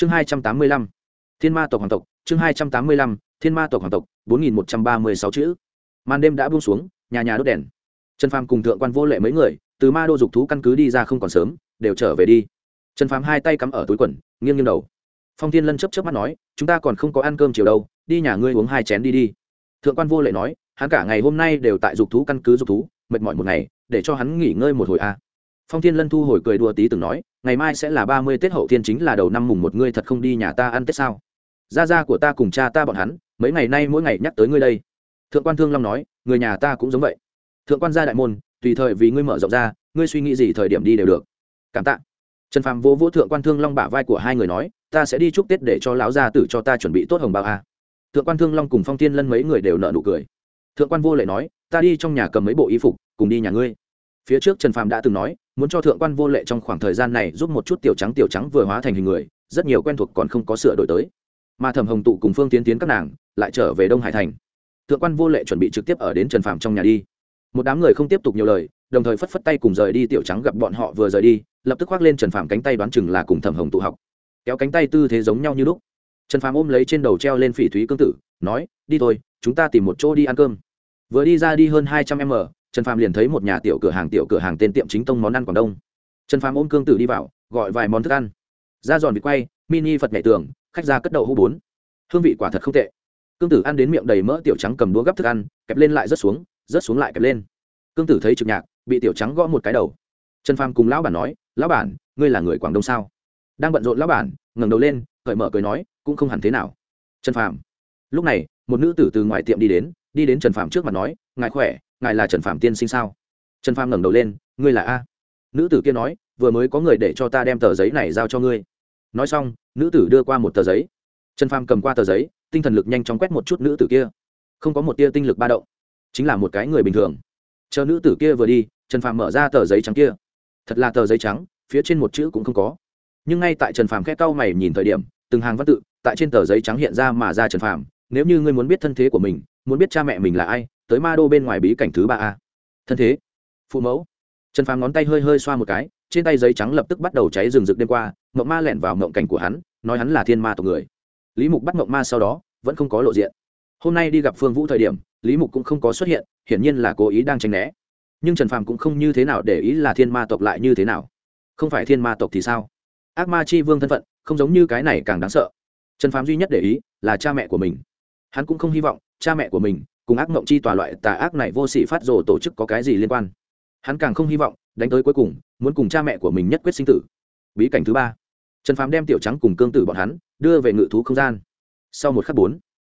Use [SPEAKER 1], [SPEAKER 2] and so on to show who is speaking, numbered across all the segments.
[SPEAKER 1] chương hai trăm tám mươi lăm, thiên ma tộc hoàng tộc, chương hai trăm tám mươi lăm, thiên ma tộc hoàng tộc, bốn nghìn một trăm ba mươi sáu chữ. Màn đêm đã buông xuống, nhà nhà đốt đèn. Trần phàm cùng thượng quan vô lệ mấy người, từ ma đô dục thú căn cứ đi ra không còn sớm, đều trở về đi. Trần phàm hai tay cắm ở túi quần, nghiêng nghiêng đầu. Phong thiên lân chấp chấp mắt nói, chúng ta còn không có ăn cơm chiều đâu, đi nhà ngươi uống hai chén đi đi. Thượng quan vô lệ nói, hắn cả ngày hôm nay đều tại dục thú căn cứ dục thú, mệt mỏi một ngày, để cho hắn nghỉ ngơi một hồi a phong thiên lân thu hồi cười đùa tí từng nói, ngày mai sẽ là ba mươi tết hậu thiên chính là đầu năm mùng một, ngươi thật không đi nhà ta ăn tết sao? Gia gia của ta cùng cha ta bọn hắn, mấy ngày nay mỗi ngày nhắc tới ngươi đây. Thượng quan thương long nói, người nhà ta cũng giống vậy. Thượng quan gia đại môn, tùy thời vì ngươi mở rộng ra, ngươi suy nghĩ gì thời điểm đi đều được. Cảm tạ. Trần phàm vô vũ thượng quan thương long bả vai của hai người nói, ta sẽ đi chúc tết để cho lão gia tử cho ta chuẩn bị tốt hồng bao a. Thượng quan thương long cùng phong Thiên lân mấy người đều nợ nụ cười. Thượng quan vô lệ nói, ta đi trong nhà cầm mấy bộ y phục, cùng đi nhà ngươi phía trước trần phàm đã từng nói, muốn cho thượng quan vô lệ trong khoảng thời gian này giúp một chút tiểu trắng tiểu trắng vừa hóa thành hình người, rất nhiều quen thuộc còn không có sửa đổi tới. Mà thẩm hồng tụ cùng phương tiến tiến các nàng lại trở về đông hải thành. Thượng quan vô lệ chuẩn bị trực tiếp ở đến trần phàm trong nhà đi. Một đám người không tiếp tục nhiều lời, đồng thời phất phất tay cùng rời đi tiểu trắng gặp bọn họ vừa rời đi, lập tức khoác lên trần phàm cánh tay đoán chừng là cùng thẩm hồng tụ học. Kéo cánh tay tư thế giống nhau như lúc. Trần phàm ôm lấy trên đầu treo lên phỉ thúy cương tử, nói, đi thôi, chúng ta tìm một chỗ đi ăn cơm. Vừa đi ra đi hơn hai trăm m trần phàm liền thấy một nhà tiểu cửa hàng tiểu cửa hàng tên tiệm chính tông món ăn quảng đông. Trần phàm ôm cương tử đi vào, gọi vài món thức ăn. Ra giòn vịt quay, mini phật nhảy tường, khách ra cất đậu hũ bốn. Hương vị quả thật không tệ. Cương tử ăn đến miệng đầy mỡ tiểu trắng cầm đũa gắp thức ăn, kẹp lên lại rớt xuống rớt xuống lại kẹp lên. Cương tử thấy trực nhạc, bị tiểu trắng gõ một cái đầu. Trần phàm cùng lão bản nói, lão bản, ngươi là người quảng đông sao? Đang bận rộn lão bản, ngẩng đầu lên, cởi mở cười nói, cũng không hẳn thế nào. Trần phàm lúc này, một nữ tử từ ngoài tiệm đi đến đi đến trần phàm trước mặt nói, ngài khỏe? Ngài là trần Phạm tiên sinh sao? Trần Phạm ngẩng đầu lên, ngươi là a? Nữ tử kia nói, vừa mới có người để cho ta đem tờ giấy này giao cho ngươi. Nói xong, nữ tử đưa qua một tờ giấy. Trần phàm cầm qua tờ giấy, tinh thần lực nhanh chóng quét một chút nữ tử kia. Không có một tia tinh lực ba động, chính là một cái người bình thường. Chờ nữ tử kia vừa đi, trần phàm mở ra tờ giấy trắng kia. Thật là tờ giấy trắng, phía trên một chữ cũng không có. Nhưng ngay tại trần phàm khẽ cau mày nhìn thời điểm, từng hàng văn tự tại trên tờ giấy trắng hiện ra mà ra trần phàm, nếu như ngươi muốn biết thân thế của mình muốn biết cha mẹ mình là ai, tới ma đô bên ngoài bí cảnh thứ ba a. Thân thế, phụ mẫu. Trần phàm ngón tay hơi hơi xoa một cái, trên tay giấy trắng lập tức bắt đầu cháy rừng rực đêm qua, mộng ma lẻn vào mộng cảnh của hắn, nói hắn là thiên ma tộc người. Lý mục bắt mộng ma sau đó, vẫn không có lộ diện. Hôm nay đi gặp phương vũ thời điểm, lý mục cũng không có xuất hiện, hiển nhiên là cố ý đang tranh né. Nhưng trần phàm cũng không như thế nào để ý là thiên ma tộc lại như thế nào. Không phải thiên ma tộc thì sao? Ác ma chi vương thân phận, không giống như cái này càng đáng sợ. Trần phàm duy nhất để ý là cha mẹ của mình hắn cũng không hy vọng cha mẹ của mình cùng ác mộng chi tòa loại tà ác này vô sĩ phát rồ tổ chức có cái gì liên quan. Hắn càng không hy vọng đánh tới cuối cùng muốn cùng cha mẹ của mình nhất quyết sinh tử. Bí cảnh thứ ba. Trần phàm đem tiểu trắng cùng cương tử bọn hắn đưa về ngự thú không gian. Sau một khắc bốn,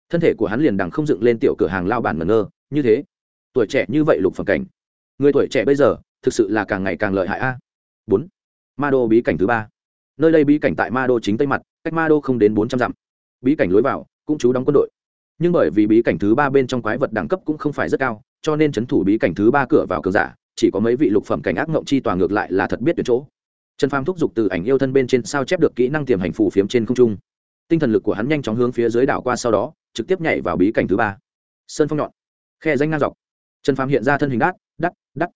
[SPEAKER 1] thân thể của hắn liền đằng không dựng lên tiểu cửa hàng lao bản mờ ngơ, như thế. Tuổi trẻ như vậy lục phẩm cảnh. Người tuổi trẻ bây giờ thực sự là càng ngày càng lợi hại a. Bốn, ma đô bí cảnh thứ ba. Nơi đây bí cảnh tại ma đô chính tây mặt, cách ma đô không đến bốn trăm dặm. Bí cảnh lối vào cũng chú đóng quân đội nhưng bởi vì bí cảnh thứ ba bên trong quái vật đẳng cấp cũng không phải rất cao, cho nên c h ấ n thủ bí cảnh thứ ba cửa vào cường giả, chỉ có mấy vị lục phẩm cảnh ác ngộng chi toàn ngược lại là thật biết tuyệt chỗ. Trần phàm thúc giục từ ảnh yêu thân bên trên sao chép được kỹ năng tiềm hành phù phiếm trên không trung. Tinh thần lực của hắn nhanh chóng hướng phía dưới đảo qua sau đó, trực tiếp nhảy vào bí cảnh thứ ba. Sơn phong nhọn. Khe danh ngang dọc. Trần phàm hiện ra thân hình đát, đắt đắt.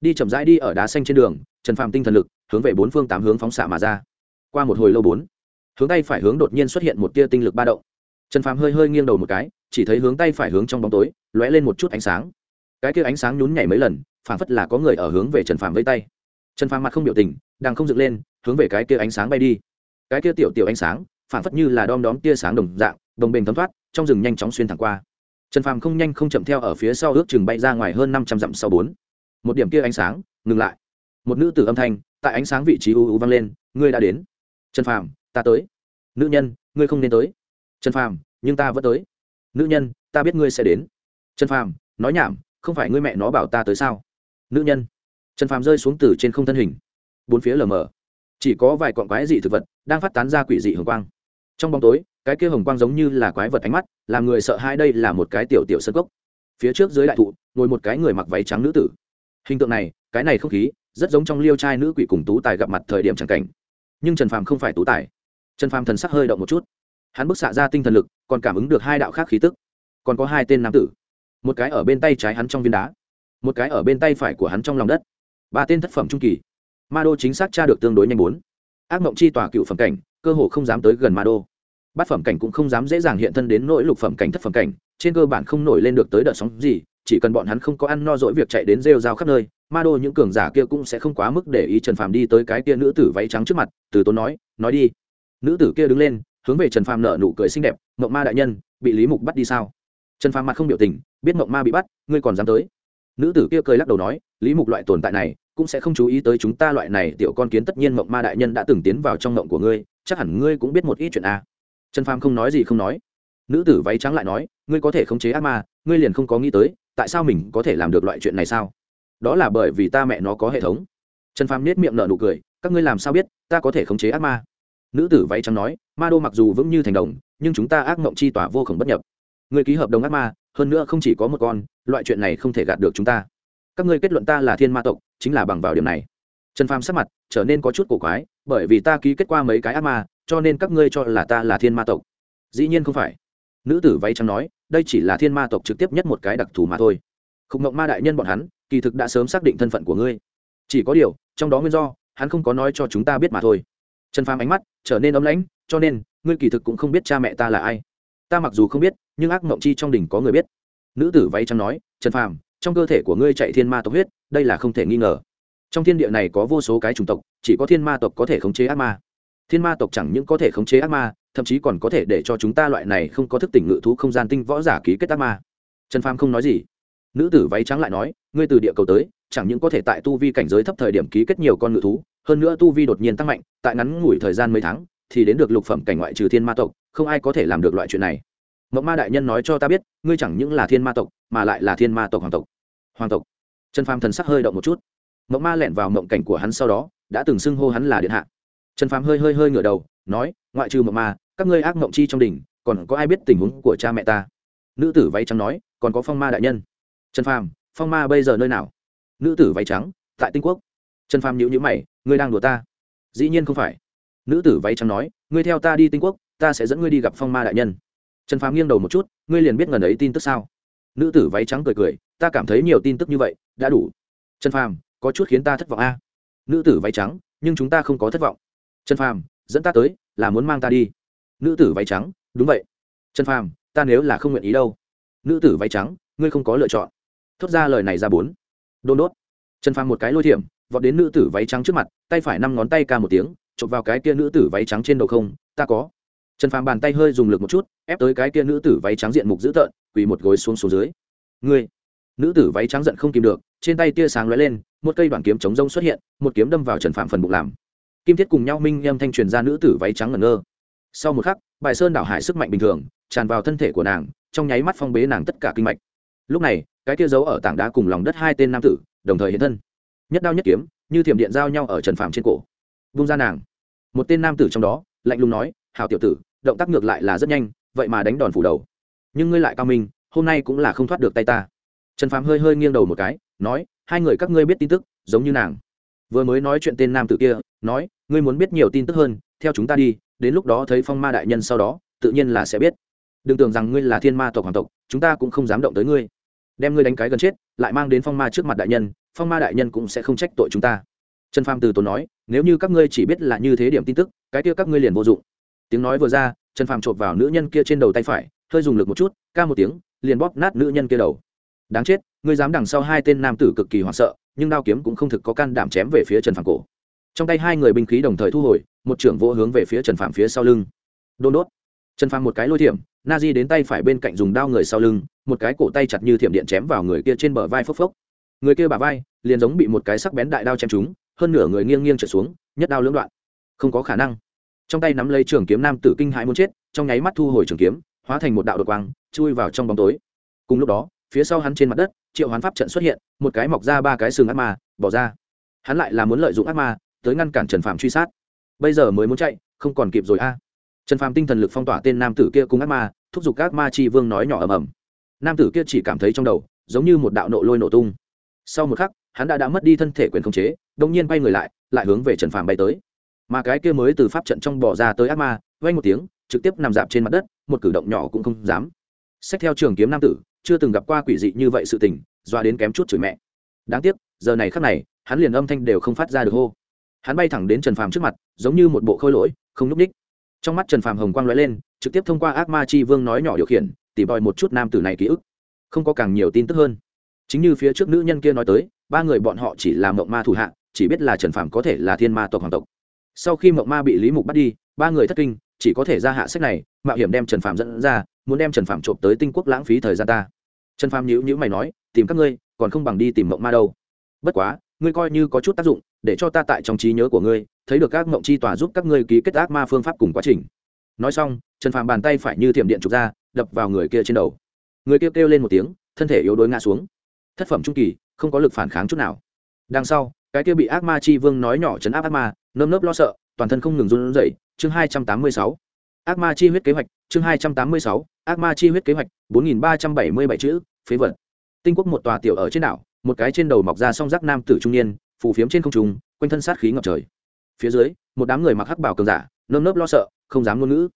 [SPEAKER 1] Đi chậm rãi đi ở đá xanh trên đường, trần phàm tinh thần lực hướng về bốn phương tám hướng phóng xạ mà ra. Qua một hồi lâu bốn, hướng tay phải hướng đột nhiên xuất hiện một tia tinh lực ba động trần phàm hơi hơi nghiêng đầu một cái, chỉ thấy hướng tay phải hướng trong bóng tối, lóe lên một chút ánh sáng. Cái kia ánh sáng nhún nhảy mấy lần, phảng phất là có người ở hướng về trần phàm vây tay. Trần phàm mặt không biểu tình, đang không dựng lên, hướng về cái kia ánh sáng bay đi. Cái kia tiểu tiểu ánh sáng, phảng phất như là đom đóm tia sáng đồng dạng, đồng bền thấm thoát, trong rừng nhanh chóng xuyên thẳng qua. Trần phàm không nhanh không chậm theo ở phía sau ước chừng bay ra ngoài hơn năm trăm dặm sau bốn. Một điểm kia ánh sáng, ngừng lại. Một nữ tử âm thanh, tại ánh sáng vị trí u u vang lên, ngươi đã đến. Trần phàm, ta tới. Nữ nhân, ngươi không nên tới trần phàm, nhưng ta vẫn tới. Nữ nhân, ta biết ngươi sẽ đến. Trần phàm, nói nhảm, không phải ngươi mẹ nó bảo ta tới sao? Nữ nhân. Trần phàm rơi xuống từ trên không thân hình. Bốn phía lờ mờ. Chỉ có vài cọn quái dị thực vật đang phát tán ra quỷ dị hồng quang. Trong bóng tối, cái kia hồng quang giống như là quái vật ánh mắt, làm người sợ hai đây là một cái tiểu tiểu sân cốc. Phía trước dưới đại thụ, ngồi một cái người mặc váy trắng nữ tử. Hình tượng này, cái này không khí, rất giống trong liêu trai nữ quỷ cùng tú tài gặp mặt thời điểm c cảnh. Nhưng trần phàm không phải tú tài. Trần phàm thần sắc hơi động một chút hắn bức xạ ra tinh thần lực, còn cảm ứng được hai đạo khác khí tức. Còn có hai tên nam tử. Một cái ở bên tay trái hắn trong viên đá, một cái ở bên tay phải của hắn trong lòng đất. Ba tên thất phẩm trung kỳ. Ma đô chính xác tra được tương đối nhanh bốn. Ác mộng chi tòa cựu phẩm cảnh, cơ hồ không dám tới gần ma đô. Bát phẩm cảnh cũng không dám dễ dàng hiện thân đến nỗi lục phẩm cảnh thất phẩm cảnh, trên cơ bản không nổi lên được tới đợt sóng gì, chỉ cần bọn hắn không có ăn no dỗi việc chạy đến rêu rao khắp nơi, ma đô những cường giả kia cũng sẽ không quá mức để ý trần phàm đi tới cái kia nữ tử váy trắng trước mặt, từ tốn nói nói đi. Nữ tử kia đứng lên hướng về trần phàm nở nụ cười xinh đẹp, mộng ma đại nhân, bị lý mục bắt đi sao? Trần phàm mặt không biểu tình, biết mộng ma bị bắt, ngươi còn dám tới? Nữ tử kia cười lắc đầu nói, lý mục loại tồn tại này, cũng sẽ không chú ý tới chúng ta loại này tiểu con kiến, tất nhiên mộng ma đại nhân đã từng tiến vào trong mộng của ngươi, chắc hẳn ngươi cũng biết một ít chuyện a à. trần phàm không nói gì không nói. Nữ tử váy trắng lại nói, ngươi có thể khống chế ác ma, ngươi liền không có nghĩ tới, tại sao mình có thể làm được loại chuyện này sao? Đó là bởi vì ta mẹ nó có hệ thống. Trần phàm nết miệng nở nụ cười, các ngươi làm sao biết, ta có thể khống chế ác ma? Nữ tử váy trắng nói, ma đô mặc dù vững như thành đồng, nhưng chúng ta ác mộng chi tỏa vô khổng bất nhập. Người ký hợp đồng ác ma, hơn nữa không chỉ có một con, loại chuyện này không thể gạt được chúng ta. Các ngươi kết luận ta là thiên ma tộc, chính là bằng vào điểm này. Trần phàm sắc mặt trở nên có chút cổ quái, bởi vì ta ký kết qua mấy cái ác ma, cho nên các ngươi cho là ta là thiên ma tộc. Dĩ nhiên không phải. Nữ tử váy trắng nói, đây chỉ là thiên ma tộc trực tiếp nhất một cái đặc thù mà thôi. Khúc mộng ma đại nhân bọn hắn, kỳ thực đã sớm xác định thân phận của ngươi. Chỉ có điều, trong đó nguyên do, hắn không có nói cho chúng ta biết mà thôi trần phàm ánh mắt trở nên ấm lãnh, cho nên, ngươi kỳ thực cũng không biết cha mẹ ta là ai. Ta mặc dù không biết, nhưng ác mộng chi trong đình có người biết. Nữ tử váy trắng nói, trần phàm, trong cơ thể của ngươi chạy thiên ma tộc huyết, đây là không thể nghi ngờ. Trong thiên địa này có vô số cái chủng tộc, chỉ có thiên ma tộc có thể khống chế ác ma. Thiên ma tộc chẳng những có thể khống chế ác ma, thậm chí còn có thể để cho chúng ta loại này không có thức tỉnh ngự thú không gian tinh võ giả ký kết ác ma. Trần phàm không nói gì. Nữ tử váy trắng lại nói, ngươi từ địa cầu tới, chẳng những có thể tại tu vi cảnh giới thấp thời điểm ký kết nhiều con ngự thú hơn nữa tu vi đột nhiên tăng mạnh, tại ngắn ngủi thời gian mấy tháng, thì đến được lục phẩm cảnh ngoại trừ thiên ma tộc, không ai có thể làm được loại chuyện này. Mộng ma đại nhân nói cho ta biết, ngươi chẳng những là thiên ma tộc, mà lại là thiên ma tộc hoàng tộc. Hoàng tộc. Trần phàm thần sắc hơi động một chút. Mộng ma lẻn vào mộng cảnh của hắn sau đó, đã từng xưng hô hắn là điện hạ. Trần phàm hơi hơi hơi ngửa đầu, nói, ngoại trừ mộng ma, các ngươi ác mộng chi trong đình, còn có ai biết tình huống của cha mẹ ta? Nữ tử váy trắng nói, còn có phong ma đại nhân. Trần phàm, phong ma bây giờ nơi nào? Nữ tử váy trắng, tại tinh quốc trần phàm nhữ nhữ mày, ngươi đang đùa ta? Dĩ nhiên không phải. Nữ tử váy trắng nói, ngươi theo ta đi tinh quốc, ta sẽ dẫn ngươi đi gặp phong ma đại nhân. Trần phàm nghiêng đầu một chút, ngươi liền biết ngần ấy tin tức sao? Nữ tử váy trắng cười cười, ta cảm thấy nhiều tin tức như vậy, đã đủ. Trần phàm, có chút khiến ta thất vọng a. Nữ tử váy trắng, nhưng chúng ta không có thất vọng. Trần phàm, dẫn ta tới, là muốn mang ta đi. Nữ tử váy trắng, đúng vậy. Trần phàm, ta nếu là không nguyện ý đâu. Nữ tử váy trắng, ngươi không có lựa chọn. Thốt ra lời này ra bốn. Đôn đốt. Trần phàm một cái lôi thiểm vọt đến nữ tử váy trắng trước mặt, tay phải năm ngón tay ca một tiếng chộp vào cái kia nữ tử váy trắng trên đầu không, ta có. Trần phàm bàn tay hơi dùng lực một chút, ép tới cái kia nữ tử váy trắng diện mục dữ tợn, quỳ một gối xuống xuống dưới. Ngươi. Nữ tử váy trắng giận không kìm được, trên tay tia sáng lóe lên, một cây đoạn kiếm chống rông xuất hiện, một kiếm đâm vào trần phàm phần bụng làm. Kim thiết cùng nhau minh âm thanh truyền ra nữ tử váy trắng ngẩn ngơ. Sau một khắc, bài sơn đảo hải sức mạnh bình thường, tràn vào thân thể của nàng, trong nháy mắt phong bế nàng tất cả kinh mạch. Lúc này, cái kia giấu ở tảng đá cùng lòng đất hai tên nam tử, đồng thời hiện thân nhất đao nhất kiếm, như thiểm điện giao nhau ở trần phàm trên cổ. Vung ra nàng. Một tên nam tử trong đó, lạnh lùng nói hào tiểu tử, động tác ngược lại là rất nhanh, vậy mà đánh đòn phủ đầu. Nhưng ngươi lại cao minh, hôm nay cũng là không thoát được tay ta. Trần phàm hơi hơi nghiêng đầu một cái, nói, hai người các ngươi biết tin tức, giống như nàng. Vừa mới nói chuyện tên nam tử kia, nói, ngươi muốn biết nhiều tin tức hơn, theo chúng ta đi, đến lúc đó thấy phong ma đại nhân sau đó, tự nhiên là sẽ biết. Đừng tưởng rằng ngươi là thiên ma tộc hoàng tộc, chúng ta cũng không dám động tới ngươi. Đem ngươi đánh cái gần chết, lại mang đến phong ma trước mặt đại nhân phong ma đại nhân cũng sẽ không trách tội chúng ta. Trần phàm từ tốn nói, nếu như các ngươi chỉ biết là như thế điểm tin tức, cái kia các ngươi liền vô dụng. Tiếng nói vừa ra, trần phàm chộp vào nữ nhân kia trên đầu tay phải, hơi dùng lực một chút, ca một tiếng, liền bóp nát nữ nhân kia đầu. Đáng chết, ngươi dám đằng sau hai tên nam tử cực kỳ hoảng sợ, nhưng đao kiếm cũng không thực có can đảm chém về phía trần phàm cổ. Trong tay hai người binh khí đồng thời thu hồi, một trưởng vỗ hướng về phía trần phàm phía sau lưng. Đôn đốt. Trần phàm một cái lôi thiểm, na di đến tay phải bên cạnh dùng đao người sau lưng, một cái cổ tay chặt như thiểm điện chém vào người kia trên bờ vai phốc phốc người kia bà vai, liền giống bị một cái sắc bén đại đao chém trúng, hơn nửa người nghiêng nghiêng trở xuống, nhất đao lưỡng đoạn. Không có khả năng. Trong tay nắm lấy trường kiếm nam tử kinh hãi muốn chết, trong nháy mắt thu hồi trường kiếm, hóa thành một đạo đột quang, chui vào trong bóng tối. Cùng lúc đó, phía sau hắn trên mặt đất, triệu hoán pháp trận xuất hiện, một cái mọc ra ba cái sừng ác ma, bỏ ra. Hắn lại là muốn lợi dụng ác ma, tới ngăn cản trần phạm truy sát. Bây giờ mới muốn chạy, không còn kịp rồi a. Trần phạm tinh thần lực phong tỏa tên nam tử kia cùng ác ma, thúc giục ác ma chi vương nói nhỏ ầm ầm. Nam tử kia chỉ cảm thấy trong đầu, giống như một đạo nộ lôi nổ tung sau một khắc, hắn đã đã mất đi thân thể quyền khống chế đông nhiên bay người lại lại hướng về trần phàm bay tới. Mà cái kia mới từ pháp trận trong bỏ ra tới ác ma vay một tiếng, trực tiếp nằm dạp trên mặt đất, một cử động nhỏ cũng không dám. Xét theo trường kiếm nam tử, chưa từng gặp qua quỷ dị như vậy sự tình, doa đến kém chút chửi mẹ. Đáng tiếc, giờ này khắc này, hắn liền âm thanh đều không phát ra được hô. Hắn bay thẳng đến trần phàm trước mặt, giống như một bộ khôi lỗi, không núp ních. Trong mắt trần phàm hồng quang l ó e lên, trực tiếp thông qua ác ma chi vương nói nhỏ điều khiển tỉ bòi một chút nam tử này ký ức. Không có càng nhiều tin tức hơn chính như phía trước nữ nhân kia nói tới ba người bọn họ chỉ là mộng ma thủ hạ chỉ biết là trần phàm có thể là thiên ma tộc hoàng tộc. Sau khi mộng ma bị lý mục bắt đi ba người thất kinh chỉ có thể ra hạ sách này mạo hiểm đem trần phàm dẫn ra muốn đem trần phàm trộm tới tinh quốc lãng phí thời gian ta. Trần phàm nhữ nhữ mày nói tìm các ngươi còn không bằng đi tìm mộng ma đâu. Bất quá ngươi coi như có chút tác dụng để cho ta tại trong trí nhớ của ngươi thấy được các mộng chi tòa giúp các ngươi ký kết ác ma phương pháp cùng quá trình. Nói xong trần phàm bàn tay phải như thiểm điện trục ra đập vào người kia trên đầu. Người kia kêu, kêu lên một tiếng thân thể yếu đuối ngã xuống thất phẩm trung kỳ, không có lực phản kháng chút nào. Đằng sau, cái kia bị ác ma chi vương nói nhỏ chấn áp ác ma, nơm nớp lo sợ, toàn thân không ngừng run rẩy. Chương hai trăm tám mươi sáu. Ác ma chi huyết kế hoạch, chương hai trăm tám mươi sáu. Ác ma chi huyết kế hoạch, bốn nghìn ba trăm bảy mươi bảy chữ, phế vật. Tinh quốc một tòa tiểu ở trên đảo, một cái trên đầu mọc ra song rác nam tử trung niên, phù phiếm trên không trung, quanh thân sát khí ngập trời. Phía dưới, một đám người mặc hắc bảo cường giả, nơm nớp lo sợ, không dám ngôn ngữ.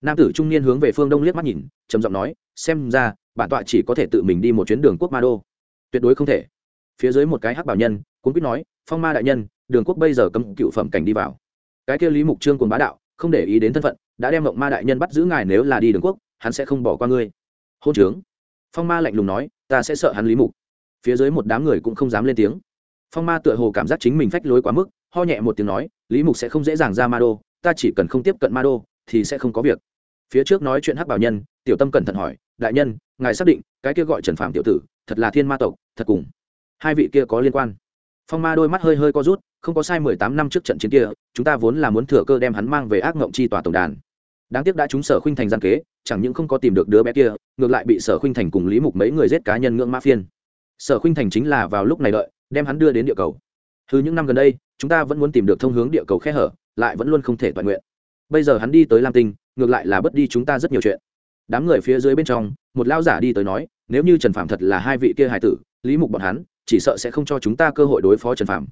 [SPEAKER 1] Nam tử trung niên hướng về phương đông liếc mắt nhìn, trầm giọng nói, xem ra, bản tọa chỉ có thể tự mình đi một chuyến đường quốc ma đô tuyệt đối không thể. Phía dưới một cái hắc bảo nhân cũng biết nói, phong ma đại nhân, đường quốc bây giờ cấm cựu phẩm cảnh đi vào. Cái kia lý mục trương cùng bá đạo, không để ý đến thân phận, đã đem mộng ma đại nhân bắt giữ ngài nếu là đi đường quốc, hắn sẽ không bỏ qua ngươi. Hôn trướng. Phong ma lạnh lùng nói, ta sẽ sợ hắn lý mục. Phía dưới một đám người cũng không dám lên tiếng. Phong ma tựa hồ cảm giác chính mình phách lối quá mức, ho nhẹ một tiếng nói, lý mục sẽ không dễ dàng ra ma đô, ta chỉ cần không tiếp cận ma đô thì sẽ không có việc. Phía trước nói chuyện hắc bảo nhân, tiểu tâm cẩn thận hỏi, đại nhân, ngài xác định cái kia gọi trần phạm tiểu tử thật là thiên ma tộc, thật cùng. Hai vị kia có liên quan. Phong ma đôi mắt hơi hơi co rút, không có sai mười tám năm trước trận chiến kia, chúng ta vốn là muốn thừa cơ đem hắn mang về ác ngộng chi tòa tổng đàn. Đáng tiếc đã chúng sở khuynh thành gian kế, chẳng những không có tìm được đứa bé kia, ngược lại bị sở khuynh thành cùng lý mục mấy người giết cá nhân ngưỡng mã phiên. Sở khuynh thành chính là vào lúc này đợi, đem hắn đưa đến địa cầu. Từ những năm gần đây, chúng ta vẫn muốn tìm được thông hướng địa cầu khe hở, lại vẫn luôn không thể toàn nguyện. Bây giờ hắn đi tới lam tinh, ngược lại là bất đi chúng ta rất nhiều chuyện. Đám người phía dưới bên trong một lao giả đi tới nói, nếu như trần phạm thật là hai vị kia hải tử, lý mục bọn hắn, chỉ sợ sẽ không cho chúng ta cơ hội đối phó trần phạm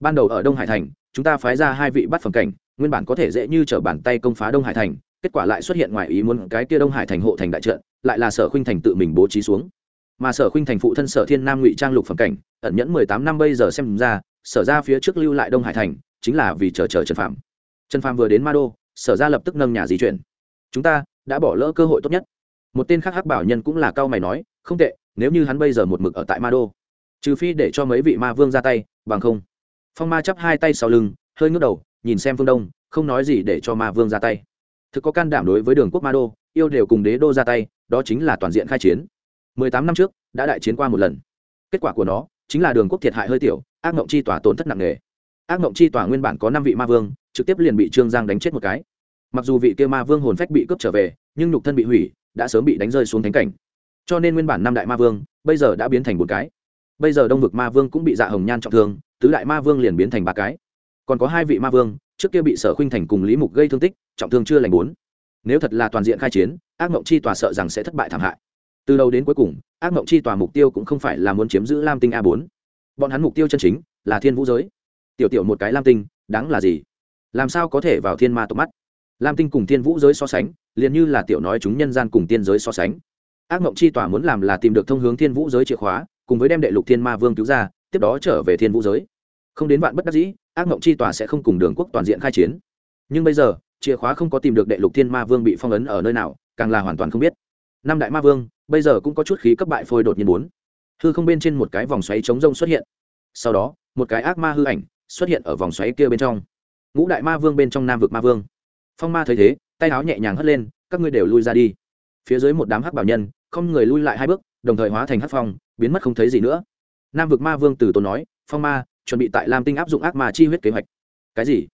[SPEAKER 1] ban đầu ở đông hải thành, chúng ta phái ra hai vị bắt phẩm cảnh, nguyên bản có thể dễ như t r ở bàn tay công phá đông hải thành, kết quả lại xuất hiện ngoài ý muốn cái kia đông hải thành hộ thành đại trận, lại là sở khuynh thành tự mình bố trí xuống. Mà sở khuynh thành phụ thân sở thiên nam ngụy trang lục phẩm cảnh, ẩn nhẫn mười tám năm bây giờ xem ra, sở ra phía trước lưu lại đông hải thành, chính là vì chờ chờ trần phạm trần phạm vừa đến ma đô, sở ra lập tức nâng nhà di chuyển. Chúng ta đã bỏ lỡ cơ hội tốt nhất một tên khác hắc bảo nhân cũng là cao mày nói, không tệ, nếu như hắn bây giờ một mực ở tại ma đô, trừ phi để cho mấy vị ma vương ra tay, bằng không. Phong ma chắp hai tay sau lưng, hơi ngước đầu, nhìn xem phương đông, không nói gì để cho ma vương ra tay. Thực có can đảm đối với đường quốc ma đô, yêu đều cùng đế đô ra tay, đó chính là toàn diện khai chiến. Mười tám năm trước, đã đại chiến qua một lần. Kết quả của nó, chính là đường quốc thiệt hại hơi tiểu, ác mộng chi tòa tổn thất nặng nề. Ác mộng chi tòa nguyên bản có năm vị ma vương, trực tiếp liền bị trương giang đánh chết một cái. Mặc dù vị kia ma vương hồn phách bị cướp trở về, nhưng nhục thân bị hủy đã sớm bị đánh rơi xuống thánh cảnh. Cho nên nguyên bản năm đại ma vương, bây giờ đã biến thành một cái. Bây giờ đông vực ma vương cũng bị dạ hồng nhan trọng thương, tứ đại ma vương liền biến thành ba cái. Còn có hai vị ma vương, trước kia bị sở khuynh thành cùng lý mục gây thương tích, trọng thương chưa lành bốn. Nếu thật là toàn diện khai chiến, ác mộng chi tòa sợ rằng sẽ thất bại thảm hại. Từ đầu đến cuối cùng, ác mộng chi tòa mục tiêu cũng không phải là muốn chiếm giữ lam tinh a bốn. Bọn hắn mục tiêu chân chính là thiên vũ giới. Tiểu tiểu một cái lam tinh, đáng là gì? Làm sao có thể vào thiên ma tộc mắt? Lam tinh cùng thiên vũ giới so sánh liền như là tiểu nói chúng nhân gian cùng tiên giới so sánh. Ác mộng chi tỏa muốn làm là tìm được thông hướng thiên vũ giới chìa khóa, cùng với đem đệ lục thiên ma vương cứu ra, tiếp đó trở về thiên vũ giới. Không đến vạn bất đắc dĩ, ác mộng chi tỏa sẽ không cùng đường quốc toàn diện khai chiến. Nhưng bây giờ, chìa khóa không có tìm được đệ lục thiên ma vương bị phong ấn ở nơi nào, càng là hoàn toàn không biết. Năm đại ma vương, bây giờ cũng có chút khí cấp bại phôi đột nhiên bốn hư không bên trên một cái vòng xoáy chống rông xuất hiện. Sau đó, một cái ác ma hư ảnh xuất hiện ở vòng xoáy kia bên trong. Ngũ đại ma vương bên trong nam vực ma vương phong ma thấy thế, tay áo nhẹ nhàng hất lên, các ngươi đều lui ra đi. Phía dưới một đám hắc bảo nhân, không người lui lại hai bước, đồng thời hóa thành hắc phong, biến mất không thấy gì nữa. Nam vực ma vương từ tốn nói, phong ma, chuẩn bị tại lam tinh áp dụng ác ma chi huyết kế hoạch. Cái gì?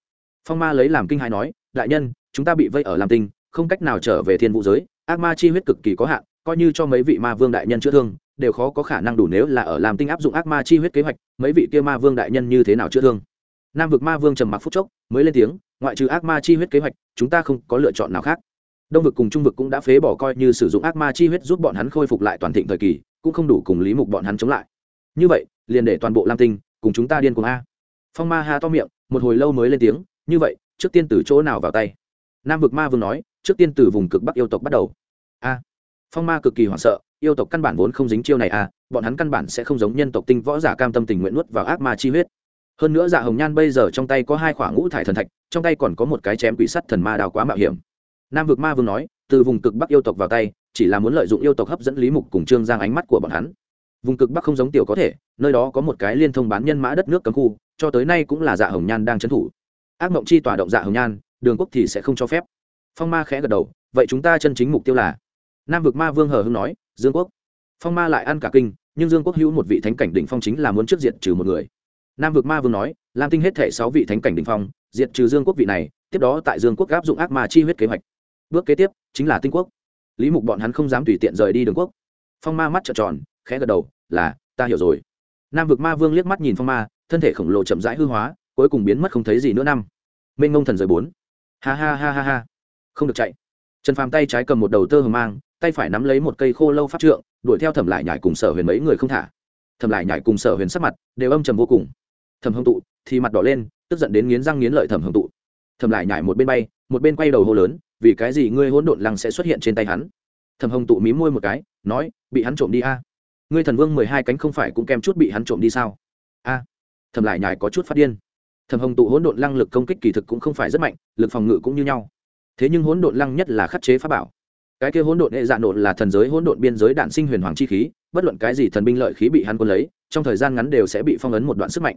[SPEAKER 1] Phong ma lấy làm kinh hài nói, đại nhân, chúng ta bị vây ở lam tinh, không cách nào trở về thiên vũ giới, ác ma chi huyết cực kỳ có hạn, coi như cho mấy vị ma vương đại nhân chữa thương, đều khó có khả năng đủ nếu là ở lam tinh áp dụng ác ma chi huyết kế hoạch, mấy vị kia ma vương đại nhân như thế nào chữa thương? Nam vực ma vương trầm mặc phút chốc, mới lên tiếng, ngoại trừ ác ma chi huyết kế hoạch, chúng ta không có lựa chọn nào khác. Đông vực cùng trung vực cũng đã phế bỏ coi như sử dụng ác ma chi huyết giúp bọn hắn khôi phục lại toàn thịnh thời kỳ, cũng không đủ cùng lý mục bọn hắn chống lại. Như vậy, liền để toàn bộ lam tinh cùng chúng ta điên cùng a. Phong ma ha to miệng, một hồi lâu mới lên tiếng, như vậy, trước tiên từ chỗ nào vào tay? Nam vực ma vương nói, trước tiên từ vùng cực bắc yêu tộc bắt đầu. A. Phong ma cực kỳ hoảng sợ, yêu tộc căn bản vốn không dính chiêu này a, bọn hắn căn bản sẽ không giống nhân tộc tinh võ giả cam tâm tình nguyện nuốt vào ác ma chi huyết hơn nữa dạ hồng nhan bây giờ trong tay có hai khoảng ngũ thải thần thạch, trong tay còn có một cái chém quỷ sắt thần ma đào quá mạo hiểm. Nam vực ma vương nói, từ vùng cực bắc yêu tộc vào tay, chỉ là muốn lợi dụng yêu tộc hấp dẫn lý mục cùng trương giang ánh mắt của bọn hắn. Vùng cực bắc không giống tiểu có thể, nơi đó có một cái liên thông bán nhân mã đất nước cấm khu, cho tới nay cũng là dạ hồng nhan đang trấn thủ. Ác mộng chi tỏa động dạ hồng nhan, đường quốc thì sẽ không cho phép. Phong ma khẽ gật đầu, vậy chúng ta chân chính mục tiêu là? Nam vực ma vương hờ hưng nói, dương quốc. Phong ma lại ăn cả kinh, nhưng dương quốc hữu một vị thánh cảnh đỉnh phong chính là muốn trước diện trừ một người nam vực ma vương nói, lam tinh hết thể sáu vị thánh cảnh đỉnh phong, diệt trừ dương quốc vị này, tiếp đó tại dương quốc áp dụng ác ma chi huyết kế hoạch. Bước kế tiếp, chính là tinh quốc. Lý mục bọn hắn không dám tùy tiện rời đi đường quốc. Phong ma mắt trợn tròn, khẽ gật đầu, là, ta hiểu rồi. Nam vực ma vương liếc mắt nhìn phong ma, thân thể khổng lồ chậm rãi hư hóa, cuối cùng biến mất không thấy gì nữa năm. Mênh ngông thần rời bốn. Ha ha ha ha ha. Không được chạy. Trần phàm tay trái cầm một đầu tơ hờ mang, tay phải nắm lấy một cây khô lâu pháp trượng, đuổi theo thẩm lại nhải cùng sở huyền mấy người không thả. Thẩm lại nhải cùng sở huyền sắc mặt đều âm trầm vô cùng thẩm hồng tụ, thì mặt đỏ lên, tức giận đến nghiến răng nghiến lợi thẩm hồng tụ. Thẩm lại nhải một bên bay, một bên quay đầu hô lớn, vì cái gì ngươi hỗn độn lăng sẽ xuất hiện trên tay hắn? Thẩm hồng tụ mím môi một cái, nói, bị hắn trộm đi a. Ngươi thần vương mười hai cánh không phải cũng kem chút bị hắn trộm đi sao? A. Thẩm lại nhải có chút phát điên. Thẩm hồng tụ hỗn độn lăng lực công kích kỳ thực cũng không phải rất mạnh, lực phòng ngự cũng như nhau. Thế nhưng hỗn độn lăng nhất là khắc chế pháp bảo. Cái kia hỗn độn hệ dạ nộn là thần giới hỗn độn biên giới đạn sinh huyền hoàng chi khí, bất luận cái gì thần binh lợi khí bị hắn quân lấy, trong thời gian ngắn đều sẽ bị phong ấn một đoạn sức mạnh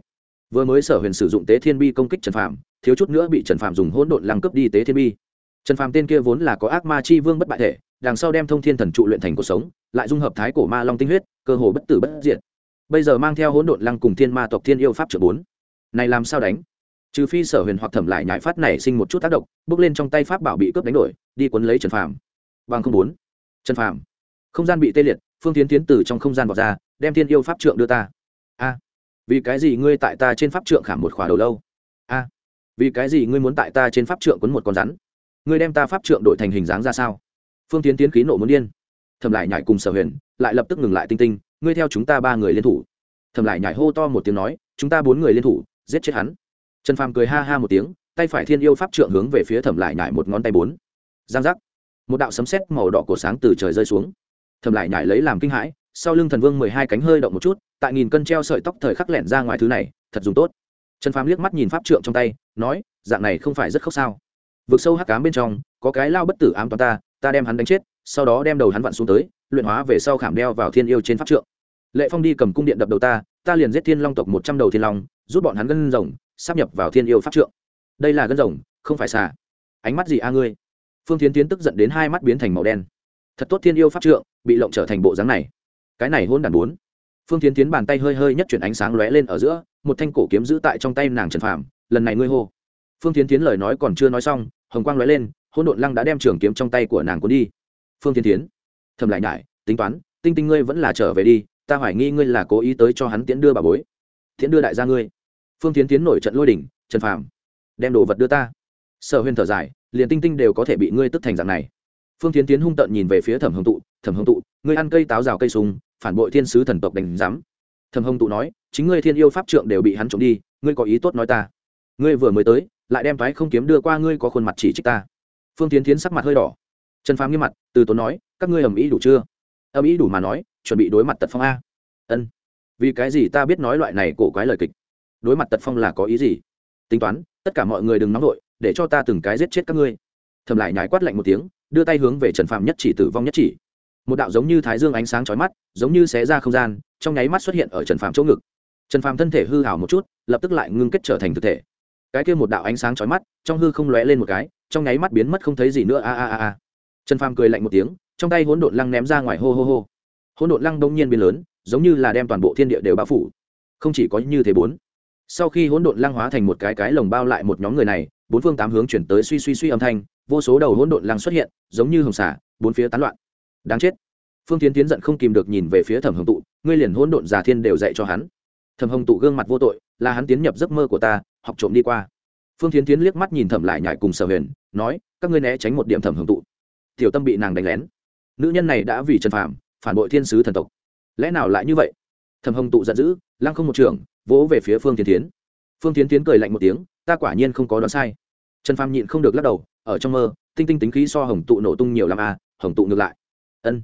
[SPEAKER 1] vừa mới sở huyền sử dụng tế thiên bi công kích trần phạm thiếu chút nữa bị trần phạm dùng hỗn độn lăng cướp đi tế thiên bi. Trần phạm tên kia vốn là có ác ma chi vương bất bại thể, đằng sau đem thông thiên thần trụ luyện thành cuộc sống, lại dung hợp thái cổ ma long tinh huyết, cơ hồ bất tử bất diệt. Bây giờ mang theo hỗn độn lăng cùng thiên ma tộc thiên yêu pháp trợ bốn. Này làm sao đánh? Trừ phi sở huyền hoặc thẩm lại nhãi phát nảy sinh một chút tác động, bước lên trong tay pháp bảo bị cướp đánh đổi, đi quấn lấy trần phàm. Bằng không bốn. Trần phàm. Không gian bị tê liệt, phương tiến tiến từ trong không gian vọt ra, đem thiên yêu pháp trượng đưa ta. A vì cái gì ngươi tại ta trên pháp trượng khảm một khỏa đầu lâu? A, vì cái gì ngươi muốn tại ta trên pháp trượng quấn một con rắn? Ngươi đem ta pháp trượng đổi thành hình dáng ra sao? Phương tiến tiến khí nộ muốn điên. Thầm lại nhảy cùng sở huyền lại lập tức ngừng lại tinh tinh, ngươi theo chúng ta ba người liên thủ. Thầm lại nhảy hô to một tiếng nói, chúng ta bốn người liên thủ, giết chết hắn. Trần phàm cười ha ha một tiếng, tay phải thiên yêu pháp trượng hướng về phía thầm lại nhảy một ngón tay bốn. Giang giác. Một đạo sấm sét màu đỏ cổ sáng từ trời rơi xuống. Thầm lại nhảy lấy làm kinh hãi, sau lưng thần vương mười hai cánh hơi động một chút tại nghìn cân treo sợi tóc thời khắc lẻn ra ngoài thứ này, thật dùng tốt. Trần phàm liếc mắt nhìn pháp trượng trong tay, nói, dạng này không phải rất khóc sao? Vực sâu hắc cám bên trong, có cái lao bất tử ám toàn ta ta đem hắn đánh chết, sau đó đem đầu hắn vặn xuống tới, luyện hóa về sau khảm đeo vào thiên yêu trên pháp trượng. Lệ phong đi cầm cung điện đập đầu ta ta liền giết thiên long tộc một trăm đầu thiên long, rút bọn hắn gân rồng sắp nhập vào thiên yêu pháp trượng. Đây là gân rồng, không phải xà. Ánh mắt gì a ngươi? Phương tiến tiến tức giận đến hai mắt biến thành màu đen. Thật tốt thiên yêu pháp trượng, bị lộng trở thành bộ dáng này. Cái này hôn đàn bốn phương tiến tiến bàn tay hơi hơi nhất chuyển ánh sáng lóe lên ở giữa, một thanh cổ kiếm giữ tại trong tay nàng trần phàm, lần này ngươi hô. Phương tiến tiến lời nói còn chưa nói xong, hồng quang lóe lên hôn độn lăng đã đem trường kiếm trong tay của nàng cuốn đi. Phương tiến tiến thầm lại nhải, tính toán, tinh tinh ngươi vẫn là trở về đi, ta hoài nghi ngươi là cố ý tới cho hắn tiễn đưa bà bối. Tiễn đưa đại gia ngươi? Phương tiến tiến nổi trận lôi đỉnh, trần phàm, đem đồ vật đưa ta. Sở huyền thở dài, liền tinh tinh đều có thể bị ngươi tức thành dạng này. Phương tiến tiến hung tợn nhìn về phía thẩm hồng tụ, thẩm hồng tụ, ngươi ăn cây táo rào cây sùng phản bội thiên sứ thần tộc đánh giám. Thầm hồng tụ nói, chính ngươi thiên yêu pháp trượng đều bị hắn trộm đi, ngươi có ý tốt nói ta. Ngươi vừa mới tới, lại đem thoái không kiếm đưa qua ngươi có khuôn mặt chỉ trích ta. Phương tiến tiến sắc mặt hơi đỏ. Trần phàm nghiêm mặt, từ tốn nói, các ngươi ầm ĩ đủ chưa? Ầm ĩ đủ mà nói, chuẩn bị đối mặt tật phong a. Ân. Vì cái gì ta biết nói loại này cổ quái lời kịch? Đối mặt tật phong là có ý gì? Tính toán, tất cả mọi người đừng nóng vội, để cho ta từng cái giết chết các ngươi. Thầm lại nhái quát lạnh một tiếng, đưa tay hướng về trần phạm nhất chỉ tử vong nhất chỉ một đạo giống như thái dương ánh sáng chói mắt, giống như xé ra không gian, trong nháy mắt xuất hiện ở trần Phàm chỗ ngực. Trần Phàm thân thể hư hảo một chút, lập tức lại ngưng kết trở thành thực thể. Cái kia một đạo ánh sáng chói mắt, trong hư không lóe lên một cái, trong nháy mắt biến mất không thấy gì nữa, a a a a. Trần Phàm cười lạnh một tiếng, trong tay hỗn độn lăng ném ra ngoài hô hô hô. Hỗn độn lăng đông nhiên biến lớn, giống như là đem toàn bộ thiên địa đều bao phủ. Không chỉ có như thế bốn. Sau khi hỗn độn lăng hóa thành một cái cái lồng bao lại một nhóm người này, bốn phương tám hướng chuyển tới suy suy suy âm thanh, vô số đầu hỗn độn lăng xuất hiện, giống như hồng xả bốn phía tán loạn đáng chết. Phương tiến tiến giận không kìm được nhìn về phía thẩm hồng tụ, ngươi liền hỗn độn già thiên đều dạy cho hắn. Thẩm hồng tụ gương mặt vô tội, là hắn tiến nhập giấc mơ của ta, học trộm đi qua. Phương tiến tiến liếc mắt nhìn thẩm lại nhải cùng sở huyền, nói, các ngươi né tránh một điểm thẩm hồng tụ. Tiểu tâm bị nàng đánh lén. Nữ nhân này đã vì trần phạm phản bội thiên sứ thần tộc. Lẽ nào lại như vậy? Thẩm hồng tụ giận dữ, lăng không một trường, vỗ về phía phương tiến tiến phương tiến tiến cười lạnh một tiếng, ta quả nhiên không có đoán sai. Trần phàm nhịn không được lắc đầu, ở trong mơ, tinh tinh tính khí so hồng tụ nổ tung nhiều l à? hồng tụ ngược lại ân.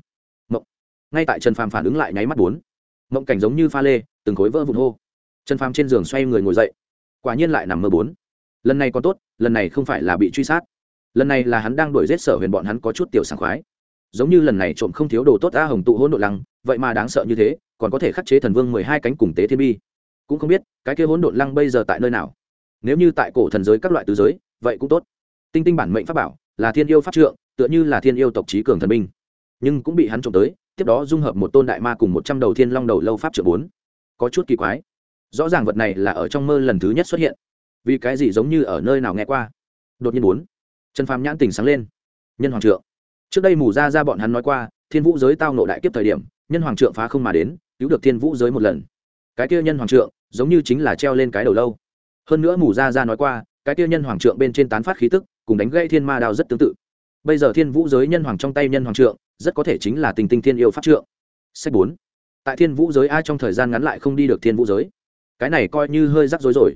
[SPEAKER 1] Mộng. Ngay tại trần phàm phản ứng lại nháy mắt bốn. Mộng cảnh giống như pha lê, từng khối vỡ vụn hô. Trần phàm trên giường xoay người ngồi dậy. Quả nhiên lại nằm mơ bốn. Lần này còn tốt, lần này không phải là bị truy sát. Lần này là hắn đang đuổi giết sở huyền bọn hắn có chút tiểu sảng khoái. Giống như lần này trộm không thiếu đồ tốt a hồng tụ hỗn độ lăng, vậy mà đáng sợ như thế, còn có thể khắc chế thần vương mười hai cánh cùng tế thiên bi. Cũng không biết, cái kia hỗn độn lăng bây giờ tại nơi nào? Nếu như tại cổ thần giới các loại tứ giới, vậy cũng tốt. Tinh tinh bản mệnh pháp bảo là thiên yêu pháp trượng, tựa như là thiên yêu tộc trí cường thần binh nhưng cũng bị hắn trộm tới, tiếp đó dung hợp một tôn đại ma cùng một trăm đầu thiên long đầu lâu pháp trượng bốn. Có chút kỳ quái. Rõ ràng vật này là ở trong mơ lần thứ nhất xuất hiện. Vì cái gì giống như ở nơi nào nghe qua? Đột nhiên bốn. Trần phàm nhãn tỉnh sáng lên. Nhân hoàng trượng. Trước đây mù ra ra bọn hắn nói qua, thiên vũ giới tao nộ đại kiếp thời điểm, nhân hoàng trượng phá không mà đến, cứu được thiên vũ giới một lần. Cái kia nhân hoàng trượng, giống như chính là treo lên cái đầu lâu. Hơn nữa mù ra ra nói qua, cái kia nhân hoàng trượng bên trên tán phát khí tức, cùng đánh gây thiên ma đao rất tương tự bây giờ thiên vũ giới nhân hoàng trong tay nhân hoàng trượng, rất có thể chính là tình tinh thiên yêu pháp trượng. Sách bốn. Tại thiên vũ giới ai trong thời gian ngắn lại không đi được thiên vũ giới? Cái này coi như hơi rắc rối rồi.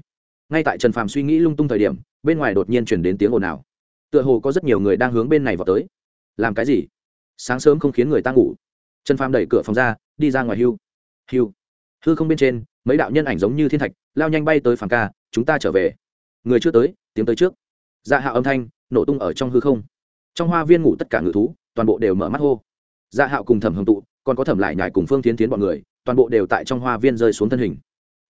[SPEAKER 1] Ngay tại trần phàm suy nghĩ lung tung thời điểm, bên ngoài đột nhiên chuyển đến tiếng ồn ào. Tựa hồ có rất nhiều người đang hướng bên này vào tới. Làm cái gì? Sáng sớm không khiến người ta ngủ. Trần phàm đẩy cửa phòng ra, đi ra ngoài hưu. Hưu. Hư không bên trên, mấy đạo nhân ảnh giống như thiên thạch, lao nhanh bay tới phàm ca, chúng ta trở về. Người chưa tới, tiếng tới trước. Dạ hạ âm thanh, nổ tung ở trong hư không trong hoa viên ngủ tất cả ngự thú, toàn bộ đều mở mắt hô. Dạ hạo cùng thẩm hồng tụ, còn có thẩm lại nhải cùng phương tiến tiến bọn người, toàn bộ đều tại trong hoa viên rơi xuống thân hình.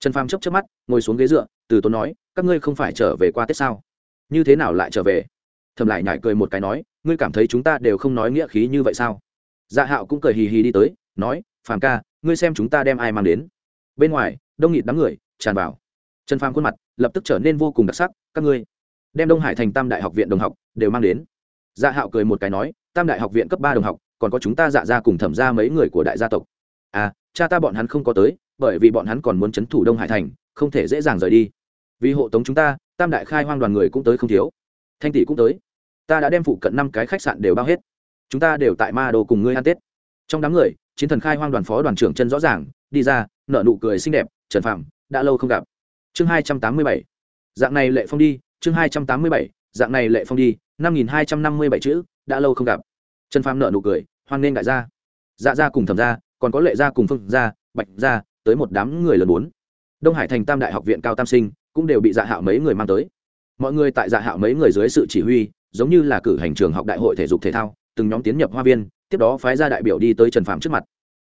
[SPEAKER 1] Trần phàm chấp chấp mắt, ngồi xuống ghế dựa, từ tốn nói, các ngươi không phải trở về qua tết sao? Như thế nào lại trở về? Thẩm lại nhải cười một cái nói, ngươi cảm thấy chúng ta đều không nói nghĩa khí như vậy sao? Dạ hạo cũng cười hì hì đi tới, nói, phàm ca, ngươi xem chúng ta đem ai mang đến? Bên ngoài, đông nghịt đám người tràn vào. Trần phàm khuôn mặt lập tức trở nên vô cùng đặc sắc, các ngươi, đem đông hải thành tam đại học viện đồng học đều mang đến dạ hạo cười một cái nói, tam đại học viện cấp ba đồng học, còn có chúng ta dạ ra cùng thẩm ra mấy người của đại gia tộc. À cha ta bọn hắn không có tới, bởi vì bọn hắn còn muốn c h ấ n thủ đông hải thành, không thể dễ dàng rời đi. Vì hộ tống chúng ta, tam đại khai hoang đoàn người cũng tới không thiếu. Thanh tỷ cũng tới. Ta đã đem phụ cận năm cái khách sạn đều bao hết. Chúng ta đều tại ma đồ cùng ngươi ăn tết. Trong đám người, chiến thần khai hoang đoàn phó đoàn trưởng chân rõ ràng, đi ra nợ nụ cười xinh đẹp, trần phạm đã lâu không gặp. Chương hai trăm tám mươi bảy. Dạng này lệ phong đi, chương hai trăm tám mươi bảy, dạng này lệ phong đi năm nghìn hai trăm năm mươi bảy chữ, đã lâu không gặp. Trần phàm nợ nụ cười, hoan nghênh đại gia. Dạ gia cùng thẩm gia, còn có lệ gia cùng phương gia, bạch gia, tới một đám người lớn bốn. Đông hải thành tam đại học viện cao tam sinh, cũng đều bị dạ hạo mấy người mang tới. Mọi người tại dạ hạo mấy người dưới sự chỉ huy, giống như là cử hành trường học đại hội thể dục thể thao, từng nhóm tiến nhập hoa viên, tiếp đó phái ra đại biểu đi tới trần Phàm trước mặt.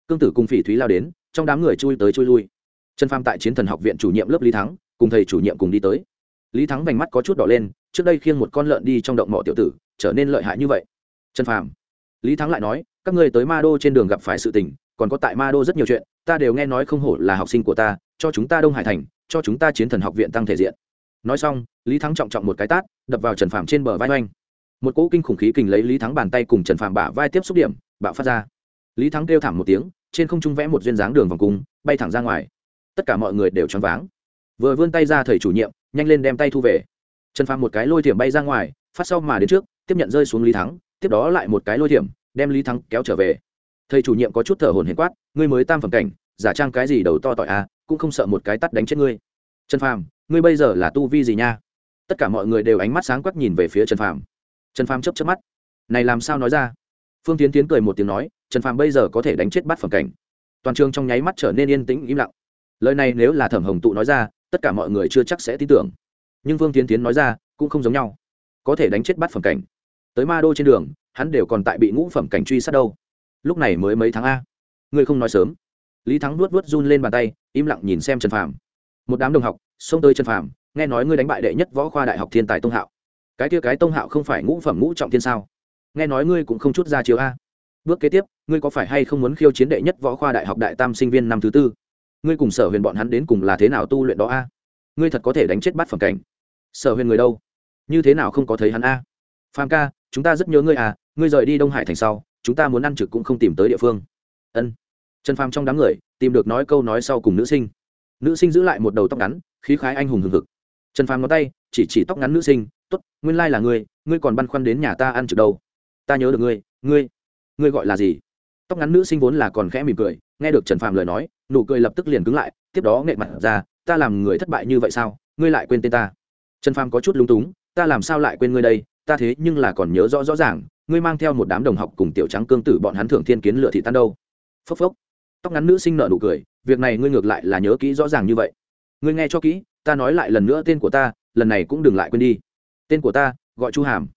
[SPEAKER 1] Cương tử cùng phỉ thúy lao đến, trong đám người chui tới chui lui. Trần Phàm tại chiến thần học viện chủ nhiệm lớp lý thắng, cùng thầy chủ nhiệm cùng đi tới. Lý thắng vành mắt có chút đỏ lên trước đây khiêng một con lợn đi trong động mỏ tiểu tử, trở nên lợi hại như vậy. Trần phàm, lý thắng lại nói, các ngươi tới ma đô trên đường gặp phải sự tình, còn có tại ma đô rất nhiều chuyện, ta đều nghe nói không hổ là học sinh của ta, cho chúng ta đông hải thành, cho chúng ta chiến thần học viện tăng thể diện. Nói xong, lý thắng trọng trọng một cái tát, đập vào trần phàm trên bờ vai oanh. Một cỗ kinh khủng khí kình lấy lý thắng bàn tay cùng trần phàm bả vai tiếp xúc điểm, bạo phát ra. Lý thắng kêu thảm một tiếng, trên không trung vẽ một duyên dáng đường vòng cung, bay thẳng ra ngoài. Tất cả mọi người đều choáng váng. Vừa vươn tay ra thầy chủ nhiệm, nhanh lên đem tay thu về trần phàm một cái lôi thiểm bay ra ngoài, phát sau mà đến trước, tiếp nhận rơi xuống lý thắng, tiếp đó lại một cái lôi thiểm, đem lý thắng kéo trở về. Thầy chủ nhiệm có chút thở hồn hiền quát, ngươi mới tam phẩm cảnh, giả trang cái gì đầu to tỏi à cũng không sợ một cái tắt đánh chết ngươi. Trần phàm, ngươi bây giờ là tu vi gì nha? Tất cả mọi người đều ánh mắt sáng quắc nhìn về phía trần phàm. Trần phàm chấp chấp mắt. Này làm sao nói ra? Phương tiến tiến cười một tiếng nói, trần phàm bây giờ có thể đánh chết bắt phẩm cảnh. Toàn trường trong nháy mắt trở nên yên tĩnh im lặng. Lời này nếu là thẩm hồng tụ nói ra, tất cả mọi người chưa chắc sẽ tin tưởng nhưng vương tiến tiến nói ra, cũng không giống nhau. Có thể đánh chết bắt phẩm cảnh. Tới ma đô trên đường, hắn đều còn tại bị ngũ phẩm cảnh truy sát đâu. Lúc này mới mấy tháng a. Ngươi không nói sớm. Lý thắng nuốt vuốt run lên bàn tay, im lặng nhìn xem trần phàm. Một đám đồng học, xông tới trần phàm, nghe nói ngươi đánh bại đệ nhất võ khoa đại học thiên tài tông hạo. Cái kia cái tông hạo không phải ngũ phẩm ngũ trọng thiên sao? Nghe nói ngươi cũng không chút ra chiếu a. Bước kế tiếp, ngươi có phải hay không muốn khiêu chiến đệ nhất võ khoa đại học đại tam sinh viên năm thứ tư? Ngươi cùng sở huyền bọn hắn đến cùng là thế nào tu luyện đó a? Ngươi thật có thể đánh chết bắt phẩm cảnh sở huyền người đâu? Như thế nào không có thấy hắn a? Phàm ca, chúng ta rất nhớ ngươi à ngươi rời đi đông hải thành sau, chúng ta muốn ăn trực cũng không tìm tới địa phương. Ân. Trần phàm trong đám người tìm được nói câu nói sau cùng nữ sinh. Nữ sinh giữ lại một đầu tóc ngắn, khí khái anh hùng hừng hực. Trần phàm ngón tay, chỉ chỉ tóc ngắn nữ sinh t ố t nguyên lai là ngươi ngươi còn băn khoăn đến nhà ta ăn trực đâu? Ta nhớ được ngươi ngươi ngươi gọi là gì? Tóc ngắn nữ sinh vốn là còn khẽ mỉm cười, nghe được trần phàm lời nói, nụ cười lập tức liền cứng lại, tiếp đó nghệ mặt ra, ta làm người thất bại như vậy sao? Ngươi lại quên tên ta trần phàm có chút lung túng, ta làm sao lại quên ngươi đây? Ta thế nhưng là còn nhớ rõ rõ ràng, ngươi mang theo một đám đồng học cùng tiểu trắng cương tử bọn hắn thưởng thiên kiến lựa thị tan đâu. Phốc phốc. Tóc ngắn nữ sinh nợ nụ cười, việc này ngươi ngược lại là nhớ kỹ rõ ràng như vậy. Ngươi nghe cho kỹ, ta nói lại lần nữa tên của ta, lần này cũng đừng lại quên đi. Tên của ta, gọi chu hàm.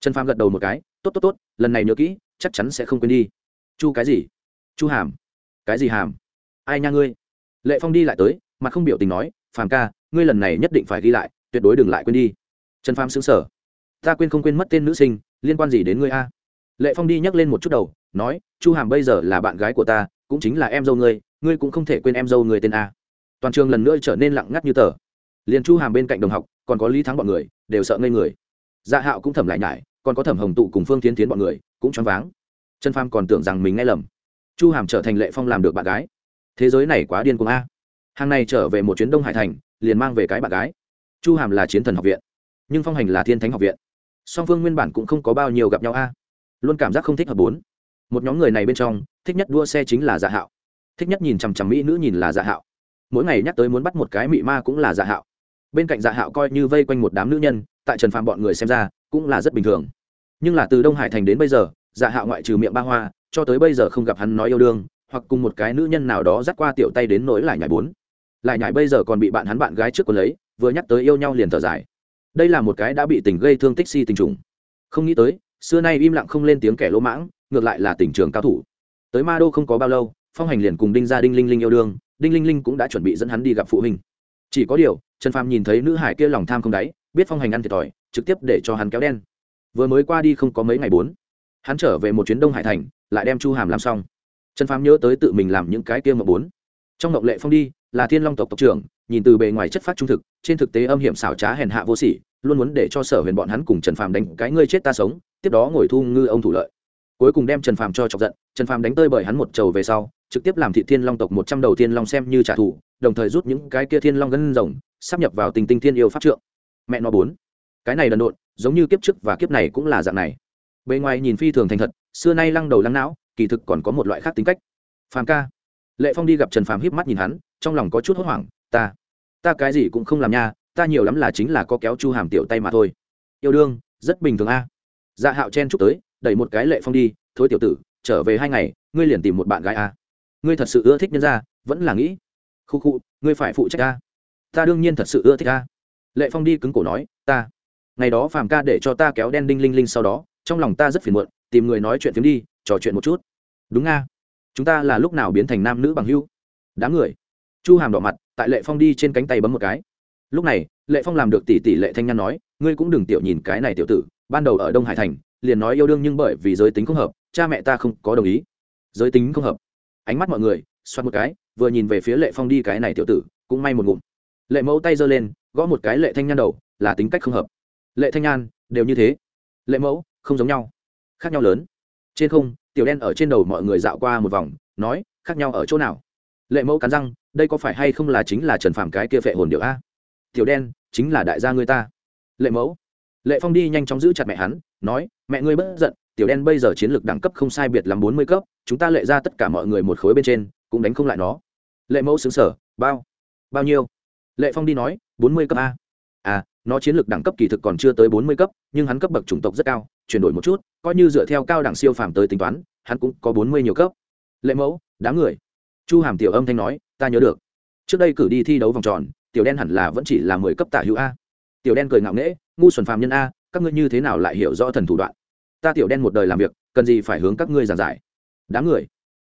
[SPEAKER 1] Trần phàm gật đầu một cái, tốt tốt tốt, lần này nhớ kỹ, chắc chắn sẽ không quên đi. Chu cái gì? Chu hàm. Cái gì hàm? Ai nha ngươi? Lệ phong đi lại tới, mặt không biểu tình nói, phàm ca, ngươi lần này nhất định phải ghi lại tuyệt đối đừng lại quên đi. Trần phàm xứng sở ta quên không quên mất tên nữ sinh, liên quan gì đến ngươi a? Lệ phong đi nhắc lên một chút đầu, nói, chu hàm bây giờ là bạn gái của ta, cũng chính là em dâu ngươi ngươi cũng không thể quên em dâu người tên a. Toàn trường lần nữa trở nên lặng ngắt như tờ. Liền chu hàm bên cạnh đồng học, còn có lý thắng bọn người, đều sợ ngây người. Dạ hạo cũng thẩm lại nhải, còn có thẩm hồng tụ cùng phương tiến tiến bọn người, cũng choáng váng. Trần pham còn tưởng rằng mình nghe lầm. Chu hàm trở thành lệ phong làm được bạn gái. Thế giới này quá điên cuồng a. Hàng này trở về một chuyến đông hải thành, liền mang về cái bạn gái chu hàm là chiến thần học viện, nhưng phong hành là thiên thánh học viện. Song phương nguyên bản cũng không có bao nhiêu gặp nhau a. Luôn cảm giác không thích hợp bốn. Một nhóm người này bên trong, thích nhất đua xe chính là dạ hạo. Thích nhất nhìn chằm chằm mỹ nữ nhìn là dạ hạo. Mỗi ngày nhắc tới muốn bắt một cái mị ma cũng là dạ hạo. Bên cạnh dạ hạo coi như vây quanh một đám nữ nhân, tại trần phàm bọn người xem ra, cũng là rất bình thường. Nhưng là từ đông hải thành đến bây giờ dạ hạo ngoại trừ miệng ba hoa, cho tới bây giờ không gặp hắn nói yêu đương, hoặc cùng một cái nữ nhân nào đó dắt qua tiểu tay đến nỗi lại nhảy bốn. Lại nhảy bây giờ còn bị bạn hắn bạn gái trước còn lấy vừa nhắc tới yêu nhau liền thở dài. Đây là một cái đã bị tình gây thương tích si tình trùng. Không nghĩ tới, xưa nay im lặng không lên tiếng kẻ lỗ mãng, ngược lại là tình trường cao thủ. Tới ma đô không có bao lâu, phong hành liền cùng đinh gia đinh linh linh yêu đương, đinh linh linh cũng đã chuẩn bị dẫn hắn đi gặp phụ huynh. Chỉ có điều, trần phàm nhìn thấy nữ hải kia lòng tham không đáy, biết phong hành ăn thiệt thòi, trực tiếp để cho hắn kéo đen. Vừa mới qua đi không có mấy ngày bốn, hắn trở về một chuyến đông hải thành, lại đem chu hàm làm xong. Trần phàm nhớ tới tự mình làm những cái kia mà bốn. Trong mộng lệ phong đi, là thiên long tộc tộc trưởng nhìn từ bề ngoài chất phát trung thực, trên thực tế âm hiểm xảo trá hèn hạ vô sỉ, luôn muốn để cho sở huyền bọn hắn cùng trần phàm đánh cái ngươi chết ta sống, tiếp đó ngồi thu ngư ông thủ lợi. Cuối cùng đem trần phàm cho chọc giận, trần phàm đánh tơi bởi hắn một trầu về sau, trực tiếp làm thị thiên long tộc một trăm đầu thiên long xem như trả thù, đồng thời rút những cái kia thiên long gân rồng, sắp nhập vào tình tinh thiên yêu pháp trượng. Mẹ nó bốn. Cái này đần độn, giống như kiếp trước và kiếp này cũng là dạng này. Bề ngoài nhìn phi thường thành thật, xưa nay lăng đầu lăng não, kỳ thực còn có một loại khác tính cách. Phàm ca. Lệ phong đi gặp trần phàm híp mắt nhìn hắn, trong lòng có chút hốt hoảng ta. Ta cái gì cũng không làm nha, ta nhiều lắm là chính là có kéo chu hàm tiểu tay mà thôi. Yêu đương, rất bình thường a. Dạ hạo chen chúc tới, đẩy một cái lệ phong đi thối tiểu tử, trở về hai ngày, ngươi liền tìm một bạn gái a. Ngươi thật sự ưa thích nhân ra vẫn là nghĩ. Khu khu, ngươi phải phụ trách a. Ta đương nhiên thật sự ưa thích a. Lệ phong đi cứng cổ nói, ta, ngày đó phàm ca để cho ta kéo đen đinh linh linh sau đó, trong lòng ta rất phiền muộn, tìm người nói chuyện phiếm đi, trò chuyện một chút. Đúng a. Chúng ta là lúc nào biến thành nam nữ bằng hưu đám người. Chu hàm đỏ mặt tại lệ phong đi trên cánh tay bấm một cái lúc này lệ phong làm được tỷ tỷ lệ thanh nhan nói ngươi cũng đừng tiểu nhìn cái này tiểu tử ban đầu ở đông hải thành liền nói yêu đương nhưng bởi vì giới tính không hợp cha mẹ ta không có đồng ý giới tính không hợp ánh mắt mọi người xoắt một cái vừa nhìn về phía lệ phong đi cái này tiểu tử cũng may một ngụm lệ mẫu tay giơ lên gõ một cái lệ thanh nhan đầu là tính cách không hợp lệ thanh nhan đều như thế lệ mẫu không giống nhau khác nhau lớn trên không tiểu đen ở trên đầu mọi người dạo qua một vòng nói khác nhau ở chỗ nào lệ mẫu cắn răng, đây có phải hay không là chính là trần phàm cái kia phệ hồn điệu a? Tiểu đen, chính là đại gia ngươi ta. Lệ mẫu. Lệ phong đi nhanh chóng giữ chặt mẹ hắn, nói, mẹ ngươi bất giận, tiểu đen bây giờ chiến lược đẳng cấp không sai biệt làm bốn mươi cấp, chúng ta lệ ra tất cả mọi người một khối bên trên, cũng đánh không lại nó. Lệ mẫu xứng sở, bao bao nhiêu? Lệ phong đi nói, bốn mươi cấp a. À nó chiến lược đẳng cấp kỳ thực còn chưa tới bốn mươi cấp, nhưng hắn cấp bậc chủng tộc rất cao, chuyển đổi một chút, coi như dựa theo cao đẳng siêu phàm tới tính toán, hắn cũng có bốn mươi nhiều cấp. Lệ mẫu đám người chu hàm tiểu âm thanh nói, ta nhớ được. Trước đây cử đi thi đấu vòng tròn, tiểu đen hẳn là vẫn chỉ là mười cấp tả hữu a. Tiểu đen cười ngạo nghễ, ngu xuẩn phàm nhân a, các ngươi như thế nào lại hiểu rõ thần thủ đoạn? Ta tiểu đen một đời làm việc, cần gì phải hướng các ngươi giảng giải? Đám người.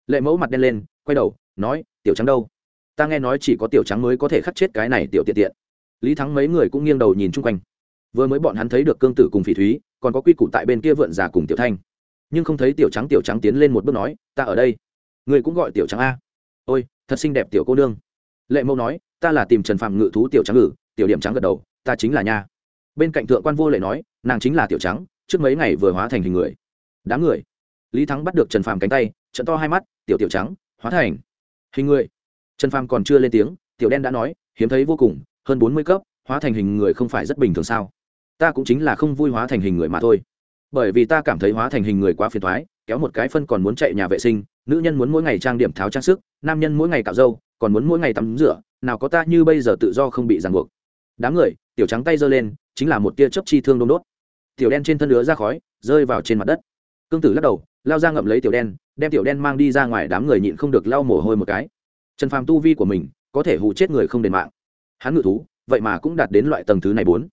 [SPEAKER 1] Lệ mẫu mặt đen lên, quay đầu, nói, tiểu trắng đâu? Ta nghe nói chỉ có tiểu trắng mới có thể khắc chết cái này tiểu tiện tiện. Lý thắng mấy người cũng nghiêng đầu nhìn chung quanh. Vừa mới bọn hắn thấy được cương tử cùng phỉ thúy, còn có quy củ tại bên kia vượn già cùng tiểu thanh. Nhưng không thấy tiểu trắng tiểu trắng tiến lên một bước nói, ta ở đây. Người cũng gọi tiểu trắng a ôi, thật xinh đẹp tiểu cô nương. Lệ mẫu nói, ta là tìm trần phạm ngự thú tiểu trắng ngự, tiểu điểm trắng gật đầu, ta chính là nha. Bên cạnh thượng quan vô lệ nói, nàng chính là tiểu trắng, trước mấy ngày vừa hóa thành hình người. Đám người. Lý thắng bắt được trần phàm cánh tay, trận to hai mắt, tiểu tiểu trắng, hóa thành hình người. Trần phàm còn chưa lên tiếng, tiểu đen đã nói, hiếm thấy vô cùng, hơn bốn mươi cấp, hóa thành hình người không phải rất bình thường sao? Ta cũng chính là không vui hóa thành hình người mà thôi. Bởi vì ta cảm thấy hóa thành hình người quá phiền thoái kéo một cái phân còn muốn chạy nhà vệ sinh nữ nhân muốn mỗi ngày trang điểm tháo trang sức, nam nhân mỗi ngày cạo râu, còn muốn mỗi ngày tắm rửa, nào có ta như bây giờ tự do không bị ràng buộc. Đám người, tiểu trắng tay giơ lên, chính là một tia chớp chi thương đông đốt. Tiểu đen trên thân lứa ra khói, rơi vào trên mặt đất. Cương tử lắc đầu, lao ra ngậm lấy tiểu đen, đem tiểu đen mang đi ra ngoài đám người nhịn không được lau mồ hôi một cái. Trần phàm tu vi của mình, có thể hụ chết người không đền mạng. Hắn ngự thú, vậy mà cũng đạt đến loại tầng thứ này bốn.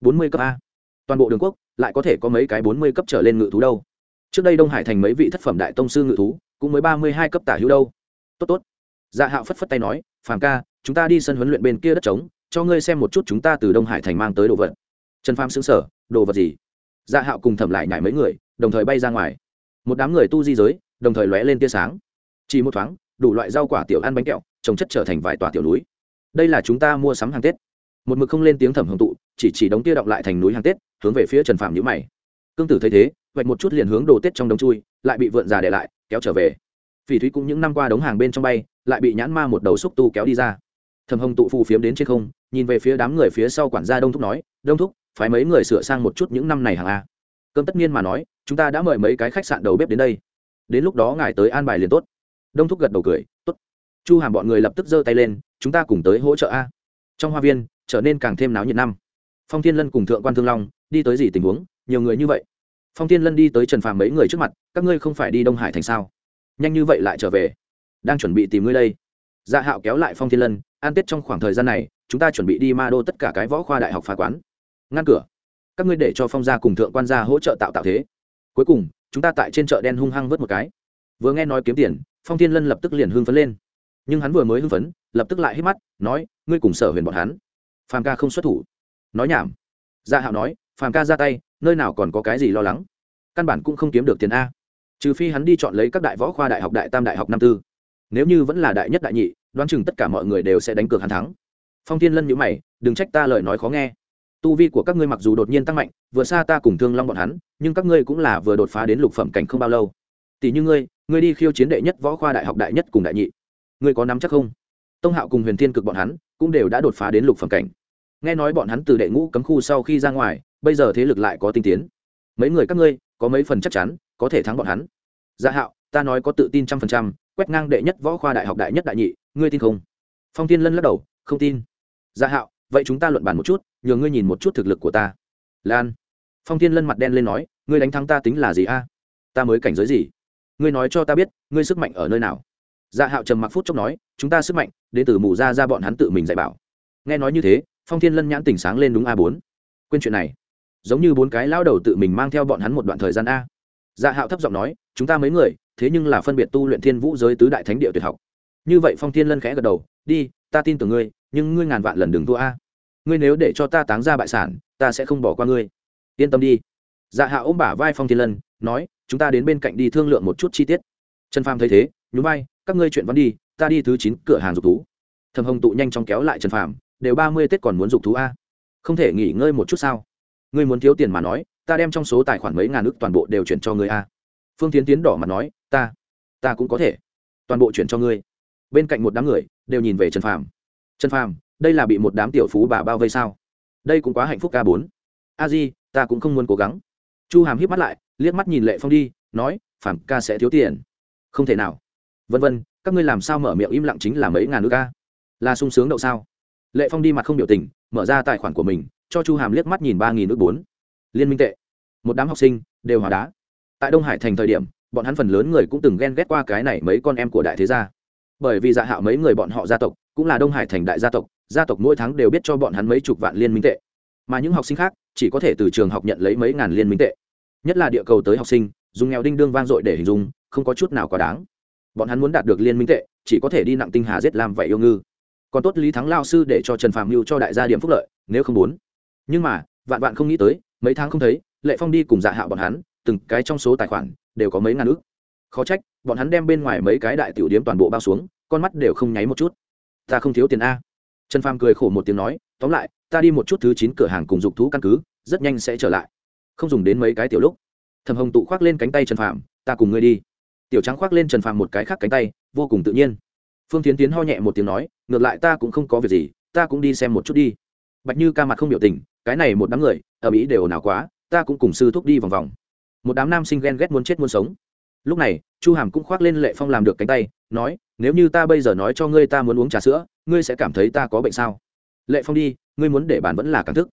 [SPEAKER 1] Bốn mươi cấp a. Toàn bộ đường quốc, lại có thể có mấy cái bốn mươi cấp trở lên ngự thú đâu. Trước đây đông hải thành mấy vị thất phẩm đại tông sư ngự thú cũng mới ba mươi hai cấp tả hữu đâu. Tốt tốt. Dạ hạo phất phất tay nói, phàm ca, chúng ta đi sân huấn luyện bên kia đất trống, cho ngươi xem một chút chúng ta từ đông hải thành mang tới đồ vật. Trần phàm xứng sở đồ vật gì? Dạ hạo cùng thẩm lại nhảy mấy người, đồng thời bay ra ngoài. Một đám người tu di giới, đồng thời lóe lên tia sáng. Chỉ một thoáng, đủ loại rau quả tiểu ăn bánh kẹo, trồng chất trở thành vài tòa tiểu núi. Đây là chúng ta mua sắm hàng tết. Một mực không lên tiếng thẩm hưởng tụ, chỉ chỉ đống kia động lại thành núi hàng tết, hướng về phía trần phạm nhữ mày. Cương tử thấy thế vạch một chút liền hướng đồ tết trong đống chui, lại bị vượn già để lại kéo trở về. Phỉ thúy cũng những năm qua đống hàng bên trong bay, lại bị nhãn ma một đầu xúc tu kéo đi ra. Thầm hồng tụ phù phiếm đến trên không, nhìn về phía đám người phía sau quản gia đông thúc nói, đông thúc phải mấy người sửa sang một chút những năm này hàng a. Cơm tất nhiên mà nói, chúng ta đã mời mấy cái khách sạn đầu bếp đến đây. Đến lúc đó ngài tới an bài liền tốt. Đông thúc gật đầu cười, tốt. Chu hàm bọn người lập tức giơ tay lên, chúng ta cùng tới hỗ trợ a. Trong hoa viên, trở nên càng thêm náo nhiệt năm. Phong thiên lân cùng thượng quan thương long, đi tới gì tình huống? Nhiều người như vậy phong thiên lân đi tới trần phàm mấy người trước mặt, các ngươi không phải đi đông hải thành sao? Nhanh như vậy lại trở về. Đang chuẩn bị tìm ngươi đây. Dạ hạo kéo lại phong thiên lân, an tết trong khoảng thời gian này, chúng ta chuẩn bị đi ma đô tất cả cái võ khoa đại học phá quán. Ngăn cửa. Các ngươi để cho phong gia cùng thượng quan gia hỗ trợ tạo tạo thế. Cuối cùng, chúng ta tại trên chợ đen hung hăng vớt một cái. Vừa nghe nói kiếm tiền, phong thiên lân lập tức liền hưng phấn lên. Nhưng hắn vừa mới hưng phấn, lập tức lại hít mắt, nói, ngươi cùng sở huyền bọn hắn, phàm ca không xuất thủ. Nói nhảm. Gia dạ hạo nói, phàm ca ra tay nơi nào còn có cái gì lo lắng? Căn bản cũng không kiếm được tiền a. Trừ phi hắn đi chọn lấy các đại võ khoa đại học, đại tam đại học năm tư. Nếu như vẫn là đại nhất đại nhị, đoán chừng tất cả mọi người đều sẽ đánh cược hắn thắng. Phong thiên lân nhữ mày, đừng trách ta lời nói khó nghe. Tu vi của các ngươi mặc dù đột nhiên tăng mạnh, vừa xa ta cùng thương long bọn hắn, nhưng các ngươi cũng là vừa đột phá đến lục phẩm cảnh không bao lâu. Tỷ như ngươi ngươi đi khiêu chiến đệ nhất võ khoa đại học, đại nhất cùng đại nhị. Ngươi có nắm chắc không? Tông hạo cùng huyền thiên cực bọn hắn cũng đều đã đột phá đến lục phẩm cảnh nghe nói bọn hắn từ đệ ngũ cấm khu sau khi ra ngoài, bây giờ thế lực lại có tinh tiến. Mấy người các ngươi, có mấy phần chắc chắn, có thể thắng bọn hắn. Dạ hạo, ta nói có tự tin trăm phần trăm, quét ngang đệ nhất võ khoa đại học đại nhất đại nhị, ngươi tin không? Phong tiên lân lắc đầu, không tin. Dạ hạo, vậy chúng ta luận bàn một chút, nhờ ngươi nhìn một chút thực lực của ta. Lan. Phong tiên lân mặt đen lên nói, ngươi đánh thắng ta tính là gì a? Ta mới cảnh giới gì? Ngươi nói cho ta biết, ngươi sức mạnh ở nơi nào? Dạ hạo trầm mặc phút chốc nói, chúng ta sức mạnh, đến từ mù ra ra bọn hắn tự mình dạy bảo. Nghe nói như thế phong thiên lân nhãn tỉnh sáng lên đúng a bốn. Quên chuyện này. Giống như bốn cái lao đầu tự mình mang theo bọn hắn một đoạn thời gian a. Dạ hạo thấp giọng nói, chúng ta mấy người, thế nhưng là phân biệt tu luyện thiên vũ giới tứ đại thánh địa tuyệt học. Như vậy phong thiên lân khẽ gật đầu, đi, ta tin tưởng ngươi, nhưng ngươi ngàn vạn lần đừng thua a. Ngươi nếu để cho ta táng ra bại sản, ta sẽ không bỏ qua ngươi. Yên tâm đi. Dạ hạ ôm bả vai phong thiên lân, nói, chúng ta đến bên cạnh đi thương lượng một chút chi tiết. Trần phàm thấy thế, nhún vai, các ngươi chuyện vẫn đi, ta đi thứ chín cửa hàng dục thú. Thầm hồng tụ nhanh chóng kéo lại trần phàm đều ba mươi tết còn muốn dục thú a. Không thể nghỉ ngơi một chút sao? Ngươi muốn thiếu tiền mà nói, ta đem trong số tài khoản mấy ngàn ước toàn bộ đều chuyển cho ngươi a. Phương tiến tiến đỏ mặt nói, ta ta cũng có thể. Toàn bộ chuyển cho ngươi. Bên cạnh một đám người, đều nhìn về trần phàm. Trần phàm, đây là bị một đám tiểu phú bà bao vây sao? Đây cũng quá hạnh phúc ca bốn. A di, ta cũng không muốn cố gắng. Chu hàm hít mắt lại, liếc mắt nhìn lệ phong đi, nói, phàm ca sẽ thiếu tiền. Không thể nào. Vân vân, các ngươi làm sao mở miệng im lặng chính là mấy ngàn nước ca? Là sung sướng đậu sao? Lệ phong đi mặt không biểu tình, mở ra tài khoản của mình, cho chu hàm liếc mắt nhìn ba nghìn nước bốn. Liên minh tệ. Một đám học sinh, đều hòa đá. Tại đông hải thành thời điểm, bọn hắn phần lớn người cũng từng ghen ghét qua cái này mấy con em của đại thế gia. Bởi vì dạ hạo mấy người bọn họ gia tộc, cũng là đông hải thành đại gia tộc gia tộc mỗi tháng đều biết cho bọn hắn mấy chục vạn liên minh tệ. Mà những học sinh khác, chỉ có thể từ trường học nhận lấy mấy ngàn liên minh tệ. Nhất là địa cầu tới học sinh, dùng nghèo đinh đương vang dội để hình dung, không có chút nào quá đáng. Bọn hắn muốn đạt được liên minh tệ, chỉ có thể đi nặng tinh hà giết làm vậy yêu ngư còn tốt lý thắng lao sư để cho trần phạm mưu cho đại gia điểm phúc lợi, nếu không muốn. Nhưng mà, vạn vạn không nghĩ tới, mấy tháng không thấy, lệ phong đi cùng dạ hạo bọn hắn, từng cái trong số tài khoản, đều có mấy ngàn ước khó trách, bọn hắn đem bên ngoài mấy cái đại tiểu điếm toàn bộ bao xuống, con mắt đều không nháy một chút. Ta không thiếu tiền a. Trần phàm cười khổ một tiếng nói, tóm lại, ta đi một chút thứ chín cửa hàng cùng dục thú căn cứ, rất nhanh sẽ trở lại. Không dùng đến mấy cái tiểu lúc. Thầm hồng tụ khoác lên cánh tay trần phàm, ta cùng ngươi đi. Tiểu trắng khoác lên trần phàm một cái khác cánh tay, vô cùng tự nhiên. Phương tiến tiến ho nhẹ một tiếng nói ngược lại ta cũng không có việc gì ta cũng đi xem một chút đi. Bạch như ca mặt không biểu tình cái này một đám người ở mỹ đều nào quá ta cũng cùng sư thúc đi vòng vòng. Một đám nam sinh ghen ghét muốn chết muốn sống. Lúc này chu hàm cũng khoác lên lệ phong làm được cánh tay nói nếu như ta bây giờ nói cho ngươi ta muốn uống trà sữa ngươi sẽ cảm thấy ta có bệnh sao? Lệ phong đi ngươi muốn để bàn vẫn là cảm thức.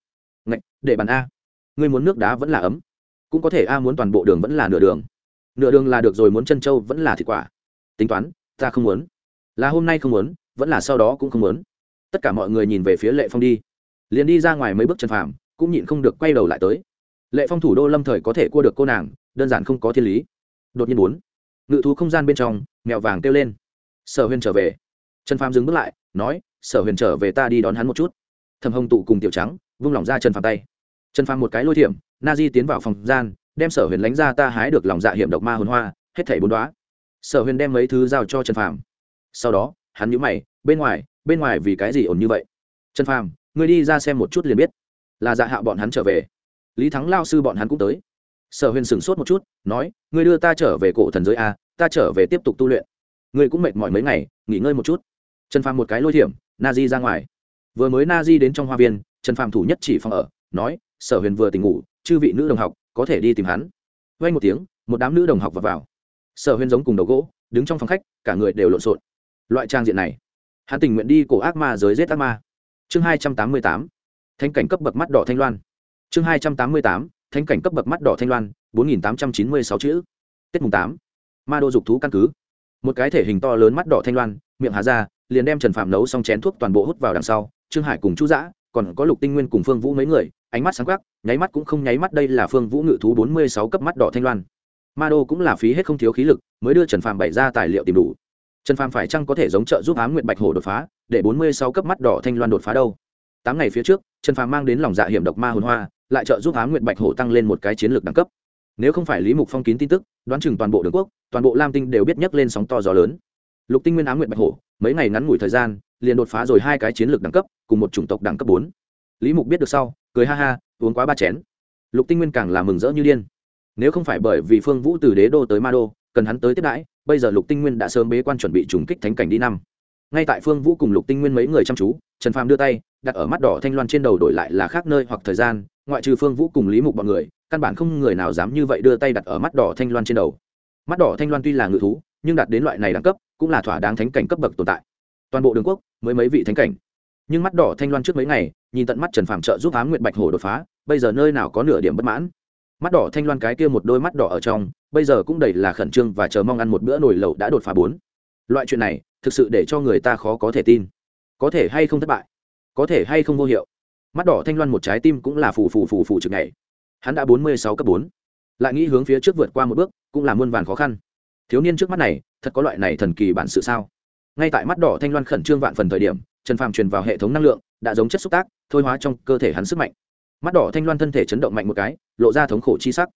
[SPEAKER 1] Ngạch, để bàn a. Ngươi muốn nước đá vẫn là ấm. Cũng có thể a muốn toàn bộ đường vẫn là nửa đường. Nửa đường là được rồi muốn chân trâu vẫn là thịt quả. Tính toán ta không muốn. Là hôm nay không muốn vẫn là sau đó cũng không muốn. Tất cả mọi người nhìn về phía lệ phong đi. Liền đi ra ngoài mấy bước chân phàm, cũng nhịn không được quay đầu lại tới. Lệ phong thủ đô lâm thời có thể cua được cô nàng, đơn giản không có thiên lý. Đột nhiên bốn, ngự thú không gian bên trong, mèo vàng kêu lên. Sở huyền trở về. Trần phàm dừng bước lại, nói, sở huyền trở về ta đi đón hắn một chút. Thầm hồng tụ cùng tiểu trắng, vung lòng ra trần phàm tay. Trần phàm một cái lôi thiểm, na di tiến vào phòng gian, đem sở huyền lánh ra ta hái được lòng dạ hiểm độc ma hồn hoa, hết thảy bốn đoá sở huyền đem mấy thứ giao cho trần phàm. Sau đó hắn nhíu mày bên ngoài bên ngoài vì cái gì ổn như vậy? Trần phàm ngươi đi ra xem một chút liền biết. Là dạ hạo bọn hắn trở về. Lý thắng lao sư bọn hắn cũng tới. Sở huyền sửng sốt một chút nói ngươi đưa ta trở về cổ thần giới a ta trở về tiếp tục tu luyện. Ngươi cũng mệt mỏi mấy ngày nghỉ ngơi một chút. Trần phàm một cái lôi thiểm na di ra ngoài. Vừa mới na di đến trong hoa viên trần phàm thủ nhất chỉ phòng ở nói sở huyền vừa tỉnh ngủ chư vị nữ đồng học có thể đi tìm hắn. Vang một tiếng một đám nữ đồng học vào, vào. sở huyền giống cùng đầu gỗ đứng trong phòng khách cả người đều lộn xộn loại trang diện này. Hắn tình nguyện đi cổ ác ma giới giết ác ma. Chương hai trăm tám mươi tám thanh cảnh cấp bậc mắt đỏ thanh loan. Chương hai trăm tám mươi tám thanh cảnh cấp bậc mắt đỏ thanh loan, bốn nghìn tám trăm chín mươi sáu chữ. Tết mùng tám, ma đô dục thú căn cứ. Một cái thể hình to lớn mắt đỏ thanh loan, miệng hà ra, liền đem trần phạm nấu xong chén thuốc toàn bộ hút vào đằng sau, trương hải cùng chú dã, còn có lục tinh nguyên cùng phương vũ mấy người, ánh mắt sáng quắc, nháy mắt cũng không nháy mắt đây là phương vũ ngự thú bốn mươi sáu cấp mắt đỏ thanh loan. Ma đô cũng là phí hết không thiếu khí lực, mới đưa trần phạm bày ra tài liệu tìm đủ trần phàm phải chăng có thể giống trợ giúp ám nguyện bạch hổ đột phá, để bốn mươi sáu cấp mắt đỏ thanh loan đột phá đâu? Tám ngày phía trước, trần phàm mang đến lòng dạ hiểm độc ma hồn hoa, lại trợ giúp ám nguyện bạch hổ tăng lên một cái chiến lược đẳng cấp. Nếu không phải lý mục phong kín tin tức, đoán chừng toàn bộ đường quốc, toàn bộ lam tinh đều biết nhấc lên sóng to gió lớn. Lục tinh nguyên ám nguyện bạch hổ, mấy ngày ngắn ngủi thời gian, liền đột phá rồi hai cái chiến lược đẳng cấp, cùng một chủng tộc đẳng cấp bốn. Lý mục biết được sau, cười ha ha, uống quá ba chén. Lục tinh nguyên càng là mừng rỡ như điên. Nếu không phải bởi vì phương vũ từ đế đô tới ma đô cần hắn tới tiếp đãi, bây giờ lục tinh nguyên đã sớm bế quan chuẩn bị trùng kích thánh cảnh đi năm. Ngay tại phương vũ cùng lục tinh nguyên mấy người chăm chú, trần phàm đưa tay, đặt ở mắt đỏ thanh loan trên đầu đổi lại là khác nơi hoặc thời gian, ngoại trừ phương vũ cùng lý mục bọn người, căn bản không người nào dám như vậy đưa tay đặt ở mắt đỏ thanh loan trên đầu. Mắt đỏ thanh loan tuy là ngự thú, nhưng đạt đến loại này đẳng cấp, cũng là thỏa đáng thánh cảnh cấp bậc tồn tại. Toàn bộ đường quốc, mới mấy vị thánh cảnh. Nhưng mắt đỏ thanh loan trước mấy ngày, nhìn tận mắt trần phàm trợ giúp ám nguyện bạch hồ đột phá, bây giờ nơi nào có nửa điểm bất mãn. Mắt đỏ thanh loan cái kia một đôi mắt đỏ ở trong bây giờ cũng đầy là khẩn trương và chờ mong ăn một bữa nồi lẩu đã đột phá bốn. Loại chuyện này, thực sự để cho người ta khó có thể tin. Có thể hay không thất bại? Có thể hay không vô hiệu? Mắt đỏ thanh loan một trái tim cũng là phù phù phù phù trực ngày hắn đã bốn mươi sáu cấp bốn. Lại nghĩ hướng phía trước vượt qua một bước, cũng là muôn vàn khó khăn. Thiếu niên trước mắt này, thật có loại này thần kỳ bản sự sao? Ngay tại mắt đỏ thanh loan khẩn trương vạn phần thời điểm, trần phàm truyền vào hệ thống năng lượng, đã giống chất xúc tác, thôi hóa trong cơ thể hắn sức mạnh. Mắt đỏ thanh loan thân thể chấn động mạnh một cái, lộ ra thống khổ chi sắc.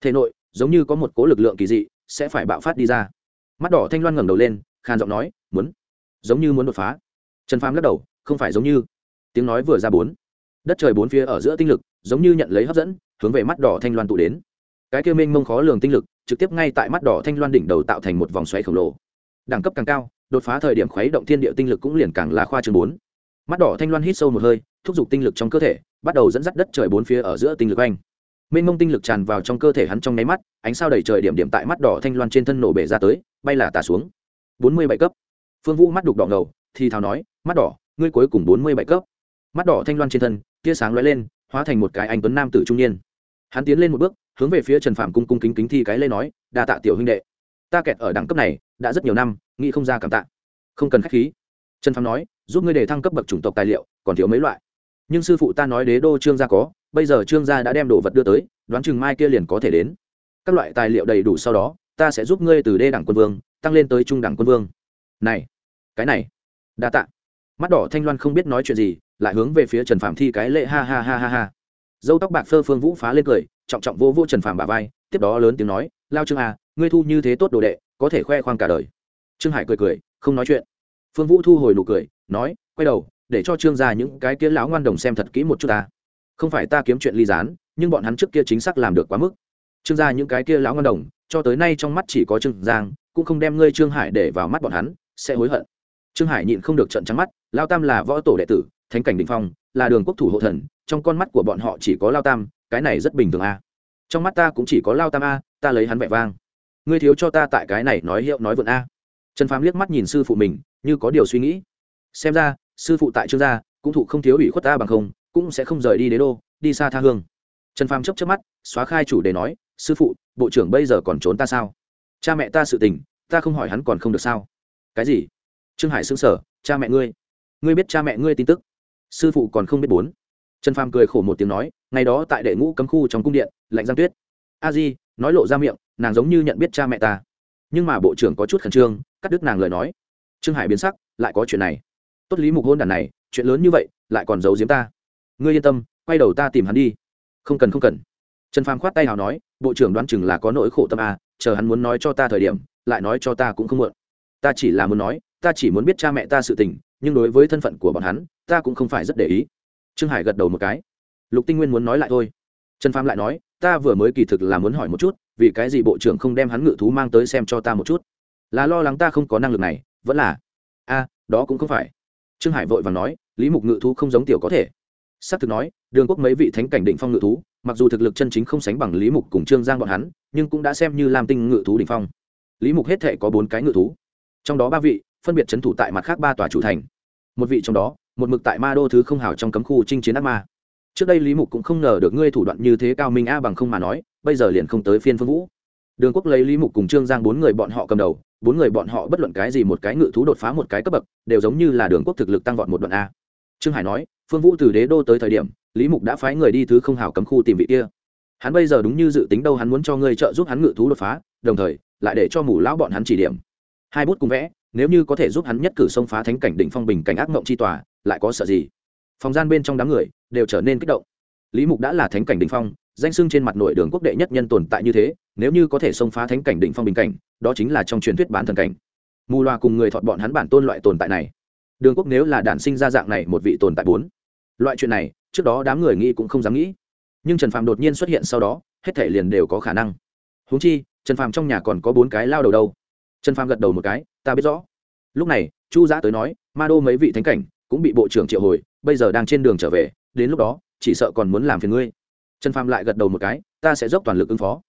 [SPEAKER 1] Thể nội giống như có một cố lực lượng kỳ dị, sẽ phải bạo phát đi ra. Mắt đỏ thanh loan ngẩng đầu lên, khàn giọng nói, muốn, giống như muốn đột phá. Trần phàm lắc đầu, không phải giống như. Tiếng nói vừa ra bốn. Đất trời bốn phía ở giữa tinh lực, giống như nhận lấy hấp dẫn, hướng về mắt đỏ thanh loan tụ đến. Cái kia minh mông khó lường tinh lực, trực tiếp ngay tại mắt đỏ thanh loan đỉnh đầu tạo thành một vòng xoáy khổng lồ. Đẳng cấp càng cao, đột phá thời điểm khuấy động thiên địa tinh lực cũng liền càng là khoa chương bốn. Mắt đỏ thanh loan hít sâu một hơi, thúc giục tinh lực trong cơ thể, bắt đầu dẫn dắt đất trời bốn phía ở giữa tinh lực anh mênh mông tinh lực tràn vào trong cơ thể hắn trong nháy mắt, ánh sao đầy trời điểm điểm tại mắt đỏ thanh loan trên thân nổ bể ra tới, bay là tả xuống. Bốn mươi bảy cấp. Phương vũ mắt đục đỏ ngầu, thì thào nói, mắt đỏ, ngươi cuối cùng bốn mươi bảy cấp. Mắt đỏ thanh loan trên thân, tia sáng lóe lên, hóa thành một cái anh tuấn nam tử trung niên. Hắn tiến lên một bước, hướng về phía trần phạm cung cung kính kính thi cái lê nói, đa tạ tiểu huynh đệ. Ta kẹt ở đẳng cấp này, đã rất nhiều năm, nghĩ không ra cảm tạ. Không cần k h á c h khí. Trần phạm nói, giúp ngươi đề thăng cấp bậc chủng tộc tài liệu, còn thiếu mấy loại. Nhưng sư phụ ta nói đế đô trương gia có bây giờ trương gia đã đem đồ vật đưa tới, đoán chừng mai kia liền có thể đến. Các loại tài liệu đầy đủ sau đó, ta sẽ giúp ngươi từ đê đẳng quân vương, tăng lên tới trung đẳng quân vương. Này, cái này, đa tạ. Mắt đỏ thanh loan không biết nói chuyện gì, lại hướng về phía trần phạm thi cái lệ ha ha ha ha ha. Dâu tóc bạc phơ phương vũ phá lên cười, trọng trọng vô vô trần phạm bà vai, tiếp đó lớn tiếng nói, lao trương à ngươi thu như thế tốt đồ đệ, có thể khoe khoang cả đời. Trương hải cười cười, không nói chuyện. Phương vũ thu hồi nụ cười, nói, quay đầu, để cho trương gia những cái kia lão ngoan đồng xem thật kỹ một chút ta không phải ta kiếm chuyện ly gián, nhưng bọn hắn trước kia chính xác làm được quá mức. Trương gia những cái kia lão ngân đồng, cho tới nay trong mắt chỉ có trương giang, cũng không đem ngươi trương hải để vào mắt bọn hắn, sẽ hối hận. Trương hải nhịn không được trận trắng mắt, lao tam là võ tổ đệ tử, thánh cảnh đình phong, là đường quốc thủ hộ thần, trong con mắt của bọn họ chỉ có lao tam, cái này rất bình thường a. Trong mắt ta cũng chỉ có lao tam a, ta lấy hắn vẻ vang. Ngươi thiếu cho ta tại cái này nói hiệu nói vượn a. Trần phàm liếc mắt nhìn sư phụ mình, như có điều suy nghĩ. Xem ra, sư phụ tại trương gia cũng thụ không thiếu ủy khuất ta bằng không cũng sẽ không rời đi đế đô, đi xa tha hương. Trần phàm chấp chấp mắt, xóa khai chủ đề nói, sư phụ, bộ trưởng bây giờ còn trốn ta sao? Cha mẹ ta sự tình, ta không hỏi hắn còn không được sao? Cái gì? Trương hải xứng sở cha mẹ ngươi? Ngươi biết cha mẹ ngươi tin tức? Sư phụ còn không biết bốn. Trần phàm cười khổ một tiếng nói, ngày đó tại đệ ngũ cấm khu trong cung điện, lạnh giang tuyết. A di, nói lộ ra miệng, nàng giống như nhận biết cha mẹ ta. Nhưng mà bộ trưởng có chút khẩn trương, cắt đứt nàng lời nói. Trương hải biến sắc, lại có chuyện này. Tốt lý mục hôn đàn này, chuyện lớn như vậy, lại còn giấu giếm ta ngươi yên tâm, quay đầu ta tìm hắn đi. Không cần không cần. Trần phàm khoát tay hào nói, bộ trưởng đoán chừng là có nỗi khổ tâm à? chờ hắn muốn nói cho ta thời điểm, lại nói cho ta cũng không muộn. Ta chỉ là muốn nói, ta chỉ muốn biết cha mẹ ta sự tình, nhưng đối với thân phận của bọn hắn, ta cũng không phải rất để ý. Trương hải gật đầu một cái. Lục tinh nguyên muốn nói lại thôi. Trần phàm lại nói, ta vừa mới kỳ thực là muốn hỏi một chút, vì cái gì bộ trưởng không đem hắn ngự thú mang tới xem cho ta một chút? Là lo lắng ta không có năng lực này, vẫn là? A, đó cũng không phải. Trương hải vội vàng nói, lý mục ngự thú không giống tiểu có thể s thực nói, đường quốc mấy vị thánh cảnh định phong ngự thú, mặc dù thực lực chân chính không sánh bằng lý mục cùng trương giang bọn hắn, nhưng cũng đã xem như làm tinh ngự thú đỉnh phong. Lý mục hết thể có bốn cái ngự thú. Trong đó ba vị, phân biệt c thủ tại mặt khác ba tòa chủ thành. Một vị trong đó, một mực tại ma đô thứ không hào trong cấm khu chinh chiến ác ma. Trước đây lý mục cũng không ngờ được ngươi thủ đoạn như thế cao minh a bằng không mà nói, bây giờ liền không tới phiên phương vũ. Đường quốc lấy lý mục cùng trương giang bốn người bọn họ cầm đầu, bốn người bọn họ bất luận cái gì một cái ngự thú đột phá một cái cấp bậc, đều giống như là đường quốc thực lực tăng vọt một đoạn a. Trương hải nói phương vũ từ đế đô tới thời điểm, lý mục đã phái người đi thứ không hào cấm khu tìm vị kia. Hắn bây giờ đúng như dự tính đâu hắn muốn cho ngươi trợ giúp hắn ngự thú đột phá, đồng thời, lại để cho mù lão bọn hắn chỉ điểm. Hai bút cùng vẽ, nếu như có thể giúp hắn nhất cử xông phá thánh cảnh đỉnh phong bình cảnh ác mộng chi tòa, lại có sợ gì? Phòng gian bên trong đám người, đều trở nên kích động. Lý mục đã là thánh cảnh đỉnh phong, danh sưng trên mặt nội đường quốc đệ nhất nhân tồn tại như thế, nếu như có thể xông phá thánh cảnh đỉnh phong bình cảnh, đó chính là trong truyền thuyết bán thần cảnh. Mù loa cùng người thọt bọn hắn bản tôn loại tồn tại này. Đường quốc nếu là đản sinh ra dạng này một vị tồn tại bốn loại chuyện này, trước đó đám người nghĩ cũng không dám nghĩ. Nhưng trần phàm đột nhiên xuất hiện sau đó, hết thể liền đều có khả năng. Húng chi, trần phàm trong nhà còn có bốn cái lao đầu đâu. Trần phàm gật đầu một cái, ta biết rõ. Lúc này, chu giã tới nói, ma đô mấy vị thánh cảnh, cũng bị bộ trưởng triệu hồi, bây giờ đang trên đường trở về, đến lúc đó, chỉ sợ còn muốn làm phiền ngươi. Trần phàm lại gật đầu một cái, ta sẽ dốc toàn lực ứng phó.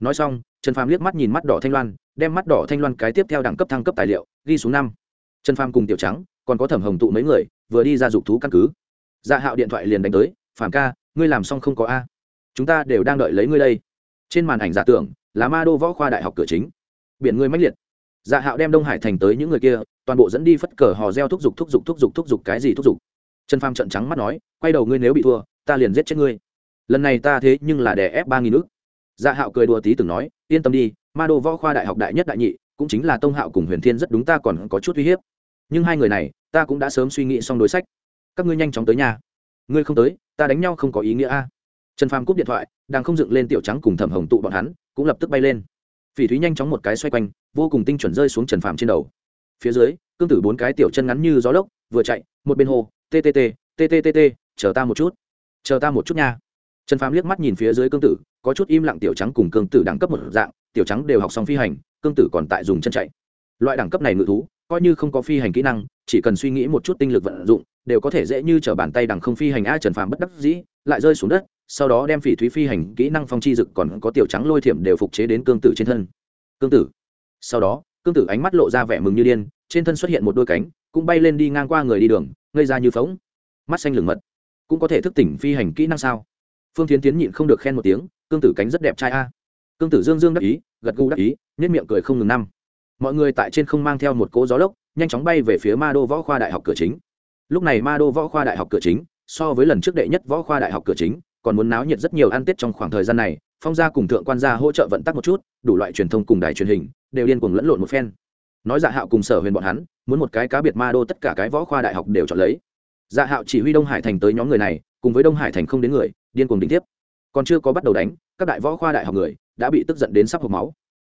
[SPEAKER 1] Nói xong, trần phàm liếc mắt nhìn mắt đỏ thanh loan, đem mắt đỏ thanh loan cái tiếp theo đẳng cấp thăng cấp tài liệu, ghi xuống năm. Trần phàm cùng tiểu trắng, còn có thẩm hồng tụ mấy người, vừa đi ra dục thú căn cứ dạ hạo điện thoại liền đánh tới phản ca, ngươi làm xong không có a? Chúng ta đều đang đợi lấy ngươi đây. Trên màn ảnh giả tưởng, là ma đô võ khoa đại học cửa chính. Biển ngươi mãnh liệt. Dạ hạo đem đông hải thành tới những người kia, toàn bộ dẫn đi phất cờ hò reo thúc giục thúc giục thúc giục thúc giục cái gì thúc giục. Trần pham trận trắng mắt nói, quay đầu ngươi nếu bị thua, ta liền giết chết ngươi. Lần này ta thế nhưng là đè ép ba nghìn nước. Dạ hạo cười đùa tí từng nói, yên tâm đi, ma đô võ khoa đại học đại nhất đại nhị, cũng chính là tông hạo cùng huyền thiên rất đúng ta còn có chút uy hiếp. Nhưng hai người này, ta cũng đã sớm suy nghĩ xong đối sách các ngươi nhanh chóng tới nhà. Ngươi không tới, ta đánh nhau không có ý nghĩa a. Trần phàm cúp điện thoại, đang không dựng lên tiểu trắng cùng thẩm hồng tụ bọn hắn, cũng lập tức bay lên. Phỉ thúy nhanh chóng một cái xoay quanh, vô cùng tinh chuẩn rơi xuống trần phàm trên đầu. Phía dưới, cương tử bốn cái tiểu chân ngắn như gió lốc, vừa chạy, một bên hồ ttt tt chờ ta một chút. Chờ ta một chút nha. Trần phàm liếc mắt nhìn phía dưới cương tử, có chút im lặng tiểu trắng cùng cương tử đẳng cấp một dạng, tiểu trắng đều học xong phi hành, cương tử còn tại dùng chân chạy. Loại đẳng cấp này ngự thú, coi như không có phi hành kỹ năng, chỉ cần suy nghĩ một chút tinh lực vận dụng đều có thể dễ như t bàn tay đằng không phi hành a trần phàm bất đắc dĩ, lại rơi xuống đất, sau đó đem phỉ thúy phi hành kỹ năng phong chi dực còn có tiểu trắng lôi thiểm đều phục chế đến cương tử trên thân. Cương tử. Sau đó, cương tử ánh mắt lộ ra vẻ mừng như điên, trên thân xuất hiện một đôi cánh, cũng bay lên đi ngang qua người đi đường, ngây ra như phóng mắt xanh lửng mật. Cũng có thể thức tỉnh phi hành kỹ năng sao? Phương tiến tiến nhịn không được khen một tiếng, cương tử cánh rất đẹp trai a. Cương tử dương dương đắc ý, gật gù đắc ý nhất miệng cười không ngừng năm. Mọi người tại trên không mang theo một cỗ gió lốc, nhanh chóng bay về phía ma đô võ khoa đại học cửa chính lúc này ma đô võ khoa đại học cửa chính, so với lần trước đệ nhất võ khoa đại học cửa chính, còn muốn náo nhiệt rất nhiều ăn tết trong khoảng thời gian này, phong gia cùng thượng quan gia hỗ trợ vận tắc một chút, đủ loại truyền thông cùng đài truyền hình, đều điên cuồng lẫn lộn một phen. Nói dạ hạo cùng sở huyền bọn hắn, muốn một cái cá biệt ma đô tất cả cái võ khoa đại học đều chọn lấy. Dạ hạo chỉ huy đông hải thành tới nhóm người này, cùng với đông hải thành không đến người, điên cuồng đỉnh tiếp. Còn chưa có bắt đầu đánh, các đại võ khoa đại học người, đã bị tức giận đến sắp hộp máu.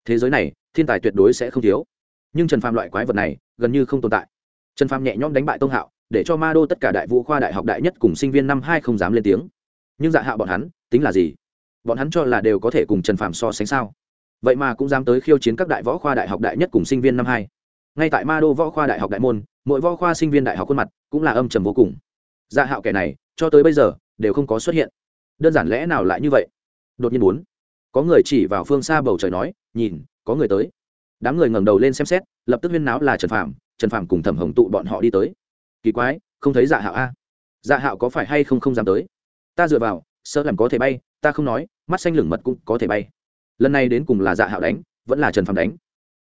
[SPEAKER 1] Thế giới này, thiên tài tuyệt đối sẽ không thiếu. Nhưng trần phàm loại quái vật này, gần như không tồn tại. Trần phàm nhẹ nhõm đánh bại tông hạo để cho ma đô tất cả đại vũ khoa đại học đại nhất cùng sinh viên năm hai không dám lên tiếng. Nhưng dạ hạo bọn hắn, tính là gì? Bọn hắn cho là đều có thể cùng trần Phạm so sánh sao? Vậy mà cũng dám tới khiêu chiến các đại võ khoa đại học đại nhất cùng sinh viên năm hai. Ngay tại ma đô võ khoa đại học đại môn, mỗi võ khoa sinh viên đại học khuôn mặt cũng là âm trầm vô cùng. Dạ hạo kẻ này, cho tới bây giờ, đều không có xuất hiện. Đơn giản lẽ nào lại như vậy? Đột nhiên muốn, có người chỉ vào phương xa bầu trời nói, nhìn, có người tới. Đám người ngẩng đầu lên xem xét, lập tức huyên náo là trần phạm trần phạm cùng thẩm hồng tụ bọn họ đi tới kỳ quái, không thấy dạ hạo a. Dạ hạo có phải hay không không dám tới? Ta dựa vào sơ làm có thể bay, ta không nói, mắt xanh lửng mật cũng có thể bay. Lần này đến cùng là dạ hạo đánh, vẫn là trần phàm đánh.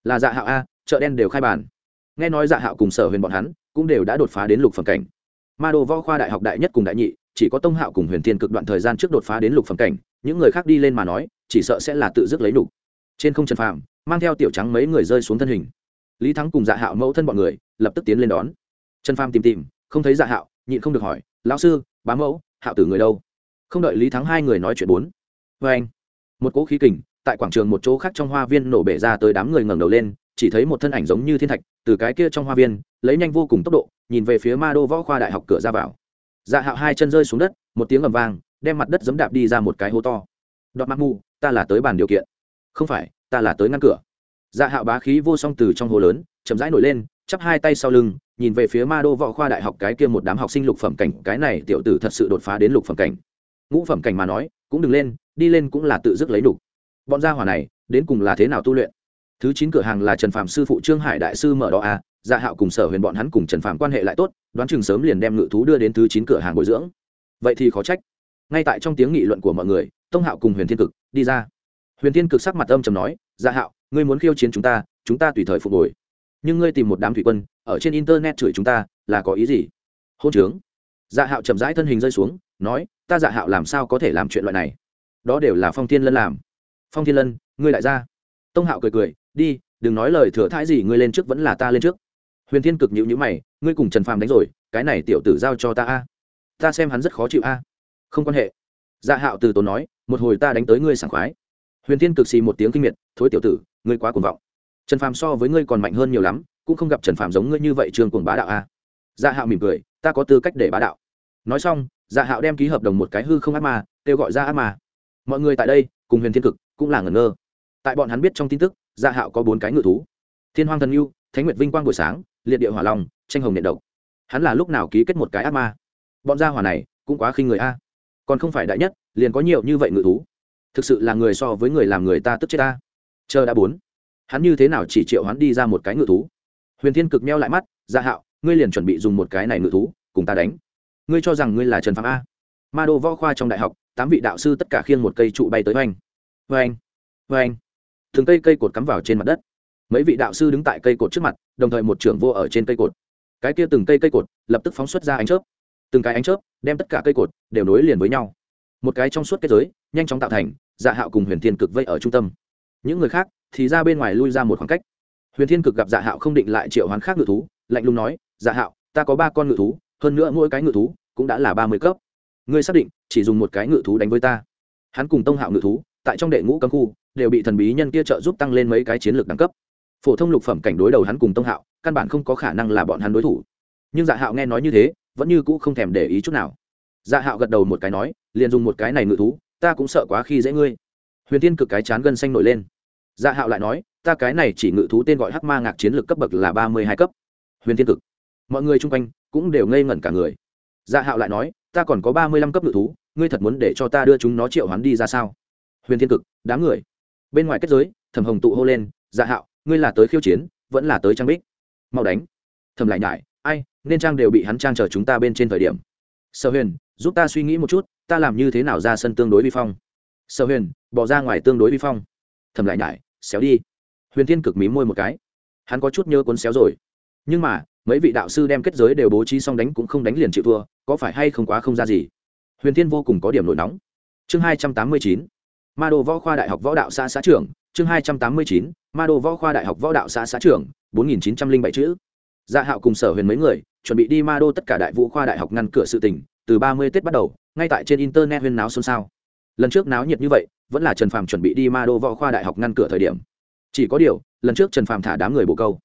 [SPEAKER 1] Là dạ hạo a, chợ đen đều khai bàn. Nghe nói dạ hạo cùng sở huyền bọn hắn, cũng đều đã đột phá đến lục phẩm cảnh. Ma đồ võ khoa đại học đại nhất cùng đại nhị, chỉ có tông hạo cùng huyền thiên cực đoạn thời gian trước đột phá đến lục phẩm cảnh, những người khác đi lên mà nói, chỉ sợ sẽ là tự dứt lấy đủ. trên không trần phàm, mang theo tiểu trắng mấy người rơi xuống thân hình. Lý thắng cùng dạ hạo mẫu thân bọn người, lập tức tiến lên đón trần pham tìm tìm, không thấy dạ hạo, nhịn không được hỏi, lão sư, bá mẫu, hạo tử người đâu? Không đợi lý thắng hai người nói chuyện bốn. Vê anh, một cỗ khí kình tại quảng trường một chỗ khác trong hoa viên nổ bể ra tới đám người ngẩng đầu lên, chỉ thấy một thân ảnh giống như thiên thạch, từ cái kia trong hoa viên, lấy nhanh vô cùng tốc độ, nhìn về phía ma đô võ khoa đại học cửa ra vào. Dạ hạo hai chân rơi xuống đất, một tiếng ầm vang, đem mặt đất giấm đạp đi ra một cái hố to. Đọt mắt mù, ta là tới bàn điều kiện. Không phải, ta là tới ngăn cửa. Dạ hạo bá khí vô song từ trong hồ lớn, chậm rãi nổi lên, chắp hai tay sau lưng nhìn về phía ma đô võ khoa đại học cái kia một đám học sinh lục phẩm cảnh, cái này tiểu tử thật sự đột phá đến lục phẩm cảnh. Ngũ phẩm cảnh mà nói, cũng đừng lên, đi lên cũng là tự dứt lấy đủ. bọn gia hỏa này, đến cùng là thế nào tu luyện? Thứ chín cửa hàng là trần phạm sư phụ trương hải đại sư mở đó à dạ hạo cùng sở huyền bọn hắn cùng trần phạm quan hệ lại tốt, đoán chừng sớm liền đem ngự thú đưa đến thứ chín cửa hàng bồi dưỡng. Vậy thì khó trách. Ngay tại trong tiếng nghị luận của mọi người, tông hạo cùng huyền thiên cực đi ra. Huyền thiên cực sắc mặt âm trầm nói dạ hạo, ngươi muốn khiêu chiến chúng ta chúng ta tùy thời phục hồi. Nhưng ngươi tìm một đám thủy quân ở trên internet chửi chúng ta, là có ý gì? Hôn trướng. Dạ hạo chậm rãi thân hình rơi xuống, nói, ta dạ hạo làm sao có thể làm chuyện loại này? Đó đều là phong thiên lân làm. Phong thiên lân, ngươi lại ra. Tông hạo cười cười, đi, đừng nói lời thừa thãi gì ngươi lên trước vẫn là ta lên trước. Huyền thiên cực nhịu nhữ mày, ngươi cùng trần phàm đánh rồi, cái này tiểu tử giao cho ta a. Ta xem hắn rất khó chịu a. Không quan hệ. Dạ hạo từ tốn nói, một hồi ta đánh tới ngươi sảng khoái. Huyền thiên cực xì một tiếng kinh miệt, thối tiểu tử, ngươi quá cuồng vọng. Trần phàm so với ngươi còn mạnh hơn nhiều lắm cũng không gặp trần phàm giống ngươi như vậy trường cuồng bá đạo a dạ hạo mỉm cười, ta có tư cách để bá đạo. Nói xong dạ hạo đem ký hợp đồng một cái hư không ác ma, kêu gọi ra ác ma. Mọi người tại đây, cùng huyền thiên cực cũng là ngẩn ngơ. Tại bọn hắn biết trong tin tức dạ hạo có bốn cái ngự thú. Thiên hoàng thần yêu, thánh nguyệt vinh quang buổi sáng, liệt địa hỏa long, tranh hồng điện độc. Hắn là lúc nào ký kết một cái ác ma? Bọn gia hỏa này cũng quá khinh người a. Còn không phải đại nhất, liền có nhiều như vậy ngự thú. Thực sự là người so với người làm người ta tức chết ta. Chờ đã bốn. Hắn như thế nào chỉ triệu hắn đi ra một cái ngự thú? Huyền thiên cực meo lại mắt dạ hạo, ngươi liền chuẩn bị dùng một cái này ngự thú, cùng ta đánh. Ngươi cho rằng ngươi là trần phạm a? Ma đô võ khoa trong đại học, tám vị đạo sư tất cả khiêng một cây trụ bay tới oanh. Oanh oanh. Thường cây cây cột cắm vào trên mặt đất. Mấy vị đạo sư đứng tại cây cột trước mặt, đồng thời một trưởng vô ở trên cây cột. Cái kia từng cây cây cột lập tức phóng xuất ra ánh chớp. Từng cái ánh chớp đem tất cả cây cột đều nối liền với nhau. Một cái trong suốt kết giới, nhanh chóng tạo thành dạ hạo cùng huyền thiên cực vây ở trung tâm. Những người khác thì ra bên ngoài lui ra một khoảng cách huyền thiên cực gặp dạ hạo không định lại triệu hoán khác ngự thú, lạnh lùng nói dạ hạo, ta có ba con ngự thú, hơn nữa mỗi cái ngự thú cũng đã là ba mươi cấp. Ngươi xác định, chỉ dùng một cái ngự thú đánh với ta. Hắn cùng tông hạo ngự thú, tại trong đệ ngũ cấm khu, đều bị thần bí nhân kia trợ giúp tăng lên mấy cái chiến lược đẳng cấp. Phổ thông lục phẩm cảnh đối đầu hắn cùng tông hạo, căn bản không có khả năng là bọn hắn đối thủ. Nhưng dạ hạo nghe nói như thế, vẫn như cũ không thèm để ý chút nào. Dạ hạo gật đầu một cái nói, liền dùng một cái này ngự thú, ta cũng sợ quá khi dễ ngươi. Huyền tiên cực cái chán gân xanh nổi lên. Dạ hạo lại nói ta cái này chỉ ngự thú tên gọi hắc ma ngạc chiến lược cấp bậc là ba mươi hai cấp. Huyền thiên cực. Mọi người chung quanh cũng đều ngây ngẩn cả người. Dạ hạo lại nói, ta còn có ba mươi lăm cấp ngự thú, ngươi thật muốn để cho ta đưa chúng nó triệu hoán đi ra sao? Huyền thiên cực, đám người. Bên ngoài kết giới, thẩm hồng tụ hô lên dạ hạo, ngươi là tới khiêu chiến, vẫn là tới trang bích. Mau đánh. Thầm lại nhải, ai, nên trang đều bị hắn trang chờ chúng ta bên trên thời điểm. Sở huyền, giúp ta suy nghĩ một chút, ta làm như thế nào ra sân tương đối vi phong? Sở huyền, bỏ ra ngoài tương đối vi phong. Thầm lại nhải, xéo đi huyền thiên cực mí môi một cái. Hắn có chút nhớ cuốn xéo rồi. Nhưng mà, mấy vị đạo sư đem kết giới đều bố trí xong đánh cũng không đánh liền chịu thua, có phải hay không quá không ra gì? Huyền thiên vô cùng có điểm nổi nóng. Chương hai trăm tám mươi chín, ma đô võ khoa đại học võ đạo xã xã trưởng. Chương hai trăm tám mươi chín, ma đô võ khoa đại học võ đạo xã xã trưởng, bốn nghìn chín trăm linh bảy chữ. Dạ hạo cùng sở huyền mấy người, chuẩn bị đi ma đô tất cả đại vũ khoa đại học ngăn cửa sự tỉnh từ ba mươi tết bắt đầu, ngay tại trên internet huyên náo xôn xao. Lần trước náo nhiệt như vậy, vẫn là trần phàm chuẩn bị đi ma đô võ khoa đại học ngăn cửa thời điểm chỉ có điều, lần trước trần phàm thả đám người bồ câu.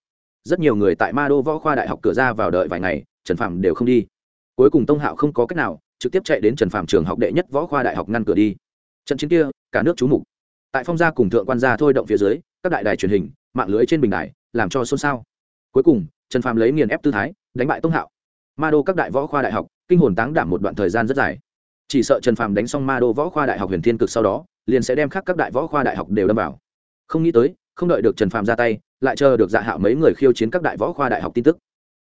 [SPEAKER 1] Rất nhiều người tại ma đô võ khoa đại học cửa ra vào đợi vài ngày, trần phàm đều không đi. Cuối cùng tông hạo không có cách nào, trực tiếp chạy đến trần phàm trường học đệ nhất võ khoa đại học ngăn cửa đi. Trận chiến kia, cả nước chú mục. Tại phong gia cùng thượng quan gia thôi động phía dưới, các đại đài truyền hình, mạng lưới trên bình đài, làm cho xôn xao. Cuối cùng, trần phàm lấy nghiền ép tư thái, đánh bại tông hạo. Ma đô các đại võ khoa đại học, kinh hồn táng đảm một đoạn thời gian rất dài. Chỉ sợ trần phàm đánh xong ma đô võ khoa đại học huyền thiên cực sau đó, liền sẽ đem khắc các đại võ khoa đại học đều đâm vào. Không nghĩ tới không đợi được trần phàm ra tay, lại chờ được dạ hạo mấy người khiêu chiến các đại võ khoa đại học tin tức.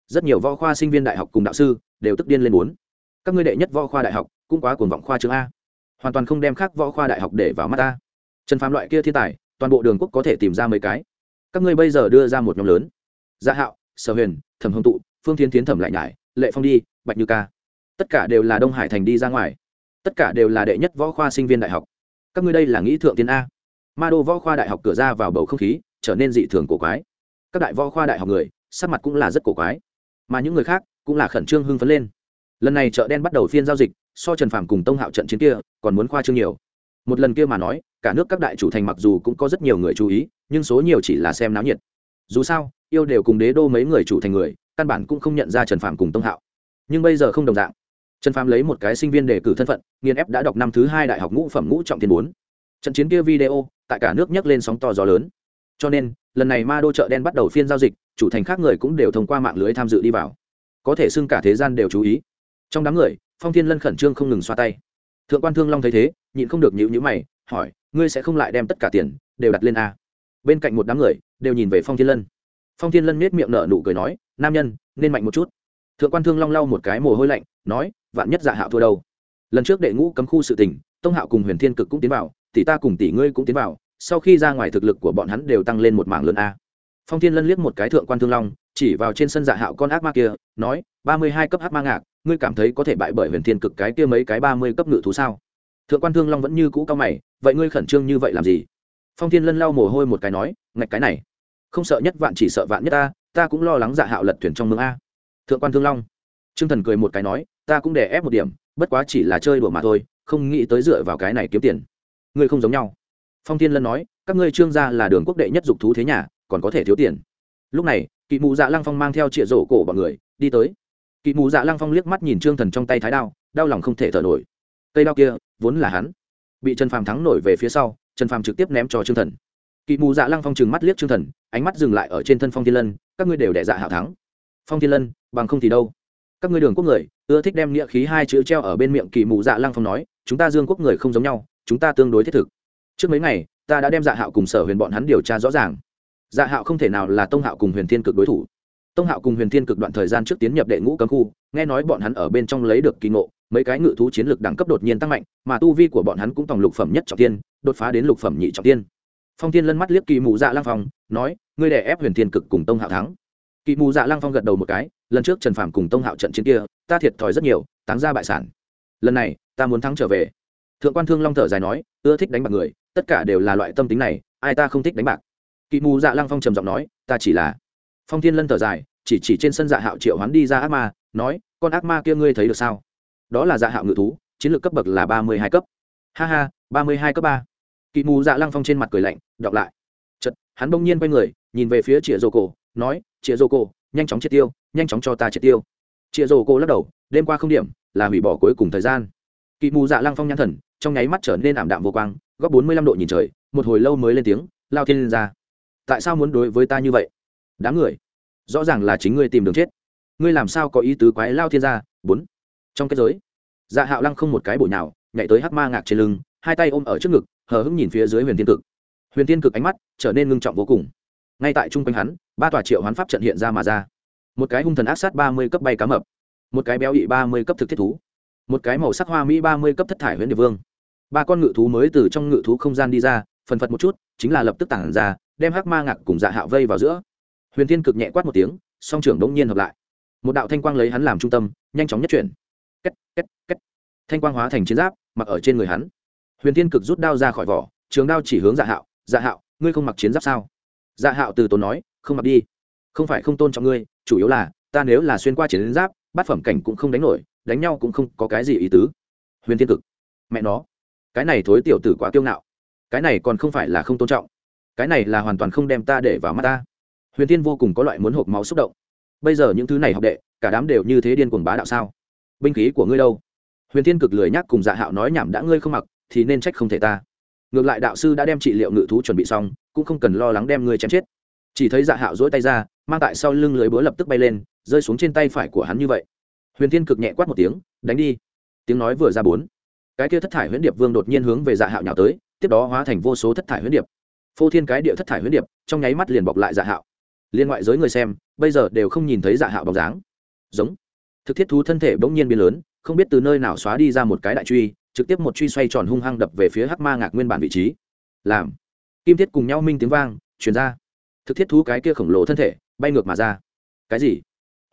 [SPEAKER 1] Rất nhiều võ khoa sinh viên đại học cùng đạo sư đều tức điên lên muốn. Các ngươi đệ nhất võ khoa đại học cũng quá cuồng vọng khoa chương a. Hoàn toàn không đem khác võ khoa đại học để vào mắt ta. Trần phàm loại kia thiên tài, toàn bộ đường quốc có thể tìm ra mấy cái. Các ngươi bây giờ đưa ra một nhóm lớn. Dạ hạo, sở huyền, thẩm hồng tụ, phương thiên tiến thẩm lại nhải, lệ phong đi, bạch như ca. Tất cả đều là đông hải thành đi ra ngoài. Tất cả đều là đệ nhất võ khoa sinh viên đại học. Các ngươi đây là nghĩ thượng tiến a ma đô võ khoa đại học cửa ra vào bầu không khí trở nên dị thường cổ quái. Các đại võ khoa đại học người, sắc mặt cũng là rất cổ quái. Mà những người khác cũng là khẩn trương hưng phấn lên. Lần này chợ đen bắt đầu phiên giao dịch, so trần phàm cùng tông hạo trận chiến kia còn muốn khoa trương nhiều. Một lần kia mà nói, cả nước các đại chủ thành mặc dù cũng có rất nhiều người chú ý, nhưng số nhiều chỉ là xem náo nhiệt. Dù sao, yêu đều cùng đế đô mấy người chủ thành người, căn bản cũng không nhận ra trần phàm cùng tông hạo. Nhưng bây giờ không đồng dạng. Trần phàm lấy một cái sinh viên đề cử thân phận, nghiên ép đã đọc năm thứ hai đại học ngũ phẩm ngũ trọng thiên bốn trận chiến kia video, tại cả nước nhấc lên sóng to gió lớn. Cho nên, lần này ma đô chợ đen bắt đầu phiên giao dịch, chủ thành khác người cũng đều thông qua mạng lưới tham dự đi vào. Có thể xưng cả thế gian đều chú ý. Trong đám người, phong thiên lân khẩn trương không ngừng xoa tay. Thượng quan thương long thấy thế, nhịn không được nhịu nhữ mày, hỏi, ngươi sẽ không lại đem tất cả tiền đều đặt lên a? Bên cạnh một đám người, đều nhìn về phong thiên lân. Phong thiên lân nết miệng nở nụ cười nói, nam nhân, nên mạnh một chút. Thượng quan thương long lau một cái mồ hôi lạnh, nói, vạn nhất dạ hạo thua đâu? Lần trước đệ ngũ cấm khu sự tình, tông hạo cùng huyền thiên cực cũng tiến vào tỷ ta cùng tỷ ngươi cũng tiến vào, sau khi ra ngoài thực lực của bọn hắn đều tăng lên một mảng lớn a. Phong thiên lân liếc một cái thượng quan thương long, chỉ vào trên sân dạ hạo con ác ma kia, nói, ba mươi hai cấp ác ma ngạc, ngươi cảm thấy có thể bại bởi huyền thiên cực cái kia mấy cái ba mươi cấp ngự thú sao? Thượng quan thương long vẫn như cũ cao mày, vậy ngươi khẩn trương như vậy làm gì? Phong thiên lân lau mồ hôi một cái nói, ngạch cái này, không sợ nhất vạn chỉ sợ vạn nhất ta ta cũng lo lắng dạ hạo lật thuyền trong mương a. Thượng quan thương long t r ư ơ n g thần cười một cái nói, ta cũng để ép một điểm, bất quá chỉ là chơi đùa mà thôi, không nghĩ tới dựa vào cái này kiếm tiền ngươi không giống nhau. Phong thiên lân nói, các ngươi trương gia là đường quốc đệ nhất dục thú thế nhà, còn có thể thiếu tiền. Lúc này, kỵ mù dạ lăng phong mang theo chĩa rổ cổ bọn người, đi tới. Kỵ mù dạ lăng phong liếc mắt nhìn trương thần trong tay thái đao, đau lòng không thể thở nổi. Cây đao kia, vốn là hắn. Bị trần phàm thắng nổi về phía sau, trần phàm trực tiếp ném cho trương thần. Kỵ mù dạ lăng phong trừng mắt liếc trương thần, ánh mắt dừng lại ở trên thân phong thiên lân, các ngươi đều đẻ dạ hạo thắng. Phong thiên lân, bằng không thì đâu? Các ngươi đường quốc người, ưa thích đem nghĩa khí hai chữ treo ở bên miệng Kỵ mù dạ lăng phong nói, chúng ta dương quốc người không giống nhau chúng ta tương đối thiết thực. Trước mấy ngày, ta đã đem dạ hạo cùng sở huyền bọn hắn điều tra rõ ràng. Dạ hạo không thể nào là tông hạo cùng huyền thiên cực đối thủ. Tông hạo cùng huyền thiên cực đoạn thời gian trước tiến nhập đệ ngũ cấm khu, nghe nói bọn hắn ở bên trong lấy được kỳ ngộ, mấy cái ngự thú chiến lược đẳng cấp đột nhiên tăng mạnh, mà tu vi của bọn hắn cũng tòng lục phẩm nhất trọng tiên đột phá đến lục phẩm nhị trọng tiên phong tiên lân mắt liếc kỳ mù dạ lang phong, nói, ngươi đè ép huyền thiên cực cùng tông hạo thắng. Kỳ mù dạ lang phong gật đầu một cái, lần trước trần phàm cùng tông hạo trận chiến kia, ta thiệt thòi rất nhiều, táng ra bại sản. Lần này, ta muốn thắng trở về thượng quan thương long thở dài nói, ưa thích đánh bạc người, tất cả đều là loại tâm tính này, ai ta không thích đánh bạc? Kỵ mù dạ lang phong trầm giọng nói, ta chỉ là phong thiên lân thở dài, chỉ chỉ trên sân dạ hạo triệu hắn đi ra ác ma, nói, con ác ma kia ngươi thấy được sao? Đó là dạ hạo ngự thú, chiến lược cấp bậc là ba mươi hai cấp. Ha ha, ba mươi hai cấp ba. Kỵ mù dạ lăng phong trên mặt cười lạnh, đọc lại. Chật hắn bỗng nhiên quay người, nhìn về phía chĩa rô cổ, nói chĩa rô cổ, nhanh chóng triệt tiêu, nhanh chóng cho ta triệt tiêu. Chĩa rô cổ lắc đầu, đêm qua không điểm, là hủy bỏ cuối cùng thời gian kỵ mù dạ lăng phong nhãn thần, trong nháy mắt trở nên ảm đạm vô quang, góc bốn mươi lăm độ nhìn trời, một hồi lâu mới lên tiếng, lao thiên lên ra tại sao muốn đối với ta như vậy? Đám người, rõ ràng là chính ngươi tìm đường chết. Ngươi làm sao có ý tứ quái lao thiên gia? Bốn. Trong kết giới dạ hạo lăng không một cái bụi nào, nhảy tới hắc ma ngạc trên lưng, hai tay ôm ở trước ngực, hờ hững nhìn phía dưới huyền thiên cực. Huyền thiên cực ánh mắt trở nên ngưng trọng vô cùng. Ngay tại trung quanh hắn, ba tòa triệu hoán pháp trận hiện ra mà ra. Một cái hung thần ác sát ba mươi cấp bay cá mập, một cái béo ị ba mươi cấp thực thiết thú một cái màu sắc hoa mỹ ba mươi cấp thất thải huyền địa vương. Ba con ngự thú mới từ trong ngự thú không gian đi ra, phần phật một chút, chính là lập tức tản ra, đem hắc ma ngạc cùng dạ hạo vây vào giữa. Huyền thiên cực nhẹ quát một tiếng, song trưởng đống nhiên hợp lại. Một đạo thanh quang lấy hắn làm trung tâm, nhanh chóng nhất chuyển. Két két két. Thanh quang hóa thành chiến giáp, mặc ở trên người hắn. Huyền thiên cực rút đao ra khỏi vỏ, trường đao chỉ hướng dạ hạo dạ hạo, ngươi không mặc chiến giáp sao? Dạ hạo từ tốn nói, không mặc đi. Không phải không tôn trọng ngươi, chủ yếu là, ta nếu là xuyên qua chiến giáp, bát phẩm cảnh cũng không đánh nổi đánh nhau cũng không có cái gì ý tứ. Huyền thiên cực, mẹ nó, cái này thối tiểu tử quá kiêu ngạo. Cái này còn không phải là không tôn trọng. Cái này là hoàn toàn không đem ta để vào mắt ta. Huyền thiên vô cùng có loại muốn hộp máu xúc động. Bây giờ những thứ này học đệ, cả đám đều như thế điên cuồng bá đạo sao? Binh khí của ngươi đâu? Huyền thiên cực lười nhắc cùng dạ hạo nói nhảm đã ngươi không mặc, thì nên trách không thể ta. Ngược lại đạo sư đã đem trị liệu ngự thú chuẩn bị xong, cũng không cần lo lắng đem ngươi chém chết. Chỉ thấy dạ hạo dỗi tay ra, mang tại sau lưng lưới búa lập tức bay lên, rơi xuống trên tay phải của hắn như vậy huyền thiên cực nhẹ quát một tiếng, đánh đi. Tiếng nói vừa ra bốn. Cái kia thất thải huyễn điệp vương đột nhiên hướng về dạ hạo nhào tới, tiếp đó hóa thành vô số thất thải huyễn điệp. Phô thiên cái địa thất thải huyễn điệp, trong nháy mắt liền bọc lại dạ hạo. Liên ngoại giới người xem, bây giờ đều không nhìn thấy dạ hạo bóng dáng. Giống. Thực thiết thú thân thể bỗng nhiên biến lớn, không biết từ nơi nào xóa đi ra một cái đại truy, trực tiếp một truy xoay tròn hung hăng đập về phía hắc ma ngạc nguyên bản vị trí. Làm. Kim thiết cùng nhau minh tiếng vang, truyền ra. Thực thiết thú cái kia khổng lồ thân thể, bay ngược mà ra. Cái gì?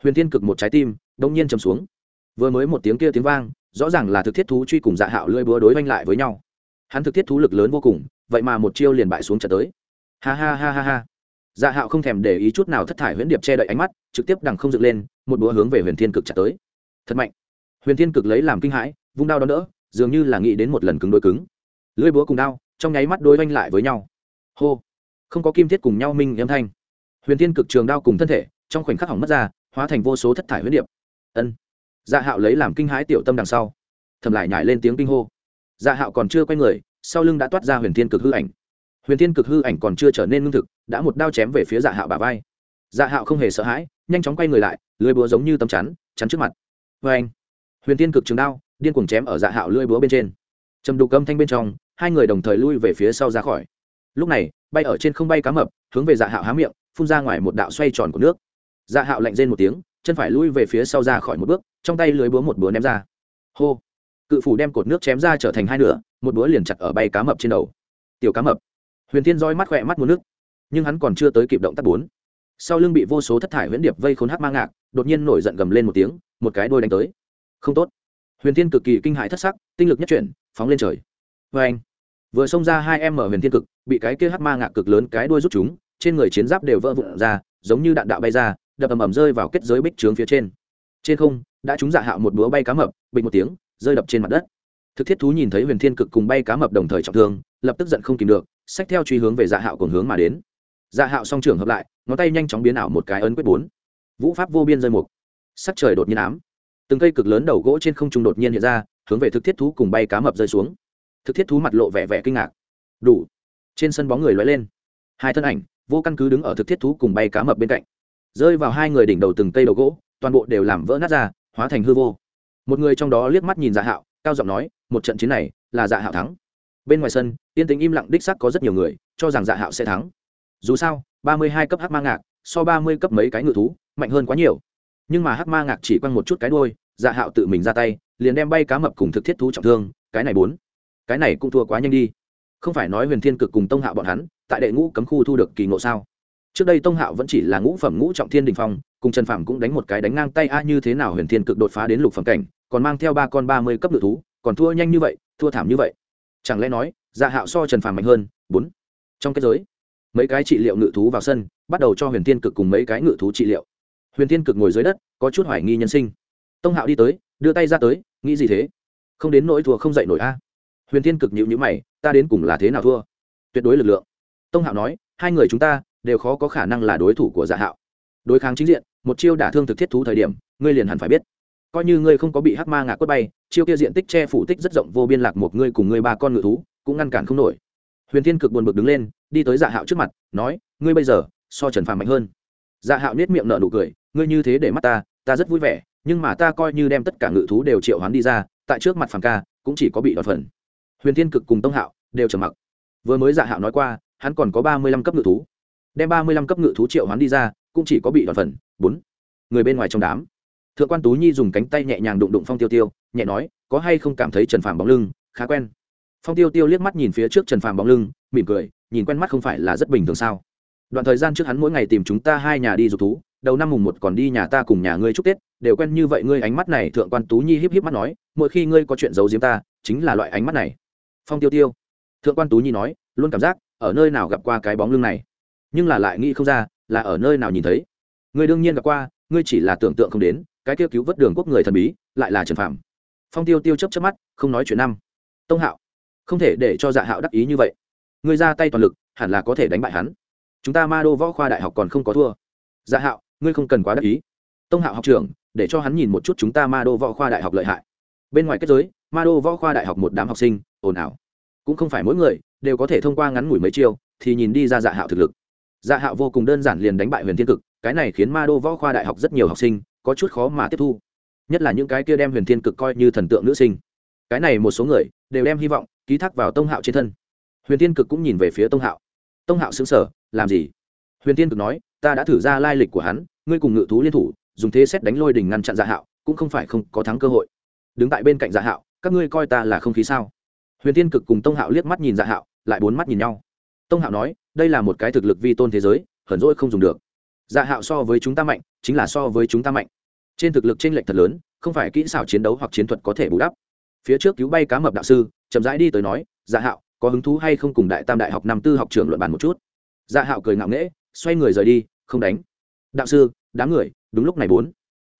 [SPEAKER 1] Huyền thiên cực một trái tim đông nhiên chầm xuống. Vừa mới một tiếng kia tiếng vang, rõ ràng là thực thiết thú truy cùng dạ hạo lưỡi búa đối oanh lại với nhau. Hắn thực thiết thú lực lớn vô cùng, vậy mà một chiêu liền bại xuống trận tới. Ha ha ha ha ha. Dạ hạo không thèm để ý chút nào thất thải huyễn điệp che đậy ánh mắt, trực tiếp đằng không dựng lên, một búa hướng về huyền thiên cực chặt tới. Thật mạnh. Huyền thiên cực lấy làm kinh hãi, vung đao đó đỡ, dường như là nghĩ đến một lần cứng đôi cứng. Lưỡi búa cùng đao, trong nháy mắt đối oanh lại với nhau. Hô. Không có kim thiết cùng nhau minh âm thanh. Huyền thiên cực trường đao cùng thân thể, trong khoảnh khắc hỏng mất ra, hóa thành vô số thất thải huyết điệp ân dạ hạo lấy làm kinh hãi tiểu tâm đằng sau thầm lại nhảy lên tiếng kinh hô dạ hạo còn chưa quay người sau lưng đã toát ra huyền thiên cực hư ảnh huyền thiên cực hư ảnh còn chưa trở nên ngưng thực đã một đao chém về phía dạ hạo bà vai dạ hạo không hề sợ hãi nhanh chóng quay người lại lưới búa giống như tấm chắn chắn trước mặt vê anh huyền thiên cực trường đao điên cuồng chém ở dạ hạo lưới búa bên trên trầm đục âm thanh bên trong hai người đồng thời lui về phía sau ra khỏi lúc này bay ở trên không bay cá mập hướng về dạ hạo há miệng phun ra ngoài một đạo xoay tròn của nước dạ hạo lạnh rên một tiếng chân phải lui về phía sau ra khỏi một bước, trong tay lưới búa một búa ném ra. Hô! Cự phủ đem cột nước chém ra trở thành hai nửa, một búa liền chặt ở bay cá mập trên đầu. Tiểu cá mập. Huyền thiên roi mắt khỏe mắt muốn nước, nhưng hắn còn chưa tới kịp động tác bốn. Sau lưng bị vô số thất thải huyễn điệp vây khốn hát mang ngạc, đột nhiên nổi giận gầm lên một tiếng, một cái đôi đánh tới. Không tốt. Huyền thiên cực kỳ kinh hãi thất sắc, tinh lực nhất chuyển, phóng lên trời. Vê anh, vừa xông ra hai em mở huyền thiên cực, bị cái kia hát ma ngạc cực lớn cái đuôi rút chúng, trên người chiến giáp đều vỡ vụn ra, giống như đạn đạo bay ra đập ầm ầm rơi vào kết giới bích trướng phía trên. Trên không, đã trúng dạ hạo một búa bay cá mập bình một tiếng, rơi đập trên mặt đất. Thực thiết thú nhìn thấy huyền thiên cực cùng bay cá mập đồng thời trọng thương, lập tức giận không kìm được, xách theo truy hướng về dạ hạo cùng hướng mà đến. Dạ hạo song trưởng hợp lại, ngón tay nhanh chóng biến ảo một cái ấn quyết bốn. Vũ pháp vô biên rơi mục. Sắc trời đột nhiên ám. Từng cây cực lớn đầu gỗ trên không trung đột nhiên hiện ra, hướng về thực thiết thú cùng bay cá mập rơi xuống. Thực thiết thú mặt lộ vẻ vẻ kinh ngạc. Đủ. Trên sân bóng người lóe lên. Hai thân ảnh, vô căn cứ đứng ở thực thiết thú cùng bay cá mập bên cạnh rơi vào hai người đỉnh đầu từng cây đầu gỗ, toàn bộ đều làm vỡ nát ra, hóa thành hư vô. Một người trong đó liếc mắt nhìn dạ hạo, cao giọng nói, một trận chiến này, là dạ hạo thắng. Bên ngoài sân, yên tĩnh im lặng đích sắc có rất nhiều người, cho rằng dạ hạo sẽ thắng. Dù sao, ba mươi hai cấp hắc ma ngạc, so ba mươi cấp mấy cái ngự thú, mạnh hơn quá nhiều. Nhưng mà hắc ma ngạc chỉ quăng một chút cái đôi dạ hạo tự mình ra tay, liền đem bay cá mập cùng thực thiết thú trọng thương, cái này bốn. Cái này cũng thua quá nhanh đi. Không phải nói huyền thiên cực cùng tông hạo bọn hắn, tại đệ ngũ cấm khu thu được kỳ ngộ sao? Trước đây tông hạo vẫn chỉ là ngũ phẩm ngũ trọng thiên đình phong, cùng trần phạm cũng đánh một cái đánh ngang tay a như thế nào huyền thiên cực đột phá đến lục phẩm cảnh, còn mang theo ba con ba mươi cấp ngự thú, còn thua nhanh như vậy, thua thảm như vậy. Chẳng lẽ nói dạ hạo so trần phạm mạnh hơn? Bốn. Trong kết giới, mấy cái trị liệu ngự thú vào sân, bắt đầu cho huyền thiên cực cùng mấy cái ngự thú trị liệu. Huyền thiên cực ngồi dưới đất, có chút hoài nghi nhân sinh. Tông hạo đi tới, đưa tay ra tới, nghĩ gì thế? Không đến nỗi thua không dậy nổi a. Huyền thiên cực nhịu nhữ mày, ta đến cùng là thế nào thua? Tuyệt đối lực lượng. Tông hạo nói, hai người chúng ta đều khó có khả năng là đối thủ của dạ hạo. Đối kháng chính diện, một chiêu đả thương thực thiết thú thời điểm, ngươi liền hẳn phải biết. Coi như ngươi không có bị hắc ma ngạc quất bay, chiêu kia diện tích che phủ tích rất rộng, vô biên lạc một ngươi cùng ngươi ba con ngự thú, cũng ngăn cản không nổi. Huyền thiên cực buồn bực đứng lên, đi tới dạ hạo trước mặt, nói, ngươi bây giờ, so trần phàm mạnh hơn. Dạ hạo nết miệng nở nụ cười, ngươi như thế để mắt ta ta rất vui vẻ, nhưng mà ta coi như đem tất cả ngự thú đều triệu hoán đi ra, tại trước mặt phàm ca, cũng chỉ có bị đoạt phần. Huyền thiên cực cùng tông hạo đều trầm mặc. Vừa mới dạ hạo nói qua, hắn còn có ba mươi lăm cấp ngự thú đem ba mươi lăm cấp ngự thú triệu hoán đi ra, cũng chỉ có bị đọt phần, bốn. Người bên ngoài trong đám, thượng quan tú nhi dùng cánh tay nhẹ nhàng đụng đụng phong tiêu tiêu, nhẹ nói, có hay không cảm thấy trần phàm bóng lưng, khá quen. Phong tiêu tiêu liếc mắt nhìn phía trước trần phàm bóng lưng, mỉm cười, nhìn quen mắt không phải là rất bình thường sao? Đoạn thời gian trước hắn mỗi ngày tìm chúng ta hai nhà đi dục thú, đầu năm mùng một còn đi nhà ta cùng nhà ngươi chúc tết, đều quen như vậy ngươi ánh mắt này, thượng quan tú nhi híp híp mắt nói, mỗi khi ngươi có chuyện giấu giếm ta, chính là loại ánh mắt này. Phong tiêu tiêu, thượng quan tú nhi nói, luôn cảm giác, ở nơi nào gặp qua cái bóng lưng này? Nhưng là lại nghĩ không ra, là ở nơi nào nhìn thấy. Người đương nhiên gặp qua, ngươi chỉ là tưởng tượng không đến, cái kêu cứu vớt đường quốc người thần bí, lại là trần phạm phong tiêu tiêu chấp chấp mắt, không nói chuyện năm. Tông hạo, không thể để cho dạ hạo đắc ý như vậy. Ngươi ra tay toàn lực, hẳn là có thể đánh bại hắn. Chúng ta ma đô võ khoa đại học còn không có thua. Dạ hạo, ngươi không cần quá đắc ý. Tông hạo học trưởng, để cho hắn nhìn một chút chúng ta ma đô võ khoa đại học lợi hại. Bên ngoài kết giới, ma đô võ khoa đại học một đám học sinh, ồn ào. Cũng không phải mỗi người đều có thể thông qua ngắn ngủi mấy chiêu, thì nhìn đi ra dạ hạo thực lực dạ hạo vô cùng đơn giản liền đánh bại huyền thiên cực, cái này khiến ma đô võ khoa đại học rất nhiều học sinh có chút khó mà tiếp thu, nhất là những cái kia đem huyền thiên cực coi như thần tượng nữ sinh. Cái này một số người đều đem hy vọng ký thác vào tông hạo trên thân. Huyền thiên cực cũng nhìn về phía tông hạo. Tông hạo xứng sở làm gì? Huyền thiên cực nói, ta đã thử ra lai lịch của hắn, ngươi cùng ngự thú liên thủ, dùng thế xét đánh lôi đình ngăn chặn dạ hạo, cũng không phải không có thắng cơ hội. Đứng tại bên cạnh dạ hạo, các ngươi coi ta là không khí sao? Huyền thiên cực cùng tông hạo liếc mắt nhìn dạ hạo, lại bốn mắt nhìn nhau tông hạo nói, đây là một cái thực lực vi tôn thế giới, hờn rỗi không dùng được. Dạ hạo so với chúng ta mạnh, chính là so với chúng ta mạnh. Trên thực lực t r ê n lệch thật lớn, không phải kỹ xảo chiến đấu hoặc chiến thuật có thể bù đắp. Phía trước cứu bay cá mập đạo sư, chậm rãi đi tới nói dạ hạo, có hứng thú hay không cùng đại tam đại học năm tư học trường luận bàn một chút? Dạ hạo cười ngạo nghễ, xoay người rời đi, không đánh. Đạo sư, đám người, đúng lúc này bốn.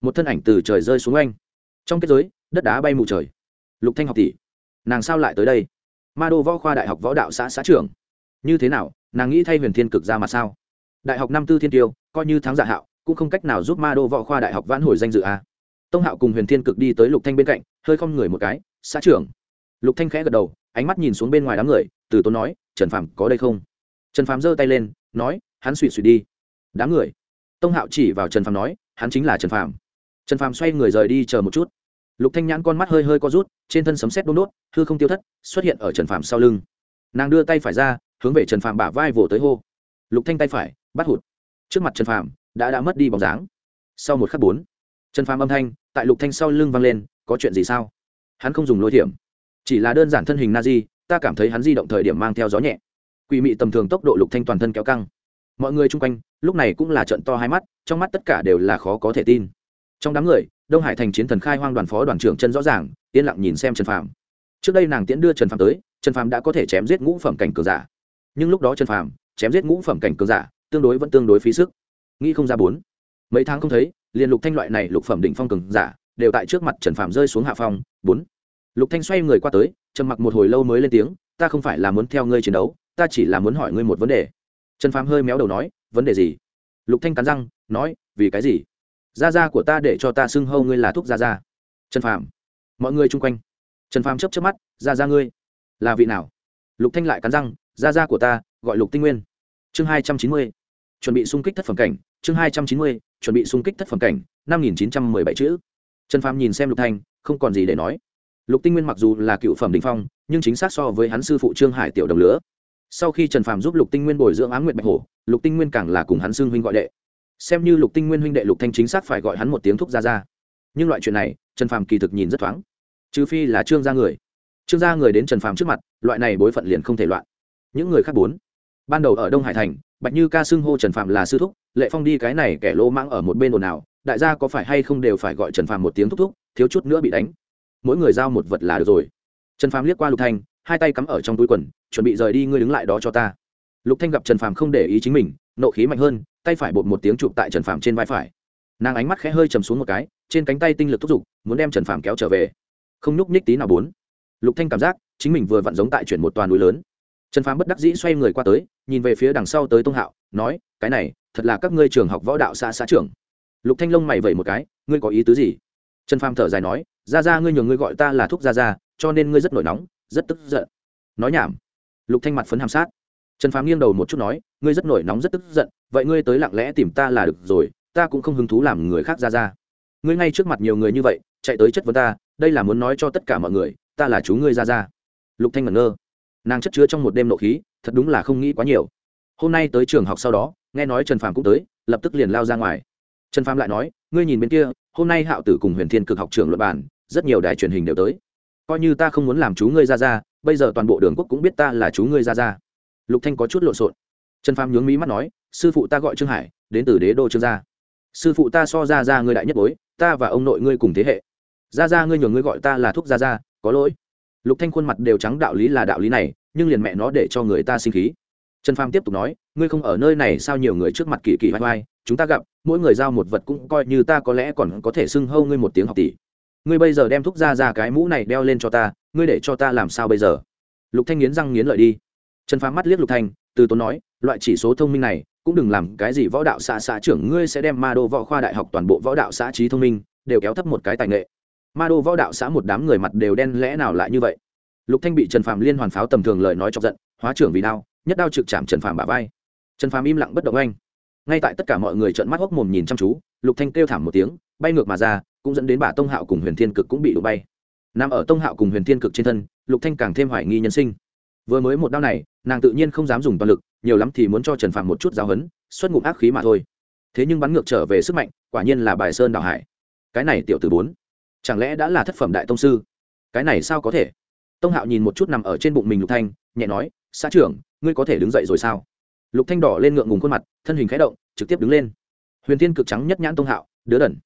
[SPEAKER 1] Một thân ảnh từ trời rơi xuống anh trong kết giới, đất đá bay mù trời. Lục thanh học tỷ, nàng sao lại tới đây? Ma đô võ khoa đại học võ đạo xã xã trưởng như thế nào, nàng nghĩ thay huyền thiên cực ra mà sao? Đại học năm tư thiên tiêu, coi như thắng giả hạo, cũng không cách nào giúp ma đô võ khoa đại học vãn hồi danh dự a. Tông hạo cùng huyền thiên cực đi tới lục thanh bên cạnh, hơi không người một cái, xã trưởng. Lục thanh khẽ gật đầu, ánh mắt nhìn xuống bên ngoài đám người, từ tốn nói, trần phạm có đây không? Trần phạm giơ tay lên, nói, hắn suy suy đi. Đám người? Tông hạo chỉ vào trần phạm nói, hắn chính là trần phạm trần phạm xoay người rời đi chờ một chút. Lục thanh nhãn con mắt hơi hơi co rút, trên thân sấm sét đôn đốt, hư không tiêu thất, xuất hiện ở trần phạm sau lưng. Nàng đưa tay phải ra hướng về trần phạm bả vai vỗ tới hô. Lục thanh tay phải, bắt hụt. Trước mặt trần phạm đã đã mất đi bóng dáng. Sau một khắc bốn, trần phạm âm thanh tại lục thanh sau lưng vang lên, có chuyện gì sao? Hắn không dùng lôi thiểm, chỉ là đơn giản thân hình na di, ta cảm thấy hắn di động thời điểm mang theo gió nhẹ. Quỷ mị tầm thường tốc độ lục thanh toàn thân kéo căng. Mọi người chung quanh, lúc này cũng là trận to hai mắt, trong mắt tất cả đều là khó có thể tin. Trong đám người, đông hải thành chiến thần khai hoang đoàn phó đoàn trưởng chân rõ ràng, yên lặng nhìn xem trần phạm trước đây nàng tiễn đưa trần phạm tới, trần phạm đã có thể chém giết ngũ phẩm cảnh cường giả nhưng lúc đó trần phạm chém giết ngũ phẩm cảnh cường giả, tương đối vẫn tương đối phí sức. Nghĩ không ra bốn, mấy tháng không thấy, liền lục thanh loại này lục phẩm đỉnh phong cường giả, đều tại trước mặt trần phạm rơi xuống hạ phong. Bốn, lục thanh xoay người qua tới, trầm mặc một hồi lâu mới lên tiếng, ta không phải là muốn theo ngươi chiến đấu, ta chỉ là muốn hỏi ngươi một vấn đề. Trần phạm hơi méo đầu nói, vấn đề gì? Lục thanh cắn răng, nói, vì cái gì? Gia gia của ta để cho ta xưng hâu ngươi là thuốc gia gia trần phạm mọi người chung quanh. Trần phạm chớp chớp mắt gia gia ngươi, là vị nào? Lục thanh lại cắn răng gia gia của ta, gọi lục tinh nguyên. Chương hai trăm chín mươi. Chuẩn bị xung kích thất phẩm cảnh. Chương hai trăm chín mươi, chuẩn bị xung kích thất phẩm cảnh, năm nghìn chín trăm mười bảy chữ. Trần phàm nhìn xem lục thanh, không còn gì để nói. Lục tinh nguyên mặc dù là cựu phẩm đình phong, nhưng chính xác so với hắn sư phụ trương hải tiểu đồng lứa. Sau khi trần phàm giúp lục tinh nguyên bồi dưỡng ám nguyện bạch hổ, lục tinh nguyên càng là cùng hắn xưng huynh gọi đệ. Xem như lục tinh nguyên huynh đệ lục thanh chính xác phải gọi hắn một tiếng thúc ra ra nhưng loại chuyện này, trần phàm kỳ thực nhìn rất thoáng. Trừ phi là trương gia người. Trương gia người đến trần phàm trước mặt, loại này bối phận liền không thể loạn những người khác bốn. Ban đầu ở đông hải thành, bạch như ca xưng hô trần phạm là sư thúc, lệ phong đi cái này kẻ lỗ mãng ở một bên ồn ào, đại gia có phải hay không đều phải gọi trần phạm một tiếng thúc thúc, thiếu chút nữa bị đánh. Mỗi người giao một vật là được rồi. Trần phạm liếc qua lục thanh, hai tay cắm ở trong túi quần, chuẩn bị rời đi ngươi đứng lại đó cho ta. Lục thanh gặp trần phạm không để ý chính mình, nộ khí mạnh hơn, tay phải bột một tiếng chụp tại trần phạm trên vai phải. Nàng ánh mắt khẽ hơi chầm xuống một cái, trên cánh tay tinh lực thúc giục, muốn đem trần phạm kéo trở về. Không nhúc nhích tí nào bốn. Lục thanh cảm giác, chính mình vừa vặn giống tại chuyển một toàn núi lớn trần phàm bất đắc dĩ xoay người qua tới, nhìn về phía đằng sau tới tông hạo, nói, cái này, thật là các ngươi trường học võ đạo xã xã trưởng. Lục thanh long mày vẩy một cái, ngươi có ý tứ gì? Trần phàm thở dài nói ra ra ngươi nhường ngươi gọi ta là thúc ra ra cho nên ngươi rất nổi nóng, rất tức giận. Nói nhảm. Lục thanh mặt phấn hàm sát. Trần phàm nghiêng đầu một chút nói, ngươi rất nổi nóng, rất tức giận, vậy ngươi tới lặng lẽ tìm ta là được rồi, ta cũng không hứng thú làm người khác ra ra ngươi ngay trước mặt nhiều người như vậy, chạy tới chất vấn ta, đây là muốn nói cho tất cả mọi người, ta là chú ngươi ra ra lục thanh ngẩn ngơ nàng chất chứa trong một đêm nộ khí, thật đúng là không nghĩ quá nhiều. Hôm nay tới trường học sau đó, nghe nói trần phàm cũng tới, lập tức liền lao ra ngoài. Trần phàm lại nói, ngươi nhìn bên kia, hôm nay hạo tử cùng huyền thiên cực học trường luật bản rất nhiều đài truyền hình đều tới. Coi như ta không muốn làm chú ngươi ra ra, bây giờ toàn bộ đường quốc cũng biết ta là chú ngươi ra ra. Lục thanh có chút lộn xộn. Trần phàm nhướng mí mắt nói, sư phụ ta gọi trương hải, đến từ đế đô trương gia. Sư phụ ta so ra ra ngươi đại nhất bối, ta và ông nội ngươi cùng thế hệ. Ra ra ngươi nhường ngươi gọi ta là thúc ra ra có lỗi lục thanh khuôn mặt đều trắng đạo lý là đạo lý này, nhưng liền mẹ nó để cho người ta sinh khí. Trần phàm tiếp tục nói, ngươi không ở nơi này sao nhiều người trước mặt kỳ kỳ vai vai, chúng ta gặp, mỗi người giao một vật cũng coi như ta có lẽ còn có thể xưng hâu ngươi một tiếng học tỷ. Ngươi bây giờ đem thuốc ra ra cái mũ này đeo lên cho ta, ngươi để cho ta làm sao bây giờ? Lục thanh nghiến răng nghiến lợi đi. Trần phàm mắt liếc lục thanh, từ tốn nói, loại chỉ số thông minh này, cũng đừng làm cái gì võ đạo xã xã trưởng ngươi sẽ đem ma đô võ khoa đại học toàn bộ võ đạo xã trí thông minh, đều kéo thấp một cái tài nghệ ma đô võ đạo xã một đám người mặt đều đen lẽ nào lại như vậy? Lục thanh bị trần phạm liên hoàn pháo tầm thường lời nói chọc giận, hóa trưởng vì đao, nhất đao trực chạm trần phạm bả vai. Trần phạm im lặng bất động anh ngay tại tất cả mọi người trợn mắt hốc mồm nhìn chăm chú, lục thanh kêu thảm một tiếng, bay ngược mà ra, cũng dẫn đến bà tông hạo cùng huyền thiên cực cũng bị đụng bay. Nằm ở tông hạo cùng huyền thiên cực trên thân, lục thanh càng thêm hoài nghi nhân sinh. Vừa mới một đao này, nàng tự nhiên không dám dùng toàn lực, nhiều lắm thì muốn cho trần phạm một chút giáo hấn xuất ngụm ác khí mà thôi. Thế nhưng bắn ngược trở về sức mạnh, quả nhiên là bài sơn đảo hải. Cái này tiểu tử bốn chẳng lẽ đã là thất phẩm đại tông sư? Cái này sao có thể? Tông hạo nhìn một chút nằm ở trên bụng mình lục thanh, nhẹ nói, xã trưởng, ngươi có thể đứng dậy rồi sao? Lục thanh đỏ lên ngượng ngùng khuôn mặt, thân hình khẽ động, trực tiếp đứng lên. Huyền thiên cực trắng nhất nhãn tông hạo, đứa đần,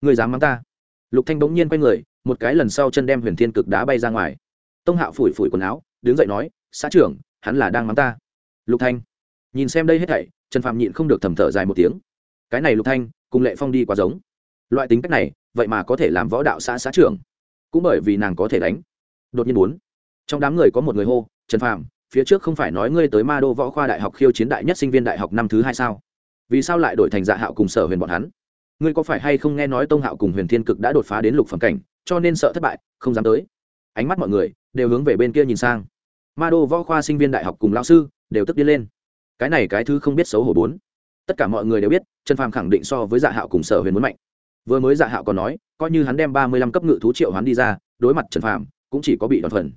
[SPEAKER 1] ngươi dám mắng ta? Lục thanh bỗng nhiên quay người, một cái lần sau chân đem huyền thiên cực đá bay ra ngoài. Tông hạo phủi phủi quần áo, đứng dậy nói, xã trưởng, hắn là đang mắng ta. Lục thanh, nhìn xem đây hết thảy, trần phạm nhịn không được thầm thở dài một tiếng. Cái này lục thanh, cùng lệ phong đi quá giống loại tính cách này vậy mà có thể làm võ đạo xã xã trưởng. Cũng bởi vì nàng có thể đánh. Đột nhiên bốn. Trong đám người có một người hô trần Phàm, phía trước không phải nói ngươi tới ma đô võ khoa đại học khiêu chiến đại nhất sinh viên đại học năm thứ hai sao? Vì sao lại đổi thành dạ hạo cùng sở huyền bọn hắn? Ngươi có phải hay không nghe nói tông hạo cùng huyền thiên cực đã đột phá đến lục phẩm cảnh cho nên sợ thất bại không dám tới. Ánh mắt mọi người đều hướng về bên kia nhìn sang. Ma đô võ khoa sinh viên đại học cùng lao sư đều tức đi lên. Cái này cái thứ không biết xấu hổ bốn. Tất cả mọi người đều biết trần phàm khẳng định so với dạ hạo cùng sở huyền muốn mạnh vừa mới dạ hạo còn nói, coi như hắn đem ba mươi lăm cấp ngự thú triệu hắn đi ra, đối mặt trần Phạm cũng chỉ có bị đòn phần.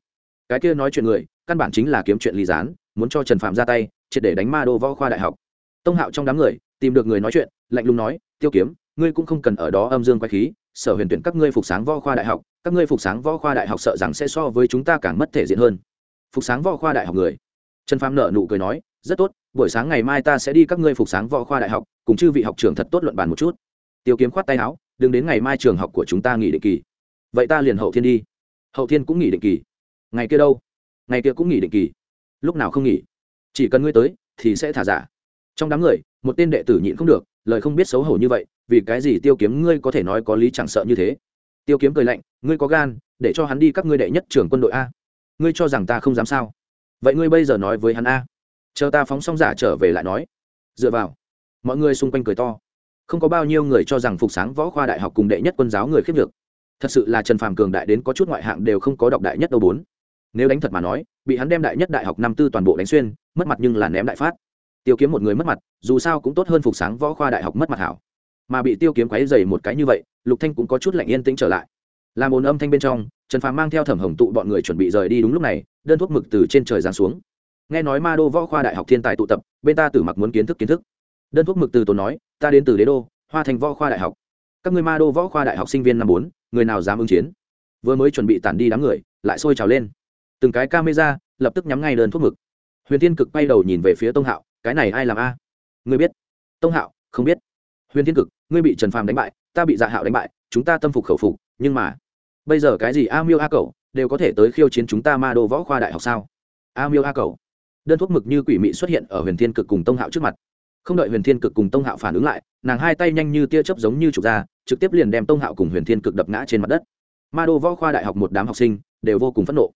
[SPEAKER 1] Cái kia nói chuyện người, căn bản chính là kiếm chuyện ly gián, muốn cho trần phạm ra tay, triệt để đánh ma đô võ khoa đại học. Tông hạo trong đám người, tìm được người nói chuyện, lạnh lùng nói, tiêu kiếm, ngươi cũng không cần ở đó âm dương quay khí, sở huyền tuyển các ngươi phục sáng võ khoa đại học, các ngươi phục sáng võ khoa đại học sợ rằng sẽ so với chúng ta càng mất thể diện hơn. Phục sáng võ khoa đại học người? Trần phạm nợ nụ cười nói, rất tốt, buổi sáng ngày mai ta sẽ đi các ngươi phục sáng võ khoa đại học, cùng chư vị học trưởng thật tốt luận bàn một chút tiêu kiếm khoát tay áo, đừng đến ngày mai trường học của chúng ta nghỉ định kỳ. Vậy ta liền hậu thiên đi. Hậu thiên cũng nghỉ định kỳ. Ngày kia đâu? Ngày kia cũng nghỉ định kỳ. Lúc nào không nghỉ? Chỉ cần ngươi tới, thì sẽ thả giả. Trong đám người, một tên đệ tử nhịn không được, lời không biết xấu hổ như vậy, vì cái gì tiêu kiếm ngươi có thể nói có lý chẳng sợ như thế? Tiêu kiếm cười lạnh, ngươi có gan, để cho hắn đi các ngươi đệ nhất trưởng quân đội a. Ngươi cho rằng ta không dám sao? Vậy ngươi bây giờ nói với hắn a. Chờ ta phóng xong giả trở về lại nói. Dựa vào, mọi người xung quanh cười to không có bao nhiêu người cho rằng phục sáng võ khoa đại học cùng đệ nhất quân giáo người khiếp được thật sự là trần phàm cường đại đến có chút ngoại hạng đều không có đọc đại nhất đâu bốn. Nếu đánh thật mà nói, bị hắn đem đại nhất đại học năm tư toàn bộ đánh xuyên, mất mặt nhưng là ném đại phát. Tiêu kiếm một người mất mặt, dù sao cũng tốt hơn phục sáng võ khoa đại học mất mặt hảo. Mà bị tiêu kiếm quáy dày một cái như vậy, lục thanh cũng có chút lạnh yên tĩnh trở lại. Làm ồn âm thanh bên trong, trần phàm mang theo thẩm hồng tụ bọn người chuẩn bị rời đi đúng lúc này, đơn thuốc mực từ trên trời giáng xuống. Nghe nói ma đô võ khoa đại học thiên tài tụ tập, bên ta tử mặc muốn kiến thức kiến thức đơn thuốc mực từ tốn nói, ta đến từ đế đô, hoa thành võ khoa đại học. Các người ma đô võ khoa đại học sinh viên năm bốn, người nào dám ứng chiến? Vừa mới chuẩn bị tản đi đám người, lại sôi trào lên. Từng cái camera, lập tức nhắm ngay đơn thuốc mực. Huyền tiên cực quay đầu nhìn về phía tông hạo, cái này ai làm a? Ngươi biết. Tông hạo, không biết. Huyền tiên cực, ngươi bị trần phàm đánh bại, ta bị dạ hạo đánh bại, chúng ta tâm phục khẩu phục, nhưng mà bây giờ cái gì a miêu a cầu đều có thể tới khiêu chiến chúng ta ma đô võ khoa đại học sao? A miêu a cầu đơn thuốc mực như quỷ mị xuất hiện ở huyền thiên cực cùng tông hạo trước mặt không đợi huyền thiên cực cùng tông hạo phản ứng lại, nàng hai tay nhanh như tia chớp giống như trục ra, trực tiếp liền đem tông hạo cùng huyền thiên cực đập ngã trên mặt đất. Ma đô võ khoa đại học một đám học sinh đều vô cùng phẫn nộ.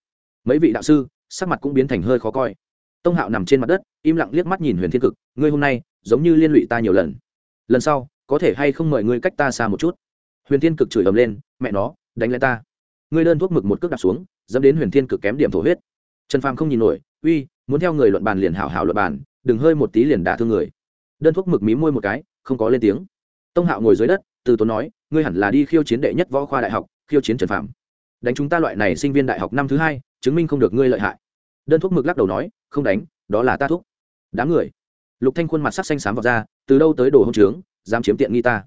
[SPEAKER 1] Mấy vị đạo sư, sắc mặt cũng biến thành hơi khó coi. Tông hạo nằm trên mặt đất, im lặng liếc mắt nhìn huyền thiên cực, ngươi hôm nay giống như liên lụy ta nhiều lần. Lần sau, có thể hay không mời ngươi cách ta xa một chút? Huyền thiên cực chửi ầm lên, mẹ nó, đánh lên ta. Ngươi đơn thuốc mực một cước đặt xuống, dẫm đến huyền thiên cực kém điểm thổ huyết. Trần phàm không nhìn nổi, uy, muốn theo người luận bàn liền hảo hảo luận bàn, đừng hơi một tí liền đả thương người đơn thuốc mực mí môi một cái, không có lên tiếng. Tông hạo ngồi dưới đất, từ tốn nói, ngươi hẳn là đi khiêu chiến đệ nhất võ khoa đại học, khiêu chiến trần phạm đánh chúng ta loại này sinh viên đại học năm thứ hai, chứng minh không được ngươi lợi hại. Đơn thuốc mực lắc đầu nói, không đánh, đó là ta thuốc đám người. Lục thanh khuôn mặt sắc xanh xám vào ra, từ đâu tới đồ hông trướng, dám chiếm tiện nghi ta?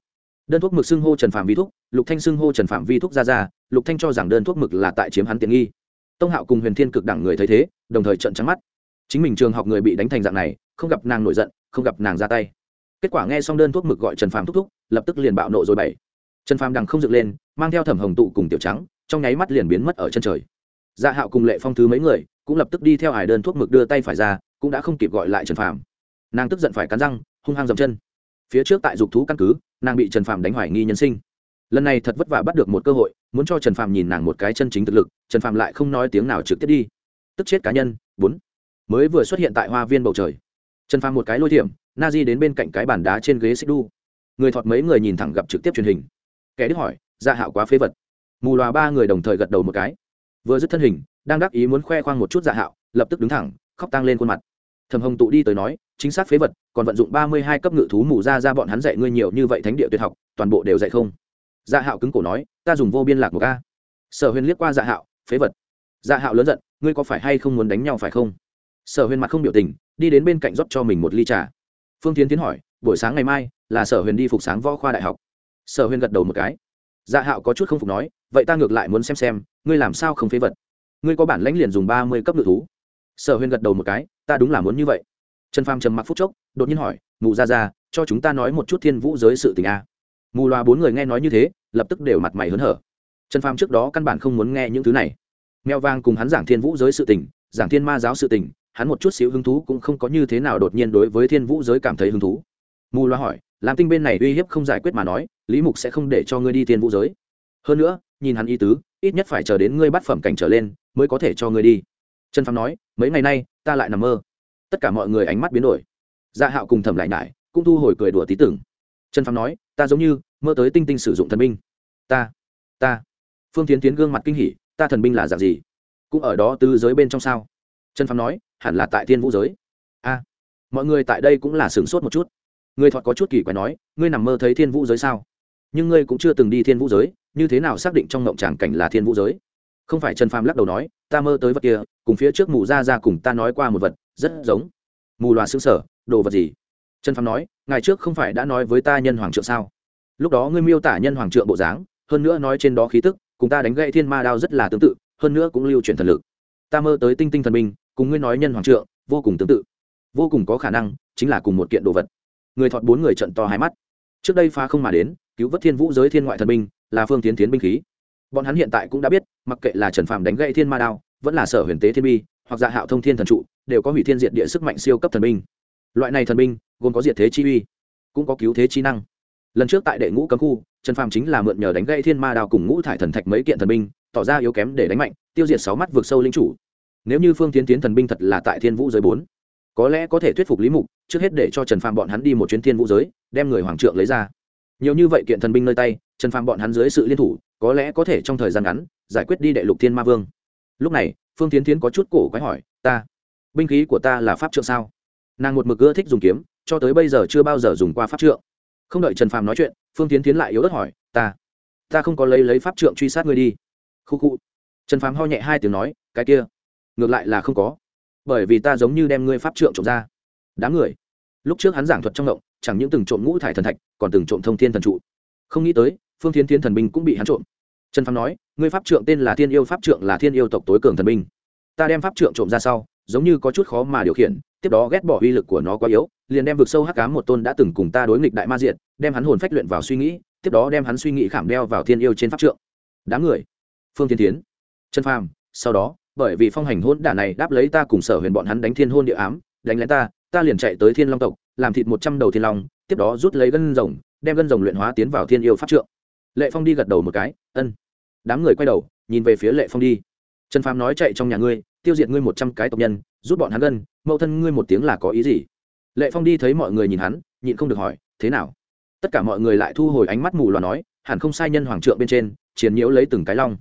[SPEAKER 1] Đơn thuốc mực xưng hô trần phạm vi thuốc lục thanh xưng hô trần phạm vi thuốc ra ra, lục thanh cho rằng đơn thuốc mực là tại chiếm hắn tiện nghi. Tông hạo cùng huyền thiên cực đẳng người thấy thế, đồng thời trận trắng mắt. Chính mình trường học người bị đánh thành dạng này không gặp nàng nổi giận, không gặp nàng ra tay. Kết quả nghe xong đơn thuốc mực gọi trần phàm thúc thúc, lập tức liền bạo nộ rồi bảy. Trần phàm đằng không dựng lên, mang theo thẩm hồng tụ cùng tiểu trắng, trong nháy mắt liền biến mất ở chân trời. Dạ hạo cùng lệ phong thứ mấy người, cũng lập tức đi theo hải đơn thuốc mực đưa tay phải ra, cũng đã không kịp gọi lại trần phàm. Nàng tức giận phải cắn răng, hung hăng dầm chân. Phía trước tại dục thú căn cứ, nàng bị trần phàm đánh hoài nghi nhân sinh. Lần này thật vất vả bắt được một cơ hội, muốn cho trần phàm nhìn nàng một cái chân chính thực lực, trần phàm lại không nói tiếng nào trực tiếp đi. Tức chết cá nhân, bốn. Mới vừa xuất hiện tại hoa viên bầu trời trần phàm một cái lôi thiểm na di đến bên cạnh cái bàn đá trên ghế xích đu người thọt mấy người nhìn thẳng gặp trực tiếp truyền hình. Kẻ đức hỏi dạ hạo quá phế vật. Mù loà ba người đồng thời gật đầu một cái. Vừa dứt thân hình, đang đắc ý muốn khoe khoang một chút dạ hạo, lập tức đứng thẳng, khóc tăng lên khuôn mặt. Thầm hồng tụ đi tới nói, chính xác phế vật, còn vận dụng ba mươi hai cấp ngự thú mù ra ra bọn hắn dạy ngươi nhiều như vậy thánh địa tuyệt học, toàn bộ đều dạy không. Dạ hạo cứng cổ nói, ta dùng vô biên lạc một ca. Sở huyền liếc qua dạ hạo, phế vật. Dạ hạo lớn giận, ngươi có phải hay không muốn đánh nhau phải không? Sở huyền mặt không biểu tình đi đến bên cạnh rót cho mình một ly trà. Phương tiến tiến hỏi, buổi sáng ngày mai là sở huyền đi phục sáng võ khoa đại học? Sở huyền gật đầu một cái. Dạ hạo có chút không phục nói, vậy ta ngược lại muốn xem xem, ngươi làm sao không phế vật? Ngươi có bản lãnh liền dùng ba mươi cấp ngự thú. Sở huyền gật đầu một cái, ta đúng là muốn như vậy. Trần phàm trầm mặc phút chốc, đột nhiên hỏi Ngụ ra ra cho chúng ta nói một chút thiên vũ giới sự tình a. Mù loa bốn người nghe nói như thế, lập tức đều mặt mày hớn hở. Trần phàm trước đó căn bản không muốn nghe những thứ này. Mèo vang cùng hắn giảng thiên vũ giới sự tình, giảng thiên ma giáo sự tình hắn một chút xíu hứng thú cũng không có như thế nào đột nhiên đối với thiên vũ giới cảm thấy hứng thú. Mù loa hỏi làm tinh bên này uy hiếp không giải quyết mà nói, lý mục sẽ không để cho ngươi đi thiên vũ giới. Hơn nữa, nhìn hắn y tứ, ít nhất phải chờ đến ngươi bắt phẩm cảnh trở lên mới có thể cho ngươi đi. Trần phàm nói, mấy ngày nay, ta lại nằm mơ. Tất cả mọi người ánh mắt biến đổi. Dạ hạo cùng thẩm lại nại cũng thu hồi cười đùa tí tưởng. Trần phàm nói, ta giống như mơ tới tinh tinh sử dụng thần binh. Ta ta. Phương tiến tiến gương mặt kinh hỉ, ta thần binh là dạng gì? Cũng ở đó tư giới bên trong sao? Trần phàm nói hẳn là tại thiên vũ giới. A, mọi người tại đây cũng là sửng sốt một chút. Người thọt có chút kỳ quái nói, ngươi nằm mơ thấy thiên vũ giới sao? Nhưng ngươi cũng chưa từng đi thiên vũ giới, như thế nào xác định trong ngộng tràng cảnh là thiên vũ giới? Không phải trần phàm lắc đầu nói, ta mơ tới vật kia, cùng phía trước mù ra ra cùng ta nói qua một vật, rất giống. Mù loà xương sở, đồ vật gì? Trần phàm nói ngày trước không phải đã nói với ta nhân hoàng trượng sao? Lúc đó ngươi miêu tả nhân hoàng trượng bộ dáng, hơn nữa nói trên đó khí tức, cùng ta đánh gậy thiên ma đao rất là tương tự, hơn nữa cũng lưu truyền thần lực. Ta mơ tới tinh tinh thần minh cùng ngươi nói nhân hoàng trượng, vô cùng tương tự. Vô cùng có khả năng chính là cùng một kiện đồ vật. Người thọt bốn người trận to hai mắt. Trước đây phá không mà đến, cứu vớt thiên vũ giới thiên ngoại thần binh, là phương tiến tiến binh khí. Bọn hắn hiện tại cũng đã biết, mặc kệ là trần phàm đánh gậy thiên ma đao, vẫn là sở huyền tế thiên bi, hoặc dạ hạo thông thiên thần trụ, đều có hủy thiên diện địa sức mạnh siêu cấp thần binh. Loại này thần binh, gồm có diệt thế chi uy, cũng có cứu thế chi năng. Lần trước tại đệ ngũ cấm khu, trần phàm chính là mượn nhờ đánh gậy thiên ma đao cùng ngũ thải thần thạch mấy kiện thần binh, tỏ ra yếu kém để đánh mạnh, tiêu diệt sáu mắt vượt sâu linh chủ nếu như phương tiến tiến thần binh thật là tại thiên vũ giới bốn, có lẽ có thể thuyết phục lý mục, trước hết để cho trần phàm bọn hắn đi một chuyến thiên vũ giới, đem người hoàng trượng lấy ra. Nhiều như vậy kiện thần binh nơi tay, trần phàm bọn hắn dưới sự liên thủ, có lẽ có thể trong thời gian ngắn, giải quyết đi đệ lục thiên ma vương. Lúc này, phương tiến tiến có chút cổ quái hỏi, ta, binh khí của ta là pháp trượng sao? Nàng một mực ưa thích dùng kiếm, cho tới bây giờ chưa bao giờ dùng qua pháp trượng. Không đợi trần phàm nói chuyện, phương tiến tiến lại yếu ớt hỏi, ta ta không có lấy lấy pháp trượng truy sát ngươi đi. Khu khu. Trần phàm ho nhẹ hai tiếng nói, cái kia ngược lại là không có. Bởi vì ta giống như đem ngươi pháp trượng trộm ra. Đám người. Lúc trước hắn giảng thuật trong động chẳng những từng trộm ngũ thải thần thạch, còn từng trộm thông thiên thần trụ. Không nghĩ tới, phương thiên thiên thần binh cũng bị hắn trộm. Trần phàm nói, ngươi pháp trượng tên là thiên yêu pháp trượng là thiên yêu tộc tối cường thần binh. Ta đem pháp trượng trộm ra sau, giống như có chút khó mà điều khiển, tiếp đó ghét bỏ uy lực của nó quá yếu, liền đem vực sâu hắc cám một tôn đã từng cùng ta đối nghịch đại ma diện đem hắn hồn phách luyện vào suy nghĩ, tiếp đó đem hắn suy nghĩ khảm đeo vào thiên yêu trên pháp trượng. Đám người. Phương thiên tiến trần phàm, sau đó bởi vì phong hành hôn đả này đáp lấy ta cùng sở huyền bọn hắn đánh thiên hôn địa ám, đánh lén ta ta liền chạy tới thiên long tộc, làm thịt một trăm đầu thiên long, tiếp đó rút lấy gân rồng, đem gân rồng luyện hóa tiến vào thiên yêu pháp trượng. Lệ phong đi gật đầu một cái, ân. Đám người quay đầu, nhìn về phía lệ phong đi. Trần phàm nói chạy trong nhà ngươi, tiêu diệt ngươi một trăm cái tộc nhân, rút bọn hắn gân, mẫu thân ngươi một tiếng là có ý gì? Lệ phong đi thấy mọi người nhìn hắn, nhịn không được hỏi, thế nào? Tất cả mọi người lại thu hồi ánh mắt mù loà nói, hẳn không sai nhân hoàng trượng bên trên, chiến nhiễu lấy từng cái long.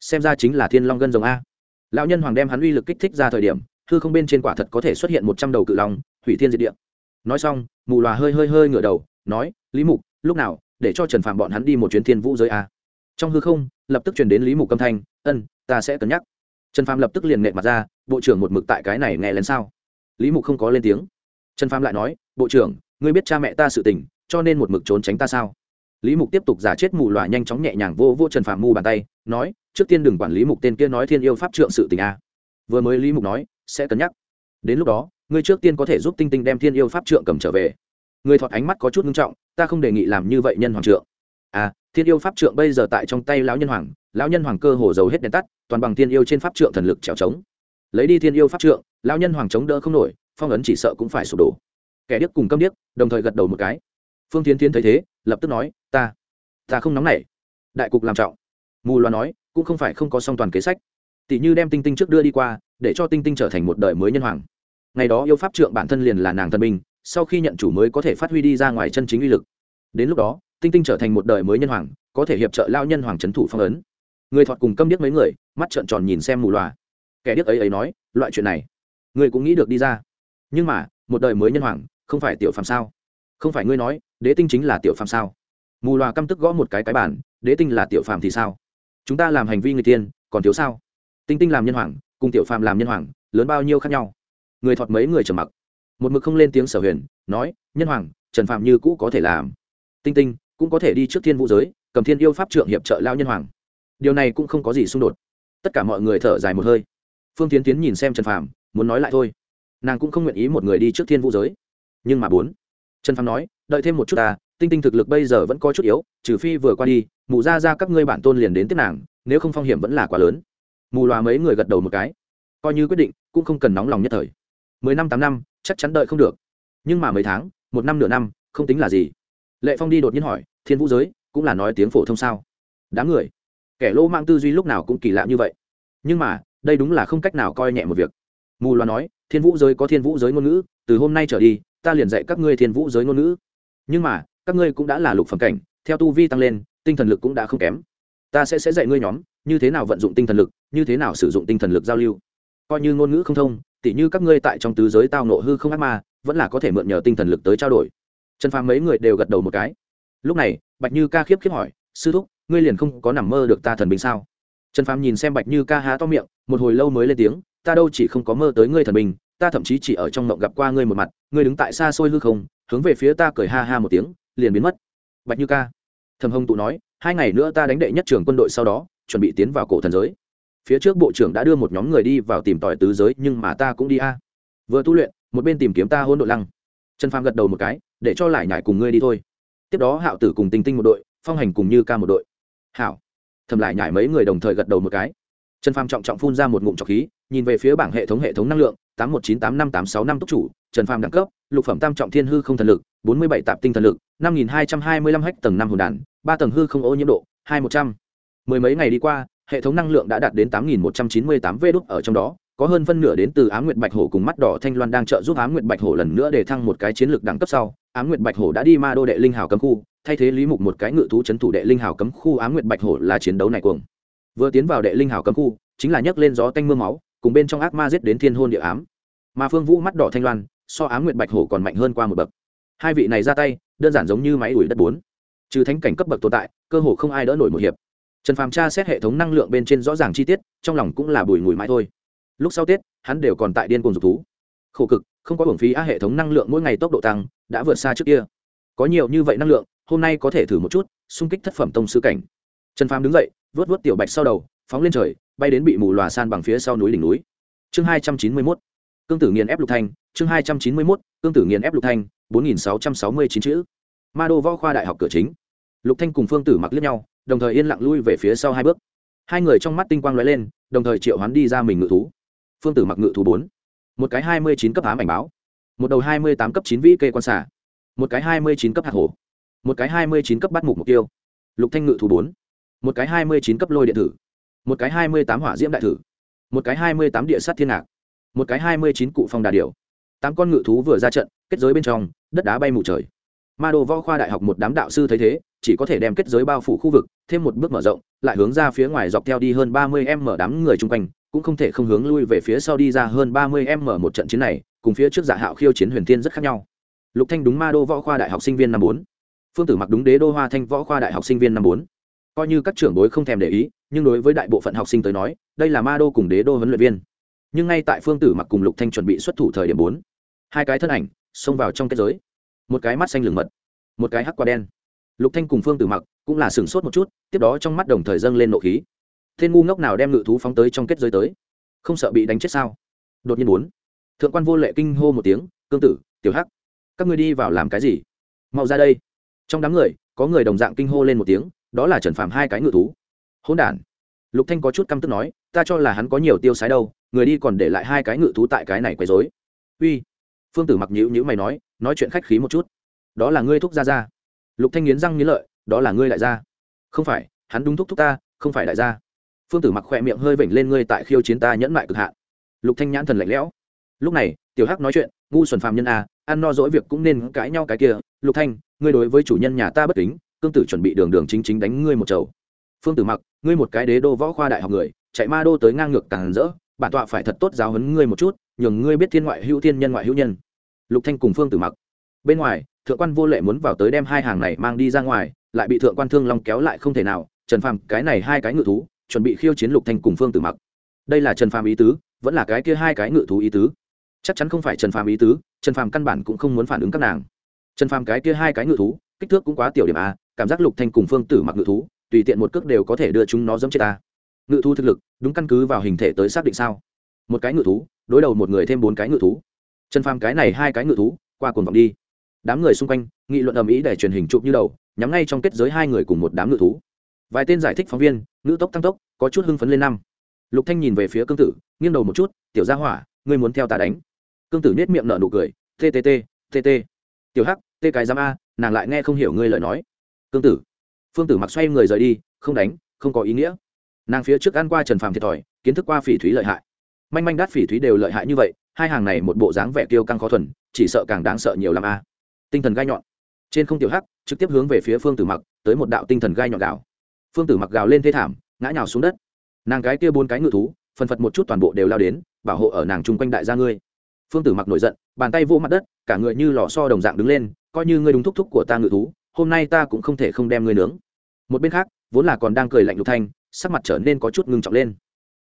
[SPEAKER 1] Xem ra chính là thiên long gân rồng a lão nhân hoàng đem hắn uy lực kích thích ra thời điểm, hư không bên trên quả thật có thể xuất hiện một trăm đầu cự long, hủy thiên diệt địa. Nói xong, mù loà hơi hơi hơi ngửa đầu, nói, lý mục, lúc nào để cho trần phạm bọn hắn đi một chuyến thiên vũ giới a? Trong hư không, lập tức truyền đến lý mục âm thanh, ân, ta sẽ cân nhắc. Trần phạm lập tức liền nệ mặt ra, bộ trưởng một mực tại cái này nghe lén sao? Lý mục không có lên tiếng. Trần phạm lại nói, bộ trưởng, ngươi biết cha mẹ ta sự tình, cho nên một mực trốn tránh ta sao? Lý mục tiếp tục giả chết mù loà nhanh chóng nhẹ nhàng vô vô trần phạm mu bàn tay, nói, trước tiên đừng quản lý mục tên kia nói thiên yêu pháp trượng sự tình a. Vừa mới lý mục nói, sẽ cân nhắc. Đến lúc đó, ngươi trước tiên có thể giúp tinh tinh đem thiên yêu pháp trượng cầm trở về. Người thọt ánh mắt có chút nghiêm trọng, ta không đề nghị làm như vậy nhân hoàng trượng. À thiên yêu pháp trượng bây giờ tại trong tay lão nhân hoàng, lão nhân hoàng cơ hồ dầu hết đèn tắt, toàn bằng thiên yêu trên pháp trượng thần lực trèo trống. Lấy đi thiên yêu pháp trượng, lão nhân hoàng chống đỡ không nổi, phong ấn chỉ sợ cũng phải sụp đổ. Kẻ điếc cùng câm điếc, đồng thời gật đầu một cái phương tiến tiến thấy thế, lập tức nói, ta ta không nóng nảy. Đại cục làm trọng. Mù loà nói, cũng không phải không có song toàn kế sách. Tỷ như đem tinh tinh trước đưa đi qua, để cho tinh tinh trở thành một đời mới nhân hoàng. Ngày đó yêu pháp trượng bản thân liền là nàng thần minh sau khi nhận chủ mới có thể phát huy đi ra ngoài chân chính uy lực. Đến lúc đó, tinh tinh trở thành một đời mới nhân hoàng, có thể hiệp trợ lao nhân hoàng trấn thủ phong ấn. Người thọt cùng câm điếc mấy người, mắt trợn tròn nhìn xem mù loà kẻ điếc ấy ấy nói, loại chuyện này người cũng nghĩ được đi ra. Nhưng mà, một đời mới nhân hoàng, không phải tiểu phàm sao? Không phải ngươi nói, đế tinh chính là tiểu phàm sao? Mù loà căm tức gõ một cái cái bản đế tinh là tiểu phàm thì sao? Chúng ta làm hành vi người tiên, còn thiếu sao? Tinh tinh làm nhân hoàng, cùng tiểu phàm làm nhân hoàng, lớn bao nhiêu khác nhau? Người thọt mấy người trầm mặc. Một mực không lên tiếng sở huyền, nói, nhân hoàng, trần phạm như cũ có thể làm. Tinh tinh cũng có thể đi trước thiên vũ giới, cầm thiên yêu pháp trượng hiệp trợ lao nhân hoàng. Điều này cũng không có gì xung đột. Tất cả mọi người thở dài một hơi. Phương tiến tiến nhìn xem trần phạm muốn nói lại thôi. Nàng cũng không nguyện ý một người đi trước thiên vũ giới. Nhưng mà bốn trần phàm nói, đợi thêm một chút ta, tinh tinh thực lực bây giờ vẫn có chút yếu, trừ phi vừa qua đi, Mù ra ra các ngươi bản tôn liền đến tiếp nàng, nếu không phong hiểm vẫn là quá lớn. Mù loà mấy người gật đầu một cái. Coi như quyết định, cũng không cần nóng lòng nhất thời. Mười năm, tám năm, chắc chắn đợi không được. Nhưng mà mấy tháng, một năm nửa năm, không tính là gì. Lệ phong đi đột nhiên hỏi, thiên vũ giới, cũng là nói tiếng phổ thông sao? Đám người. Kẻ lỗ mang tư duy lúc nào cũng kỳ lạ như vậy. Nhưng mà, đây đúng là không cách nào coi nhẹ một việc. Mù loà nói, thiên vũ giới có thiên vũ giới ngôn ngữ, từ hôm nay trở đi ta liền dạy các ngươi thiên vũ giới ngôn ngữ. Nhưng mà, các ngươi cũng đã là lục phẩm cảnh, theo tu vi tăng lên, tinh thần lực cũng đã không kém. Ta sẽ sẽ dạy ngươi nhóm, như thế nào vận dụng tinh thần lực, như thế nào sử dụng tinh thần lực giao lưu. Coi như ngôn ngữ không thông, tỉ như các ngươi tại trong tứ giới tao nộ hư không ác ma, vẫn là có thể mượn nhờ tinh thần lực tới trao đổi. Trần phàm mấy người đều gật đầu một cái. Lúc này, bạch như ca khiếp khiếp hỏi, sư thúc, ngươi liền không có nằm mơ được ta thần bình sao? Trần phàm nhìn xem bạch như ca há to miệng, một hồi lâu mới lên tiếng, ta đâu chỉ không có mơ tới ngươi thần bình ta thậm chí chỉ ở trong mộng gặp qua ngươi một mặt, ngươi đứng tại xa xôi hư không, hướng về phía ta cười ha ha một tiếng, liền biến mất. Bạch như ca. Thầm hồng tụ nói, hai ngày nữa ta đánh đệ nhất trường quân đội sau đó, chuẩn bị tiến vào cổ thần giới. Phía trước bộ trưởng đã đưa một nhóm người đi vào tìm tòi tứ giới, nhưng mà ta cũng đi a. Vừa tu luyện, một bên tìm kiếm ta hôn đội lăng. Trần phàm gật đầu một cái, để cho lại nhải cùng ngươi đi thôi. Tiếp đó hạo tử cùng tinh tinh một đội, phong hành cùng như ca một đội. Hảo. Thầm lại nhải mấy người đồng thời gật đầu một cái trần phàm trọng trọng phun ra một ngụm trọc khí nhìn về phía bảng hệ thống hệ thống năng lượng tám một chín tám năm tám sáu năm túc chủ trần phàm đẳng cấp lục phẩm tam trọng thiên hư không thần lực bốn mươi bảy tạp tinh thần lực năm nghìn hai trăm hai mươi lăm hách tầng năm hồn đàn ba tầng hư không ô nhiễm độ hai một trăm mười mấy ngày đi qua hệ thống năng lượng đã đạt đến tám nghìn một trăm chín mươi tám v đúc ở trong đó có hơn phân nửa đến từ Ám Nguyệt Bạch Hổ cùng mắt đỏ Thanh Loan đang trợ giúp Ám Nguyệt Bạch Hổ lần nữa để thăng một cái chiến lược đẳng cấp sau. Ám Nguyệt Bạch Hổ đã đi Ma Đô đệ linh hào cấm khu, thay thế Lý Mục một cái ngự thú trấn thủ đệ linh hào cấm khu Ám Nguyệt Bạch Hổ là chiến đấu này cuồng. Vừa tiến vào đệ linh hào cấm khu, chính là nhấc lên gió tanh mưa máu, cùng bên trong ác ma giết đến thiên hôn địa ám. Mà Phương Vũ mắt đỏ Thanh Loan, so Ám Nguyệt Bạch Hổ còn mạnh hơn qua một bậc. Hai vị này ra tay, đơn giản giống như máy đuổi đất bốn. Trừ thánh cảnh cấp bậc tồn tại, cơ hồ không ai đỡ nổi một hiệp. Trần Phàm tra xét hệ thống năng lượng bên trên rõ ràng chi tiết, trong lòng cũng là bùi ngùi mãi thôi lúc sau tết hắn đều còn tại điên cuồng dục thú khổ cực không có hưởng phí á hệ thống năng lượng mỗi ngày tốc độ tăng đã vượt xa trước kia có nhiều như vậy năng lượng hôm nay có thể thử một chút xung kích thất phẩm tông sư cảnh trần phàm đứng dậy, vớt vớt tiểu bạch sau đầu, phóng lên trời, bay đến bị mù lòa san bằng phía sau núi đỉnh núi. Chương hai trăm chín mươi mốt. Cương tử nghiền ép lục thanh chương hai trăm chín mươi mốt. Cương tử nghiền ép lục thanh bốn nghìn sáu trăm sáu mươi chín chữ. Ma đô võ khoa đại học cửa chính. Lục thanh cùng phương tử mặc liếc nhau, đồng thời yên lặng lui về phía sau hai bước. Hai người trong mắt tinh quang lóe lên, đồng thời triệu hoán đi ra mình ngự thú. Phương tử mặc ngự thú bốn. Một cái hai mươi chín cấp ám ảnh báo. Một đầu hai mươi tám cấp chín vĩ kê quan xả một cái hai mươi chín cấp hạt hổ. Một cái hai mươi chín cấp bắt mục mục tiêu. Lục thanh ngự thú bốn một cái hai mươi chín cấp lôi điện thử, một cái hai mươi tám hỏa diễm đại thử, một cái hai mươi tám địa sát thiên ngạc, một cái hai mươi chín cụ phong đà điểu. Tám con ngự thú vừa ra trận, kết giới bên trong, đất đá bay mù trời. Ma đồ võ khoa đại học một đám đạo sư thấy thế, chỉ có thể đem kết giới bao phủ khu vực, thêm một bước mở rộng, lại hướng ra phía ngoài dọc theo đi hơn ba mươi em mở đám người chung quanh, cũng không thể không hướng lui về phía sau đi ra hơn ba mươi em mở một trận chiến này, cùng phía trước giả hạo khiêu chiến huyền thiên rất khác nhau. Lục thanh đúng ma đô võ khoa đại học sinh viên năm bốn. Phương tử mặc đúng đế đô hoa thanh võ khoa đại học sinh viên năm bốn coi như các trưởng bối không thèm để ý, nhưng đối với đại bộ phận học sinh tới nói, đây là ma đô cùng đế đô huấn luyện viên. Nhưng ngay tại phương tử mặc cùng lục thanh chuẩn bị xuất thủ thời điểm bốn, hai cái thân ảnh xông vào trong kết giới. Một cái mắt xanh lửng mật, một cái hắc qua đen. Lục thanh cùng phương tử mặc cũng là sửng sốt một chút, tiếp đó trong mắt đồng thời dâng lên nộ khí. Thiên ngu ngốc nào đem ngự thú phóng tới trong kết giới tới? Không sợ bị đánh chết sao? Đột nhiên bốn, thượng quan vô lệ kinh hô một tiếng, cương tử, tiểu hắc, các ngươi đi vào làm cái gì? Mau ra đây. Trong đám người, có người đồng dạng kinh hô lên một tiếng đó là trần phàm hai cái ngự thú. Hỗn đản. Lục thanh có chút căm tức nói ta cho là hắn có nhiều tiêu sái đâu người đi còn để lại hai cái ngự thú tại cái này quấy rối. Uy. Phương tử mặc nhữ nhữ mày nói nói chuyện khách khí một chút. Đó là ngươi thúc ra ra lục thanh nghiến răng nghiến lợi đó là ngươi đại gia. Không phải hắn đúng thúc thúc ta không phải đại gia. Phương tử mặc khoe miệng hơi vểnh lên ngươi tại khiêu chiến ta nhẫn mại cực hạn. Lục thanh nhãn thần lạnh lẽo. Lúc này tiểu hắc nói chuyện ngu xuẩn phàm nhân a à, ăn no dỗi việc cũng nên cãi nhau cái kia. Lục thanh ngươi đối với chủ nhân nhà ta bất kính cương tử chuẩn bị đường đường chính chính đánh ngươi một chầu. Phương tử mặc, ngươi một cái đế đô võ khoa đại học người, chạy ma đô tới ngang ngược càng rỡ, bản tọa phải thật tốt giáo huấn ngươi một chút, nhường ngươi biết thiên ngoại hữu thiên nhân ngoại hữu nhân. Lục thanh cùng phương tử mặc. Bên ngoài, thượng quan vô lệ muốn vào tới đem hai hàng này mang đi ra ngoài, lại bị thượng quan thương long kéo lại không thể nào, trần phàm, cái này hai cái ngự thú, chuẩn bị khiêu chiến lục thanh cùng phương tử mặc. Đây là trần phàm ý tứ, vẫn là cái kia hai cái ngự thú ý tứ. Chắc chắn không phải trần phàm ý tứ, trần phàm căn bản cũng không muốn phản ứng các nàng. Trần phàm cái kia hai cái ngự thú, kích thước cũng quá tiểu điểm a cảm giác lục thanh cùng phương tử mặc ngự thú, tùy tiện một cước đều có thể đưa chúng nó dẫm chết ta. Ngự thú thực lực, đúng căn cứ vào hình thể tới xác định sao? Một cái ngự thú, đối đầu một người thêm bốn cái ngự thú. Trần phàm cái này hai cái ngự thú, qua cuồng vọng đi. Đám người xung quanh, nghị luận ầm ĩ để truyền hình chụp như đầu, nhắm ngay trong kết giới hai người cùng một đám ngự thú. Vài tên giải thích phóng viên ngữ tốc tăng tốc, có chút hưng phấn lên năm. Lục thanh nhìn về phía cương tử, nghiêng đầu một chút, tiểu gia hỏa, ngươi muốn theo ta đánh? Cương tử nết miệng nở nụ cười tt tt tiểu hắc, tê cái giám a, nàng lại nghe không hiểu ngươi lời nói cương tử. Phương tử mặc xoay người rời đi, không đánh, không có ý nghĩa. Nàng phía trước ăn qua trần phàm thiệt thòi, kiến thức qua phỉ thúy lợi hại. Manh manh đắt phỉ thúy đều lợi hại như vậy, hai hàng này một bộ dáng vẻ kiêu căng khó thuần, chỉ sợ càng đáng sợ nhiều l a. Tinh thần gai nhọn. Trên không tiểu hắc, trực tiếp hướng về phía phương tử mặc, tới một đạo tinh thần gai nhọn gạo phương tử mặc gào lên thê thảm, ngã nhào xuống đất. Nàng cái kia bốn cái ngự thú, phần phật một chút toàn bộ đều lao đến, bảo hộ ở nàng chung quanh đại gia ngươi. Phương tử mặc nổi giận, bàn tay vô mặt đất, cả người như lò so đồng dạng đứng lên, coi như ngươi đúng thúc thúc của ta ngự thú hôm nay ta cũng không thể không đem ngươi nướng. Một bên khác vốn là còn đang cười lạnh lục thanh sắc mặt trở nên có chút ngưng trọng lên.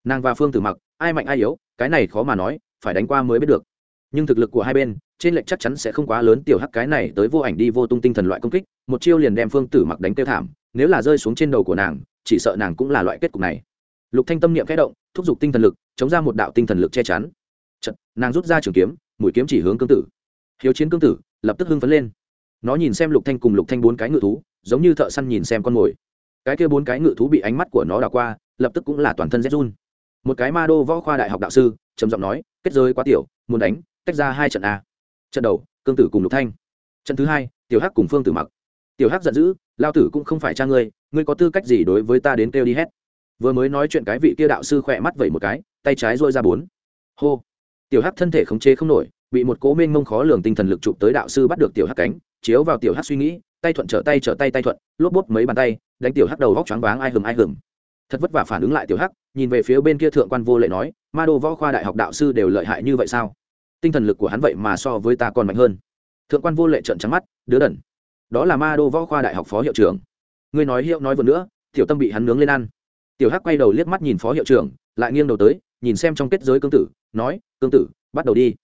[SPEAKER 1] Nàng và phương tử mặc ai mạnh ai yếu cái này khó mà nói phải đánh qua mới biết được. Nhưng thực lực của hai bên trên lệnh chắc chắn sẽ không quá lớn tiểu hắc cái này tới vô ảnh đi vô tung tinh thần loại công kích một chiêu liền đem phương tử mặc đánh tiêu thảm nếu là rơi xuống trên đầu của nàng chỉ sợ nàng cũng là loại kết cục này. Lục thanh tâm niệm khẽ động thúc giục tinh thần lực chống ra một đạo tinh thần lực che chắn. Chật, nàng rút ra trường kiếm mũi kiếm chỉ hướng cương tử. Hiếu chiến cương tử lập tức hưng phấn lên nó nhìn xem lục thanh cùng lục thanh bốn cái ngự thú, giống như thợ săn nhìn xem con mồi. Cái kia bốn cái ngự thú bị ánh mắt của nó đảo qua, lập tức cũng là toàn thân rét run. Một cái ma đô võ khoa đại học đạo sư, trầm giọng nói, kết giới quá tiểu, muốn đánh, tách ra hai trận a. Trận đầu, cương tử cùng lục thanh. Trận thứ hai, tiểu hắc cùng phương tử mặc. Tiểu hắc giận dữ, lao tử cũng không phải cha ngươi ngươi có tư cách gì đối với ta đến kêu đi hết? Vừa mới nói chuyện cái vị kia đạo sư khỏe mắt vẩy một cái, tay trái dôi ra bốn. Hô. Tiểu hắc thân thể khống chế không nổi, bị một cố mênh mông khó lường tinh thần lực chụp tới đạo sư bắt được tiểu hắc cánh chiếu vào tiểu hắc suy nghĩ, tay thuận trở tay trở tay tay thuận, lốp bốp mấy bàn tay, đánh tiểu hắc đầu vóc choáng váng ai hừng ai hừng thật vất vả phản ứng lại tiểu hắc, nhìn về phía bên kia thượng quan vô lệ nói, ma đô võ khoa đại học đạo sư đều lợi hại như vậy sao? Tinh thần lực của hắn vậy mà so với ta còn mạnh hơn. Thượng quan vô lệ trợn trắng mắt, đứa đần, đó là ma đô võ khoa đại học phó hiệu trưởng. Ngươi nói hiệu nói vừa nữa, tiểu tâm bị hắn nướng lên ăn. Tiểu hắc quay đầu liếc mắt nhìn phó hiệu trưởng, lại nghiêng đầu tới, nhìn xem trong kết giới cương tử, nói, cương tử, bắt đầu đi.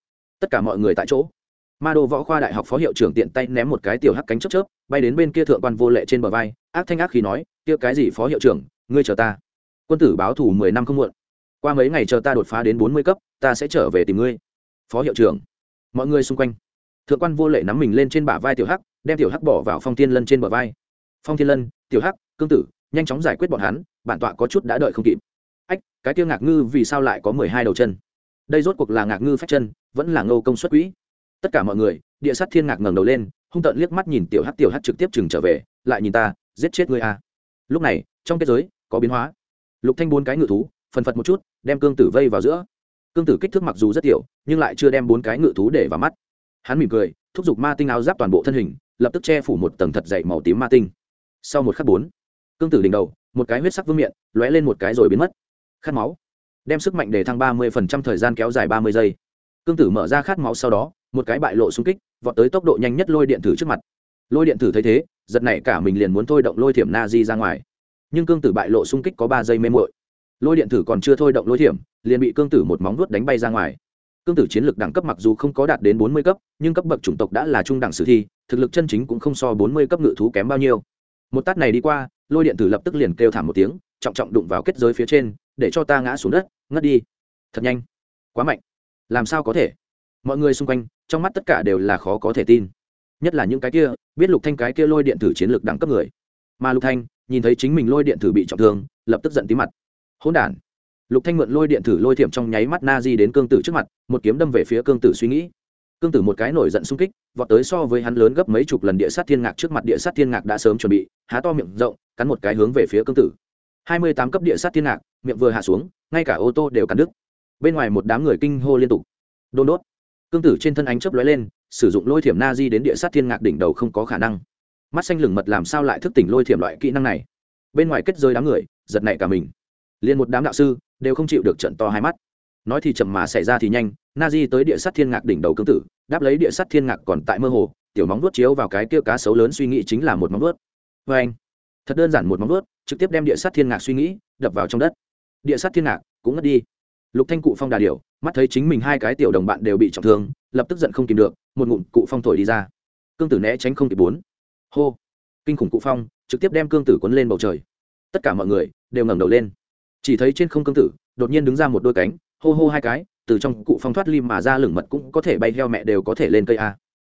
[SPEAKER 1] Tất cả mọi người tại chỗ ma đô võ khoa đại học phó hiệu trưởng tiện tay ném một cái tiểu hắc cánh chớp chớp, bay đến bên kia thượng quan vô lệ trên bờ vai, ác thanh ác khi nói, kia cái gì phó hiệu trưởng, ngươi chờ ta. Quân tử báo thủ mười năm không muộn. Qua mấy ngày chờ ta đột phá đến bốn mươi cấp, ta sẽ trở về tìm ngươi. Phó hiệu trưởng. Mọi người xung quanh. Thượng quan vô lệ nắm mình lên trên bả vai tiểu hắc, đem tiểu hắc bỏ vào phong thiên lân trên bờ vai. Phong thiên lân, tiểu hắc, cương tử, nhanh chóng giải quyết bọn hắn, bản tọa có chút đã đợi không kịp. Ách, cái tiêu ngạc ngư vì sao lại có mười hai đầu chân? Đây rốt cuộc là ngạc ngư phách chân, vẫn là ngô công suất quỹ tất cả mọi người, địa sát thiên ngạc ngẩng đầu lên, hung tợn liếc mắt nhìn tiểu hát tiểu hát trực tiếp chừng trở về, lại nhìn ta, giết chết ngươi a à. lúc này, trong kết giới, có biến hóa. Lục thanh bốn cái ngự thú, phần phật một chút, đem cương tử vây vào giữa. Cương tử kích thước mặc dù rất tiểu, nhưng lại chưa đem bốn cái ngự thú để vào mắt. Hắn mỉm cười, thúc giục ma tinh áo giáp toàn bộ thân hình, lập tức che phủ một tầng thật dày màu tím ma tinh. Sau một khắc bốn, cương tử đỉnh đầu, một cái huyết sắc vương miệng lóe lên một cái rồi biến mất. Khát máu. Đem sức mạnh để thăng ba mươi phần trăm thời gian kéo dài ba mươi giây. Cương tử mở ra khát máu sau đó một cái bại lộ xung kích, vọt tới tốc độ nhanh nhất lôi điện thử trước mặt. Lôi điện thử thấy thế, giật này cả mình liền muốn thôi động lôi thiểm na di ra ngoài. Nhưng cương tử bại lộ xung kích có ba giây mê mội lôi điện thử còn chưa thôi động lôi thiểm, liền bị cương tử một móng vuốt đánh bay ra ngoài. Cương tử chiến lược đẳng cấp mặc dù không có đạt đến bốn mươi cấp, nhưng cấp bậc chủng tộc đã là trung đẳng sử thi, thực lực chân chính cũng không so bốn mươi cấp ngự thú kém bao nhiêu. Một tát này đi qua, lôi điện tử lập tức liền kêu thảm một tiếng, trọng trọng đụng vào kết giới phía trên, để cho ta ngã xuống đất, ngất đi. Thật nhanh. Quá mạnh. Làm sao có thể? Mọi người xung quanh trong mắt tất cả đều là khó có thể tin. Nhất là những cái kia, biết lục thanh cái kia lôi điện tử chiến lược đẳng cấp người. Mà lục thanh, nhìn thấy chính mình lôi điện tử bị trọng thương, lập tức giận tí mặt. Hỗn đản. Lục thanh mượn lôi điện tử lôi thiểm trong nháy mắt na di đến cương tử trước mặt, một kiếm đâm về phía cương tử suy nghĩ. Cương tử một cái nổi giận xung kích, vọt tới so với hắn lớn gấp mấy chục lần địa sát thiên ngạc trước mặt, địa sát thiên ngạc đã sớm chuẩn bị, há to miệng rộng, cắn một cái hướng về phía cương tử. Hai mươi tám cấp địa sát thiên ngạc, miệng vừa hạ xuống, ngay cả ô tô đều cắn đứt. Bên ngoài một đám người kinh hô liên tục. Đôn đốt cương tử trên thân ánh chớp lóe lên, sử dụng lôi thiểm na di đến địa sát thiên ngạc đỉnh đầu không có khả năng. Mắt xanh lửng mật làm sao lại thức tỉnh lôi thiểm loại kỹ năng này? Bên ngoài kết rơi đám người, giật nảy cả mình. Liền một đám đạo sư, đều không chịu được trận to hai mắt. Nói thì chậm mà xảy ra thì nhanh na di tới địa sát thiên ngạc đỉnh đầu cương tử, đáp lấy địa sát thiên ngạc còn tại mơ hồ, tiểu móng vuốt chiếu vào cái kia cá sấu lớn suy nghĩ chính là một móng vuốt. Vê anh, thật đơn giản một móng vuốt, trực tiếp đem địa sát thiên ngạc suy nghĩ, đập vào trong đất. Địa sát thiên ngạc, cũng ngất đi lục thanh cụ phong đà điểu, mắt thấy chính mình hai cái tiểu đồng bạn đều bị trọng thương, lập tức giận không kìm được, một ngụm cụ phong thổi đi ra. Cương tử né tránh không kịp bốn. Hô. Kinh khủng cụ phong, trực tiếp đem cương tử cuốn lên bầu trời. Tất cả mọi người đều ngẩng đầu lên. Chỉ thấy trên không cương tử, đột nhiên đứng ra một đôi cánh, hô hô hai cái, từ trong cụ phong thoát lim mà ra lửng mật cũng có thể bay heo mẹ đều có thể lên cây a.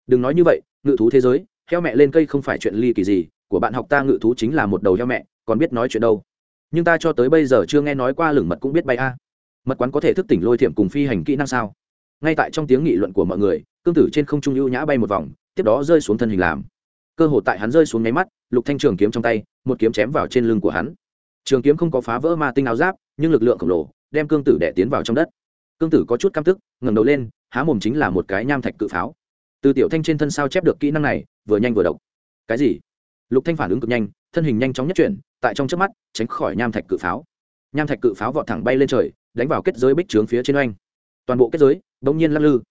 [SPEAKER 1] Đừng nói như vậy, ngự thú thế giới, heo mẹ lên cây không phải chuyện ly kỳ gì, của bạn học ta ngự thú chính là một đầu heo mẹ, còn biết nói chuyện đâu. Nhưng ta cho tới bây giờ chưa nghe nói qua lửng mật cũng biết bay a mật quán có thể thức tỉnh lôi thiểm cùng phi hành kỹ năng sao? Ngay tại trong tiếng nghị luận của mọi người, cương tử trên không trung ưu nhã bay một vòng, tiếp đó rơi xuống thân hình làm. Cơ hội tại hắn rơi xuống nháy mắt, lục thanh trường kiếm trong tay, một kiếm chém vào trên lưng của hắn. Trường kiếm không có phá vỡ ma tinh áo giáp, nhưng lực lượng khổng lồ đem cương tử đẻ tiến vào trong đất. Cương tử có chút căm tức, ngẩng đầu lên, há mồm chính là một cái nham thạch cự pháo. Từ tiểu thanh trên thân sao chép được kỹ năng này, vừa nhanh vừa độc. Cái gì? Lục thanh phản ứng cực nhanh, thân hình nhanh chóng nhất chuyển, tại trong trước mắt, tránh khỏi nham thạch cự pháo. Nham thạch cự pháo vọt thẳng bay lên trời đánh vào kết giới bích trướng phía trên oanh. Toàn bộ kết giới bỗng nhiên lắc lư.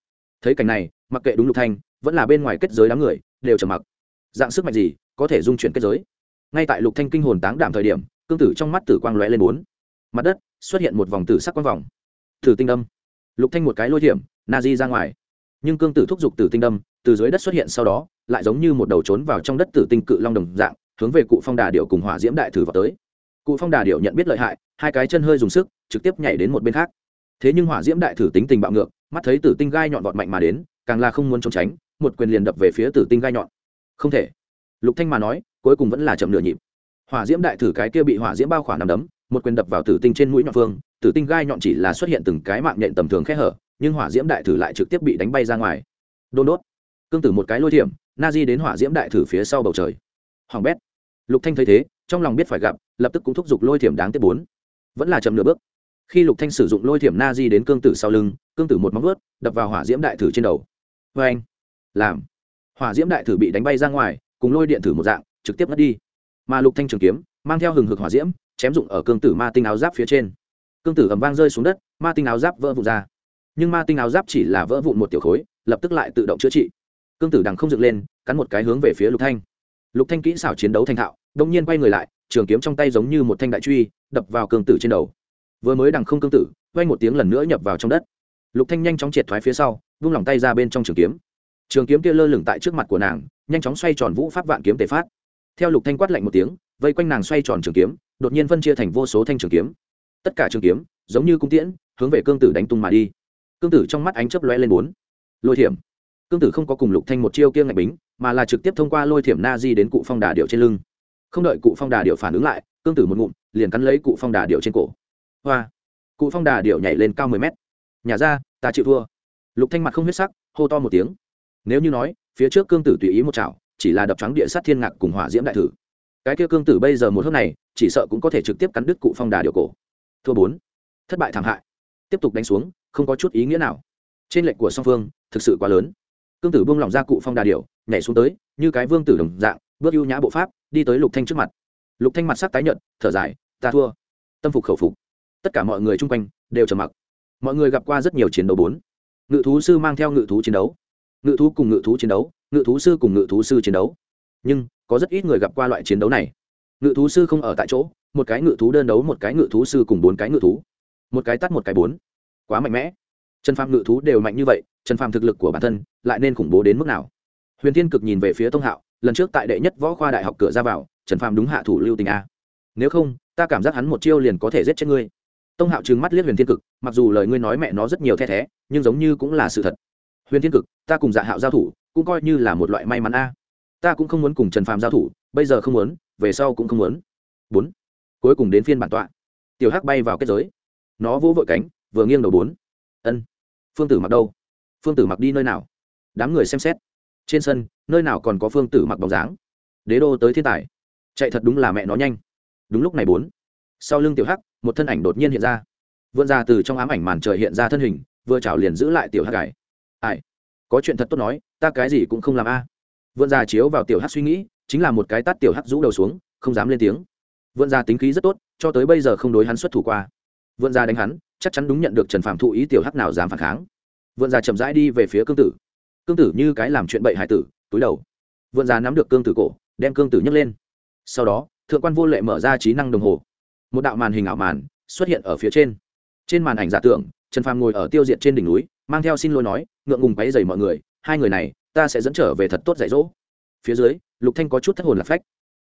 [SPEAKER 1] Thấy cảnh này, mặc kệ đúng lục thanh, vẫn là bên ngoài kết giới đám người, đều trầm mặc. Dạng sức mạnh gì có thể dung chuyển kết giới? Ngay tại lục thanh kinh hồn táng đảm thời điểm, cương tử trong mắt tử quang lóe lên bốn. Mặt đất xuất hiện một vòng tử sắc quang vòng. Tử tinh đâm. Lục thanh một cái lôi thiểm, na di ra ngoài. Nhưng cương tử thúc giục tử tinh đâm, từ dưới đất xuất hiện sau đó, lại giống như một đầu trốn vào trong đất tử tinh cự long đồng dạng, hướng về cụ phong đà điệu cùng hỏa diễm đại thử vào tới cụ phong đà điệu nhận biết lợi hại, hai cái chân hơi dùng sức, trực tiếp nhảy đến một bên khác. Thế nhưng hỏa diễm đại thử tính tình bạo ngược, mắt thấy tử tinh gai nhọn vọt mạnh mà đến, càng là không muốn trốn tránh, một quyền liền đập về phía tử tinh gai nhọn. Không thể. Lục thanh mà nói, cuối cùng vẫn là chậm nửa nhịp. Hỏa diễm đại thử cái kia bị hỏa diễm bao khỏa nằm đấm, một quyền đập vào tử tinh trên mũi nhọn phương, tử tinh gai nhọn chỉ là xuất hiện từng cái mạng nhện tầm thường khe hở, nhưng hỏa diễm đại thử lại trực tiếp bị đánh bay ra ngoài. Đôn đốt. Cương tử một cái lôi thiểm, na di đến hỏa diễm đại thử phía sau bầu trời. Hoàng bét. Lục thanh thấy thế trong lòng biết phải gặp, lập tức cũng thúc giục lôi thiểm đáng tiếc bốn. Vẫn là chậm nửa bước. Khi lục thanh sử dụng lôi thiểm na di đến cương tử sau lưng, cương tử một móng vuốt, đập vào hỏa diễm đại thử trên đầu. Vê anh, làm. Hỏa diễm đại thử bị đánh bay ra ngoài, cùng lôi điện thử một dạng, trực tiếp mất đi. Mà lục thanh trường kiếm, mang theo hừng hực hỏa diễm, chém dụng ở cương tử ma tinh áo giáp phía trên. Cương tử ầm vang rơi xuống đất, ma tinh áo giáp vỡ vụn ra. Nhưng ma tinh áo giáp chỉ là vỡ vụn một tiểu khối, lập tức lại tự động chữa trị. Cương tử đằng không dựng lên, cắn một cái hướng về phía lục thanh. Lục thanh kỹ xảo chiến đấu thành thạo đông nhiên quay người lại, trường kiếm trong tay giống như một thanh đại truy, đập vào cương tử trên đầu. Vừa mới đằng không cương tử vang một tiếng lần nữa nhập vào trong đất. Lục thanh nhanh chóng triệt thoái phía sau, vung lòng tay ra bên trong trường kiếm. Trường kiếm kia lơ lửng tại trước mặt của nàng, nhanh chóng xoay tròn vũ pháp vạn kiếm tề phát. Theo lục thanh quát lạnh một tiếng, vây quanh nàng xoay tròn trường kiếm, đột nhiên phân chia thành vô số thanh trường kiếm. Tất cả trường kiếm, giống như cung tiễn, hướng về cương tử đánh tung mà đi. Cương tử trong mắt ánh chớp lóe lên bốn. Lôi thiểm. Cương tử không có cùng lục thanh một chiêu kia ngạch bính, mà là trực tiếp thông qua lôi thiểm na di đến cụ phong đà điệu trên lưng không đợi cụ phong đà điệu phản ứng lại, cương tử một ngụm, liền cắn lấy cụ phong đà điệu trên cổ. Hoa! Cụ phong đà điệu nhảy lên cao mười mét. Nhà ra, ta chịu thua. Lục thanh mặt không huyết sắc, hô to một tiếng. Nếu như nói, phía trước cương tử tùy ý một chảo, chỉ là đập trắng địa sát thiên ngạc cùng hỏa diễm đại thử. Cái kia cương tử bây giờ một hớp này, chỉ sợ cũng có thể trực tiếp cắn đứt cụ phong đà điệu cổ. Thua bốn. Thất bại thảm hại. Tiếp tục đánh xuống, không có chút ý nghĩa nào. Trên lệnh của song phương, thực sự quá lớn. Cương tử buông lỏng ra cụ phong đà điệu, nhảy xuống tới, như cái vương tử đồng dạng, bước ưu nhã bộ pháp đi tới lục thanh trước mặt. Lục thanh mặt sắc tái nhợt, thở dài, ta thua. Tâm phục khẩu phục. Tất cả mọi người chung quanh đều trầm mặc. Mọi người gặp qua rất nhiều chiến đấu bốn. Ngự thú sư mang theo ngự thú chiến đấu. Ngự thú cùng ngự thú chiến đấu, ngự thú sư cùng ngự thú sư chiến đấu. Nhưng, có rất ít người gặp qua loại chiến đấu này. Ngự thú sư không ở tại chỗ, một cái ngự thú đơn đấu một cái ngự thú sư cùng bốn cái ngự thú. Một cái tắt một cái bốn. Quá mạnh mẽ. Trần phàm ngự thú đều mạnh như vậy, trần phàm thực lực của bản thân lại nên khủng bố đến mức nào? Huyền thiên cực nhìn về phía tông hạo lần trước tại đệ nhất võ khoa đại học cửa ra vào, trần phàm đúng hạ thủ lưu tình a. Nếu không, ta cảm giác hắn một chiêu liền có thể giết chết ngươi. Tông hạo trừng mắt liếc huyền thiên cực, mặc dù lời ngươi nói mẹ nó rất nhiều the thé, nhưng giống như cũng là sự thật. Huyền thiên cực, ta cùng dạ hạo giao thủ, cũng coi như là một loại may mắn a. Ta cũng không muốn cùng trần phàm giao thủ, bây giờ không muốn, về sau cũng không muốn. Bốn. Cuối cùng đến phiên bản tọa. Tiểu hắc bay vào kết giới. Nó vỗ vội cánh, vừa nghiêng đầu bốn. Ân. Phương tử mặc đâu? Phương tử mặc đi nơi nào? Đám người xem xét trên sân, nơi nào còn có phương tử mặc bóng dáng? Đế đô tới thiên tài. Chạy thật đúng là mẹ nó nhanh. Đúng lúc này bốn. Sau lưng tiểu hắc, một thân ảnh đột nhiên hiện ra. Vươn ra từ trong ám ảnh màn trời hiện ra thân hình, vừa chảo liền giữ lại tiểu hắc cải ai? Có chuyện thật tốt nói, ta cái gì cũng không làm a. À. vươn ra chiếu vào tiểu hắc suy nghĩ, chính là một cái tát tiểu hắc rũ đầu xuống, không dám lên tiếng. Vươn ra tính khí rất tốt, cho tới bây giờ không đối hắn xuất thủ qua. Vươn ra đánh hắn, chắc chắn đúng nhận được trần phạm thụ ý tiểu hắc nào dám phản kháng. Vươn ra chậm rãi đi về phía cương tử cương tử như cái làm chuyện bậy hải tử, túi đầu. Vượn già nắm được cương tử cổ, đem cương tử nhấc lên. Sau đó, thượng quan vô lệ mở ra trí năng đồng hồ. Một đạo màn hình ảo màn xuất hiện ở phía trên. Trên màn ảnh giả tưởng, trần phàm ngồi ở tiêu diệt trên đỉnh núi, mang theo xin lỗi nói, ngượng ngùng quáy dày mọi người, hai người này, ta sẽ dẫn trở về thật tốt dạy dỗ. Phía dưới, lục thanh có chút thất hồn lạc phách.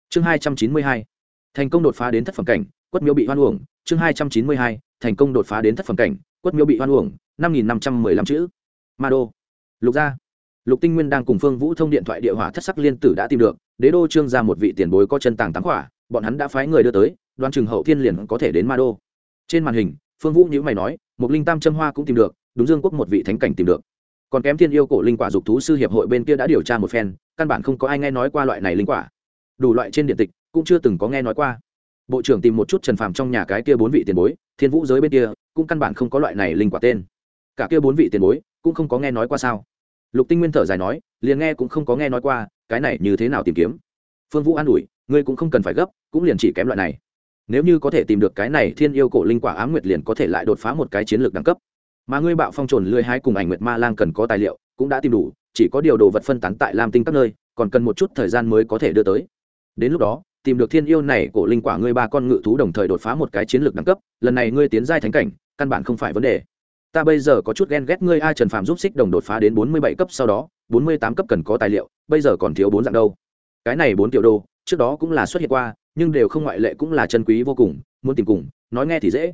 [SPEAKER 1] Chương hai trăm chín mươi hai, thành công đột phá đến thất phẩm cảnh, quất miếu bị hoan uổng. Chương hai trăm chín mươi hai, thành công đột phá đến thất phẩm cảnh, quất miếu bị hoan uổng, năm nghìn năm trăm mười lăm chữ. Ma đô. Lục gia lục tinh nguyên đang cùng phương vũ thông điện thoại địa hỏa thất sắc liên tử đã tìm được, đế đô trương ra một vị tiền bối có chân tàng tám quả bọn hắn đã phái người đưa tới, đoan chừng hậu thiên liền có thể đến ma đô. Trên màn hình, phương vũ nhữ mày nói một linh tam châm hoa cũng tìm được, đúng dương quốc một vị thánh cảnh tìm được. Còn kém thiên yêu cổ linh quả dục thú sư hiệp hội bên kia đã điều tra một phen, căn bản không có ai nghe nói qua loại này linh quả. Đủ loại trên điện tịch, cũng chưa từng có nghe nói qua. Bộ trưởng tìm một chút trần phàm trong nhà cái kia bốn vị tiền bối, thiên vũ giới bên kia, cũng căn bản không có loại này linh quả tên. Cả kia bốn vị tiền bối, cũng không có nghe nói qua sao? Lục tinh nguyên thở dài nói, liền nghe cũng không có nghe nói qua, cái này như thế nào tìm kiếm? Phương vũ an ủi, ngươi cũng không cần phải gấp, cũng liền chỉ kém loại này. Nếu như có thể tìm được cái này thiên yêu cổ linh quả ám nguyệt liền có thể lại đột phá một cái chiến lược đẳng cấp. Mà ngươi bạo phong trồn lưới hái cùng ảnh nguyệt ma lang cần có tài liệu, cũng đã tìm đủ, chỉ có điều đồ vật phân tán tại lam tinh các nơi, còn cần một chút thời gian mới có thể đưa tới. Đến lúc đó, tìm được thiên yêu này cổ linh quả ngươi ba con ngự thú đồng thời đột phá một cái chiến lược đẳng cấp, lần này ngươi tiến giai thánh cảnh, căn bản không phải vấn đề ta bây giờ có chút ghen ghét ngươi, ai trần phàm giúp xích đồng đột phá đến bốn mươi bảy cấp sau đó, bốn mươi tám cấp cần có tài liệu, bây giờ còn thiếu bốn dạng đâu. Cái này bốn tiểu đô trước đó cũng là xuất hiện qua, nhưng đều không ngoại lệ cũng là chân quý vô cùng, muốn tìm cùng, nói nghe thì dễ.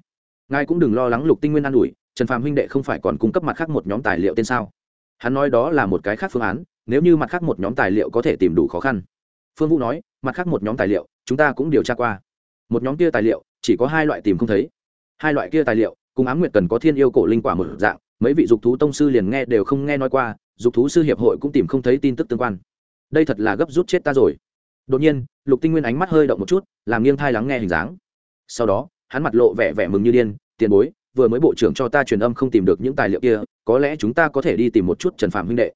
[SPEAKER 1] Ngài cũng đừng lo lắng lục tinh nguyên an ủi, trần phàm huynh đệ không phải còn cung cấp mặt khác một nhóm tài liệu tên sao? Hắn nói đó là một cái khác phương án, nếu như mặt khác một nhóm tài liệu có thể tìm đủ khó khăn. Phương vũ nói, mặt khác một nhóm tài liệu, chúng ta cũng điều tra qua. Một nhóm kia tài liệu, chỉ có hai loại tìm không thấy. Hai loại kia tài liệu cùng ám nguyệt cần có thiên yêu cổ linh quả một dạng, mấy vị dục thú tông sư liền nghe đều không nghe nói qua, dục thú sư hiệp hội cũng tìm không thấy tin tức tương quan. Đây thật là gấp rút chết ta rồi. Đột nhiên, lục tinh nguyên ánh mắt hơi động một chút, làm nghiêng thai lắng nghe hình dáng. Sau đó, hắn mặt lộ vẻ vẻ mừng như điên, tiền bối, vừa mới bộ trưởng cho ta truyền âm không tìm được những tài liệu kia, có lẽ chúng ta có thể đi tìm một chút trần phạm huynh đệ.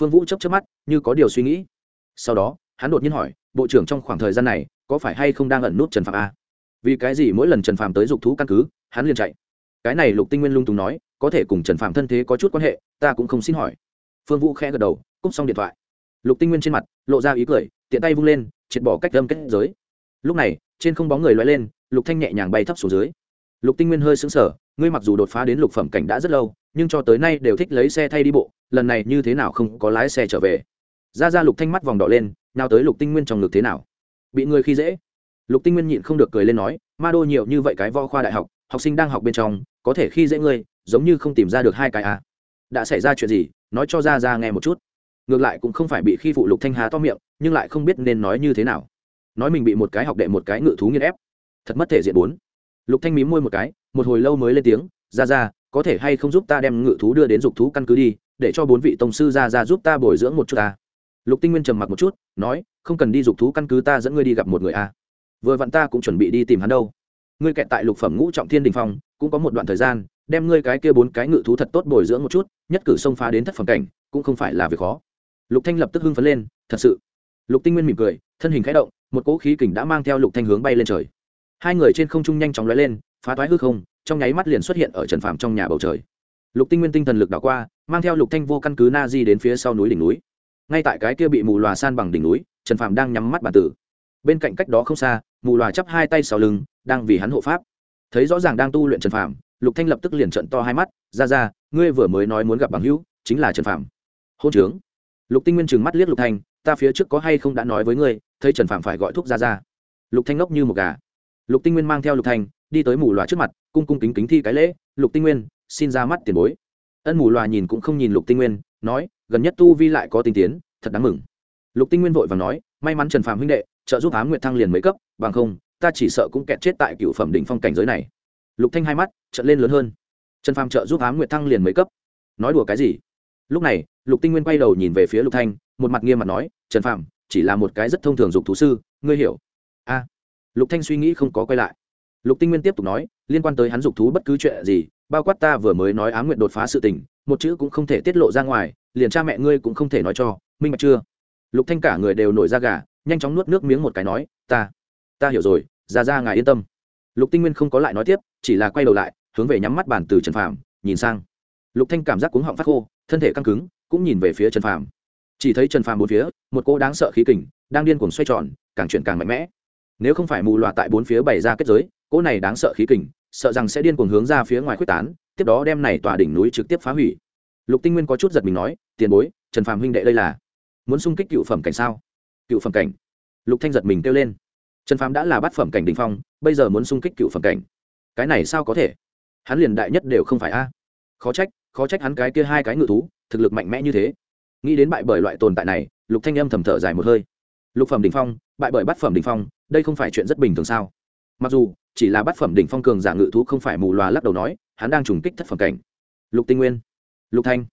[SPEAKER 1] Phương vũ chấp chấp mắt, như có điều suy nghĩ. Sau đó, hắn đột nhiên hỏi, bộ trưởng trong khoảng thời gian này, có phải hay không đang ẩn nút trần phạm a à? vì cái gì mỗi lần trần phạm tới dục thú căn cứ, hắn liền chạy? Cái này lục tinh nguyên lung tùng nói, có thể cùng trần phạm thân thế có chút quan hệ, ta cũng không xin hỏi. Phương vũ khẽ gật đầu, cúp xong điện thoại. Lục tinh nguyên trên mặt, lộ ra ý cười, tiện tay vung lên, triệt bỏ cách đâm kết giới. Lúc này, trên không bóng người loay lên, lục thanh nhẹ nhàng bay thấp xuống dưới. Lục tinh nguyên hơi sững sờ, ngươi mặc dù đột phá đến lục phẩm cảnh đã rất lâu, nhưng cho tới nay đều thích lấy xe thay đi bộ, lần này như thế nào không có lái xe trở về. Ra ra lục thanh mắt vòng đỏ lên, nào tới lục tinh nguyên trong ngực thế nào? Bị người khi dễ. Lục tinh nguyên nhịn không được cười lên nói, ma đô nhiều như vậy cái võ khoa đại học học sinh đang học bên trong, có thể khi dễ ngươi, giống như không tìm ra được hai cái à. Đã xảy ra chuyện gì, nói cho ra ra nghe một chút. Ngược lại cũng không phải bị khi phụ lục thanh hà to miệng, nhưng lại không biết nên nói như thế nào. Nói mình bị một cái học đệ một cái ngự thú nghiên ép. Thật mất thể diện bốn. Lục thanh mím môi một cái, một hồi lâu mới lên tiếng ra ra có thể hay không giúp ta đem ngự thú đưa đến dục thú căn cứ đi, để cho bốn vị tông sư ra ra giúp ta bồi dưỡng một chút ta. Lục tinh nguyên trầm mặc một chút, nói, không cần đi dục thú căn cứ ta dẫn ngươi đi gặp một người a vừa vặn ta cũng chuẩn bị đi tìm hắn đâu ngươi kẹt tại lục phẩm ngũ trọng thiên đình phong, cũng có một đoạn thời gian, đem ngươi cái kia bốn cái ngự thú thật tốt bồi dưỡng một chút, nhất cử xông phá đến thất phẩm cảnh, cũng không phải là việc khó. Lục thanh lập tức hưng phấn lên, thật sự. Lục tinh nguyên mỉm cười, thân hình khẽ động, một cỗ khí kình đã mang theo lục thanh hướng bay lên trời. Hai người trên không trung nhanh chóng lóe lên, phá toái hư không, trong nháy mắt liền xuất hiện ở trần phàm trong nhà bầu trời. Lục tinh nguyên tinh thần lực đảo qua, mang theo lục thanh vô căn cứ na di đến phía sau núi đỉnh núi. Ngay tại cái kia bị mù lòa san bằng đỉnh núi, trần phàm đang nhắm mắt bản tử. Bên cạnh cách đó không xa, mù lòa chắp hai tay sau lưng đang vì hắn hộ pháp. Thấy rõ ràng đang tu luyện trần phàm, lục thanh lập tức liền trận to hai mắt, ra ra, ngươi vừa mới nói muốn gặp bằng hữu, chính là trần phàm. Hôn trướng. Lục tinh nguyên trừng mắt liếc lục thanh, ta phía trước có hay không đã nói với ngươi, thấy trần phàm phải gọi thuốc ra ra. Lục thanh ngốc như một gà. Lục tinh nguyên mang theo lục thanh, đi tới mù loà trước mặt, cung cung kính kính thi cái lễ, lục tinh nguyên, xin ra mắt tiền bối. Ân mù loà nhìn cũng không nhìn lục tinh nguyên, nói, gần nhất tu vi lại có tinh tiến, thật đáng mừng. Lục tinh nguyên vội và nói, may mắn trần phàm huynh đệ, trợ giúp ám nguyệt thăng liền mấy cấp, bằng không ta chỉ sợ cũng kẹt chết tại cựu phẩm đỉnh phong cảnh giới này. Lục thanh hai mắt trận lên lớn hơn. Trần phàm trợ giúp ám nguyệt thăng liền mấy cấp. Nói đùa cái gì? Lúc này, lục tinh nguyên quay đầu nhìn về phía lục thanh, một mặt nghiêm mặt nói, trần phàm, chỉ là một cái rất thông thường dục thú sư, ngươi hiểu? A. Lục thanh suy nghĩ không có quay lại. Lục tinh nguyên tiếp tục nói, liên quan tới hắn dục thú bất cứ chuyện gì, bao quát ta vừa mới nói ám nguyện đột phá sự tình, một chữ cũng không thể tiết lộ ra ngoài, liền cha mẹ ngươi cũng không thể nói cho, minh bạch chưa? Lục thanh cả người đều nổi da gà, nhanh chóng nuốt nước miếng một cái nói, ta ta hiểu rồi ra ra ngài yên tâm. Lục tinh nguyên không có lại nói tiếp, chỉ là quay đầu lại, hướng về nhắm mắt bàn từ trần phàm, nhìn sang. Lục thanh cảm giác cuống họng phát khô, thân thể căng cứng, cũng nhìn về phía trần phàm. Chỉ thấy trần phàm bốn phía, một cô đáng sợ khí kình, đang điên cuồng xoay tròn, càng chuyển càng mạnh mẽ. Nếu không phải mù loà tại bốn phía bày ra kết giới cỗ này đáng sợ khí kình, sợ rằng sẽ điên cuồng hướng ra phía ngoài quyết tán, tiếp đó đem này tòa đỉnh núi trực tiếp phá hủy. Lục tinh nguyên có chút giật mình nói, tiền bối, trần phàm huynh đệ đây là muốn xung kích cựu phẩm cảnh sao? Cựu phẩm cảnh. Lục thanh giật mình kêu lên trần phàm đã là bát phẩm cảnh đỉnh phong, bây giờ muốn xung kích cựu phẩm cảnh. Cái này sao có thể? Hắn liền đại nhất đều không phải a. Khó trách khó trách hắn cái kia hai cái ngự thú, thực lực mạnh mẽ như thế. Nghĩ đến bại bởi loại tồn tại này, lục thanh âm thầm thở dài một hơi. Lục phẩm đỉnh phong, bại bởi bát phẩm đỉnh phong, đây không phải chuyện rất bình thường sao? Mặc dù, chỉ là bát phẩm đỉnh phong cường giả ngự thú không phải mù loà lắc đầu nói, hắn đang trùng kích thất phẩm cảnh. Lục tinh nguyên, lục thanh,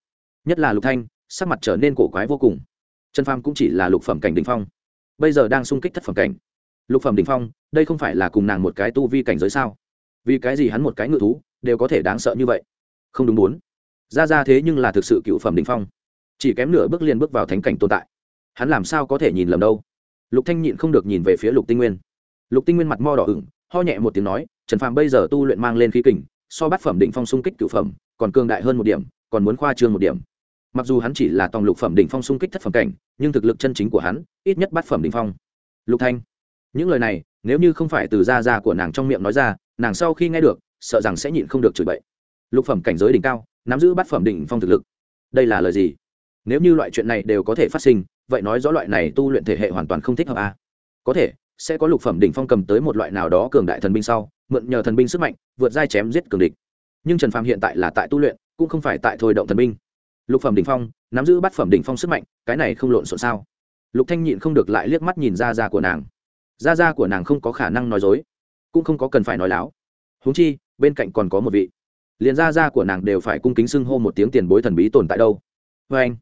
[SPEAKER 1] nhất là lục thanh, sắc mặt trở nên cổ quái vô cùng. Trần phàm cũng chỉ là lục phẩm cảnh đỉnh phong, bây giờ đang xung kích thất phẩm cảnh lục phẩm đỉnh phong, đây không phải là cùng nàng một cái tu vi cảnh giới sao? Vì cái gì hắn một cái ngự thú đều có thể đáng sợ như vậy? Không đúng bốn. Ra ra thế nhưng là thực sự cựu phẩm đỉnh phong. Chỉ kém nửa bước liền bước vào thánh cảnh tồn tại. Hắn làm sao có thể nhìn lầm đâu? Lục thanh nhịn không được nhìn về phía lục tinh nguyên. Lục tinh nguyên mặt mo đỏ ửng, ho nhẹ một tiếng nói, trần phàm bây giờ tu luyện mang lên khí kình, so bát phẩm đỉnh phong xung kích cựu phẩm, còn cường đại hơn một điểm, còn muốn khoa trương một điểm. Mặc dù hắn chỉ là tòng lục phẩm đỉnh phong xung kích thất phẩm cảnh, nhưng thực lực chân chính của hắn ít nhất bát phẩm đỉnh phong. Lục thanh những lời này, nếu như không phải từ da da của nàng trong miệng nói ra, nàng sau khi nghe được, sợ rằng sẽ nhịn không được chửi bậy. Lục phẩm cảnh giới đỉnh cao, nắm giữ bát phẩm đỉnh phong thực lực. Đây là lời gì? Nếu như loại chuyện này đều có thể phát sinh, vậy nói rõ loại này tu luyện thể hệ hoàn toàn không thích hợp a à? có thể, sẽ có lục phẩm đỉnh phong cầm tới một loại nào đó cường đại thần binh sau, mượn nhờ thần binh sức mạnh, vượt dai chém giết cường địch. Nhưng trần phàm hiện tại là tại tu luyện, cũng không phải tại thôi động thần binh. Lục phẩm đỉnh phong, nắm giữ bát phẩm đỉnh phong sức mạnh, cái này không lộn xộn sao? Lục thanh nhịn không được lại liếc mắt nhìn ra ra của nàng gia gia của nàng không có khả năng nói dối, cũng không có cần phải nói láo. Huống chi, bên cạnh còn có một vị. Liền gia gia của nàng đều phải cung kính xưng hô một tiếng tiền bối thần bí tồn tại đâu. Vê anh,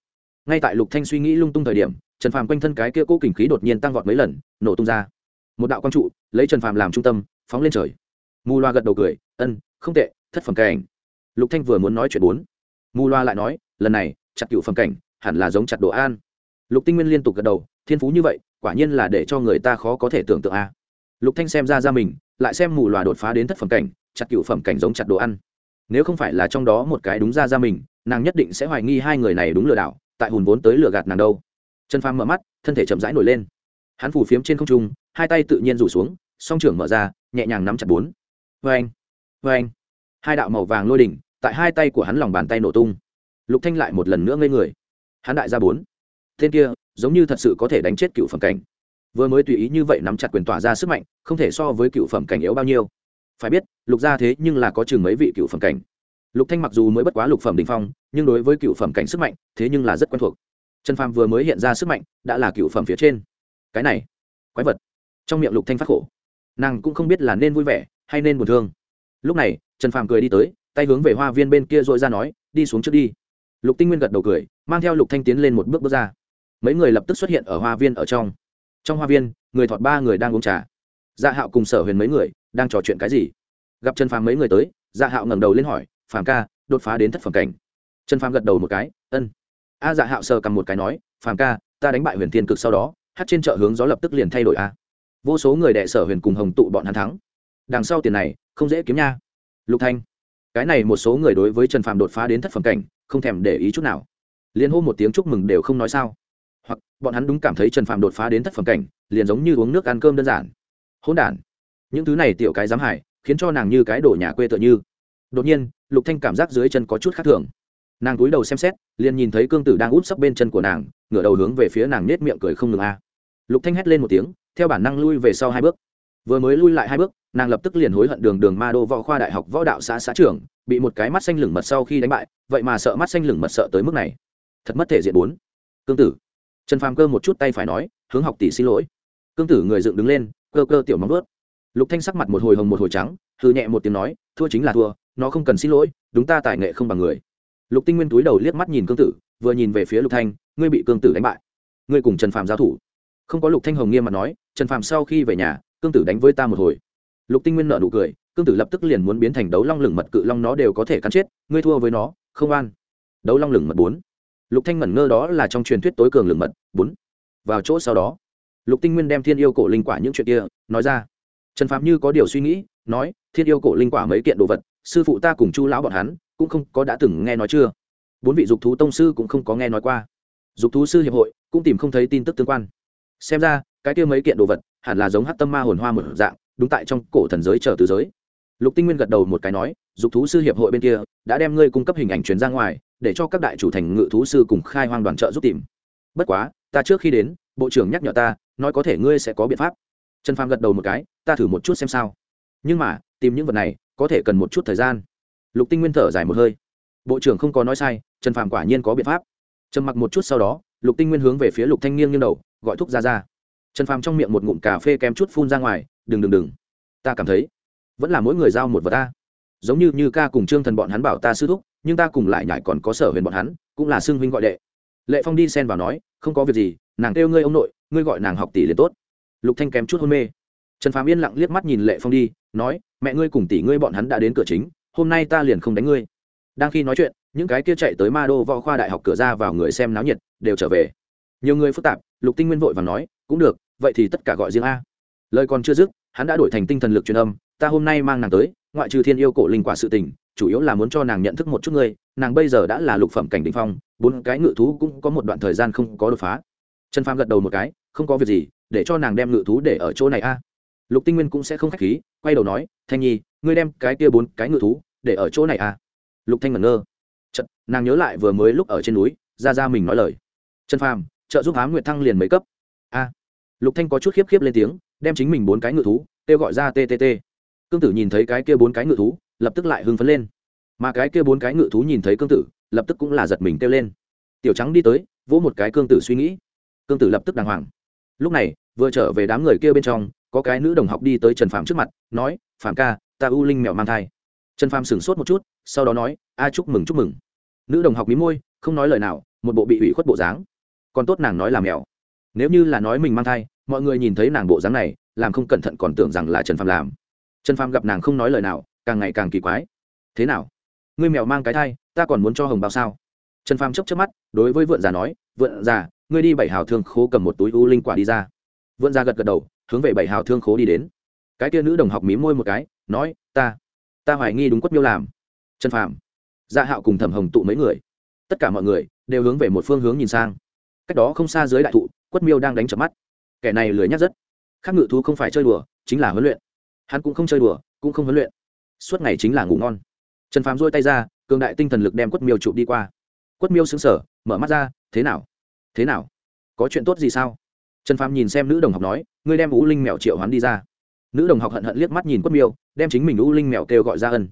[SPEAKER 1] ngay tại lục thanh suy nghĩ lung tung thời điểm, trần phàm quanh thân cái kia cố kình khí đột nhiên tăng vọt mấy lần, nổ tung ra. Một đạo quang trụ, lấy trần phàm làm trung tâm, phóng lên trời. Mù loa gật đầu cười, ân, không tệ, thất phẩm cảnh. Lục thanh vừa muốn nói chuyện bốn, mù loa lại nói, lần này, chặt cựu phẩm cảnh, hẳn là giống chặt đồ an. Lục tinh nguyên liên tục gật đầu thiên phú như vậy, quả nhiên là để cho người ta khó có thể tưởng tượng a. Lục thanh xem ra ra mình, lại xem mù loà đột phá đến thất phẩm cảnh, chặt cựu phẩm cảnh giống chặt đồ ăn. Nếu không phải là trong đó một cái đúng ra ra mình, nàng nhất định sẽ hoài nghi hai người này đúng lừa đảo, tại hùn vốn tới lừa gạt nàng đâu. Trần phàm mở mắt, thân thể chậm rãi nổi lên. Hắn phủ phiếm trên không trung, hai tay tự nhiên rủ xuống, song trưởng mở ra, nhẹ nhàng nắm chặt bốn. Vê anh vê anh hai đạo màu vàng lôi đỉnh, tại hai tay của hắn lòng bàn tay nổ tung. Lục thanh lại một lần nữa ngây người. Hắn đại ra bốn. Tên kia giống như thật sự có thể đánh chết cựu phẩm cảnh. Vừa mới tùy ý như vậy nắm chặt quyền tỏa ra sức mạnh, không thể so với cựu phẩm cảnh yếu bao nhiêu. Phải biết, lục gia thế nhưng là có chừng mấy vị cựu phẩm cảnh. Lục thanh mặc dù mới bất quá lục phẩm đình phong, nhưng đối với cựu phẩm cảnh sức mạnh, thế nhưng là rất quen thuộc. Trần phàm vừa mới hiện ra sức mạnh, đã là cựu phẩm phía trên. Cái này, quái vật. Trong miệng lục thanh phát khổ. Nàng cũng không biết là nên vui vẻ, hay nên buồn thương. Lúc này, trần phàm cười đi tới, tay hướng về hoa viên bên kia rồi ra nói, đi xuống trước đi. Lục tinh nguyên gật đầu cười, mang theo lục thanh tiến lên một bước bước ra mấy người lập tức xuất hiện ở hoa viên ở trong. Trong hoa viên, người thọt ba người đang uống trà. Dạ hạo cùng sở huyền mấy người đang trò chuyện cái gì? Gặp trần phàm mấy người tới dạ hạo ngẩng đầu lên hỏi, phàm ca, đột phá đến thất phẩm cảnh. Trần phàm gật đầu một cái, ân. A dạ hạo sờ cầm một cái nói, phàm ca, ta đánh bại huyền thiên cực sau đó, hát trên chợ hướng gió lập tức liền thay đổi a. Vô số người đệ sở huyền cùng hồng tụ bọn hắn thắng. Đằng sau tiền này, không dễ kiếm nha. Lục thanh. Cái này một số người đối với trần phàm đột phá đến thất phẩm cảnh, không thèm để ý chút nào. Liên hô một tiếng chúc mừng đều không nói sao hoặc bọn hắn đúng cảm thấy trần Phạm đột phá đến thất phẩm cảnh, liền giống như uống nước ăn cơm đơn giản. Hỗn đản. Những thứ này tiểu cái dám hải khiến cho nàng như cái đổ nhà quê tựa như. Đột nhiên, lục thanh cảm giác dưới chân có chút khác thường. Nàng cúi đầu xem xét, liền nhìn thấy cương tử đang út sấp bên chân của nàng, ngửa đầu hướng về phía nàng nết miệng cười không ngừng a. Lục thanh hét lên một tiếng, theo bản năng lui về sau hai bước. Vừa mới lui lại hai bước, nàng lập tức liền hối hận đường đường ma đô võ khoa đại học võ đạo xã xã trưởng, bị một cái mắt xanh lửng mật sau khi đánh bại, vậy mà sợ mắt xanh lửng mật sợ tới mức này. Thật mất thể diện bốn. Cương tử trần phàm cơ một chút tay phải nói, hướng học tỷ xin lỗi. Cương tử người dựng đứng lên, cơ cơ tiểu móng vớt lục thanh sắc mặt một hồi hồng một hồi trắng hư nhẹ một tiếng nói, thua chính là thua, nó không cần xin lỗi, đúng ta tài nghệ không bằng người. Lục tinh nguyên túi đầu liếc mắt nhìn cương tử, vừa nhìn về phía lục thanh, ngươi bị cương tử đánh bại. Ngươi cùng trần phàm giao thủ. Không có lục thanh hồng nghiêm mặt nói, trần phàm sau khi về nhà, cương tử đánh với ta một hồi. Lục tinh nguyên nở nụ cười, cương tử lập tức liền muốn biến thành đấu long lửng mật cự long nó đều có thể cắn chết, ngươi thua với nó, không an đấu long lửng mật bốn lục thanh ngẩn ngơ đó là trong truyền thuyết tối cường lửng mật, bốn. Vào chỗ sau đó, lục tinh nguyên đem thiên yêu cổ linh quả những chuyện kia nói ra. Trần phạm như có điều suy nghĩ, nói, thiên yêu cổ linh quả mấy kiện đồ vật, sư phụ ta cùng chu lão bọn hắn cũng không có đã từng nghe nói chưa. Bốn vị dục thú tông sư cũng không có nghe nói qua. Dục thú sư hiệp hội cũng tìm không thấy tin tức tương quan. Xem ra, cái kia mấy kiện đồ vật hẳn là giống hát tâm ma hồn hoa một dạng, đúng tại trong cổ thần giới chờ từ giới. Lục tinh nguyên gật đầu một cái nói, dục thú sư hiệp hội bên kia đã đem ngươi cung cấp hình ảnh truyền ra ngoài để cho các đại chủ thành ngự thú sư cùng khai hoang đoàn trợ giúp tìm. Bất quá, ta trước khi đến, bộ trưởng nhắc nhở ta, nói có thể ngươi sẽ có biện pháp. Trần phàm gật đầu một cái, ta thử một chút xem sao. Nhưng mà, tìm những vật này, có thể cần một chút thời gian. Lục tinh nguyên thở dài một hơi. Bộ trưởng không có nói sai, trần phàm quả nhiên có biện pháp. Trầm mặc một chút sau đó, lục tinh nguyên hướng về phía lục thanh nghiêng nghiêng đầu, gọi thúc ra ra. Trần phàm trong miệng một ngụm cà phê kém chút phun ra ngoài, đừng đừng đừng. Ta cảm thấy, vẫn là mỗi người giao một vật ta. Giống như như ca cùng trương thần bọn hắn bảo ta sư thúc nhưng ta cùng lại nhải còn có sở huyền bọn hắn, cũng là xưng huynh gọi đệ. Lệ phong đi xen vào nói, không có việc gì, nàng kêu ngươi ông nội, ngươi gọi nàng học tỷ liền tốt. Lục thanh kém chút hôn mê. Trần phàm yên lặng liếc mắt nhìn lệ phong đi, nói, mẹ ngươi cùng tỷ ngươi bọn hắn đã đến cửa chính, hôm nay ta liền không đánh ngươi. Đang khi nói chuyện, những cái kia chạy tới ma đô võ khoa đại học cửa ra vào người xem náo nhiệt, đều trở về. Nhiều người phức tạp, lục tinh nguyên vội và nói, cũng được, vậy thì tất cả gọi riêng a. Lời còn chưa dứt, hắn đã đổi thành tinh thần lực truyền âm, ta hôm nay mang nàng tới, ngoại trừ thiên yêu cổ linh quả sự tình chủ yếu là muốn cho nàng nhận thức một chút ngươi nàng bây giờ đã là lục phẩm cảnh đ ỉ n h phong bốn cái ngự thú cũng có một đoạn thời gian không có đột phá. Trần phàm gật đầu một cái không có việc gì để cho nàng đem ngự thú để ở chỗ này a. Lục tinh nguyên cũng sẽ không k h á c h khí quay đầu nói thanh nhi ngươi đem cái kia bốn cái ngự thú để ở chỗ này a. Lục thanh ngẩn ngơ. Chật, nàng nhớ lại vừa mới lúc ở trên núi ra ra mình nói lời. Trần phàm trợ giúp ám nguyệt thăng liền mấy cấp. A. Lục thanh có chút khiếp khiếp lên tiếng đem chính mình bốn cái ngự thú kêu gọi ra ttt cương tử nhìn thấy cái kia bốn cái ngự thú lập tức lại hưng phấn lên. Mà cái kia bốn cái ngự thú nhìn thấy cương tử, lập tức cũng là giật mình kêu lên. Tiểu trắng đi tới, vỗ một cái cương tử suy nghĩ. Cương tử lập tức đàng hoàng. Lúc này, vừa trở về đám người kia bên trong, có cái nữ đồng học đi tới trần phạm trước mặt, nói phạm ca, ta u linh mèo mang thai. Trần phạm sửng sốt một chút, sau đó nói, a, chúc mừng chúc mừng. Nữ đồng học mí môi, không nói lời nào, một bộ bị ủy khuất bộ dáng. Còn tốt nàng nói là mèo. Nếu như là nói mình mang thai, mọi người nhìn thấy nàng bộ dáng này, làm không cẩn thận còn tưởng rằng là trần phạm làm. Trần phàm gặp nàng không nói lời nào càng ngày càng kỳ quái. Thế nào? Ngươi mèo mang cái thai, ta còn muốn cho hồng bao sao? Trần phàm chớp chớp mắt, đối với vượn già nói vượn già, ngươi đi bảy hào thương khố cầm một túi u linh quả đi ra. Vượn già gật gật đầu, hướng về bảy hào thương khố đi đến. Cái kia nữ đồng học mí môi một cái, nói, ta ta hoài nghi đúng quất miêu làm. Trần phàm dạ hạo cùng thẩm hồng tụ mấy người. Tất cả mọi người đều hướng về một phương hướng nhìn sang. Cách đó không xa dưới đại thụ, quất miêu đang đánh chập mắt. Kẻ này lười nhắc rất. Khác ngự thú không phải chơi đùa, chính là huấn luyện. Hắn cũng không chơi đùa, cũng không huấn luyện suốt ngày chính là ngủ ngon. Trần phàm dôi tay ra, cường đại tinh thần lực đem quất miêu chụp đi qua. Quất miêu xứng sở mở mắt ra, thế nào? Thế nào? Có chuyện tốt gì sao? Trần phàm nhìn xem nữ đồng học nói, ngươi đem u linh mèo triệu hoán đi ra. Nữ đồng học hận hận liếc mắt nhìn quất miêu, đem chính mình u linh mèo kêu gọi ra ân.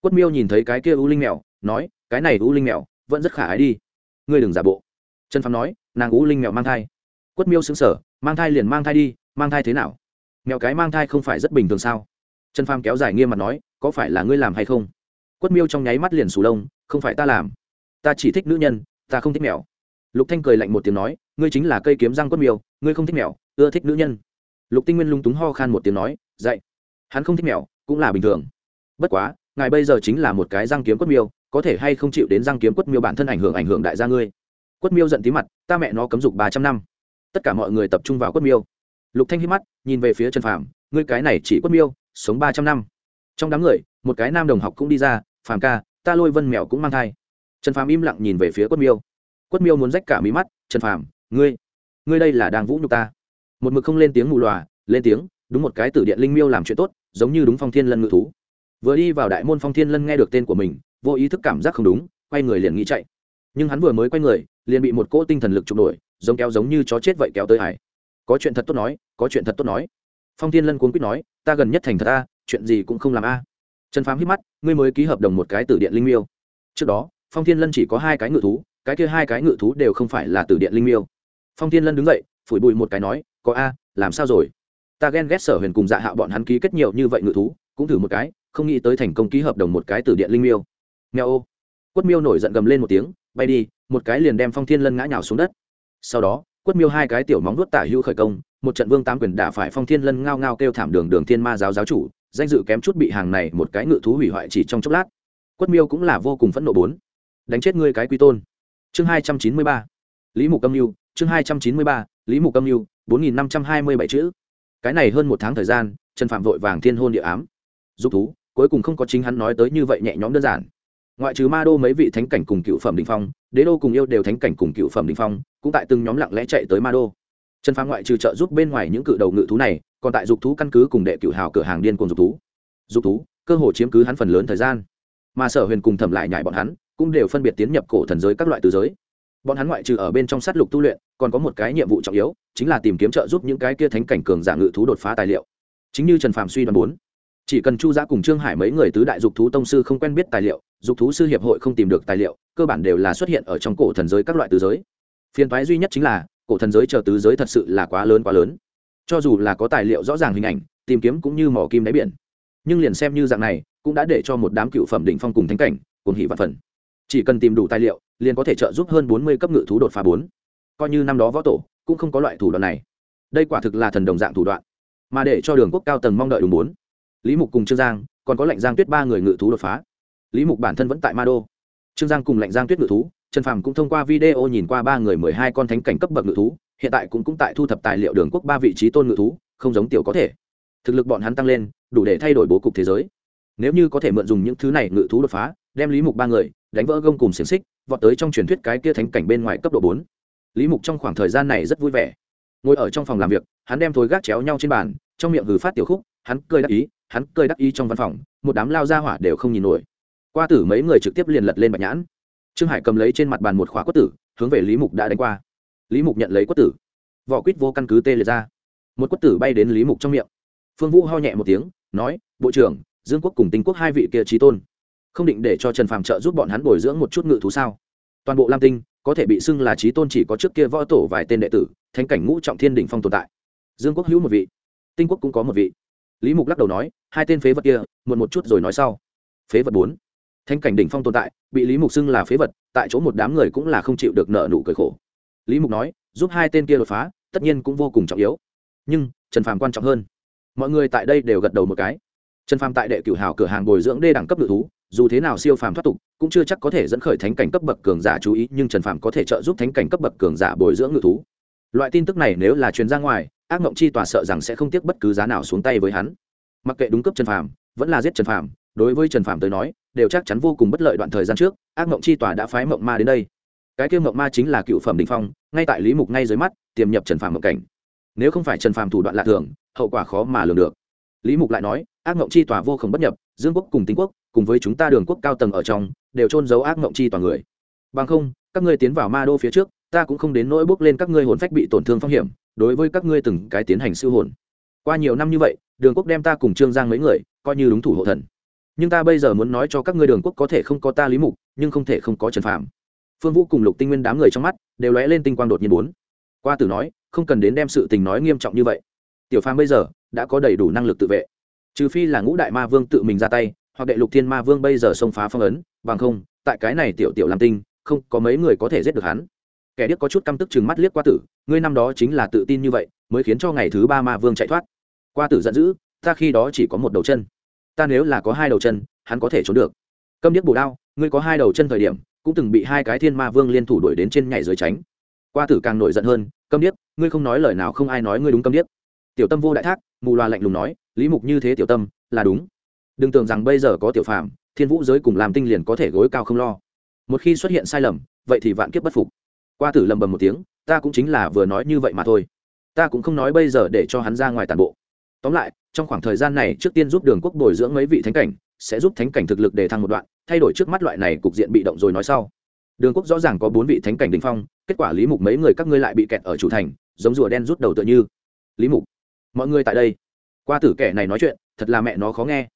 [SPEAKER 1] Quất miêu nhìn thấy cái kia u linh mèo, nói, cái này u linh mèo, vẫn rất khả ái đi. Ngươi đừng giả bộ. Trần phàm nói, nàng u linh mèo mang thai. Quất miêu xứng sở mang thai liền mang thai đi, mang thai thế nào? Mèo cái mang thai không phải rất bình thường sao? Trần phàm kéo dài nghiêm mặt nói, có phải là ngươi làm hay không? Quất miêu trong nháy mắt liền sù lông, không phải ta làm. Ta chỉ thích nữ nhân, ta không thích mèo. Lục thanh cười lạnh một tiếng nói, ngươi chính là cây kiếm răng quất miêu, ngươi không thích mèo, ưa thích nữ nhân. Lục tinh nguyên lung túng ho khan một tiếng nói dậy hắn không thích mèo, cũng là bình thường. Bất quá, ngài bây giờ chính là một cái răng kiếm quất miêu, có thể hay không chịu đến răng kiếm quất miêu bản thân ảnh hưởng ảnh hưởng đại gia ngươi? Quất miêu giận tí mặt, ta mẹ nó cấm dục ba trăm năm. Tất cả mọi người tập trung vào quất miêu. Lục thanh hít mắt, nhìn về phía trần phàm, ngươi cái này chỉ quất miêu sống ba trăm năm. Trong đám người, một cái nam đồng học cũng đi ra, phàm ca, ta lôi vân mèo cũng mang thai. Trần phàm im lặng nhìn về phía quất miêu. Quất miêu muốn rách cả mí mắt, trần phàm, ngươi ngươi đây là đang vũ nhục ta. Một mực không lên tiếng mù lòa, lên tiếng, đúng một cái tử điện linh miêu làm chuyện tốt, giống như đúng phong thiên lân ngự thú. Vừa đi vào đại môn phong thiên lân nghe được tên của mình, vô ý thức cảm giác không đúng, quay người liền nghĩ chạy. Nhưng hắn vừa mới quay người, liền bị một cỗ tinh thần lực trục nổi giống kéo giống như chó chết vậy kéo tới hải. Có chuyện thật tốt nói, có chuyện thật tốt nói. Phong Thiên lân cuốn quýt nói ta gần nhất thành thật a, chuyện gì cũng không làm a. Trần phám hít mắt, ngươi mới ký hợp đồng một cái từ điện linh miêu. Trước đó, phong thiên lân chỉ có hai cái ngự thú, cái kia hai cái ngự thú đều không phải là từ điện linh miêu. Phong thiên lân đứng dậy, phủi bụi một cái nói, có a, làm sao rồi? Ta ghen ghét sở huyền cùng dạ hạo bọn hắn ký kết nhiều như vậy ngự thú, cũng thử một cái, không nghĩ tới thành công ký hợp đồng một cái từ điện linh miêu. Nghe ô. Quất miêu nổi giận gầm lên một tiếng, bay đi, một cái liền đem phong thiên lân ngã nhào xuống đất. Sau đó, quất miêu hai cái tiểu móng vuốt tả hữu khởi công một trận vương tám quyền đả phải phong thiên lân ngao ngao kêu thảm đường đường thiên ma giáo giáo chủ, danh dự kém chút bị hàng này một cái ngự thú hủy hoại chỉ trong chốc lát. Quất miêu cũng là vô cùng phẫn nộ bốn. Đánh chết ngươi cái quy tôn. Chương hai trăm chín mươi ba, lý mục âm mưu chương hai trăm chín mươi ba, lý mục âm mưu bốn nghìn năm trăm hai mươi bảy chữ. Cái này hơn một tháng thời gian, trần phạm vội vàng thiên hôn địa ám. Dục thú, cuối cùng không có chính hắn nói tới như vậy nhẹ nhõm đơn giản. Ngoại trừ ma đô mấy vị thánh cảnh cùng cựu phẩm đình phong, đế đô cùng yêu đều thánh cảnh cùng cựu phẩm đình phong, cũng tại từng nhóm lặng lẽ chạy tới ma đô trần phá ngoại trừ trợ giúp bên ngoài những cự đầu ngự thú này, còn tại dục thú căn cứ cùng đệ cựu hào cửa hàng điên cùng dục thú. Dục thú, cơ hồ chiếm cứ hắn phần lớn thời gian. Mà sở huyền cùng thẩm lại nhảy bọn hắn, cũng đều phân biệt tiến nhập cổ thần giới các loại từ giới. Bọn hắn ngoại trừ ở bên trong sát lục tu luyện, còn có một cái nhiệm vụ trọng yếu, chính là tìm kiếm trợ giúp những cái kia thánh cảnh cường giả ngự thú đột phá tài liệu. Chính như trần phạm suy đoán bốn chỉ cần chu giã cùng trương hải mấy người tứ đại dục thú tông sư không quen biết tài liệu, dục thú sư hiệp hội không tìm được tài liệu, cơ bản đều là xuất hiện ở trong cổ thần giới các loại từ giới. Phiền thoái duy nhất chính là cổ thần giới chờ tứ giới thật sự là quá lớn quá lớn. Cho dù là có tài liệu rõ ràng hình ảnh, tìm kiếm cũng như mỏ kim đáy biển. Nhưng liền xem như dạng này, cũng đã để cho một đám cựu phẩm đỉnh phong cùng thánh cảnh cùng hỷ vạn phần. Chỉ cần tìm đủ tài liệu, liền có thể trợ giúp hơn bốn mươi cấp ngự thú đột phá bốn. Coi như năm đó võ tổ, cũng không có loại thủ đoạn này. Đây quả thực là thần đồng dạng thủ đoạn. Mà để cho đường quốc cao tầng mong đợi đúng bốn. Lý mục cùng trương giang, còn có lệnh giang tuyết ba người ngự thú đột phá. Lý mục bản thân vẫn tại ma đô. Trương giang cùng lệnh giang tuyết ngự thú trần phàm cũng thông qua video nhìn qua ba người mười hai con thánh cảnh cấp bậc ngự thú, hiện tại cũng cũng tại thu thập tài liệu đường quốc ba vị trí tôn ngự thú, không giống tiểu có thể. Thực lực bọn hắn tăng lên, đủ để thay đổi bố cục thế giới. Nếu như có thể mượn dùng những thứ này ngự thú đột phá, đem lý mục ba người đánh vỡ gông cùng xiềng xích, vọt tới trong truyền thuyết cái kia thánh cảnh bên ngoài cấp độ bốn. Lý mục trong khoảng thời gian này rất vui vẻ. Ngồi ở trong phòng làm việc, hắn đem thối gác chéo nhau trên bàn, trong miệng hừ phát tiểu khúc, hắn cười đắc ý, hắn cười đắc ý trong văn phòng, một đám lao ra hỏa đều không nhìn nổi. Qua tử mấy người trực tiếp liền lật lên bạch nhãn trương hải cầm lấy trên mặt bàn một khóa quất tử, hướng về lý mục đã đánh qua. Lý mục nhận lấy quất tử. Vỏ quýt vô căn cứ tê liệt ra. Một quất tử bay đến lý mục trong miệng. Phương vũ ho nhẹ một tiếng, nói, bộ trưởng, dương quốc cùng tinh quốc hai vị kia trí tôn, không định để cho trần phàm trợ giúp bọn hắn bồi dưỡng một chút ngự thú sao? Toàn bộ lam tinh, có thể bị xưng là trí tôn chỉ có trước kia võ tổ vài tên đệ tử, thánh cảnh ngũ trọng thiên đỉnh phong tồn tại. Dương quốc hữu một vị, tinh quốc cũng có một vị. Lý mục lắc đầu nói, hai tên phế vật kia, muộn một chút rồi nói sau. Phế vật bốn thánh cảnh đỉnh phong tồn tại, bị lý mục xưng là phế vật, tại chỗ một đám người cũng là không chịu được nợ nụ cười khổ. Lý mục nói, giúp hai tên kia đột phá, tất nhiên cũng vô cùng trọng yếu. Nhưng, trần phàm quan trọng hơn. Mọi người tại đây đều gật đầu một cái. Trần phàm tại đệ cửu hào cửa hàng bồi dưỡng đê đẳng cấp ngự thú, dù thế nào siêu phàm thoát tục, cũng chưa chắc có thể dẫn khởi thánh cảnh cấp bậc cường giả chú ý, nhưng trần phàm có thể trợ giúp thánh cảnh cấp bậc cường giả bồi dưỡng ngự thú. Loại tin tức này nếu là truyền ra ngoài, ác mộng chi tòa sợ rằng sẽ không tiếc bất cứ giá nào xuống tay với hắn. Mặc kệ đúng cấp trần phàm, vẫn là giết trần phàm đối với trần Phạm tới nói, đều chắc chắn vô cùng bất lợi đoạn thời gian trước, ác mộng chi tòa đã phái mộng ma đến đây. Cái kia mộng ma chính là cựu phẩm đình phong, ngay tại lý mục ngay dưới mắt, tiềm nhập trần Phạm mộng cảnh. Nếu không phải trần Phạm thủ đoạn lạ thường, hậu quả khó mà lường được. Lý mục lại nói, ác mộng chi tòa vô khổng bất nhập, dương quốc cùng tinh quốc, cùng với chúng ta đường quốc cao tầng ở trong, đều trôn giấu ác mộng chi tòa người. Bằng không, các ngươi tiến vào ma đô phía trước, ta cũng không đến nỗi bước lên các ngươi hồn phách bị tổn thương phong hiểm, đối với các ngươi từng cái tiến hành siêu hồn. Qua nhiều năm như vậy, đường quốc đem ta cùng trương giang mấy người, coi như đúng thủ hộ thần nhưng ta bây giờ muốn nói cho các ngươi đường quốc có thể không có ta lý mục, nhưng không thể không có trần phạm phương vũ cùng lục tinh nguyên đám người trong mắt đều lóe lên tinh quang đột nhiên bốn. Qua tử nói, không cần đến đem sự tình nói nghiêm trọng như vậy. Tiểu phàm bây giờ đã có đầy đủ năng lực tự vệ. Trừ phi là ngũ đại ma vương tự mình ra tay, hoặc đệ lục thiên ma vương bây giờ xông phá phong ấn, bằng không, tại cái này tiểu tiểu làm tinh, không có mấy người có thể giết được hắn. Kẻ điếc có chút căm tức chừng mắt liếc qua tử, ngươi năm đó chính là tự tin như vậy, mới khiến cho ngày thứ ba ma vương chạy thoát. Qua tử giận dữ, ta khi đó chỉ có một đầu chân ta nếu là có hai đầu chân hắn có thể trốn được. Câm điếc bù đao ngươi có hai đầu chân thời điểm cũng từng bị hai cái thiên ma vương liên thủ đuổi đến trên nhảy dưới tránh. Qua tử càng nổi giận hơn câm điếc ngươi không nói lời nào không ai nói ngươi đúng câm điếc. Tiểu tâm vô đại thác mù loà lạnh lùng nói lý mục như thế tiểu tâm là đúng. Đừng tưởng rằng bây giờ có tiểu phạm, thiên vũ giới cùng làm tinh liền có thể gối cao không lo. Một khi xuất hiện sai lầm vậy thì vạn kiếp bất phục. Qua tử lầm bầm một tiếng ta cũng chính là vừa nói như vậy mà thôi. Ta cũng không nói bây giờ để cho hắn ra ngoài tàn bộ tóm lại, trong khoảng thời gian này trước tiên giúp đường quốc bồi dưỡng mấy vị thánh cảnh, sẽ giúp thánh cảnh thực lực đề thăng một đoạn, thay đổi trước mắt loại này cục diện bị động rồi nói sau. Đường quốc rõ ràng có bốn vị thánh cảnh đình phong, kết quả lý mục mấy người các ngươi lại bị kẹt ở chủ thành, giống rùa đen rút đầu tựa như. Lý mục, mọi người tại đây. Qua tử kẻ này nói chuyện, thật là mẹ nó khó nghe.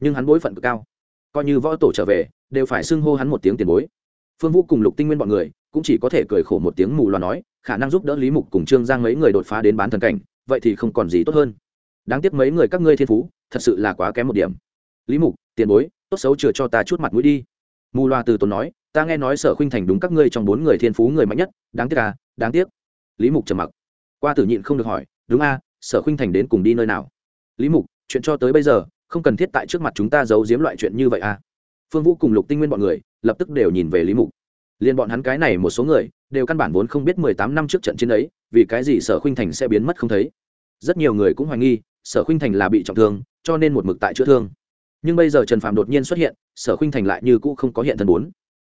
[SPEAKER 1] Nhưng hắn bối phận cực cao. Coi như võ tổ trở về, đều phải xưng hô hắn một tiếng tiền bối. Phương vũ cùng lục tinh nguyên bọn người, cũng chỉ có thể cười khổ một tiếng mù loà nói, khả năng giúp đỡ lý mục cùng trương giang mấy người đột phá đến bán thần cảnh, vậy thì không còn gì tốt hơn đáng tiếc mấy người các ngươi thiên phú, thật sự là quá kém một điểm. Lý mục, tiền bối, tốt xấu chừa cho ta chút mặt mũi đi. Mù Loa từ tốn nói, ta nghe nói sở khuynh thành đúng các ngươi trong bốn người thiên phú người mạnh nhất, đáng tiếc à đáng tiếc. Lý mục trầm mặc. Qua tử nhịn không được hỏi, đúng a sở khuynh thành đến cùng đi nơi nào? Lý mục, chuyện cho tới bây giờ, không cần thiết tại trước mặt chúng ta giấu giếm loại chuyện như vậy à. Phương vũ cùng lục tinh nguyên bọn người, lập tức đều nhìn về lý mục. Liền bọn hắn cái này một số người, đều căn bản vốn không biết mười tám năm trước trận chiến ấy, vì cái gì sở khuynh thành sẽ biến mất không thấy. Rất nhiều người cũng hoài nghi sở khuynh thành là bị trọng thương, cho nên một mực tại chữa thương. Nhưng bây giờ trần phạm đột nhiên xuất hiện, sở khuynh thành lại như cũ không có hiện thân bốn.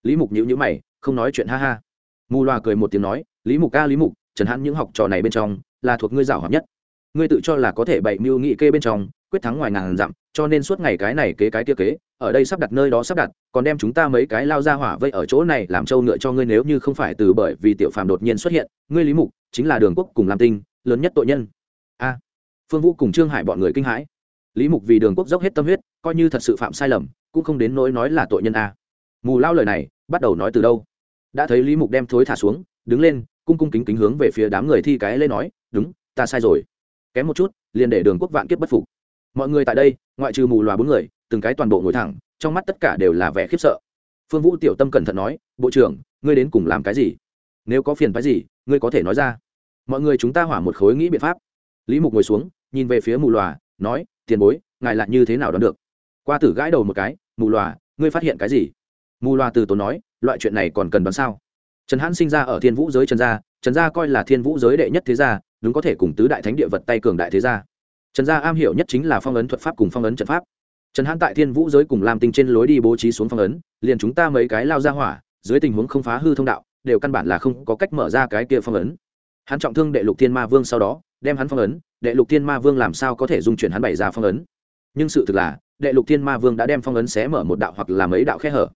[SPEAKER 1] Lý mục nhữ nhữ mày, không nói chuyện ha ha. Mù loà cười một tiếng nói, lý mục ca lý mục, trần hãn những học trò này bên trong, là thuộc ngươi giảo hợp nhất. Ngươi tự cho là có thể bày mưu nghị kê bên trong, quyết thắng ngoài ngàn dặm, cho nên suốt ngày cái này kế cái kia kế, ở đây sắp đặt nơi đó sắp đặt, còn đem chúng ta mấy cái lao ra hỏa vây ở chỗ này làm trâu ngựa cho ngươi nếu như không phải từ bởi vì tiểu phàm đột nhiên xuất hiện, ngươi lý mục, chính là đường quốc cùng làm tinh, lớn nhất tội nhân phương vũ cùng trương hải bọn người kinh hãi. Lý mục vì đường quốc dốc hết tâm huyết, coi như thật sự phạm sai lầm, cũng không đến nỗi nói là tội nhân a. Mù lao lời này, bắt đầu nói từ đâu? Đã thấy lý mục đem thối thả xuống, đứng lên, cung cung kính kính hướng về phía đám người thi cái lên nói, đúng, ta sai rồi. Kém một chút, liền để đường quốc vạn kiếp bất phục. Mọi người tại đây, ngoại trừ mù loà bốn người, từng cái toàn bộ ngồi thẳng, trong mắt tất cả đều là vẻ khiếp sợ. Phương vũ tiểu tâm cẩn thận nói, bộ trưởng, ngươi đến cùng làm cái gì? Nếu có phiền phái gì, ngươi có thể nói ra. Mọi người chúng ta hỏa một khối nghĩ biện pháp. Lý mục ngồi xuống nhìn về phía mù loà nói, tiền bối, ngài lại như thế nào đoán được? Qua tử gãi đầu một cái, mù loà ngươi phát hiện cái gì? Mù loà từ tốn nói, loại chuyện này còn cần đoán sao? Trần hãn sinh ra ở thiên vũ giới trần gia trần gia coi là thiên vũ giới đệ nhất thế gia, đúng có thể cùng tứ đại thánh địa vật tay cường đại thế gia. Trần gia am hiểu nhất chính là phong ấn thuật pháp cùng phong ấn trận pháp. Trần hãn tại thiên vũ giới cùng làm tinh trên lối đi bố trí xuống phong ấn, liền chúng ta mấy cái lao ra hỏa, dưới tình huống không phá hư thông đạo, đều căn bản là không có cách mở ra cái kia phong ấn hắn trọng thương đệ lục thiên ma vương sau đó, đem hắn phong ấn, đệ lục thiên ma vương làm sao có thể dung chuyển hắn bày ra phong ấn? Nhưng sự thực là, đệ lục thiên ma vương đã đem phong ấn xé mở một đạo hoặc là mấy đạo khe hở.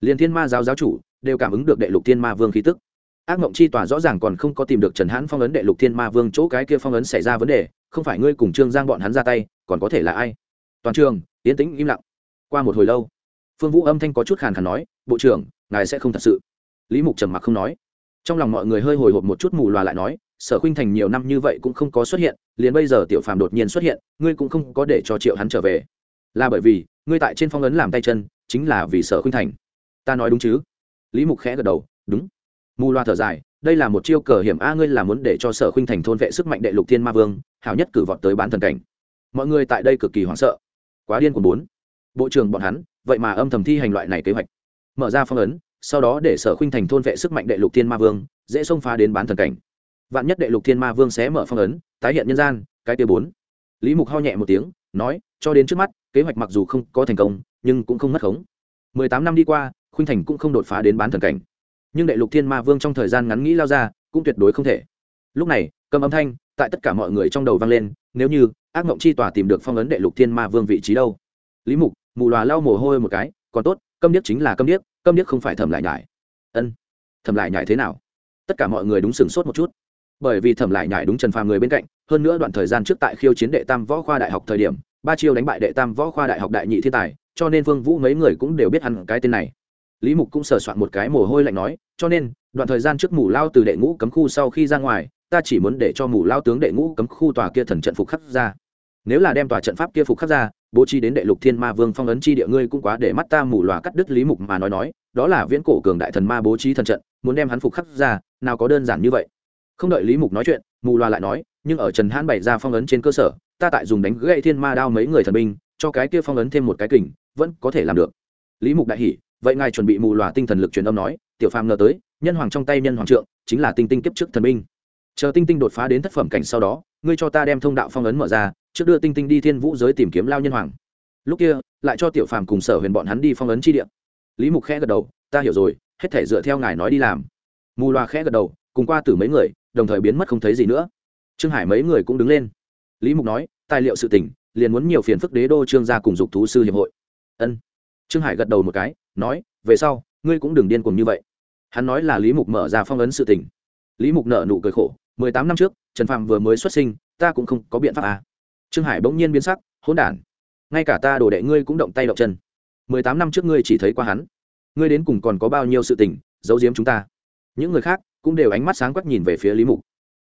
[SPEAKER 1] Liền thiên ma giáo giáo chủ đều cảm ứng được đệ lục thiên ma vương khí tức. Ác mộng chi tòa rõ ràng còn không có tìm được trần hãn phong ấn đệ lục thiên ma vương chỗ cái kia phong ấn xảy ra vấn đề, không phải ngươi cùng trương giang bọn hắn ra tay, còn có thể là ai? Toàn trường tiến tĩnh im lặng. Qua một hồi lâu, phương vũ âm thanh có chút khàn khàn nói, bộ trưởng, ngài sẽ không thật sự. Lý mục trầm mặc không nói trong lòng mọi người hơi hồi hộp một chút mù loà lại nói, sở khuynh thành nhiều năm như vậy cũng không có xuất hiện, liền bây giờ tiểu phàm đột nhiên xuất hiện, ngươi cũng không có để cho triệu hắn trở về. Là bởi vì, ngươi tại trên phong ấn làm tay chân, chính là vì sở khuynh thành. Ta nói đúng chứ? Lý mục khẽ gật đầu, đúng. Mù loa thở dài, đây là một chiêu cờ hiểm a, ngươi là muốn để cho sở khuynh thành thôn vệ sức mạnh đệ lục thiên ma vương, hảo nhất cử vọt tới bán thần cảnh. Mọi người tại đây cực kỳ hoảng sợ. Quá điên của bốn. Bộ trưởng bọn hắn, vậy mà âm thầm thi hành loại này kế hoạch. Mở ra phong ấn sau đó để sở khuynh thành thôn vệ sức mạnh đệ lục thiên ma vương, dễ xông phá đến bán thần cảnh. Vạn nhất đệ lục thiên ma vương sẽ mở phong ấn, tái hiện nhân gian, cái tia bốn. Lý mục ho nhẹ một tiếng, nói, cho đến trước mắt, kế hoạch mặc dù không có thành công, nhưng cũng không mất khống. Mười tám năm đi qua, khuynh thành cũng không đột phá đến bán thần cảnh. Nhưng đệ lục thiên ma vương trong thời gian ngắn nghĩ lao ra, cũng tuyệt đối không thể. Lúc này, cầm âm thanh, tại tất cả mọi người trong đầu vang lên, nếu như, ác mộng chi tòa tìm được phong ấn đệ lục thiên ma vương vị trí đâu. Lý mục, mù loà lau mồ hôi một cái, còn tốt, câm điếc chính là câm điếc câm điếc không phải thẩm lại nhải. Ân, thẩm lại nhải thế nào? Tất cả mọi người đúng sửng sốt một chút. Bởi vì thẩm lại nhải đúng trần phàm người bên cạnh, hơn nữa đoạn thời gian trước tại khiêu chiến đệ tam võ khoa đại học thời điểm, ba chiêu đánh bại đệ tam võ khoa đại học đại nhị thiên tài, cho nên vương vũ mấy người cũng đều biết hẳn cái tên này. Lý mục cũng sờ soạn một cái mồ hôi lạnh nói, cho nên, đoạn thời gian trước mù lao từ đệ ngũ cấm khu sau khi ra ngoài, ta chỉ muốn để cho mù lao tướng đệ ngũ cấm khu tòa kia thần trận phục khắc ra. Nếu là đem tòa trận pháp kia phục khắc ra bố trí đến đệ lục thiên ma vương phong ấn chi địa ngươi cũng quá để mắt ta mù lòa cắt đứt lý mục mà nói nói, đó là viễn cổ cường đại thần ma bố trí thần trận, muốn đem hắn phục khắc ra, nào có đơn giản như vậy. Không đợi lý mục nói chuyện, mù loa lại nói, nhưng ở trần hãn bày ra phong ấn trên cơ sở, ta tại dùng đánh gậy thiên ma đao mấy người thần binh, cho cái kia phong ấn thêm một cái kình, vẫn có thể làm được. Lý mục đại hỉ, vậy ngài chuẩn bị mù loà tinh thần lực truyền âm nói, tiểu phàm ngờ tới, nhân hoàng trong tay nhân hoàng trượng, chính là tinh tinh kiếp trước thần binh. Chờ tinh tinh đột phá đến thất phẩm cảnh sau đó ngươi cho ta đem thông đạo phong ấn mở ra, trước đưa tinh tinh đi thiên vũ giới tìm kiếm lao nhân hoàng. Lúc kia, lại cho tiểu phàm cùng sở huyền bọn hắn đi phong ấn chi địa. Lý mục khẽ gật đầu, ta hiểu rồi, hết thể dựa theo ngài nói đi làm. Mù loà khẽ gật đầu, cùng qua từ mấy người, đồng thời biến mất không thấy gì nữa. Trương hải mấy người cũng đứng lên. Lý mục nói, tài liệu sự tỉnh liền muốn nhiều phiền phức đế đô trương gia cùng dục thú sư hiệp hội. Ân. Trương hải gật đầu một cái, nói, về sau, ngươi cũng đừng điên cuồng như vậy. Hắn nói là lý mục mở ra phong ấn sự tỉnh lý mục nợ nụ cười khổ, mười tám năm trước trần phạm vừa mới xuất sinh, ta cũng không có biện pháp à. trương hải bỗng nhiên biến sắc, hỗn đản, ngay cả ta đồ đệ ngươi cũng động tay động chân. Mười tám năm trước ngươi chỉ thấy qua hắn. Ngươi đến cùng còn có bao nhiêu sự tình, giấu giếm chúng ta? Những người khác cũng đều ánh mắt sáng quắc nhìn về phía lý mục.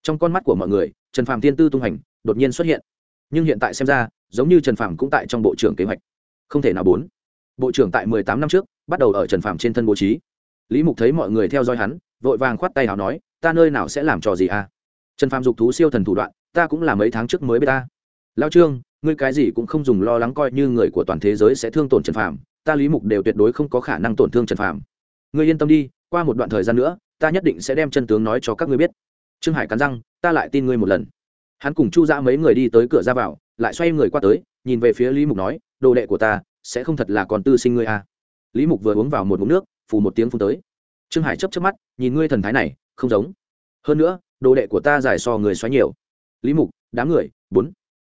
[SPEAKER 1] Trong con mắt của mọi người, trần phạm tiên tư tung hành, đột nhiên xuất hiện. Nhưng hiện tại xem ra, giống như trần phạm cũng tại trong bộ trưởng kế hoạch. Không thể nào bốn. Bộ trưởng tại mười tám năm trước, bắt đầu ở trần phạm trên thân bố trí. Lý mục thấy mọi người theo dõi hắn, vội vàng khoát tay nào nói, ta nơi nào sẽ làm trò gì à? Trần phạm dục thú siêu thần thủ đoạn, ta cũng là mấy tháng trước mới biết ta. Lao trương, ngươi cái gì cũng không dùng lo lắng coi như người của toàn thế giới sẽ thương tổn trần phạm ta lý mục đều tuyệt đối không có khả năng tổn thương trần phạm ngươi yên tâm đi, qua một đoạn thời gian nữa, ta nhất định sẽ đem chân tướng nói cho các ngươi biết. Trương hải cắn răng, ta lại tin ngươi một lần. Hắn cùng chu ra mấy người đi tới cửa ra vào, lại xoay người qua tới, nhìn về phía lý mục nói, đồ đệ của ta, sẽ không thật là còn tư sinh ngươi à. lý mục vừa uống vào một mụn nước, phù một tiếng phun tới. Trương hải chấp chấp mắt, nhìn ngươi thần thái này, không giống. Hơn nữa đồ đệ của ta giải so người xoáy nhiều. Lý mục, đám người, bốn.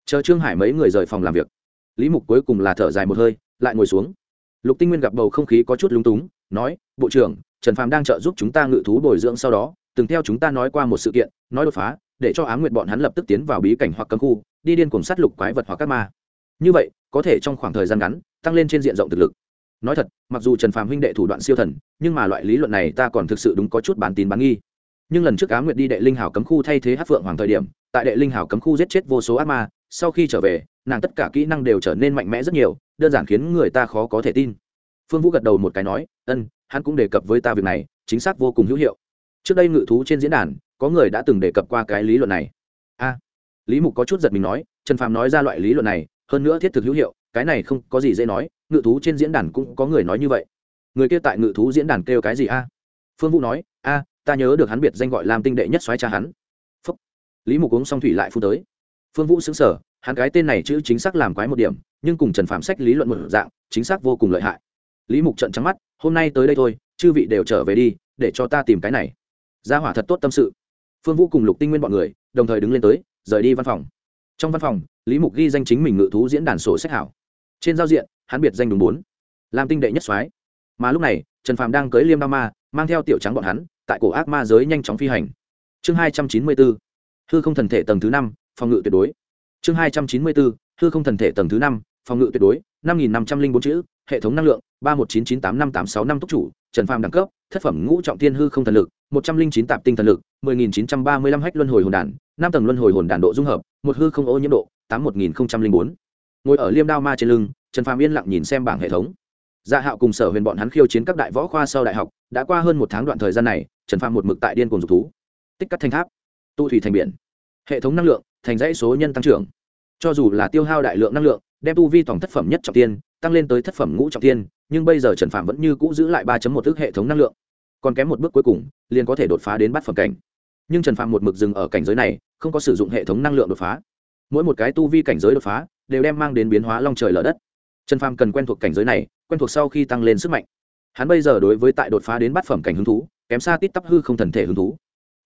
[SPEAKER 1] Chờ trương hải mấy người rời phòng làm việc. Lý mục cuối cùng là thở dài một hơi, lại ngồi xuống. Lục tinh nguyên gặp bầu không khí có chút lúng túng, nói, bộ trưởng, trần phàm đang trợ giúp chúng ta ngự thú bồi dưỡng sau đó, từng theo chúng ta nói qua một sự kiện, nói đột phá, để cho á nguyệt bọn hắn lập tức tiến vào bí cảnh hoặc cấm khu, đi điên cuồng sát lục quái vật hoặc các ma. Như vậy, có thể trong khoảng thời gian ngắn, tăng lên trên diện rộng thực lực. Nói thật, mặc dù trần phàm huynh đệ thủ đoạn siêu thần, nhưng mà loại lý luận này ta còn thực sự đúng có chút bán tín bán nghi nhưng lần trước á nguyệt đi đệ linh hảo cấm khu thay thế hát phượng hoàng thời điểm, tại đệ linh hảo cấm khu giết chết vô số ác ma, sau khi trở về, nàng tất cả kỹ năng đều trở nên mạnh mẽ rất nhiều, đơn giản khiến người ta khó có thể tin. Phương vũ gật đầu một cái nói, ân, hắn cũng đề cập với ta việc này, chính xác vô cùng hữu hiệu. Trước đây ngự thú trên diễn đàn, có người đã từng đề cập qua cái lý luận này. A. Lý mục có chút giật mình nói, trần phàm nói ra loại lý luận này, hơn nữa thiết thực hữu hiệu, cái này không có gì dễ nói, ngự thú trên diễn đàn cũng có người nói như vậy. Người kia tại ngự thú diễn đàn kêu cái gì a? Phương vũ nói, a ta nhớ được hắn biệt danh gọi làm tinh đệ nhất xoáy cha hắn. Phúc. lý mục uống xong thủy lại phu tới. Phương vũ xứng sở hắn cái tên này chữ chính xác làm quái một điểm, nhưng cùng trần phạm sách lý luận một dạng, chính xác vô cùng lợi hại. Lý mục trận trắng mắt, hôm nay tới đây thôi, chư vị đều trở về đi, để cho ta tìm cái này. Gia hỏa thật tốt tâm sự. Phương vũ cùng lục tinh nguyên b ọ n người, đồng thời đứng lên tới, rời đi văn phòng. Trong văn phòng, lý mục ghi danh chính mình ngự thú diễn đàn sổ sách hảo. Trên giao diện, hắn biệt danh đúng bốn. Làm tinh đệ nhất soái. Mà lúc này, trần Phạm đang cưới liêm đao ma, mang theo tiểu trắng bọn hắn tại cổ ác ma giới nhanh chóng phi hành. Chương hai trăm chín mươi bốn, hư không thần thể tầng thứ năm, phòng ngự tuyệt đối. Chương hai trăm chín mươi bốn, hư không thần thể tầng thứ năm, phòng ngự tuyệt đối, năm nghìn năm trăm linh bốn chữ, hệ thống năng lượng, ba một chín chín tám năm tám sáu năm túc chủ, trần phàm đẳng cấp, thất phẩm ngũ trọng thiên hư không thần lực, một trăm linh chín tạp tinh thần lực, mười nghìn chín trăm ba mươi lăm hách luân hồi hồn đản, năm tầng luân hồi hồn đản độ dung hợp, một hư không ô nhiễm độ, tám một nghìn linh bốn. Ngồi ở liêm đao ma trên lưng, trần phàm yên lặng nhìn xem bảng hệ thống. Dạ hạo cùng sở huyền bọn hắn khiêu chiến các đại võ khoa sau đại học, đã qua hơn một tháng đoạn thời gian này trần phàm một mực tại điên cùng dục thú. Tích cắt thành tháp tụ thủy thành biển, hệ thống năng lượng, thành dãy số nhân tăng trưởng. Cho dù là tiêu hao đại lượng năng lượng, đem tu vi tổng thất phẩm nhất trọng tiên, tăng lên tới thất phẩm ngũ trọng tiên, nhưng bây giờ trần phàm vẫn như cũ giữ lại ba một ước hệ thống năng lượng. Còn kém một bước cuối cùng, liền có thể đột phá đến bát phẩm cảnh. Nhưng trần phàm một mực dừng ở cảnh giới này, không có sử dụng hệ thống năng lượng đột phá. Mỗi một cái tu vi cảnh giới đột phá, đều đem mang đến biến hóa long trời lở đất. Trần phàm cần quen thuộc cảnh giới này, quen thuộc sau khi tăng lên sức mạnh. Hắn bây giờ đối với tại đột phá đến bát phẩm cảnh hứng thú kém xa tít tắp hư không thần thể hứng thú.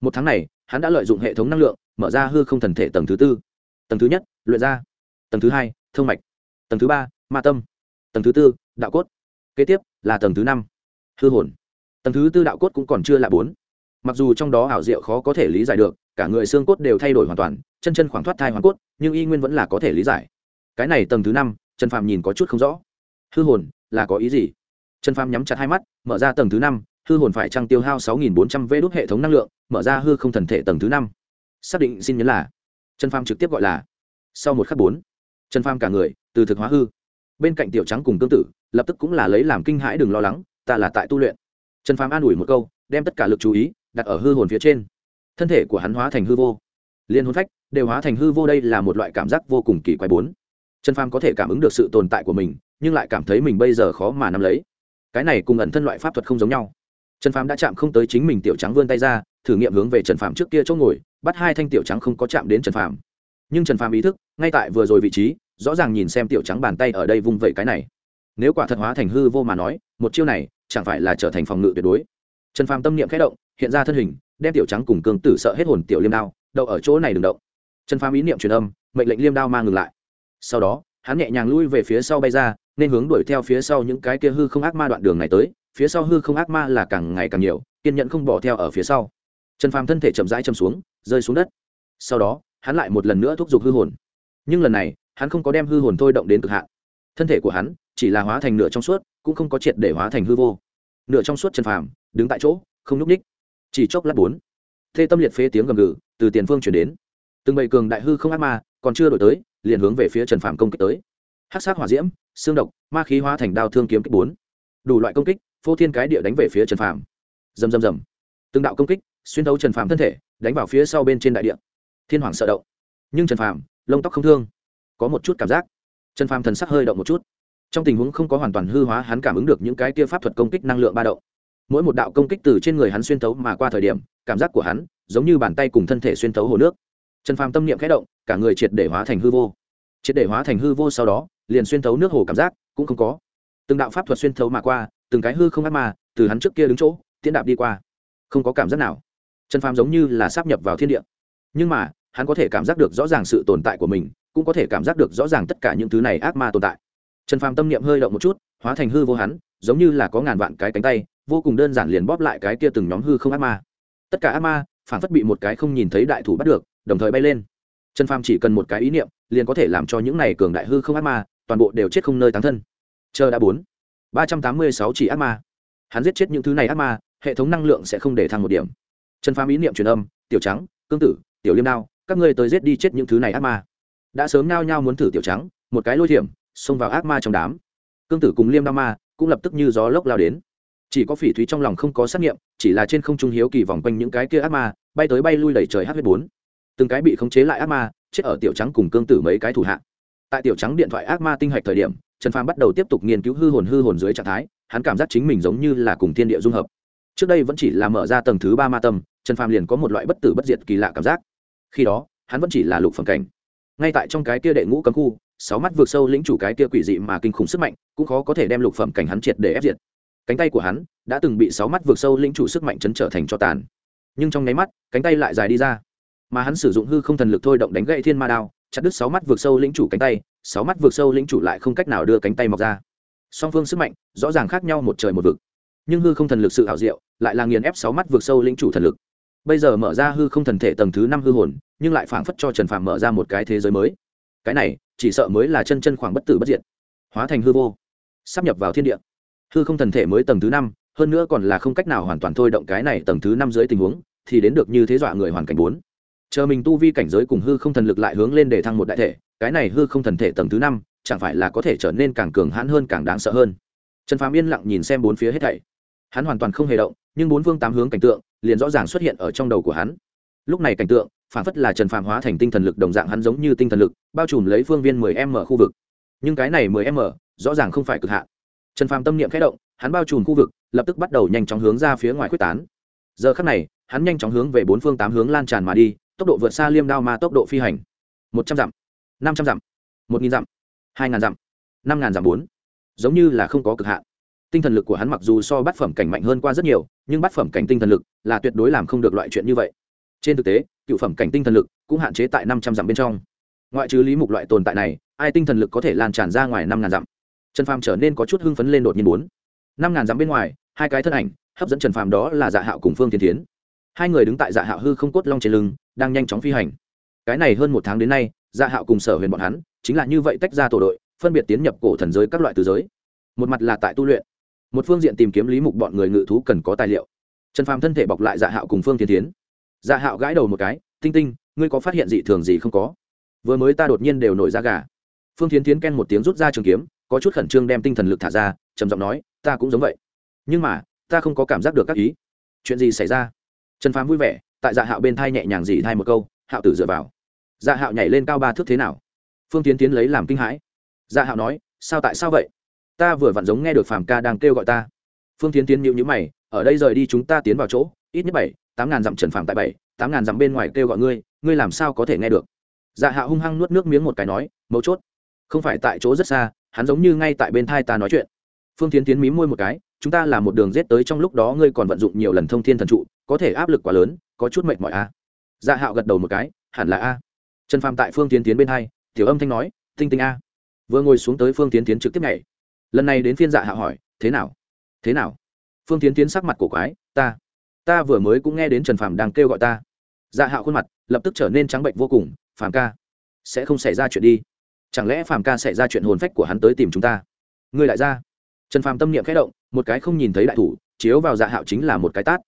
[SPEAKER 1] Một tháng này, hắn đã lợi dụng hệ thống năng lượng, mở ra hư không thần thể tầng thứ tư. Tầng thứ nhất, luyện ra. Tầng thứ hai thương mạch. Tầng thứ ba, ma tâm. Tầng thứ tư, đạo cốt. Kế tiếp là tầng thứ năm, hư hồn. Tầng thứ tư đạo cốt cũng còn chưa là bốn. Mặc dù trong đó ảo diệu khó có thể lý giải được, cả người xương cốt đều thay đổi hoàn toàn, chân chân khoảng thoát thai hoàn cốt, nhưng y nguyên vẫn là có thể lý giải. Cái này tầng thứ năm, trần phàm nhìn có chút không rõ. Hư hồn là có ý gì? Trần phàm nhắm chặt hai mắt, mở ra tầng thứ năm hư hồn phải trăng tiêu hao sáu nghìn bốn trăm vê đốt hệ thống năng lượng, mở ra hư không thần thể tầng thứ năm. Xác định xin nhấn là, trần phàm trực tiếp gọi là, sau một khắc bốn, trần phàm cả người, từ thực hóa hư. Bên cạnh tiểu trắng cùng tương tự lập tức cũng là lấy làm kinh hãi đừng lo lắng, ta là tại tu luyện. Trần phàm an ủi một câu, đem tất cả lực chú ý, đặt ở hư hồn phía trên. Thân thể của hắn hóa thành hư vô. Liên hồn phách, đều hóa thành hư vô đây là một loại cảm giác vô cùng kỳ quái bốn. Trần phàm có thể cảm ứng được sự tồn tại của mình, nhưng lại cảm thấy mình bây giờ khó mà nắm lấy. Cái này cùng ẩn thân loại pháp thuật không giống nhau trần phàm đã chạm không tới chính mình tiểu trắng vươn tay ra, thử nghiệm hướng về trần phàm trước kia chỗ ngồi, bắt hai thanh tiểu trắng không có chạm đến trần phàm. Nhưng trần phàm ý thức, ngay tại vừa rồi vị trí, rõ ràng nhìn xem tiểu trắng bàn tay ở đây vung vẩy cái này. Nếu quả thật hóa thành hư vô mà nói, một chiêu này chẳng phải là trở thành phòng ngự tuyệt đối. Trần phàm tâm niệm khẽ động, hiện ra thân hình, đem tiểu trắng cùng cương tử sợ hết hồn tiểu liêm đao, đậu ở chỗ này đừng động. Trần phàm ý niệm truyền âm, mệnh lệnh liêm đao mang ngừng lại. Sau đó, hắn nhẹ nhàng lui về phía sau bay ra, nên hướng đuổi theo phía sau những cái kia hư không ác ma đoạn đường này tới phía sau hư không ác ma là càng ngày càng nhiều, kiên nhẫn không bỏ theo ở phía sau. Trần phàm thân thể chậm rãi châm xuống, rơi xuống đất. Sau đó, hắn lại một lần nữa thúc giục hư hồn. Nhưng lần này, hắn không có đem hư hồn thôi động đến cực hạn. Thân thể của hắn chỉ là hóa thành nửa trong suốt, cũng không có triệt để hóa thành hư vô. Nửa trong suốt trần phàm đứng tại chỗ, không nhúc ních chỉ chốc lát bốn. Thê tâm liệt phế tiếng gầm gừ từ tiền phương chuyển đến. Từng bầy cường đại hư không ác ma còn chưa đổi tới, liền hướng về phía trần phàm công kích tới. Hát sát hỏa diễm, xương độc, ma khí hóa thành đao thương kiếm kích bốn. Đủ loại công kích phô thiên cái địa đánh về phía trần phàm. Rầm rầm rầm. Từng đạo công kích xuyên thấu trần phàm thân thể, đánh vào phía sau bên trên đại địa. Thiên hoàng sợ động. Nhưng trần phàm, lông tóc không thương. Có một chút cảm giác. Trần phàm thần sắc hơi động một chút. Trong tình huống không có hoàn toàn hư hóa, hắn cảm ứng được những cái kia pháp thuật công kích năng lượng ba động. Mỗi một đạo công kích từ trên người hắn xuyên thấu mà qua thời điểm, cảm giác của hắn giống như bàn tay cùng thân thể xuyên thấu hồ nước. Trần phàm tâm niệm khẽ động, cả người triệt để hóa thành hư vô. Triệt để hóa thành hư vô sau đó, liền xuyên thấu nước hồ cảm giác cũng không có. Từng đạo pháp thuật xuyên thấu mà qua từng cái hư không ác ma từ hắn trước kia đứng chỗ tiến đạp đi qua. Không có cảm giác nào. Trần phàm giống như là sắp nhập vào thiên địa. Nhưng mà, hắn có thể cảm giác được rõ ràng sự tồn tại của mình, cũng có thể cảm giác được rõ ràng tất cả những thứ này ác ma tồn tại. Trần phàm tâm niệm hơi động một chút, hóa thành hư vô hắn, giống như là có ngàn vạn cái cánh tay, vô cùng đơn giản liền bóp lại cái kia từng nhóm hư không ác ma. Tất cả ác ma, phản phất bị một cái không nhìn thấy đại thủ bắt được, đồng thời bay lên. Trần phàm chỉ cần một cái ý niệm, liền có thể làm cho những này cường đại hư không ác ma, toàn bộ đều chết không nơi tán thân. Chờ đã bốn ba trăm tám mươi sáu chỉ ác ma. Hắn giết chết những thứ này ác ma, hệ thống năng lượng sẽ không để thăng một điểm. Trần phàm ý niệm truyền âm, tiểu trắng, cương tử, tiểu liêm đao, các ngươi tới giết đi chết những thứ này ác ma. Đã sớm nao nhao muốn thử tiểu trắng, một cái lôi thiểm, xông vào ác ma trong đám. Cương tử cùng liêm đao ma cũng lập tức như gió lốc lao đến. Chỉ có phỉ thúy trong lòng không có xác nghiệm, chỉ là trên không trung hiếu kỳ vòng quanh những cái kia ác ma, bay tới bay lui đẩy trời hát huyết bốn. Từng cái bị khống chế lại ác ma, chết ở tiểu trắng cùng cương tử mấy cái thủ hạ tại tiểu trắng điện thoại ác ma tinh hạch thời điểm, trần phàm bắt đầu tiếp tục nghiên cứu hư hồn hư hồn dưới trạng thái, hắn cảm giác chính mình giống như là cùng thiên địa dung hợp. Trước đây vẫn chỉ là mở ra tầng thứ ba ma tâm, trần phàm liền có một loại bất tử bất diệt kỳ lạ cảm giác. Khi đó, hắn vẫn chỉ là lục phẩm cảnh. Ngay tại trong cái kia đệ ngũ cấm khu, sáu mắt vượt sâu lĩnh chủ cái kia quỷ dị mà kinh khủng sức mạnh, cũng khó có thể đem lục phẩm cảnh hắn triệt để ép diệt. Cánh tay của hắn đã từng bị sáu mắt vượt sâu lĩnh chủ sức mạnh chấn trở thành cho tàn. Nhưng trong nháy mắt, cánh tay lại dài đi ra. Mà hắn sử dụng hư không thần lực thôi động đánh gậy thiên ma đao chặt đứt sáu mắt vượt sâu lĩnh chủ cánh tay, sáu mắt vượt sâu lĩnh chủ lại không cách nào đưa cánh tay mọc ra. Song phương sức mạnh, rõ ràng khác nhau một trời một vực. Nhưng hư không thần lực sự hảo diệu, lại là nghiền ép sáu mắt vượt sâu lĩnh chủ thần lực. Bây giờ mở ra hư không thần thể tầng thứ năm hư hồn, nhưng lại phảng phất cho trần phàm mở ra một cái thế giới mới. Cái này, chỉ sợ mới là chân chân khoảng bất tử bất diệt. Hóa thành hư vô. Sắp nhập vào thiên địa. Hư không thần thể mới tầng thứ năm, hơn nữa còn là không cách nào hoàn toàn thôi động cái này tầng thứ năm dưới tình huống, thì đến được như thế dọa người hoàn cảnh bốn chờ mình tu vi cảnh giới cùng hư không thần lực lại hướng lên để thăng một đại thể, cái này hư không thần thể tầng thứ năm, chẳng phải là có thể trở nên càng cường hãn hơn, càng đáng sợ hơn. Trần phàm yên lặng nhìn xem bốn phía hết thảy. Hắn hoàn toàn không hề động, nhưng bốn phương tám hướng cảnh tượng liền rõ ràng xuất hiện ở trong đầu của hắn. Lúc này cảnh tượng, phản phất là trần phàm hóa thành tinh thần lực đồng dạng hắn giống như tinh thần lực, bao trùm lấy phương viên 10 m khu vực. Nhưng cái này 10 m rõ ràng không phải cực hạn. Trần phàm tâm niệm khẽ động, hắn bao trùm khu vực, lập tức bắt đầu nhanh chóng hướng ra phía ngoài quyết tán. Giờ khắc này, hắn nhanh chóng hướng về bốn phương tám hướng lan tràn mà đi tốc độ vượt xa liêm đao ma tốc độ phi hành. Một trăm dặm, năm trăm dặm, một nghìn dặm, hai ngàn dặm, năm ngàn dặm bốn. Giống như là không có cực hạn. Tinh thần lực của hắn mặc dù so bát phẩm cảnh mạnh hơn qua rất nhiều, nhưng bát phẩm cảnh tinh thần lực là tuyệt đối làm không được loại chuyện như vậy. Trên thực tế, cựu phẩm cảnh tinh thần lực cũng hạn chế tại năm trăm dặm bên trong. Ngoại trừ lý mục loại tồn tại này, ai tinh thần lực có thể lan tràn ra ngoài năm ngàn dặm? Trần phàm trở nên có chút hưng phấn lên đột nhiên bốn. Năm ngàn dặm bên ngoài, hai cái thân ảnh, hấp dẫn trần phàm đó là dạ hạo cùng phương thiên tiến hai người đứng tại dạ hạo hư không cốt long trên lưng, đang nhanh chóng phi hành. Cái này hơn một tháng đến nay dạ hạo cùng sở huyền bọn hắn, chính là như vậy tách ra tổ đội, phân biệt tiến nhập cổ thần giới các loại từ giới. Một mặt là tại tu luyện, một phương diện tìm kiếm lý mục bọn người ngự thú cần có tài liệu. Trần phàm thân thể bọc lại dạ hạo cùng phương thiên tiến dạ hạo gãi đầu một cái, tinh tinh, ngươi có phát hiện dị thường gì không có? Vừa mới ta đột nhiên đều nổi ra gà. Phương tiến tiến ken một tiếng rút ra trường kiếm, có chút khẩn trương đem tinh thần lực thả ra, trầm giọng nói, ta cũng giống vậy. Nhưng mà, ta không có cảm giác được các ý. Chuyện gì xảy ra? Trần phàm vui vẻ, tại dạ hạo bên thai nhẹ nhàng dì thai một câu, hạo tử dựa vào. Dạ hạo nhảy lên cao ba thước thế nào? Phương tiến tiến lấy làm kinh hãi. Dạ hạo nói, sao tại sao vậy? Ta vừa vặn giống nghe được phàm ca đang kêu gọi ta. Phương tiến tiến nhịu nhữ mày, ở đây rời đi chúng ta tiến vào chỗ, ít nhất bảy, tám ngàn dặm trần phàm tại bảy, tám ngàn dặm bên ngoài kêu gọi ngươi ngươi làm sao có thể nghe được? Dạ hạo hung hăng nuốt nước miếng một cái nói, mấu chốt, không phải tại chỗ rất xa, hắn giống như ngay tại bên thai ta nói chuyện. Phương tiến tiến mí môi một cái chúng ta là một đường rết tới trong lúc đó ngươi còn vận dụng nhiều lần thông thiên thần trụ, có thể áp lực quá lớn, có chút mệt mỏi a dạ hạo gật đầu một cái, hẳn là a. Trần phàm tại phương tiến tiến bên hai, tiểu âm thanh nói, tinh tinh a. Vừa ngồi xuống tới phương tiến tiến trực tiếp nhảy. Lần này đến phiên dạ hạo hỏi, thế nào? Thế nào? Phương tiến tiến sắc mặt cổ quái, ta ta vừa mới cũng nghe đến trần phàm đang kêu gọi ta. Dạ hạo khuôn mặt lập tức trở nên trắng bệnh vô cùng, phàm ca, sẽ không xảy ra chuyện đi. Chẳng lẽ phàm ca xảy ra chuyện hồn phách của hắn tới tìm chúng ta? Ngươi lại ra. Trần phàm tâm niệm khẽ động một cái không nhìn thấy đại thủ, chiếu vào dạ hạo chính là một cái tát.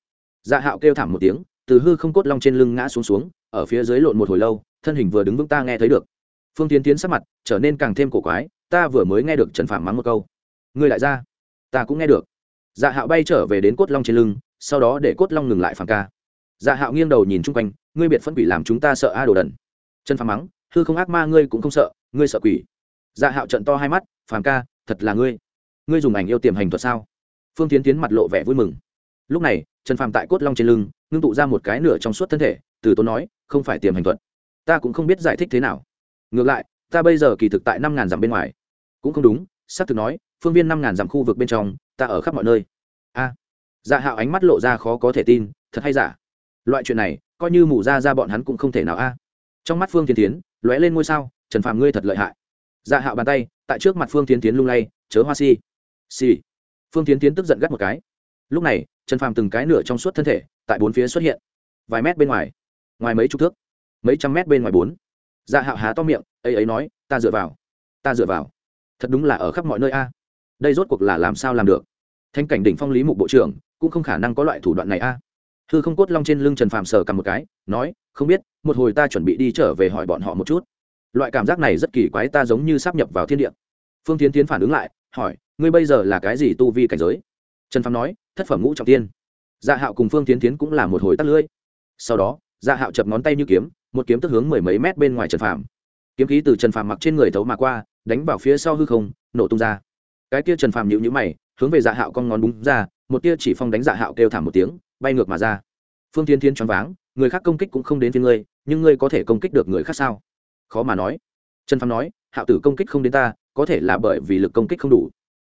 [SPEAKER 1] Dạ hạo kêu thảm một tiếng, từ hư không cốt long trên lưng ngã xuống xuống, ở phía dưới lộn một hồi lâu, thân hình vừa đứng vững ta nghe thấy được. Phương tiến tiến sắc mặt trở nên càng thêm cổ quái, ta vừa mới nghe được trần phàm mắng một câu. Ngươi lại ra? Ta cũng nghe được. Dạ hạo bay trở về đến cốt long trên lưng, sau đó để cốt long ngừng lại phàm ca. Dạ hạo nghiêng đầu nhìn chung quanh, ngươi biệt phân quỷ làm chúng ta sợ a đồ đần. Trần phàm mắng, hư không ác ma ngươi cũng không sợ, ngươi sợ quỷ. Dạ hạo trận to hai mắt, phàm ca, thật là ngươi. Ngươi dùng ảnh yêu tiềm hành thuật sao? Phương tiến tiến mặt lộ vẻ vui mừng. Lúc này, trần phàm tại cốt long trên lưng, ngưng tụ ra một cái nửa trong suốt thân thể, từ tốn nói, không phải tiềm hành thuật, ta cũng không biết giải thích thế nào. Ngược lại, ta bây giờ kỳ thực tại năm ngàn dặm bên ngoài. Cũng không đúng xác thực nói, phương viên năm ngàn dặm khu vực bên trong, ta ở khắp mọi nơi. A. Dạ hạo ánh mắt lộ ra khó có thể tin, thật hay giả? Loại chuyện này, coi như mù ra ra bọn hắn cũng không thể nào a. Trong mắt phương tiến tiến, lóe lên ngôi sao, trần phàm ngươi thật lợi hại. Dạ hạo bàn tay, tại trước mặt phương tiến tiến lung lay, chớ hoa si. Si phương tiến tiến tức giận gắt một cái. Lúc này, trần phàm từng cái nửa trong suốt thân thể, tại bốn phía xuất hiện. Vài mét bên ngoài ngoài mấy chục thước, mấy trăm mét bên ngoài bốn. Dạ hạo há to miệng, ấy ấy nói, ta dựa vào, ta dựa vào. Thật đúng là ở khắp mọi nơi a. Đây rốt cuộc là làm sao làm được? Thanh cảnh đỉnh phong lý mục bộ trưởng, cũng không khả năng có loại thủ đoạn này a. Thư không cốt long trên lưng trần phàm sờ cầm một cái, nói, không biết, một hồi ta chuẩn bị đi trở về hỏi bọn họ một chút. Loại cảm giác này rất kỳ quái, ta giống như sắp nhập vào thiên địa. Phương tiến tiến phản ứng lại hỏi, ngươi bây giờ là cái gì tu vi cảnh giới? Trần phàm nói, thất phẩm ngũ trọng tiên. Dạ hạo cùng phương tiến tiến cũng là một hồi tắt lưỡi. Sau đó dạ hạo chập ngón tay như kiếm, một kiếm tức hướng mười mấy mét bên ngoài trần phàm. Kiếm khí từ trần phàm mặc trên người thấu mà qua, đánh vào phía sau hư không, nổ tung ra. Cái kia trần phàm nhịu nhữ mày, hướng về dạ hạo con ngón búng ra, một tia chỉ phong đánh dạ hạo kêu thảm một tiếng, bay ngược mà ra. Phương tiến tiến choáng váng, người khác công kích cũng không đến phía ngươi, nhưng ngươi có thể công kích được người khác sao? Khó mà nói. Trần phàm nói, hạo tử công kích không đến ta có thể là bởi vì lực công kích không đủ.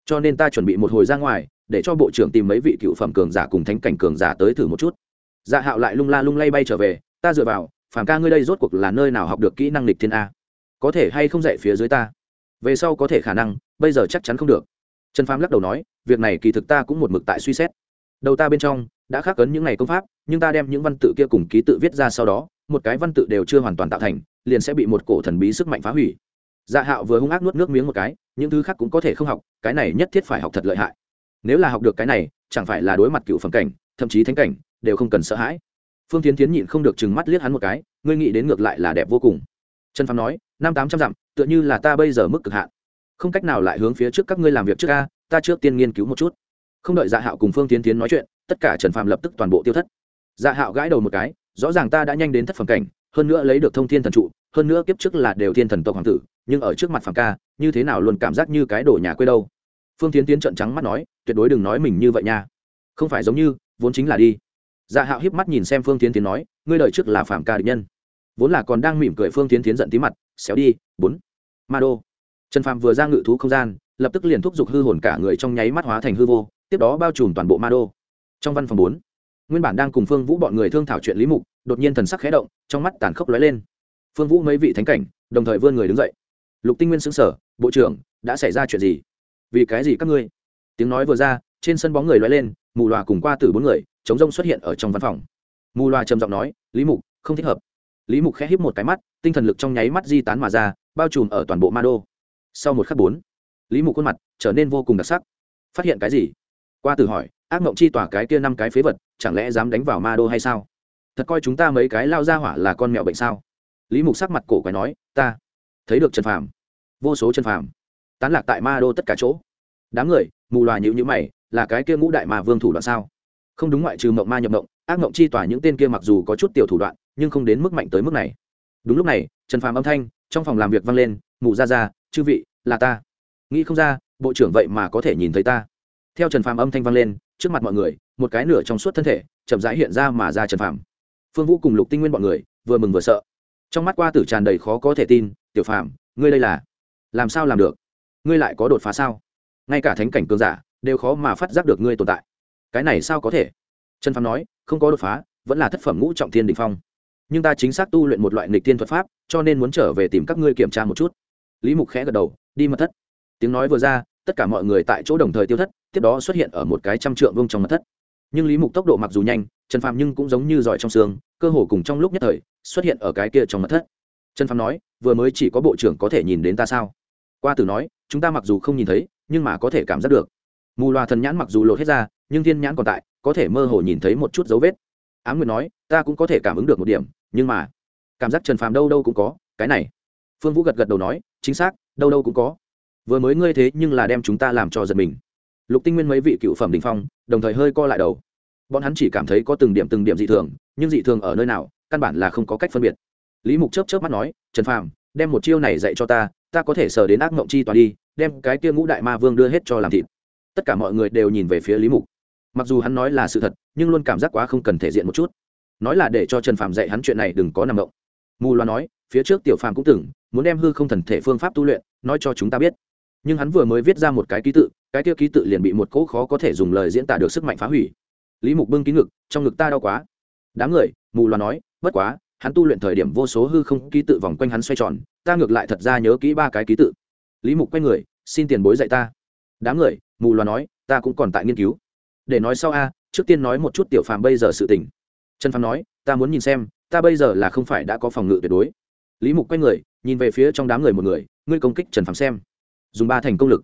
[SPEAKER 1] Cho nên ta chuẩn bị một hồi ra ngoài, để cho bộ trưởng tìm mấy vị cựu phẩm cường giả cùng thánh cảnh cường giả tới thử một chút. Dạ hạo lại lung la lung lay bay trở về, ta dựa vào phản ca ngươi đây rốt cuộc là nơi nào học được kỹ năng lịch thiên a? Có thể hay không dạy phía dưới ta? Về sau có thể khả năng, bây giờ chắc chắn không được. Trần phám lắc đầu nói, việc này kỳ thực ta cũng một mực tại suy xét. Đầu ta bên trong, đã khắc cấn những ngày công pháp, nhưng ta đem những văn tự kia cùng ký tự viết ra sau đó, một cái văn tự đều chưa hoàn toàn tạo thành, liền sẽ bị một cổ thần bí sức mạnh phá hủy dạ hạo vừa hung ác nuốt nước miếng một cái, những thứ khác cũng có thể không học, cái này nhất thiết phải học thật lợi hại. Nếu là học được cái này, chẳng phải là đối mặt cựu phẩm cảnh, thậm chí thánh cảnh, đều không cần sợ hãi. Phương tiến tiến nhịn không được chừng mắt liếc hắn một cái, ngươi nghĩ đến ngược lại là đẹp vô cùng. Trần phàm nói, năm tám trăm dặm, tựa như là ta bây giờ mức cực hạn. Không cách nào lại hướng phía trước các ngươi làm việc trước ca ta trước tiên nghiên cứu một chút. Không đợi dạ hạo cùng phương tiến tiến nói chuyện, tất cả trần phàm lập tức toàn bộ tiêu thất. Dạ hạo gãi đầu một cái, rõ ràng ta đã nhanh đến thất phẩm cảnh, hơn nữa lấy được thông thiên thần trụ, hơn nữa kiếp trước là đều thiên thần tộc hoàng tử nhưng ở trước mặt phàm ca, như thế nào luôn cảm giác như cái đổ nhà quê đâu? Phương tiến tiến trợn trắng mắt nói, tuyệt đối đừng nói mình như vậy nha. Không phải giống như, vốn chính là đi. Dạ hạo hiếp mắt nhìn xem phương tiến tiến nói, ngươi đợi trước là phàm ca địch nhân. Vốn là còn đang mỉm cười, phương tiến tiến giận tí mặt, xéo đi, bốn. Ma đô. Trần phàm vừa ra ngự thú không gian, lập tức liền thúc giục hư hồn cả người trong nháy mắt hóa thành hư vô, tiếp đó bao trùm toàn bộ ma đô. Trong văn phòng bốn, nguyên bản đang cùng phương vũ bọn người thương thảo chuyện lý mục, đột nhiên thần sắc khẽ động, trong mắt tàn khốc lóe lên. Phương vũ mấy vị thánh cảnh, đồng thời vươn người đứng dậy lục tinh nguyên xứng sở bộ trưởng, đã xảy ra chuyện gì? Vì cái gì các ngươi? Tiếng nói vừa ra, trên sân bóng người loay lên, mù loà cùng qua từ bốn người, chống rông xuất hiện ở trong văn phòng. Mù loà trầm giọng nói, lý mục, không thích hợp. Lý mục khẽ híp một cái mắt, tinh thần lực trong nháy mắt di tán mà ra, bao trùm ở toàn bộ ma đô. Sau một khắc bốn, lý mục khuôn mặt trở nên vô cùng đặc sắc. Phát hiện cái gì? Qua từ hỏi, ác mộng chi tỏa cái kia năm cái phế vật, chẳng lẽ dám đánh vào ma đô hay sao? Thật coi chúng ta mấy cái lao ra hỏa là con mèo bệnh sao? Lý mục sắc mặt cổ quái nói, ta thấy được trần phàm. Vô số trần phàm. Tán lạc tại ma đô tất cả chỗ. Đám người, mù loà nhữ nhữ mày, là cái kia ngũ đại mà vương thủ đoạn sao? Không đúng ngoại trừ mộng ma nhập mộng, ác mộng chi tỏa những tên kia mặc dù có chút tiểu thủ đoạn, nhưng không đến mức mạnh tới mức này. Đúng lúc này, trần phàm âm thanh trong phòng làm việc vang lên, mù ra ra, chư vị, là ta. Nghĩ không ra, bộ trưởng vậy mà có thể nhìn thấy ta. Theo trần phàm âm thanh vang lên, trước mặt mọi người, một cái nửa trong suốt thân thể, chậm rãi hiện ra mà ra trần phàm. Phương vũ cùng lục tinh nguyên bọn người, vừa mừng vừa sợ. Trong mắt qua tử tràn đầy khó có thể tin tiểu phàm, ngươi đây là làm sao làm được? Ngươi lại có đột phá sao? Ngay cả thánh cảnh cường giả đều khó mà phát giác được ngươi tồn tại. Cái này sao có thể? Trần phàm nói, không có đột phá, vẫn là thất phẩm ngũ trọng thiên đình phong. Nhưng ta chính xác tu luyện một loại nghịch tiên thuật pháp, cho nên muốn trở về tìm các ngươi kiểm tra một chút. Lý mục khẽ gật đầu, đi mật thất. Tiếng nói vừa ra, tất cả mọi người tại chỗ đồng thời tiêu thất, tiếp đó xuất hiện ở một cái trăm trượng vông trong mật thất. Nhưng lý mục tốc độ mặc dù nhanh, trần phàm nhưng cũng giống như giỏi trong xương, cơ hồ cùng trong lúc nhất thời xuất hiện ở cái kia trong mật thất. Trần phàm nói vừa mới chỉ có bộ trưởng có thể nhìn đến ta sao? Qua tử nói, chúng ta mặc dù không nhìn thấy, nhưng mà có thể cảm giác được. Mù loà thần nhãn mặc dù lột hết ra, nhưng thiên nhãn còn tại, có thể mơ hồ nhìn thấy một chút dấu vết. Ám nguyệt nói, ta cũng có thể cảm ứng được một điểm, nhưng mà cảm giác trần phàm đâu đâu cũng có, cái này. Phương vũ gật gật đầu nói, chính xác, đâu đâu cũng có. Vừa mới ngươi thế nhưng là đem chúng ta làm cho giật mình. Lục tinh nguyên mấy vị cựu phẩm đình phong, đồng thời hơi co lại đầu. Bọn hắn chỉ cảm thấy có từng điểm từng điểm dị thường, nhưng dị thường ở nơi nào, căn bản là không có cách phân biệt lý mục chớp chớp mắt nói, trần phàm, đem một chiêu này dạy cho ta ta có thể sờ đến ác mộng chi toàn đi, đem cái kia ngũ đại ma vương đưa hết cho làm thịt. Tất cả mọi người đều nhìn về phía lý mục. Mặc dù hắn nói là sự thật, nhưng luôn cảm giác quá không cần thể diện một chút. Nói là để cho trần phàm dạy hắn chuyện này đừng có nằm động. Mù loa nói, phía trước tiểu phàm cũng từng, muốn đem hư không thần thể phương pháp tu luyện, nói cho chúng ta biết. Nhưng hắn vừa mới viết ra một cái ký tự, cái tiêu ký tự liền bị một cỗ khó có thể dùng lời diễn tả được sức mạnh phá hủy. Lý mục bưng ký ngực, trong ngực ta đau quá. Đám người, mù Loa nói, bất quá hắn tu luyện thời điểm vô số hư không ký tự vòng quanh hắn xoay tròn, ta ngược lại thật ra nhớ kỹ ba cái ký tự. Lý mục quay người, xin tiền bối dạy ta. Đám người, mù loà nói, ta cũng còn tại nghiên cứu. Để nói sau a, trước tiên nói một chút tiểu phàm bây giờ sự tình. Trần phàm nói, ta muốn nhìn xem, ta bây giờ là không phải đã có phòng ngự tuyệt đối. Lý mục quay người, nhìn về phía trong đám người một người, ngươi công kích trần phàm xem. Dùng ba thành công lực.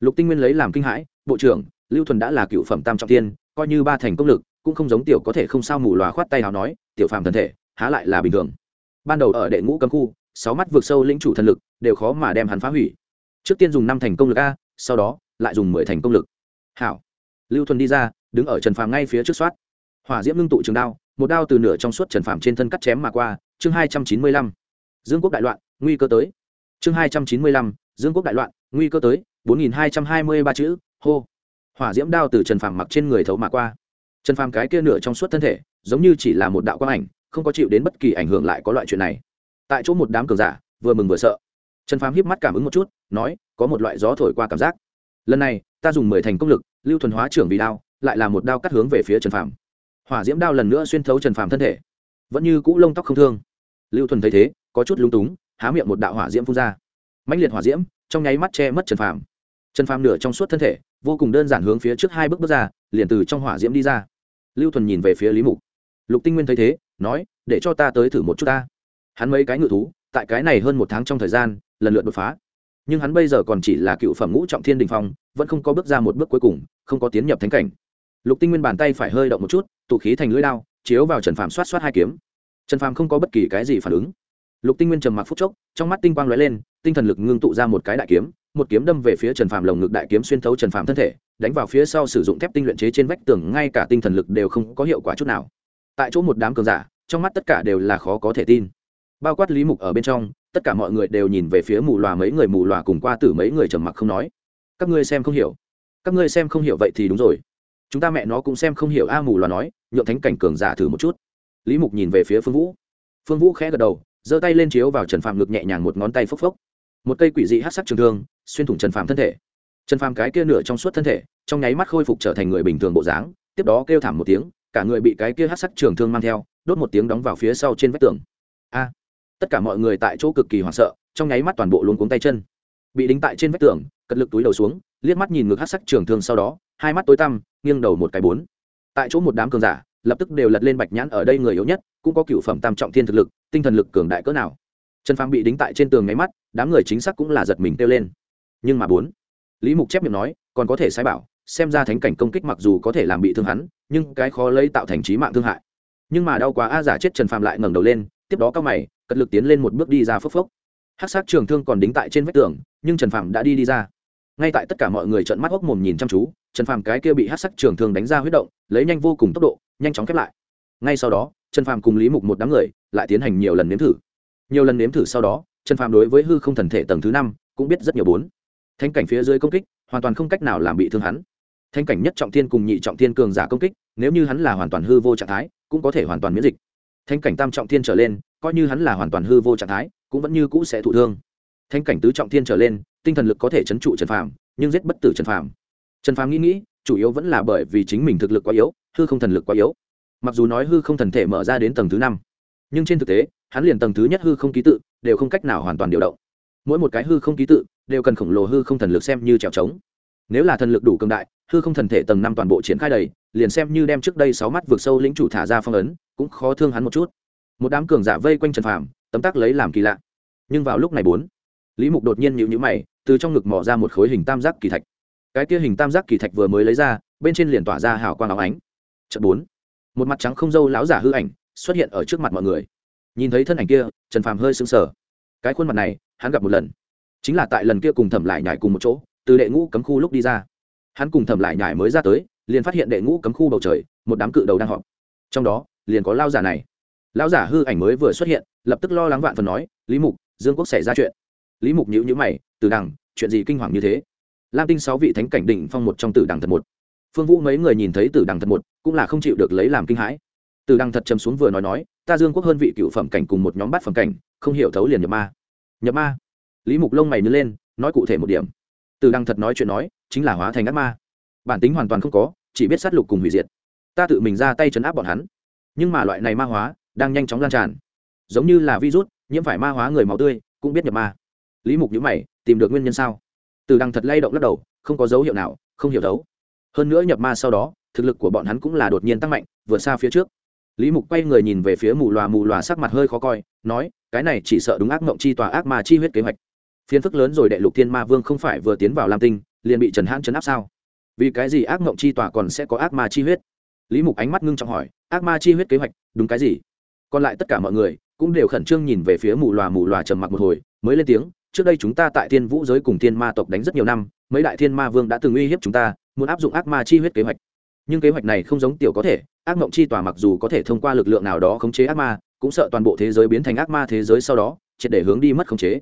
[SPEAKER 1] Lục tinh nguyên lấy làm kinh hãi, bộ trưởng, lưu thuần đã là cựu phẩm tam trọng tiên, coi như ba thành công lực, cũng không giống tiểu có thể không sao mù loà khoát tay nào nói, tiểu phàm thân thể há lại là bình thường. Ban đầu ở đệ ngũ cấm khu, sáu mắt vượt sâu lĩnh chủ thần lực đều khó mà đem hắn phá hủy. Trước tiên dùng năm thành công lực a, sau đó lại dùng mười thành công lực. Hảo. Lưu thuần đi ra, đứng ở trần phàm ngay phía trước soát. Hỏa diễm ngưng tụ trường đao, một đao từ nửa trong suốt trần phàm trên thân cắt chém mà qua, chương hai trăm chín mươi lăm. Dương quốc đại loạn, nguy cơ tới. Chương hai trăm chín mươi lăm, dương quốc đại loạn, nguy cơ tới, bốn nghìn hai trăm hai mươi ba chữ, hô. Hỏa diễm đao từ trần phàm mặc trên người thấu mà qua. Trần phàm cái kia nửa trong suốt thân thể, giống như chỉ là một đạo quang ảnh không có chịu đến bất kỳ ảnh hưởng lại có loại chuyện này. Tại chỗ một đám cường giả, vừa mừng vừa sợ. Trần phàm híp mắt cảm ứng một chút, nói, có một loại gió thổi qua cảm giác. Lần này, ta dùng mười thành công lực, lưu thuần hóa trưởng vì đao, lại là một đao cắt hướng về phía trần phàm. Hỏa diễm đao lần nữa xuyên thấu trần phàm thân thể. Vẫn như cũ lông tóc không thương. Lưu thuần thấy thế, có chút lúng túng, há miệng một đạo hỏa diễm phun ra. Mãnh liệt hỏa diễm, trong nháy mắt che mất trần phàm. Trần phàm nửa trong suốt thân thể, vô cùng đơn giản hướng phía trước hai bước bước ra, liền từ trong hỏa diễm đi ra. Lưu thuần nhìn về phía lý mục. Lục tinh nguyên thấy thế nói, để cho ta tới thử một chút ta. Hắn mấy cái ngự thú, tại cái này hơn một tháng trong thời gian, lần lượt đột phá. Nhưng hắn bây giờ còn chỉ là cựu phẩm ngũ trọng thiên đình phong, vẫn không có bước ra một bước cuối cùng, không có tiến nhập thánh cảnh. Lục tinh nguyên bàn tay phải hơi động một chút, tụ khí thành lưỡi lao chiếu vào trần phàm xoát xoát hai kiếm. Trần phàm không có bất kỳ cái gì phản ứng. Lục tinh nguyên trầm mặc phút chốc, trong mắt tinh quang lóe lên, tinh thần lực ngưng tụ ra một cái đại kiếm, một kiếm đâm về phía trần phàm lồng ngực đại kiếm xuyên thấu trần phàm thân thể, đánh vào phía sau sử dụng thép tinh luyện chế trên vách tường, ngay cả tinh thần lực đều không có hiệu quả chút nào tại chỗ một đám cường giả, trong mắt tất cả đều là khó có thể tin. Bao quát lý mục ở bên trong, tất cả mọi người đều nhìn về phía mù loà mấy người, mù loà cùng qua tử mấy người trầm mặc không nói. Các ngươi xem không hiểu. Các ngươi xem không hiểu vậy thì đúng rồi. Chúng ta mẹ nó cũng xem không hiểu a, mù loà nói, nhượng thánh cảnh cường giả thử một chút. Lý mục nhìn về phía phương vũ. Phương vũ khẽ gật đầu, giơ tay lên chiếu vào trần phạm ngực nhẹ nhàng một ngón tay phốc phốc. Một cây quỷ dị hát sắc trường thương, xuyên thủng trần phạm thân thể. Trần phạm cái kia nửa trong suốt thân thể, trong nháy mắt khôi phục trở thành người bình thường bộ dáng, tiếp đó kêu thảm một tiếng cả người bị cái kia hát sắc trường thương mang theo, đốt một tiếng đóng vào phía sau trên vách tường. A, tất cả mọi người tại chỗ cực kỳ hoảng sợ, trong nháy mắt toàn bộ luôn cuống tay chân. Bị đính tại trên vách tường, cật lực túi đầu xuống, liếc mắt nhìn ngực hát sắc trường thương sau đó, hai mắt tối tăm, nghiêng đầu một cái bốn. Tại chỗ một đám cường giả, lập tức đều lật lên bạch nhãn ở đây người yếu nhất, cũng có cựu phẩm tam trọng thiên thực lực, tinh thần lực cường đại cỡ nào. Trần phàm bị đính tại trên tường nháy mắt, đám người chính xác cũng là giật mình kêu lên. Nhưng mà bốn, lý mục chép miệng nói, còn có thể sai bảo xem ra thánh cảnh công kích mặc dù có thể làm bị thương hắn, nhưng cái khó lấy tạo thành trí mạng thương hại. Nhưng mà đau quá a, giả chết trần phàm lại ngẩng đầu lên, tiếp đó cao mày, cật lực tiến lên một bước đi ra phốc phốc. Hát sát trường thương còn đính tại trên vách tường, nhưng trần phàm đã đi đi ra. Ngay tại tất cả mọi người trợn mắt hốc mồm nhìn chăm chú, trần phàm cái kia bị hát sắc trường thương đánh ra huyết động, lấy nhanh vô cùng tốc độ, nhanh chóng khép lại. Ngay sau đó, trần phàm cùng lý mục một đám người lại tiến hành nhiều lần nếm thử. Nhiều lần nếm thử sau đó, trần phàm đối với hư không thần thể tầng thứ năm cũng biết rất nhiều bốn. Thanh cảnh phía dưới công kích, hoàn toàn không cách nào làm bị thương hắn thanh cảnh nhất trọng thiên cùng nhị trọng thiên cường giả công kích, nếu như hắn là hoàn toàn hư vô trạng thái, cũng có thể hoàn toàn miễn dịch. Thanh cảnh tam trọng thiên trở lên, coi như hắn là hoàn toàn hư vô trạng thái, cũng vẫn như cũ sẽ thụ thương. Thanh cảnh tứ trọng thiên trở lên, tinh thần lực có thể chấn trụ trần phàm, nhưng giết bất tử trần phàm. Trần phàm nghĩ nghĩ, chủ yếu vẫn là bởi vì chính mình thực lực quá yếu, hư không thần lực quá yếu. Mặc dù nói hư không thần thể mở ra đến tầng thứ năm, nhưng trên thực tế, hắn liền tầng thứ nhất hư không ký tự, đều không cách nào hoàn toàn điều động. Mỗi một cái hư không ký tự, đều cần khổng lồ hư không thần lực xem như trèo trống. Nếu là thần lực đủ cường đại hư không thần thể tầng năm toàn bộ triển khai đầy, liền xem như đem trước đây sáu mắt vượt sâu lĩnh chủ thả ra phong ấn, cũng khó thương hắn một chút. Một đám cường giả vây quanh trần phàm, tấm tắc lấy làm kỳ lạ. Nhưng vào lúc này bốn, lý mục đột nhiên nhịu nhữ mày, từ trong ngực mỏ ra một khối hình tam giác kỳ thạch. Cái kia hình tam giác kỳ thạch vừa mới lấy ra, bên trên liền tỏa ra hào quang áo ánh. Trận bốn, một mặt trắng không dâu láo giả hư ảnh xuất hiện ở trước mặt mọi người. Nhìn thấy thân ảnh kia, trần phàm hơi sững sờ. Cái khuôn mặt này, hắn gặp một lần. Chính là tại lần kia cùng thẩm lại nhảy cùng một chỗ, từ đệ ngũ cấm khu lúc đi ra hắn cùng thẩm lại nhải mới ra tới, liền phát hiện đệ ngũ cấm khu bầu trời, một đám cự đầu đang họp. Trong đó, liền có lao giả này. Lao giả hư ảnh mới vừa xuất hiện, lập tức lo lắng vạn phần nói, lý mục, dương quốc xảy ra chuyện. Lý mục nhữ nhữ mày, từ đằng, chuyện gì kinh hoàng như thế? Lam tinh sáu vị thánh cảnh đỉnh phong một trong tử đằng thật một. Phương vũ mấy người nhìn thấy tử đằng thật một, cũng là không chịu được lấy làm kinh hãi. Tử đằng thật chấm xuống vừa nói nói, ta dương quốc hơn vị cựu phẩm cảnh cùng một nhóm bát phẩm cảnh, không hiểu thấu liền nhập ma. Nhập ma? Lý mục lông mày nhớ lên, nói cụ thể một điểm. Từ Đăng thật nói chuyện nói, chính là hóa thành ác ma. Bản tính hoàn toàn không có, chỉ biết sát lục cùng hủy diệt. Ta tự mình ra tay chấn áp bọn hắn. Nhưng mà loại này ma hóa, đang nhanh chóng lan tràn. Giống như là virus, nhiễm phải ma hóa người máu tươi, cũng biết nhập ma. Lý mục nhữ mày, tìm được nguyên nhân sao? Từ Đăng thật lay động lắc đầu, không có dấu hiệu nào, không hiểu đấu hơn nữa nhập ma sau đó, thực lực của bọn hắn cũng là đột nhiên tăng mạnh, vượt xa phía trước. Lý mục quay người nhìn về phía mù loà mù loà sắc mặt hơi khó coi, nói, cái này chỉ sợ đúng ác mộng chi tòa ác ma chi huyết kế hoạch phiền phức lớn rồi đệ lục thiên ma vương không phải vừa tiến vào lam tinh, liền bị trần hãn chấn áp sao? Vì cái gì ác mộng chi tòa còn sẽ có ác ma chi huyết? Lý mục ánh mắt ngưng trọng hỏi, ác ma chi huyết kế hoạch, đúng cái gì? Còn lại tất cả mọi người cũng đều khẩn trương nhìn về phía mù loà mù loà trầm mặc một hồi, mới lên tiếng, trước đây chúng ta tại thiên vũ giới cùng thiên ma tộc đánh rất nhiều năm, mấy đại thiên ma vương đã từng uy hiếp chúng ta, muốn áp dụng ác ma chi huyết kế hoạch. Nhưng kế hoạch này không giống tiểu có thể, ác mộng chi tòa mặc dù có thể thông qua lực lượng nào đó khống chế ác ma, cũng sợ toàn bộ thế giới biến thành ác ma thế giới sau đó, triệt để hướng đi mất khống chế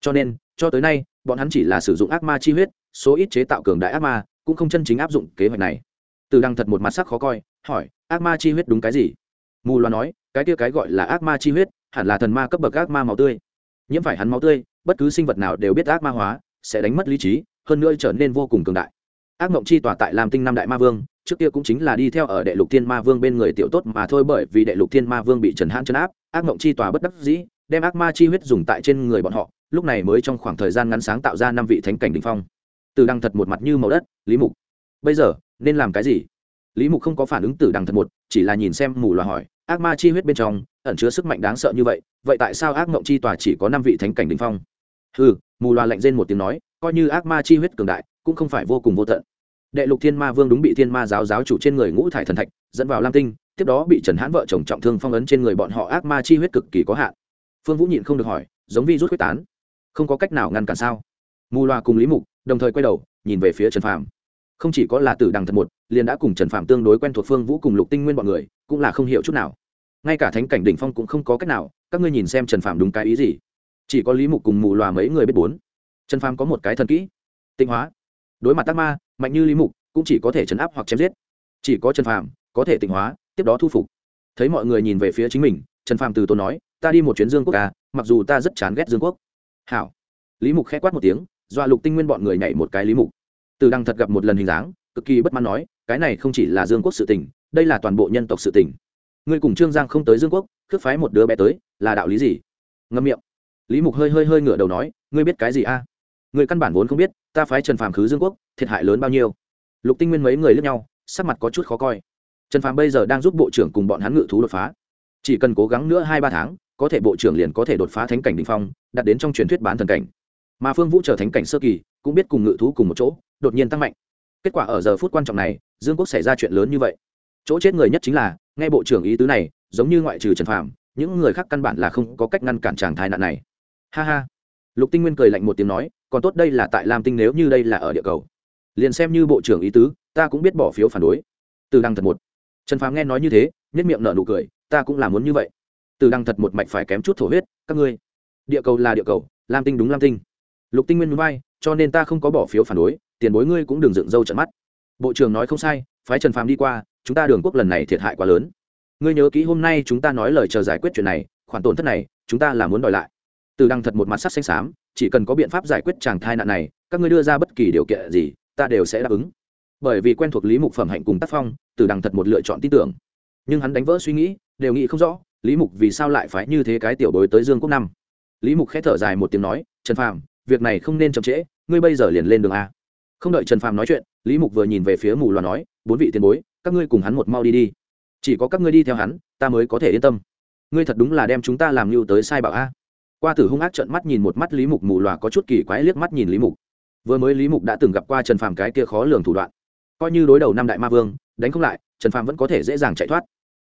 [SPEAKER 1] cho nên, cho tới nay, bọn hắn chỉ là sử dụng ác ma chi huyết, số ít chế tạo cường đại ác ma, cũng không chân chính áp dụng kế hoạch này. Từ đăng thật một mặt sắc khó coi, hỏi, ác ma chi huyết đúng cái gì? Mù loa nói, cái kia cái gọi là ác ma chi huyết, hẳn là thần ma cấp bậc ác ma máu tươi. Nhiễm phải hắn máu tươi, bất cứ sinh vật nào đều biết ác ma hóa, sẽ đánh mất lý trí, hơn nữa trở nên vô cùng cường đại. Ác mộng chi tòa tại làm tinh năm đại ma vương, trước kia cũng chính là đi theo ở đệ lục thiên ma vương bên người tiểu tốt mà thôi bởi vì đệ lục thiên ma vương bị trần hãn chấn áp, ác mộng chi tòa bất đắc dĩ, đem ác ma chi huyết dùng tại trên người bọn họ lúc này mới trong khoảng thời gian ngắn sáng tạo ra năm vị thánh cảnh đ ỉ n h phong. Từ đăng thật một mặt như màu đất, lý mục. Bây giờ, nên làm cái gì? Lý mục không có phản ứng từ đăng thật một, chỉ là nhìn xem mù loà hỏi, ác ma chi huyết bên trong, ẩn chứa sức mạnh đáng sợ như vậy vậy tại sao ác mộng chi tòa chỉ có năm vị thánh cảnh đ ỉ n h phong? Ừ mù loà lạnh rên một tiếng nói, coi như ác ma chi huyết cường đại, cũng không phải vô cùng vô tận. Đệ lục thiên ma vương đúng bị thiên ma giáo giáo chủ trên người ngũ thải thần thạch, dẫn vào lam tinh, tiếp đó bị trần hãn vợ chồng trọng thương phong ấn trên người bọn họ ác ma chi huyết cực kỳ có hạn. Phương vũ nhịn không được hỏi, giống vi rút quyết tán không có cách nào ngăn cản sao? Mù loà cùng lý mục đồng thời quay đầu, nhìn về phía trần phàm. Không chỉ có là tử đằng thật một, liền đã cùng trần phàm tương đối quen thuộc phương vũ cùng lục tinh nguyên b ọ n người, cũng là không hiểu chút nào. Ngay cả thánh cảnh đỉnh phong cũng không có cách nào, các ngươi nhìn xem trần phàm đúng cái ý gì? Chỉ có lý mục cùng mù loà mấy người biết bốn. Trần phàm có một cái thần kỹ tinh hóa. Đối mặt tác ma, mạnh như lý mục, cũng chỉ có thể chấn áp hoặc chém giết. Chỉ có trần phàm có thể tịnh hóa, tiếp đó thu phục. Thấy mọi người nhìn về phía chính mình, trần phàm từ tốn nói, ta đi một chuyến dương quốc ca mặc dù ta rất chán ghét dương quốc hảo. Lý mục k h ẽ quát một tiếng dọa lục tinh nguyên bọn người nhảy một cái lý mục. Từ đăng thật gặp một lần hình dáng, cực kỳ bất mãn nói, cái này không chỉ là dương quốc sự tình, đây là toàn bộ nhân tộc sự tình. Ngươi cùng trương giang không tới dương quốc cướp phái một đứa bé tới, là đạo lý gì? Ngâm miệng. Lý mục hơi hơi hơi ngửa đầu nói, ngươi biết cái gì a? À? người căn bản vốn không biết, ta phái trần phàm khứ dương quốc, thiệt hại lớn bao nhiêu? Lục tinh nguyên mấy người lướt nhau, sắc mặt có chút khó coi. Trần phàm bây giờ đang giúp bộ trưởng cùng bọn hắn ngự thú đột phá. Chỉ cần cố gắng nữa hai ba tháng có thể bộ trưởng liền có thể đột phá thánh cảnh đ ỉ n h phong đặt đến trong truyền thuyết bán thần cảnh. Mà phương vũ trở thánh cảnh sơ kỳ, cũng biết cùng ngự thú cùng một chỗ, đột nhiên tăng mạnh. Kết quả ở giờ phút quan trọng này, dương quốc xảy ra chuyện lớn như vậy. Chỗ chết người nhất chính là, nghe bộ trưởng ý tứ này, giống như ngoại trừ trần phạm những người khác căn bản là không có cách ngăn cản tràng thai nạn này. Ha ha. Lục tinh nguyên cười lạnh một tiếng nói, còn tốt đây là tại lam tinh nếu như đây là ở địa cầu. Liền xem như bộ trưởng ý tứ, ta cũng biết bỏ phiếu phản đối. Từ đăng thật một. Trần phàm nghe nói như thế nhất miệng nở nụ cười, ta cũng là muốn như vậy từ đăng thật một mạch phải kém chút thổ huyết, các ngươi. Địa cầu là địa cầu, lam tinh đúng lam tinh. Lục tinh nguyên vai cho nên ta không có bỏ phiếu phản đối, tiền bối ngươi cũng đừng dựng râu trận mắt. Bộ trưởng nói không sai, phái trần phàm đi qua, chúng ta đường quốc lần này thiệt hại quá lớn. Ngươi nhớ kỹ hôm nay chúng ta nói lời chờ giải quyết chuyện này, khoản tổn thất này, chúng ta là muốn đòi lại. Từ đăng thật một mặt sắc xanh xám, chỉ cần có biện pháp giải quyết chàng thai nạn này, các ngươi đưa ra bất kỳ điều kiện gì, ta đều sẽ đáp ứng. Bởi vì quen thuộc lý mục phẩm hạnh cùng tác phong, từ đăng thật một lựa chọn tin tưởng nhưng hắn đánh vỡ suy nghĩ, đều nghĩ không rõ, lý mục vì sao lại phải như thế cái tiểu bối tới dương quốc năm. Lý mục k h ẽ thở dài một tiếng nói, trần phàm, việc này không nên chậm trễ, ngươi bây giờ liền lên đường a. Không đợi trần phàm nói chuyện, lý mục vừa nhìn về phía mù loà nói, bốn vị tiền bối, các ngươi cùng hắn một mau đi đi. Chỉ có các ngươi đi theo hắn, ta mới có thể yên tâm. Ngươi thật đúng là đem chúng ta làm mưu tới sai bảo a. Qua tử hung ác trận mắt nhìn một mắt lý mục, mù loà có chút kỳ quái liếc mắt nhìn lý mục. Vừa mới lý mục đã từng gặp qua trần phàm cái kia khó lường thủ đoạn. Coi như đối đầu năm đại ma vương, đánh không lại trần phàm vẫn có thể dễ dàng chạy thoát.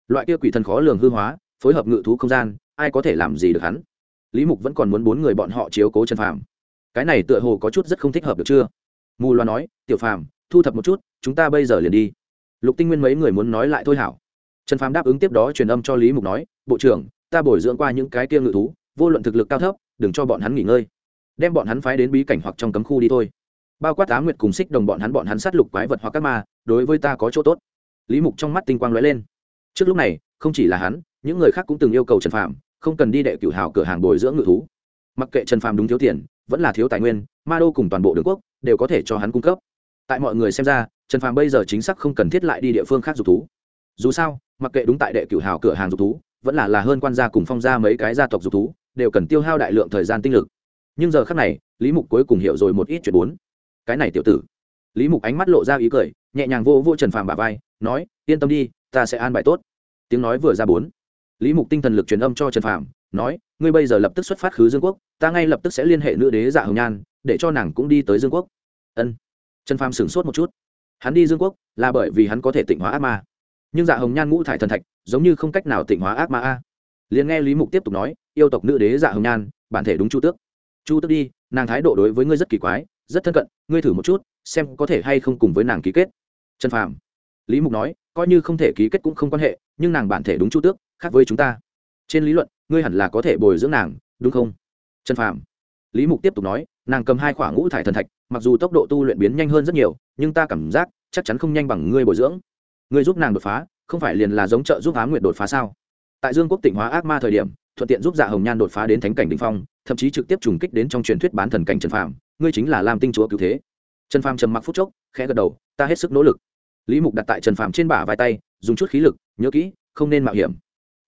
[SPEAKER 1] Loại kia quỷ thần khó lường hư hóa, phối hợp ngự thú không gian, ai có thể làm gì được hắn? Lý mục vẫn còn muốn bốn người bọn họ chiếu cố trần phàm. Cái này tựa hồ có chút rất không thích hợp được chưa? Mù loa nói, tiểu phàm, thu thập một chút, chúng ta bây giờ liền đi. Lục tinh nguyên mấy người muốn nói lại thôi hảo. Trần phàm đáp ứng tiếp đó truyền âm cho lý mục nói, bộ trưởng, ta bồi dưỡng qua những cái kia ngự thú, vô luận thực lực cao thấp, đừng cho bọn hắn nghỉ ngơi. Đem bọn hắn phái đến bí cảnh hoặc trong cấm khu đi thôi. Bao quát á nguyệt cùng xích đồng bọn hắn bọn hắn sát lục quái vật hoặc các ma, đối với ta có chỗ tốt lý mục trong mắt tinh quang lóe lên. Trước lúc này, không chỉ là hắn, những người khác cũng từng yêu cầu trần Phạm không cần đi đệ cửu hào cửa hàng bồi dưỡng ngự thú. Mặc kệ trần Phạm đúng thiếu tiền, vẫn là thiếu tài nguyên, ma đô cùng toàn bộ đường quốc đều có thể cho hắn cung cấp. Tại mọi người xem ra, trần Phạm bây giờ chính xác không cần thiết lại đi địa phương khác dục thú. Dù sao, mặc kệ đúng tại đệ cửu hào cửa hàng dục thú, vẫn là là hơn quan gia cùng phong gia mấy cái gia tộc dục thú, đều cần tiêu hao đại lượng thời gian tinh lực. Nhưng giờ khác này, lý mục cuối cùng hiểu rồi một ít chuyện bốn. Cái này tiểu tử lý mục ánh mắt lộ ra ý cười, nhẹ nhàng vô vô trần phàm bà vai, nói, yên tâm đi, ta sẽ an bài tốt. Tiếng nói vừa ra bốn. Lý mục tinh thần lực truyền âm cho trần phàm, nói, ngươi bây giờ lập tức xuất phát khứ dương quốc, ta ngay lập tức sẽ liên hệ nữ đế dạ hồng nhan, để cho nàng cũng đi tới dương quốc. Ân. Trần phàm sửng sốt một chút. Hắn đi dương quốc là bởi vì hắn có thể tịnh hóa ác ma. Nhưng dạ hồng nhan ngũ thải thần thạch, giống như không cách nào tịnh hóa ác ma a. Liền nghe lý mục tiếp tục nói, yêu tộc nữ đế dạ hồng nhan, bản thể đúng chu tước. Chu tước đi, nàng thái độ đối với ngươi rất kỳ quái rất thân cận, ngươi thử một chút, xem có thể hay không cùng với nàng ký kết. Trần phàm. Lý mục nói, coi như không thể ký kết cũng không quan hệ, nhưng nàng bản thể đúng chu tước, khác với chúng ta. Trên lý luận, ngươi hẳn là có thể bồi dưỡng nàng, đúng không? Trần phàm. Lý mục tiếp tục nói, nàng cầm hai khoảng ngũ thải thần thạch, mặc dù tốc độ tu luyện biến nhanh hơn rất nhiều, nhưng ta cảm giác chắc chắn không nhanh bằng ngươi bồi dưỡng. Ngươi giúp nàng đột phá, không phải liền là giống trợ giúp á nguyệt đột phá sao? Tại dương quốc tỉnh hóa ác ma thời điểm, thuận tiện giúp dạ hồng nhan đột phá đến thánh cảnh đình phong, thậm chí trực tiếp trùng kích đến trong truyền thuyết bán thần cảnh trần phàm ngươi chính là làm tinh chúa cứu thế. Trần phàm trầm mặc phút chốc, khẽ gật đầu, ta hết sức nỗ lực. Lý mục đặt tại trần phàm trên bả vai tay, dùng chút khí lực, nhớ kỹ, không nên mạo hiểm.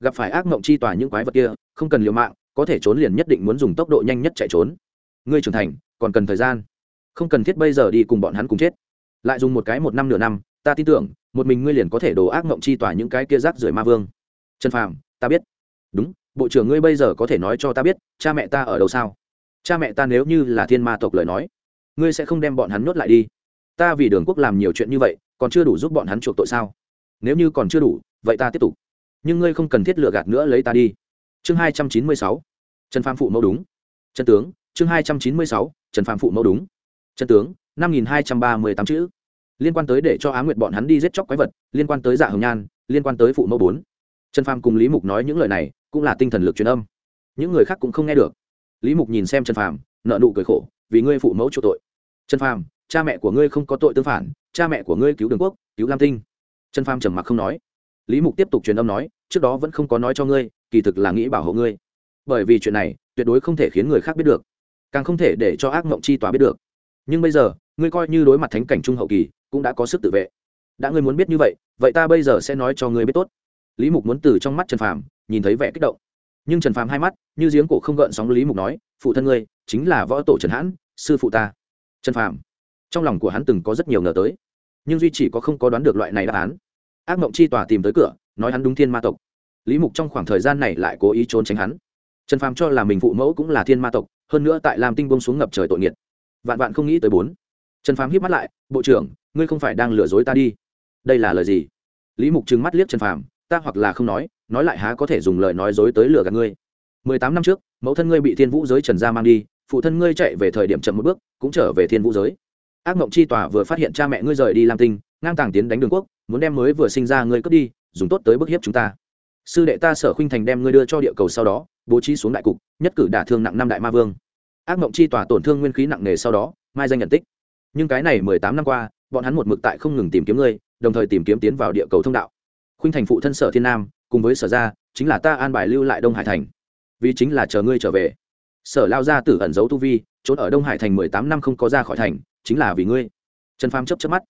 [SPEAKER 1] Gặp phải ác mộng chi tòa những quái vật kia, không cần liều mạng, có thể trốn liền nhất định muốn dùng tốc độ nhanh nhất chạy trốn. Ngươi trưởng thành, còn cần thời gian. Không cần thiết bây giờ đi cùng bọn hắn cùng chết. Lại dùng một cái một năm nửa năm, ta tin tưởng, một mình ngươi liền có thể đổ ác mộng chi tỏa những cái kia rác rưởi ma vương. Trần phàm, ta biết. Đúng, bộ trưởng ngươi bây giờ có thể nói cho ta biết, cha mẹ ta ở đâu sao? Cha mẹ ta nếu như là thiên ma tộc lời nói, ngươi sẽ không đem bọn hắn nhốt lại đi. Ta vì đường quốc làm nhiều chuyện như vậy, còn chưa đủ giúp bọn hắn chuộc tội sao? Nếu như còn chưa đủ, vậy ta tiếp tục. Nhưng ngươi không cần thiết lựa gạt nữa lấy ta đi. Chương hai trăm chín mươi sáu, trần Phan phụ mẫu đúng. Trần tướng, chương hai trăm chín mươi sáu, trần Phan phụ mẫu đúng. Trần tướng, năm nghìn hai trăm ba mươi tám chữ. Liên quan tới để cho á nguyệt bọn hắn đi giết chóc quái vật, liên quan tới dạ hồng nhan, liên quan tới phụ mẫu bốn. Trần Phan cùng lý mục nói những lời này, cũng là tinh thần lực truyền âm. Những người khác cũng không nghe được lý mục nhìn xem trần phàm, nợ nụ cười khổ, vì ngươi phụ mẫu chỗ tội. Trần phàm, cha mẹ của ngươi không có tội tương phản, cha mẹ của ngươi cứu đường quốc, cứu lam tinh. Trần phàm trầm mặc không nói. Lý mục tiếp tục truyền âm nói, trước đó vẫn không có nói cho ngươi, kỳ thực là nghĩ bảo hộ ngươi. Bởi vì chuyện này, tuyệt đối không thể khiến người khác biết được, càng không thể để cho ác mộng chi tòa biết được. Nhưng bây giờ, ngươi coi như đối mặt thánh cảnh trung hậu kỳ, cũng đã có sức tự vệ. Đã ngươi muốn biết như vậy vậy ta bây giờ sẽ nói cho ngươi biết tốt. Lý mục muốn từ trong mắt trần phàm, nhìn thấy vẻ kích động nhưng trần phàm hai mắt như giếng cổ không gợn sóng lý mục nói, phụ thân ngươi chính là võ tổ trần hãn, sư phụ ta. Trần phàm, trong lòng của hắn từng có rất nhiều ngờ tới, nhưng duy chỉ có không có đoán được loại này đáp án. Ác mộng chi tòa tìm tới cửa, nói hắn đúng thiên ma tộc. Lý mục trong khoảng thời gian này lại cố ý trốn tránh hắn. Trần phàm cho là mình phụ mẫu cũng là thiên ma tộc, hơn nữa tại làm tinh bông xuống ngập trời tội nghiệt. Vạn vạn không nghĩ tới bốn. Trần phàm hiếp mắt lại, bộ trưởng, ngươi không phải đang lừa dối ta đi. Đây là lời gì? Lý mục trừng mắt liếc trần phàm, ta hoặc là không nói nói lại há có thể dùng lời nói dối tới lừa gạt ngươi. Mười tám năm trước, mẫu thân ngươi bị thiên vũ giới trần gia mang đi, phụ thân ngươi chạy về thời điểm chậm một bước, cũng trở về thiên vũ giới. Ác mộng chi tòa vừa phát hiện cha mẹ ngươi rời đi lam tinh, ngang tàng tiến đánh đường quốc, muốn đem mới vừa sinh ra ngươi cướp đi, dùng tốt tới bức hiếp chúng ta. Sư đệ ta sở khuynh thành đem ngươi đưa cho địa cầu sau đó, bố trí xuống đại cục, nhất cử đả thương nặng năm đại ma vương. Ác mộng chi tòa tổn thương nguyên khí nặng nề sau đó, mai danh nhận tích. Nhưng cái này mười tám năm qua, bọn hắn một mực tại không ngừng tìm kiếm ngươi, đồng thời tìm kiếm tiến vào địa cầu thông đạo. Khuynh thành phụ thân sở thiên nam cùng với sở ra, chính là ta an bài lưu lại đông hải thành. Vì chính là chờ ngươi trở về. Sở lao ra tử ẩn giấu tu vi, trốn ở đông hải thành mười tám năm không có ra khỏi thành, chính là vì ngươi. Trần phàm chấp chấp mắt.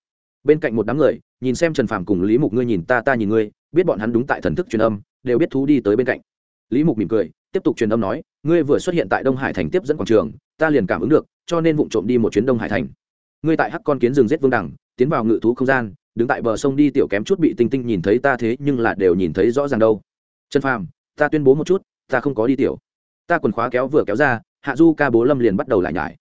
[SPEAKER 1] Bên cạnh một đám người, nhìn xem trần phàm cùng lý mục ngươi nhìn ta ta nhìn ngươi, biết bọn hắn đúng tại thần thức truyền âm, đều biết thú đi tới bên cạnh. Lý mục mỉm cười, tiếp tục truyền âm nói, ngươi vừa xuất hiện tại đông hải thành tiếp dẫn quảng trường, ta liền cảm ứng được, cho nên vụ trộm đi một chuyến đông hải thành. Ngươi tại hắc con kiến rừng giết vương đẳng, tiến vào ngự thú không gian đứng tại bờ sông đi tiểu kém chút bị tinh tinh nhìn thấy ta thế nhưng là đều nhìn thấy rõ ràng đâu. Trần phàm, ta tuyên bố một chút, ta không có đi tiểu. Ta quần khóa kéo vừa kéo ra, hạ du ca bố lâm liền bắt đầu lại nhải.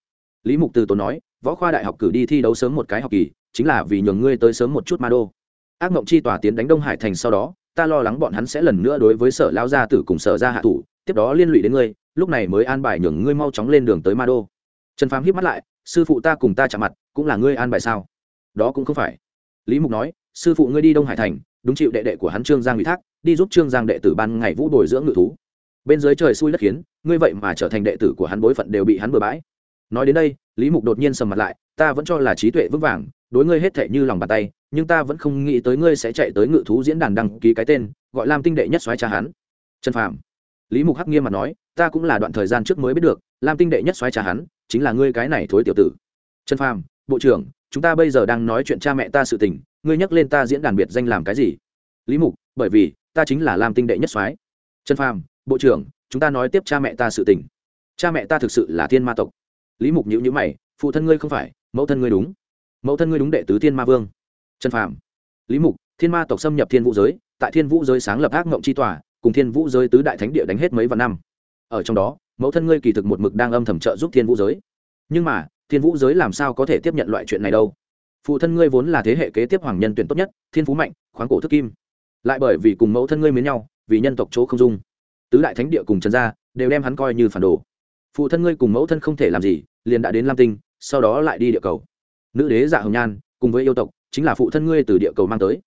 [SPEAKER 1] Lý mục từ tốn nói, võ khoa đại học cử đi thi đấu sớm một cái học kỳ, chính là vì nhường ngươi tới sớm một chút ma đô. Ác mộng chi tòa tiến đánh đông hải thành sau đó, ta lo lắng bọn hắn sẽ lần nữa đối với sở lao gia tử cùng sở ra hạ thủ, tiếp đó liên lụy đến ngươi, lúc này mới an bài nhường ngươi mau chóng lên đường tới ma đô. Trần phàm hiếp mắt lại, sư phụ ta cùng ta chạm mặt, cũng là ngươi an bài sao? Đó cũng không phải lý mục nói, sư phụ ngươi đi đông hải thành, đúng chịu đệ đệ của hắn trương giang ủy thác, đi giúp trương giang đệ tử ban ngày vũ bồi dưỡng ngự thú. Bên dưới trời xui đất khiến, ngươi vậy mà trở thành đệ tử của hắn bối phận đều bị hắn bừa bãi. Nói đến đây, lý mục đột nhiên sầm mặt lại, ta vẫn cho là trí tuệ vững vàng, đối ngươi hết thệ như lòng bàn tay, nhưng ta vẫn không nghĩ tới ngươi sẽ chạy tới ngự thú diễn đàn đăng ký cái tên, gọi lam tinh đệ nhất soái cha hắn. Trần phàm. Lý mục hắc nghiêm mặt nói, ta cũng là đoạn thời gian trước mới biết được, lam tinh đệ nhất soái cha hắn, chính là ngươi cái này thối tiểu tử. Trần phàm, bộ trưởng chúng ta bây giờ đang nói chuyện cha mẹ ta sự tình, ngươi nhắc lên ta diễn đàn biệt danh làm cái gì? Lý mục, bởi vì, ta chính là lam tinh đệ nhất soái. Trần phàm, bộ trưởng, chúng ta nói tiếp cha mẹ ta sự tình. Cha mẹ ta thực sự là thiên ma tộc. Lý mục nhữ nhữ mày, phụ thân ngươi không phải, mẫu thân ngươi đúng. Mẫu thân ngươi đúng đệ tứ thiên ma vương. Trần phàm, lý mục, thiên ma tộc xâm nhập thiên vũ giới, tại thiên vũ giới sáng lập ác mộng chi tòa, cùng thiên vũ giới tứ đại thánh địa đánh hết mấy vạn năm. Ở trong đó, mẫu thân ngươi kỳ thực một mực đang âm thầm trợ giúp thiên vũ giới. Nhưng mà thiên vũ giới làm sao có thể tiếp nhận loại chuyện này đâu? Phụ thân ngươi vốn là thế hệ kế tiếp hoàng nhân tuyển tốt nhất, thiên phú mạnh, khoáng cổ thức kim. Lại bởi vì cùng mẫu thân ngươi mến nhau, vì nhân tộc chỗ không dung. Tứ đại thánh địa cùng trần gia đều đem hắn coi như phản đồ. Phụ thân ngươi cùng mẫu thân không thể làm gì, liền đã đến lam tinh, sau đó lại đi địa cầu. Nữ đế dạ hồng nhan, cùng với yêu tộc, chính là phụ thân ngươi từ địa cầu mang tới.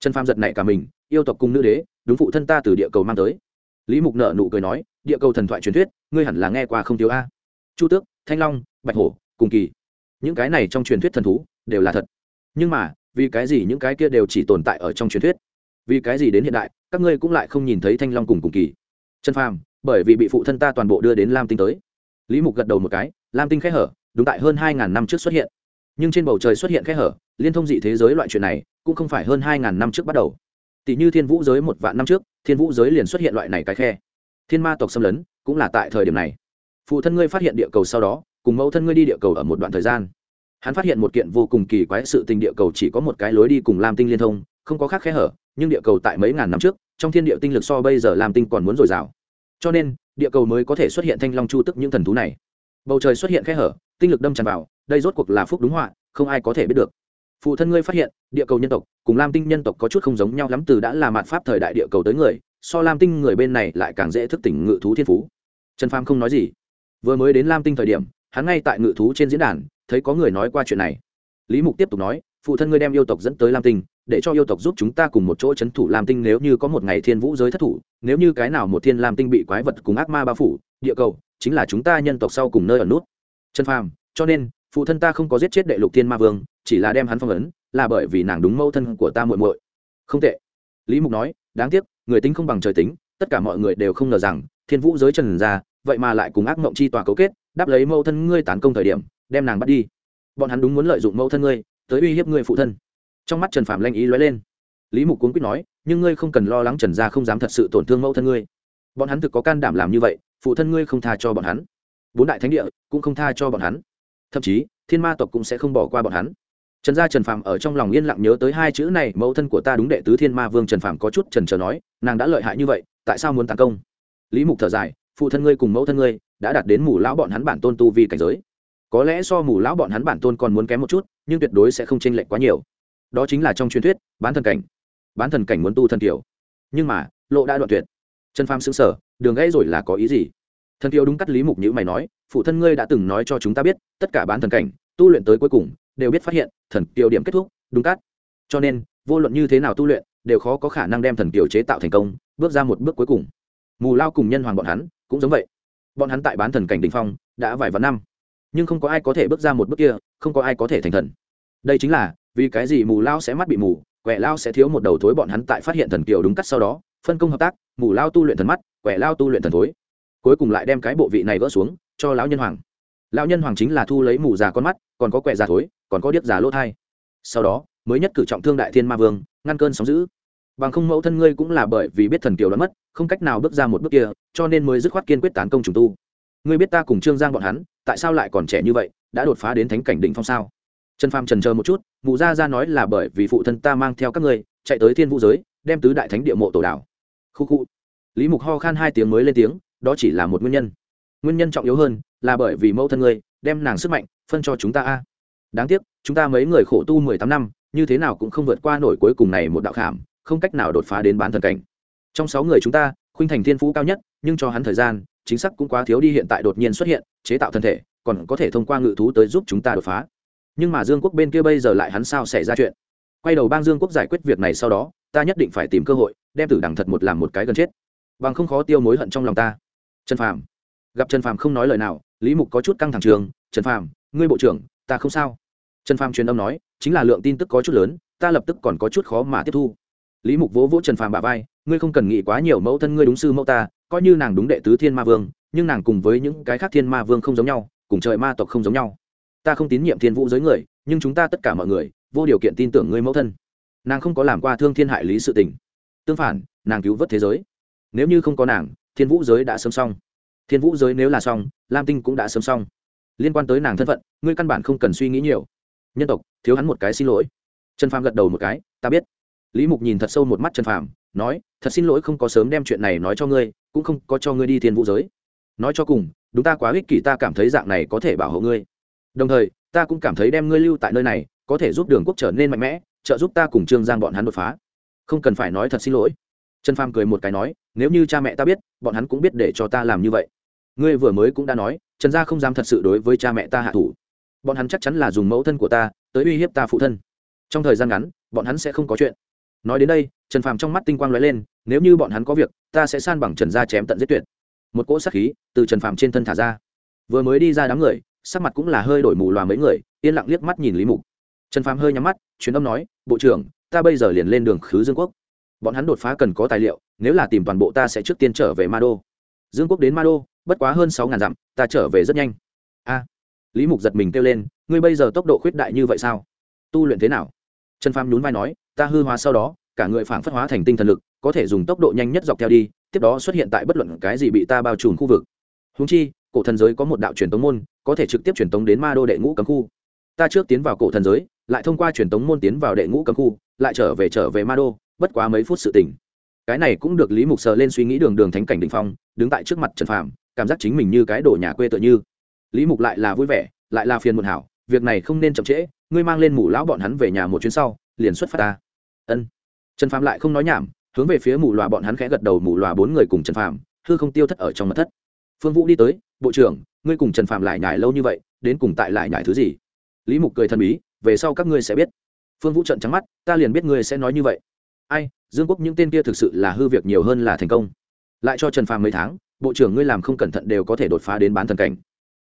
[SPEAKER 1] Trần pham giật này cả mình, yêu tộc cùng nữ đế, đúng phụ thân ta từ địa cầu mang tới. Lý mục nợ nụ cười nói, địa cầu thần thoại truyền thuyết, ngươi hẳn là nghe qua không thiếu a. Chu tước, thanh long, bạch hổ cùng kỳ. Những cái này trong truyền thuyết thần thú đều là thật. Nhưng mà, vì cái gì những cái kia đều chỉ tồn tại ở trong truyền thuyết? Vì cái gì đến hiện đại, các ngươi cũng lại không nhìn thấy thanh long cùng cùng kỳ? Trần phàm, bởi vì bị phụ thân ta toàn bộ đưa đến lam tinh tới. Lý mục gật đầu một cái, lam tinh khẽ hở, đúng tại hơn hai ngàn năm trước xuất hiện. Nhưng trên bầu trời xuất hiện khẽ hở, liên thông dị thế giới loại chuyện này, cũng không phải hơn hai ngàn năm trước bắt đầu. Tỷ như thiên vũ giới một vạn năm trước, thiên vũ giới liền xuất hiện loại này cái khe. Thiên ma tộc xâm lấn, cũng là tại thời điểm này. Phụ thân ngươi phát hiện địa cầu sau đó cùng mẫu thân ngươi đi địa cầu ở một đoạn thời gian. Hắn phát hiện một kiện vô cùng kỳ quái sự tình địa cầu chỉ có một cái lối đi cùng lam tinh liên thông, không có khác khe hở, nhưng địa cầu tại mấy ngàn năm trước, trong thiên địa tinh lực so bây giờ lam tinh còn muốn dồi dào. Cho nên, địa cầu mới có thể xuất hiện thanh long chu tức những thần thú này. Bầu trời xuất hiện khe hở, tinh lực đâm tràn vào, đây rốt cuộc là phúc đúng họa, không ai có thể biết được. Phụ thân ngươi phát hiện, địa cầu nhân tộc cùng lam tinh nhân tộc có chút không giống nhau lắm từ đã là mạn pháp thời đại địa cầu tới người, so lam tinh người bên này lại càng dễ thức tỉnh ngự thú thiên phú. Trần pham không nói gì. Vừa mới đến lam tinh thời điểm hắn ngay tại ngự thú trên diễn đàn, thấy có người nói qua chuyện này. Lý mục tiếp tục nói, phụ thân ngươi đem yêu tộc dẫn tới lam tinh, để cho yêu tộc giúp chúng ta cùng một chỗ c h ấ n thủ lam tinh nếu như có một ngày thiên vũ giới thất thủ, nếu như cái nào một thiên lam tinh bị quái vật cùng ác ma bao phủ, địa cầu, chính là chúng ta nhân tộc sau cùng nơi ở nút. Chân phàm, cho nên, phụ thân ta không có giết chết đệ lục thiên ma vương, chỉ là đem hắn phong ấn, là bởi vì nàng đúng mẫu thân của ta muội muội. Không tệ. Lý mục nói, đáng tiếc, người tính không bằng trời tính, tất cả mọi người đều không ngờ rằng, thiên vũ giới trần ra, vậy mà lại cùng ác mộng chi tòa cấu kết đáp lấy mâu thân ngươi tán công thời điểm, đem nàng bắt đi. Bọn hắn đúng muốn lợi dụng mâu thân ngươi, tới uy hiếp ngươi phụ thân. Trong mắt trần phạm lanh ý lóe lên. Lý mục cuốn quýt nói, nhưng ngươi không cần lo lắng trần gia không dám thật sự tổn thương mẫu thân ngươi. Bọn hắn thực có can đảm làm như vậy, phụ thân ngươi không tha cho bọn hắn. Bốn đại thánh địa cũng không tha cho bọn hắn. Thậm chí, thiên ma tộc cũng sẽ không bỏ qua bọn hắn. Trần gia trần phạm ở trong lòng yên lặng nhớ tới hai chữ này, mẫu thân của ta đúng đệ tứ thiên ma vương trần phạm có chút trần trờ nói, nàng đã lợi hại như vậy, tại sao muốn tấn công? Lý mục thở dài, phụ thân ngươi cùng mẫu thân ngươi đã đạt đến mù lão bọn hắn bản tôn tu vi cảnh giới. Có lẽ so mù lão bọn hắn bản tôn còn muốn kém một chút, nhưng tuyệt đối sẽ không chênh lệch quá nhiều. Đó chính là trong truyền thuyết, bán thần cảnh. Bán thần cảnh muốn tu thần kiều nhưng mà, lộ đã đoạn tuyệt. Trần pham xứng sở đường gãy rồi là có ý gì? Thần kiều đúng cắt lý mục nhữ mày nói, phụ thân ngươi đã từng nói cho chúng ta biết, tất cả bán thần cảnh, tu luyện tới cuối cùng, đều biết phát hiện, thần kiều điểm kết thúc, đúng cắt. Cho nên, vô luận như thế nào tu luyện, đều khó có khả năng đem thần kiều chế tạo thành công, bước ra một bước cuối cùng. Mù lao cùng nhân hoàng bọn hắn, cũng giống vậy bọn hắn tại bán thần cảnh đ ỉ n h phong, đã vài vạn năm. Nhưng không có ai có thể bước ra một bước kia, không có ai có thể thành thần. Đây chính là, vì cái gì mù lao sẽ mắt bị mù, quẻ lao sẽ thiếu một đầu thối bọn hắn tại phát hiện thần kiều đúng cắt sau đó, phân công hợp tác, mù lao tu luyện thần mắt, quẻ lao tu luyện thần thối. Cuối cùng lại đem cái bộ vị này gỡ xuống, cho lão nhân hoàng. Lão nhân hoàng chính là thu lấy mù già con mắt, còn có quẻ già thối, còn có điếc già lỗ thai. Sau đó, mới nhất cử trọng thương đại thiên ma vương, ngăn cơn sóng giữ bằng không mẫu thân ngươi cũng là bởi vì biết thần kiều đã mất, không cách nào bước ra một bước kia, cho nên mới dứt khoát kiên quyết tán công trùng tu. Ngươi biết ta cùng trương giang bọn hắn, tại sao lại còn trẻ như vậy, đã đột phá đến thánh cảnh định phong sao? Trần phàm trần chờ một chút, mụ gia ra nói là bởi vì phụ thân ta mang theo các ngươi, chạy tới thiên vũ giới, đem tứ đại thánh địa mộ tổ đảo. Khu khu. Lý mục ho khan hai tiếng mới lên tiếng, đó chỉ là một nguyên nhân. Nguyên nhân trọng yếu hơn là bởi vì mẫu thân ngươi, đem nàng sức mạnh phân cho chúng ta a. Đáng tiếc, chúng ta mấy người khổ tu mười tám năm, như thế nào cũng không vượt qua nổi cuối cùng này một đạo khảm không cách nào đột phá đến bán thần cảnh. Trong sáu người chúng ta, khuynh thành thiên phú cao nhất, nhưng cho hắn thời gian, chính xác cũng quá thiếu đi hiện tại đột nhiên xuất hiện, chế tạo thân thể, còn có thể thông qua ngự thú tới giúp chúng ta đột phá. Nhưng mà dương quốc bên kia bây giờ lại hắn sao xảy ra chuyện? Quay đầu bang dương quốc giải quyết việc này sau đó, ta nhất định phải tìm cơ hội, đem tử đằng thật một làm một cái gần chết. Bằng không khó tiêu mối hận trong lòng ta. Trần phàm. Gặp trần phàm không nói lời nào, lý mục có chút căng thẳng trường, trần phàm, ngươi bộ trưởng, ta không sao. Trần phàm truyền âm nói, chính là lượng tin tức có chút lớn, ta lập tức còn có chút khó mà tiếp thu lý mục vỗ vỗ trần phàm bà vai, ngươi không cần nghĩ quá nhiều, mẫu thân ngươi đúng sư mẫu ta, coi như nàng đúng đệ tứ thiên ma vương, nhưng nàng cùng với những cái khác thiên ma vương không giống nhau, cùng trời ma tộc không giống nhau. Ta không tín nhiệm thiên vũ giới người, nhưng chúng ta tất cả mọi người, vô điều kiện tin tưởng ngươi mẫu thân. Nàng không có làm qua thương thiên hại lý sự tình. Tương phản, nàng cứu vớt thế giới. Nếu như không có nàng, thiên vũ giới đã sớm xong. Thiên vũ giới nếu là xong, lam tinh cũng đã sớm xong. Liên quan tới nàng thân phận, ngươi căn bản không cần suy nghĩ nhiều. Nhân tộc, thiếu hắn một cái xin lỗi. Trần phàm gật đầu một cái, ta biết lý mục nhìn thật sâu một mắt trần phàm, nói, thật xin lỗi không có sớm đem chuyện này nói cho ngươi, cũng không có cho ngươi đi thiên vũ giới. Nói cho cùng, đúng ta quá ích kỷ ta cảm thấy dạng này có thể bảo hộ ngươi. Đồng thời, ta cũng cảm thấy đem ngươi lưu tại nơi này, có thể giúp đường quốc trở nên mạnh mẽ, trợ giúp ta cùng trương giang bọn hắn đột phá. Không cần phải nói thật xin lỗi. Trần phàm cười một cái nói, nếu như cha mẹ ta biết, bọn hắn cũng biết để cho ta làm như vậy. Ngươi vừa mới cũng đã nói, trần gia không dám thật sự đối với cha mẹ ta hạ thủ. Bọn hắn chắc chắn là dùng mẫu thân của ta, tới uy hiếp ta phụ thân. Trong thời gian ngắn, bọn hắn sẽ không có chuyện nói đến đây, trần phàm trong mắt tinh quang lóe lên, nếu như bọn hắn có việc, ta sẽ san bằng trần gia chém tận giết tuyệt. Một cỗ sắc khí từ trần phàm trên thân thả ra. Vừa mới đi ra đám người, sắc mặt cũng là hơi đổi mù loà mấy người, yên lặng liếc mắt nhìn lý mục. Trần phàm hơi nhắm mắt chuyến âm nói, bộ trưởng, ta bây giờ liền lên đường khứ dương quốc. Bọn hắn đột phá cần có tài liệu, nếu là tìm toàn bộ ta sẽ trước tiên trở về ma đô. Dương quốc đến ma đô, bất quá hơn sáu ngàn dặm, ta trở về rất nhanh. A. Lý mục giật mình kêu lên, ngươi bây giờ tốc độ khuyết đại như vậy sao? Tu luyện thế nào? Trần phàm nhún vai nói ta hư hóa sau đó, cả người phản phất hóa thành tinh thần lực, có thể dùng tốc độ nhanh nhất dọc theo đi, tiếp đó xuất hiện tại bất luận cái gì bị ta bao trùm khu vực. Húng chi, cổ thần giới có một đạo truyền tống môn, có thể trực tiếp truyền tống đến ma đô đệ ngũ cấm khu. Ta trước tiến vào cổ thần giới, lại thông qua truyền tống môn tiến vào đệ ngũ cấm khu, lại trở về trở về ma đô, bất quá mấy phút sự tỉnh cái này cũng được lý mục sờ lên suy nghĩ đường đường thánh cảnh đình phong, đứng tại trước mặt trần phàm, cảm giác chính mình như cái đổ nhà quê tựa như. Lý mục lại là vui vẻ, lại là phiền muộn hảo, việc này không nên chậm trễ, ngươi mang lên mù lão bọn hắn về nhà một chuyến sau, liền xuất phát ta ân. Trần phàm lại không nói nhảm, hướng về phía mù loà bọn hắn khẽ gật đầu, mù loà bốn người cùng trần phàm, hư không tiêu thất ở trong mật thất. Phương vũ đi tới, bộ trưởng, ngươi cùng trần phàm lại nhải lâu như vậy, đến cùng tại lại nhải thứ gì? Lý mục cười thần bí, về sau các ngươi sẽ biết. Phương vũ trận trắng mắt, ta liền biết ngươi sẽ nói như vậy. Ai, dương quốc những tên kia thực sự là hư việc nhiều hơn là thành công. Lại cho trần phàm mấy tháng, bộ trưởng, ngươi làm không cẩn thận đều có thể đột phá đến bán thần cảnh.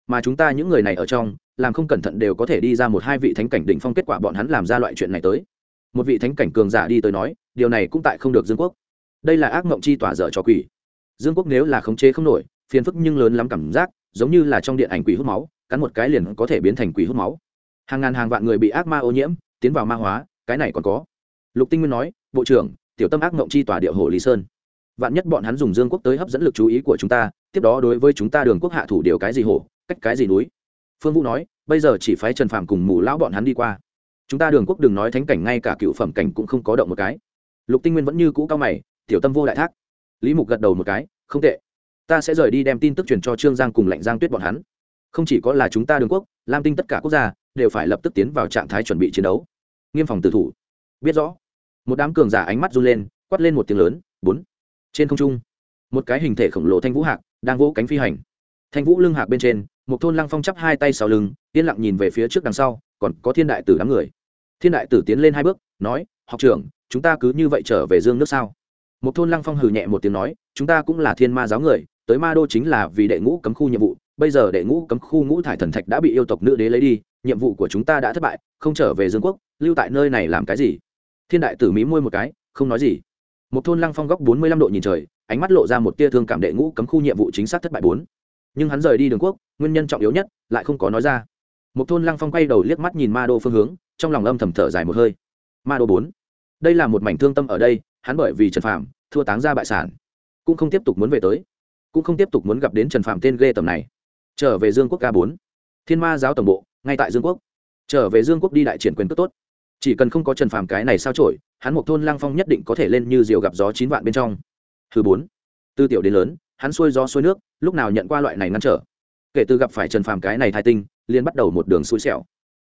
[SPEAKER 1] Mà chúng ta những người này ở trong, làm không cẩn thận đều có thể đi ra một hai vị thánh cảnh đỉnh phong kết quả bọn hắn làm ra loại chuyện này tới một vị thánh cảnh cường giả đi tới nói điều này cũng tại không được dương quốc. Đây là ác mộng chi tỏa dở cho quỷ. Dương quốc nếu là khống chế không nổi phiền phức nhưng lớn lắm cảm giác giống như là trong điện ảnh quỷ hút máu cắn một cái liền có thể biến thành quỷ hút máu. Hàng ngàn hàng vạn người bị ác ma ô nhiễm tiến vào ma hóa cái này còn có. Lục tinh nguyên nói bộ trưởng tiểu tâm ác mộng chi tỏa điệu hồ lý sơn. Vạn nhất bọn hắn dùng dương quốc tới hấp dẫn lực chú ý của chúng ta tiếp đó đối với chúng ta đường quốc hạ thủ điều cái gì hồ, cách cái gì núi? Phương vũ nói bây giờ chỉ phái trần phạm cùng mù lão bọn hắn đi qua chúng ta đường quốc đừng nói thánh cảnh, ngay cả cựu phẩm cảnh cũng không có động một cái. Lục tinh nguyên vẫn như cũ cao mày, tiểu tâm vô đại thác. Lý mục gật đầu một cái, không tệ. Ta sẽ rời đi đem tin tức truyền cho trương giang cùng lạnh giang tuyết bọn hắn. Không chỉ có là chúng ta đường quốc, lam tinh tất cả quốc gia đều phải lập tức tiến vào trạng thái chuẩn bị chiến đấu. Nghiêm phòng tử thủ. Biết rõ. Một đám cường giả ánh mắt run lên, quát lên một tiếng lớn, bốn. Trên không trung, một cái hình thể khổng lồ thanh vũ hạc đang vỗ cánh phi hành. Thanh vũ lưng hạc bên trên một thôn lăng phong chắp hai tay sau lưng, yên lặng nhìn về phía trước đằng sau, còn có thiên đại tử đám người. Thiên đại tử tiến lên hai bước, nói, học trưởng, chúng ta cứ như vậy trở về dương nước sao? Một thôn lăng phong hừ nhẹ một tiếng nói, chúng ta cũng là thiên ma giáo người, tới ma đô chính là vì đệ ngũ cấm khu nhiệm vụ, bây giờ đệ ngũ cấm khu ngũ thải thần thạch đã bị yêu tộc nữ đế lấy đi, nhiệm vụ của chúng ta đã thất bại, không trở về dương quốc, lưu tại nơi này làm cái gì? Thiên đại tử mí môi một cái, không nói gì. Một thôn lăng phong góc bốn mươi lăm độ nhìn trời, ánh mắt lộ ra một tia thương cảm đệ ngũ cấm khu nhiệm vụ chính xác thất bại bốn nhưng hắn rời đi đường quốc, nguyên nhân trọng yếu nhất lại không có nói ra. Một thôn lăng phong quay đầu liếc mắt nhìn ma đô phương hướng, trong lòng âm thầm thở dài một hơi. Ma đô bốn. Đây là một mảnh thương tâm ở đây, hắn bởi vì trần phạm thua táng ra bại sản, cũng không tiếp tục muốn về tới, cũng không tiếp tục muốn gặp đến trần phạm tên ghê tầm này. Trở về dương quốc ca bốn. Thiên ma giáo tổng bộ, ngay tại dương quốc. Trở về dương quốc đi đại triển quyền cất tốt. Chỉ cần không có trần phàm cái này sao trổi hắn một thôn lang phong nhất định có thể lên như diều gặp gió chín vạn bên trong. Thứ bốn. Từ tiểu đến lớn hắn xuôi gió xuôi nước, lúc nào nhận qua loại này ngăn trở. Kể từ gặp phải trần phàm cái này thai tinh liên bắt đầu một đường xui xẻo.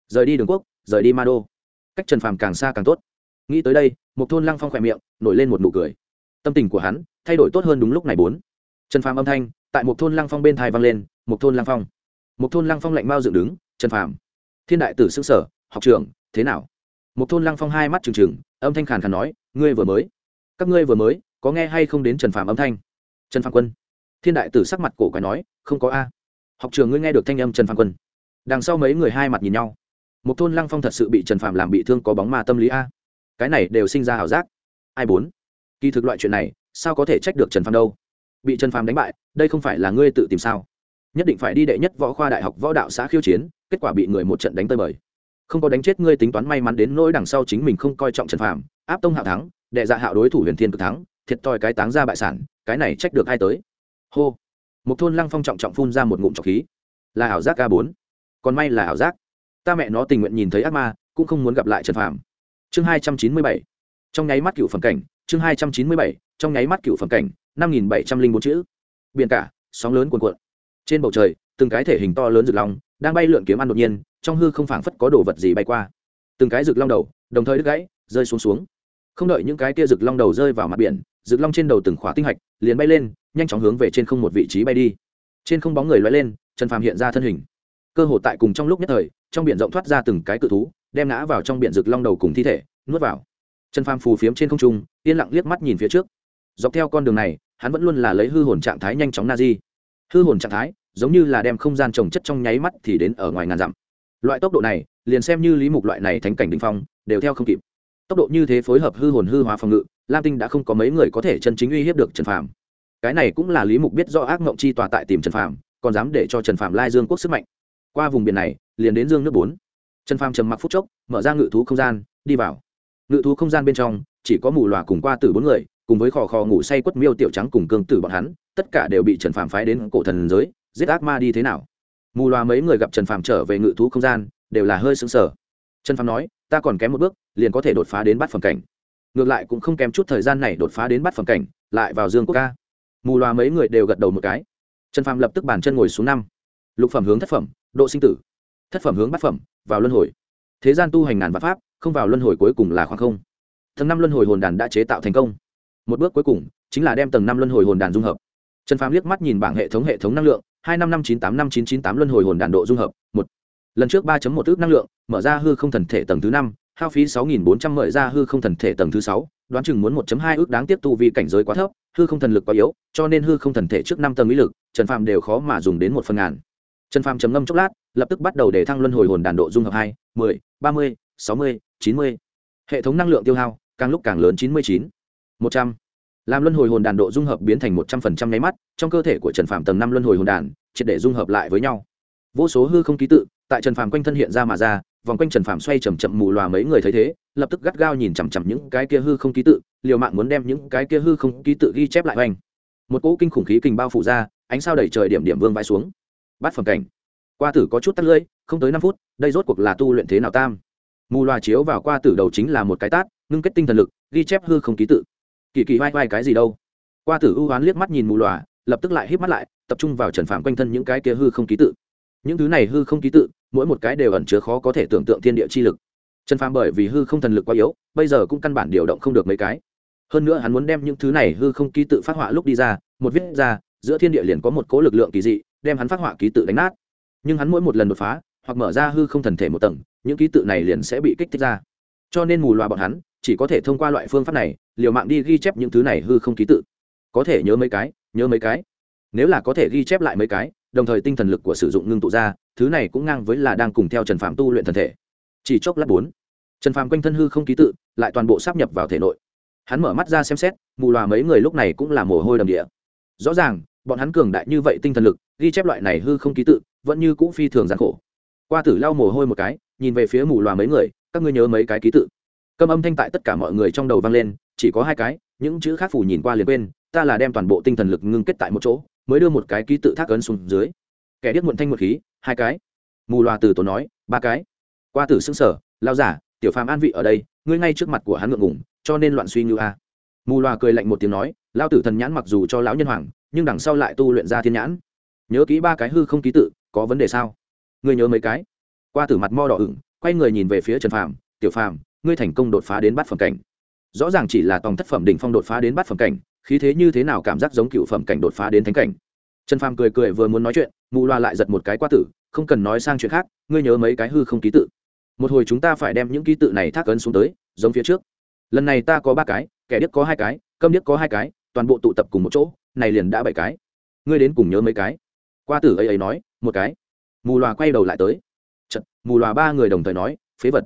[SPEAKER 1] Rời đi đường quốc, rời đi ma đô cách trần phàm càng xa càng tốt. Nghĩ tới đây một thôn lăng phong khỏe miệng, nổi lên một nụ cười. Tâm tình của hắn thay đổi tốt hơn đúng lúc này bốn. Trần phàm âm thanh, tại một thôn lăng phong bên thai vang lên một thôn lăng phong. Một thôn lăng phong lạnh mao dựng đứng, trần phàm, thiên đại tử xứ sở, học trường thế nào? Một thôn lăng phong hai mắt trừng trừng, âm thanh khàn khàn nói, ngươi vừa mới, các ngươi vừa mới, có nghe hay không đến trần phàm âm thanh? Trần Phan quân. Thiên đại tử sắc mặt cổ quái nói không có a. Học trường ngươi nghe được thanh âm trần Phan quân. Đằng sau mấy người hai mặt nhìn nhau. Một thôn lăng phong thật sự bị trần Phạm làm bị thương có bóng ma tâm lý a. Cái này đều sinh ra ảo giác. Ai bốn? Kỳ thực loại chuyện này sao có thể trách được trần Phan đâu? Bị trần Phan đánh bại đây không phải là ngươi tự tìm sao? Nhất định phải đi đệ nhất võ khoa đại học võ đạo xã khiêu chiến kết quả bị người một trận đánh tơi bời. Không có đánh chết ngươi tính toán may mắn đến nỗi đằng sau chính mình không coi trọng trần Phạm, áp tông hạo thắng đệ dạ hạo đối thủ huyền thiên cực thắng thiệt thòi cái táng ra bại sản, cái này trách được ai tới? Hô. Một thôn lăng phong trọng trọng phun ra một ngụm trọc khí. Là ảo giác a bốn. Còn may là ảo giác. Ta mẹ nó tình nguyện nhìn thấy ác ma, cũng không muốn gặp lại trần phàm. Chương hai trăm chín mươi bảy. Trong nháy mắt cựu phẩm cảnh, chương hai trăm chín mươi bảy, trong nháy mắt cựu phẩm cảnh, năm nghìn bảy trăm linh bốn chữ. Biển cả, sóng lớn cuồn cuộn. Trên bầu trời, từng cái thể hình to lớn rực long, đang bay lượn kiếm ăn đột nhiên, trong hư không phảng phất có đồ vật gì bay qua. Từng cái rực long đầu, đồng thời đứt gãy, rơi xuống xuống. Không đợi những cái kia rực long đầu rơi vào mặt biển dựng long trên đầu từng khóa tinh hạch, liền bay lên, nhanh chóng hướng về trên không một vị trí bay đi. Trên không bóng người loay lên, trần phàm hiện ra thân hình. Cơ hồ tại cùng trong lúc nhất thời, trong biển rộng thoát ra từng cái cự thú, đem ngã vào trong biển rực long đầu cùng thi thể, nuốt vào. Trần phàm phù phiếm trên không trung, yên lặng liếc mắt nhìn phía trước. Dọc theo con đường này, hắn vẫn luôn là lấy hư hồn trạng thái nhanh chóng na di. Hư hồn trạng thái, giống như là đem không gian trồng chất trong nháy mắt thì đến ở ngoài ngàn dặm. Loại tốc độ này, liền xem như lý mục loại này thánh cảnh đình phong, đều theo không kịp tốc độ như thế phối hợp hư hồn hư hóa phòng ngự, lam tinh đã không có mấy người có thể chân chính uy hiếp được trần phàm. Cái này cũng là lý mục biết do ác mộng chi tòa tại tìm trần phàm, còn dám để cho trần phàm lai dương quốc sức mạnh. Qua vùng biển này, liền đến dương nước bốn. Trần phàm trầm mặc phút chốc, mở ra ngự thú không gian, đi vào. Ngự thú không gian bên trong, chỉ có mù lòa cùng qua tử bốn người, cùng với khò khò ngủ say quất miêu tiểu trắng cùng cương tử bọn hắn, tất cả đều bị trần phàm phái đến cổ thần giới, giết ác ma đi thế nào. Mù loà mấy người gặp trần phàm trở về ngự thú không gian, đều là hơi sững sờ. Trần phàm nói, ta còn kém một bước liền có thể đột phá đến bắt phẩm cảnh. Ngược lại cũng không kém chút thời gian này đột phá đến bắt phẩm cảnh, lại vào dương quốc ca. Mù loà mấy người đều gật đầu một cái. Trần phàm lập tức bàn chân ngồi xuống năm. Lục phẩm hướng thất phẩm, độ sinh tử. Thất phẩm hướng bát phẩm, vào luân hồi. Thế gian tu hành ngàn vạn pháp, không vào luân hồi cuối cùng là khoảng không. Tầng năm luân hồi hồn đàn đã chế tạo thành công. Một bước cuối cùng, chính là đem tầng năm luân hồi hồn đàn dung hợp. Trần phàm liếc mắt nhìn bảng hệ thống hệ thống năng lượng, hai năm năm chín tám năm chín chín tám luân hồi hồn đàn độ dung hợp, một. Lần trước ba một ước năng lượng, mở ra hư không thần thể tầng thứ năm hao phí 6400 mời ra hư không thần thể tầng thứ 6, đoán chừng muốn 1.2 ước đáng tiếp tu vì cảnh giới quá thấp, hư không thần lực quá yếu, cho nên hư không thần thể trước 5 tầng ý lực, Trần Phàm đều khó mà dùng đến một phần ngàn. Trần Phàm trầm ngâm chốc lát, lập tức bắt đầu để thăng luân hồi hồn đàn độ dung hợp 2, 10, 30, 60, 90. Hệ thống năng lượng tiêu hao càng lúc càng lớn 99, 100. Làm luân hồi hồn đàn độ dung hợp biến thành 100% nháy mắt, trong cơ thể của Trần Phàm tầng 5 luân hồi hồn đàn, triệt để dung hợp lại với nhau. Vô số hư không ký tự, tại Trần Phàm quanh thân hiện ra mà ra, vòng quanh trần phạm xoay chầm chậm mù loà mấy người thấy thế, lập tức gắt gao nhìn chằm chằm những cái kia hư không ký tự, liều mạng muốn đem những cái kia hư không ký tự ghi chép lại oanh một cỗ kinh khủng khí kình bao phủ ra, ánh sao đẩy trời điểm điểm vương vai xuống. Bắt phẩm cảnh. Qua tử có chút tắt lưỡi, không tới năm phút, đây rốt cuộc là tu luyện thế nào tam? Mù loà chiếu vào qua tử đầu chính là một cái tát, ngưng kết tinh thần lực, ghi chép hư không ký tự. Kỳ kỳ vai vai cái gì đâu? Qua tử ưu oán liếc mắt nhìn mù loà, lập tức lại hít mắt lại, tập trung vào trần phạm quanh thân những cái kia hư không ký tự. Những thứ này hư không ký tự mỗi một cái đều ẩn chứa khó có thể tưởng tượng thiên địa chi lực. Trần phàm bởi vì hư không thần lực quá yếu, bây giờ cũng căn bản điều động không được mấy cái. Hơn nữa hắn muốn đem những thứ này hư không ký tự phát họa lúc đi ra, một viết ra, giữa thiên địa liền có một cố lực lượng kỳ dị, đem hắn phát họa ký tự đánh nát. Nhưng hắn mỗi một lần đột phá, hoặc mở ra hư không thần thể một tầng, những ký tự này liền sẽ bị kích thích ra. Cho nên mù loà bọn hắn, chỉ có thể thông qua loại phương pháp này, liều mạng đi ghi chép những thứ này hư không ký tự. Có thể nhớ mấy cái, nhớ mấy cái. Nếu là có thể ghi chép lại mấy cái đồng thời tinh thần lực của sử dụng ngưng tụ ra, thứ này cũng ngang với là đang cùng theo trần phạm tu luyện thần thể. Chỉ chốc lát bốn, trần phạm quanh thân hư không ký tự, lại toàn bộ sắp nhập vào thể nội. Hắn mở mắt ra xem xét, mù loà mấy người lúc này cũng là mồ hôi đầm địa. Rõ ràng, bọn hắn cường đại như vậy tinh thần lực, ghi chép loại này hư không ký tự, vẫn như cũ phi thường gian khổ. Qua tử lau mồ hôi một cái, nhìn về phía mù loà mấy người, các ngươi nhớ mấy cái ký tự. Câm âm thanh tại tất cả mọi người trong đầu vang lên, chỉ có hai cái, những chữ khác phủ nhìn qua liền quên, ta là đem toàn bộ tinh thần lực ngưng kết tại một chỗ mới đưa một cái ký tự thác ấn xuống dưới. Kẻ điếc muộn thanh một khí, hai cái. Mù loà từ tổ nói, ba cái. Qua tử xưng sở lao giả, tiểu phàm an vị ở đây, ngươi ngay trước mặt của hắn ngượng ngủng cho nên loạn suy như a. Mù loà cười lạnh một tiếng nói, lao tử thần nhãn mặc dù cho lão nhân hoàng, nhưng đằng sau lại tu luyện ra thiên nhãn. Nhớ kỹ ba cái hư không ký tự, có vấn đề sao? Ngươi nhớ mấy cái? Qua tử mặt mo đỏ ửng, quay người nhìn về phía trần phàm, tiểu phàm, ngươi thành công đột phá đến bát phẩm cảnh. Rõ ràng chỉ là tòng thất phẩm đỉnh phong đột phá đến bát phẩm cảnh khí thế như thế nào cảm giác giống cựu phẩm cảnh đột phá đến thánh cảnh. Trần phàm cười cười vừa muốn nói chuyện mù loa lại giật một cái qua tử không cần nói sang chuyện khác ngươi nhớ mấy cái hư không ký tự. Một hồi chúng ta phải đem những ký tự này thác ấn xuống tới giống phía trước. Lần này ta có ba cái kẻ điếc có hai cái câm điếc có hai cái toàn bộ tụ tập cùng một chỗ này liền đã bảy cái. Ngươi đến cùng nhớ mấy cái? Qua tử ấy ấy nói một cái. Mù loà quay đầu lại tới. Chật, mù loà ba người đồng thời nói phế vật.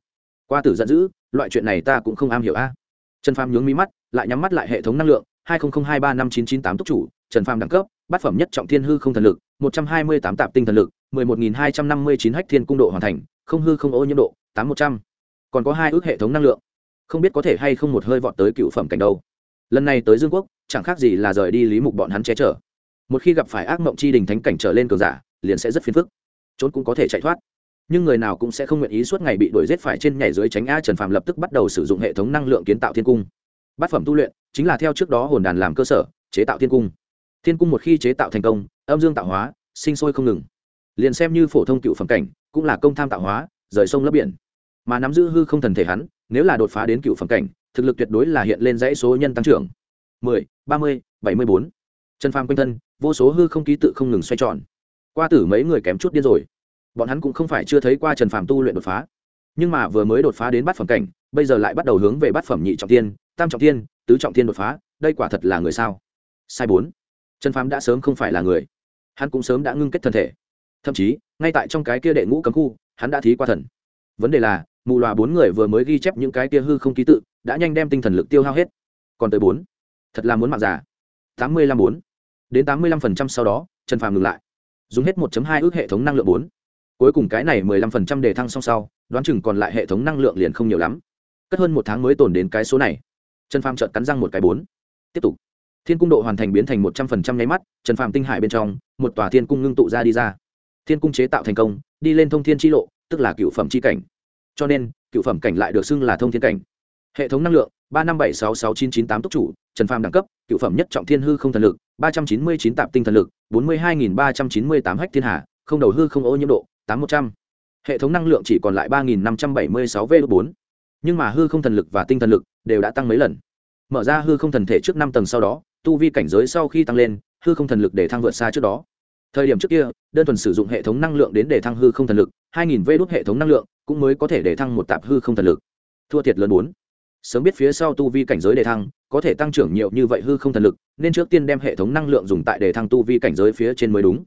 [SPEAKER 1] Qua tử giận dữ loại chuyện này ta cũng không am hiểu a. Trần phàm nhướng mí mắt lại nhắm mắt lại hệ thống năng lượng hai nghìn hai ba năm chín chín tám túc chủ, trần phàm đẳng cấp, bát phẩm nhất trọng thiên hư không thần lực, một trăm hai mươi tám tạp tinh thần lực, mười một nghìn hai trăm năm mươi chín hách thiên cung độ hoàn thành, không hư không ô nhiễm độ, tám một trăm. Còn có hai ước hệ thống năng lượng. Không biết có thể hay không một hơi vọt tới cựu phẩm cảnh đâu. Lần này tới dương quốc, chẳng khác gì là rời đi lý mục bọn hắn che chở. Một khi gặp phải ác mộng chi đình thánh cảnh trở lên cường giả, liền sẽ rất phiền phức. Trốn cũng có thể chạy thoát. Nhưng người nào cũng sẽ không nguyện ý suốt ngày bị đuổi giết phải trên nhảy dưới tránh a trần phàm lập tức bắt đầu sử dụng hệ thống năng lượng kiến tạo thiên cung. Bát phẩm tu luyện chính là theo trước đó hồn đàn làm cơ sở, chế tạo thiên cung. Thiên cung một khi chế tạo thành công, âm dương tạo hóa, sinh sôi không ngừng. Liền xem như phổ thông cựu phẩm cảnh, cũng là công tham tạo hóa, rời sông lấp biển. Mà nắm giữ hư không thần thể hắn, nếu là đột phá đến cựu phẩm cảnh, thực lực tuyệt đối là hiện lên dãy số nhân tăng trưởng. Mười, ba mươi, bảy mươi bốn. Trần phàm quanh thân, vô số hư không ký tự không ngừng xoay tròn. Qua tử mấy người kém chút điên rồi. Bọn hắn cũng không phải chưa thấy qua trần phàm tu luyện đột phá. Nhưng mà vừa mới đột phá đến bát phẩm cảnh, bây giờ lại bắt đầu hướng về bát phẩm nhị trọng tiên, tam trọng tiên tứ trọng thiên đột phá, đây quả thật là người sao? Sai bốn. Trần phàm đã sớm không phải là người. Hắn cũng sớm đã ngưng kết thân thể. Thậm chí, ngay tại trong cái kia đệ ngũ cấm khu, hắn đã thí qua thần. Vấn đề là, mù loà bốn người vừa mới ghi chép những cái kia hư không ký tự, đã nhanh đem tinh thần lực tiêu hao hết. Còn tới bốn. Thật là muốn mạng giả tám mươi lăm bốn. Đến tám mươi lăm phần trăm sau đó, trần phàm ngừng lại. Dùng hết một hai ước hệ thống năng lượng bốn. Cuối cùng cái này mười lăm phần trăm đề thăng song sau, đoán chừng còn lại hệ thống năng lượng liền không nhiều lắm. Cất hơn một tháng mới tồn đến cái số này trần phàm chợt cắn răng một cái bốn. Tiếp tục. Thiên cung độ hoàn thành biến thành một trăm phần trăm nháy mắt, trần phàm tinh hải bên trong, một tòa thiên cung ngưng tụ ra đi ra. Thiên cung chế tạo thành công, đi lên thông thiên tri lộ, tức là cựu phẩm Chi cảnh. Cho nên, cựu phẩm cảnh lại được xưng là thông thiên cảnh. Hệ thống năng lượng, ba năm bảy sáu sáu chín chín tám túc chủ, trần phàm đẳng cấp, cựu phẩm nhất trọng thiên hư không thần lực, ba trăm chín mươi chín tạp tinh thần lực, bốn mươi hai nghìn ba trăm chín mươi tám hách thiên hà, không đầu hư không ô nhiễm độ, tám một trăm. Hệ thống năng lượng chỉ còn lại ba nghìn năm trăm bảy mươi sáu v bốn nhưng mà hư không thần lực và tinh thần lực đều đã tăng mấy lần. Mở ra hư không thần thể trước năm tầng sau đó, tu vi cảnh giới sau khi tăng lên, hư không thần lực để thăng vượt xa trước đó. Thời điểm trước kia, đơn thuần sử dụng hệ thống năng lượng đến để thăng hư không thần lực, hai nghìn vê đốt hệ thống năng lượng cũng mới có thể để thăng một tạp hư không thần lực. Thua thiệt lớn bốn. Sớm biết phía sau tu vi cảnh giới đề thăng, có thể tăng trưởng nhiều như vậy hư không thần lực, nên trước tiên đem hệ thống năng lượng dùng tại đề thăng tu vi cảnh giới phía trên mới đúng.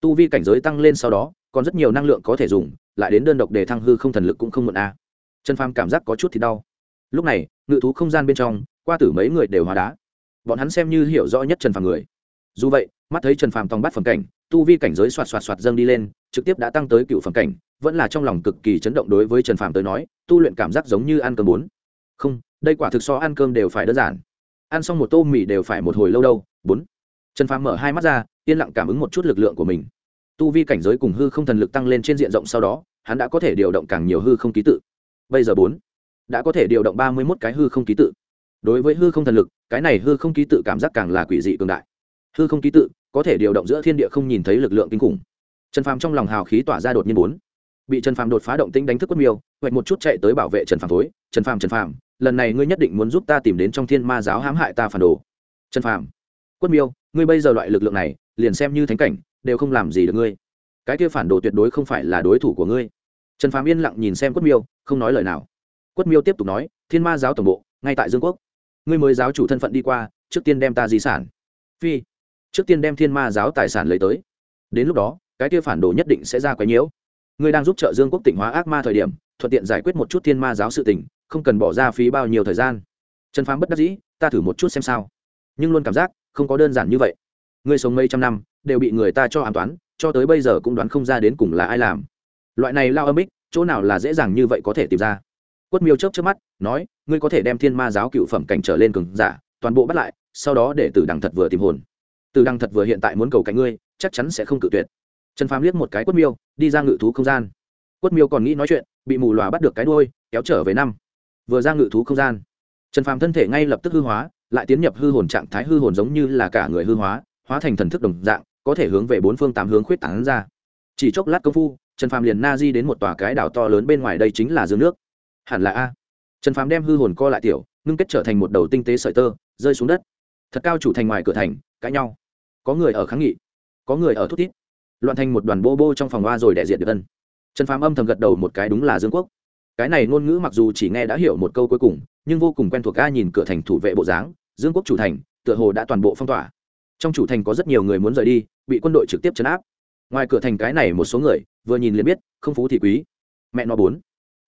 [SPEAKER 1] Tu vi cảnh giới tăng lên sau đó, còn rất nhiều năng lượng có thể dùng, lại đến đơn độc đề thăng hư không thần lực cũng không muộn a à trần phàm cảm giác có chút thì đau. Lúc này, ngự thú không gian bên trong, qua tử mấy người đều hóa đá. Bọn hắn xem như hiểu rõ nhất trần phàm người. Dù vậy, mắt thấy trần phàm tòng bắt phẩm cảnh, tu vi cảnh giới xoạt xoạt xoạt dâng đi lên, trực tiếp đã tăng tới cựu phẩm cảnh, vẫn là trong lòng cực kỳ chấn động đối với trần phàm tới nói, tu luyện cảm giác giống như ăn cơm bốn. Không, đây quả thực so ăn cơm đều phải đơn giản. Ăn xong một tô mì đều phải một hồi lâu đâu, bốn. Trần phàm mở hai mắt ra, yên lặng cảm ứng một chút lực lượng của mình. Tu vi cảnh giới cùng hư không thần lực tăng lên trên diện rộng sau đó, hắn đã có thể điều động càng nhiều hư không ký tự bây giờ bốn đã có thể điều động ba mươi mốt cái hư không ký tự. Đối với hư không thần lực, cái này hư không ký tự cảm giác càng là quỷ dị cường đại. Hư không ký tự có thể điều động giữa thiên địa không nhìn thấy lực lượng kinh khủng. Trần phàm trong lòng hào khí tỏa ra đột nhiên bốn. Bị trần phàm đột phá động tĩnh đánh thức quất miêu, hoạch một chút chạy tới bảo vệ trần phàm thối. Trần phàm trần phàm, lần này ngươi nhất định muốn giúp ta tìm đến trong thiên ma giáo hãm hại ta phản đồ. Trần phàm, quất miêu, ngươi bây giờ loại lực lượng này, liền xem như thánh cảnh, đều không làm gì được ngươi. Cái kia phản đồ tuyệt đối không phải là đối thủ của ngươi trần phàm yên lặng nhìn xem quất miêu, không nói lời nào. Quất miêu tiếp tục nói, thiên ma giáo tổng bộ, ngay tại dương quốc. Ngươi mới giáo chủ thân phận đi qua, trước tiên đem ta di sản. Phi, trước tiên đem thiên ma giáo tài sản lấy tới. Đến lúc đó, cái kia phản đồ nhất định sẽ ra quấy nhiễu. Ngươi đang giúp trợ dương quốc tỉnh hóa ác ma thời điểm, thuận tiện giải quyết một chút thiên ma giáo sự tình, không cần bỏ ra phí bao nhiêu thời gian. Trần phàm bất đắc dĩ, ta thử một chút xem sao. Nhưng luôn cảm giác, không có đơn giản như vậy. Ngươi sống mấy trăm năm, đều bị người ta cho an toán, cho tới bây giờ cũng đoán không ra đến cùng là ai làm loại này lao âm ích, chỗ nào là dễ dàng như vậy có thể tìm ra? Quất miêu chớp trước mắt, nói, ngươi có thể đem thiên ma giáo cựu phẩm cảnh trở lên cường giả, toàn bộ bắt lại, sau đó để tử đằng thật vừa tìm hồn. Tử đằng thật vừa hiện tại muốn cầu cạnh ngươi, chắc chắn sẽ không cự tuyệt. Trần phàm liếc một cái quất miêu, đi ra ngự thú không gian. Quất miêu còn nghĩ nói chuyện, bị mù lòa bắt được cái đôi kéo trở về năm. Vừa ra ngự thú không gian, trần phàm thân thể ngay lập tức hư hóa, lại tiến nhập hư hồn trạng thái hư hồn giống như là cả người hư hóa hóa thành thần thức đồng dạng, có thể hướng về bốn phương tám hướng khuyết tảng ra. Chỉ chốc lát công phu trần phàm liền na di đến một tòa cái đảo to lớn bên ngoài đây chính là dương nước. Hẳn là a. Trần phàm đem hư hồn co lại tiểu, ngưng kết trở thành một đầu tinh tế sợi tơ, rơi xuống đất. Thật cao chủ thành ngoài cửa thành, cãi nhau. Có người ở kháng nghị, có người ở thút tít loạn thành một đoàn bô bô trong phòng hoa rồi đẻ diệt được ân. Trần phàm âm thầm gật đầu một cái đúng là dương quốc. Cái này ngôn ngữ mặc dù chỉ nghe đã hiểu một câu cuối cùng, nhưng vô cùng quen thuộc A nhìn cửa thành thủ vệ bộ dáng, dương quốc chủ thành, tựa hồ đã toàn bộ phong tỏa. Trong chủ thành có rất nhiều người muốn rời đi, bị quân đội trực tiếp chấn áp. Ngoài cửa thành cái này một số người vừa nhìn liền biết, không phú thì quý. Mẹ nó bốn.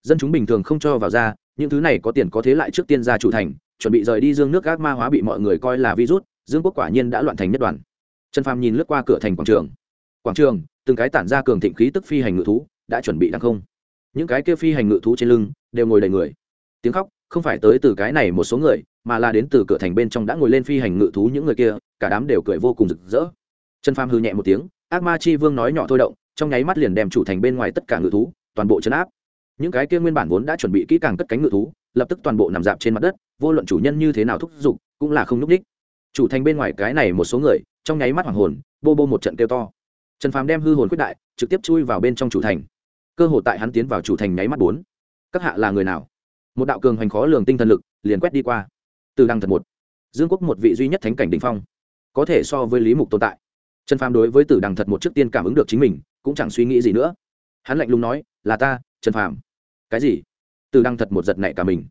[SPEAKER 1] Dân chúng bình thường không cho vào ra, những thứ này có tiền có thế lại trước tiên ra chủ thành, chuẩn bị rời đi dương nước gác ma hóa bị mọi người coi là virus, dương quốc quả nhiên đã loạn thành nhất đoàn. Trần phàm nhìn lướt qua cửa thành quảng trường. Quảng trường, từng cái tản ra cường thịnh khí tức phi hành ngự thú, đã chuẩn bị đăng không. Những cái kia phi hành ngự thú trên lưng, đều ngồi đầy người. Tiếng khóc, không phải tới từ cái này một số người, mà là đến từ cửa thành bên trong đã ngồi lên phi hành ngự thú những người kia, cả đám đều cười vô cùng rực rỡ. Trần phàm hư nhẹ một tiếng, ác ma chi vương nói nhỏ thôi động trong nháy mắt liền đem chủ thành bên ngoài tất cả ngự thú, toàn bộ chấn áp. Những cái kia nguyên bản vốn đã chuẩn bị kỹ càng cất cánh ngự thú, lập tức toàn bộ nằm dạp trên mặt đất, vô luận chủ nhân như thế nào thúc giục, cũng là không núp đích chủ thành bên ngoài cái này một số người, trong nháy mắt hoàng hồn, bô bô một trận kêu to. Trần phàm đem hư hồn quyết đại, trực tiếp chui vào bên trong chủ thành. Cơ hội tại hắn tiến vào chủ thành nháy mắt bốn. Các hạ là người nào? Một đạo cường hoành khó lường tinh thần lực, liền quét đi qua. Từ đăng thật một. Dương quốc một vị duy nhất thánh cảnh đình phong. Có thể so với lý mục tồn tại. Trần phàm đối với tử đằng thật một trước tiên cảm ứng được chính mình cũng chẳng suy nghĩ gì nữa. Hắn lạnh lùng nói, là ta, trần phàm. Cái gì? Từ Đăng thật một giật nảy cả mình.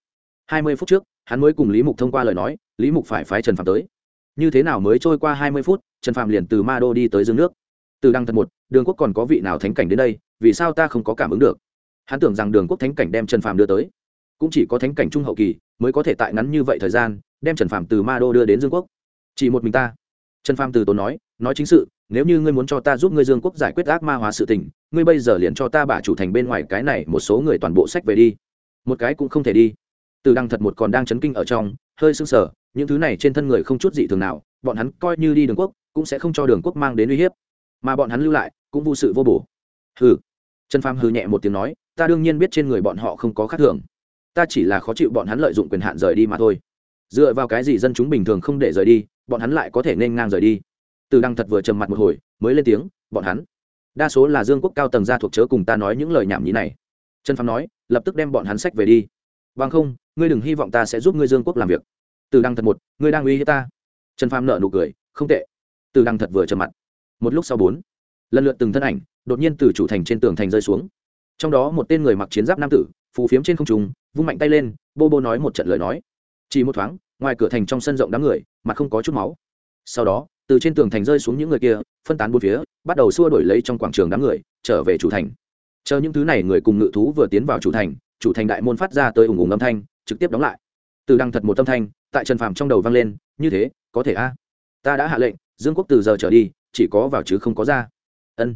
[SPEAKER 1] Hai mươi phút trước, hắn mới cùng lý mục thông qua lời nói, lý mục phải phái trần phàm tới. Như thế nào mới trôi qua hai mươi phút, trần phàm liền từ ma đô đi tới dương nước. Từ đăng thật một, đường quốc còn có vị nào thánh cảnh đến đây, vì sao ta không có cảm ứng được? Hắn tưởng rằng đường quốc thánh cảnh đem trần phàm đưa tới, cũng chỉ có thánh cảnh trung hậu kỳ mới có thể tại ngắn như vậy thời gian, đem trần phàm từ ma đô đưa đến dương quốc. Chỉ một mình ta. Trần phàm từ tốn nói nói chính sự nếu như ngươi muốn cho ta giúp ngươi dương quốc giải quyết ác ma hóa sự tình, ngươi bây giờ liền cho ta bả chủ thành bên ngoài cái này một số người toàn bộ sách về đi. Một cái cũng không thể đi. Từ đăng thật một còn đang chấn kinh ở trong, hơi sưng sờ, những thứ này trên thân người không chút gì thường nào, bọn hắn coi như đi đường quốc, cũng sẽ không cho đường quốc mang đến uy hiếp. Mà bọn hắn lưu lại, cũng vô sự vô bổ. Hừ. Trần phàm hừ nhẹ một tiếng nói, ta đương nhiên biết trên người bọn họ không có khác thường. Ta chỉ là khó chịu bọn hắn lợi dụng quyền hạn rời đi mà thôi. Dựa vào cái gì dân chúng bình thường không để rời đi, bọn hắn lại có thể nên ngang rời đi từ đăng thật vừa trầm mặt một hồi, mới lên tiếng, bọn hắn, đa số là dương quốc cao tầng gia thuộc chớ cùng ta nói những lời nhảm nhí này. Trần phàm nói, lập tức đem bọn hắn sách về đi. Bằng không, ngươi đừng hy vọng ta sẽ giúp ngươi dương quốc làm việc. Từ đăng thật một, ngươi đang uy hiếp ta? Trần phàm nợ nụ cười, không tệ. Từ đăng thật vừa trầm mặt. Một lúc sau bốn, lần lượt từng thân ảnh đột nhiên từ chủ thành trên tường thành rơi xuống. Trong đó một tên người mặc chiến giáp nam tử, phù phiếm trên không trung, vung mạnh tay lên, bô bô nói một trận lời nói. Chỉ một thoáng, ngoài cửa thành trong sân rộng đám người, mặt không có chút máu. Sau đó từ trên tường thành rơi xuống những người kia, phân tán bốn phía, bắt đầu xua đổi lấy trong quảng trường đám người, trở về chủ thành. Chờ những thứ này người cùng ngự thú vừa tiến vào chủ thành chủ thành đại môn phát ra tới ủng ủng âm thanh, trực tiếp đóng lại. Từ đăng thật một âm thanh, tại trần phàm trong đầu vang lên, như thế, có thể a. Ta đã hạ lệnh, dương quốc từ giờ trở đi, chỉ có vào chứ không có ra. Ân.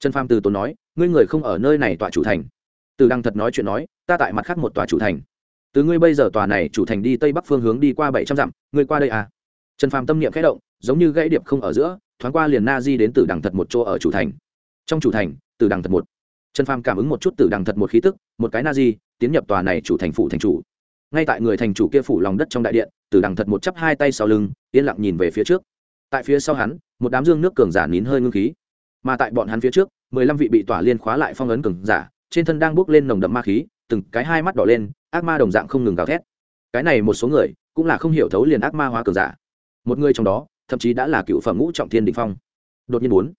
[SPEAKER 1] Trần phàm từ tốn nói, ngươi người không ở nơi này tọa chủ thành. Từ đăng thật nói chuyện nói, ta tại mặt khác một tòa chủ thành. Từ ngươi bây giờ tòa này chủ thành đi tây bắc phương hướng đi qua bảy trăm dặm, ngươi qua đây à trần phàm tâm niệm khẽ động, giống như gãy điệp không ở giữa, thoáng qua liền na di đến từ đằng thật một chỗ ở chủ thành. Trong chủ thành, từ đằng thật một. Trần phàm cảm ứng một chút từ đằng thật một khí tức, một cái na di tiến nhập tòa này chủ thành phủ thành chủ. Ngay tại người thành chủ kia phủ lòng đất trong đại điện, từ đằng thật một chắp hai tay sau lưng, yên lặng nhìn về phía trước. Tại phía sau hắn, một đám dương nước cường giả nín hơi ngưng khí. Mà tại bọn hắn phía trước, mười lăm vị bị tỏa liên khóa lại phong ấn cường giả, trên thân đang bước lên nồng đậm ma khí, từng cái hai mắt đỏ lên, ác ma đồng dạng không ngừng gào thét. Cái này một số người, cũng là không hiểu thấu liền ác ma hóa cường giả một người trong đó, thậm chí đã là cựu phẩm ngũ trọng thiên định phong. Đột nhiên bốn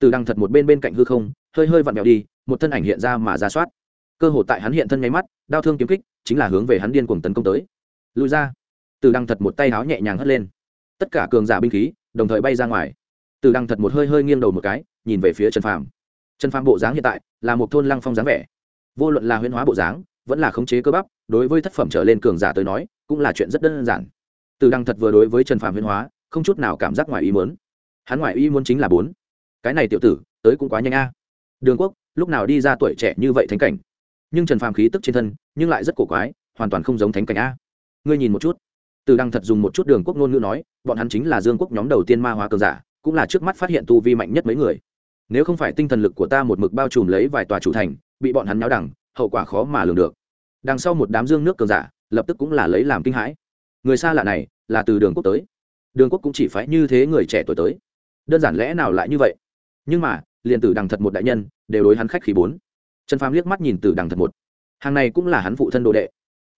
[SPEAKER 1] từ đằng thật một bên bên cạnh hư không, hơi hơi vặn vẹo đi, một thân ảnh hiện ra mà ra soát. Cơ hội tại hắn hiện thân nháy mắt đao thương kiếm kích, chính là hướng về hắn điên cuồng tấn công tới. Lùi ra. Từ đằng thật một tay háo nhẹ nhàng hất lên. Tất cả cường giả binh khí, đồng thời bay ra ngoài. Từ đằng thật một hơi hơi nghiêng đầu một cái, nhìn về phía trần phàm. Trần phàm bộ dáng hiện tại, là một thôn lăng phong dáng vẻ. Vô luận là huyễn hóa bộ dáng, vẫn là khống chế cơ bắp, đối với thất phẩm trở lên cường giả tới nói, cũng là chuyện rất đơn giản từ đăng thật vừa đối với trần phàm huyễn hóa, không chút nào cảm giác ngoài ý muốn. Hắn ngoài ý muốn chính là bốn. Cái này tiểu tử, tới cũng quá nhanh a. Đường quốc, lúc nào đi ra tuổi trẻ như vậy thánh cảnh? Nhưng trần phàm khí tức trên thân, nhưng lại rất cổ quái, hoàn toàn không giống thánh cảnh a. Ngươi nhìn một chút. Từ đăng thật dùng một chút đường quốc ngôn ngữ nói, bọn hắn chính là dương quốc nhóm đầu tiên ma hóa cường giả, cũng là trước mắt phát hiện tu vi mạnh nhất mấy người. Nếu không phải tinh thần lực của ta một mực bao trùm lấy vài tòa chủ thành, bị bọn hắn nháo đẳng, hậu quả khó mà lường được. Đằng sau một đám dương nước cường giả, lập tức cũng là lấy làm kinh hãi người xa lạ này là từ đường quốc tới. Đường quốc cũng chỉ phải như thế người trẻ tuổi tới. Đơn giản lẽ nào lại như vậy? Nhưng mà, liền Tử đằng thật một đại nhân, đều đối hắn khách khí bốn. Trần phàm liếc mắt nhìn Tử đằng thật một. Hàng này cũng là hắn phụ thân đồ đệ.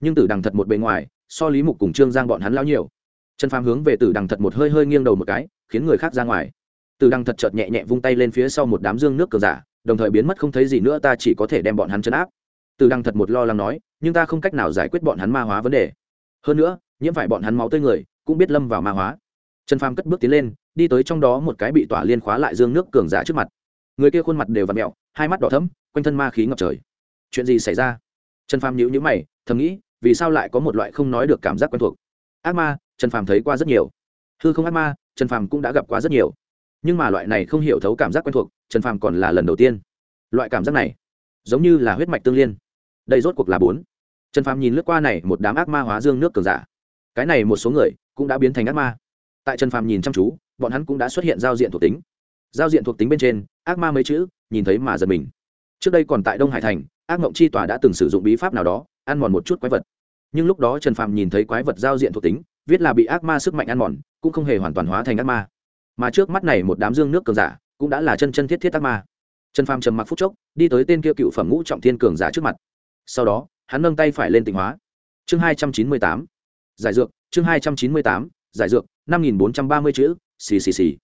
[SPEAKER 1] Nhưng Tử đằng thật một bề ngoài, so lý mục cùng trương giang bọn hắn lao nhiều. Trần phàm hướng về Tử đằng thật một hơi hơi nghiêng đầu một cái, khiến người khác ra ngoài. Tử đằng thật chợt nhẹ nhẹ vung tay lên phía sau một đám dương nước cờ giả, đồng thời biến mất không thấy gì nữa, ta chỉ có thể đem bọn hắn chấn áp. Tử đằng thật một lo lắng nói, nhưng ta không cách nào giải quyết bọn hắn ma hóa vấn đề. Hơn nữa nhiễm phải bọn hắn máu tươi người, cũng biết lâm vào ma hóa. Trần phàm cất bước tiến lên, đi tới trong đó một cái bị tỏa liên khóa lại dương nước cường giả trước mặt. Người kia khuôn mặt đều vặn mẹo, hai mắt đỏ thấm quanh thân ma khí ngập trời. Chuyện gì xảy ra? Trần phàm nhíu nhíu mày, thầm nghĩ, vì sao lại có một loại không nói được cảm giác quen thuộc? Ác ma, trần phàm thấy qua rất nhiều. Hư không ác ma, trần phàm cũng đã gặp quá rất nhiều. Nhưng mà loại này không hiểu thấu cảm giác quen thuộc, trần phàm còn là lần đầu tiên. Loại cảm giác này, giống như là huyết mạch tương liên. Đây rốt cuộc là bốn. Trần phàm nhìn lướt qua này một đám ác ma hóa dương nước cường giả cái này một số người cũng đã biến thành ác ma. Tại trần phàm nhìn chăm chú, bọn hắn cũng đã xuất hiện giao diện thuộc tính. Giao diện thuộc tính bên trên, ác ma mấy chữ, nhìn thấy mà giật mình. Trước đây còn tại đông hải thành, ác mộng chi tòa đã từng sử dụng bí pháp nào đó, ăn mòn một chút quái vật. Nhưng lúc đó trần phàm nhìn thấy quái vật giao diện thuộc tính, viết là bị ác ma sức mạnh ăn mòn, cũng không hề hoàn toàn hóa thành ác ma. Mà trước mắt này một đám dương nước cường giả, cũng đã là chân chân thiết thiết ác ma. Trần phàm trầm mặc phút chốc, đi tới tên kia cựu phẩm ngũ trọng thiên cường giả trước mặt. Sau đó, hắn nâng tay phải lên tịnh hóa. Chương hai trăm chín mươi tám giải dược, chương hai trăm chín mươi tám, giải dược, năm nghìn bốn trăm ba mươi chữ, xì xì xì.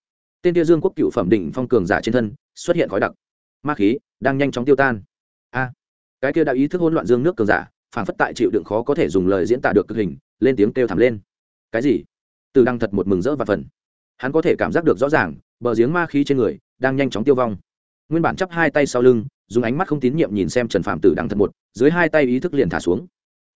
[SPEAKER 1] Tên tia dương quốc cựu phẩm đỉnh phong cường giả trên thân, xuất hiện khói đặc. Ma khí đang nhanh chóng tiêu tan. A, cái kia đã ý thức hỗn loạn dương nước cường giả phản phất tại chịu đựng khó có thể dùng lời diễn tả được cực hình, lên tiếng kêu thảm lên. Cái gì? Từ đăng thật một mừng rỡ và phần. Hắn có thể cảm giác được rõ ràng, bờ giếng ma khí trên người đang nhanh chóng tiêu vong. Nguyên bản chắp hai tay sau lưng, dùng ánh mắt không tín nhiệm nhìn xem trần phạm tử đăng thật một, dưới hai tay ý thức liền thả xuống.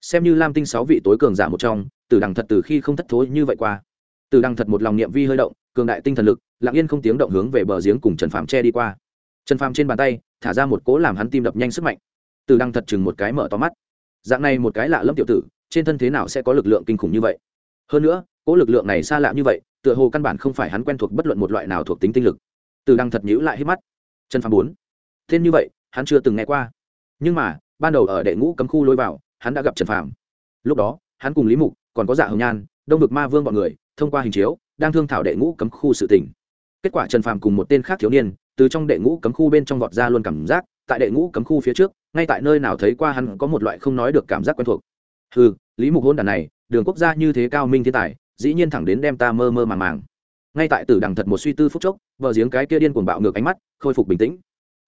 [SPEAKER 1] Xem như lam tinh sáu vị tối cường giả một trong tử đăng thật từ khi không thất thối như vậy qua. Tử đăng thật một lòng niệm vi hơi động, cường đại tinh thần lực, lặng yên không tiếng động hướng về bờ giếng cùng trần Phàm che đi qua. Trần Phàm trên bàn tay, thả ra một cố làm hắn tim đập nhanh sức mạnh. Tử đăng thật chừng một cái mở to mắt. Dạng này một cái lạ lẫm tiểu tử, trên thân thế nào sẽ có lực lượng kinh khủng như vậy? Hơn nữa cố lực lượng này xa lạ như vậy, tựa hồ căn bản không phải hắn quen thuộc bất luận một loại nào thuộc tính tinh lực. Từ đăng thật nhữ lại hết mắt. Chân phàm bốn. Tên như vậy, hắn chưa từng nghe qua. Nhưng mà, ban đầu ở đệ ngũ cấm khu lôi vào, hắn đã gặp trần phàm. Lúc đó, hắn cùng lý mục còn có dạ hồng nhan, đông vực ma vương b ọ n người, thông qua hình chiếu, đang thương thảo đệ ngũ cấm khu sự tỉnh kết quả trần phàm cùng một tên khác thiếu niên, từ trong đệ ngũ cấm khu bên trong vọt ra luôn cảm giác, tại đệ ngũ cấm khu phía trước, ngay tại nơi nào thấy qua hắn có một loại không nói được cảm giác quen thuộc. Ừ lý mục hôn đàn này, đường quốc gia như thế cao minh thiên tài, dĩ nhiên thẳng đến đem ta mơ mơ màng màng. Ngay tại tử đằng thật một suy tư phút chốc, vợ giếng cái kia điên cuồng bạo ngược ánh mắt, khôi phục bình tĩnh.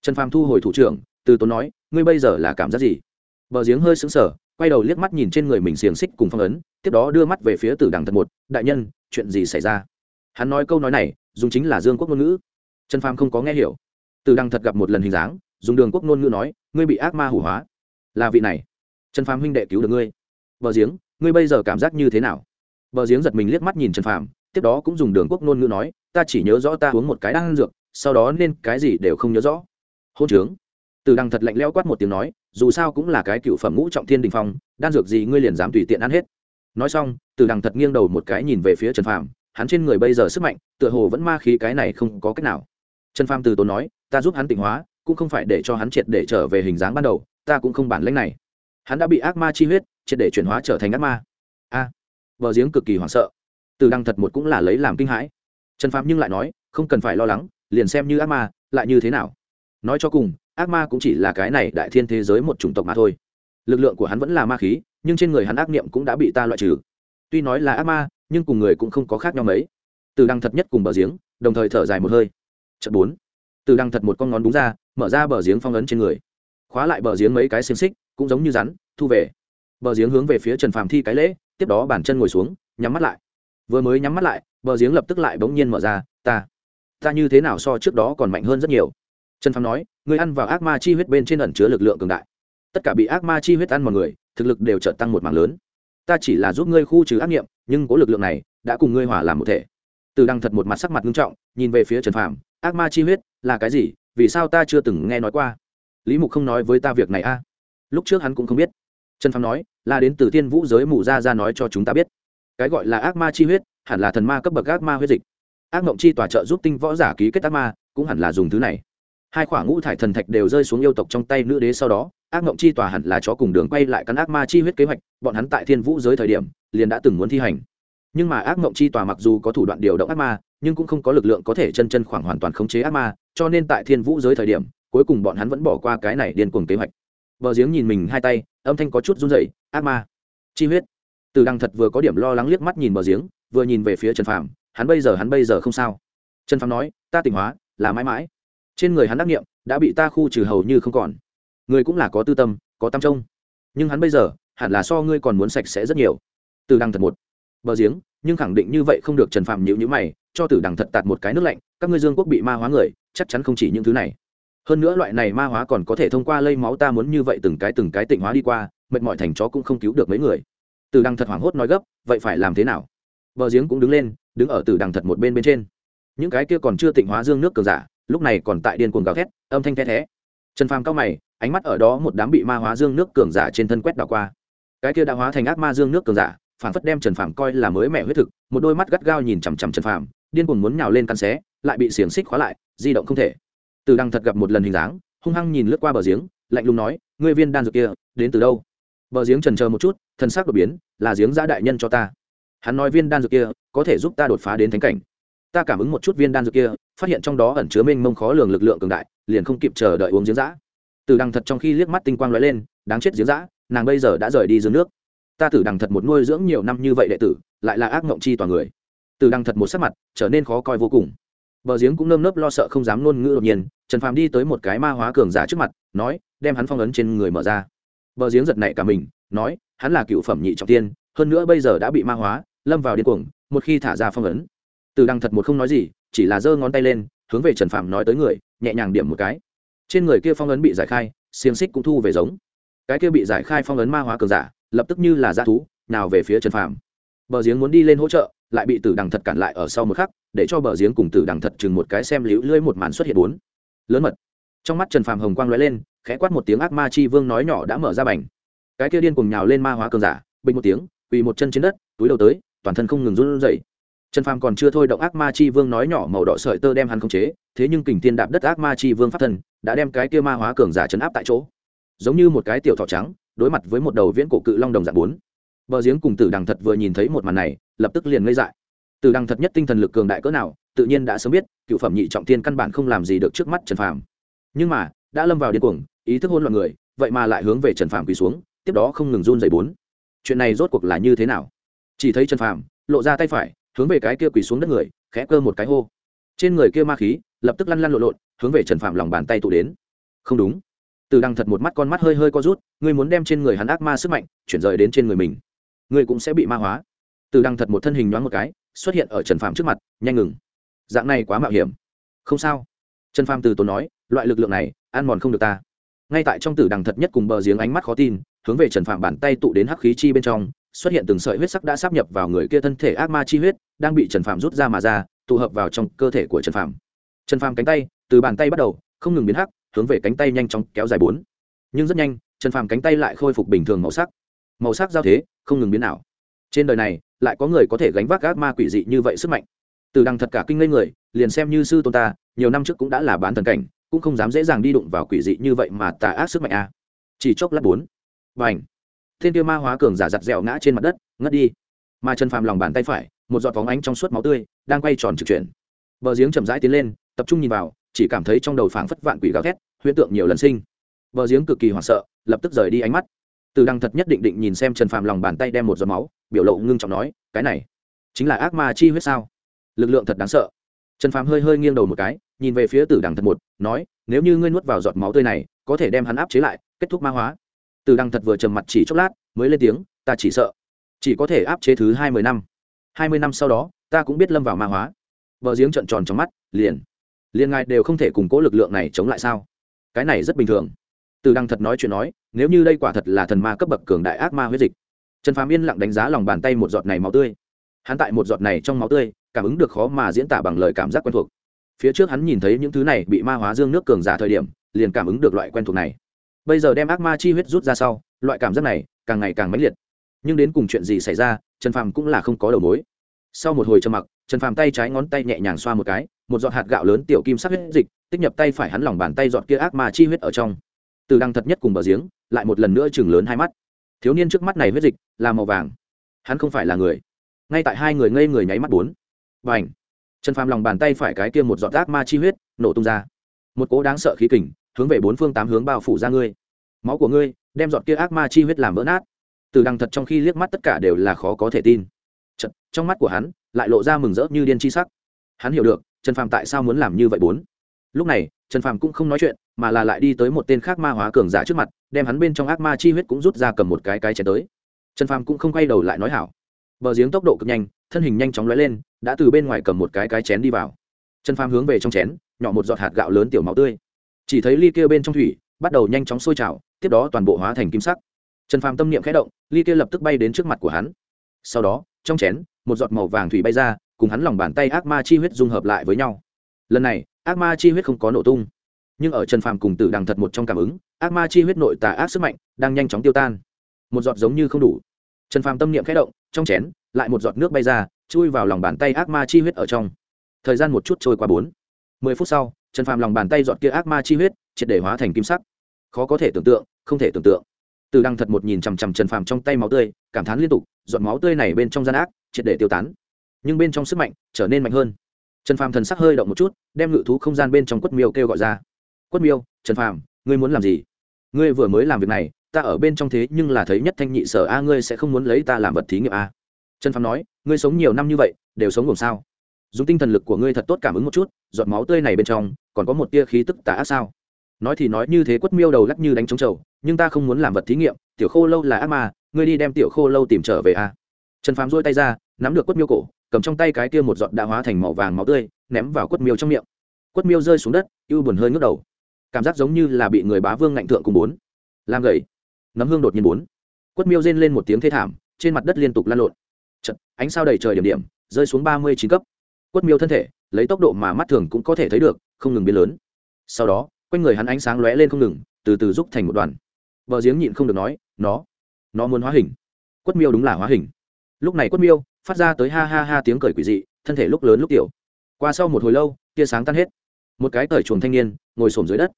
[SPEAKER 1] Trần phàm thu hồi thủ trưởng, từ tốn nói, ngươi bây giờ là cảm giác gì? Vợ giếng hơi sững sờ quay đầu liếc mắt nhìn trên người mình xiềng xích cùng phong ấn, tiếp đó đưa mắt về phía tử đằng thật một, đại nhân, chuyện gì xảy ra? Hắn nói câu nói này, dùng chính là dương quốc ngôn ngữ. Trần phàm không có nghe hiểu. Tử đằng thật gặp một lần hình dáng, dùng đường quốc ngôn ngữ nói, ngươi bị ác ma hủ hóa. Là vị này. Trần phàm huynh đệ cứu được ngươi. Vợ giếng, ngươi bây giờ cảm giác như thế nào? Bờ giếng giật mình liếc mắt nhìn trần phàm, tiếp đó cũng dùng đường quốc ngôn ngữ nói, ta chỉ nhớ rõ ta uống một cái đan dược, sau đó nên cái gì đều không nhớ rõ. Hôn trướng. Từ đằng thật lạnh lẽo quát một tiếng nói dù sao cũng là cái cựu phẩm ngũ trọng thiên đình phong, đan dược gì ngươi liền dám tùy tiện ăn hết. Nói xong, từ đằng thật nghiêng đầu một cái nhìn về phía trần phàm, hắn trên người bây giờ sức mạnh, tựa hồ vẫn ma khí cái này không có cách nào. Trần phàm từ tốn nói, ta giúp hắn tỉnh hóa, cũng không phải để cho hắn triệt để trở về hình dáng ban đầu, ta cũng không bản lãnh này. Hắn đã bị ác ma chi huyết, triệt để chuyển hóa trở thành ác ma. A, vợ giếng cực kỳ hoảng sợ. Từ đăng thật một cũng là lấy làm kinh hãi. Trần phàm nhưng lại nói, không cần phải lo lắng, liền xem như ác ma, lại như thế nào? Nói cho cùng ác ma cũng chỉ là cái này đại thiên thế giới một chủng tộc mà thôi. Lực lượng của hắn vẫn là ma khí, nhưng trên người hắn ác niệm cũng đã bị ta loại trừ. Tuy nói là ác ma, nhưng cùng người cũng không có khác nhau mấy. Từ đăng thật nhất cùng bờ giếng, đồng thời thở dài một hơi. Chợt bốn. Từ đăng thật một con ngón đúng ra, mở ra bờ giếng phong ấn trên người. Khóa lại bờ giếng mấy cái xiềng xích, cũng giống như rắn, thu về. Bờ giếng hướng về phía trần phàm thi cái lễ, tiếp đó bàn chân ngồi xuống, nhắm mắt lại. Vừa mới nhắm mắt lại, bờ giếng lập tức lại bỗng nhiên mở ra, ta ta như thế nào so trước đó còn mạnh hơn rất nhiều? Trần phàm nói người ăn vào ác ma chi huyết bên trên ẩn chứa lực lượng cường đại. Tất cả bị ác ma chi huyết ăn mọi người, thực lực đều chợt tăng một mảng lớn. Ta chỉ là giúp ngươi khu trừ ác nghiệm, nhưng có lực lượng này đã cùng ngươi hòa làm một thể. Từ đăng thật một mặt sắc mặt nghiêm trọng, nhìn về phía trần phàm, ác ma chi huyết là cái gì, vì sao ta chưa từng nghe nói qua? Lý mục không nói với ta việc này a. Lúc trước hắn cũng không biết. Trần phàm nói, là đến từ tiên vũ giới mù ra ra nói cho chúng ta biết. Cái gọi là ác ma chi huyết, hẳn là thần ma cấp bậc ác ma huyết dịch. Ác mộng chi tòa trợ giúp tinh võ giả ký kết ác ma, cũng hẳn là dùng thứ này hai khoảng ngũ thải thần thạch đều rơi xuống yêu tộc trong tay nữ đế sau đó, ác mộng chi tòa hẳn là chó cùng đường quay lại cắn ác ma chi huyết kế hoạch, bọn hắn tại thiên vũ giới thời điểm, liền đã từng muốn thi hành. Nhưng mà ác mộng chi tòa mặc dù có thủ đoạn điều động ác ma, nhưng cũng không có lực lượng có thể chân chân khoảng hoàn toàn khống chế ác ma, cho nên tại thiên vũ giới thời điểm, cuối cùng bọn hắn vẫn bỏ qua cái này điên cuồng kế hoạch. Bờ giếng nhìn mình hai tay, âm thanh có chút run rẩy, ác ma, chi huyết. Từ đăng thật vừa có điểm lo lắng liếc mắt nhìn bờ giếng, vừa nhìn về phía trần phàm, hắn bây giờ, hắn bây giờ không sao. Trần phàm nói, ta tỉnh hóa, là mãi mãi trên người hắn đắc nghiệm đã bị ta khu trừ hầu như không còn. Người cũng là có tư tâm, có tam trông. Nhưng hắn bây giờ, hẳn là so ngươi còn muốn sạch sẽ rất nhiều. Từ đăng thật một. Bờ giếng, nhưng khẳng định như vậy không được trần phàm nhịu nhữ mày, cho tử đằng thật tạt một cái nước lạnh, các ngươi dương quốc bị ma hóa người, chắc chắn không chỉ những thứ này. Hơn nữa loại này ma hóa còn có thể thông qua lây máu ta muốn như vậy từng cái từng cái tịnh hóa đi qua, mệt mỏi thành chó cũng không cứu được mấy người. Tử đằng thật hoảng hốt nói gấp, vậy phải làm thế nào? Bờ giếng cũng đứng lên, đứng ở tử đằng thật một bên bên trên. Những cái kia còn chưa tịnh hóa dương nước cường giả lúc này còn tại điên cuồng gào thét, âm thanh the thé. Trần phàm cao mày, ánh mắt ở đó một đám bị ma hóa dương nước cường giả trên thân quét đảo qua. Cái kia đã hóa thành ác ma dương nước cường giả, phản phất đem trần phàm coi là mới mẹ huyết thực, một đôi mắt gắt gao nhìn chằm chằm trần phàm, điên cuồng muốn nhào lên căn xé, lại bị xiềng xích khóa lại, di động không thể. Từ đang thật gặp một lần hình dáng, hung hăng nhìn lướt qua bờ giếng, lạnh lùng nói, ngươi viên đan dược kia, đến từ đâu? Bờ giếng trần chờ một chút, thân xác đột biến, là giếng giã đại nhân cho ta. Hắn nói viên đan dược kia, có thể giúp ta đột phá đến thánh cảnh ta cảm ứng một chút viên đan dược kia, phát hiện trong đó ẩn chứa mênh mông khó lường lực lượng cường đại, liền không kịp chờ đợi uống giếng giã từ đằng thật trong khi liếc mắt tinh quang lóe lên, đáng chết giếng giã nàng bây giờ đã rời đi dưới nước. Ta tử đằng thật một nuôi dưỡng nhiều năm như vậy đệ tử, lại là ác mộng chi toàn người. Từ đằng thật một sắc mặt, trở nên khó coi vô cùng. Bờ giếng cũng nơm nớp lo sợ không dám ngôn ngữ đột nhiên, trần phàm đi tới một cái ma hóa cường giả trước mặt, nói, đem hắn phong ấn trên người mở ra. Bờ giếng giật nảy cả mình, nói, hắn là cựu phẩm nhị trọng tiên, hơn nữa bây giờ đã bị ma hóa, lâm vào điên cuồng, một khi thả ra phong ấn từ đằng thật một không nói gì, chỉ là giơ ngón tay lên, hướng về trần Phạm nói tới người, nhẹ nhàng điểm một cái. Trên người kia phong ấn bị giải khai, xiềng xích cũng thu về giống. Cái kia bị giải khai phong ấn ma hóa cường giả, lập tức như là g thú, nào về phía trần Phạm. bờ giếng muốn đi lên hỗ trợ, lại bị tử đằng thật cản lại ở sau một khắc, để cho bờ giếng cùng tử đằng thật chừng một cái xem liễu lưỡi một màn xuất hiện bốn. Lớn mật. Trong mắt trần Phạm hồng quang lóe lên, khẽ quát một tiếng ác ma chi vương nói nhỏ đã mở ra bành. Cái kia điên cùng nhào lên ma hóa cường giả, bình một tiếng, quỳ một chân trên đất, túi đầu tới, toàn thân không ngừng run rẩy trần phàm còn chưa thôi động ác ma chi vương nói nhỏ màu đỏ sợi tơ đem hắn khống chế, thế nhưng kình Thiên đạp đất ác ma chi vương pháp thân, đã đem cái kia ma hóa cường giả chấn áp tại chỗ. Giống như một cái tiểu thọ trắng, đối mặt với một đầu viễn cổ cự long đồng dạng bốn. Bờ giếng cùng tử đằng thật vừa nhìn thấy một màn này, lập tức liền ngây dại. Tử đằng thật nhất tinh thần lực cường đại cỡ nào, tự nhiên đã sớm biết, cựu phẩm nhị trọng thiên căn bản không làm gì được trước mắt trần phàm. Nhưng mà, đã lâm vào điên cuồng, ý thức hôn loạn người, vậy mà lại hướng về trần phàm quỳ xuống, tiếp đó không ngừng run dày bốn. Chuyện này rốt cuộc là như thế nào? Chỉ thấy trần phàm, lộ ra tay phải hướng về cái kia quỳ xuống đất người, khẽ cơ một cái hô. Trên người kia ma khí lập tức lăn lăn lộn lộn, hướng về trần phạm lòng bàn tay tụ đến. Không đúng. Từ đằng thật một mắt con mắt hơi hơi co rút, ngươi muốn đem trên người hắn ác ma sức mạnh chuyển rời đến trên người mình, ngươi cũng sẽ bị ma hóa. Từ đằng thật một thân hình nhoáng một cái, xuất hiện ở trần phạm trước mặt, nhanh ngừng. Dạng này quá mạo hiểm. Không sao. Trần phạm từ tốn nói, loại lực lượng này, ăn mòn không được ta. Ngay tại trong tử đằng thật nhất cùng bờ giếng ánh mắt khó tin, hướng về trần phạm bàn tay tụ đến hắc khí chi bên trong, xuất hiện từng sợi huyết sắc đã sắp nhập vào người kia thân thể ác ma chi huyết đang bị trần phàm rút ra mà ra, tụ hợp vào trong cơ thể của trần phàm. Trần phàm cánh tay, từ bàn tay bắt đầu, không ngừng biến hắc, hướng về cánh tay nhanh chóng kéo dài bốn. Nhưng rất nhanh, trần phàm cánh tay lại khôi phục bình thường màu sắc. Màu sắc giao thế, không ngừng biến ảo. Trên đời này, lại có người có thể gánh vác ác ma quỷ dị như vậy sức mạnh. Từ đằng thật cả kinh ngây người, liền xem như sư tôn ta, nhiều năm trước cũng đã là bán thần cảnh, cũng không dám dễ dàng đi đụng vào quỷ dị như vậy mà tà ác sức mạnh a. Chỉ chốc lát bốn. Và thiên tiêu ma hóa cường giả giặt dẻo ngã trên mặt đất, ngất đi. Mà Trần phàm lòng bàn tay phải một giọt phóng ánh trong suốt máu tươi đang quay tròn trực chuyển. Bờ giếng chậm rãi tiến lên, tập trung nhìn vào, chỉ cảm thấy trong đầu phảng phất vạn quỷ gào thét, huyễn tượng nhiều lần sinh. Bờ giếng cực kỳ hoảng sợ, lập tức rời đi ánh mắt. Từ đăng thật nhất định định nhìn xem trần phàm lòng bàn tay đem một giọt máu, biểu lộ ngưng trọng nói, cái này chính là ác ma chi huyết sao? Lực lượng thật đáng sợ. Trần phàm hơi hơi nghiêng đầu một cái, nhìn về phía tử đằng thật một, nói, nếu như ngươi nuốt vào giọt máu tươi này, có thể đem hắn áp chế lại, kết thúc ma hóa. Tử đằng thật vừa trầm mặt chỉ chốc lát, mới lên tiếng, ta chỉ sợ chỉ có thể áp chế thứ hai mươi năm hai mươi năm sau đó, ta cũng biết lâm vào ma hóa. Vợ giếng trợn tròn trong mắt, liền liền ngài đều không thể củng cố lực lượng này chống lại sao? Cái này rất bình thường. Từ đăng thật nói chuyện nói, nếu như đây quả thật là thần ma cấp bậc cường đại ác ma huyết dịch. Trần phàm yên lặng đánh giá lòng bàn tay một giọt này máu tươi. Hắn tại một giọt này trong máu tươi, cảm ứng được khó mà diễn tả bằng lời cảm giác quen thuộc. Phía trước hắn nhìn thấy những thứ này bị ma hóa dương nước cường giả thời điểm, liền cảm ứng được loại quen thuộc này. Bây giờ đem ác ma chi huyết rút ra sau, loại cảm giác này càng ngày càng mãnh liệt nhưng đến cùng chuyện gì xảy ra, trần phàm cũng là không có đầu mối. Sau một hồi trầm mặc, trần phàm tay trái ngón tay nhẹ nhàng xoa một cái, một giọt hạt gạo lớn tiểu kim sắc huyết dịch, tích nhập tay phải hắn lòng bàn tay giọt kia ác ma chi huyết ở trong. Từ đăng thật nhất cùng bờ giếng, lại một lần nữa chừng lớn hai mắt. Thiếu niên trước mắt này huyết dịch là màu vàng. Hắn không phải là người. Ngay tại hai người ngây người nháy mắt bốn. Và ảnh trần phàm lòng bàn tay phải cái kia một giọt ác ma chi huyết, nổ tung ra. Một cỗ đáng sợ khí kình, hướng về bốn phương tám hướng bao phủ ra ngươi. Máu của ngươi, đem giọt kia ác ma chi huyết làm vỡ nát từ đằng thật trong khi liếc mắt tất cả đều là khó có thể tin. Chật, trong mắt của hắn lại lộ ra mừng rỡ như điên chi sắc. Hắn hiểu được trần phàm tại sao muốn làm như vậy bốn. Lúc này trần phàm cũng không nói chuyện mà là lại đi tới một tên khác ma hóa cường giả trước mặt đem hắn bên trong ác ma chi huyết cũng rút ra cầm một cái cái chén tới. Trần phàm cũng không quay đầu lại nói hảo. Bờ giếng tốc độ cực nhanh thân hình nhanh chóng lóe lên đã từ bên ngoài cầm một cái cái chén đi vào. Trần phàm hướng về trong chén nhỏ một giọt hạt gạo lớn tiểu máu tươi. Chỉ thấy ly kia bên trong thủy bắt đầu nhanh chóng sôi trào tiếp đó toàn bộ hóa thành kim sắc trần phàm tâm niệm khẽ động, ly kia lập tức bay đến trước mặt của hắn. Sau đó, trong chén, một giọt màu vàng thủy bay ra, cùng hắn lòng bàn tay ác ma chi huyết dung hợp lại với nhau. Lần này, ác ma chi huyết không có nổ tung. Nhưng ở trần phàm cùng tử đằng thật một trong cảm ứng, ác ma chi huyết nội tà ác sức mạnh đang nhanh chóng tiêu tan. Một giọt giống như không đủ. Trần phàm tâm niệm khẽ động, trong chén, lại một giọt nước bay ra, chui vào lòng bàn tay ác ma chi huyết ở trong. Thời gian một chút trôi qua bốn. Mười phút sau, trần phàm lòng bàn tay giọt kia ác ma chi huyết triệt để hóa thành kim sắc. Khó có thể tưởng tượng, không thể tưởng tượng từ đăng thật một nhìn chằm chằm trần phàm trong tay máu tươi, cảm thán liên tục, giọt máu tươi này bên trong gian ác, triệt để tiêu tán. Nhưng bên trong sức mạnh trở nên mạnh hơn. Trần phàm thần sắc hơi động một chút, đem ngự thú không gian bên trong quất miêu kêu gọi ra. Quất miêu, trần phàm, ngươi muốn làm gì? Ngươi vừa mới làm việc này, ta ở bên trong thế nhưng là thấy nhất thanh nhị sở a, ngươi sẽ không muốn lấy ta làm vật thí nghiệm a. Trần phàm nói, ngươi sống nhiều năm như vậy, đều sống cùng sao? Dùng tinh thần lực của ngươi thật tốt cảm ứng một chút, giọt máu tươi này bên trong, còn có một tia khí tức tà ác sao? Nói thì nói, như thế quất miêu đầu lắc như đánh trống trầu nhưng ta không muốn làm vật thí nghiệm tiểu khô lâu là ác ma ngươi đi đem tiểu khô lâu tìm trở về a. Trần phàm dôi tay ra nắm được quất miêu cổ cầm trong tay cái kia một giọt đã hóa thành màu vàng máu tươi ném vào quất miêu trong miệng. Quất miêu rơi xuống đất ưu buồn hơi ngước đầu. Cảm giác giống như là bị người bá vương ngạnh thượng cùng bốn. Làm gầy nấm hương đột nhiên bốn. Quất miêu rên lên một tiếng thê thảm trên mặt đất liên tục lan lộn. Chật, ánh sao đầy trời điểm điểm rơi xuống ba mươi chín cấp. Quất miêu thân thể lấy tốc độ mà mắt thường cũng có thể thấy được không ngừng biến lớn. Sau đó quanh người hắn ánh sáng lóe lên không ngừng từ từ rút thành một đoàn vợ giếng nhịn không được nói, nó nó muốn hóa hình. Quất miêu đúng là hóa hình. Lúc này quất miêu phát ra tới ha ha ha tiếng cười quỷ dị, thân thể lúc lớn lúc tiểu. Qua sau một hồi lâu, tia sáng tan hết. Một cái cởi chuồng thanh niên ngồi xổm dưới đất.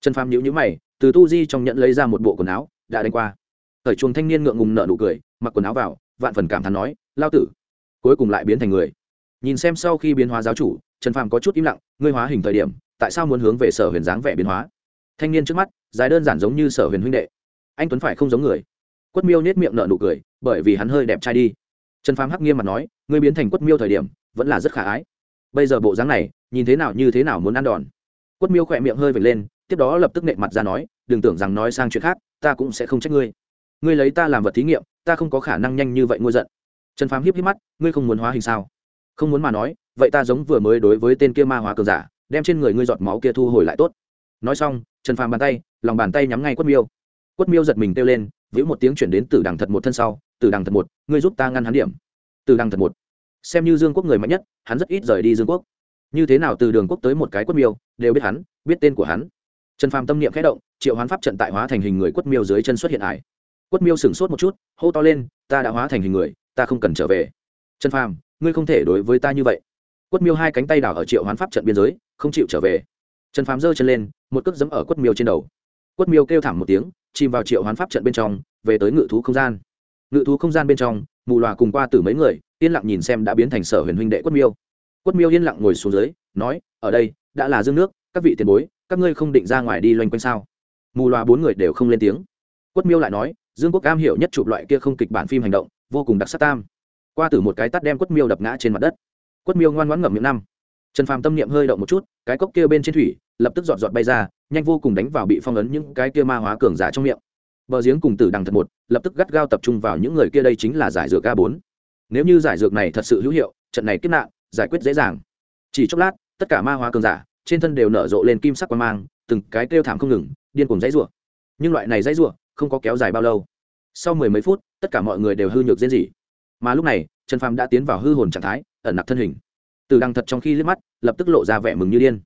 [SPEAKER 1] Trần phàm nhíu nhíu mày, từ tu di trong nhận lấy ra một bộ quần áo đã đánh qua. Cởi chuồng thanh niên ngượng ngùng nở nụ cười, mặc quần áo vào, vạn phần cảm thán nói, lao tử, cuối cùng lại biến thành người. Nhìn xem sau khi biến hóa giáo chủ, trần phàm có chút im lặng, ngươi hóa hình thời điểm, tại sao muốn hướng về sở huyền dáng vẻ biến hóa? Thanh niên trước mắt, dài đơn giản giống như sở huyền huynh đệ. Anh tuấn phải không giống người? Quất miêu nết miệng nở nụ cười, bởi vì hắn hơi đẹp trai đi. Trần phám hắc nghiêm mặt nói, ngươi biến thành quất miêu thời điểm, vẫn là rất khả ái. Bây giờ bộ dáng này, nhìn thế nào như thế nào muốn ăn đòn. Quất miêu khỏe miệng hơi vệt lên, tiếp đó lập tức nệ mặt ra nói, đừng tưởng rằng nói sang chuyện khác, ta cũng sẽ không trách ngươi. Ngươi lấy ta làm vật thí nghiệm, ta không có khả năng nhanh như vậy ngôi giận. Trần phám hiếp hiếp mắt, ngươi không muốn hóa hình sao? Không muốn mà nói, vậy ta giống vừa mới đối với tên kia ma hóa cường giả, đem trên người ngươi giọt máu kia thu hồi lại tốt. Nói xong trần phàm bàn tay, lòng bàn tay nhắm ngay quất miêu. Quất miêu giật mình kêu lên vĩu một tiếng chuyển đến từ đằng thật một thân sau. Từ đằng thật một, ngươi giúp ta ngăn hắn điểm. Từ đằng thật một. Xem như dương quốc người mạnh nhất, hắn rất ít rời đi dương quốc. Như thế nào từ đường quốc tới một cái quất miêu, đều biết hắn, biết tên của hắn. Trần phàm tâm niệm khẽ động, triệu hoán pháp trận tại hóa thành hình người quất miêu dưới chân xuất hiện ải. Quất miêu sửng sốt một chút, hô to lên, ta đã hóa thành hình người, ta không cần trở về. Trần phàm, ngươi không thể đối với ta như vậy. Quất miêu hai cánh tay đảo ở triệu hoán pháp trận biên giới, không chịu trở về trần phàm giơ chân lên, một cước dẫm ở quất miêu trên đầu. Quất miêu kêu thảm một tiếng, chìm vào triệu hoán pháp trận bên trong, về tới ngự thú không gian. Ngự thú không gian bên trong, mù loà cùng qua từ mấy người, yên lặng nhìn xem đã biến thành sở huyền huynh đệ quất miêu. Quất miêu yên lặng ngồi xuống dưới, nói, ở đây, đã là dương nước, các vị tiền bối, các ngươi không định ra ngoài đi loanh quanh sao? Mù loà bốn người đều không lên tiếng. Quất miêu lại nói, dương quốc cam hiểu nhất chụp loại kia không kịch bản phim hành động, vô cùng đặc sắc tam. Qua từ một cái tắt đem quất miêu đập ngã trên mặt đất. Quất miêu ngoan ngoãn ngậm miệng năm trần phàm tâm niệm hơi động một chút cái cốc kia bên trên thủy lập tức dọn dọn bay ra nhanh vô cùng đánh vào bị phong ấn những cái kia ma hóa cường giả trong miệng. Bờ giếng cùng tử đằng thật một lập tức gắt gao tập trung vào những người kia đây chính là giải dược a bốn. Nếu như giải dược này thật sự hữu hiệu trận này kết nạn giải quyết dễ dàng. Chỉ chốc lát tất cả ma hóa cường giả trên thân đều nở rộ lên kim sắc quan mang từng cái kêu thảm không ngừng điên cùng dãy rủa. Nhưng loại này dãy rủa không có kéo dài bao lâu. Sau mười mấy phút tất cả mọi người đều hư nhược diễn dị, mà lúc này trần phàm đã tiến vào hư hồn trạng thái ẩn nặc thân hình từ đằng thật trong khi liếc mắt, lập tức lộ ra vẻ mừng như điên.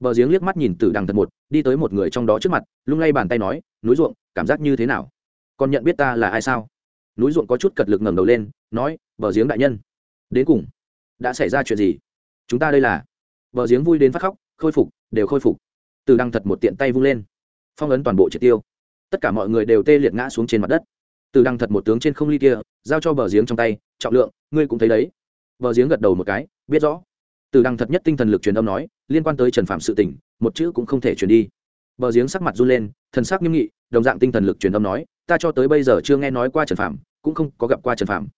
[SPEAKER 1] Bờ giếng liếc mắt nhìn từ đằng thật một, đi tới một người trong đó trước mặt, lung lay bàn tay nói, núi ruộng, cảm giác như thế nào? Còn nhận biết ta là ai sao? Núi ruộng có chút cật lực ngẩng đầu lên, nói, bờ giếng đại nhân. Đến cùng, đã xảy ra chuyện gì? Chúng ta đây là bờ giếng vui đến phát khóc, khôi phục, đều khôi phục. Từ đằng thật một tiện tay vung lên. Phong ấn toàn bộ triệt tiêu. Tất cả mọi người đều tê liệt ngã xuống trên mặt đất. Từ đằng thật một tướng trên không ly kia, giao cho bờ giếng trong tay, trọng lượng, ngươi cũng thấy đấy. Bờ giếng gật đầu một cái biết rõ. Từ đằng thật nhất tinh thần lực truyền âm nói, liên quan tới trần phạm sự tỉnh một chữ cũng không thể truyền đi. Bờ giếng sắc mặt run lên, thần sắc nghiêm nghị, đồng dạng tinh thần lực truyền âm nói, ta cho tới bây giờ chưa nghe nói qua trần phạm cũng không có gặp qua trần phạm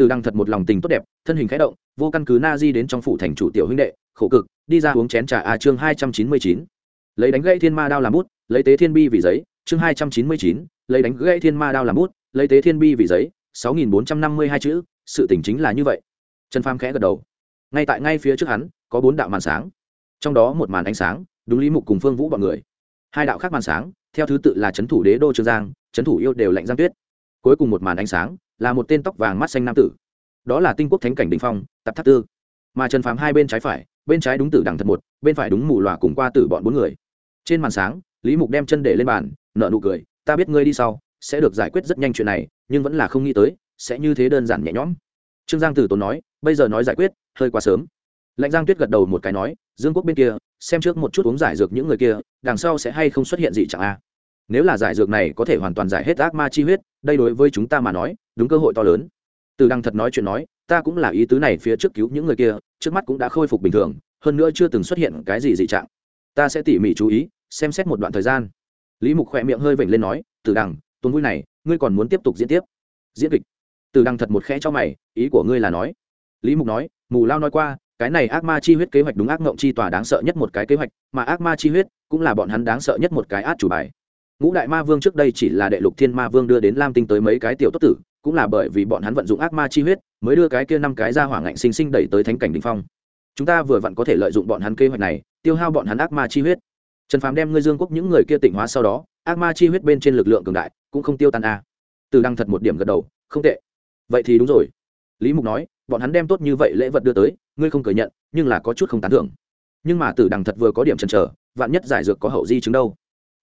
[SPEAKER 1] từ đằng thật một lòng tình tốt đẹp, thân hình khẽ động, vô căn cứ na di đến trong phủ thành chủ tiểu huynh đệ, khổ cực, đi ra uống chén trà a chương hai trăm chín mươi chín. Lấy đánh gãy thiên ma đao làm bút, lấy tế thiên bi vì giấy, chương hai trăm chín mươi chín. Lấy đánh gãy thiên ma đao làm bút, lấy tế thiên bi vì giấy, sáu nghìn bốn trăm năm mươi hai chữ, sự tỉnh chính là như vậy. Trần pham khẽ gật đầu ngay tại ngay phía trước hắn, có bốn đạo màn sáng. Trong đó một màn ánh sáng, đúng lý mục cùng phương vũ b ọ n người. Hai đạo khác màn sáng, theo thứ tự là c h ấ n thủ đế đô trương giang c h ấ n thủ yêu đều lạnh giang tuyết. Cuối cùng một màn ánh sáng, là một tên tóc vàng mắt xanh nam tử. Đó là tinh quốc thánh cảnh đình phong tập tháp tư. Mà trần phàm hai bên trái phải, bên trái đúng tử đằng thật một, bên phải đúng mù Lòa cùng qua tử bọn bốn người. Trên màn sáng, lý mục đem chân để lên bàn nợ nụ cười, ta biết ngươi đi sau, sẽ được giải quyết rất nhanh chuyện này, nhưng vẫn là không nghĩ tới, sẽ như thế đơn giản nhẹ nhõm. Trương giang tử tốn nói bây giờ nói giải quyết, hơi quá sớm. Lãnh giang tuyết gật đầu một cái nói, dương quốc bên kia, xem trước một chút uống giải dược những người kia, đằng sau sẽ hay không xuất hiện gì chẳng a. Nếu là giải dược này có thể hoàn toàn giải hết ác ma chi huyết, đây đối với chúng ta mà nói, đúng cơ hội to lớn. Từ đăng thật nói chuyện nói, ta cũng là ý tứ này phía trước cứu những người kia, trước mắt cũng đã khôi phục bình thường, hơn nữa chưa từng xuất hiện cái gì dị trạng. Ta sẽ tỉ mỉ chú ý, xem xét một đoạn thời gian. Lý mục khỏe miệng hơi vểnh lên nói, từ đằng tuần vui này, ngươi còn muốn tiếp tục diễn tiếp? Diễn kịch. Từ đằng thật một khẽ cho mày, ý của ngươi là nói lý mục nói, mù lao nói qua, cái này ác ma chi huyết kế hoạch đúng ác ngộng chi tòa đáng sợ nhất một cái kế hoạch, mà ác ma chi huyết cũng là bọn hắn đáng sợ nhất một cái át chủ bài. Ngũ đại ma vương trước đây chỉ là đệ lục thiên ma vương đưa đến lam tinh tới mấy cái tiểu tốt tử, cũng là bởi vì bọn hắn vận dụng ác ma chi huyết, mới đưa cái kia năm cái ra hỏa ngạnh sinh sinh đẩy tới thánh cảnh đình phong. Chúng ta vừa vặn có thể lợi dụng bọn hắn kế hoạch này, tiêu hao bọn hắn ác ma chi huyết. Trần phàm đem ngươi dương quốc những người kia tỉnh hóa sau đó, ác ma chi huyết bên trên lực lượng cường đại, cũng không tiêu tan a. Từ đăng thật một điểm gật đầu, không tệ. Vậy thì đúng rồi. Lý mục nói bọn hắn đem tốt như vậy lễ vật đưa tới, ngươi không cởi nhận, nhưng là có chút không tán thưởng. Nhưng mà tử đằng thật vừa có điểm chần chờ, vạn nhất giải dược có hậu di chứng đâu?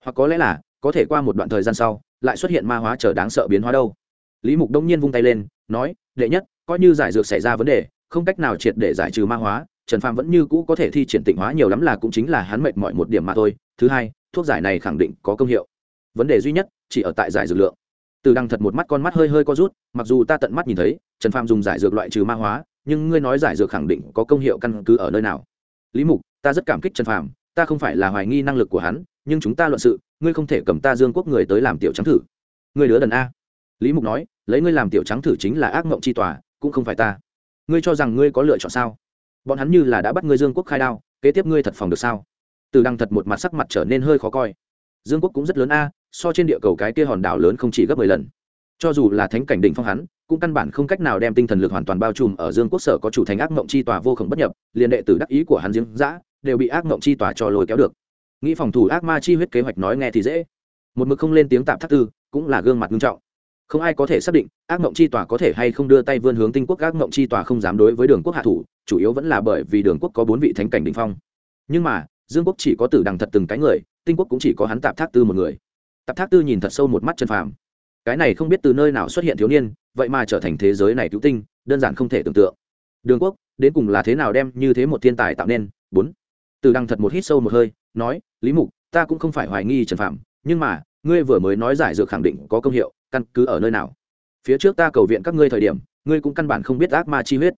[SPEAKER 1] Hoặc có lẽ là, có thể qua một đoạn thời gian sau, lại xuất hiện ma hóa trở đáng sợ biến hóa đâu? Lý mục đông nhiên vung tay lên, nói, đệ nhất, coi như giải dược xảy ra vấn đề, không cách nào triệt để giải trừ ma hóa, trần phàm vẫn như cũ có thể thi triển tịnh hóa nhiều lắm là cũng chính là hắn mệt mọi một điểm mà thôi. Thứ hai, thuốc giải này khẳng định có công hiệu. Vấn đề duy nhất, chỉ ở tại giải dược lượng từ đằng thật một mắt con mắt hơi hơi co rút, mặc dù ta tận mắt nhìn thấy, trần phàm dùng giải dược loại trừ ma hóa, nhưng ngươi nói giải dược khẳng định có công hiệu căn cứ ở nơi nào. Lý mục, ta rất cảm kích trần phàm, ta không phải là hoài nghi năng lực của hắn, nhưng chúng ta luận sự, ngươi không thể cầm ta dương quốc người tới làm tiểu trắng thử. Ngươi đứa đần a. Lý mục nói, lấy ngươi làm tiểu trắng thử chính là ác mộng chi tòa, cũng không phải ta. Ngươi cho rằng ngươi có lựa chọn sao? Bọn hắn như là đã bắt ngươi dương quốc khai đao, kế tiếp ngươi thật phòng được sao? Từ đăng thật một mặt sắc mặt trở nên hơi khó coi. Dương quốc cũng rất lớn a so trên địa cầu cái kia hòn đảo lớn không chỉ gấp mười lần. Cho dù là thánh cảnh đỉnh phong hắn, cũng căn bản không cách nào đem tinh thần lực hoàn toàn bao trùm ở dương quốc sở có chủ thành ác mộng chi tòa vô khổng bất nhập, liền đệ tử đắc ý của hắn giếng dã, đều bị ác mộng chi tòa cho lôi kéo được. Nghĩ phòng thủ ác ma chi huyết kế hoạch nói nghe thì dễ. Một mực không lên tiếng tạm thác tư, cũng là gương mặt nghiêm trọng. Không ai có thể xác định ác mộng chi tòa có thể hay không đưa tay vươn hướng tinh quốc ác mộng chi tòa không dám đối với đường quốc hạ thủ, chủ yếu vẫn là bởi vì đường quốc có bốn vị thánh cảnh đình phong. Nhưng mà, dương quốc chỉ có tử đằng thật từng cái người, tinh quốc cũng chỉ có hắn tạm thác tư một người tạp thác tư nhìn thật sâu một mắt chân phàm. Cái này không biết từ nơi nào xuất hiện thiếu niên, vậy mà trở thành thế giới này cứu tinh, đơn giản không thể tưởng tượng. Đường quốc, đến cùng là thế nào đem như thế một thiên tài tạo nên? Bốn. Từ Đăng thật một hít sâu một hơi, nói, lý mục, ta cũng không phải hoài nghi trần phạm nhưng mà, ngươi vừa mới nói giải dược khẳng định có công hiệu, căn cứ ở nơi nào? Phía trước ta cầu viện các ngươi thời điểm, ngươi cũng căn bản không biết ác ma chi huyết.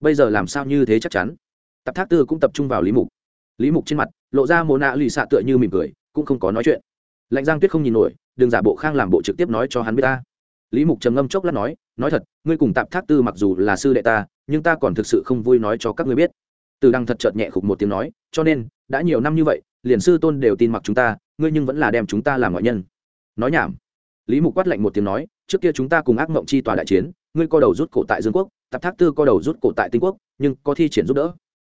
[SPEAKER 1] Bây giờ làm sao như thế chắc chắn? Tập thác tư cũng tập trung vào lý mục. Lý mục trên mặt, lộ ra mồ nạ lì xạ tựa như mỉm cười, cũng không có nói chuyện lạnh giang tuyết không nhìn nổi, đừng giả bộ khang làm bộ trực tiếp nói cho hắn biết ta. Lý mục trầm ngâm chốc lát nói nói thật, ngươi cùng tạp thác tư mặc dù là sư đệ ta, nhưng ta còn thực sự không vui nói cho các ngươi biết. Từ đăng thật chợt nhẹ khục một tiếng nói, cho nên, đã nhiều năm như vậy, liền sư tôn đều tin mặc chúng ta, ngươi nhưng vẫn là đem chúng ta làm ngoại nhân. Nói nhảm. Lý mục quát lạnh một tiếng nói, trước kia chúng ta cùng ác mộng chi tòa đại chiến, ngươi co đầu rút cổ tại dương quốc, tạp thác tư co đầu rút cổ tại tinh quốc, nhưng có thi triển giúp đỡ.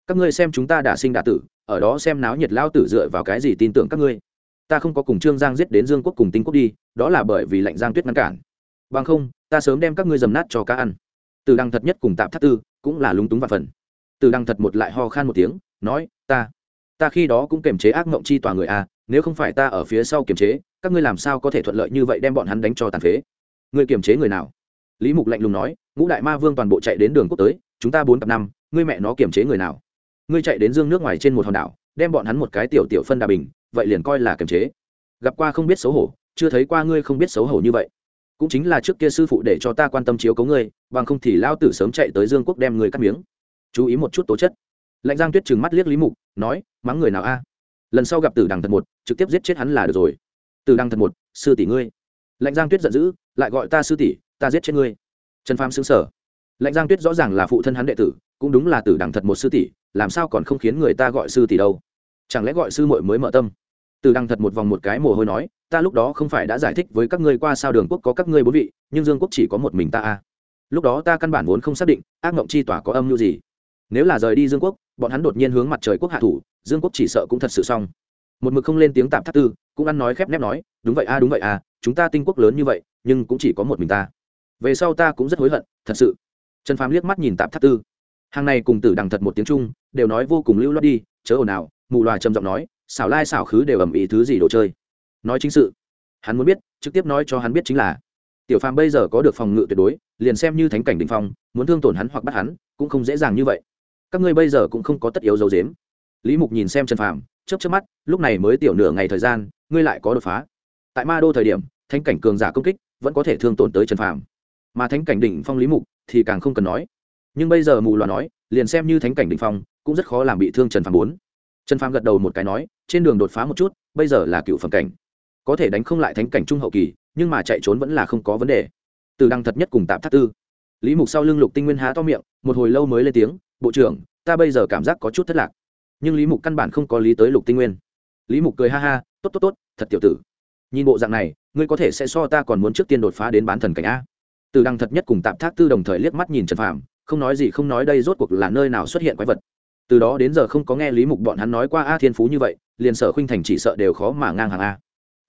[SPEAKER 1] Các ngươi xem chúng ta đã sinh đả tử, ở đó xem náo nhiệt lao tử dựa vào cái gì tin tưởng các ngươi ta không có cùng trương giang giết đến dương quốc cùng tinh quốc đi, đó là bởi vì lệnh giang tuyết ngăn cản. Bằng không, ta sớm đem các ngươi dầm nát cho cá ăn. Từ đăng thật nhất cùng tạm thắt tư cũng là lúng túng và phần. Từ đăng thật một lại ho khan một tiếng, nói, ta ta khi đó cũng kiềm chế ác mộng chi tòa người a, nếu không phải ta ở phía sau kiềm chế, các ngươi làm sao có thể thuận lợi như vậy đem bọn hắn đánh cho tàn phế? Ngươi kiềm chế người nào? Lý mục lạnh lùng nói, ngũ đại ma vương toàn bộ chạy đến đường quốc tới, chúng ta bốn cặp năm, ngươi mẹ nó kiềm chế người nào? Ngươi chạy đến dương nước ngoài trên một hòn đảo đem bọn hắn một cái tiểu tiểu phân đà bình, vậy liền coi là kiềm chế. Gặp qua không biết xấu hổ, chưa thấy qua ngươi không biết xấu hổ như vậy. Cũng chính là trước kia sư phụ để cho ta quan tâm chiếu cấu ngươi, bằng không thì lao tử sớm chạy tới dương quốc đem người cắt miếng. Chú ý một chút tố chất. Lạnh giang tuyết trừng mắt liếc lý mục, nói, mắng người nào a? Lần sau gặp tử đằng thật một, trực tiếp giết chết hắn là được rồi. Tử đằng thật một, sư tỷ ngươi. Lạnh giang tuyết giận dữ, lại gọi ta sư tỷ, ta giết chết ngươi. Trần pham xứng sở lạnh giang tuyết rõ ràng là phụ thân hắn đệ tử cũng đúng là tử đằng thật một sư tỷ, làm sao còn không khiến người ta gọi sư tỷ đâu? Chẳng lẽ gọi sư muội mới mở tâm? Tử đằng thật một vòng một cái mồ hôi nói, ta lúc đó không phải đã giải thích với các ngươi qua sao đường quốc có các ngươi bốn vị, nhưng dương quốc chỉ có một mình ta a lúc đó ta căn bản vốn không xác định, ác mộng chi tỏa có âm mưu gì. Nếu là rời đi dương quốc, bọn hắn đột nhiên hướng mặt trời quốc hạ thủ, dương quốc chỉ sợ cũng thật sự xong. Một mực không lên tiếng tạm thắt tư, cũng ăn nói khép nép nói, đúng vậy a đúng vậy a chúng ta tinh quốc lớn như vậy, nhưng cũng chỉ có một mình ta. Về sau ta cũng rất hối hận, thật sự. Trần phàm liếc mắt nhìn tạm thắt tư hàng này cùng tử đằng thật một tiếng trung, đều nói vô cùng lưu loát đi, chớ ồn ào, mù loà trầm giọng nói, xảo lai xảo khứ đều ầm ĩ thứ gì đồ chơi. Nói chính sự. Hắn muốn biết, trực tiếp nói cho hắn biết chính là, tiểu phàm bây giờ có được phòng ngự tuyệt đối, liền xem như thánh cảnh đình phong, muốn thương tổn hắn hoặc bắt hắn, cũng không dễ dàng như vậy. Các ngươi bây giờ cũng không có tất yếu dấu dếm lý mục nhìn xem trần phàm, chớp chớp mắt, lúc này mới tiểu nửa ngày thời gian, ngươi lại có đột phá. Tại ma đô thời điểm, thánh cảnh cường giả công kích, vẫn có thể thương tổn tới trần phàm. Mà thánh cảnh đỉnh phong lý mục, thì càng không cần nói nhưng bây giờ mù loà nói, liền xem như thánh cảnh đỉnh phong, cũng rất khó làm bị thương trần phàm bốn. Trần phàm gật đầu một cái nói, trên đường đột phá một chút, bây giờ là cựu phẩm cảnh. Có thể đánh không lại thánh cảnh trung hậu kỳ, nhưng mà chạy trốn vẫn là không có vấn đề. Từ đăng thật nhất cùng tạm thác tư. Lý mục sau lưng lục tinh nguyên há to miệng, một hồi lâu mới lên tiếng, bộ trưởng, ta bây giờ cảm giác có chút thất lạc. Nhưng lý mục căn bản không có lý tới lục tinh nguyên. Lý mục cười ha ha, tốt tốt tốt, thật tiểu tử. Nhìn bộ dạng này, ngươi có thể sẽ so ta còn muốn trước tiên đột phá đến bán thần cảnh a. Từ đăng thật nhất cùng tạm thác tư đồng thời liếc mắt nhìn trần phàm không nói gì không nói đây rốt cuộc là nơi nào xuất hiện quái vật. Từ đó đến giờ không có nghe lý mục bọn hắn nói qua a thiên phú như vậy, liền sở khuynh thành chỉ sợ đều khó mà ngang hàng a.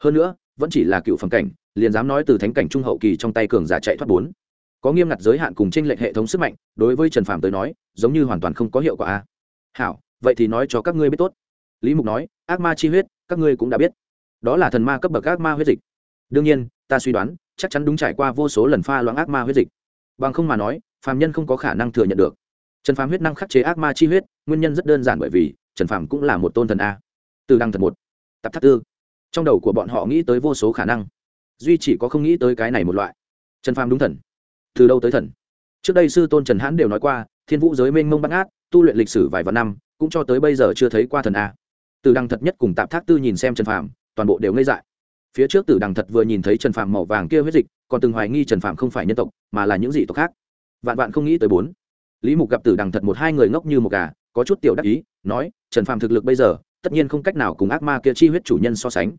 [SPEAKER 1] Hơn nữa, vẫn chỉ là cựu phẩm cảnh, liền dám nói từ thánh cảnh trung hậu kỳ trong tay cường giả chạy thoát bốn. Có nghiêm ngặt giới hạn cùng tranh lệch hệ thống sức mạnh, đối với trần phàm tới nói, giống như hoàn toàn không có hiệu quả a. Hảo, vậy thì nói cho các ngươi biết tốt. Lý mục nói, ác ma chi huyết, các ngươi cũng đã biết. Đó là thần ma cấp bậc ác ma huyết dịch. Đương nhiên, ta suy đoán, chắc chắn đúng trải qua vô số lần pha loãng ác ma huyết dịch bằng không mà nói phàm nhân không có khả năng thừa nhận được. Trần phàm huyết năng khắc chế ác ma chi huyết nguyên nhân rất đơn giản bởi vì trần phàm cũng là một tôn thần a. Từ đăng thần một tập tháp tư. Trong đầu của bọn họ nghĩ tới vô số khả năng. Duy chỉ có không nghĩ tới cái này một loại. Trần phàm đúng thần. Từ đâu tới thần? Trước đây sư tôn trần hãn đều nói qua thiên vũ giới mênh mông bắt át, tu luyện lịch sử vài vạn năm cũng cho tới bây giờ chưa thấy qua thần a. Từ đăng thật nhất cùng tạp thác tư nhìn xem trần phàm toàn bộ đều ngây dại phía trước tử đằng thật vừa nhìn thấy trần phạm màu vàng kia huyết dịch, còn từng hoài nghi trần phạm không phải nhân tộc, mà là những dị tộc khác. Vạn vạn không nghĩ tới bốn. Lý mục gặp tử đằng thật một hai người ngốc như một gà, có chút tiểu đắc ý, nói, trần phạm thực lực bây giờ, tất nhiên không cách nào cùng ác ma kia chi huyết chủ nhân so sánh.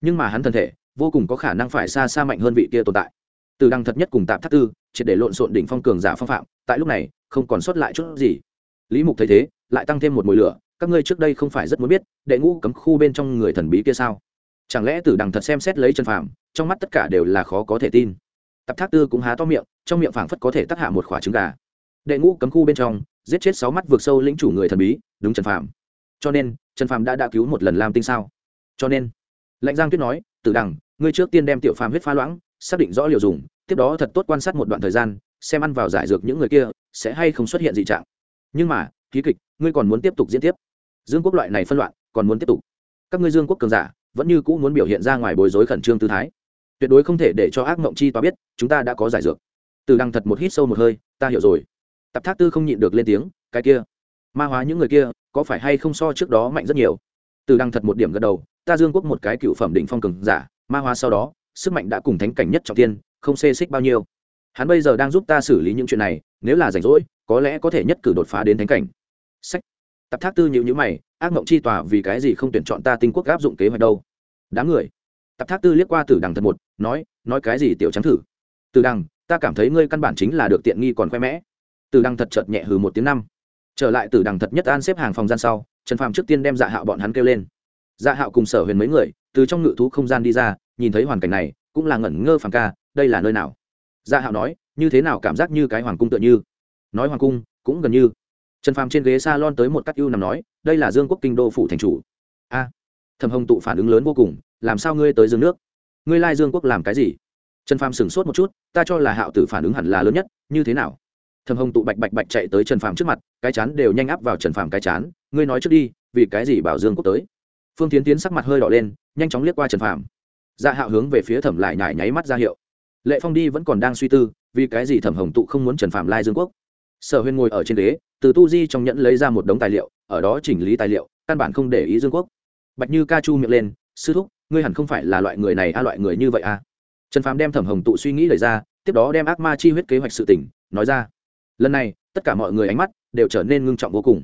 [SPEAKER 1] Nhưng mà hắn thân thể, vô cùng có khả năng phải xa xa mạnh hơn vị kia tồn tại. Tử đằng thật nhất cùng tạp thác tư, triệt để lộn xộn đỉnh phong cường giả phong phạm, tại lúc này, không còn sót lại chút gì. Lý mục thấy thế, lại tăng thêm một mùi lửa, các ngươi trước đây không phải rất muốn biết, đệ ngũ cấm khu bên trong người thần bí kia sao? Chẳng lẽ tử đằng thật xem xét lấy chân phàm, trong mắt tất cả đều là khó có thể tin. Tập thác tư cũng há to miệng, trong miệng phảng phất có thể tắc hạ một khỏa trứng gà. Đệ ngũ cấm khu bên trong, giết chết sáu mắt vượt sâu lĩnh chủ người thần bí, đúng trần phàm. Cho nên, trần phàm đã đã cứu một lần lam tinh sao? Cho nên lãnh giang tuyết nói, tử đằng, ngươi trước tiên đem tiểu phàm huyết pha loãng, xác định rõ liều dùng, tiếp đó thật tốt quan sát một đoạn thời gian, xem ăn vào giải dược những người kia, sẽ hay không xuất hiện dị trạng. Nhưng mà, ký kịch, ngươi còn muốn tiếp tục diễn tiếp. Dương quốc loại này phân loạn, còn muốn tiếp tục. Các ngươi dương quốc cường giả vẫn như cũ muốn biểu hiện ra ngoài bối rối khẩn trương tư thái. Tuyệt đối không thể để cho ác mộng chi tòa biết, chúng ta đã có giải dược. Từ đăng thật một hít sâu một hơi, ta hiểu rồi. Tập thác tư không nhịn được lên tiếng, cái kia, ma hóa những người kia, có phải hay không so trước đó mạnh rất nhiều? Từ đăng thật một điểm gật đầu, ta dương quốc một cái cựu phẩm định phong cường giả, ma hóa sau đó, sức mạnh đã cùng thánh cảnh nhất trọng tiên không xê xích bao nhiêu. Hắn bây giờ đang giúp ta xử lý những chuyện này, nếu là rảnh rỗi, có lẽ có thể nhất cử đột phá đến thánh cảnh. Sách. Tập thác tư nhịu nhữ mày ác mộng chi tòa vì cái gì không tuyển chọn ta tinh quốc áp dụng kế hoạch đâu? Đám người. Tập thác tư liếc qua tử đằng thật một, nói nói cái gì tiểu trắng thử? Tử đằng, ta cảm thấy ngươi căn bản chính là được tiện nghi còn khoe mẽ. Tử đằng thật chợt nhẹ hừ một tiếng năm. Trở lại tử đằng thật nhất an xếp hàng phòng gian sau, trần phàm trước tiên đem dạ hạo bọn hắn kêu lên. Dạ hạo cùng sở huyền mấy người, từ trong ngự thú không gian đi ra, nhìn thấy hoàn cảnh này, cũng là ngẩn ngơ phàng ca, đây là nơi nào? Dạ hạo nói, như thế nào cảm giác như cái hoàng cung tựa như? Nói hoàng cung, cũng gần như trần phàm trên ghế s a lon tới một cách ưu nằm nói, đây là dương quốc kinh đô phủ thành chủ. A. Thầm hồng tụ phản ứng lớn vô cùng, làm sao ngươi tới dương nước? Ngươi lai dương quốc làm cái gì? Trần phàm sửng sốt một chút, ta cho là hạo tử phản ứng hẳn là lớn nhất, như thế nào? Thầm hồng tụ bạch bạch bạch chạy tới trần phàm trước mặt, cái chán đều nhanh áp vào trần phàm cái chán, ngươi nói trước đi, vì cái gì bảo dương quốc tới? Phương tiến tiến sắc mặt hơi đỏ lên, nhanh chóng liếc qua trần phàm. Dạ hạo hướng về phía thẩm lại nhải nháy mắt ra hiệu. Lệ phong đi vẫn còn đang suy tư, vì cái gì thẩm hồng tụ không muốn trần phàm lai dương quốc? Sở huyên ngồi ở trên ghế, từ tu di trong nhẫn lấy ra một đống tài liệu, ở đó chỉnh lý tài liệu, căn bản không để ý dương quốc. Bạch như ca chu miệng lên, sư thúc, ngươi hẳn không phải là loại người này a, loại người như vậy a? Trần phàm đem thẩm hồng tụ suy nghĩ lời ra, tiếp đó đem ác ma chi huyết kế hoạch sự tỉnh nói ra. Lần này, tất cả mọi người ánh mắt đều trở nên ngưng trọng vô cùng.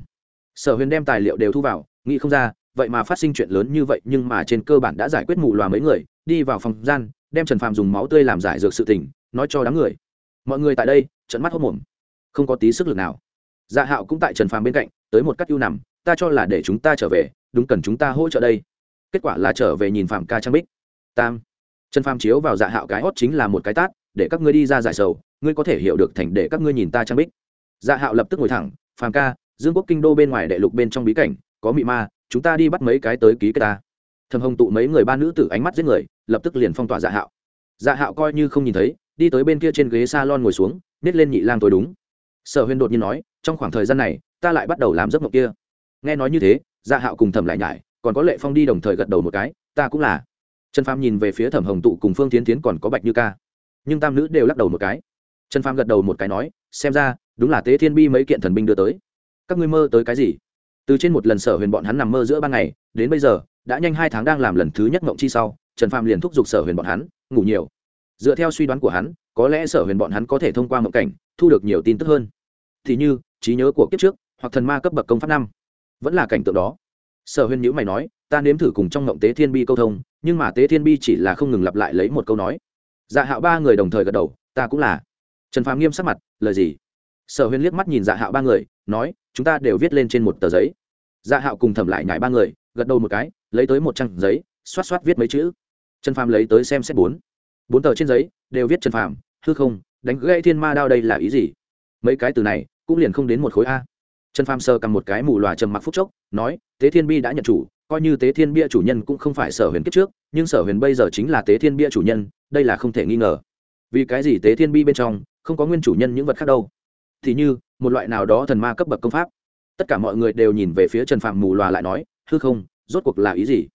[SPEAKER 1] Sở huyền đem tài liệu đều thu vào, nghĩ không ra, vậy mà phát sinh chuyện lớn như vậy, nhưng mà trên cơ bản đã giải quyết mù loà mấy người, đi vào phòng gian, đem trần phàm dùng máu tươi làm giải dược sự tỉnh nói cho đám người. Mọi người tại đây trận mắt hốc mồm không có tí sức lực nào. Dạ hạo cũng tại trần phàm bên cạnh, tới một cách ưu nằm, ta cho là để chúng ta trở về, đúng cần chúng ta hỗ trợ đây. Kết quả là trở về nhìn phạm ca trang bích. Tam. Trần phàm chiếu vào dạ hạo cái hót chính là một cái tát, để các ngươi đi ra giải sầu, ngươi có thể hiểu được thành để các ngươi nhìn ta trang bích. Dạ hạo lập tức ngồi thẳng, phàm ca, dương quốc kinh đô bên ngoài đệ lục bên trong bí cảnh, có mị ma, chúng ta đi bắt mấy cái tới ký cái ta. Thầm hồng tụ mấy người ba nữ tử ánh mắt giết người, lập tức liền phong tỏa dạ hạo. Dạ hạo coi như không nhìn thấy, đi tới bên kia trên ghế s a lon ngồi xuống nếp lên nhị lang tối đúng sở huyền đột nhiên nói, trong khoảng thời gian này, ta lại bắt đầu làm giấc mộng kia. Nghe nói như thế dạ hạo cùng thẩm lại nhải, còn có lệ phong đi đồng thời gật đầu một cái, ta cũng là. Trần phàm nhìn về phía thẩm hồng tụ cùng phương tiến tiến còn có bạch như ca. Nhưng tam nữ đều lắc đầu một cái. Trần phàm gật đầu một cái nói, xem ra, đúng là tế thiên bi mấy kiện thần binh đưa tới. Các ngươi mơ tới cái gì? Từ trên một lần sở huyền bọn hắn nằm mơ giữa ban ngày, đến bây giờ, đã nhanh hai tháng đang làm lần thứ nhất mộng chi sau, trần phàm liền thúc giục sở huyền bọn hắn, ngủ nhiều. Dựa theo suy đoán của hắn, có lẽ sở huyền bọn hắn có thể thông qua mộng cảnh, thu được nhiều tin tức hơn thì như trí nhớ của kiếp trước hoặc thần ma cấp bậc công pháp năm. Vẫn là cảnh tượng đó. Sở Huyên nhữ mày nói, ta nếm thử cùng trong ngộng tế thiên bi câu thông, nhưng mà tế thiên bi chỉ là không ngừng lặp lại lấy một câu nói. Dạ hạo ba người đồng thời gật đầu, ta cũng là. Trần phàm nghiêm sắc mặt, lời gì? Sở Huyên liếc mắt nhìn dạ hạo ba người, nói, chúng ta đều viết lên trên một tờ giấy. Dạ hạo cùng thẩm lại nhải ba người, gật đầu một cái, lấy tới một trang giấy, xoát xoát viết mấy chữ. Trần phàm lấy tới xem xét bốn. Bốn tờ trên giấy, đều viết trần phàm, hư không, đánh gãy thiên ma đao đây là ý gì? Mấy cái từ này cũng liền không đến một khối a. Trần phàm sơ cầm một cái mù loà trầm mặc phúc chốc, nói, tế thiên bi đã nhận chủ, coi như tế thiên bia chủ nhân cũng không phải sở huyền kiếp trước, nhưng sở huyền bây giờ chính là tế thiên bia chủ nhân, đây là không thể nghi ngờ. Vì cái gì tế thiên bi bên trong không có nguyên chủ nhân những vật khác đâu? Thì như, một loại nào đó thần ma cấp bậc công pháp. Tất cả mọi người đều nhìn về phía trần phạm mù loà lại nói, hư không, rốt cuộc là ý gì?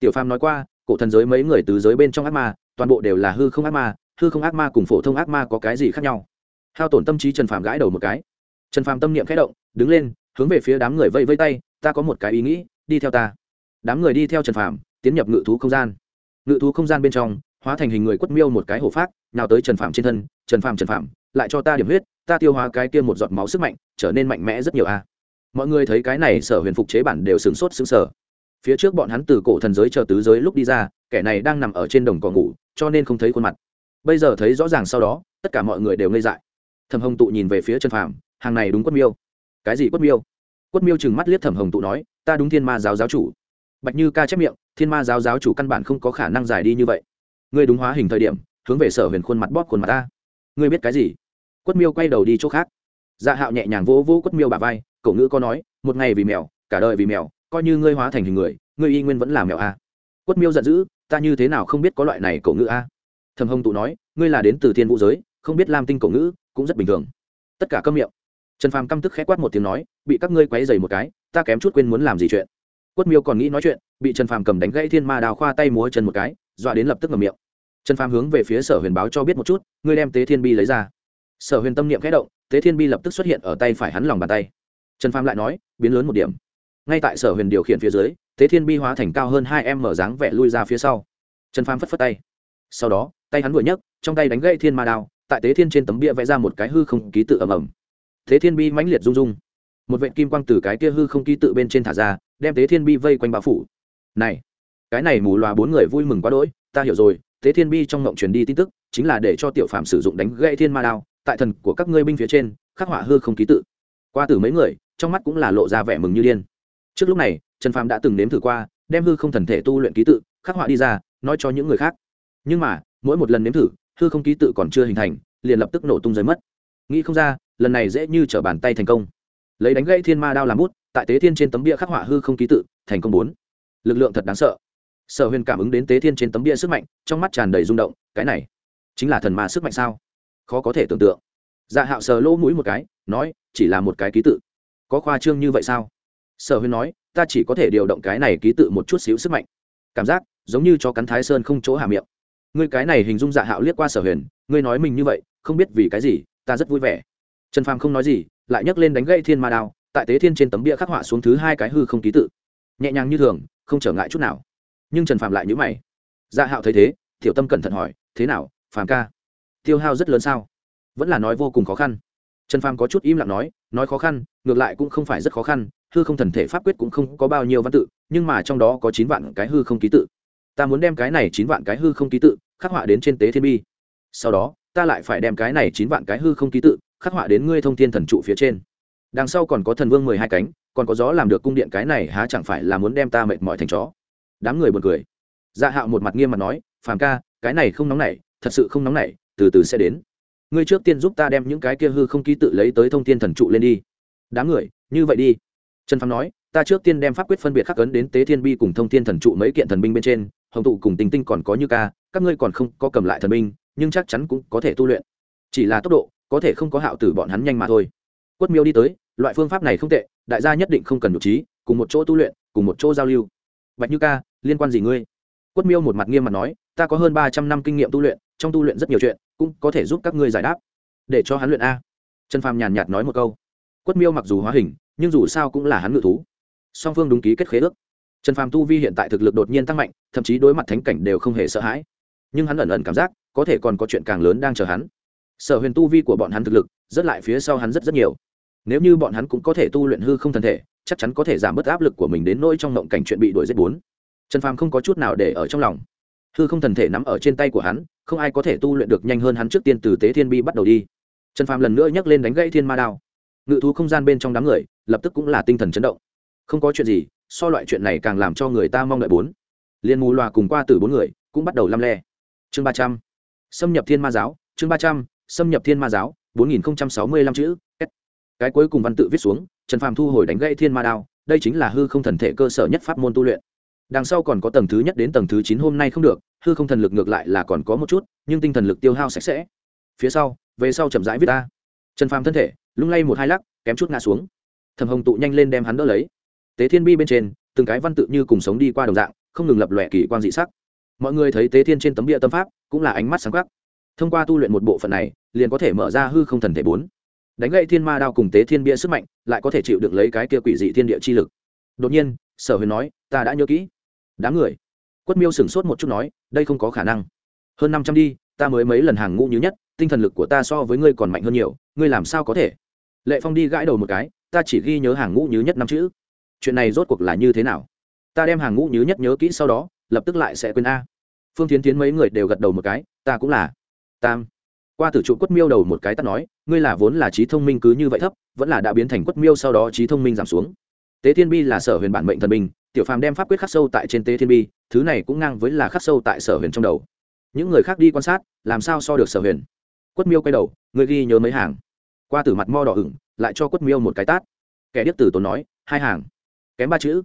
[SPEAKER 1] Tiểu phàm nói qua, cổ thần giới mấy người từ giới bên trong ác ma, toàn bộ đều là hư không ác ma, hư không ác ma cùng phổ thông ác ma có cái gì khác nhau? Hao tổn tâm trí trần phàm gãi đầu một cái. Trần phàm tâm niệm khẽ động, đứng lên, hướng về phía đám người vây vây tay, ta có một cái ý nghĩ, đi theo ta. Đám người đi theo trần phàm, tiến nhập ngự thú không gian. Ngự thú không gian bên trong, hóa thành hình người quất miêu một cái hổ phát nào tới trần phàm trên thân, trần phàm trần phàm, lại cho ta điểm huyết, ta tiêu hóa cái kia một giọt máu sức mạnh, trở nên mạnh mẽ rất nhiều a. Mọi người thấy cái này sở huyền phục chế bản đều sửng sốt sững sờ. Phía trước bọn hắn từ cổ thần giới chờ tứ giới lúc đi ra, kẻ này đang nằm ở trên đồng cỏ ngủ, cho nên không thấy khuôn mặt. Bây giờ thấy rõ ràng sau đó, tất cả mọi người đều ngây dại. Thẩm hồng tụ nhìn về phía trần phàm, hàng này đúng quất miêu. Cái gì quất miêu? Quất miêu chừng mắt liếc thẩm hồng tụ nói, ta đúng thiên ma giáo giáo chủ. Bạch như ca chép miệng, thiên ma giáo giáo chủ căn bản không có khả năng giải đi như vậy. Ngươi đúng hóa hình thời điểm, hướng về sở huyền khuôn mặt bóp khuôn mặt ta. Ngươi biết cái gì? Quất miêu quay đầu đi chỗ khác. Dạ hạo nhẹ nhàng vỗ vỗ quất miêu bà vai, cậu ngữ có nói, một ngày vì mèo, cả đời vì mèo, coi như ngươi hóa thành hình người, ngươi y nguyên vẫn là mèo a quất miêu giận dữ, ta như thế nào không biết có loại này cậu ngữ à. a thầm hồng tụ nói, ngươi là đến từ thiên vũ giới không biết lam tinh cổ ngữ cũng rất bình thường tất cả câm miệng trần phàm căm tức khẽ quát một tiếng nói bị các ngươi quấy dày một cái ta kém chút quên muốn làm gì chuyện quất miêu còn nghĩ nói chuyện bị trần phàm cầm đánh gãy thiên ma đào khoa tay múa chân một cái dọa đến lập tức ngầm miệng trần phàm hướng về phía sở huyền báo cho biết một chút ngươi đem tế thiên bi lấy ra sở huyền tâm niệm khẽ động tế thiên bi lập tức xuất hiện ở tay phải hắn lòng bàn tay trần phàm lại nói biến lớn một điểm ngay tại sở huyền điều khiển phía dưới tế thiên bi hóa thành cao hơn hai em mở dáng vẻ lui ra phía sau trần phàm phất phất tay sau đó tay hắn vừa nhấc trong tay đánh gãy thiên ma đao tại tế thiên trên tấm bia vẽ ra một cái hư không ký tự ầm ầm. Thế thiên bi mãnh liệt rung rung. Một vệ kim quang từ cái kia hư không ký tự bên trên thả ra, đem tế thiên bi vây quanh bao phủ. Này, cái này mù loà bốn người vui mừng quá đỗi, ta hiểu rồi, tế thiên bi trong ngộng truyền đi tin tức, chính là để cho tiểu phạm sử dụng đánh gãy thiên ma đao, tại thần của các ngươi binh phía trên, khắc họa hư không ký tự. Qua từ mấy người, trong mắt cũng là lộ ra vẻ mừng như điên. Trước lúc này, trần phạm đã từng nếm thử qua, đem hư không thần thể tu luyện ký tự, khắc họa đi ra, nói cho những người khác. Nhưng mà, mỗi một lần nếm thử hư không ký tự còn chưa hình thành, liền lập tức nổ tung rơi mất. Nghĩ không ra, lần này dễ như t r ở bàn tay thành công. Lấy đánh gây thiên ma đao làm bút, tại tế thiên trên tấm bia khắc họa hư không ký tự, thành công bốn. Lực lượng thật đáng sợ. Sở huyền cảm ứng đến tế thiên trên tấm bia sức mạnh, trong mắt tràn đầy rung động, cái này, chính là thần ma sức mạnh sao? Khó có thể tưởng tượng. Dạ hạo sờ lỗ mũi một cái, nói, chỉ là một cái ký tự. Có khoa trương như vậy sao? Sở huyền nói, ta chỉ có thể điều động cái này ký tự một chút xíu sức mạnh. Cảm giác, giống như cho cắn thái sơn không chỗ hà miệng ngươi cái này hình dung dạ hạo liếc qua sở huyền, ngươi nói mình như vậy, không biết vì cái gì, ta rất vui vẻ. Trần phàm không nói gì, lại nhấc lên đánh gãy thiên ma đao, tại tế thiên trên tấm bia khắc họa xuống thứ hai cái hư không ký tự. Nhẹ nhàng như thường, không trở ngại chút nào. Nhưng trần phàm lại nhữ mày. Dạ hạo thấy thế, tiểu tâm cẩn thận hỏi, thế nào, phàm ca? Tiêu hao rất lớn sao? Vẫn là nói vô cùng khó khăn. Trần phàm có chút im lặng nói nói khó khăn, ngược lại cũng không phải rất khó khăn, hư không thần thể pháp quyết cũng không có bao nhiêu văn tự, nhưng mà trong đó có chín vạn cái hư không ký tự ta muốn đem cái này chín vạn cái hư không ký tự khắc họa đến trên tế thiên bi. Sau đó, ta lại phải đem cái này chín vạn cái hư không ký tự khắc họa đến ngươi thông thiên thần trụ phía trên. Đằng sau còn có thần vương mười hai cánh, còn có gió làm được cung điện cái này há chẳng phải là muốn đem ta mệt mỏi thành chó? Đám người buồn cười. Dạ hạo một mặt nghiêm mặt nói, phàm ca, cái này không nóng nảy, thật sự không nóng nảy, từ từ sẽ đến. Ngươi trước tiên giúp ta đem những cái kia hư không ký tự lấy tới thông thiên thần trụ lên đi. Đám người, như vậy đi. Trần phàm nói, ta trước tiên đem pháp quyết phân biệt khắc ấn đến tế thiên bi cùng thông thiên thần trụ mấy kiện thần binh bên trên hồng tụ cùng tình tinh còn có như ca các ngươi còn không có cầm lại thần minh, nhưng chắc chắn cũng có thể tu luyện. Chỉ là tốc độ có thể không có hạo tử bọn hắn nhanh mà thôi. Quất miêu đi tới loại phương pháp này không tệ đại gia nhất định không cần nhục trí cùng một chỗ tu luyện cùng một chỗ giao lưu. Bạch như ca liên quan gì ngươi? Quất miêu một mặt nghiêm mặt nói ta có hơn ba trăm năm kinh nghiệm tu luyện trong tu luyện rất nhiều chuyện cũng có thể giúp các ngươi giải đáp. Để cho hắn luyện a. Trần phàm nhàn nhạt nói một câu. Quất miêu mặc dù hóa hình nhưng dù sao cũng là hắn ngự thú. Song phương đúng ký kết khế ước trần phàm tu vi hiện tại thực lực đột nhiên tăng mạnh, thậm chí đối mặt thánh cảnh đều không hề sợ hãi. Nhưng hắn ẩn ẩn cảm giác, có thể còn có chuyện càng lớn đang chờ hắn. Sở huyền tu vi của bọn hắn thực lực, rất lại phía sau hắn rất rất nhiều. Nếu như bọn hắn cũng có thể tu luyện hư không thân thể, chắc chắn có thể giảm bớt áp lực của mình đến nỗi trong ngộng cảnh chuyện bị đuổi giết bốn. Trần phàm không có chút nào để ở trong lòng. Hư không thần thể nắm ở trên tay của hắn, không ai có thể tu luyện được nhanh hơn hắn trước tiên từ tế thiên bi bắt đầu đi. Trần phàm lần nữa nhấc lên đánh gãy thiên ma đao. Ngự thú không gian bên trong đám người, lập tức cũng là tinh thần chấn động. Không có chuyện gì so loại chuyện này càng làm cho người ta mong đợi bốn. Liên mù loà cùng qua từ bốn người cũng bắt đầu lăm le. Chương ba trăm. Xâm nhập thiên ma giáo, chương ba trăm, xâm nhập thiên ma giáo, bốn nghìn sáu mươi lăm chữ cái cuối cùng văn tự viết xuống, trần phàm thu hồi đánh gãy thiên ma đao, đây chính là hư không thần thể cơ sở nhất pháp môn tu luyện. Đằng sau còn có tầng thứ nhất đến tầng thứ chín hôm nay không được, hư không thần lực ngược lại là còn có một chút, nhưng tinh thần lực tiêu hao sạch sẽ. Phía sau, về sau chậm rãi viết ta trần phàm thân thể, lung lay một hai lắc, kém chút ngã xuống. Thầm hồng tụ nhanh lên đem hắn đỡ lấy tế thiên bi bên trên, từng cái văn tự như cùng sống đi qua đồng dạng, không ngừng lập lòe kỳ quan dị sắc. Mọi người thấy tế thiên trên tấm bia tâm pháp, cũng là ánh mắt sáng khắc thông qua tu luyện một bộ phận này, liền có thể mở ra hư không thần thể bốn. Đánh gậy thiên ma đao cùng tế thiên bia sức mạnh, lại có thể chịu được lấy cái kia quỷ dị thiên địa chi lực. Đột nhiên, sở huyền nói, ta đã nhớ kỹ. Đám người. Quất miêu sửng sốt một chút nói, đây không có khả năng. Hơn năm trăm đi, ta mới mấy lần hàng ngũ nhứ nhất, tinh thần lực của ta so với ngươi còn mạnh hơn nhiều, ngươi làm sao có thể? Lệ phong đi gãi đầu một cái, ta chỉ ghi nhớ hàng ngũ nhứ nhất năm chữ chuyện này rốt cuộc là như thế nào? Ta đem hàng ngũ nhứ nhất nhớ kỹ sau đó lập tức lại sẽ quên a. Phương tiến tiến mấy người đều gật đầu một cái ta cũng là. Tam. Qua tử trụ quất miêu đầu một cái ta nói ngươi là vốn là trí thông minh cứ như vậy thấp vẫn là đã biến thành quất miêu sau đó trí thông minh giảm xuống. Tế thiên bi là sở huyền bản mệnh thần minh, tiểu phàm đem pháp quyết khắc sâu tại trên tế thiên bi thứ này cũng ngang với là khắc sâu tại sở huyền trong đầu. Những người khác đi quan sát làm sao so được sở huyền? Quất miêu quay đầu ngươi ghi nhớ mấy hàng. Qua Tử mặt mo đỏ ửng lại cho quất miêu một cái tát. Kẻ điếc tử tốn nói hai hàng kém ba chữ.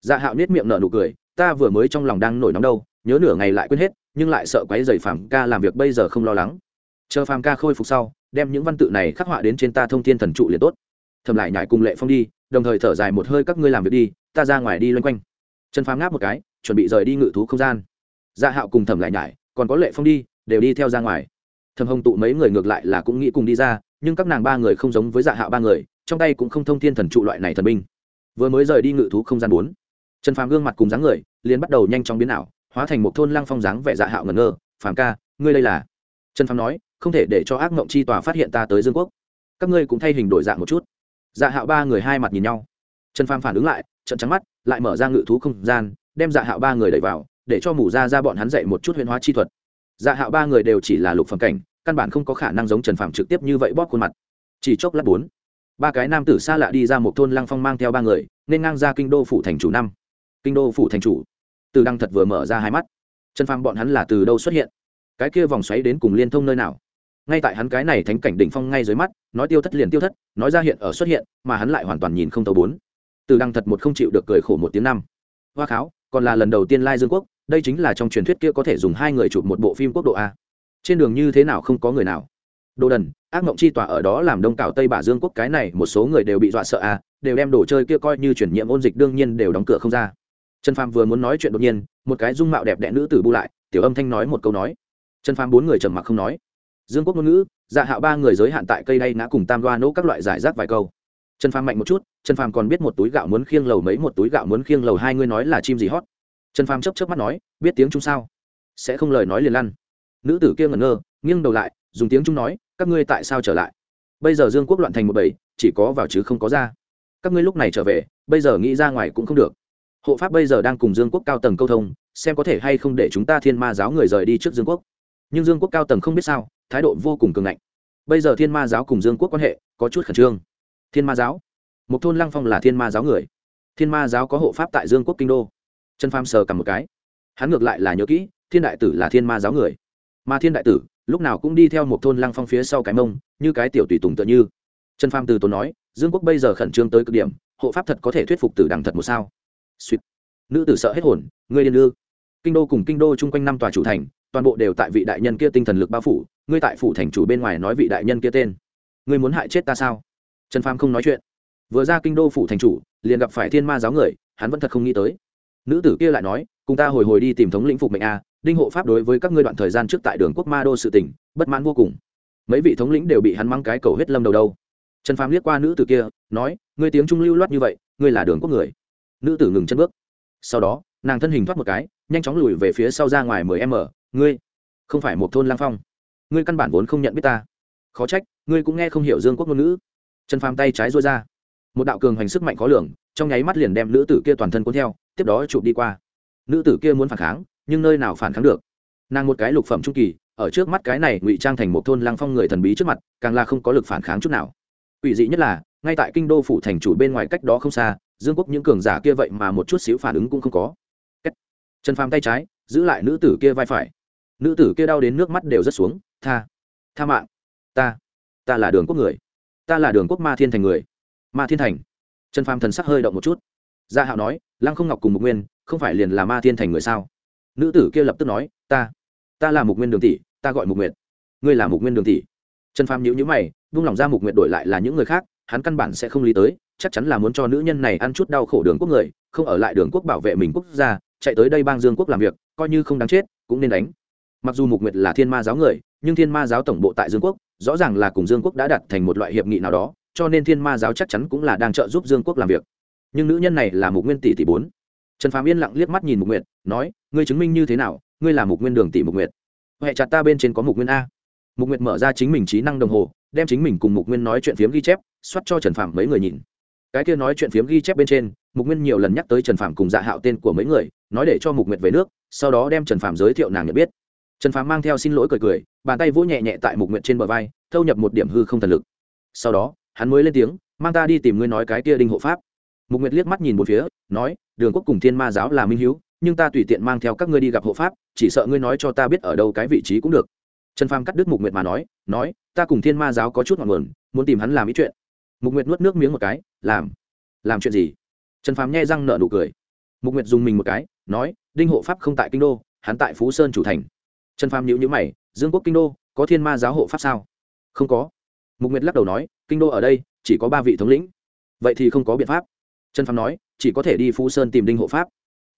[SPEAKER 1] Dạ hạo nết miệng nở nụ cười, ta vừa mới trong lòng đang nổi nóng đâu, nhớ nửa ngày lại quên hết, nhưng lại sợ quấy dày phàm ca làm việc bây giờ không lo lắng. Chờ phàm ca khôi phục sau, đem những văn tự này khắc họa đến trên ta thông thiên thần trụ liền tốt. Thầm lại nhải cùng lệ phong đi, đồng thời thở dài một hơi các ngươi làm việc đi, ta ra ngoài đi loanh quanh. Trần phàm ngáp một cái, chuẩn bị rời đi ngự thú không gian. Dạ hạo cùng thẩm lại nhải, còn có lệ phong đi, đều đi theo ra ngoài. Thẩm hồng tụ mấy người ngược lại là cũng nghĩ cùng đi ra, nhưng các nàng ba người không giống với dạ hạo ba người, trong tay cũng không thông thiên thần trụ loại này thần binh vừa mới rời đi ngự thú không gian bốn. Trần phàm gương mặt cùng dáng người liền bắt đầu nhanh chóng biến ảo, hóa thành một thôn lăng phong dáng vẻ dạ hạo ngẩn ngơ. Phàm ca, ngươi đây là? Trần phàm nói, không thể để cho ác mộng chi tòa phát hiện ta tới dương quốc. Các ngươi cũng thay hình đổi dạng một chút. Dạ hạo ba người hai mặt nhìn nhau. Trần phàm phản ứng lại trận trắng mắt, lại mở ra ngự thú không gian, đem dạ hạo ba người đẩy vào, để cho mủ ra ra bọn hắn dạy một chút huyền hóa chi thuật. Dạ hạo ba người đều chỉ là lục phẩm cảnh, căn bản không có khả năng giống trần phàm trực tiếp như vậy bóp khuôn mặt. Chỉ chốc lát bốn ba cái nam tử xa lạ đi ra một thôn lăng phong mang theo ba người, nên ngang ra kinh đô phủ thành chủ năm. Kinh đô phủ thành chủ. Từ đăng thật vừa mở ra hai mắt. Trần phàm bọn hắn là từ đâu xuất hiện? Cái kia vòng xoáy đến cùng liên thông nơi nào? Ngay tại hắn cái này thánh cảnh đỉnh phong ngay dưới mắt, nói tiêu thất liền tiêu thất, nói ra hiện ở xuất hiện, mà hắn lại hoàn toàn nhìn không tàu bốn. Từ đăng thật một không chịu được cười khổ một tiếng năm. Hoa kháo, còn là lần đầu tiên lai dương quốc, đây chính là trong truyền thuyết kia có thể dùng hai người chụp một bộ phim quốc độ a. Trên đường như thế nào không có người nào đồ đần, ác mộng chi tỏa ở đó làm đông cảo tây bả dương quốc cái này, một số người đều bị dọa sợ à đều đem đồ chơi kia coi như chuyển nhiệm ôn dịch đương nhiên đều đóng cửa không ra. Trần phàm vừa muốn nói chuyện đột nhiên, một cái dung mạo đẹp đẽ nữ tử bu lại, tiểu âm thanh nói một câu nói. Trần phàm bốn người trầm mặc không nói. Dương quốc ngôn ngữ dạ hạo ba người giới hạn tại cây đay ngã cùng tam đoa nỗ các loại giải rác vài câu. Trần phàm mạnh một chút, trần phàm còn biết một túi gạo muốn khiêng lầu mấy, một túi gạo muốn khiêng lầu hai, ngươi nói là chim gì hót? Trần phàm chấp chấp mắt nói, biết tiếng chung sao? Sẽ không lời nói liền lăn. Nữ tử kia ngẩn ngơ, nghiêng đầu lại dùng tiếng trung nói, các ngươi tại sao trở lại? Bây giờ dương quốc loạn thành một bảy chỉ có vào chứ không có ra. Các ngươi lúc này trở về, bây giờ nghĩ ra ngoài cũng không được. Hộ pháp bây giờ đang cùng dương quốc cao tầng câu thông, xem có thể hay không để chúng ta thiên ma giáo người rời đi trước dương quốc. Nhưng dương quốc cao tầng không biết sao, thái độ vô cùng cường ngạnh. Bây giờ thiên ma giáo cùng dương quốc quan hệ có chút khẩn trương. Thiên ma giáo? Một thôn lăng phong là thiên ma giáo người. Thiên ma giáo có hộ pháp tại dương quốc kinh đô. Chân pham sờ cầm một cái. Hắn ngược lại là nhớ kỹ, thiên đại tử là thiên ma giáo người. Mà thiên đại tử lúc nào cũng đi theo một thôn lăng phong phía sau cái mông, như cái tiểu tùy tùng tựa như. Trần pham từ tốn nói, dương quốc bây giờ khẩn trương tới cực điểm, hộ pháp thật có thể thuyết phục tử đằng thật một sao. Suýt. Nữ tử sợ hết hồn, ngươi điên đưa kinh đô cùng kinh đô chung quanh năm tòa chủ thành, toàn bộ đều tại vị đại nhân kia tinh thần lực bao phủ, ngươi tại phủ thành chủ bên ngoài nói vị đại nhân kia tên. Ngươi muốn hại chết ta sao? Trần pham không nói chuyện. Vừa ra kinh đô phủ thành chủ, liền gặp phải thiên ma giáo người, hắn vẫn thật không nghĩ tới. Nữ tử kia lại nói, cùng ta hồi hồi đi tìm thống lĩnh phục mệnh a đinh hộ pháp đối với các ngươi đoạn thời gian trước tại đường quốc ma đô sự tỉnh bất mãn vô cùng. Mấy vị thống lĩnh đều bị hắn mang cái cầu huyết lâm đầu đâu. Trần phàm liếc qua nữ tử kia, nói, ngươi tiếng trung lưu loát như vậy, ngươi là đường quốc người. Nữ tử ngừng chân bước. Sau đó, nàng thân hình thoát một cái, nhanh chóng lùi về phía sau ra ngoài mười m ngươi, không phải một thôn lang phong. Ngươi căn bản vốn không nhận biết ta. Khó trách, ngươi cũng nghe không hiểu dương quốc ngôn ngữ. Trần phàm tay trái rối ra. Một đạo cường hành sức mạnh khó lường, trong nháy mắt liền đem nữ tử kia toàn thân cuốn theo, tiếp đó chụp đi qua. Nữ tử kia muốn phản kháng nhưng nơi nào phản kháng được. Nàng một cái lục phẩm trung kỳ, ở trước mắt cái này ngụy trang thành một thôn lang phong người thần bí trước mặt, càng là không có lực phản kháng chút nào. Ủy dị nhất là, ngay tại kinh đô phủ thành chủ bên ngoài cách đó không xa, dương quốc những cường giả kia vậy mà một chút xíu phản ứng cũng không có. Trần phàm tay trái, giữ lại nữ tử kia vai phải. Nữ tử kia đau đến nước mắt đều rất xuống. Tha. Tha mạng. Ta. Ta là đường quốc người. Ta là đường quốc ma thiên thành người. Ma thiên thành. Trần phàm thần sắc hơi động một chút. Gia hạo nói, lăng không ngọc cùng mục nguyên, không phải liền là ma thiên thành người sao? Nữ tử kia lập tức nói, ta ta là mục nguyên đường tỷ, ta gọi mục nguyệt. Ngươi là mục nguyên đường tỷ. Trần phàm nhữ nhữ mày, vung lòng ra mục nguyệt đổi lại là những người khác, hắn căn bản sẽ không lý tới, chắc chắn là muốn cho nữ nhân này ăn chút đau khổ đường quốc người, không ở lại đường quốc bảo vệ mình quốc gia, chạy tới đây bang dương quốc làm việc, coi như không đáng chết, cũng nên đánh. Mặc dù mục nguyệt là thiên ma giáo người, nhưng thiên ma giáo tổng bộ tại dương quốc, rõ ràng là cùng dương quốc đã đặt thành một loại hiệp nghị nào đó, cho nên thiên ma giáo chắc chắn cũng là đang trợ giúp dương quốc làm việc. Nhưng nữ nhân này là mục nguyên tỷ tỷ bốn trần phàm yên lặng liếc mắt nhìn mục nguyệt, nói, ngươi chứng minh như thế nào? Ngươi là mục nguyên đường tỷ mục nguyệt. Huệ chặt ta bên trên có mục nguyên a. Mục nguyệt mở ra chính mình trí năng đồng hồ, đem chính mình cùng mục nguyên nói chuyện phiếm ghi chép xoắt cho trần phàm mấy người nhìn. Cái kia nói chuyện phiếm ghi chép bên trên, mục nguyên nhiều lần nhắc tới trần phàm cùng dạ hạo tên của mấy người, nói để cho mục nguyệt về nước, sau đó đem trần phàm giới thiệu nàng nhận biết. Trần phàm mang theo xin lỗi cười cười, bàn tay vỗ nhẹ nhẹ tại mục nguyệt trên bờ vai, thâu nhập một điểm hư không thần lực. Sau đó, hắn mới lên tiếng, mang ta đi tìm ngươi nói cái kia đinh hộ pháp mục nguyệt liếc mắt nhìn một phía, nói, đường quốc cùng thiên ma giáo là minh hiếu, nhưng ta tùy tiện mang theo các ngươi đi gặp hộ pháp, chỉ sợ ngươi nói cho ta biết ở đâu cái vị trí cũng được. Trần phàm cắt đứt mục nguyệt mà nói nói, ta cùng thiên ma giáo có chút ngọn nguồn, muốn tìm hắn làm ý chuyện. Mục nguyệt nuốt nước miếng một cái, làm làm chuyện gì? Trần phàm nhai răng nợ nụ cười. Mục nguyệt dùng mình một cái, nói, đinh hộ pháp không tại kinh đô, hắn tại phú sơn chủ thành. Trần phàm nhữ nhữ mày, dương quốc kinh đô, có thiên ma giáo hộ pháp sao? Không có. Mục nguyệt lắc đầu nói, kinh đô ở đây, chỉ có ba vị thống lĩnh. Vậy thì không có biện pháp trần phàm nói, chỉ có thể đi phú sơn tìm đinh hộ pháp.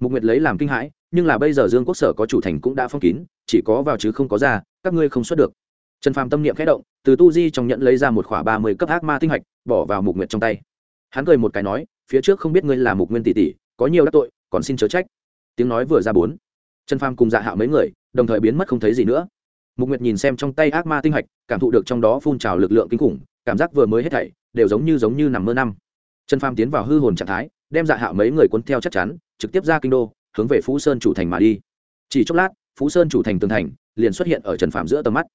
[SPEAKER 1] Mục nguyệt lấy làm kinh hãi, nhưng là bây giờ dương quốc sở có chủ thành cũng đã phong kín, chỉ có vào chứ không có ra, các ngươi không xuất được. Trần phàm tâm niệm khẽ động, từ tu di trong nhận lấy ra một khỏa ba mươi cấp ác ma tinh hạch, bỏ vào mục nguyệt trong tay. Hắn cười một cái nói, phía trước không biết ngươi là mục nguyên tỷ tỷ, có nhiều đắc tội, còn xin chớ trách. Tiếng nói vừa ra bốn. Trần phàm cùng dạ hạo mấy người, đồng thời biến mất không thấy gì nữa. Mục nguyệt nhìn xem trong tay ác ma tinh hạch, cảm thụ được trong đó phun trào lực lượng kinh khủng, cảm giác vừa mới hết thảy, đều giống như giống như nằm mơ năm trần phàm tiến vào hư hồn trạng thái, đem dạ hạo mấy người cuốn theo chắc chắn, trực tiếp ra kinh đô, hướng về phú sơn chủ thành mà đi. Chỉ chốc lát, phú sơn chủ thành tường thành liền xuất hiện ở trần phàm giữa tầm mắt.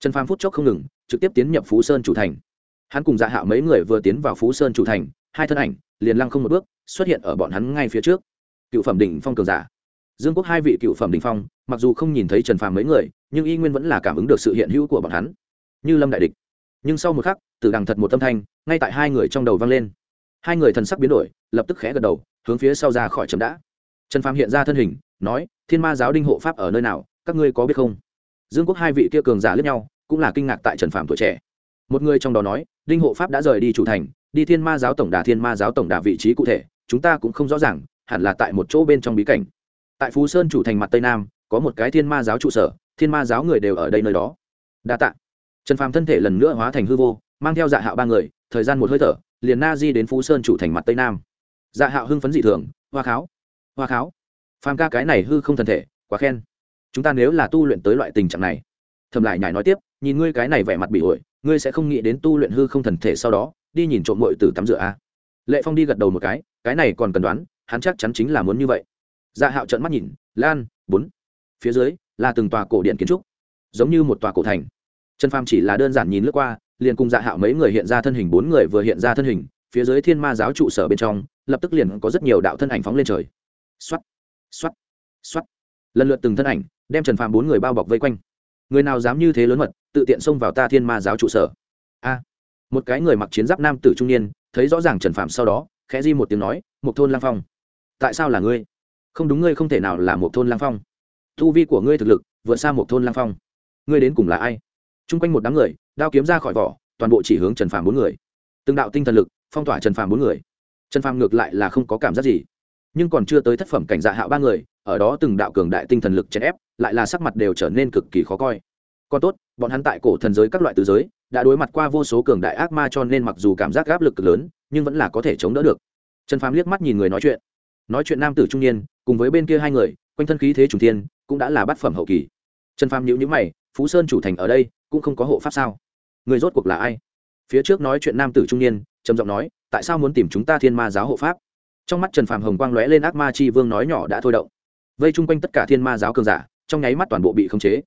[SPEAKER 1] Trần phàm phút chốc không ngừng, trực tiếp tiến nhập phú sơn chủ thành. Hắn cùng dạ hạo mấy người vừa tiến vào phú sơn chủ thành, hai thân ảnh liền lăng không một bước, xuất hiện ở bọn hắn ngay phía trước. Cựu phẩm đỉnh phong cường giả. Dương quốc hai vị cựu phẩm đỉnh phong, mặc dù không nhìn thấy trần phàm mấy người, nhưng y nguyên vẫn là cảm ứng được sự hiện hữu của bọn hắn. Như lâm đại địch. Nhưng sau một khắc, từ đằng thật một tâm thanh, ngay tại hai người trong đầu vang lên hai người thần sắc biến đổi, lập tức khẽ gật đầu, hướng phía sau ra khỏi chấm đã. Trần phàm hiện ra thân hình, nói, thiên ma giáo đinh hộ pháp ở nơi nào, các ngươi có biết không? Dương quốc hai vị kia cường giả lướt nhau, cũng là kinh ngạc tại trần phàm tuổi trẻ. Một người trong đó nói, đinh hộ pháp đã rời đi chủ thành, đi thiên ma giáo tổng đà thiên ma giáo tổng đà vị trí cụ thể, chúng ta cũng không rõ ràng, hẳn là tại một chỗ bên trong bí cảnh. Tại phú sơn chủ thành mặt tây nam, có một cái thiên ma giáo trụ sở, thiên ma giáo người đều ở đây nơi đó. Đa tạ. Trần phàm thân thể lần nữa hóa thành hư vô, mang theo dạ hạo ba người, thời gian một hơi thở liền na di đến phú sơn chủ thành mặt tây nam dạ hạo hưng phấn dị thường hoa kháo hoa kháo phàm ca cái này hư không thân thể quá khen chúng ta nếu là tu luyện tới loại tình trạng này thầm lại nhảy nói tiếp nhìn ngươi cái này vẻ mặt bị ổi ngươi sẽ không nghĩ đến tu luyện hư không thần thể sau đó đi nhìn trộm mội từ tắm rửa a lệ phong đi gật đầu một cái cái này còn cần đoán hắn chắc chắn chính là muốn như vậy dạ hạo trợn mắt nhìn lan bốn phía dưới là từng tòa cổ điện kiến trúc giống như một tòa cổ thành trần phàm chỉ là đơn giản nhìn lướt qua liền cùng dạ hạo mấy người hiện ra thân hình, bốn người vừa hiện ra thân hình, phía dưới thiên ma giáo trụ sở bên trong, lập tức liền có rất nhiều đạo thân ảnh phóng lên trời. X o á t x o á t x o á t lần lượt từng thân ảnh, đem trần phàm bốn người bao bọc vây quanh. Người nào dám như thế lớn mật, tự tiện xông vào ta thiên ma giáo trụ sở. A. Một cái người mặc chiến giáp nam tử trung niên, thấy rõ ràng trần phàm sau đó, khẽ di một tiếng nói một thôn lang phong, tại sao là ngươi? Không đúng, ngươi không thể nào là một thôn lang phong. Thu vi của ngươi thực lực, vượt xa một thôn lang phong. Ngươi đến cùng là ai? T r u n g quanh một đám người đao kiếm ra khỏi vỏ, toàn bộ chỉ hướng trần Phàm bốn người. Từng đạo tinh thần lực phong tỏa trần Phàm bốn người. Trần Phàm ngược lại là không có cảm giác gì, nhưng còn chưa tới thất phẩm cảnh dạ hạo ba người, ở đó từng đạo cường đại tinh thần lực chèn ép, lại là sắc mặt đều trở nên cực kỳ khó coi. Còn tốt, bọn hắn tại cổ thần giới các loại tứ giới, đã đối mặt qua vô số cường đại ác ma cho nên mặc dù cảm giác áp lực lớn, nhưng vẫn là có thể chống đỡ được. Trần phàm liếc mắt nhìn người nói chuyện. Nói chuyện nam tử trung niên, cùng với bên kia hai người, quanh thân khí thế trùng thiên, cũng đã là bát phẩm hậu kỳ. Trần phàm nhữ nhữ mày, phú sơn chủ thành ở đây, cũng không có hộ pháp sao? Người rốt cuộc là ai? Phía trước nói chuyện nam tử trung niên, trầm giọng nói, tại sao muốn tìm chúng ta thiên ma giáo hộ pháp? Trong mắt trần phàm hồng quang lóe lên ác ma chi vương nói nhỏ đã thôi động. Vây chung quanh tất cả thiên ma giáo cường giả, trong nháy mắt toàn bộ bị khống chế.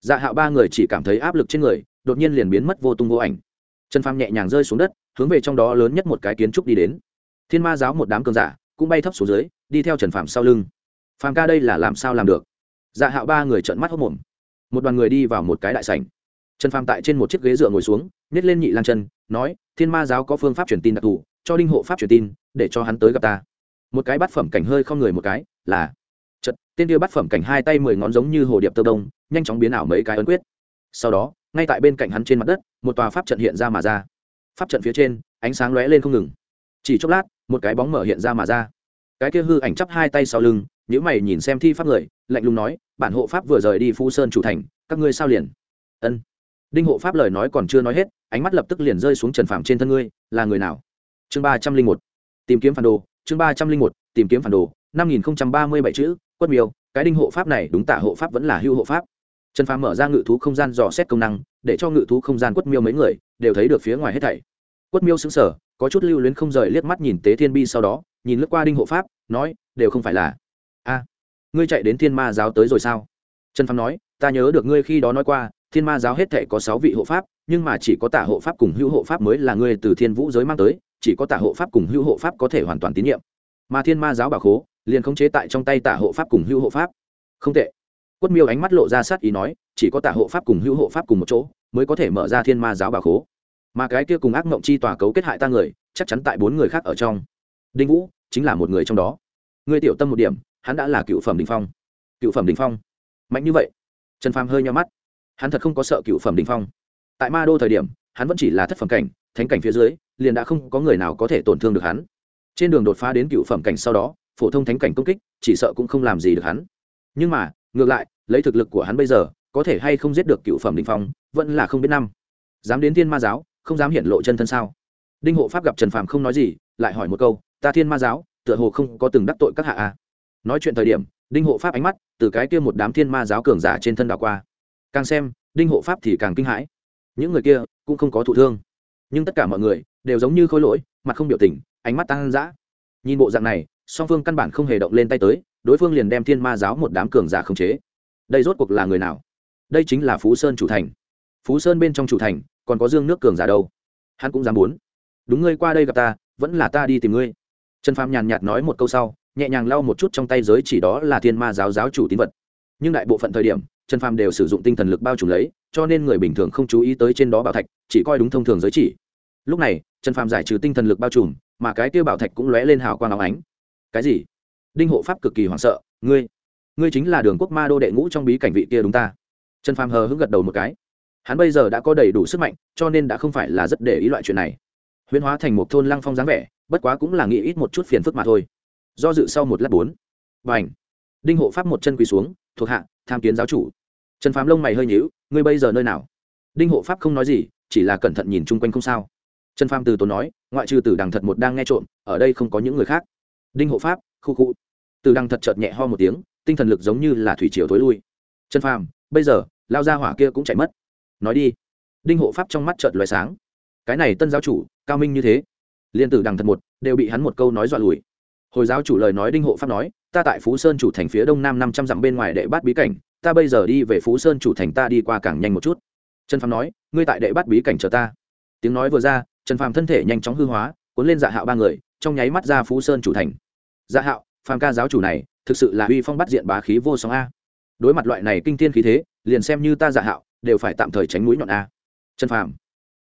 [SPEAKER 1] Dạ hạo ba người chỉ cảm thấy áp lực trên người, đột nhiên liền biến mất vô tung vô ảnh. Trần phàm nhẹ nhàng rơi xuống đất, hướng về trong đó lớn nhất một cái kiến trúc đi đến. Thiên ma giáo một đám cường giả cũng bay thấp xuống dưới, đi theo trần phàm sau lưng. Phàm ca đây là làm sao làm được? Dạ hạo ba người trợn mắt hốc mồm. Một đoàn người đi vào một cái đại sảnh trần phàm tại trên một chiếc ghế dựa ngồi xuống nhét lên nhị lan chân, nói, thiên ma giáo có phương pháp truyền tin đặc thù, cho đinh hộ pháp truyền tin, để cho hắn tới gặp ta. Một cái bát phẩm cảnh hơi không người một cái, là chật tên kia bát phẩm cảnh hai tay mười ngón giống như hồ điệp tơ đông, nhanh chóng biến ảo mấy cái ấn quyết. Sau đó, ngay tại bên cạnh hắn trên mặt đất, một tòa pháp trận hiện ra mà ra. Pháp trận phía trên, ánh sáng lóe lên không ngừng. Chỉ chốc lát, một cái bóng mở hiện ra mà ra. Cái kia hư ảnh chắp hai tay sau lưng nhữ mày nhìn xem thi pháp người, lạnh lùng nói, bản hộ pháp vừa rời đi phu sơn chủ thành, các ngươi sao liền? Ân đinh hộ pháp lời nói còn chưa nói hết, ánh mắt lập tức liền rơi xuống trần phạm trên thân ngươi, là người nào? Chương ba trăm linh một, tìm kiếm phản đồ, chương ba trăm linh một, tìm kiếm phản đồ, năm nghìn ba mươi bảy chữ, quất miêu, cái đinh hộ pháp này đúng tả hộ pháp vẫn là hưu hộ pháp. Trần phàm mở ra ngự thú không gian dò xét công năng, để cho ngự thú không gian quất miêu mấy người đều thấy được phía ngoài hết thảy. Quất miêu xứng sở có chút lưu luyến không rời liếc mắt nhìn tế thiên bi sau đó, nhìn lướt qua đinh hộ pháp, nói, đều không phải là. A, ngươi chạy đến thiên ma giáo tới rồi sao? Trần phàm nói, ta nhớ được ngươi khi đó nói qua thiên ma giáo hết thể có sáu vị hộ pháp, nhưng mà chỉ có tả hộ pháp cùng hữu hộ pháp mới là người từ thiên vũ giới mang tới, chỉ có tả hộ pháp cùng hữu hộ pháp có thể hoàn toàn tín nhiệm. Mà thiên ma giáo bảo khố, liền khống chế tại trong tay tả hộ pháp cùng hữu hộ pháp. Không tệ. Quất miêu ánh mắt lộ ra sát ý nói, chỉ có tả hộ pháp cùng hữu hộ pháp cùng một chỗ, mới có thể mở ra thiên ma giáo bảo khố. Mà cái kia cùng ác mộng chi tòa cấu kết hại ta người, chắc chắn tại bốn người khác ở trong. Đinh vũ, chính là một người trong đó. Ngươi tiểu tâm một điểm, hắn đã là cựu phẩm đình phong. Cựu phẩm đình phong. Mạnh như vậy. Trần phàm hơi nhau mắt hắn thật không có sợ cựu phẩm đình phong. Tại ma đô thời điểm, hắn vẫn chỉ là thất phẩm cảnh, thánh cảnh phía dưới, liền đã không có người nào có thể tổn thương được hắn. Trên đường đột phá đến cựu phẩm cảnh sau đó, phổ thông thánh cảnh công kích, chỉ sợ cũng không làm gì được hắn. Nhưng mà, ngược lại, lấy thực lực của hắn bây giờ, có thể hay không giết được cựu phẩm đình phong, vẫn là không biết năm. Dám đến thiên ma giáo, không dám hiện lộ chân thân sao? Đinh hộ pháp gặp trần phàm không nói gì, lại hỏi một câu, ta thiên ma giáo, tựa hồ không có từng đắc tội các hạ a nói chuyện thời điểm, đinh hộ pháp ánh mắt từ cái kia một đám thiên ma giáo cường giả trên thân đảo qua càng xem, đinh hộ pháp thì càng kinh hãi. Những người kia cũng không có thụ thương. Nhưng tất cả mọi người đều giống như khôi lỗi, mặt không biểu tình, ánh mắt tăng dã. Nhìn bộ dạng này, song phương căn bản không hề động lên tay tới, đối phương liền đem thiên ma giáo một đám cường giả khống chế. Đây rốt cuộc là người nào? Đây chính là phú sơn chủ thành. Phú sơn bên trong chủ thành, còn có dương nước cường giả đâu? Hắn cũng dám muốn. Đúng ngươi qua đây gặp ta, vẫn là ta đi tìm ngươi. Trần phàm nhàn nhạt nói một câu sau, nhẹ nhàng lau một chút trong tay giới chỉ đó là thiên ma giáo giáo chủ tín vật nhưng đại bộ phận thời điểm, trần phàm đều sử dụng tinh thần lực bao trùm lấy, cho nên người bình thường không chú ý tới trên đó bảo thạch, chỉ coi đúng thông thường giới chỉ. Lúc này, trần phàm giải trừ tinh thần lực bao trùm, mà cái kia bảo thạch cũng lóe lên hào quang áo ánh. Cái gì? Đinh hộ pháp cực kỳ hoảng sợ, ngươi ngươi chính là đường quốc ma đô đệ ngũ trong bí cảnh vị kia đúng ta. Trần phàm hờ hững gật đầu một cái. Hắn bây giờ đã có đầy đủ sức mạnh, cho nên đã không phải là rất để ý loại chuyện này. Huyễn hóa thành một thôn lăng phong dáng vẻ, bất quá cũng là nghĩ ít một chút phiền phức mà thôi. Do dự sau một lát bốn. B à n h đinh hộ pháp một chân quỳ xuống thuộc hạ, tham kiến giáo chủ. Trần phàm lông mày hơi nhíu, ngươi bây giờ nơi nào? Đinh hộ pháp không nói gì, chỉ là cẩn thận nhìn chung quanh không sao. Trần phàm từ tốn nói, ngoại trừ tử đằng thật một đang nghe trộm, ở đây không có những người khác. Đinh hộ pháp, khu khu. Tử đằng thật chợt nhẹ ho một tiếng, tinh thần lực giống như là thủy chiều thối lui. Trần phàm, bây giờ, lao ra hỏa kia cũng chạy mất. Nói đi. Đinh hộ pháp trong mắt chợt loài sáng. Cái này tân giáo chủ, cao minh như thế. Liên tử đằng thật một, đều bị hắn một câu nói dọa lùi. Hồi giáo chủ lời nói đinh hộ pháp nói ta tại phú sơn chủ thành phía đông nam năm trăm dặm bên ngoài đệ bát bí cảnh, ta bây giờ đi về phú sơn chủ thành ta đi qua càng nhanh một chút. Trần phàm nói, ngươi tại đệ bát bí cảnh chờ ta. Tiếng nói vừa ra, trần phàm thân thể nhanh chóng hư hóa, cuốn lên dạ hạo ba người, trong nháy mắt ra phú sơn chủ thành. Dạ hạo, phàm ca giáo chủ này, thực sự là uy phong bắt diện bá khí vô song a. Đối mặt loại này kinh thiên khí thế, liền xem như ta dạ hạo, đều phải tạm thời tránh mũi nhọn a. Trần phàm,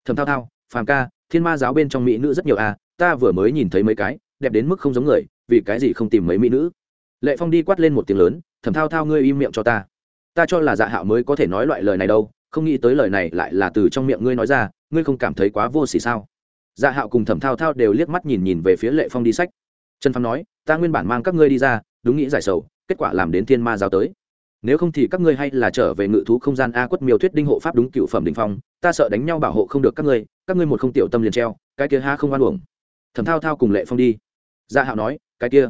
[SPEAKER 1] thầm thao thao, phàm ca, thiên ma giáo bên trong mỹ nữ rất nhiều a, ta vừa mới nhìn thấy mấy cái, đẹp đến mức không giống người, vì cái gì không tìm mấy mỹ nữ? Lệ phong đi quát lên một tiếng lớn thầm thao thao ngươi im miệng cho ta. Ta cho là dạ hạo mới có thể nói loại lời này đâu, không nghĩ tới lời này lại là từ trong miệng ngươi nói ra, ngươi không cảm thấy quá vô s ỉ sao? Dạ hạo cùng thẩm thao thao đều liếc mắt nhìn nhìn về phía lệ phong đi sách. Trần phong nói, ta nguyên bản mang các ngươi đi ra, đúng nghĩ giải sầu, kết quả làm đến thiên ma giáo tới. Nếu không thì các ngươi hay là trở về ngự thú không gian a quất miêu thuyết đinh hộ pháp đúng cựu phẩm đình phong, ta sợ đánh nhau bảo hộ không được các ngươi các ngươi một không tiểu tâm liền treo, cái kia ha không oan uổng. Thẩm thao thao cùng lệ phong đi. Dạ hạo nói, cái kia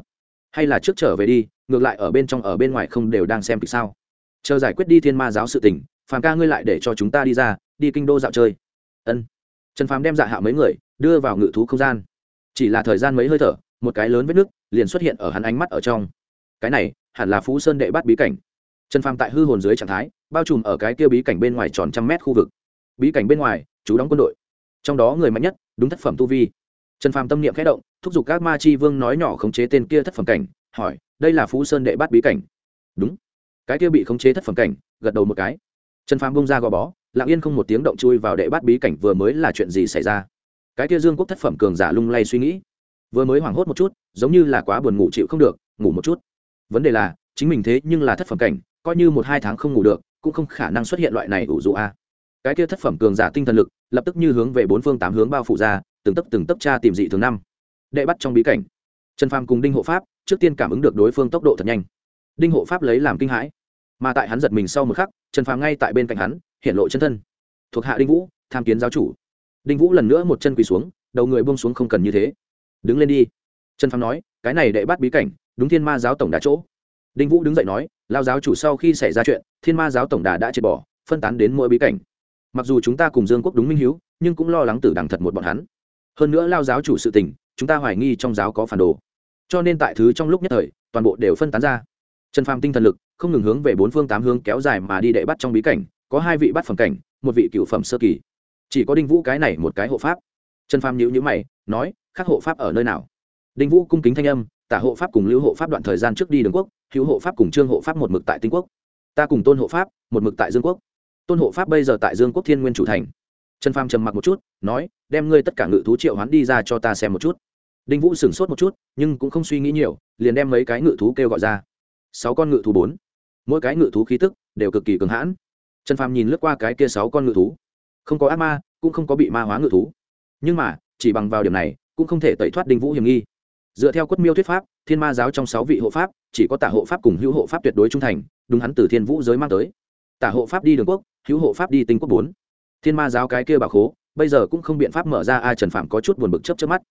[SPEAKER 1] hay là trước trở về đi, ngược lại ở bên trong ở bên ngoài không đều đang xem kịch sao? Chờ giải quyết đi thiên ma giáo sự tình, phàm ca ngươi lại để cho chúng ta đi ra, đi kinh đô dạo chơi. Ân. Trần phàm đem dạ hạ mấy người đưa vào ngự thú không gian. Chỉ là thời gian mấy hơi thở, một cái lớn vết nước liền xuất hiện ở hắn ánh mắt ở trong. Cái này, hẳn là phú sơn đệ bắt bí cảnh. Trần phàm tại hư hồn dưới trạng thái, bao trùm ở cái kia bí cảnh bên ngoài tròn trăm mét khu vực. Bí cảnh bên ngoài, chú đóng quân đội. Trong đó người mạnh nhất, đúng thất phẩm tu vi. Trần phàm tâm niệm khẽ động thúc giục các ma chi vương nói nhỏ khống chế tên kia thất phẩm cảnh, hỏi, đây là phú sơn đệ bát bí cảnh? Đúng. Cái kia bị khống chế thất phẩm cảnh? gật đầu một cái. Trần phàm bông ra gò bó, lặng yên không một tiếng động chui vào đệ bát bí cảnh vừa mới là chuyện gì xảy ra. Cái kia dương quốc thất phẩm cường giả lung lay suy nghĩ. Vừa mới hoảng hốt một chút, giống như là quá buồn ngủ chịu không được, ngủ một chút. Vấn đề là, chính mình thế nhưng là thất phẩm cảnh, coi như một hai tháng không ngủ được, cũng không khả năng xuất hiện loại này ủ dụ a. Cái kia thất phẩm cường giả tinh thần lực, lập tức như hướng về bốn phương tám hướng bao phủ ra, từng tấp từng tấp tra tìm dị thường năm đệ bắt trong bí cảnh. Trần phàm cùng đinh hộ pháp trước tiên cảm ứng được đối phương tốc độ thật nhanh. Đinh hộ pháp lấy làm kinh hãi. Mà tại hắn giật mình sau một khắc, trần phàm ngay tại bên cạnh hắn, hiện lộ chân thân. Thuộc hạ đinh vũ, tham kiến giáo chủ. Đinh vũ lần nữa một chân quỳ xuống, đầu người buông xuống không cần như thế. Đứng lên đi. Trần phàm nói, cái này đệ bắt bí cảnh, đúng thiên ma giáo tổng đà chỗ. Đinh vũ đứng dậy nói, lao giáo chủ sau khi xảy ra chuyện, thiên ma giáo tổng đà đã triệt bỏ, phân tán đến mỗi bí cảnh. Mặc dù chúng ta cùng dương quốc đúng minh hiếu, nhưng cũng lo lắng tử đằng thật một bọn hắn hơn nữa lao giáo chủ sự tình, chúng ta hoài nghi trong giáo có phản đồ. Cho nên tại thứ trong lúc nhất thời, toàn bộ đều phân tán ra. Trần phàm tinh thần lực, không ngừng hướng về bốn phương tám hướng kéo dài mà đi đệ bắt trong bí cảnh. Có hai vị bắt phẩm cảnh, một vị cựu phẩm sơ kỳ. Chỉ có đinh vũ cái này một cái hộ pháp. Trần phàm nhữ nhữ mày, nói khắc hộ pháp ở nơi nào? Đinh vũ cung kính thanh âm, tả hộ pháp cùng lưu hộ pháp đoạn thời gian trước đi đường quốc, hữu hộ pháp cùng trương hộ pháp một mực tại tinh quốc. Ta cùng tôn hộ pháp, một mực tại dương quốc. Tôn hộ pháp bây giờ tại dương quốc thiên nguyên chủ thành trần phàm trầm mặc một chút, nói, đem ngươi tất cả ngự thú triệu hoán đi ra cho ta xem một chút. Đinh vũ sửng sốt một chút, nhưng cũng không suy nghĩ nhiều, liền đem mấy cái ngự thú kêu gọi ra. Sáu con ngự thú bốn. Mỗi cái ngự thú khí tức đều cực kỳ cường hãn. Trần phàm nhìn lướt qua cái kia sáu con ngự thú. Không có ác ma, cũng không có bị ma hóa ngự thú. Nhưng mà, chỉ bằng vào điểm này, cũng không thể tẩy thoát đinh vũ hiểm nghi. Dựa theo quất miêu thuyết pháp, thiên ma giáo trong sáu vị hộ pháp, chỉ có tả hộ pháp cùng hữu hộ pháp tuyệt đối trung thành, đúng hắn từ thiên vũ giới mang tới. Tả hộ pháp đi đường quốc, hữu hộ pháp đi tinh quốc bốn thiên ma giáo cái kia bà khố, bây giờ cũng không biện pháp mở ra ai trần phạm có chút buồn bực chấp trước mắt.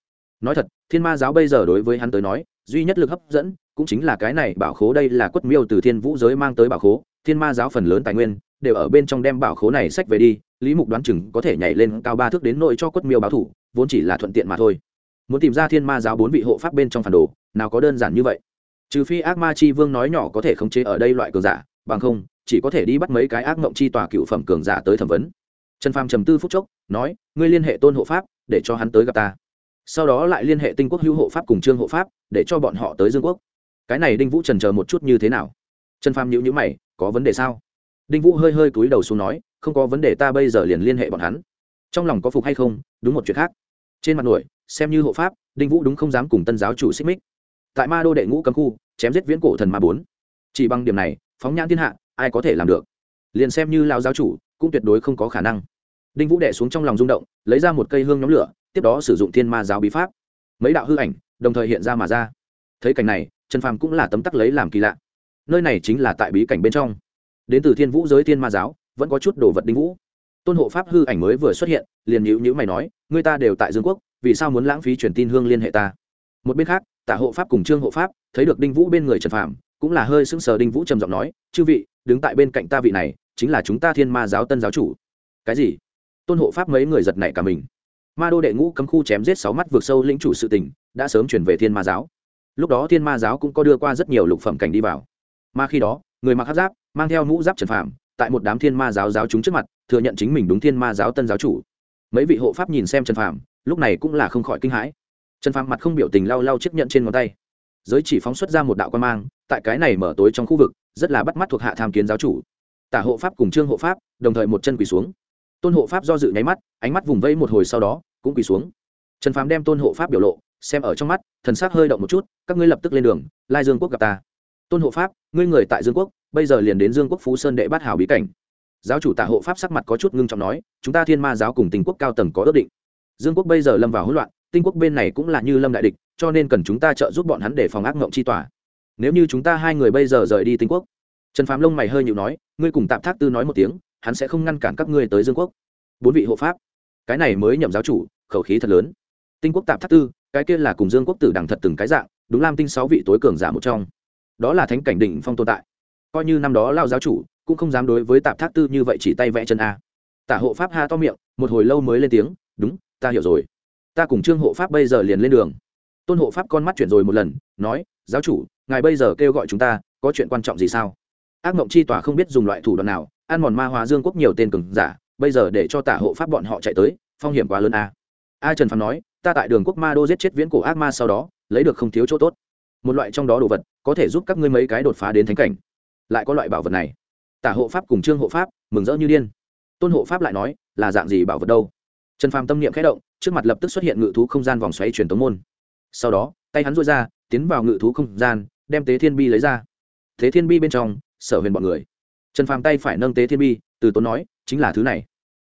[SPEAKER 1] Nói thật, thiên ma giáo bây giờ đối với hắn tới nói, duy nhất lực hấp dẫn cũng chính là cái này bảo khố đây là quất miêu từ thiên vũ giới mang tới bảo khố, thiên ma giáo phần lớn tài nguyên đều ở bên trong đem bảo khố này sách về đi, lý mục đoán chừng có thể nhảy lên cao ba thước đến nội cho quất miêu báo thủ, vốn chỉ là thuận tiện mà thôi. Muốn tìm ra thiên ma giáo bốn vị hộ pháp bên trong phản đồ, nào có đơn giản như vậy. Trừ phi ác ma chi vương nói nhỏ có thể khống chế ở đây loại cường giả, bằng không, chỉ có thể đi bắt mấy cái ác mộng chi tòa cựu phẩm cường giả tới thẩm vấn trần phàm trầm tư phút chốc, nói, ngươi liên hệ tôn hộ pháp, để cho hắn tới gặp ta. Sau đó lại liên hệ tinh quốc hữu hộ pháp cùng trương hộ pháp, để cho bọn họ tới dương quốc. Cái này đinh vũ trần chờ một chút như thế nào? Trần phàm nhữ nhữ mày, có vấn đề sao? Đinh vũ hơi hơi cúi đầu xuống nói, không có vấn đề, ta bây giờ liền liên hệ bọn hắn. Trong lòng có phục hay không, đúng một chuyện khác. Trên mặt nổi, xem như hộ pháp, đinh vũ đúng không dám cùng tân giáo chủ xích mích. Tại ma đô đệ ngũ cấm khu, chém giết viễn cổ thần ma bốn. Chỉ bằng điểm này, phóng nhãn thiên hạ, ai có thể làm được? Liền xem như lao giáo chủ cũng tuyệt đối không có khả năng. Đinh vũ đệ xuống trong lòng rung động, lấy ra một cây hương nhóm lửa, tiếp đó sử dụng thiên ma giáo bí pháp. Mấy đạo hư ảnh đồng thời hiện ra mà ra. Thấy cảnh này, trần phàm cũng là tấm tắc lấy làm kỳ lạ. Nơi này chính là tại bí cảnh bên trong. Đến từ thiên vũ giới thiên ma giáo, vẫn có chút đồ vật đinh vũ. Tôn hộ pháp hư ảnh mới vừa xuất hiện, liền nhữ nhữ mày nói người ta đều tại dương quốc, vì sao muốn lãng phí truyền tin hương liên hệ ta? Một bên khác tả hộ pháp cùng trương hộ pháp thấy được đinh vũ bên người trần phàm, cũng là hơi sững sờ đinh vũ trầm giọng nói, chư vị, đứng tại bên cạnh ta vị này chính là chúng ta thiên ma giáo tân giáo chủ. Cái gì? Tôn hộ pháp mấy người giật nảy cả mình. Ma đô đệ ngũ cấm khu chém giết sáu mắt vượt sâu lĩnh chủ sự tình, đã sớm chuyển về thiên ma giáo. Lúc đó thiên ma giáo cũng có đưa qua rất nhiều lục phẩm cảnh đi vào. Mà khi đó, người mặc hát giáp, mang theo mũ giáp trần phạm tại một đám thiên ma giáo giáo chúng trước mặt, thừa nhận chính mình đúng thiên ma giáo tân giáo chủ. Mấy vị hộ pháp nhìn xem trần phạm lúc này cũng là không khỏi kinh hãi. Trần phạm mặt không biểu tình lau lau chiếc nhận trên ngón tay. Giới chỉ phóng xuất ra một đạo quan mang, tại cái này mở tối trong khu vực, rất là bắt mắt thuộc hạ tham kiến giáo chủ tả hộ pháp cùng trương hộ pháp, đồng thời một chân quỳ xuống. Tôn hộ pháp do dự nháy mắt, ánh mắt vùng vây một hồi sau đó, cũng quỳ xuống. Trần phàm đem tôn hộ pháp biểu lộ, xem ở trong mắt, thần s ắ c hơi động một chút, các ngươi lập tức lên đường, lai dương quốc gặp ta. Tôn hộ pháp, ngươi người tại dương quốc, bây giờ liền đến dương quốc phú sơn đệ bát hảo bí cảnh. Giáo chủ tạ hộ pháp sắc mặt có chút ngưng trọng nói, chúng ta thiên ma giáo cùng tình quốc cao tầng có ước định. Dương quốc bây giờ lâm vào hỗn loạn, tinh quốc bên này cũng là như lâm đại địch, cho nên cần chúng ta trợ giúp bọn hắn để phòng ác mộng chi tỏa nếu như chúng ta hai người bây giờ rời đi tinh quốc trần phàm lông mày hơi nhịu nói, ngươi cùng tạm thác tư nói một tiếng, hắn sẽ không ngăn cản các ngươi tới dương quốc. Bốn vị hộ pháp. Cái này mới nhậm giáo chủ, khẩu khí thật lớn. Tinh quốc tạm thác tư, cái kia là cùng dương quốc tử đằng thật từng cái dạng, đúng lam tinh sáu vị tối cường giả một trong. Đó là thánh cảnh đỉnh phong tồn tại. Coi như năm đó lao giáo chủ, cũng không dám đối với tạp thác tư như vậy chỉ tay vẽ chân a. Tả hộ pháp ha to miệng, một hồi lâu mới lên tiếng, đúng, ta hiểu rồi. Ta cùng trương hộ pháp bây giờ liền lên đường. Tôn hộ pháp con mắt chuyển rồi một lần, nói, giáo chủ, ngài bây giờ kêu gọi chúng ta, có chuyện quan trọng gì sao? Ác mộng chi tòa không biết dùng loại thủ đoạn nào, ăn mòn ma hóa dương quốc nhiều tên cường giả, bây giờ để cho tả hộ pháp bọn họ chạy tới, phong hiểm quá lớn a. A trần phán nói, ta tại đường quốc ma đô giết chết viễn cổ ác ma sau đó, lấy được không thiếu chỗ tốt. Một loại trong đó đồ vật, có thể giúp các ngươi mấy cái đột phá đến thánh cảnh. Lại có loại bảo vật này. Tả hộ pháp cùng trương hộ pháp mừng rỡ như điên. Tôn hộ pháp lại nói, là dạng gì bảo vật đâu? Trần phàm tâm niệm khẽ động, trước mặt lập tức xuất hiện ngự thú không gian vòng xoáy truyền tống môn. Sau đó, tay hắn rối ra, tiến vào ngự thú không gian, đem tế thiên bi lấy ra. Thế thiên bi bên trong sở huyền bọn người. Trần phàm tay phải nâng tế thiên bi, từ tốn nói, chính là thứ này.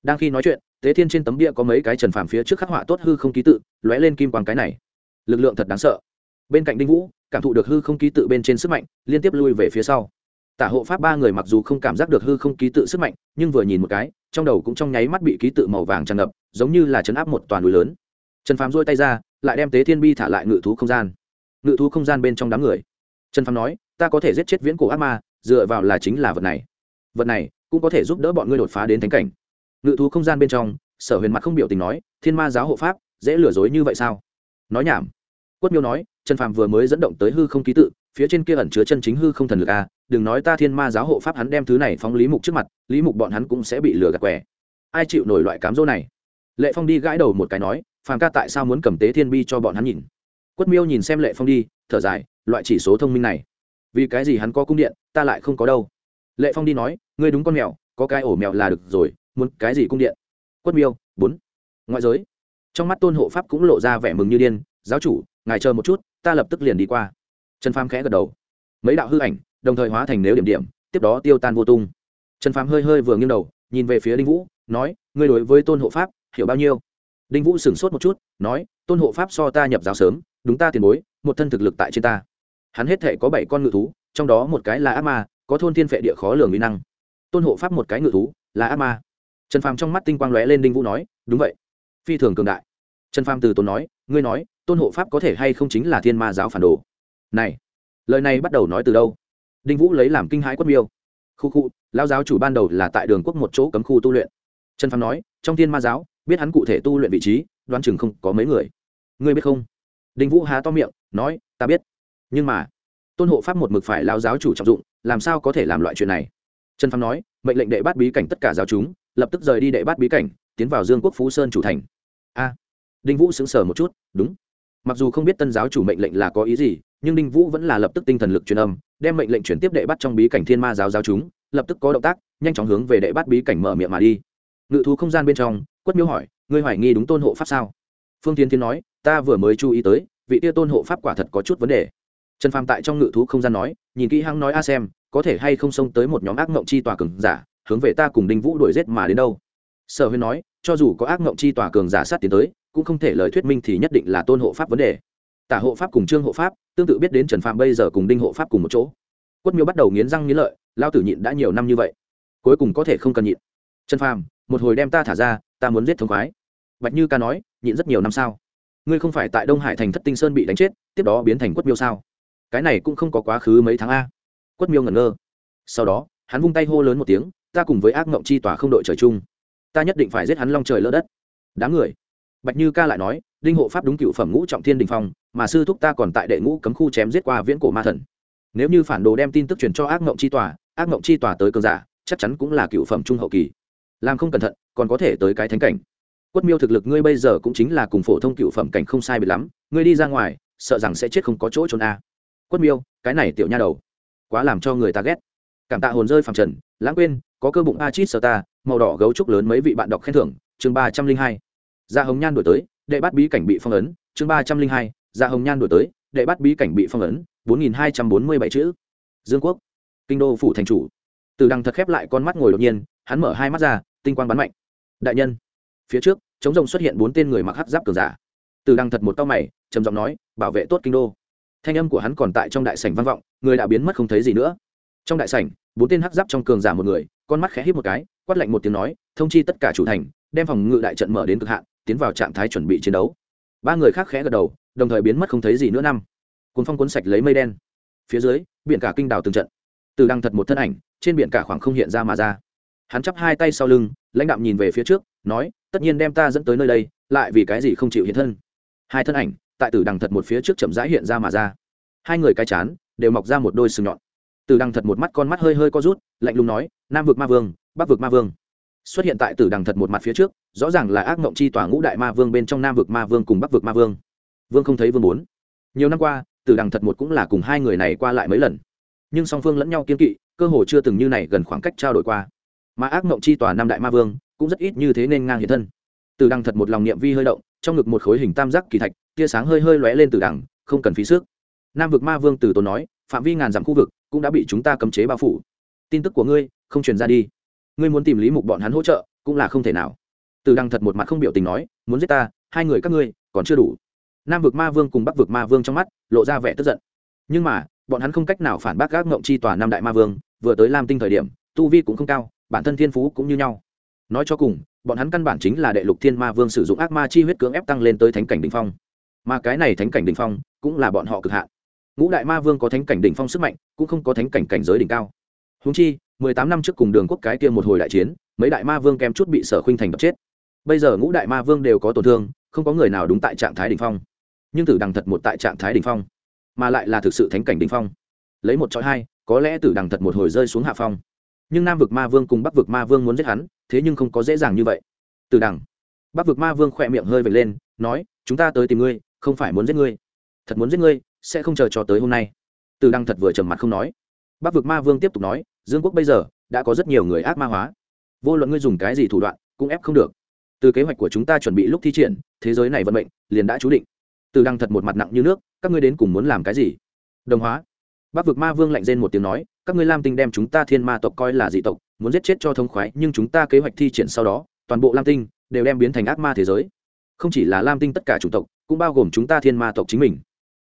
[SPEAKER 1] Đang khi nói chuyện, tế thiên trên tấm bia có mấy cái trần phàm phía trước khắc họa tốt hư không ký tự, lóe lên kim quang cái này. Lực lượng thật đáng sợ. Bên cạnh đinh vũ, cảm thụ được hư không ký tự bên trên sức mạnh, liên tiếp lui về phía sau. Tả hộ pháp ba người mặc dù không cảm giác được hư không ký tự sức mạnh, nhưng vừa nhìn một cái, trong đầu cũng trong nháy mắt bị ký tự màu vàng tràn ngập, giống như là chấn áp một toàn núi lớn. Trần phàm dôi tay ra, lại đem tế thiên bi thả lại ngự thú không gian. Ngự thú không gian bên trong đám người. Trần phàm nói, ta có thể giết chết viễn cổ ác ma dựa vào là chính là vật này. Vật này cũng có thể giúp đỡ bọn ngươi đột phá đến thánh cảnh. Ngự thú không gian bên trong, sở huyền mặt không biểu tình nói, thiên ma giáo hộ pháp, dễ lừa dối như vậy sao? Nói nhảm. Quất miêu nói, trần phàm vừa mới dẫn động tới hư không ký tự, phía trên kia ẩn chứa chân chính hư không thần lực a, đừng nói ta thiên ma giáo hộ pháp hắn đem thứ này phóng lý mục trước mặt, lý mục bọn hắn cũng sẽ bị lừa gạt quẻ ai chịu nổi loại cám dỗ này? Lệ phong đi gãi đầu một cái nói, phàm ca tại sao muốn cầm tế thiên bi cho bọn hắn nhìn? Quất miêu nhìn xem lệ phong đi, thở dài, loại chỉ số thông minh này vì cái gì hắn có cung điện, ta lại không có đâu. Lệ phong đi nói, ngươi đúng con mèo, có cái ổ mèo là được rồi, muốn cái gì cung điện? Quất miêu, bốn. Ngoại giới. Trong mắt tôn hộ pháp cũng lộ ra vẻ mừng như điên, giáo chủ, ngài chờ một chút, ta lập tức liền đi qua. Trần phàm khẽ gật đầu. Mấy đạo hư ảnh, đồng thời hóa thành nếu điểm điểm, tiếp đó tiêu tan vô tung. Trần phàm hơi hơi vừa nghiêng đầu, nhìn về phía đinh vũ, nói, ngươi đối với tôn hộ pháp, hiểu bao nhiêu? Đinh vũ sửng sốt một chút, nói, tôn hộ pháp so ta nhập giáo sớm, đúng ta tiền bối, một thân thực lực tại trên ta hắn hết thể có bảy con ngự thú, trong đó một cái là ác ma, có thôn thiên phệ địa khó lường mỹ năng. Tôn hộ pháp một cái ngự thú là ác ma. Trần phàm trong mắt tinh quang lóe lên đinh vũ nói, đúng vậy, phi thường cường đại. Trần phàm từ tốn nói, ngươi nói, tôn hộ pháp có thể hay không chính là thiên ma giáo phản đồ? Này, lời này bắt đầu nói từ đâu? Đinh vũ lấy làm kinh hãi quất miêu. Khu khu lao giáo chủ ban đầu là tại đường quốc một chỗ cấm khu tu luyện. Trần phàm nói, trong thiên ma giáo, biết hắn cụ thể tu luyện vị trí, đoán chừng không có mấy người. Ngươi biết không? Đinh vũ há to miệng, nói, ta biết nhưng mà, tôn hộ pháp một mực phải lao giáo chủ trọng dụng, làm sao có thể làm loại chuyện này? Trần phong nói, mệnh lệnh đệ bát bí cảnh tất cả giáo chúng, lập tức rời đi đệ bát bí cảnh, tiến vào dương quốc phú sơn chủ thành. A, đinh vũ xứng sở một chút, đúng. Mặc dù không biết tân giáo chủ mệnh lệnh là có ý gì, nhưng đinh vũ vẫn là lập tức tinh thần lực truyền âm, đem mệnh lệnh chuyển tiếp đệ bắt trong bí cảnh thiên ma giáo giáo chúng, lập tức có động tác, nhanh chóng hướng về đệ bắt bí cảnh mở miệng mà đi. Ngự thú không gian bên trong, quất miêu hỏi, ngươi hoài nghi đúng tôn hộ pháp sao? Phương tiến tiến nói, ta vừa mới chú ý tới, vị tia tôn hộ pháp quả thật có chút vấn đề trần phàm tại trong ngự thú không gian nói, nhìn kỹ hăng nói, a xem, có thể hay không xông tới một nhóm ác mộng chi tòa cường giả, hướng về ta cùng đinh vũ đuổi giết mà đến đâu? Sở huyên nói, cho dù có ác mộng chi tòa cường giả sát tiến tới, cũng không thể lời thuyết minh thì nhất định là tôn hộ pháp vấn đề. Tả hộ pháp cùng trương hộ pháp, tương tự biết đến trần phạm bây giờ cùng đinh hộ pháp cùng một chỗ. Quất miêu bắt đầu nghiến răng nghiến lợi lao tử nhịn đã nhiều năm như vậy, cuối cùng có thể không cần nhịn. Trần phàm, một hồi đem ta thả ra, ta muốn giết thống khoái. Bạch như ca nói, nhịn rất nhiều năm sao? Ngươi không phải tại đông hải thành thất tinh sơn bị đánh chết, tiếp đó biến thành quất miêu sao? Cái này cũng không có quá khứ mấy tháng a. Quất miêu ngẩn ngơ. Sau đó, hắn vung tay hô lớn một tiếng, ta cùng với ác mộng chi tỏa không đội trời chung. Ta nhất định phải giết hắn long trời lỡ đất. Đám người. Bạch như ca lại nói, đinh hộ pháp đúng cựu phẩm ngũ trọng thiên đình phong, mà sư thúc ta còn tại đệ ngũ cấm khu chém giết qua viễn cổ ma thần. Nếu như phản đồ đem tin tức truyền cho ác mộng chi tòa ác mộng chi tòa tới cơn giả, chắc chắn cũng là cựu phẩm trung hậu kỳ. Làm không cẩn thận, còn có thể tới cái thánh cảnh. Quất miêu thực lực ngươi bây giờ cũng chính là cùng phổ thông cựu phẩm cảnh không sai bị lắm, ngươi đi ra ngoài, sợ rằng sẽ chết không có chỗ trốn a quất miêu, cái này tiểu nha đầu. Quá làm cho người ta ghét. Cảm tạ hồn rơi phẳng trần, lãng quên, có cơ bụng a chít sơ ta, màu đỏ gấu trúc lớn mấy vị bạn đọc khen thưởng, chương ba trăm linh hai. Gia hồng nhan đổi tới, đệ bắt bí cảnh bị phong ấn, chương ba trăm linh hai. Gia hồng nhan đổi tới, đệ bắt bí cảnh bị phong ấn, bốn nghìn hai trăm bốn mươi bảy chữ. Dương quốc, kinh đô phủ thành chủ. Từ đằng thật khép lại con mắt ngồi đột nhiên, hắn mở hai mắt ra, tinh quang bắn mạnh. Đại nhân, phía trước chống rồng xuất hiện bốn tên người mặc hắc giáp cường giả. Từ đằng thật một tao mày, trầm giọng nói, bảo vệ tốt kinh đô thanh âm của hắn còn tại trong đại sảnh vang vọng, người đã biến mất không thấy gì nữa. Trong đại sảnh, bốn tên hắc giáp trong cường giả một người, con mắt khẽ hít một cái, quát lạnh một tiếng nói, thông chi tất cả chủ thành, đem phòng ngự đại trận mở đến cực hạn, tiến vào trạng thái chuẩn bị chiến đấu. Ba người khác khẽ gật đầu, đồng thời biến mất không thấy gì nữa năm. Cuốn phong cuốn sạch lấy mây đen. Phía dưới, biển cả kinh đảo từng trận. Từ đăng thật một thân ảnh, trên biển cả khoảng không hiện ra mà ra. Hắn chắp hai tay sau lưng, lãnh đạm nhìn về phía trước, nói, tất nhiên đem ta dẫn tới nơi đây, lại vì cái gì không chịu hiện thân? Hai thân ảnh tại tử đằng thật một phía trước chậm rãi hiện ra mà ra. Hai người cái chán đều mọc ra một đôi sừng nhọn. Tử đằng thật một mắt con mắt hơi hơi co rút, lạnh lùng nói, nam vực ma vương, bắc vực ma vương. Xuất hiện tại tử đằng thật một mặt phía trước, rõ ràng là ác mộng chi tỏa ngũ đại ma vương bên trong nam vực ma vương cùng bắc vực ma vương. Vương không thấy vương bốn. Nhiều năm qua, tử đằng thật một cũng là cùng hai người này qua lại mấy lần. Nhưng song phương lẫn nhau kiên kỵ, cơ hồ chưa từng như này gần khoảng cách trao đổi qua. Mà ác mộng chi tòa năm đại ma vương cũng rất ít như thế nên ngang hiện thân. Tử đằng thật một lòng niệm vi hơi động, trong ngực một khối hình tam giác kỳ thạch tia sáng hơi hơi lóe lên từ đằng, không cần phí sức. Nam vực ma vương từ tốn nói, phạm vi ngàn dặm khu vực cũng đã bị chúng ta cấm chế bao phủ. Tin tức của ngươi không truyền ra đi. Ngươi muốn tìm lý mục bọn hắn hỗ trợ cũng là không thể nào. Từ đằng thật một mặt không biểu tình nói, muốn giết ta, hai người các ngươi còn chưa đủ. Nam vực ma vương cùng bắc vực ma vương trong mắt lộ ra vẻ tức giận. Nhưng mà, bọn hắn không cách nào phản bác gác ngộng chi tòa nam đại ma vương, vừa tới lam tinh thời điểm, tu vi cũng không cao, bản thân thiên phú cũng như nhau. Nói cho cùng, bọn hắn căn bản chính là đệ lục thiên ma vương sử dụng ác ma chi huyết cưỡng ép tăng lên tới thánh cảnh đ ỉ n h phong mà cái này thánh cảnh đ ỉ n h phong cũng là bọn họ cực hạn. Ngũ đại ma vương có thánh cảnh đ ỉ n h phong sức mạnh, cũng không có thánh cảnh cảnh giới đỉnh cao. Húng chi, mười tám năm trước cùng đường quốc cái kia một hồi đại chiến, mấy đại ma vương kém chút bị sở khuynh thành đập chết. Bây giờ ngũ đại ma vương đều có tổn thương, không có người nào đúng tại trạng thái đ ỉ n h phong. Nhưng tử đằng thật một tại trạng thái đ ỉ n h phong, mà lại là thực sự thánh cảnh đ ỉ n h phong. Lấy một chọi hai, có lẽ tử đằng thật một hồi rơi xuống hạ phong. Nhưng nam vực ma vương cùng bắc vực ma vương muốn giết hắn, thế nhưng không có dễ dàng như vậy. Tử đằng, bắc vực ma vương khỏe miệng hơi vệt lên, nói, chúng ta tới tìm ngươi không phải muốn giết ngươi, thật muốn giết ngươi, sẽ không chờ cho tới hôm nay. Từ Đăng thật vừa trầm mặt không nói. Bắc vực ma vương tiếp tục nói, dương quốc bây giờ đã có rất nhiều người ác ma hóa. Vô luận ngươi dùng cái gì thủ đoạn, cũng ép không được. Từ kế hoạch của chúng ta chuẩn bị lúc thi triển, thế giới này vận mệnh liền đã chú định. Từ Đăng thật một mặt nặng như nước, các ngươi đến cùng muốn làm cái gì? Đồng hóa. Bắc vực ma vương lạnh rên một tiếng nói, các ngươi lam tinh đem chúng ta thiên ma tộc coi là dị tộc, muốn giết chết cho thông khoái, nhưng chúng ta kế hoạch thi triển sau đó, toàn bộ lam tinh đều đem biến thành ác ma thế giới. Không chỉ là lam tinh tất cả chủng tộc cũng bao gồm chúng ta thiên ma tộc chính mình.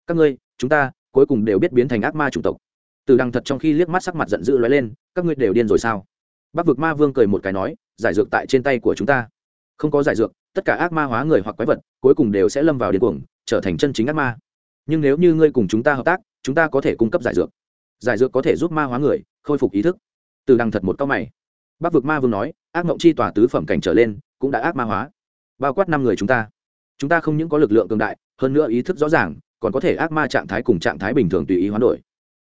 [SPEAKER 1] Các ngươi, chúng ta, cuối cùng đều biết biến thành ác ma chủng tộc. Từ đằng thật trong khi liếc mắt sắc mặt giận dữ lóe lên, các ngươi đều điên rồi sao? Bắc vực ma vương cười một cái nói, giải dược tại trên tay của chúng ta. Không có giải dược, tất cả ác ma hóa người hoặc quái vật, cuối cùng đều sẽ lâm vào điên cuồng, trở thành chân chính ác ma. Nhưng nếu như ngươi cùng chúng ta hợp tác, chúng ta có thể cung cấp giải dược. Giải dược có thể giúp ma hóa người, khôi phục ý thức. Từ đằng thật một cao mày. Bắc vực ma vương nói, ác mộng chi tòa tứ phẩm cảnh trở lên, cũng đã ác ma hóa. Bao quát năm người chúng ta chúng ta không những có lực lượng cường đại, hơn nữa ý thức rõ ràng, còn có thể ác ma trạng thái cùng trạng thái bình thường tùy ý hoán đổi.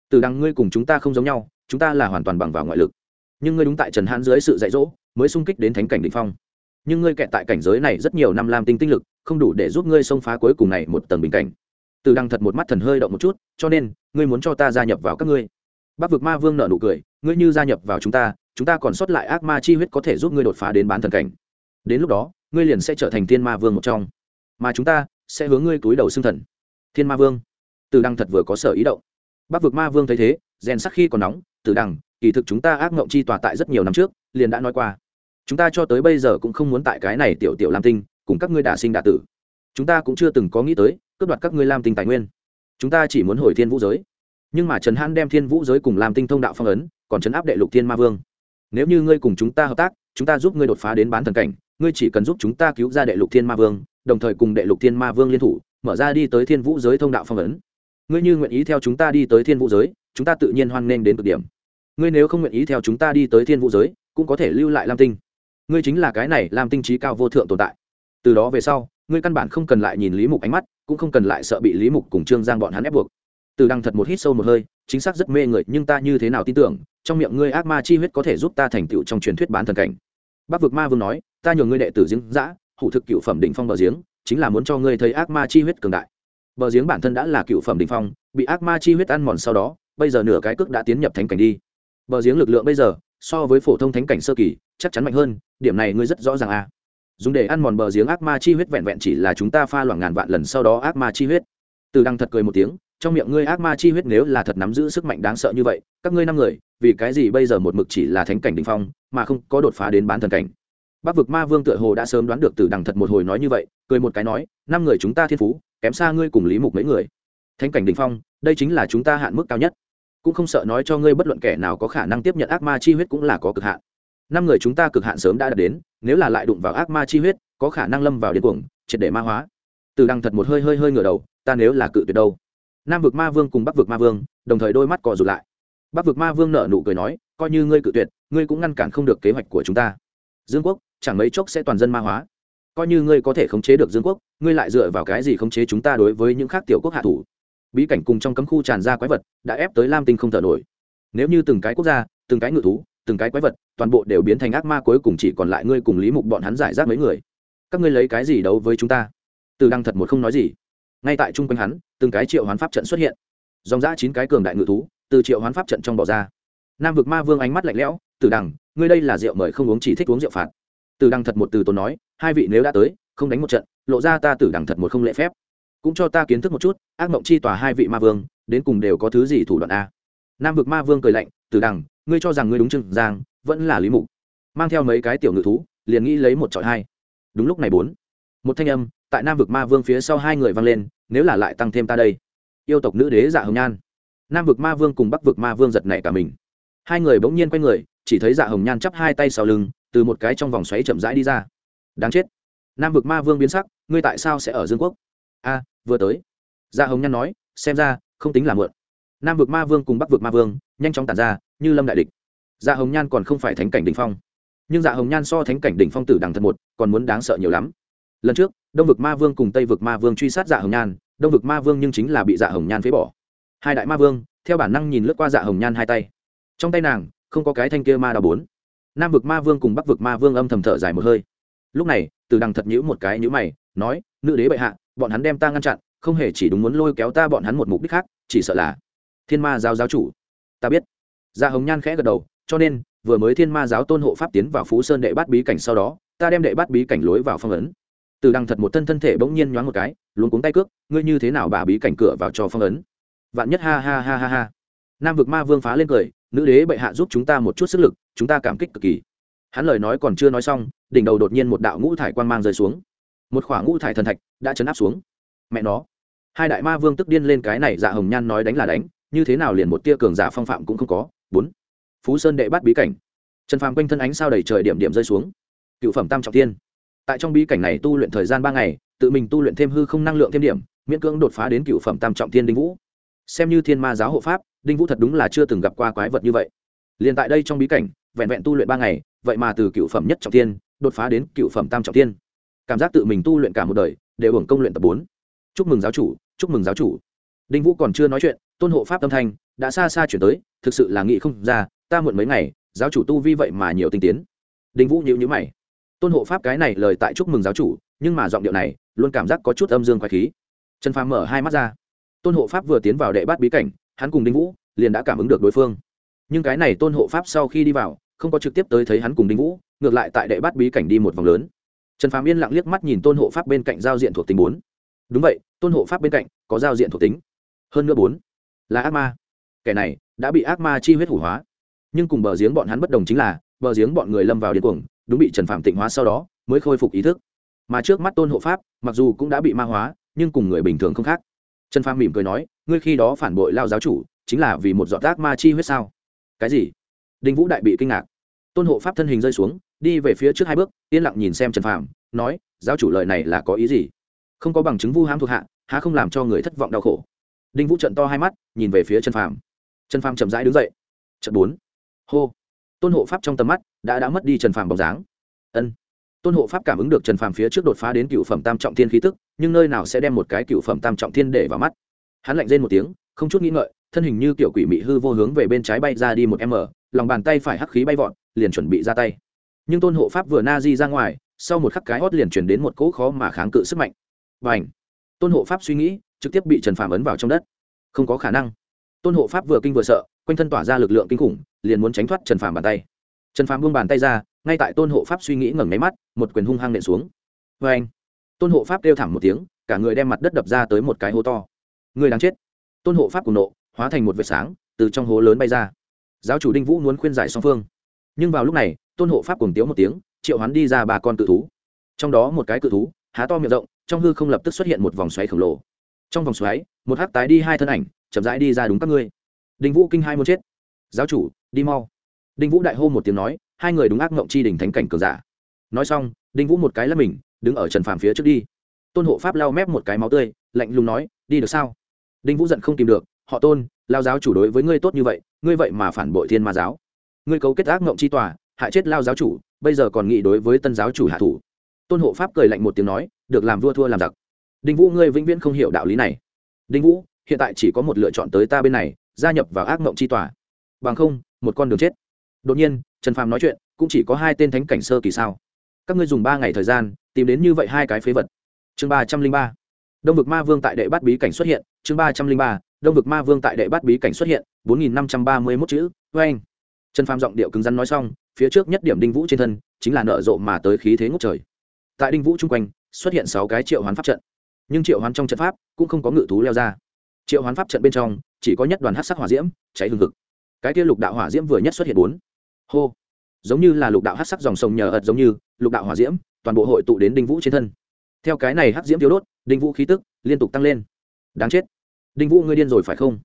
[SPEAKER 1] Từ đằng ngươi cùng chúng ta không giống nhau, chúng ta là hoàn toàn bằng vào ngoại lực. Nhưng ngươi đúng tại trần hãn dưới sự dạy dỗ, mới sung kích đến thánh cảnh định phong. Nhưng ngươi kẹt tại cảnh giới này rất nhiều năm lam tinh tinh lực, không đủ để giúp ngươi xông phá cuối cùng này một tầng bình cảnh. Từ đằng thật một mắt thần hơi động một chút, cho nên, ngươi muốn cho ta gia nhập vào các ngươi. Bắc vực ma vương nợ nụ cười, ngươi như gia nhập vào chúng ta chúng ta còn sót lại ác ma chi huyết có thể giúp ngươi đột phá đến bán thần cảnh. Đến lúc đó, ngươi liền sẽ trở thành thiên ma vương một trong mà chúng ta sẽ hướng ngươi túi đầu xương thần. Thiên ma vương. Từ đăng thật vừa có sở ý động. Bắc vực ma vương thấy thế, rèn sắc khi còn nóng, từ đằng kỳ thực chúng ta ác mộng chi tòa tại rất nhiều năm trước, liền đã nói qua. Chúng ta cho tới bây giờ cũng không muốn tại cái này tiểu tiểu lam tinh, cùng các ngươi đả sinh đả tử. Chúng ta cũng chưa từng có nghĩ tới, cướp đoạt các ngươi lam tinh tài nguyên. Chúng ta chỉ muốn hồi thiên vũ giới. Nhưng mà trần hãn đem thiên vũ giới cùng lam tinh thông đạo phong ấn, còn trấn áp đệ lục thiên ma vương. Nếu như ngươi cùng chúng ta hợp tác, chúng ta giúp ngươi đột phá đến bán thần cảnh, ngươi chỉ cần giúp chúng ta cứu ra đệ lục thiên ma vương đồng thời cùng đệ lục thiên ma vương liên thủ, mở ra đi tới thiên vũ giới thông đạo phong ấn. Ngươi như nguyện ý theo chúng ta đi tới thiên vũ giới, chúng ta tự nhiên hoan nghênh đến cực điểm. Ngươi nếu không nguyện ý theo chúng ta đi tới thiên vũ giới, cũng có thể lưu lại lam tinh. Ngươi chính là cái này làm tinh trí cao vô thượng tồn tại. Từ đó về sau, ngươi căn bản không cần lại nhìn lý mục ánh mắt, cũng không cần lại sợ bị lý mục cùng trương giang bọn hắn ép buộc. Từ đăng thật một hít sâu một hơi, chính xác rất mê người, nhưng ta như thế nào tin tưởng, trong miệng ngươi ác ma chi huyết có thể giúp ta thành tựu trong truyền thuyết bán thần cảnh. Bắc vực ma vương nói, ta nhường ngươi đệ tử giếng giã hủ thực cựu phẩm đỉnh phong bờ giếng, chính là muốn cho ngươi thấy ác ma chi huyết cường đại. Bờ giếng bản thân đã là cựu phẩm đỉnh phong, bị ác ma chi huyết ăn mòn sau đó, bây giờ nửa cái cước đã tiến nhập thánh cảnh đi. Bờ giếng lực lượng bây giờ, so với phổ thông thánh cảnh sơ kỳ, chắc chắn mạnh hơn, điểm này ngươi rất rõ ràng à. Dùng để ăn mòn bờ giếng ác ma chi huyết vẹn vẹn chỉ là chúng ta pha loảng ngàn vạn lần sau đó ác ma chi huyết. Từ đăng thật cười một tiếng, trong miệng ngươi ác ma chi huyết nếu là thật nắm giữ sức mạnh đáng sợ như vậy, các ngươi năm người, vì cái gì bây giờ một mực chỉ là thánh cảnh đình phong, mà không có đột phá đến bán thần cảnh? Bắc vực ma vương tựa hồ đã sớm đoán được từ đằng thật một hồi nói như vậy, cười một cái nói, năm người chúng ta thiên phú, kém xa ngươi cùng lý mục mấy người. Thánh cảnh đình phong, đây chính là chúng ta hạn mức cao nhất. Cũng không sợ nói cho ngươi bất luận kẻ nào có khả năng tiếp nhận ác ma chi huyết cũng là có cực hạn. Năm người chúng ta cực hạn sớm đã đạt đến, nếu là lại đụng vào ác ma chi huyết, có khả năng lâm vào điên cuồng, triệt để ma hóa. Từ đằng thật một hơi hơi hơi ngửa đầu, ta nếu là cự tuyệt đâu? Nam vực ma vương cùng bắc vực ma vương, đồng thời đôi mắt cò rụt lại. Bắc vực ma vương nở nụ cười nói, coi như ngươi cự tuyệt, ngươi cũng ngăn cản không được kế hoạch của chúng ta. Dương quốc chẳng mấy chốc sẽ toàn dân ma hóa. Coi như ngươi có thể khống chế được dương quốc, ngươi lại dựa vào cái gì khống chế chúng ta đối với những khác tiểu quốc hạ thủ? Bí cảnh cùng trong cấm khu tràn ra quái vật đã ép tới lam tinh không thở nổi. Nếu như từng cái quốc gia, từng cái ngự thú, từng cái quái vật, toàn bộ đều biến thành ác ma cuối cùng chỉ còn lại ngươi cùng lý mục bọn hắn giải rác mấy người, các ngươi lấy cái gì đấu với chúng ta? Từ đăng thật một không nói gì. Ngay tại chung quanh hắn, từng cái triệu hoán pháp trận xuất hiện. Dòng giã chín cái cường đại ngự thú, từ triệu hoán pháp trận trong bỏ ra. Nam vực ma vương ánh mắt lạnh lẽo, từ đằng ngươi đây là rượu mời không uống chỉ thích uống rượu phạt từ đằng thật một từ tốn nói, hai vị nếu đã tới, không đánh một trận, lộ ra ta từ đằng thật một không lễ phép. Cũng cho ta kiến thức một chút, ác mộng chi tòa hai vị ma vương, đến cùng đều có thứ gì thủ đoạn a? Nam vực ma vương cười lạnh, từ đằng, ngươi cho rằng ngươi đúng chừng giang, vẫn là lý mục. Mang theo mấy cái tiểu ngự thú, liền nghĩ lấy một trọi hai. Đúng lúc này bốn, một thanh âm, tại nam vực ma vương phía sau hai người vang lên, nếu là lại tăng thêm ta đây. Yêu tộc nữ đế dạ hồng nhan. Nam vực ma vương cùng bắc vực ma vương giật nảy cả mình. Hai người bỗng nhiên quay người, chỉ thấy dạ hồng nhan chắp hai tay sau lưng từ một cái trong vòng xoáy chậm rãi đi ra. Đáng chết. Nam vực ma vương biến sắc, ngươi tại sao sẽ ở dương quốc? A, vừa tới. Dạ hồng nhan nói, xem ra, không tính là mượn. Nam vực ma vương cùng bắc vực ma vương, nhanh chóng tàn ra, như lâm đại địch. Dạ hồng nhan còn không phải thánh cảnh đ ỉ n h phong. Nhưng dạ hồng nhan so thánh cảnh đ ỉ n h phong tử đằng thật một, còn muốn đáng sợ nhiều lắm. Lần trước, đông vực ma vương cùng tây vực ma vương truy sát dạ hồng nhan, đông vực ma vương nhưng chính là bị dạ hồng nhan phế bỏ. Hai đại ma vương, theo bản năng nhìn lướt qua dạ hồng nhan hai tay. Trong tay nàng, không có cái thanh kia ma đào bốn nam vực ma vương cùng bắc vực ma vương âm thầm thở dài một hơi. Lúc này, từ đằng thật nhữ một cái nhữ mày, nói, nữ đế bệ hạ, bọn hắn đem ta ngăn chặn, không hề chỉ đúng muốn lôi kéo ta bọn hắn một mục đích khác, chỉ sợ là thiên ma giáo giáo chủ. Ta biết. Gia hồng nhan khẽ gật đầu, cho nên, vừa mới thiên ma giáo tôn hộ pháp tiến vào phú sơn đệ bát bí cảnh sau đó, ta đem đệ bát bí cảnh lối vào phong ấn. Từ đằng thật một thân thân thể bỗng nhiên nhoáng một cái luôn cuống tay cước, ngươi như thế nào bà bí cảnh cửa vào cho phong ấn? Vạn nhất ha ha ha ha ha. Nam vực ma vương phá lên cười, nữ đế bệ hạ giúp chúng ta một chút sức lực chúng ta cảm kích cực kỳ. Hắn lời nói còn chưa nói xong, đỉnh đầu đột nhiên một đạo ngũ thải quan mang rơi xuống. Một khoảng ngũ thải thần thạch đã chấn áp xuống. Mẹ nó. Hai đại ma vương tức điên lên cái này dạ hồng nhan nói đánh là đánh, như thế nào liền một tia cường giả phong phạm cũng không có. Bốn. Phú sơn đệ bắt bí cảnh. Trần phàm quanh thân ánh sao đầy trời điểm điểm rơi xuống. Cựu phẩm tam trọng tiên. Tại trong bí cảnh này tu luyện thời gian ba ngày, tự mình tu luyện thêm hư không năng lượng thêm điểm, miễn cưỡng đột phá đến cựu phẩm tam trọng tiên đinh vũ. Xem như thiên ma giáo hộ pháp, đinh vũ thật đúng là chưa từng gặp qua quái vật như vậy. Liền tại đây trong bí cảnh vẹn vẹn tu luyện ba ngày, vậy mà từ cựu phẩm nhất trọng tiên đột phá đến cựu phẩm tam trọng tiên cảm giác tự mình tu luyện cả một đời, đều hưởng công luyện tập bốn. Chúc mừng giáo chủ, chúc mừng giáo chủ. Đinh vũ còn chưa nói chuyện, tôn hộ pháp tâm thanh đã xa xa chuyển tới, thực sự là nghĩ không ra, ta muộn mấy ngày, giáo chủ tu vi vậy mà nhiều tinh tiến. Đinh vũ nhịu nhữ mày. Tôn hộ pháp cái này lời tại chúc mừng giáo chủ, nhưng mà giọng điệu này luôn cảm giác có chút âm dương khoái khí. Trần phàm mở hai mắt ra. Tôn hộ pháp vừa tiến vào đệ bát bí cảnh, hắn cùng đinh vũ liền đã cảm ứng được đối phương. Nhưng cái này tôn hộ pháp sau khi đi vào không có trực tiếp tới thấy hắn cùng đinh vũ, ngược lại tại đệ bát bí cảnh đi một vòng lớn. Trần phàm yên lặng liếc mắt nhìn tôn hộ pháp bên cạnh giao diện thuộc tính bốn. Đúng vậy, tôn hộ pháp bên cạnh có giao diện thuộc tính. Hơn nữa bốn là ác ma. Kẻ này đã bị ác ma chi huyết hủ hóa. Nhưng cùng bờ giếng bọn hắn bất đồng chính là, bờ giếng bọn người lâm vào điên cuồng, đúng bị trần phạm tịnh hóa sau đó, mới khôi phục ý thức. Mà trước mắt tôn hộ pháp, mặc dù cũng đã bị ma hóa, nhưng cùng người bình thường không khác. Trần phạm mỉm cười nói, ngươi khi đó phản bội lao giáo chủ, chính là vì một giọt ác ma chi huyết sao? Cái gì? Đinh vũ đại bị kinh ngạc tôn hộ pháp thân hình rơi xuống đi về phía trước hai bước yên lặng nhìn xem trần Phàm, nói giáo chủ lời này là có ý gì? Không có bằng chứng vu hãm thuộc hạ há không làm cho người thất vọng đau khổ? Đinh vũ trận to hai mắt nhìn về phía trần phàm. Trần phàm chậm rãi đứng dậy. Trận bốn. Hô. Tôn hộ pháp trong tầm mắt đã đã mất đi trần phàm bóng dáng. Ân. Tôn hộ pháp cảm ứng được trần phàm phía trước đột phá đến cựu phẩm tam trọng thiên khí tức nhưng nơi nào sẽ đem một cái cựu phẩm tam trọng thiên để vào mắt. Hắn lạnh rên một tiếng không chút nghĩ ngợi thân hình như kiểu quỷ mị hư vô hướng về bên trái bay ra đi một m lòng bàn tay phải hắc khí bay vọt, liền chuẩn bị ra tay. Nhưng tôn hộ pháp vừa na di ra ngoài, sau một khắc cái hót liền chuyển đến một cỗ khó mà kháng cự sức mạnh. Và ảnh tôn hộ pháp suy nghĩ, trực tiếp bị trần phàm ấn vào trong đất. Không có khả năng. Tôn hộ pháp vừa kinh vừa sợ, quanh thân tỏa ra lực lượng kinh khủng, liền muốn tránh thoát trần phàm bàn tay. Trần phàm buông bàn tay ra, ngay tại tôn hộ pháp suy nghĩ ngẩng máy mắt, một quyền hung hăng nện xuống. Vê anh tôn hộ pháp kêu thảm một tiếng, cả người đem mặt đất đập ra tới một cái hố to. Người đáng chết. Tôn hộ pháp cùng nộ, hóa thành một vệt sáng, từ trong hố lớn bay ra giáo chủ đinh vũ muốn khuyên giải song phương. Nhưng vào lúc này, tôn hộ pháp cùng tiếu một tiếng, triệu hắn đi ra ba con cự thú. Trong đó một cái cự thú, há to miệng rộng, trong hư không lập tức xuất hiện một vòng xoáy khổng lồ. Trong vòng xoáy, một hắc tái đi hai thân ảnh, chậm rãi đi ra đúng các ngươi. Đinh vũ kinh hai muốn chết. Giáo chủ, đi mau. Đinh vũ đại hô một tiếng nói, hai người đúng ác mộng chi đỉnh thánh cảnh cường giả. Nói xong, đinh vũ một cái là mình, đứng ở trần phàm phía trước đi. Tôn hộ pháp lau mép một cái máu tươi, lạnh lùng nói, đi được sao? Đinh vũ giận không tìm được, họ tôn lao giáo chủ đối với ngươi tốt như vậy, ngươi vậy mà phản bội thiên ma giáo. Ngươi cấu kết ác mộng chi tòa, hại chết lao giáo chủ, bây giờ còn nghĩ đối với tân giáo chủ hạ thủ. Tôn hộ pháp cười lạnh một tiếng nói, được làm vua thua làm giặc. Đinh vũ, ngươi vĩnh viễn không hiểu đạo lý này. Đinh vũ, hiện tại chỉ có một lựa chọn tới ta bên này, gia nhập vào ác mộng chi tòa. Bằng không, một con đường chết. Đột nhiên, trần phàm nói chuyện, cũng chỉ có hai tên thánh cảnh sơ kỳ sao? Các ngươi dùng ba ngày thời gian, tìm đến như vậy hai cái phế vật. Chương ba trăm linh ba. Đông vực ma vương tại đệ bát bí cảnh xuất hiện, chương ba trăm linh ba đông vực ma vương tại đệ bát bí cảnh xuất hiện, bốn nghìn năm trăm ba mươi mốt chữ vê anh trần phàm giọng điệu cứng rắn nói xong, phía trước nhất điểm đinh vũ trên thân, chính là nợ rộ mà tới khí thế ngốc trời. Tại đinh vũ chung quanh, xuất hiện sáu cái triệu hoán pháp trận. Nhưng triệu hoán trong trận pháp cũng không có ngự thú leo ra. Triệu hoán pháp trận bên trong, chỉ có nhất đoàn hát sắc hỏa diễm, cháy hương thực cái kia lục đạo hỏa diễm vừa nhất xuất hiện bốn. Hô. Giống như là lục đạo hát sắc dòng sông nhờ ật giống như, lục đạo hỏa diễm, toàn bộ hội tụ đến đinh vũ trên thân. Theo cái này hắc diễm thiếu đốt, đinh vũ khí tức liên tục tăng lên. Đáng chết đinh vũ, ngươi điên rồi phải không?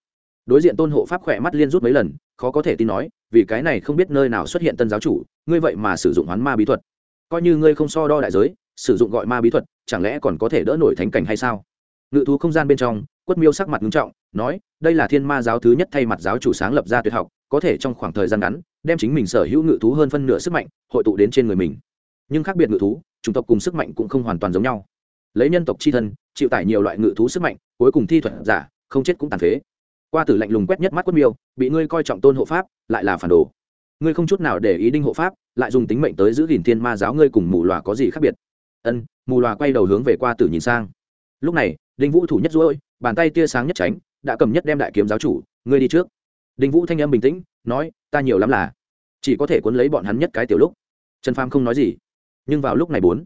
[SPEAKER 1] Đối diện tôn hộ pháp khỏe mắt liên rút mấy lần, khó có thể tin nói, vì cái này không biết nơi nào xuất hiện tân giáo chủ, ngươi vậy mà sử dụng hoán ma bí thuật. Coi như ngươi không so đo đại giới, sử dụng gọi ma bí thuật, chẳng lẽ còn có thể đỡ nổi thánh cảnh hay sao? Ngự thú không gian bên trong, quất miêu sắc mặt nghiêm trọng, nói, đây là thiên ma giáo thứ nhất thay mặt giáo chủ sáng lập ra tuyệt học, có thể trong khoảng thời gian ngắn, đem chính mình sở hữu ngự thú hơn phân nửa sức mạnh, hội tụ đến trên người mình. Nhưng khác biệt ngự thú, chủng tộc cùng sức mạnh cũng không hoàn toàn giống nhau. Lấy nhân tộc c h i thân, chịu tải nhiều loại ngự thú sức mạnh, cuối cùng thi thuật giả không chết cũng tàn phế. Qua tử lạnh lùng quét nhất mắt quất miêu, bị ngươi coi trọng tôn hộ pháp, lại là phản đồ. Ngươi không chút nào để ý đinh hộ pháp, lại dùng tính mệnh tới giữ gìn thiên ma giáo ngươi cùng mù loà có gì khác biệt? Ân, mù loà quay đầu hướng về qua tử nhìn sang. Lúc này, đinh vũ thủ nhất rỗi bàn tay tia sáng nhất tránh, đã cầm nhất đem đại kiếm giáo chủ, ngươi đi trước. Đinh vũ thanh âm bình tĩnh, nói, ta nhiều lắm là chỉ có thể cuốn lấy bọn hắn nhất cái tiểu lúc. Trần pham không nói gì, nhưng vào lúc này bốn,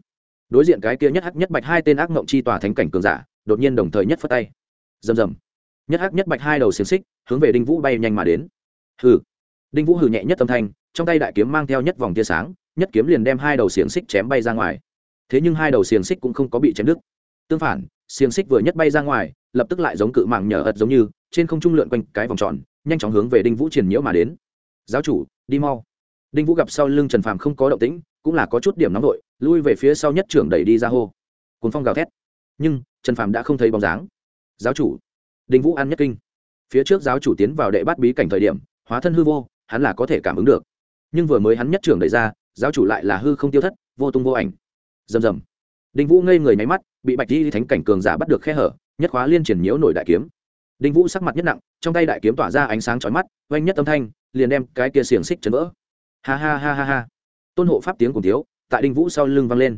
[SPEAKER 1] đối diện cái kia nhất hắc nhất bạch hai tên ác mộng chi tòa thánh cảnh cường giả, đột nhiên đồng thời nhất phất tay. Rầm rầm nhất hắc nhất bạch hai đầu xiềng xích, hướng về đinh vũ bay nhanh mà đến. Hừ. Đinh vũ hừ nhẹ nhất âm thanh, trong tay đại kiếm mang theo nhất vòng tia sáng, nhất kiếm liền đem hai đầu xiềng xích chém bay ra ngoài. Thế nhưng hai đầu xiềng xích cũng không có bị chém đứt. Tương phản, xiềng xích vừa nhất bay ra ngoài, lập tức lại giống cự mạng nhở ật giống như, trên không trung lượn quanh cái vòng tròn, nhanh chóng hướng về đinh vũ triển nhiễu mà đến. Giáo chủ, đi mau. Đinh vũ gặp sau lưng trần phàm không có động tĩnh, cũng là có chút điểm nóng vội, lui về phía sau nhất trưởng đẩy đi ra hô. Cuốn phong gào thét. Nhưng, trần phàm đã không thấy bóng dáng. Giáo chủ đinh vũ ăn nhất kinh. Phía trước giáo chủ tiến vào đệ bát bí cảnh thời điểm, hóa thân hư vô, hắn là có thể cảm ứng được. Nhưng vừa mới hắn nhất trưởng đẩy ra, giáo chủ lại là hư không tiêu thất, vô tung vô ảnh. Rầm rầm. Đinh vũ ngây người nháy mắt, bị bạch di thánh cảnh cường giả bắt được khe hở, nhất khóa liên triển nhiễu nổi đại kiếm. Đinh vũ sắc mặt nhất nặng, trong tay đại kiếm tỏa ra ánh sáng chói mắt, oanh nhất âm thanh, liền đem cái kia xiềng xích chấn vỡ. Ha ha ha ha ha. Tôn hộ pháp tiếng cùng thiếu, tại đinh vũ sau lưng vang lên.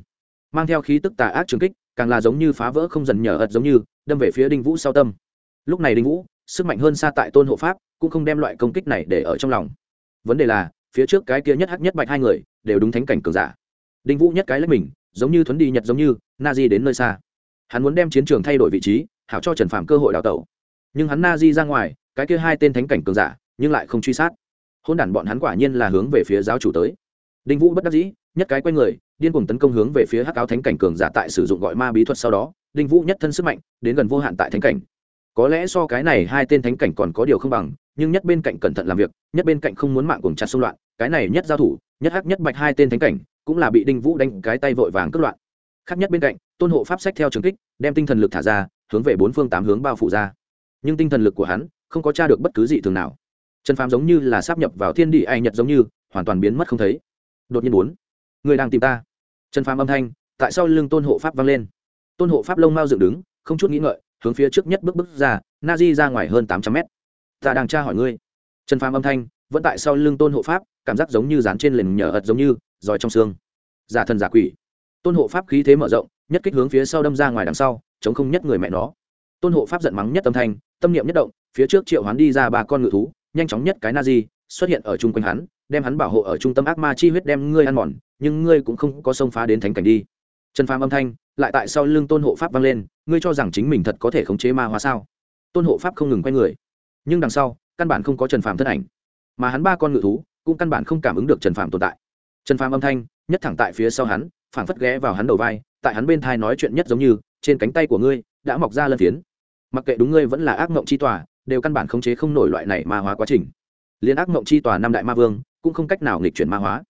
[SPEAKER 1] Mang theo khí tức tà ác trường kích, càng là giống như phá vỡ không dần nhở ật giống như, đâm về phía đinh vũ sau tâm lúc này đinh vũ, sức mạnh hơn xa tại tôn hộ pháp, cũng không đem loại công kích này để ở trong lòng. Vấn đề là, phía trước cái kia nhất hắc nhất bạch hai người, đều đúng thánh cảnh cường giả. Đinh vũ nhất cái lấy mình, giống như thuấn đi nhật giống như, na di đến nơi xa. Hắn muốn đem chiến trường thay đổi vị trí, hảo cho trần phạm cơ hội đào tẩu. Nhưng hắn na di ra ngoài, cái kia hai tên thánh cảnh cường giả, nhưng lại không truy sát. Hôn đản bọn hắn quả nhiên là hướng về phía giáo chủ tới. Đinh vũ bất đắc dĩ, nhất cái q u a y người, điên cùng tấn công hướng về phía hắc áo thánh cảnh cường giả tại sử dụng gọi ma bí thuật sau đó, đinh vũ nhất thân sức mạnh, đến gần vô hạn tại thánh cảnh có lẽ so cái này hai tên thánh cảnh còn có điều không bằng, nhưng nhất bên cạnh cẩn thận làm việc, nhất bên cạnh không muốn mạng cùng chặt xung loạn, cái này nhất giao thủ, nhất hắc nhất bạch hai tên thánh cảnh, cũng là bị đinh vũ đánh cái tay vội vàng cất loạn. Khác nhất bên cạnh, tôn hộ pháp sách theo trường kích, đem tinh thần lực thả ra, hướng về bốn phương tám hướng bao phủ ra. Nhưng tinh thần lực của hắn không có t r a được bất cứ gì thường nào. Trần phàm giống như là sắp nhập vào thiên địa ai nhật giống như, hoàn toàn biến mất không thấy. Đột nhiên bốn, người đang tìm ta. Trần phàm âm thanh, tại sao lưng tôn hộ pháp vang lên. Tôn hộ pháp lông mau dựng đứng, không chút nghĩ ngợi hướng phía trước nhất bước bước ra na di ra ngoài hơn tám trăm mét. Ta đang tra hỏi ngươi. Trần phàm âm thanh, vẫn tại sau lưng tôn hộ pháp, cảm giác giống như dán trên lền nhở ật giống như giỏi trong xương. Giả thần giả quỷ. Tôn hộ pháp khí thế mở rộng, nhất kích hướng phía sau đâm ra ngoài đằng sau, chống không nhất người mẹ nó. Tôn hộ pháp giận mắng nhất tâm thanh, tâm niệm nhất động, phía trước triệu hoán đi ra ba con ngự thú, nhanh chóng nhất cái na di xuất hiện ở chung quanh hắn, đem hắn bảo hộ ở trung tâm ác ma chi huyết đem ngươi ăn mòn, nhưng ngươi cũng không có xông phá đến thánh cảnh đi. Trần phàm âm thanh lại tại sau lưng tôn hộ pháp vang lên, ngươi cho rằng chính mình thật có thể khống chế ma hóa sao? Tôn hộ pháp không ngừng quay người. Nhưng đằng sau, căn bản không có trần phàm thân ảnh. Mà hắn ba con ngự thú, cũng căn bản không cảm ứng được trần phàm tồn tại. Trần phàm âm thanh, nhất thẳng tại phía sau hắn, phảng phất ghé vào hắn đầu vai, tại hắn bên thai nói chuyện nhất giống như, trên cánh tay của ngươi, đã mọc ra lân phiến. Mặc kệ đúng ngươi vẫn là ác mộng chi tòa, đều căn bản khống chế không nổi loại này ma hóa quá trình. Liên ác mộng chi tòa năm đại ma vương, cũng không cách nào nghịch chuyển ma hóa.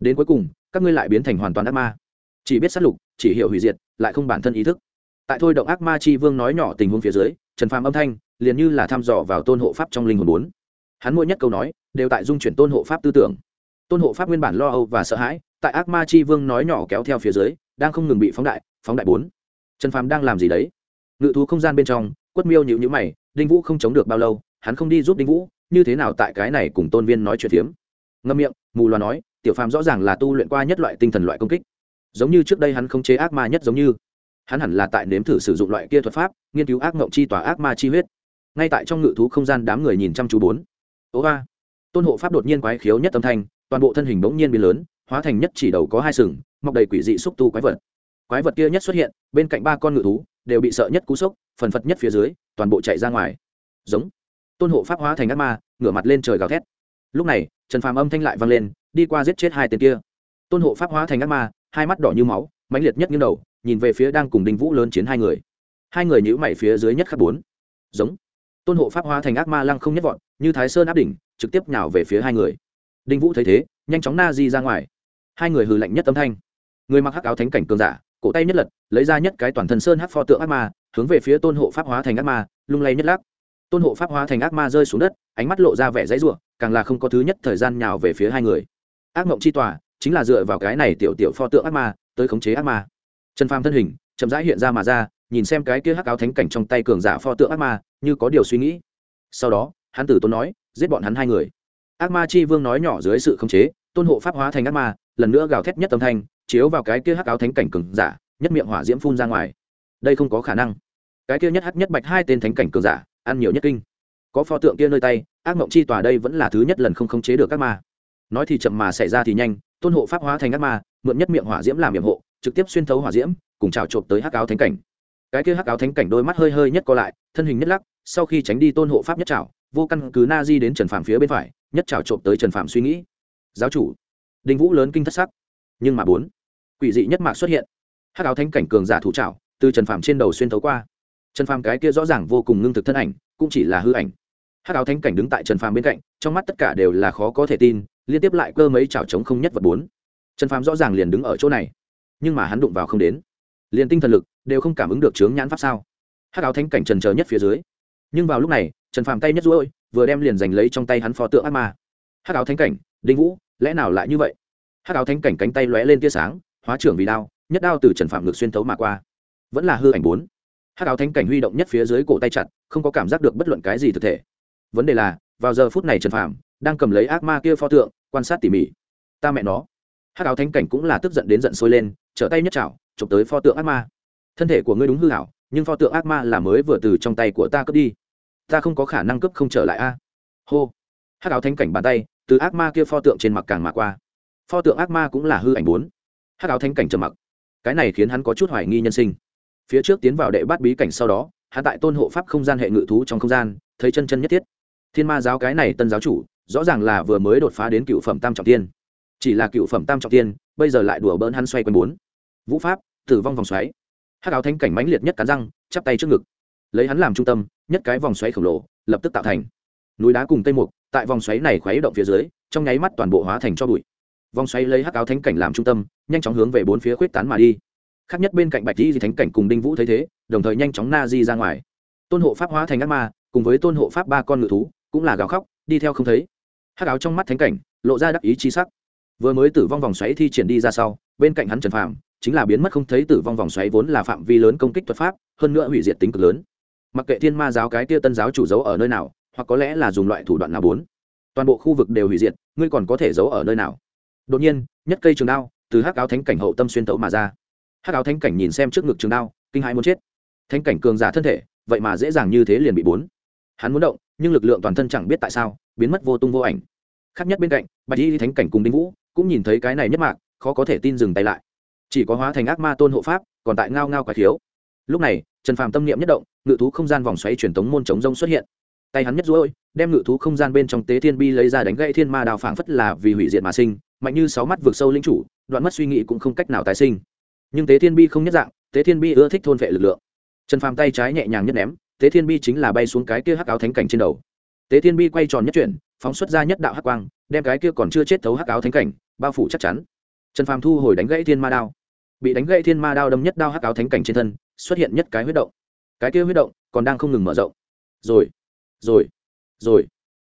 [SPEAKER 1] Đến cuối cùng, các ngươi lại biến thành hoàn toàn ác ma chỉ biết sát lục, chỉ hiểu hủy diệt, lại không bản thân ý thức. Tại thôi động ác ma chi vương nói nhỏ tình huống phía dưới, trần phàm âm thanh liền như là thăm dò vào tôn hộ pháp trong linh hồn bốn. Hắn mỗi nhất câu nói, đều tại dung chuyển tôn hộ pháp tư tưởng. Tôn hộ pháp nguyên bản lo âu và sợ hãi, tại ác ma chi vương nói nhỏ kéo theo phía dưới, đang không ngừng bị phóng đại phóng đại bốn. Trần phàm đang làm gì đấy? Ngự thú không gian bên trong, quất miêu nhịu nhữ mày, đinh vũ không chống được bao lâu, hắn không đi giúp đinh vũ, như thế nào tại cái này cùng tôn viên nói chuyện phiếm? Ngâm miệng, mù loà nói, tiểu phàm rõ ràng là tu luyện qua nhất loại tinh thần loại công kích giống như trước đây hắn không chế ác ma nhất giống như. Hắn hẳn là tại nếm thử sử dụng loại kia thuật pháp, nghiên cứu ác mộng chi tỏa ác ma chi huyết. Ngay tại trong ngự thú không gian đám người nhìn chăm chú bốn. Ố ba. Tôn hộ pháp đột nhiên quái khiếu nhất âm thanh, toàn bộ thân hình bỗng nhiên biến lớn, hóa thành nhất chỉ đầu có hai sừng, mọc đầy quỷ dị xúc tu quái vật. Quái vật kia nhất xuất hiện, bên cạnh ba con ngự thú, đều bị sợ nhất cú sốc, phần phật nhất phía dưới, toàn bộ chạy ra ngoài. Giống. Tôn hộ pháp hóa thành ác ma, ngửa mặt lên trời gào thét. Lúc này, trần phàm âm thanh lại vang lên, đi qua giết chết hai tên kia. Tôn hộ pháp hóa thành ác ma hai mắt đỏ như máu, mãnh liệt nhất như đầu, nhìn về phía đang cùng đinh vũ lớn chiến hai người. Hai người nhữ mày phía dưới nhất khắc bốn. Giống. Tôn hộ pháp hóa thành ác ma lăng không nhất vọn như thái sơn áp đỉnh, trực tiếp nhào về phía hai người. Đinh vũ thấy thế, nhanh chóng na di ra ngoài. Hai người hừ lạnh nhất âm thanh. Người mặc hắc áo thánh cảnh cường giả, cổ tay nhất lật, lấy ra nhất cái toàn thân sơn hắc pho tượng ác ma, hướng về phía tôn hộ pháp hóa thành ác ma, lung lay nhất lắc. Tôn hộ pháp hóa thành ác ma rơi xuống đất, ánh mắt lộ ra vẻ dãy ruộng càng là không có thứ nhất thời gian nhào về phía hai người. Ác mộng chi tòa chính là dựa vào cái này tiểu tiểu pho tượng ác ma tới khống chế ác ma. Trần phàm thân hình chậm rãi hiện ra mà ra, nhìn xem cái kia hắc áo thánh cảnh trong tay cường giả pho tượng ác ma, như có điều suy nghĩ. Sau đó, hắn tử tôn nói, giết bọn hắn hai người. Ác ma chi vương nói nhỏ dưới sự khống chế, tôn hộ pháp hóa thành ác ma, lần nữa gào thét nhất âm thanh, chiếu vào cái kia hắc áo thánh cảnh cường giả, nhất miệng hỏa diễm phun ra ngoài. Đây không có khả năng. Cái kia nhất hắc nhất bạch hai tên thánh cảnh cường giả, ăn nhiều nhất kinh. Có pho tượng kia nơi tay, ác mộng chi tòa đây vẫn là thứ nhất lần không khống chế được các ma. Nói thì chậm mà xảy ra thì nhanh tôn hộ pháp hóa thành ác ma, mượn nhất miệng hỏa diễm làm hiểm hộ, trực tiếp xuyên thấu hỏa diễm, cùng trào trộm tới hắc áo thánh cảnh. Cái kia hắc áo thánh cảnh đôi mắt hơi hơi nhất co lại, thân hình nhất lắc, sau khi tránh đi tôn hộ pháp nhất trào vô căn cứ na di đến trần phàm phía bên phải, nhất trào trộm tới trần phàm suy nghĩ. Giáo chủ, đinh vũ lớn kinh thất sắc. Nhưng mà bốn, quỷ dị nhất mạc xuất hiện. Hắc áo thánh cảnh cường giả thủ trào từ trần phàm trên đầu xuyên thấu qua. Trần phàm cái kia rõ ràng vô cùng ngưng thực thân ảnh, cũng chỉ là hư ảnh. Hắc áo thánh cảnh đứng tại trần phàm bên cạnh, trong mắt tất cả đều là khó có thể tin liên tiếp lại cơ mấy chảo trống không nhất vật bốn. Trần phàm rõ ràng liền đứng ở chỗ này, nhưng mà hắn đụng vào không đến. Liền tinh thần lực đều không cảm ứng được chướng nhãn pháp sao. Hắc áo thánh cảnh trần chờ nhất phía dưới. Nhưng vào lúc này, trần phàm tay nhất rối vừa đem liền giành lấy trong tay hắn phò tượng ác ma. Hắc áo thánh cảnh, đinh vũ, lẽ nào lại như vậy? Hắc áo thánh cảnh cánh tay lóe lên tia sáng, hóa trưởng vì đao, nhất đao từ trần phạm ngực xuyên thấu mà qua. Vẫn là hư ảnh bốn. Hắc áo thánh cảnh huy động nhất phía dưới cổ tay chặt, không có cảm giác được bất luận cái gì thực thể. Vấn đề là, vào giờ phút này trần phạm đang cầm lấy ác ma kia pho tượng, quan sát tỉ mỉ. Ta mẹ nó. Hắc áo thánh cảnh cũng là tức giận đến giận sôi lên, trở tay nhất chảo, chụp tới pho tượng ác ma. Thân thể của ngươi đúng hư hảo, nhưng pho tượng ác ma là mới vừa từ trong tay của ta cướp đi. Ta không có khả năng cướp không trở lại a. Hô. Hắc áo thánh cảnh bàn tay, từ ác ma kia pho tượng trên mặt càng mà qua. Pho tượng ác ma cũng là hư ảnh bốn. Hắc áo thánh cảnh trầm mặc. Cái này khiến hắn có chút hoài nghi nhân sinh. Phía trước tiến vào đệ bát bí cảnh sau đó hạ tại tôn hộ pháp không gian hệ ngự thú trong không gian, thấy chân chân nhất thiết. Thiên ma giáo cái này tân giáo chủ rõ ràng là vừa mới đột phá đến cựu phẩm tam trọng tiên. Chỉ là cựu phẩm tam trọng tiên, bây giờ lại đùa bỡn hắn xoay quanh bốn. Vũ pháp, tử vong vòng xoáy. Hắc áo thánh cảnh mãnh liệt nhất cắn răng, chắp tay trước ngực. Lấy hắn làm trung tâm, nhất cái vòng xoáy khổng lồ, lập tức tạo thành. Núi đá cùng tây mục, tại vòng xoáy này khuấy động phía dưới, trong nháy mắt toàn bộ hóa thành cho bụi. Vòng xoáy lấy hắc áo thánh cảnh làm trung tâm, nhanh chóng hướng về bốn phía khuyết tán mà đi. Khác nhất bên cạnh bạch di thánh cảnh cùng đinh vũ thấy thế, đồng thời nhanh chóng na di ra ngoài. Tôn hộ pháp hóa thành ác ma, cùng với tôn hộ pháp ba con ngự thú, cũng là gào khóc, đi theo không thấy hắc áo trong mắt thánh cảnh, lộ ra đắc ý chi sắc. Vừa mới tử vong vòng xoáy thi triển đi ra sau, bên cạnh hắn trần phàm, chính là biến mất không thấy tử vong vòng xoáy vốn là phạm vi lớn công kích thuật pháp, hơn nữa hủy diệt tính cực lớn. Mặc kệ thiên ma giáo cái tia tân giáo chủ giấu ở nơi nào, hoặc có lẽ là dùng loại thủ đoạn nào bốn, toàn bộ khu vực đều hủy diệt, ngươi còn có thể giấu ở nơi nào? Đột nhiên, nhất cây trường đao từ hắc áo thánh cảnh hậu tâm xuyên tấu mà ra. Hắc áo thánh cảnh nhìn xem trước ngực trường đao, kinh hãi muốn chết. Thánh cảnh cường giả thân thể, vậy mà dễ dàng như thế liền bị bốn. Hắn muốn động nhưng lực lượng toàn thân chẳng biết tại sao, biến mất vô tung vô ảnh. Khác nhất bên cạnh, bạch y thánh cảnh cùng đinh vũ cũng nhìn thấy cái này nhất mạc, khó có thể tin dừng tay lại. Chỉ có hóa thành ác ma tôn hộ pháp, còn tại ngao ngao quả thiếu lúc này, trần phàm tâm niệm nhất động, ngự thú không gian vòng xoáy truyền tống môn chống rông xuất hiện. Tay hắn nhất dối đem ngự thú không gian bên trong tế thiên bi lấy ra đánh gãy thiên ma đào phảng phất là vì hủy diệt mà sinh, mạnh như sáu mắt vượt sâu linh chủ, đoạn mất suy nghĩ cũng không cách nào tái sinh. Nhưng tế thiên bi không nhất dạng, tế thiên bi ưa thích thôn vệ lực lượng. Trần phàm tay trái nhẹ nhàng nhất ném tế thiên bi chính là bay xuống cái kia hắc áo thánh cảnh trên đầu. Tế thiên bi quay tròn nhất chuyển, phóng xuất ra nhất đạo hắc quang, đem cái kia còn chưa chết thấu hắc áo thánh cảnh, bao phủ chắc chắn. Trần phàm thu hồi đánh gãy thiên ma đao. Bị đánh gãy thiên ma đao đâm nhất đao hắc áo thánh cảnh trên thân, xuất hiện nhất cái huyết động. Cái kia huyết động còn đang không ngừng mở rộng. Rồi rồi rồi.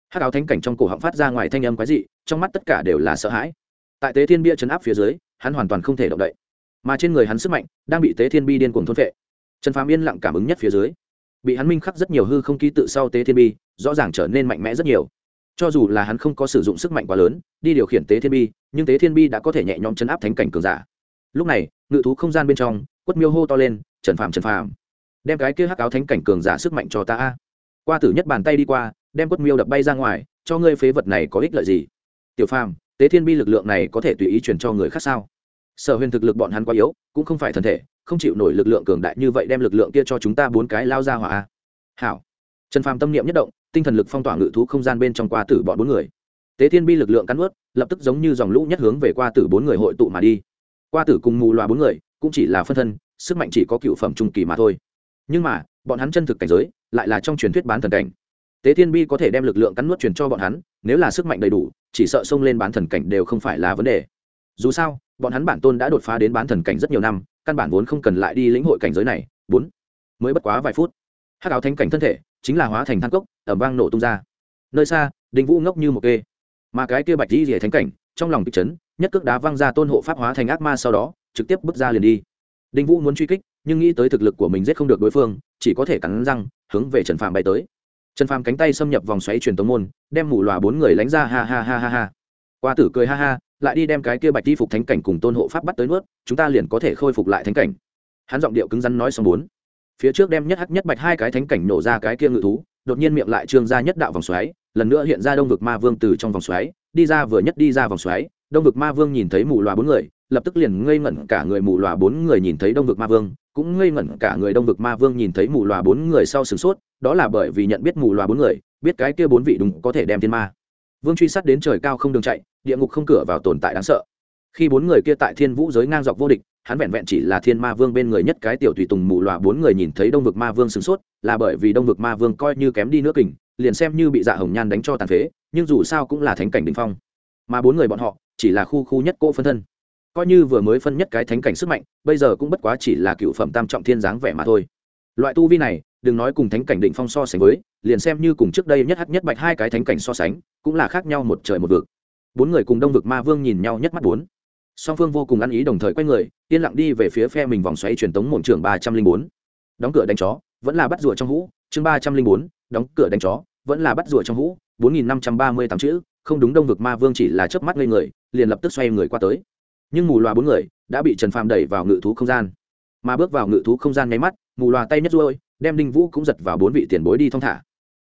[SPEAKER 1] Hắc áo thánh cảnh trong cổ họng phát ra ngoài thanh âm quái dị, trong mắt tất cả đều là sợ hãi. Tại tế thiên bia chấn áp phía dưới, hắn hoàn toàn không thể động đậy. Mà trên người hắn sức mạnh đang bị tế thiên bi điên cuồng thôn vệ trần phàm yên lặng cảm ứng nhất phía dưới bị hắn minh khắc rất nhiều hư không ký tự sau tế thiên bi, rõ ràng trở nên mạnh mẽ rất nhiều. Cho dù là hắn không có sử dụng sức mạnh quá lớn, đi điều khiển tế thiên bi, nhưng tế thiên bi đã có thể nhẹ nhõm chấn áp thánh cảnh cường giả. Lúc này, ngự thú không gian bên trong, quất miêu hô to lên, trần phàm trần phàm, đem cái kia hắc áo thánh cảnh cường giả sức mạnh cho ta qua tử nhất bàn tay đi qua, đem quất miêu đập bay ra ngoài, cho ngươi phế vật này có ích lợi gì? Tiểu phàm, tế thiên bi lực lượng này có thể tùy ý truyền cho người khác sao? Sở huyền thực lực bọn hắn quá yếu, cũng không phải thân thể, không chịu nổi lực lượng cường đại như vậy đem lực lượng kia cho chúng ta bốn cái lao ra hỏa. Hảo. Trần phàm tâm niệm nhất động, tinh thần lực phong tỏa ngự thú không gian bên trong qua tử bọn bốn người. Tế thiên bi lực lượng cắn ướt lập tức giống như dòng lũ nhất hướng về qua tử bốn người hội tụ mà đi. Qua tử cùng mù loà bốn người, cũng chỉ là phân thân, sức mạnh chỉ có cựu phẩm trung kỳ mà thôi. Nhưng mà, bọn hắn chân thực cảnh giới, lại là trong truyền thuyết bán thần cảnh. Tế thiên bi có thể đem lực lượng cắn nuốt truyền cho bọn hắn, nếu là sức mạnh đầy đủ, chỉ sợ xông lên bán thần cảnh đều không phải là vấn đề. Dù sao bọn hắn bản tôn đã đột phá đến bán thần cảnh rất nhiều năm, căn bản vốn không cần lại đi lĩnh hội cảnh giới này. Bốn, mới bất quá vài phút, hắc áo thánh cảnh thân thể chính là hóa thành thang cốc, ẩm vang nổ tung ra. Nơi xa đinh vũ ngốc như một kê. Mà cái kia bạch di rỉa thánh cảnh, trong lòng kịch chấn, nhất cước đá văng ra tôn hộ pháp hóa thành ác ma sau đó, trực tiếp bước ra liền đi. Đinh vũ muốn truy kích, nhưng nghĩ tới thực lực của mình giết không được đối phương, chỉ có thể cắn răng, hướng về trần phạm bay tới. Trần phàm cánh tay xâm nhập vòng xoáy truyền tống môn, đem mù lòa bốn người lánh ra, ha ha ha ha ha. Qua tử cười ha ha lại đi đem cái kia bạch đi phục thánh cảnh cùng tôn hộ pháp bắt tới nuốt, chúng ta liền có thể khôi phục lại thánh cảnh. Hắn giọng điệu cứng rắn nói xong bốn. Phía trước đem nhất hắc nhất bạch hai cái thánh cảnh nổ ra cái kia ngự thú, đột nhiên miệng lại trương ra nhất đạo vòng xoáy, lần nữa hiện ra đông vực ma vương từ trong vòng xoáy, đi ra vừa nhất đi ra vòng xoáy, đông vực ma vương nhìn thấy mù loà bốn người, lập tức liền ngây ngẩn cả người mù loà bốn người nhìn thấy đông vực ma vương, cũng ngây ngẩn cả người đông vực ma vương nhìn thấy mù loà bốn người sau sửng sốt, đó là bởi vì nhận biết mù loà bốn người, biết cái kia bốn vị đúng có thể đem thiên ma vương truy sát đến trời cao không đường chạy, địa ngục không cửa vào tồn tại đáng sợ. Khi bốn người kia tại thiên vũ giới ngang dọc vô địch, hắn vẹn vẹn chỉ là thiên ma vương bên người nhất cái tiểu tùy tùng mù loà bốn người nhìn thấy đông vực ma vương sửng sốt, là bởi vì đông vực ma vương coi như kém đi nước kình, liền xem như bị dạ hồng nhan đánh cho tàn phế, nhưng dù sao cũng là thánh cảnh đình phong. Mà bốn người bọn họ, chỉ là khu khu nhất cỗ phân thân. Coi như vừa mới phân nhất cái thánh cảnh sức mạnh, bây giờ cũng bất quá chỉ là cựu phẩm tam trọng thiên dáng vẻ mà thôi. Loại tu vi này đừng nói cùng thánh cảnh định phong so sánh với, liền xem như cùng trước đây nhất hắc nhất bạch hai cái thánh cảnh so sánh, cũng là khác nhau một trời một vực. Bốn người cùng đông vực ma vương nhìn nhau nhất mắt bốn. Song phương vô cùng ăn ý đồng thời quay người, yên lặng đi về phía phe mình vòng xoáy truyền tống mộn trường ba trăm linh bốn. Đóng cửa đánh chó, vẫn là bắt rùa trong hũ, chương ba trăm linh bốn, đóng cửa đánh chó, vẫn là bắt rùa trong hũ, bốn nghìn năm trăm ba mươi tám chữ, không đúng đông vực ma vương chỉ là chớp mắt ngây người, liền lập tức xoay người qua tới. Nhưng mù loà bốn người đã bị trần phàm đẩy vào ngự thú không gian. Mà bước vào ngự thú không gian nháy mắt, mù loà tay nhất ruôi đem đinh vũ cũng giật vào bốn vị tiền bối đi thong thả.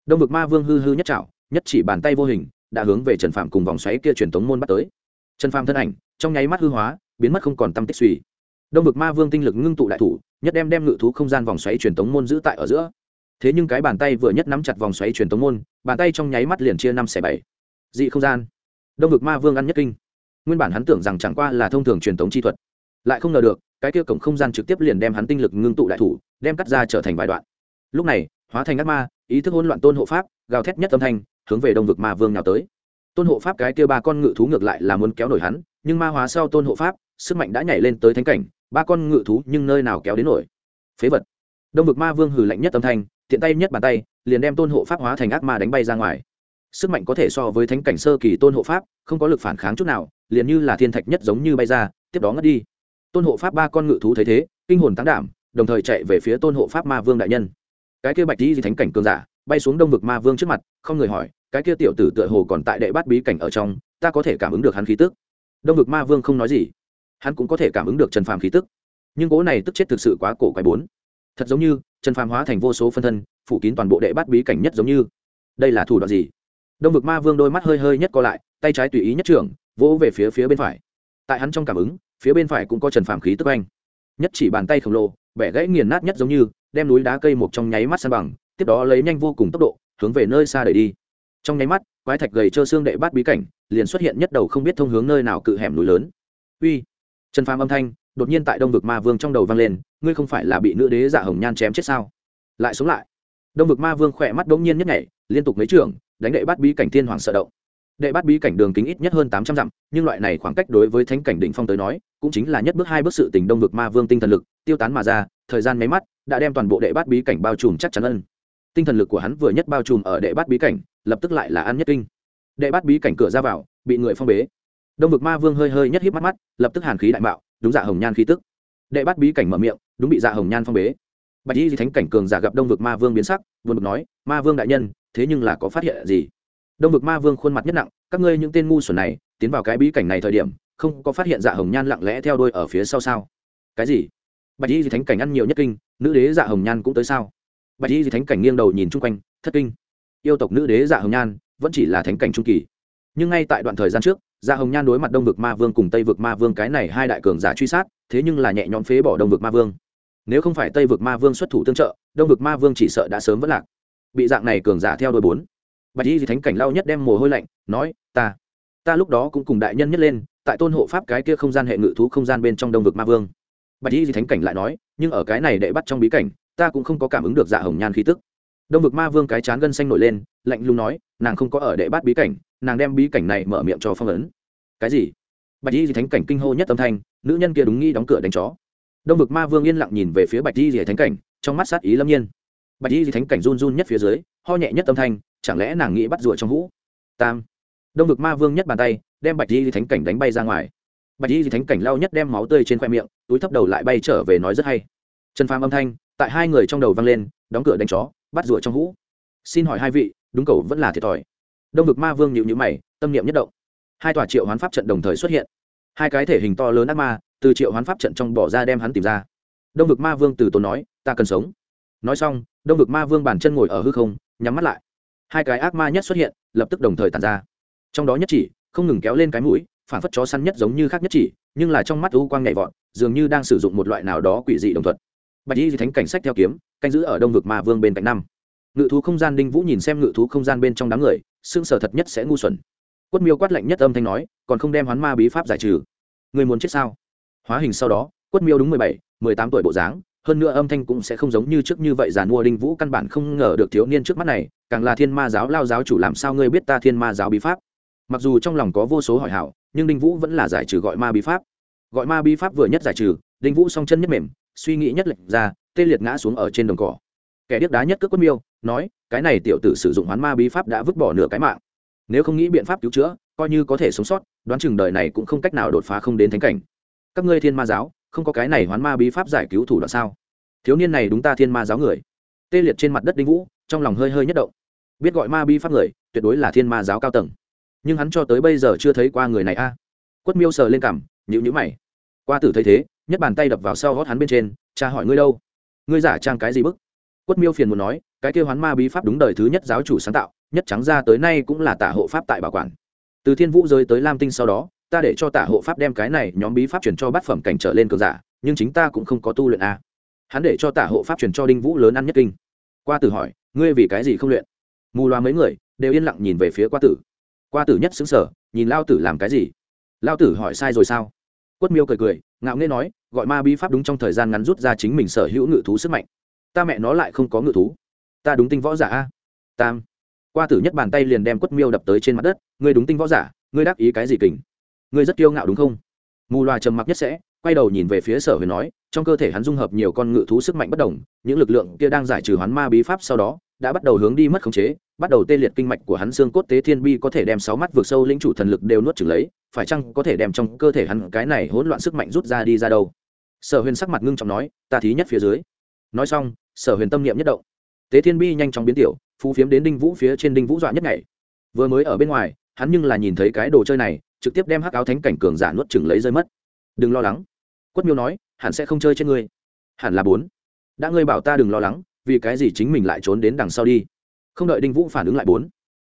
[SPEAKER 1] Đông vực ma vương hư hư nhất trảo, nhất chỉ bàn tay vô hình, đã hướng về trần phạm cùng vòng xoáy kia truyền tống môn bắt tới. Trần phạm thân ảnh, trong nháy mắt hư hóa, biến mất không còn tâm tích suy. Đông vực ma vương tinh lực ngưng tụ đại thủ, nhất đem đem ngự thú không gian vòng xoáy truyền tống môn giữ tại ở giữa. Thế nhưng cái bàn tay vừa nhất nắm chặt vòng xoáy truyền tống môn, bàn tay trong nháy mắt liền chia năm xẻ bảy. Dị không gian. Đông vực ma vương ăn nhất kinh. Nguyên bản hắn tưởng rằng chẳng qua là thông thường truyền thống chi thuật, lại không ngờ được cái kia cổng không gian trực tiếp liền đem hắn tinh lực ngưng tụ đại thủ, đem cắt ra trở thành vài đoạn. Lúc này, hóa thành ác ma, ý thức hỗn loạn tôn hộ pháp, gào thét nhất âm thanh, hướng về đông vực ma vương nào tới. Tôn hộ pháp cái kia ba con ngự thú ngược lại là muốn kéo nổi hắn, nhưng ma hóa sau tôn hộ pháp, sức mạnh đã nhảy lên tới thánh cảnh, ba con ngự thú nhưng nơi nào kéo đến nổi. Phế vật. Đông vực ma vương hừ lạnh nhất âm thanh, tiện tay nhất bàn tay, liền đem tôn hộ pháp hóa thành ác ma đánh bay ra ngoài. Sức mạnh có thể so với thánh cảnh sơ kỳ tôn hộ pháp, không có lực phản kháng chút nào, liền như là thiên thạch nhất giống như bay ra, tiếp đó ngất đi tôn hộ pháp ba con ngự thú thấy thế, kinh hồn tăng đảm, đồng thời chạy về phía tôn hộ pháp ma vương đại nhân. Cái kia bạch đi di thánh cảnh cường giả, bay xuống đông vực ma vương trước mặt, không người hỏi, cái kia tiểu tử tựa hồ còn tại đệ bát bí cảnh ở trong, ta có thể cảm ứng được hắn khí tức. Đông vực ma vương không nói gì. Hắn cũng có thể cảm ứng được trần phàm khí tức. Nhưng cố này tức chết thực sự quá cổ quái bốn. Thật giống như, trần phàm hóa thành vô số phân thân, phủ kín toàn bộ đệ bát bí cảnh nhất giống như. Đây là thủ đoạn gì? Đông vực ma vương đôi mắt hơi hơi nhất co lại, tay trái tùy ý nhất trưởng, vỗ về phía phía bên phải. Tại hắn trong cảm ứng phía bên phải cũng có trần phàm khí tức anh. Nhất chỉ bàn tay khổng lồ bẻ gãy nghiền nát nhất giống như, đem núi đá cây một trong nháy mắt san bằng, tiếp đó lấy nhanh vô cùng tốc độ, hướng về nơi xa đẩy đi. Trong nháy mắt, quái thạch gầy trơ xương đệ bát bí cảnh, liền xuất hiện nhất đầu không biết thông hướng nơi nào cự hẻm núi lớn. Uy! Trần phàm âm thanh, đột nhiên tại đông vực ma vương trong đầu vang lên, ngươi không phải là bị nữ đế dạ hồng nhan chém chết sao? Lại sống lại. Đông vực ma vương khỏe mắt đ ỗ n g nhiên nhất nhảy, liên tục mấy trường, đánh đệ bát bí cảnh thiên hoàng sợ động đệ bát bí cảnh đường kính ít nhất hơn tám trăm dặm, nhưng loại này khoảng cách đối với thánh cảnh định phong tới nói, cũng chính là nhất bước hai bước sự tình đông vực ma vương tinh thần lực, tiêu tán mà ra, thời gian máy mắt, đã đem toàn bộ đệ bát bí cảnh bao trùm chắc chắn ân tinh thần lực của hắn vừa nhất bao trùm ở đệ bát bí cảnh, lập tức lại là ăn nhất kinh. Đệ bát bí cảnh cửa ra vào, bị người phong bế. Đông vực ma vương hơi hơi nhất híp mắt mắt, lập tức hàn khí đại mạo, đúng dạ hồng nhan khí tức. Đệ bát bí cảnh mở miệng, đúng bị dạ hồng nhan phong bế. Bạch y thánh cảnh cường giả gặp đông vực ma vương biến sắc, buồn bực nói, ma vương đại nhân, thế nhưng là có phát hiện gì? Đông vực ma vương khuôn mặt nhất nặng, các ngươi những tên ngu xuẩn này, tiến vào cái bí cảnh này thời điểm, không có phát hiện dạ hồng nhan lặng lẽ theo đôi ở phía sau sao? Cái gì? Bạch y thánh cảnh ăn nhiều nhất kinh, nữ đế dạ hồng nhan cũng tới sao? Bạch y thánh cảnh nghiêng đầu nhìn chung quanh, thất kinh. Yêu tộc nữ đế dạ hồng nhan, vẫn chỉ là thánh cảnh trung kỳ. Nhưng ngay tại đoạn thời gian trước dạ hồng nhan đối mặt đông vực ma vương cùng tây vực ma vương cái này hai đại cường giả truy sát, thế nhưng là nhẹ nhõm phế bỏ đông vực ma vương. Nếu không phải tây vực ma vương xuất thủ tương trợ, đông vực ma vương chỉ sợ đã sớm vẫn lạc. Bị dạng này cường giả theo đôi bốn bạch y thì thánh cảnh lao nhất đem mồ hôi lạnh, nói, ta ta lúc đó cũng cùng đại nhân nhất lên, tại tôn hộ pháp cái kia không gian hệ ngự thú không gian bên trong đông vực ma vương. Bạch y thì thánh cảnh lại nói, nhưng ở cái này đệ bắt trong bí cảnh, ta cũng không có cảm ứng được dạ hồng nhan khí tức. Đông vực ma vương cái chán gân xanh nổi lên, lạnh lùng nói, nàng không có ở đệ bắt bí cảnh, nàng đem bí cảnh này mở miệng cho phong ấn. Cái gì? Bạch y thì thánh cảnh kinh hô nhất âm thanh, nữ nhân kia đúng nghi đóng cửa đánh chó. Đông vực ma vương yên lặng nhìn về phía bạch y thì thánh cảnh, trong mắt sát ý lâm nhiên. Bạch y thì thánh cảnh run run nhất phía dưới, ho nhẹ nhất âm thanh chẳng lẽ nàng nghĩ bắt rùa trong hũ? Tam. Đông vực ma vương nhất bàn tay, đem bạch y di thánh cảnh đánh bay ra ngoài. Bạch y di thánh cảnh lao nhất đem máu tươi trên khoe miệng, túi thấp đầu lại bay trở về nói rất hay. Trần phàm âm thanh, tại hai người trong đầu vang lên, đóng cửa đánh chó, bắt rùa trong hũ. Xin hỏi hai vị, đúng cầu vẫn là thiệt thòi. Đông vực ma vương nhịu nhữ mày, tâm niệm nhất động. Hai tòa triệu hoán pháp trận đồng thời xuất hiện. Hai cái thể hình to lớn ác ma, từ triệu hoán pháp trận trong bỏ ra đem hắn tìm ra. Đông vực ma vương từ tốn nói, ta cần sống. Nói xong, đông vực ma vương bàn chân ngồi ở hư không, nhắm mắt lại hai cái ác ma nhất xuất hiện, lập tức đồng thời tàn ra. Trong đó nhất chỉ, không ngừng kéo lên cái mũi, phản phất chó săn nhất giống như khác nhất chỉ, nhưng là trong mắt u quang nhảy vọt, dường như đang sử dụng một loại nào đó quỷ dị đồng thuận. Bạch y thánh cảnh sách theo kiếm, canh giữ ở đông vực ma vương bên cạnh năm. Ngự thú không gian đinh vũ nhìn xem ngự thú không gian bên trong đám người xương sở thật nhất sẽ ngu xuẩn. Quất miêu quát lạnh nhất âm thanh nói, còn không đem hoán ma bí pháp giải trừ. Người muốn chết sao? Hóa hình sau đó, quất miêu đúng mười bảy, mười tám tuổi bộ dáng hơn nữa âm thanh cũng sẽ không giống như trước như vậy, giàn mua đinh vũ căn bản không ngờ được thiếu niên trước mắt này, càng là thiên ma giáo lao giáo chủ làm sao ngươi biết ta thiên ma giáo bí pháp? Mặc dù trong lòng có vô số hỏi hảo, nhưng đinh vũ vẫn là giải trừ gọi ma bí pháp. Gọi ma bí pháp vừa nhất giải trừ, đinh vũ song chân nhất mềm, suy nghĩ nhất lệch ra, tê liệt ngã xuống ở trên đồng cỏ. Kẻ điếc đá nhất cước quất miêu, nói, cái này tiểu tử sử dụng hoán ma bí pháp đã vứt bỏ nửa cái mạng. Nếu không nghĩ biện pháp cứu chữa, coi như có thể sống sót, đoán chừng đời này cũng không cách nào đột phá không đến thánh cảnh. Các ngươi thiên ma giáo không có cái này hoán ma bí pháp giải cứu thủ đoạn sao? Thiếu niên này đúng ta thiên ma giáo người. Tê liệt trên mặt đất đinh vũ, trong lòng hơi hơi nhất động. Biết gọi ma bí pháp người, tuyệt đối là thiên ma giáo cao tầng. Nhưng hắn cho tới bây giờ chưa thấy qua người này a. Quất miêu sờ lên cằm nhữ nhữ mày. Qua tử thấy thế nhất bàn tay đập vào sau gót hắn bên trên, cha hỏi ngươi đâu? Ngươi giả trang cái gì bức? Quất miêu phiền muốn nói, cái kêu hoán ma bí pháp đúng đời thứ nhất giáo chủ sáng tạo, nhất trắng ra tới nay cũng là tả hộ pháp tại bảo quản. Từ thiên vũ rơi tới lam tinh sau đó ta để cho tả hộ pháp đem cái này nhóm bí pháp chuyển cho bát phẩm cảnh trở lên cường giả, nhưng chính ta cũng không có tu luyện a. Hắn để cho tả hộ pháp chuyển cho đinh vũ lớn ăn nhất kinh. Qua tử hỏi, ngươi vì cái gì không luyện? Mù loa mấy người đều yên lặng nhìn về phía qua tử. Qua tử nhất xứng sở nhìn lao tử làm cái gì? Lao tử hỏi sai rồi sao? Quất miêu cười cười, ngạo nghễ nói, gọi ma bí pháp đúng trong thời gian ngắn rút ra chính mình sở hữu ngự thú sức mạnh. Ta mẹ nó lại không có ngự thú. Ta đúng tinh võ giả a. Tam. Qua tử nhất bàn tay liền đem quất miêu đập tới trên mặt đất, ngươi đúng tinh võ giả, ngươi đáp ý cái gì kình? Ngươi rất kiêu ngạo đúng không? Mù loà trầm mặc nhất sẽ, quay đầu nhìn về phía sở huyền nói, trong cơ thể hắn dung hợp nhiều con ngự thú sức mạnh bất đồng, những lực lượng kia đang giải trừ hoán ma bí pháp sau đó, đã bắt đầu hướng đi mất khống chế, bắt đầu tê liệt kinh mạch của hắn xương cốt tế thiên bi có thể đem sáu mắt vượt sâu lĩnh chủ thần lực đều nuốt trừng lấy, phải chăng có thể đem trong cơ thể hắn cái này hỗn loạn sức mạnh rút ra đi ra đâu? Sở huyền sắc mặt ngưng trọng nói, ta thí nhất phía dưới. Nói xong, sở huyền tâm niệm nhất động. Tế thiên bi nhanh chóng biến tiểu, phú phiếm đến đinh vũ phía trên đinh vũ dọa nhất ngày vừa mới ở bên ngoài, hắn nhưng là nhìn thấy cái đồ chơi này trực tiếp đem hắc áo thánh cảnh cường giả nuốt chừng lấy rơi mất. Đừng lo lắng. Quất miêu nói, hẳn sẽ không chơi trên ngươi. Hẳn là bốn. Đã ngươi bảo ta đừng lo lắng, vì cái gì chính mình lại trốn đến đằng sau đi? Không đợi đinh vũ phản ứng lại bốn.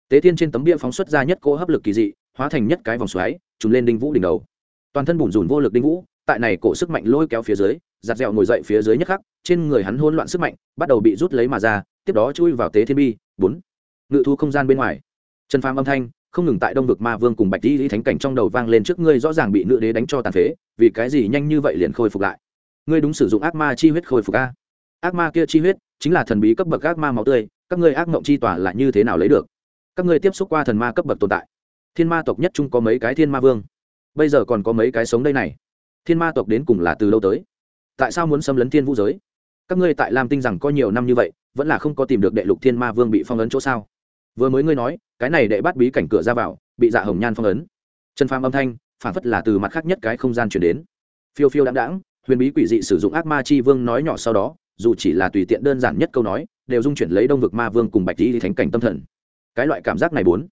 [SPEAKER 1] Tế thiên trên tấm bia phóng xuất ra nhất cỗ hấp lực kỳ dị, hóa thành nhất cái vòng xoáy trùn lên đinh vũ đỉnh đầu. Toàn thân bùn rùn vô lực đinh vũ, tại này cổ sức mạnh lôi kéo phía dưới, giặt dẹo ngồi dậy phía dưới nhất khắc, trên người hắn hôn loạn sức mạnh bắt đầu bị rút lấy mà ra, tiếp đó chui vào tế thiên bi, bốn. Ngự thu không gian bên ngoài. Trần phàm âm thanh không ngừng tại đông vực ma vương cùng bạch di lý thánh cảnh trong đầu vang lên trước ngươi rõ ràng bị nữ đế đánh cho tàn phế, vì cái gì nhanh như vậy liền khôi phục lại? Ngươi đúng sử dụng ác ma chi huyết khôi phục a. Ác ma kia chi huyết chính là thần bí cấp bậc ác ma máu tươi, các ngươi ác mộng chi tỏa là như thế nào lấy được? Các ngươi tiếp xúc qua thần ma cấp bậc tồn tại. Thiên ma tộc nhất chung có mấy cái thiên ma vương? Bây giờ còn có mấy cái sống đây này. Thiên ma tộc đến cùng là từ lâu tới? Tại sao muốn xâm lấn thiên vũ giới? Các ngươi tại lam tinh rằng có nhiều năm như vậy, vẫn là không có tìm được đệ lục thiên ma vương bị phong ấn chỗ sao? Vừa mới ngươi nói cái này đệ bắt bí cảnh cửa ra vào, bị dạ hồng nhan phong ấn. Trần phàm âm thanh phản phất là từ mặt khác nhất cái không gian chuyển đến. Phiêu phiêu đáng đáng huyền bí quỷ dị sử dụng ác ma chi vương nói nhỏ sau đó, dù chỉ là tùy tiện đơn giản nhất câu nói, đều dung chuyển lấy đông vực ma vương cùng bạch lý thánh cảnh tâm thần. Cái loại cảm giác này bốn,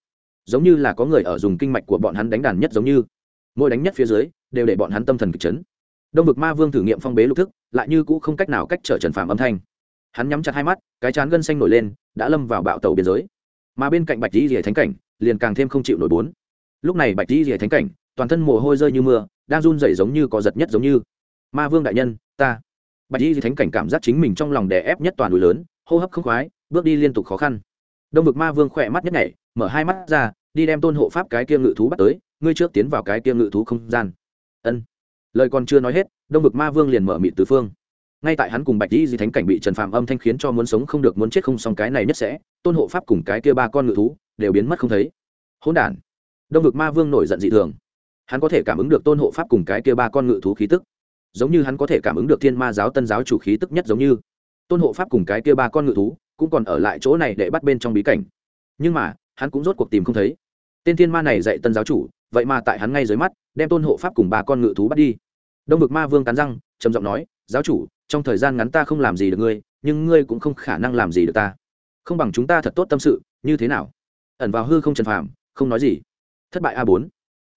[SPEAKER 1] giống như là có người ở dùng kinh mạch của bọn hắn đánh đàn nhất giống như. Mỗi đánh nhất phía dưới, đều để bọn hắn tâm thần kịch chấn. Đông vực ma vương thử nghiệm phong bế lục thức, lại như cũ không cách nào cách trở trần phàm âm thanh. Hắn nhắm chặt hai mắt, cái chán gân xanh nổi lên, đã lâm vào bạo tàu biên giới mà bên cạnh bạch di rìa thánh cảnh, liền càng thêm không chịu nổi bốn. Lúc này bạch di rìa thánh cảnh, toàn thân mồ hôi rơi như mưa, đang run rẩy giống như có giật nhất giống như. Ma vương đại nhân, ta. Bạch di thánh cảnh cảm giác chính mình trong lòng đè ép nhất toàn núi lớn, hô hấp không khoái, bước đi liên tục khó khăn. Đông vực ma vương khỏe mắt nhất nhảy, mở hai mắt ra, đi đem tôn hộ pháp cái kia ngự thú bắt tới, ngươi trước tiến vào cái kia ngự thú không gian. Ân. Lời còn chưa nói hết, đông vực ma vương liền mở mịt tứ phương ngay tại hắn cùng bạch di di thánh cảnh bị trần phạm âm thanh khiến cho muốn sống không được, muốn chết không xong cái này nhất sẽ, tôn hộ pháp cùng cái kia ba con ngự thú đều biến mất không thấy. Hỗn đản. Đông vực ma vương nổi giận dị thường. Hắn có thể cảm ứng được tôn hộ pháp cùng cái kia ba con ngự thú khí tức. Giống như hắn có thể cảm ứng được thiên ma giáo tân giáo chủ khí tức nhất giống như. Tôn hộ pháp cùng cái kia ba con ngự thú cũng còn ở lại chỗ này để bắt bên trong bí cảnh. Nhưng mà, hắn cũng rốt cuộc tìm không thấy. Tên thiên ma này dạy tân giáo chủ, vậy mà tại hắn ngay dưới mắt, đem tôn hộ pháp cùng ba con ngự thú bắt đi. Đông vực ma vương cắn răng, trầm giọng nói, giáo chủ trong thời gian ngắn ta không làm gì được ngươi, nhưng ngươi cũng không khả năng làm gì được ta. Không bằng chúng ta thật tốt tâm sự, như thế nào? Ẩn vào hư không trần phàm, không nói gì. Thất bại a bốn.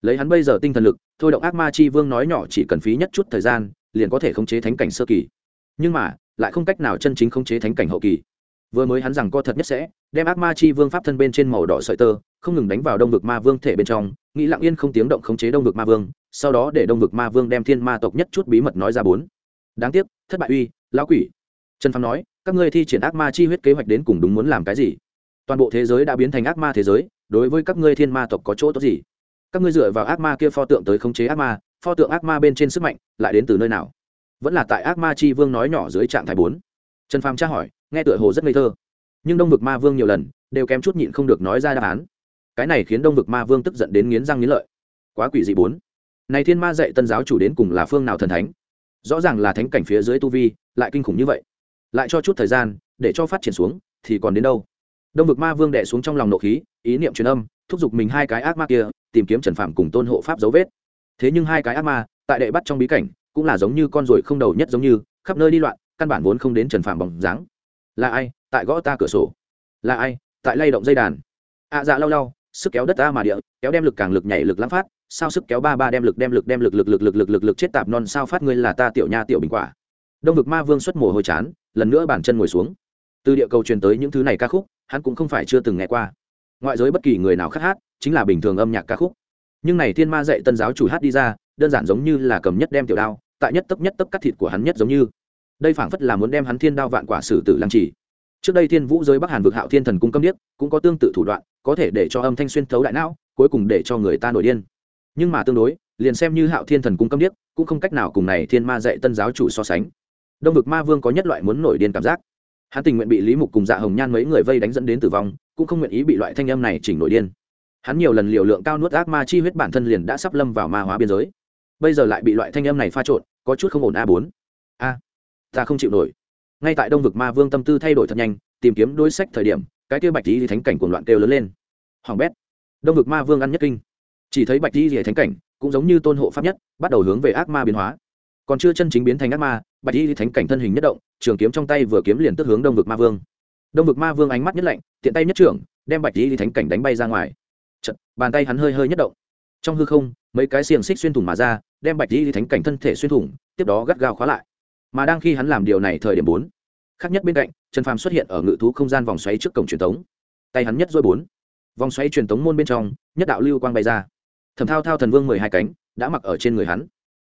[SPEAKER 1] Lấy hắn bây giờ tinh thần lực, thôi động ác ma chi vương nói nhỏ chỉ cần phí nhất chút thời gian, liền có thể khống chế thánh cảnh sơ kỳ. Nhưng mà, lại không cách nào chân chính khống chế thánh cảnh hậu kỳ. Vừa mới hắn rằng co thật nhất sẽ, đem ác ma chi vương pháp thân bên trên màu đỏ sợi tơ, không ngừng đánh vào đông vực ma vương thể bên trong, nghĩ lặng yên không tiếng động khống chế đông vực ma vương, sau đó để đông vực ma vương đem thiên ma tộc nhất chút bí mật nói ra bốn. Đáng tiếc thất bại uy, lão quỷ. Trần phàm nói, các ngươi thi triển ác ma chi huyết kế hoạch đến cùng đúng muốn làm cái gì? Toàn bộ thế giới đã biến thành ác ma thế giới, đối với các ngươi thiên ma tộc có chỗ tốt gì? Các ngươi dựa vào ác ma kia pho tượng tới khống chế ác ma, pho tượng ác ma bên trên sức mạnh lại đến từ nơi nào? Vẫn là tại ác ma chi vương nói nhỏ dưới trạng thái bốn. Trần phàm tra hỏi, nghe tựa hồ rất ngây thơ. Nhưng đông vực ma vương nhiều lần, đều kém chút nhịn không được nói ra đáp án. Cái này khiến đông vực ma vương tức giận đến nghiến răng nghiến lợi. Quá quỷ dị bốn. Này thiên ma dạy tân giáo chủ đến cùng là phương nào thần thánh? Rõ ràng là thánh cảnh phía dưới tu vi lại kinh khủng như vậy. Lại cho chút thời gian để cho phát triển xuống thì còn đến đâu? Đông vực ma vương đẻ xuống trong lòng nộ khí ý niệm truyền âm thúc giục mình hai cái ác ma kia tìm kiếm trần phạm cùng tôn hộ pháp dấu vết. Thế nhưng hai cái ác ma tại đệ bắt trong bí cảnh cũng là giống như con ruồi không đầu nhất giống như khắp nơi đi loạn căn bản vốn không đến trần phạm bóng dáng. Là ai? Tại gõ ta cửa sổ. Là ai? Tại lay động dây đàn. Ạ à, dạ lau lau sức kéo đất ta mà địa kéo đem lực càng lực nhảy lực lãng phát sao sức kéo ba ba đem lực đem lực đem lực lực lực lực lực lực lực chết tạp non sao phát ngươi là ta tiểu nha tiểu bình quả. Đông vực ma vương xuất mồ hôi chán, lần nữa bản chân ngồi xuống. Từ địa cầu truyền tới những thứ này ca khúc, hắn cũng không phải chưa từng nghe qua. Ngoại giới bất kỳ người nào khác hát, chính là bình thường âm nhạc ca khúc. Nhưng này thiên ma dạy tân giáo chủ hát đi ra, đơn giản giống như là cầm nhất đem tiểu đao, tại nhất tấp nhất tấp cắt thịt của hắn nhất giống như. Đây phảng phất là muốn đem hắn thiên đao vạn quả sử tử lăng trì. Trước đây thiên vũ giới bắc hàn vực hạo thiên thần cung câm điếc, cũng có tương tự thủ đoạn, có thể để cho âm thanh xuyên thấu đại não, cuối cùng để cho người ta nổi điên nhưng mà tương đối, liền xem như hạo thiên thần cung câm điếc, cũng không cách nào cùng này thiên ma dạy tân giáo chủ so sánh. Đông vực ma vương có nhất loại muốn nổi điên cảm giác. Hắn tình nguyện bị lý mục cùng dạ hồng nhan mấy người vây đánh dẫn đến tử vong, cũng không nguyện ý bị loại thanh âm này chỉnh nổi điên. Hắn nhiều lần liều lượng cao nuốt ác ma chi huyết bản thân liền đã sắp lâm vào ma hóa biên giới. Bây giờ lại bị loại thanh âm này pha trộn, có chút không ổn a bốn. A, ta không chịu nổi. Ngay tại đông vực ma vương tâm tư thay đổi thật nhanh, tìm kiếm đối sách thời điểm, cái kia bạch lý thánh cảnh cuồng loạn kêu lớn lên. Hoàng bét. Đông vực ma vương ăn nhất kinh chỉ thấy bạch di thánh cảnh cũng giống như tôn hộ pháp nhất bắt đầu hướng về ác ma biến hóa. Còn chưa chân chính biến thành ác ma bạch di thánh cảnh thân hình nhất động trường kiếm trong tay vừa kiếm liền tức hướng đông vực ma vương. Đông vực ma vương ánh mắt nhất lạnh tiện tay nhất trưởng đem bạch di thánh cảnh đánh bay ra ngoài. Chật, bàn tay hắn hơi hơi nhất động. Trong hư không mấy cái xiềng xích xuyên thủng mà ra đem bạch di thánh cảnh thân thể xuyên thủng tiếp đó gắt gao khóa lại. Mà đang khi hắn làm điều này thời điểm bốn khác nhất bên cạnh trần phàm xuất hiện ở ngự thú không gian vòng xoáy trước cổng truyền thống tay hắn nhất dôi bốn. Vòng xoáy truyền thống môn bên trong nhất đạo lưu quang bay ra thẩm thao thao thần vương mười hai cánh, đã mặc ở trên người hắn.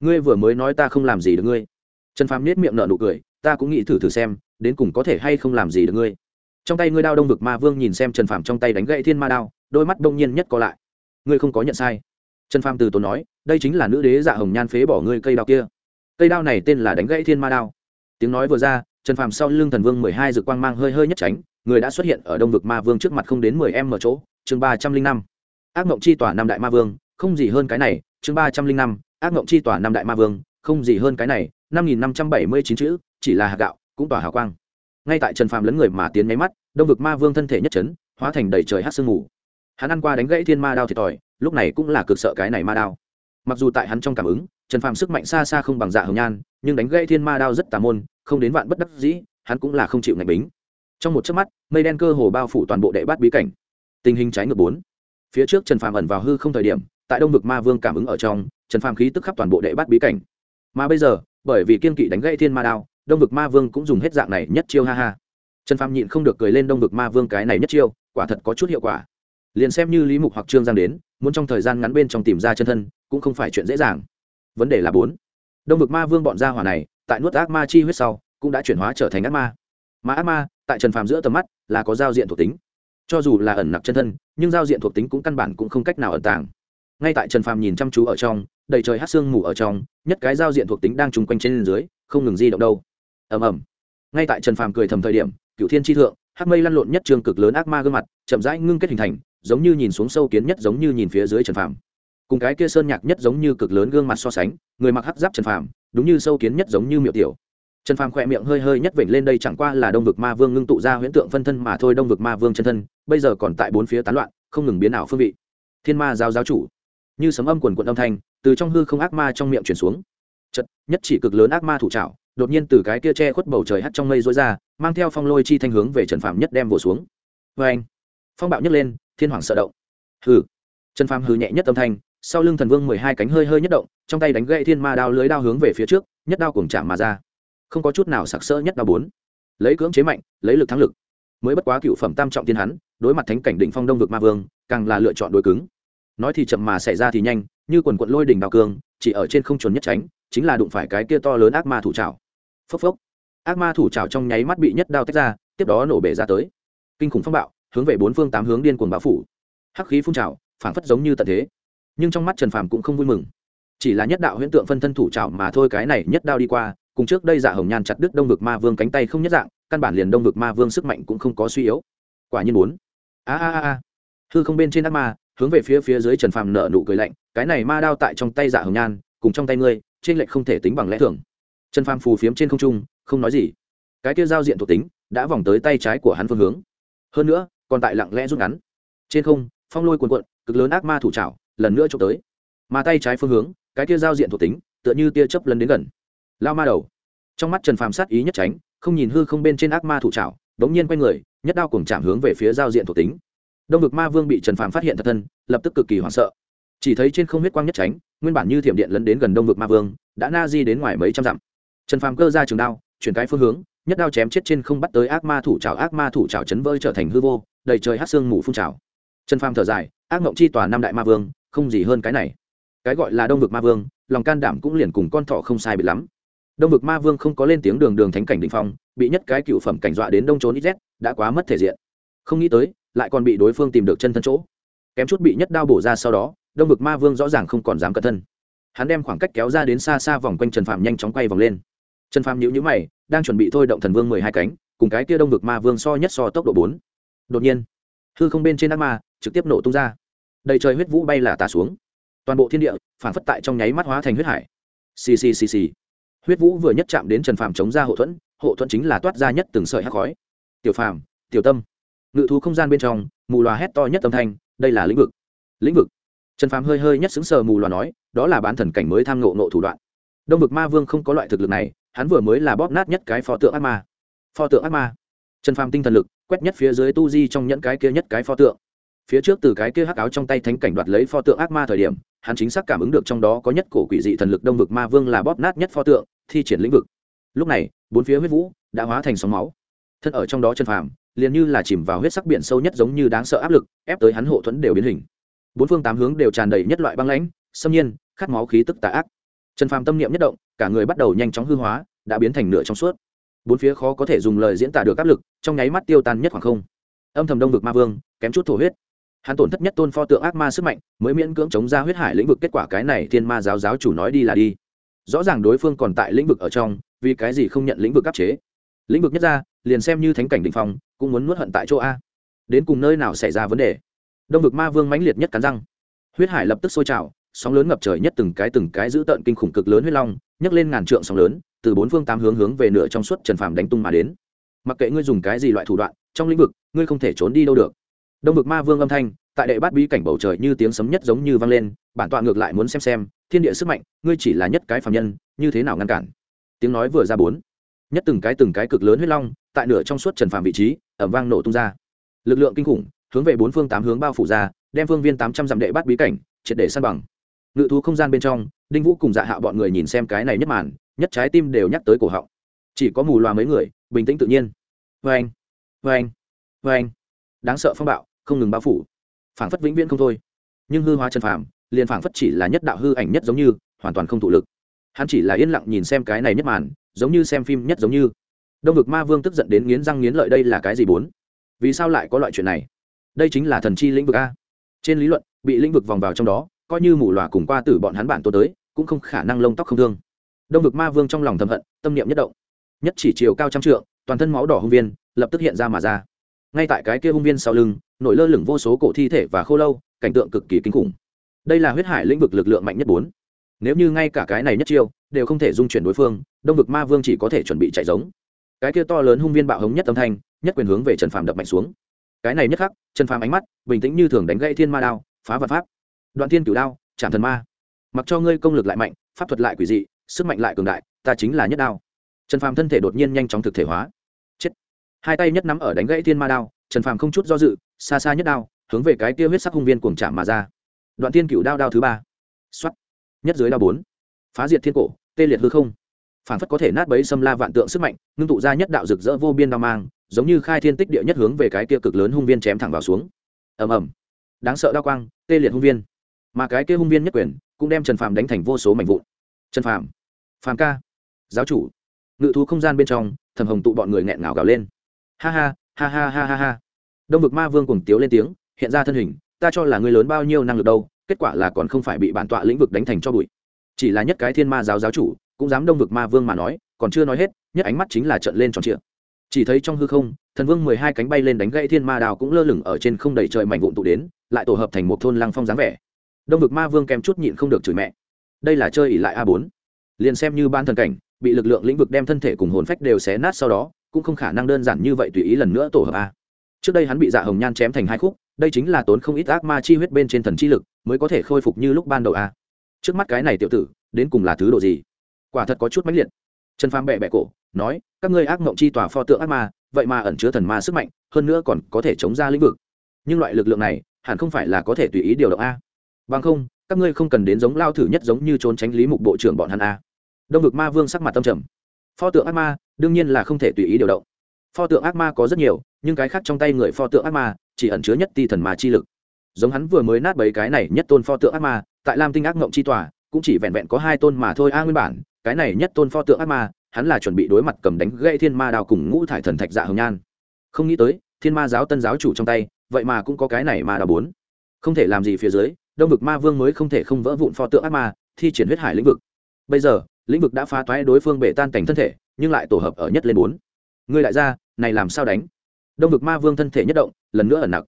[SPEAKER 1] Ngươi vừa mới nói ta không làm gì được ngươi. Trần phàm nết miệng nở nụ cười, ta cũng nghĩ thử thử xem, đến cùng có thể hay không làm gì được ngươi. Trong tay ngươi đao đông vực ma vương nhìn xem trần phàm trong tay đánh gậy thiên ma đao, đôi mắt đông nhiên nhất co lại. Ngươi không có nhận sai. Trần phàm từ tốn nói, đây chính là nữ đế dạ hồng nhan phế bỏ ngươi cây đao kia. Cây đao này tên là đánh gãy thiên ma đao. Tiếng nói vừa ra, trần phàm sau lưng thần vương mười hai dự quang mang hơi hơi nhất tránh, người đã xuất hiện ở đông vực ma vương trước mặt không đến mười em ở chỗ, chương ba trăm linh năm. Ác mộng chi tỏa năm đại ma vương không gì hơn cái này, chương ba trăm linh năm, ác mộng chi tỏa năm đại ma vương, không gì hơn cái này, năm nghìn năm trăm bảy mươi chín chữ, chỉ là hạt gạo, cũng tỏa hào quang. Ngay tại trần phàm lấn người mà tiến máy mắt, đông vực ma vương thân thể nhất chấn, hóa thành đầy trời hát sương mù. Hắn ăn qua đánh gãy thiên ma đao thiệt thòi, lúc này cũng là cực sợ cái này ma đao. Mặc dù tại hắn trong cảm ứng, trần phàm sức mạnh xa xa không bằng dạ hồng nhan, nhưng đánh gãy thiên ma đao rất tà môn, không đến vạn bất đắc dĩ, hắn cũng là không chịu ngạch bính. Trong một chớp mắt, mây đen cơ hồ bao phủ toàn bộ đệ bát bí cảnh. Tình hình trái ngược bốn. Phía trước trần phàm ẩn vào hư không thời điểm tại đông vực ma vương cảm ứng ở trong, trần phàm khí tức khắp toàn bộ đệ bát bí cảnh. Mà bây giờ, bởi vì kiên kỵ đánh gãy thiên ma đao, đông vực ma vương cũng dùng hết dạng này nhất chiêu ha ha. Trần phàm nhịn không được cười lên đông vực ma vương cái này nhất chiêu, quả thật có chút hiệu quả. Liền xem như lý mục hoặc trương giang đến, muốn trong thời gian ngắn bên trong tìm ra chân thân, cũng không phải chuyện dễ dàng. Vấn đề là bốn. Đông vực ma vương bọn gia hỏa này, tại nuốt ác ma chi huyết sau, cũng đã chuyển hóa trở thành ác ma. Mà ác ma, tại trần phàm giữa tầm mắt, là có giao diện thuộc tính. Cho dù là ẩn nặc chân thân, nhưng giao diện thuộc tính cũng căn bản cũng không cách nào ẩn tàng ngay tại trần phàm nhìn chăm chú ở trong, đầy trời hát sương mù ở trong, nhất cái giao diện thuộc tính đang trùng quanh trên dưới, không ngừng di động đâu. Ầm ầm. Ngay tại trần phàm cười thầm thời điểm cựu thiên tri thượng hát mây lăn lộn nhất trường cực lớn ác ma gương mặt, chậm rãi ngưng kết hình thành, giống như nhìn xuống sâu kiến nhất giống như nhìn phía dưới trần phàm. Cùng cái kia sơn nhạc nhất giống như cực lớn gương mặt so sánh, người mặc hát giáp trần phàm, đúng như sâu kiến nhất giống như miệu tiểu. Trần phàm khỏe miệng hơi hơi nhất vểnh lên đây chẳng qua là đông vực ma vương ngưng tụ ra huyễn tượng phân thân mà thôi, đông vực ma vương chân thân, bây giờ còn tại bốn phía tán loạn, không ngừng biến ảo phương vị. Thiên ma giáo giáo chủ như sấm âm quần quận âm thanh, từ trong hư không ác ma trong miệng chuyển xuống. Chật, nhất chỉ cực lớn ác ma thủ trảo, đột nhiên từ cái kia che khuất bầu trời hắt trong mây rối ra, mang theo phong lôi chi thanh hướng về trần phạm nhất đem vỗ xuống. Vê anh, phong bạo nhấc lên, thiên hoàng sợ động. Hừ, trần phạm hừ nhẹ nhất âm thanh, sau lưng thần vương mười hai cánh hơi hơi nhất động, trong tay đánh gậy thiên ma đao lưới đao hướng về phía trước, nhất đao cùng chạm mà ra. Không có chút nào sặc sỡ nhất đao bốn. Lấy cưỡng chế mạnh, lấy lực thắng lực. Mới bất quá cựu phẩm tam trọng thiên hắn, đối mặt thánh cảnh định phong đông vực ma vương, càng là lựa chọn đối cứng nói thì chậm mà xảy ra thì nhanh, như quần quận lôi đỉnh đào cương, chỉ ở trên không chuẩn nhất tránh, chính là đụng phải cái kia to lớn ác ma thủ trào phốc phốc. Ác ma thủ trào trong nháy mắt bị nhất đao tách ra, tiếp đó nổ bể ra tới. Kinh khủng phong bạo, hướng về bốn phương tám hướng điên cuồng bão phủ. Hắc khí phun trào, phảng phất giống như tận thế. Nhưng trong mắt trần phàm cũng không vui mừng. Chỉ là nhất đạo huyễn tượng phân thân thủ trào mà thôi, cái này nhất đao đi qua, cùng trước đây giả dạ hồng nhan chặt đứt đông vực ma vương cánh tay không nhất dạng, căn bản liền đông vực ma vương sức mạnh cũng không có suy yếu. Quả nhiên muốn a a a a. Hư không bên trên ác ma hướng về phía phía dưới trần phàm nở nụ cười lạnh, cái này ma đao tại trong tay giả dạ hồng nhan, cùng trong tay ngươi, trên lệnh không thể tính bằng lẽ thường. Trần phàm phù phiếm trên không trung, không nói gì. Cái kia giao diện thuộc tính đã vòng tới tay trái của hắn phương hướng. Hơn nữa, còn tại lặng lẽ rút ngắn. Trên không, phong lôi cuồn cuộn, cực lớn ác ma thủ trảo, lần nữa trộm tới. Mà tay trái phương hướng, cái kia giao diện thuộc tính, tựa như tia chớp lần đến gần. Lao ma đầu. Trong mắt trần phàm sát ý nhất tránh, không nhìn hư không bên trên ác ma thủ trảo, đống nhiên quay người, nhất đao cùng chạm hướng về phía giao diện thuộc tính đông vực ma vương bị trần phàm phát hiện thật thân, lập tức cực kỳ hoảng sợ. Chỉ thấy trên không huyết quang nhất tránh, nguyên bản như thiểm điện lấn đến gần đông vực ma vương, đã na di đến ngoài mấy trăm dặm. Trần phàm cơ ra trường đao, chuyển cái phương hướng, nhất đao chém chết trên không bắt tới ác ma thủ trào ác ma thủ trào chấn vơi trở thành hư vô, đầy trời hát xương mù phun trào. Trần phàm thở dài, ác mộng chi tòa năm đại ma vương, không gì hơn cái này. Cái gọi là đông vực ma vương, lòng can đảm cũng liền cùng con thọ không sai bị lắm. Đông vực ma vương không có lên tiếng đường đường thánh cảnh định phong, bị nhất cái cựu phẩm cảnh dọa đến đông trốn ít rét đã quá mất thể diện. Không nghĩ tới lại còn bị đối phương tìm được chân thân chỗ. Kém chút bị nhất đao bổ ra sau đó, đông vực ma vương rõ ràng không còn dám cẩn thân. Hắn đem khoảng cách kéo ra đến xa xa vòng quanh trần phạm nhanh chóng quay vòng lên. Trần phạm nhữ nhữ mày, đang chuẩn bị thôi động thần vương mười hai cánh, cùng cái kia đông vực ma vương so nhất so tốc độ bốn. Đột nhiên, hư không bên trên ác ma trực tiếp nổ tung ra. Đầy trời huyết vũ bay là tà xuống. Toàn bộ thiên địa phản phất tại trong nháy mắt hóa thành huyết hải. Xì xì xì xì. Huyết vũ vừa nhất chạm đến trần phạm chống ra hộ thuẫn hộ thuẫn chính là toát ra nhất từng sợi hắc khói. Tiểu phàm, tiểu tâm ngự thú không gian bên trong, mù loà hét to nhất âm thanh, đây là lĩnh vực. Lĩnh vực. Trần phàm hơi hơi nhất xứng sờ mù loà nói, đó là bán thần cảnh mới tham ngộ nộ thủ đoạn. Đông vực ma vương không có loại thực lực này, hắn vừa mới là bóp nát nhất cái pho tượng ác ma. Pho tượng ác ma. Trần phàm tinh thần lực, quét nhất phía dưới tu di trong nhẫn cái kia nhất cái pho tượng. Phía trước từ cái kia hắc áo trong tay thánh cảnh đoạt lấy pho tượng ác ma thời điểm, hắn chính xác cảm ứng được trong đó có nhất cổ quỷ dị thần lực đông vực ma vương là bóp nát nhất pho tượng, thi triển lĩnh vực. Lúc này, bốn phía huyết vũ đã hóa thành sóng máu. Thân ở trong đó chân phàm liền như là chìm vào huyết sắc biển sâu nhất giống như đáng sợ áp lực, ép tới hắn hộ thuẫn đều biến hình. Bốn phương tám hướng đều tràn đầy nhất loại băng lãnh, xâm nhiên, khát máu khí tức tà ác. Trần phàm tâm niệm nhất động, cả người bắt đầu nhanh chóng hư hóa, đã biến thành nửa trong suốt. Bốn phía khó có thể dùng lời diễn tả được áp lực, trong nháy mắt tiêu tan nhất khoảng không. Âm thầm đông vực ma vương, kém chút thổ huyết. Hắn tổn thất nhất tôn pho tượng ác ma sức mạnh, mới miễn cưỡng chống ra huyết hải lĩnh vực, kết quả cái này thiên ma giáo giáo chủ nói đi là đi. Rõ ràng đối phương còn tại lĩnh vực ở trong, vì cái gì không nhận lĩnh vực áp chế? Lĩnh vực nhất ra liền xem như thánh cảnh định phong, cũng muốn nuốt hận tại chỗ a. Đến cùng nơi nào xảy ra vấn đề? Đông vực ma vương mãnh liệt nhất cắn răng. Huyết hải lập tức sôi trào, sóng lớn ngập trời nhất từng cái từng cái giữ tợn kinh khủng cực lớn huyết long, nhấc lên ngàn trượng sóng lớn, từ bốn phương tám hướng hướng về nửa trong suốt trần phàm đánh tung mà đến. Mặc kệ ngươi dùng cái gì loại thủ đoạn, trong lĩnh vực, ngươi không thể trốn đi đâu được. Đông vực ma vương âm thanh, tại đệ bát bí cảnh bầu trời như tiếng sấm nhất giống như vang lên, bản tọa ngược lại muốn xem xem, thiên địa sức mạnh, ngươi chỉ là nhất cái phạm nhân, như thế nào ngăn cản? Tiếng nói vừa ra bốn nhất từng cái từng cái cực lớn huyết long, tại nửa trong suốt trần phàm vị trí ẩm vang nổ tung ra. Lực lượng kinh khủng, hướng về bốn phương tám hướng bao phủ ra, đem phương viên tám trăm dặm đệ bắt bí cảnh, triệt để săn bằng. Ngự thú không gian bên trong, đinh vũ cùng dạ hạo bọn người nhìn xem cái này nhất màn, nhất trái tim đều nhắc tới cổ họng. Chỉ có mù loà mấy người, bình tĩnh tự nhiên. Vê anh vê anh vê anh đáng sợ phong bạo, không ngừng bao phủ. Phảng phất vĩnh viễn không thôi. Nhưng hư hóa trần phàm, liền phảng phất chỉ là nhất đạo hư ảnh nhất giống như, hoàn toàn không thụ lực. Hắn chỉ là yên lặng nhìn xem cái này nhất màn giống như xem phim nhất giống như. Đông vực ma vương tức giận đến nghiến răng nghiến lợi đây là cái gì bốn? Vì sao lại có loại chuyện này? Đây chính là thần chi lĩnh vực a. Trên lý luận, bị lĩnh vực vòng vào trong đó, coi như mù loà cùng qua tử bọn hắn bản tô tới, cũng không khả năng lông tóc không thương. Đông vực ma vương trong lòng thầm hận, tâm niệm nhất động. Nhất chỉ chiều cao trăm trượng, toàn thân máu đỏ hung viên, lập tức hiện ra mà ra. Ngay tại cái kia hung viên sau lưng, nổi lơ lửng vô số cổ thi thể và khô lâu, cảnh tượng cực kỳ kinh khủng. Đây là huyết hải lĩnh vực lực lượng mạnh nhất bốn nếu như ngay cả cái này nhất chiêu đều không thể dung chuyển đối phương, đông vực ma vương chỉ có thể chuẩn bị chạy giống. Cái kia to lớn hung viên bạo hống nhất âm thanh, nhất quyền hướng về trần phàm đập mạnh xuống. Cái này nhất khắc, trần phàm ánh mắt bình tĩnh như thường đánh gãy thiên ma đao, phá vật pháp. Đoạn thiên cửu đao chạm thần ma. Mặc cho ngươi công lực lại mạnh, pháp thuật lại quỷ dị, sức mạnh lại cường đại, ta chính là nhất đao. Trần phàm thân thể đột nhiên nhanh chóng thực thể hóa. Chết. Hai tay nhất nắm ở đánh gãy thiên ma đao, trần phàm không chút do dự, xa xa nhất đao, hướng về cái kia huyết sắc hung viên cuồng chạm mà ra. Đoạn thiên cửu đao đao thứ ba. Xuất nhất dưới đao bốn. Phá diệt thiên cổ, tê liệt hư không. Phản phất có thể nát bấy xâm la vạn tượng sức mạnh, ngưng tụ ra nhất đạo rực rỡ vô biên đao mang, giống như khai thiên tích địa nhất hướng về cái kia cực lớn hung viên chém thẳng vào xuống. Ầm ầm. Đáng sợ đao quang, tê liệt hung viên. Mà cái kia hung viên nhất quyền, cũng đem trần phàm đánh thành vô số mảnh vụn. Trần phàm phàm ca, giáo chủ. Ngự thú không gian bên trong thầm hồng tụ bọn người nghẹn ngào gào lên. Ha ha ha ha ha ha ha. Đông vực ma vương cùng tiếu lên tiếng, hiện ra thân hình, ta cho là người lớn bao nhiêu năng lực đâu? Kết quả là còn không phải bị bản tọa lĩnh vực đánh thành cho bụi. Chỉ là nhất cái thiên ma giáo giáo chủ, cũng dám đông vực ma vương mà nói, còn chưa nói hết, nhất ánh mắt chính là trận lên tròn trịa. Chỉ thấy trong hư không, thần vương mười hai cánh bay lên đánh gãy thiên ma đào cũng lơ lửng ở trên không đầy trời mảnh vụn tụ đến, lại tổ hợp thành một thôn lăng phong dáng vẻ. Đông vực ma vương kèm chút nhịn không được chửi mẹ. Đây là chơi ỉ lại a bốn. Liền xem như ban thần cảnh, bị lực lượng lĩnh vực đem thân thể cùng hồn phách đều xé nát sau đó, cũng không khả năng đơn giản như vậy tùy ý lần nữa tổ hợp a. Trước đây hắn bị dạ hồng nhan chém thành hai khúc, đây chính là tốn không ít ác ma chi huyết bên trên thần chi lực mới có thể khôi phục như lúc ban đầu a trước mắt cái này tiểu tử, đến cùng là thứ độ gì? Quả thật có chút mãnh liệt. Trần phàm bẹ bẹ cổ, nói, các ngươi ác mộng chi tòa pho tượng ác ma, vậy mà ẩn chứa thần ma sức mạnh, hơn nữa còn có thể chống ra lĩnh vực. Nhưng loại lực lượng này, hẳn không phải là có thể tùy ý điều động a bằng không, các ngươi không cần đến giống lao thử nhất giống như trốn tránh lý mục bộ trưởng bọn hắn a đông vực ma vương sắc mặt tâm trầm. Pho tượng ác ma, đương nhiên là không thể tùy ý điều động. Pho tượng ác ma có rất nhiều, nhưng cái khác trong tay người pho tượng ác ma, chỉ ẩn chứa nhất ti thần ma chi lực giống hắn vừa mới nát bấy cái này nhất tôn pho tượng ác ma, tại lam tinh ác mộng chi tòa, cũng chỉ vẹn vẹn có hai tôn mà thôi. A, nguyên bản, cái này nhất tôn pho tượng ác ma, hắn là chuẩn bị đối mặt cầm đánh gây thiên ma đào cùng ngũ thải thần thạch dạ hồng nhan. Không nghĩ tới, thiên ma giáo tân giáo chủ trong tay, vậy mà cũng có cái này ma đào bốn. Không thể làm gì phía dưới, đông vực ma vương mới không thể không vỡ vụn pho tượng ác ma, thi triển huyết hải lĩnh vực. Bây giờ, lĩnh vực đã phá toái đối phương bể tan cảnh thân thể, nhưng lại tổ hợp ở nhất lên bốn. Người đại gia, này làm sao đánh? Đông vực ma vương thân thể nhất động, lần nữa ẩn nặc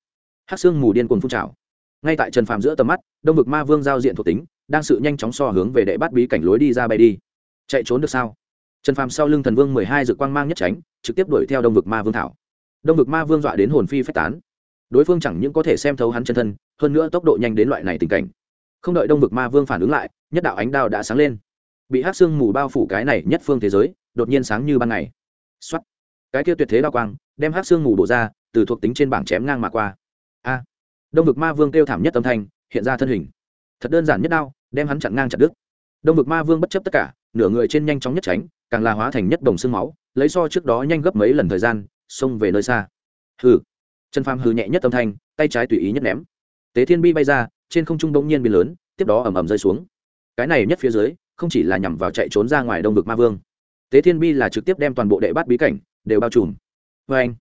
[SPEAKER 1] hát xương mù điên cuồng phun trào. Ngay tại trần phàm giữa tầm mắt, đông vực ma vương giao diện thuộc tính, đang sự nhanh chóng so hướng về đệ bắt bí cảnh lối đi ra bay đi. Chạy trốn được sao? Trần phàm sau lưng thần vương mười hai dự quang mang nhất tránh, trực tiếp đuổi theo đông vực ma vương thảo. Đông vực ma vương dọa đến hồn phi phách tán. Đối phương chẳng những có thể xem thấu hắn chân thân, hơn nữa tốc độ nhanh đến loại này tình cảnh. Không đợi đông vực ma vương phản ứng lại, nhất đạo ánh đao đã sáng lên. Bị hát xương mù bao phủ cái này nhất phương thế giới, đột nhiên sáng như ban ngày. X cái kia tuyệt thế đao quang, đem hát xương mù đổ ra, từ thuộc tính trên bảng chém ngang mà qua a. Đông vực ma vương kêu thảm nhất âm thanh, hiện ra thân hình. Thật đơn giản nhất đao, đem hắn chặn ngang chặt đứt. Đông vực ma vương bất chấp tất cả, nửa người trên nhanh chóng nhất tránh, càng là hóa thành nhất đồng xương máu, lấy so trước đó nhanh gấp mấy lần thời gian, xông về nơi xa. Hừ. Trần phàm hừ nhẹ nhất âm thanh, tay trái tùy ý nhất ném. Tế thiên bi bay ra, trên không trung bỗng nhiên biến lớn, tiếp đó ầm ầm rơi xuống. Cái này nhất phía dưới, không chỉ là nhằm vào chạy trốn ra ngoài đông vực ma vương. Tế thiên bi là trực tiếp đem toàn bộ đệ bát bí cảnh đều bao trùm. Vê anh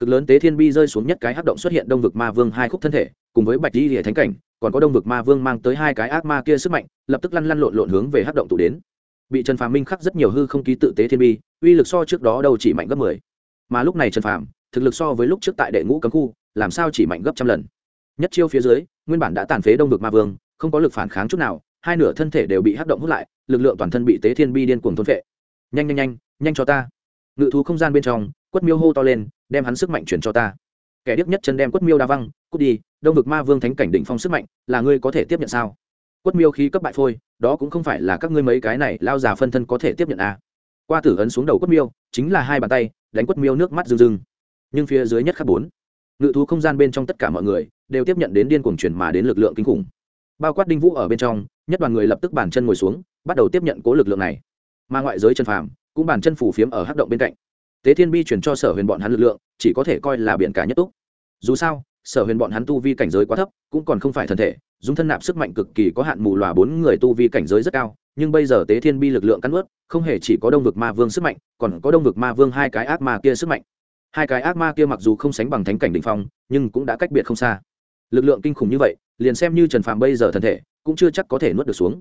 [SPEAKER 1] cực lớn tế thiên bi rơi xuống nhất cái hắc động xuất hiện đông vực ma vương hai khúc thân thể, cùng với bạch di hệ thánh cảnh, còn có đông vực ma vương mang tới hai cái ác ma kia sức mạnh, lập tức lăn lăn lộn lộn hướng về hắc động tụ đến. Bị trần phàm minh khắc rất nhiều hư không ký tự tế thiên bi, uy lực so trước đó đâu chỉ mạnh gấp mười. Mà lúc này trần phàm, thực lực so với lúc trước tại đệ ngũ cấm khu, làm sao chỉ mạnh gấp trăm lần. Nhất chiêu phía dưới, nguyên bản đã tàn phế đông vực ma vương, không có lực phản kháng chút nào, hai nửa thân thể đều bị hắc động hút lại, lực lượng toàn thân bị tế thiên bi điên cuồng thôn phệ. Nhanh nhanh nhanh nhanh cho ta. Ngự thú không gian bên trong quất miêu hô to lên, đem hắn sức mạnh chuyển cho ta. Kẻ điếc nhất chân đem quất miêu đa văng, cút đi, đông vực ma vương thánh cảnh đỉnh phong sức mạnh, là ngươi có thể tiếp nhận sao? Quất miêu khí cấp bại phôi, đó cũng không phải là các ngươi mấy cái này lao già phân thân có thể tiếp nhận à. qua tử ấn xuống đầu quất miêu, chính là hai bàn tay, đánh quất miêu nước mắt rưng rưng. Nhưng phía dưới nhất khắc bốn, ngự thú không gian bên trong tất cả mọi người đều tiếp nhận đến điên cuồng chuyển mà đến lực lượng kinh khủng. Bao quát đinh vũ ở bên trong, nhất đoàn người lập tức bàn chân ngồi xuống, bắt đầu tiếp nhận cố lực lượng này. Mà ngoại giới chân phàm cũng bàn chân phủ phiếm ở hắc động bên cạnh tế thiên bi chuyển cho sở huyền bọn hắn lực lượng, chỉ có thể coi là biển cả nhất túc. Dù sao, sở huyền bọn hắn tu vi cảnh giới quá thấp, cũng còn không phải thân thể, dùng thân nạp sức mạnh cực kỳ có hạn mù lòa bốn người tu vi cảnh giới rất cao, nhưng bây giờ tế thiên bi lực lượng cắn ướt không hề chỉ có đông vực ma vương sức mạnh, còn có đông vực ma vương hai cái ác ma kia sức mạnh. Hai cái ác ma kia mặc dù không sánh bằng thánh cảnh đ ỉ n h phong, nhưng cũng đã cách biệt không xa. Lực lượng kinh khủng như vậy, liền xem như trần phàm bây giờ thân thể, cũng chưa chắc có thể nuốt được xuống.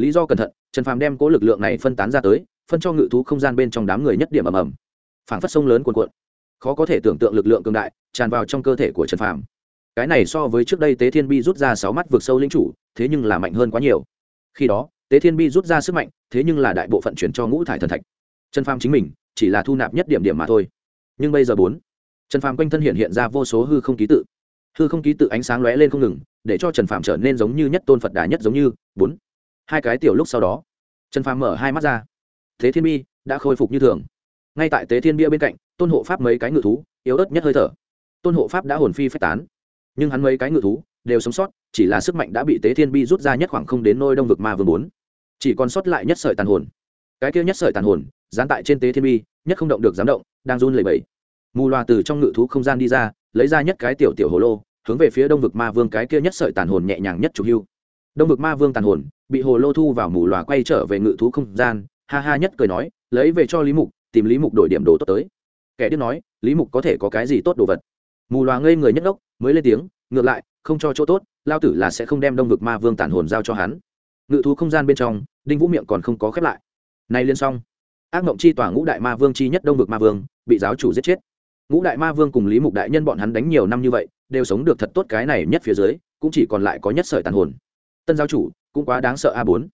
[SPEAKER 1] Lý do cẩn thận, trần phàm đem cố lực lượng này phân tán ra tới, phân cho ngự thú không gian bên trong đám người nhất điểm ầm ầm phảng phất sông lớn cuồn cuộn. Khó có thể tưởng tượng lực lượng cường đại tràn vào trong cơ thể của trần phàm. Cái này so với trước đây tế thiên bi rút ra sáu mắt vượt sâu linh chủ, thế nhưng là mạnh hơn quá nhiều. Khi đó, tế thiên bi rút ra sức mạnh, thế nhưng là đại bộ phận chuyển cho ngũ thải thần thạch. Trần phàm chính mình chỉ là thu nạp nhất điểm điểm mà thôi. Nhưng bây giờ bốn, trần phàm quanh thân hiện hiện ra vô số hư không ký tự. Hư không ký tự ánh sáng lóe lên không ngừng, để cho trần phàm trở nên giống như nhất tôn phật đà nhất giống như. Bốn, hai cái tiểu lúc sau đó, trần phàm mở hai mắt ra. Thế thiên bi đã khôi phục như thường ngay tại tế thiên bia bên cạnh, tôn hộ pháp mấy cái ngự thú, yếu ớt nhất hơi thở. Tôn hộ pháp đã hồn phi phách tán. Nhưng hắn mấy cái ngự thú đều sống sót, chỉ là sức mạnh đã bị tế thiên bi rút ra nhất khoảng không đến nôi đông vực ma vương bốn. Chỉ còn sót lại nhất sợi tàn hồn. Cái kia nhất sợi tàn hồn, dán tại trên tế thiên bi, nhất không động được dám động, đang run lẩy bẩy. Mù loà từ trong ngự thú không gian đi ra, lấy ra nhất cái tiểu tiểu hồ lô, hướng về phía đông vực ma vương cái kia nhất sợi tàn hồn nhẹ nhàng nhất trục hưu. Đông vực ma vương tàn hồn, bị hồ lô thu vào mù loà quay trở về ngự thú không gian, ha ha nhất cười nói, lấy về cho lý mục tìm lý mục đổi điểm đồ tốt tới. Kẻ điếc nói, lý mục có thể có cái gì tốt đồ vật? Mù loà ngây người nhất đốc mới lên tiếng, ngược lại, không cho chỗ tốt, lao tử là sẽ không đem đông vực ma vương tản hồn giao cho hắn. Ngự thú không gian bên trong, đinh vũ miệng còn không có khép lại. Nay liên xong. Ác mộng chi tỏa ngũ đại ma vương chi nhất đông vực ma vương, bị giáo chủ giết chết. Ngũ đại ma vương cùng lý mục đại nhân bọn hắn đánh nhiều năm như vậy, đều sống được thật tốt cái này nhất phía dưới, cũng chỉ còn lại có nhất sợi tàn hồn. Tân giáo chủ, cũng quá đáng sợ a bốn.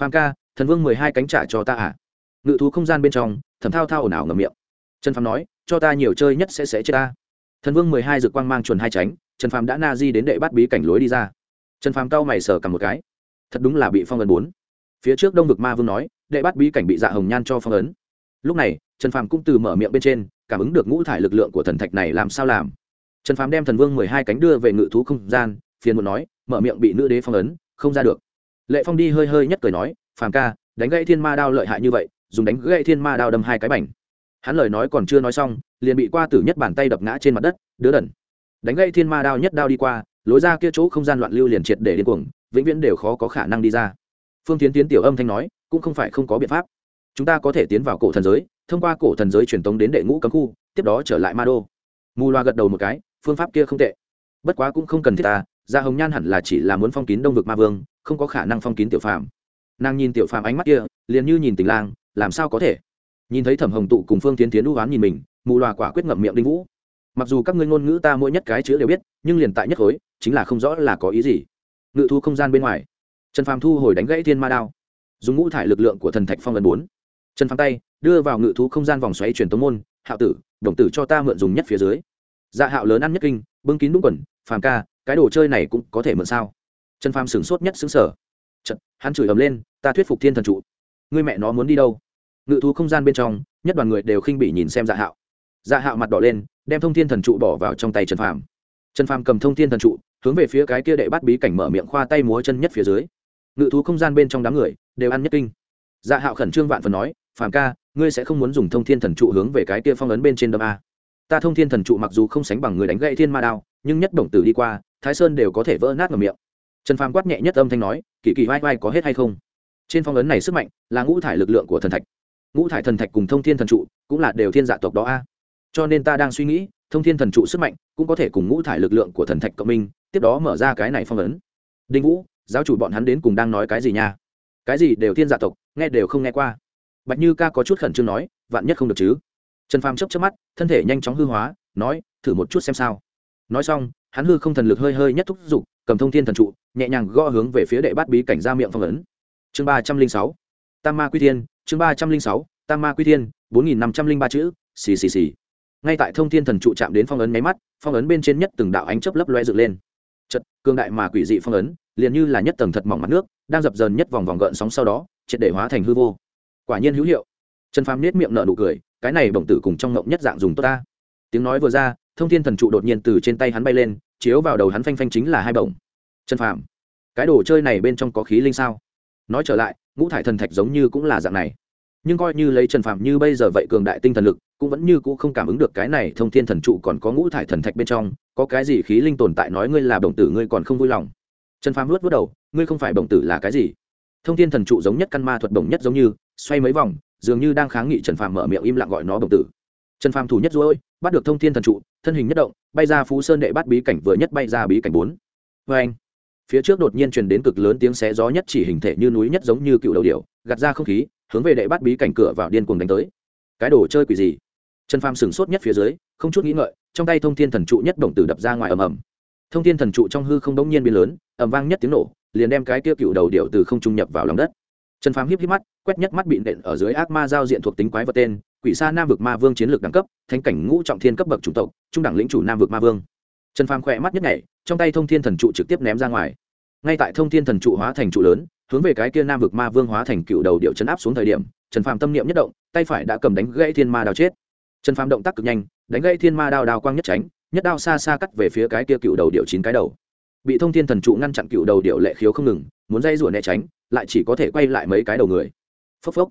[SPEAKER 1] Phàm ca, thần vương mười hai cánh trả cho ta à? Ngự thú không gian bên trong thầm thao thao ồn ào ngầm miệng. Trần phàm nói, cho ta nhiều chơi nhất sẽ sẽ chết ta. Thần vương mười hai dược quang mang chuẩn hai tránh, trần phàm đã na di đến đệ bắt bí cảnh lối đi ra. Trần phàm cao mày sờ cầm một cái. Thật đúng là bị phong ấn bốn. Phía trước đông vực ma vương nói, đệ bắt bí cảnh bị dạ hồng nhan cho phong ấn. Lúc này, trần phàm cũng từ mở miệng bên trên, cảm ứng được ngũ thải lực lượng của thần thạch này làm sao làm. Trần phàm đem thần vương mười hai cánh đưa về ngự thú không gian, phiền muốn nói, mở miệng bị nữ đế phong ấn, không ra được. Lệ phong đi hơi hơi nhất cười nói, phàm ca, đánh gãy thiên ma đao lợi hại như vậy dùng đánh gãy thiên ma đao đâm hai cái bảnh hắn lời nói còn chưa nói xong, liền bị qua tử nhất bàn tay đập ngã trên mặt đất, đứa đần. Đánh gãy thiên ma đao nhất đao đi qua, lối ra kia chỗ không gian loạn lưu liền triệt để điên cuồng, vĩnh viễn đều khó có khả năng đi ra. Phương tiến tiến tiểu âm thanh nói, cũng không phải không có biện pháp. Chúng ta có thể tiến vào cổ thần giới, thông qua cổ thần giới truyền tống đến đệ ngũ cấm khu, tiếp đó trở lại ma đô. Mù loa gật đầu một cái, phương pháp kia không tệ. Bất quá cũng không cần thiết ta, gia hồng nhan hẳn là chỉ là muốn phong kín đông vực ma vương, không có khả năng phong kín tiểu phàm. Nàng nhìn tiểu phàm ánh mắt kia, liền như nhìn tình lang làm sao có thể? Nhìn thấy thẩm hồng tụ cùng phương tiến tiến đu oán nhìn mình mù loà quả quyết ngậm miệng đinh vũ. Mặc dù các ngươi ngôn ngữ ta mỗi nhất cái chữ đều biết nhưng liền tại nhất khối chính là không rõ là có ý gì. Ngự thu không gian bên ngoài. Trần phàm thu hồi đánh gãy thiên ma đao. Dùng ngũ thải lực lượng của thần thạch phong lần bốn. Trần phàm tay đưa vào ngự thú không gian vòng xoáy truyền tống môn hạo tử đồng tử cho ta mượn dùng nhất phía dưới. Dạ hạo lớn ăn nhất kinh bưng kín đúng quần phàm ca cái đồ chơi này cũng có thể mượn sao? Trần phàm sửng sốt nhất xứng sở Chật, hắn chửi ầm lên ta thuyết phục thiên thần trụ. Ngươi mẹ nó muốn đi đâu? Ngự thú không gian bên trong, nhất đoàn người đều khinh bị nhìn xem dạ hạo. Dạ hạo mặt đỏ lên, đem thông thiên thần trụ bỏ vào trong tay trần phàm. Trần phàm cầm thông thiên thần trụ, hướng về phía cái kia đệ bắt bí cảnh mở miệng khoa tay múa chân nhất phía dưới. Ngự thú không gian bên trong đám người đều ăn nhất kinh. Dạ hạo khẩn trương vạn phần nói, phàm ca, ngươi sẽ không muốn dùng thông thiên thần trụ hướng về cái kia phong ấn bên trên đâm a? Ta thông thiên thần trụ mặc dù không sánh bằng người đánh gậy thiên ma đao, nhưng nhất động tử đi qua, thái sơn đều có thể vỡ nát ngầm miệng. Trần phàm quát nhẹ nhất âm thanh nói, kỳ kỳ vai vai có hết hay không? Trên phong ấn này sức mạnh là ngũ thải lực lượng của thần thạch ngũ thải thần thạch cùng thông thiên thần trụ cũng là đều thiên dạ tộc đó a. Cho nên ta đang suy nghĩ, thông thiên thần trụ sức mạnh cũng có thể cùng ngũ thải lực lượng của thần thạch cộng minh, tiếp đó mở ra cái này phong ấn. Đinh vũ, giáo chủ bọn hắn đến cùng đang nói cái gì nha? Cái gì đều thiên dạ tộc, nghe đều không nghe qua. Bạch như ca có chút khẩn trương nói, vạn nhất không được chứ? Trần phàm chấp chấp mắt, thân thể nhanh chóng hư hóa, nói, thử một chút xem sao. Nói xong, hắn hư không thần lực hơi hơi nhất thúc giục, cầm thông thiên thần trụ, nhẹ nhàng gõ hướng về phía đệ bát bí cảnh ra miệng phong ấn. Chương ba trăm linh sáu tam ma quy thiên, chương ba trăm linh sáu, tam ma quy thiên, bốn nghìn năm trăm linh ba chữ, xì xì xì. Ngay tại thông thiên thần trụ chạm đến phong ấn máy mắt, phong ấn bên trên nhất từng đạo ánh chớp lấp loe dựng lên. Chật cương đại mà quỷ dị phong ấn, liền như là nhất tầng thật mỏng mặt nước, đang dập dờn nhất vòng vòng gợn sóng sau đó, triệt để hóa thành hư vô. Quả nhiên hữu hiệu. Trần phàm nết miệng nở nụ cười, cái này bổng tử cùng trong ngộng nhất dạng dùng tốt ta. Tiếng nói vừa ra, thông thiên thần trụ đột nhiên từ trên tay hắn bay lên, chiếu vào đầu hắn phanh phanh chính là hai bổng. Trần phàm, cái đồ chơi này bên trong có khí linh sao? Nói trở lại ngũ thải thần thạch giống như cũng là dạng này. Nhưng coi như lấy trần phạm như bây giờ vậy cường đại tinh thần lực, cũng vẫn như cũ không cảm ứng được cái này thông thiên thần trụ còn có ngũ thải thần thạch bên trong, có cái gì khí linh tồn tại nói ngươi là đồng tử ngươi còn không vui lòng. Trần phạm luốt vớt đầu, ngươi không phải đồng tử là cái gì? Thông thiên thần trụ giống nhất căn ma thuật đồng nhất giống như, xoay mấy vòng, dường như đang kháng nghị trần phạm mở miệng im lặng gọi nó đồng tử. Trần phạm thủ nhất rồi bắt được thông thiên thần trụ, thân hình nhất động, bay ra phú sơn đệ bắt bí cảnh vừa nhất bay ra bí cảnh bốn. Vê anh phía trước đột nhiên truyền đến cực lớn tiếng xé gió nhất chỉ hình thể như núi nhất giống như cựu đầu điểu, gạt ra không khí, hướng về đệ bắt bí cảnh cửa vào điên cuồng đánh tới. Cái đồ chơi quỷ gì? Trần pham sửng sốt nhất phía dưới, không chút nghĩ ngợi, trong tay thông thiên thần trụ nhất động từ đập ra ngoài ầm ầm. Thông thiên thần trụ trong hư không đống nhiên biến lớn, ầm vang nhất tiếng nổ, liền đem cái kia cựu đầu điệu từ không trung nhập vào lòng đất. Trần phàm híp híp mắt, quét nhất mắt bị nện ở dưới ác ma giao diện thuộc tính quái vật tên, quỷ sa nam vực ma vương chiến lược đẳng cấp, thánh cảnh ngũ trọng thiên cấp bậc chủng tộc, trung đẳng lĩnh chủ nam vực ma vương. Trần phàm khỏe mắt nhất nhảy, trong tay thông thiên thần trụ trực tiếp ném ra ngoài ngay tại thông thiên thần trụ hóa thành trụ lớn, hướng về cái kia nam vực ma vương hóa thành cựu đầu điệu chấn áp xuống thời điểm, trần phàm tâm niệm nhất động, tay phải đã cầm đánh gãy thiên ma đao chết. Trần phàm động tác cực nhanh, đánh gãy thiên ma đao đao quang nhất tránh, nhất đao xa xa cắt về phía cái kia cựu đầu điệu chín cái đầu. Bị thông thiên thần trụ ngăn chặn cựu đầu điệu lệ khiếu không ngừng, muốn dây rủa né tránh, lại chỉ có thể quay lại mấy cái đầu người. Phốc phốc.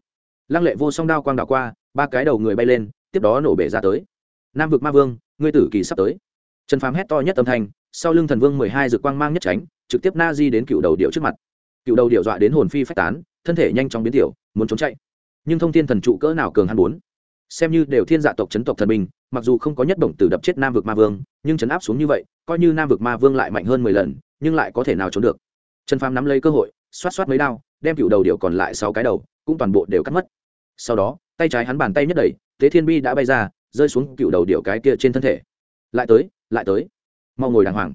[SPEAKER 1] Lăng lệ vô song đao quang đảo qua, ba cái đầu người bay lên, tiếp đó nổ bể ra tới. Nam vực ma vương, ngươi tử kỳ sắp tới. Trần phàm hét to nhất âm thanh, sau lưng thần vương mười hai dược quang mang nhất tránh trực tiếp na di đến cựu đầu điệu trước mặt. Cựu đầu điệu dọa đến hồn phi phách tán, thân thể nhanh chóng biến tiểu, muốn trốn chạy. Nhưng thông thiên thần trụ cỡ nào cường hắn bốn xem như đều thiên dạ tộc chấn tộc thần minh mặc dù không có nhất động từ đập chết nam vực ma vương, nhưng chấn áp xuống như vậy, coi như nam vực ma vương lại mạnh hơn mười lần, nhưng lại có thể nào trốn được? Trần phàm nắm lấy cơ hội, xoát xoát mấy đao, đem cựu đầu điệu còn lại sáu cái đầu, cũng toàn bộ đều cắt mất. Sau đó, tay trái hắn bàn tay nhất đẩy, tế thiên bi đã bay ra, rơi xuống cựu đầu điệu cái kia trên thân thể. Lại tới lại tới. Mau ngồi đàng hoàng.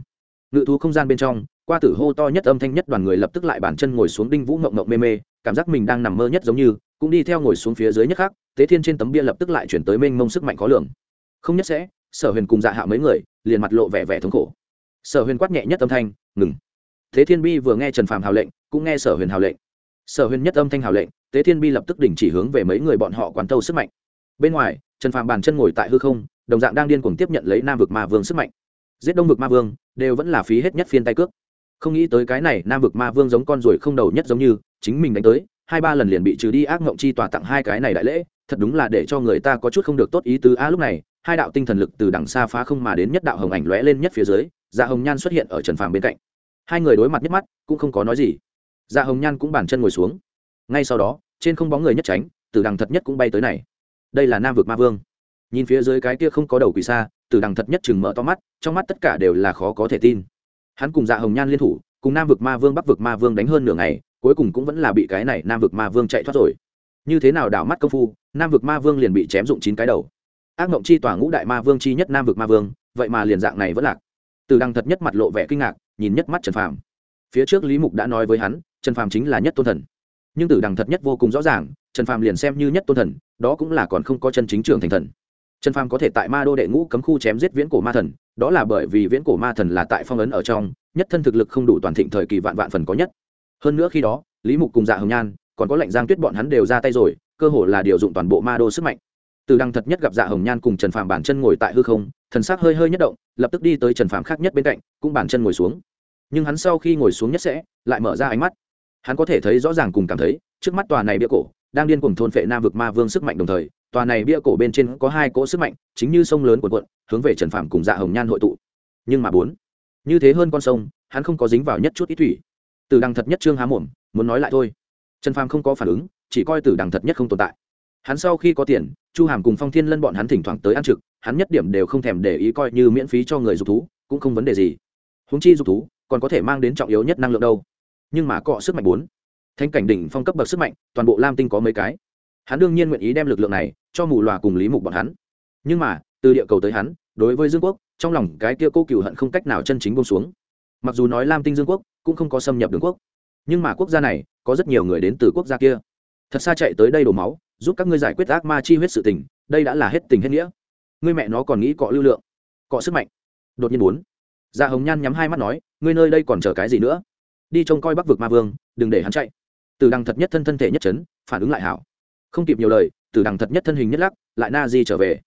[SPEAKER 1] Ngự thú không gian bên trong qua tử hô to nhất âm thanh nhất đoàn người lập tức lại bàn chân ngồi xuống đinh vũ ngộng ngộng mê mê, cảm giác mình đang nằm mơ nhất giống như, cũng đi theo ngồi xuống phía dưới nhất khác tế thiên trên tấm bia lập tức lại chuyển tới mênh mông sức mạnh khó lường. Không nhất sẽ, sở huyền cùng dạ hạ mấy người, liền mặt lộ vẻ vẻ thống khổ. Sở huyền quát nhẹ nhất âm thanh, ngừng. Thế thiên bi vừa nghe trần phàm hào lệnh, cũng nghe sở huyền hào lệnh. Sở huyền nhất âm thanh hào lệnh, tế thiên bi lập tức đình chỉ hướng về mấy người bọn họ quán tâu sức mạnh. Bên ngoài, trần phàm bàn chân ngồi tại hư không, đồng dạng đang điên cuồng tiếp nhận lấy nam vực ma vương sức mạnh. Giết đông vực ma vương, đều vẫn là phí hết nhất phiên tay cước không nghĩ tới cái này nam vực ma vương giống con ruồi không đầu nhất giống như, chính mình đánh tới, hai ba lần liền bị trừ đi ác mộng chi tòa tặng hai cái này đại lễ, thật đúng là để cho người ta có chút không được tốt ý tứ. A, lúc này, hai đạo tinh thần lực từ đằng xa phá không mà đến nhất đạo hồng ảnh lóe lên nhất phía dưới dạ hồng nhan xuất hiện ở trần phàm bên cạnh. Hai người đối mặt nhất mắt, cũng không có nói gì. Dạ hồng nhan cũng bản chân ngồi xuống. Ngay sau đó, trên không bóng người nhất tránh từ đằng thật nhất cũng bay tới này. Đây là nam vực ma vương. Nhìn phía dưới cái kia không có đầu quỷ xa từ đằng thật nhất chừng mở to mắt, trong mắt tất cả đều là khó có thể tin hắn cùng dạ hồng nhan liên thủ, cùng nam vực ma vương, bắc vực ma vương đánh hơn nửa ngày, cuối cùng cũng vẫn là bị cái này nam vực ma vương chạy thoát rồi. Như thế nào đảo mắt công phu, nam vực ma vương liền bị chém dụng chín cái đầu. Ác mộng chi tòa ngũ đại ma vương chi nhất nam vực ma vương, vậy mà liền dạng này vẫn lạc. Từ đằng thật nhất mặt lộ vẻ kinh ngạc, nhìn nhất mắt trần phàm. Phía trước lý mục đã nói với hắn, trần phàm chính là nhất tôn thần. Nhưng từ đằng thật nhất vô cùng rõ ràng, trần phàm liền xem như nhất tôn thần, đó cũng là còn không có chân chính trường thành thần. Trần phàm có thể tại ma đô đệ ngũ cấm khu chém giết viễn cổ ma thần đó là bởi vì viễn cổ ma thần là tại phong ấn ở trong, nhất thân thực lực không đủ toàn thịnh thời kỳ vạn vạn phần có nhất. Hơn nữa khi đó, lý mục cùng dạ hồng nhan, còn có lệnh giang tuyết bọn hắn đều ra tay rồi, cơ hồ là điều dụng toàn bộ ma đô sức mạnh. Từ đăng thật nhất gặp dạ hồng nhan cùng trần phàm bản chân ngồi tại hư không, thần sắc hơi hơi nhất động, lập tức đi tới trần phàm khác nhất bên cạnh, cũng bản chân ngồi xuống. Nhưng hắn sau khi ngồi xuống nhất sẽ, lại mở ra ánh mắt. Hắn có thể thấy rõ ràng cùng cảm thấy, trước mắt tòa này bia cổ, đang điên cùng thôn phệ nam vực ma vương sức mạnh đồng thời tòa này bia cổ bên trên có hai cỗ sức mạnh, chính như sông lớn của quận hướng về trần phạm cùng dạ hồng nhan hội tụ. Nhưng mà bốn, như thế hơn con sông, hắn không có dính vào nhất chút ít thủy. Từ đằng thật nhất trương há mồm, muốn nói lại thôi. Trần phàm không có phản ứng, chỉ coi từ đằng thật nhất không tồn tại. Hắn sau khi có tiền, chu hàm cùng phong thiên lân bọn hắn thỉnh thoảng tới ăn trực, hắn nhất điểm đều không thèm để ý coi như miễn phí cho người dục thú, cũng không vấn đề gì. Húng chi dục thú, còn có thể mang đến trọng yếu nhất năng lượng đâu. Nhưng mà cọ sức mạnh bốn thanh cảnh đỉnh phong cấp bậc sức mạnh, toàn bộ lam tinh có mấy cái? Hắn đương nhiên nguyện ý đem lực lượng này cho mù loà cùng lý mục bọn hắn. Nhưng mà, từ địa cầu tới hắn, đối với dương quốc, trong lòng cái kia cô cựu hận không cách nào chân chính bông xuống. Mặc dù nói lam tinh dương quốc cũng không có xâm nhập đường quốc, nhưng mà quốc gia này có rất nhiều người đến từ quốc gia kia. Thật xa chạy tới đây đổ máu, giúp các ngươi giải quyết ác ma chi huyết sự tình, đây đã là hết tình hết nghĩa. Ngươi mẹ nó còn nghĩ cọ lưu lượng, cọ sức mạnh. Đột nhiên bốn dạ hồng nhan nhắm hai mắt nói, ngươi nơi đây còn chờ cái gì nữa? Đi trông coi bắc vực ma vương, đừng để hắn chạy. Từ đằng thật nhất thân thân thể nhất chấn, phản ứng lại hảo không kịp nhiều lời, từ đằng thật nhất thân hình nhất lắc, lại na di trở về.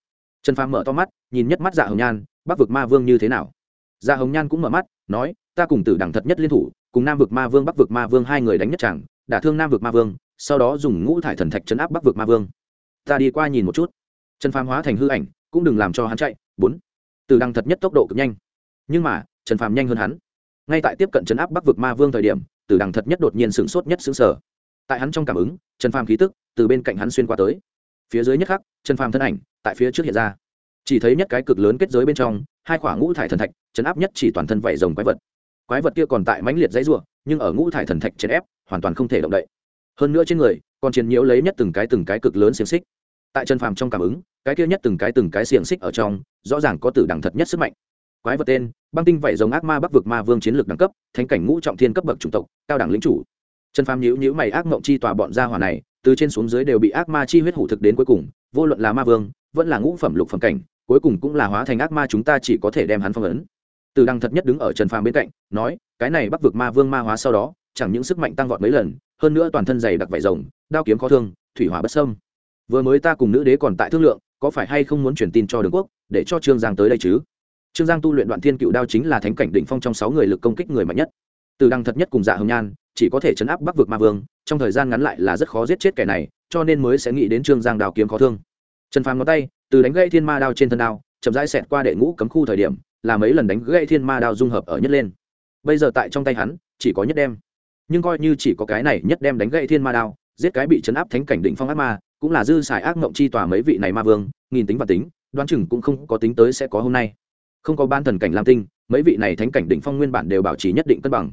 [SPEAKER 1] Trần phàm mở to mắt, nhìn nhất mắt dạ hồng nhan, bắc vực ma vương như thế nào? Dạ hồng nhan cũng mở mắt, nói, ta cùng tử đằng thật nhất liên thủ, cùng nam vực ma vương, bắc vực ma vương hai người đánh nhất chẳng đả thương nam vực ma vương, sau đó dùng ngũ thải thần thạch chấn áp bắc vực ma vương. Ta đi qua nhìn một chút. Trần phàm hóa thành hư ảnh, cũng đừng làm cho hắn chạy. Bốn. Tử đằng thật nhất tốc độ cực nhanh. Nhưng mà, trần phàm nhanh hơn hắn. Ngay tại tiếp cận chấn áp bắc vực ma vương thời điểm, tử đằng thật nhất đột nhiên sửng sốt nhất xứng sở tại hắn trong cảm ứng, trần phàm khí tức từ bên cạnh hắn xuyên qua tới. Phía dưới nhất khắc, trần phàm thân ảnh tại phía trước hiện ra. Chỉ thấy nhất cái cực lớn kết giới bên trong, hai khoảng ngũ thải thần thạch chấn áp nhất chỉ toàn thân vảy rồng quái vật. Quái vật kia còn tại mãnh liệt dãy ruộng nhưng ở ngũ thải thần thạch chấn ép, hoàn toàn không thể động đậy. Hơn nữa trên người còn chiến nhiễu lấy nhất từng cái từng cái cực lớn xiềng xích. Tại chân phàm trong cảm ứng, cái kia nhất từng cái từng cái xiềng xích ở trong, rõ ràng có tử đẳng thật nhất sức mạnh. Quái vật tên, băng tinh vảy rồng ác ma bắc vực ma vương chiến lược đẳng cấp, thánh cảnh ngũ trọng thiên cấp bậc chủng tộc, cao đẳng lĩnh chủ. Trần phàm nhíu nhíu mày ác mộng chi tòa bọn gia hỏa này, từ trên xuống dưới đều bị ác ma chi huyết hủ thực đến cuối cùng, vô luận là ma vương, vẫn là ngũ phẩm lục phẩm cảnh, cuối cùng cũng là hóa thành ác ma chúng ta chỉ có thể đem hắn phong ấn. Từ đăng thật nhất đứng ở trần phàm bên cạnh, nói, cái này bắc vực ma vương ma hóa sau đó, chẳng những sức mạnh tăng vọt mấy lần, hơn nữa toàn thân dày đặc vải rồng, đao kiếm khó thương, thủy hỏa bất sâm vừa mới ta cùng nữ đế còn tại thương lượng, có phải hay không muốn truyền tin cho đường quốc, để cho trương giang tới đây chứ? Trương giang tu luyện đoạn thiên cựu đao chính là thánh cảnh đỉnh phong trong sáu người lực công kích người mạnh nhất. Từ đăng thật nhất cùng dạ hồng nhan chỉ có thể chấn áp bắc vực ma vương, trong thời gian ngắn lại là rất khó giết chết kẻ này, cho nên mới sẽ nghĩ đến trương giang đào kiếm khó thương. Trần phàm ngón tay, từ đánh gây thiên ma đao trên thân đao, chậm rãi xẹt qua đệ ngũ cấm khu thời điểm, là mấy lần đánh gãy thiên ma đao dung hợp ở nhất lên. Bây giờ tại trong tay hắn, chỉ có nhất đem. Nhưng coi như chỉ có cái này nhất đem đánh gãy thiên ma đao, giết cái bị chấn áp thánh cảnh định phong ác ma, cũng là dư xài ác mộng chi tòa mấy vị này ma vương, nghìn tính và tính, đoán chừng cũng không có tính tới sẽ có hôm nay. Không có ban thần cảnh lam tinh, mấy vị này thánh cảnh đỉnh phong nguyên bản đều bảo trì nhất định cân bằng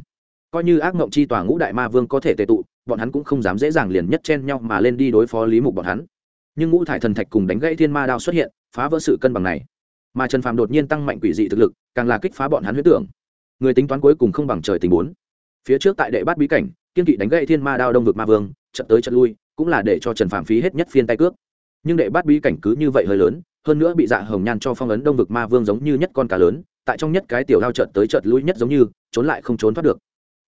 [SPEAKER 1] coi như ác mộng chi tòa ngũ đại ma vương có thể tệ tụ, bọn hắn cũng không dám dễ dàng liền nhất chen nhau mà lên đi đối phó lý mục bọn hắn. Nhưng ngũ thải thần thạch cùng đánh gãy thiên ma đao xuất hiện, phá vỡ sự cân bằng này. Mà trần phàm đột nhiên tăng mạnh quỷ dị thực lực, càng là kích phá bọn hắn huyết tưởng. Người tính toán cuối cùng không bằng trời tình bốn. Phía trước tại đệ bát bí cảnh, kiên kỵ đánh gãy thiên ma đao đông vực ma vương trận tới trận lui, cũng là để cho trần phàm phí hết nhất phiên tay cước. Nhưng đệ bát bí cảnh cứ như vậy hơi lớn, hơn nữa bị dạ hồng nhan cho phong ấn đông vực ma vương giống như nhất con cá lớn, tại trong nhất cái tiểu lao trận tới trận lui nhất giống như, trốn lại không trốn thoát được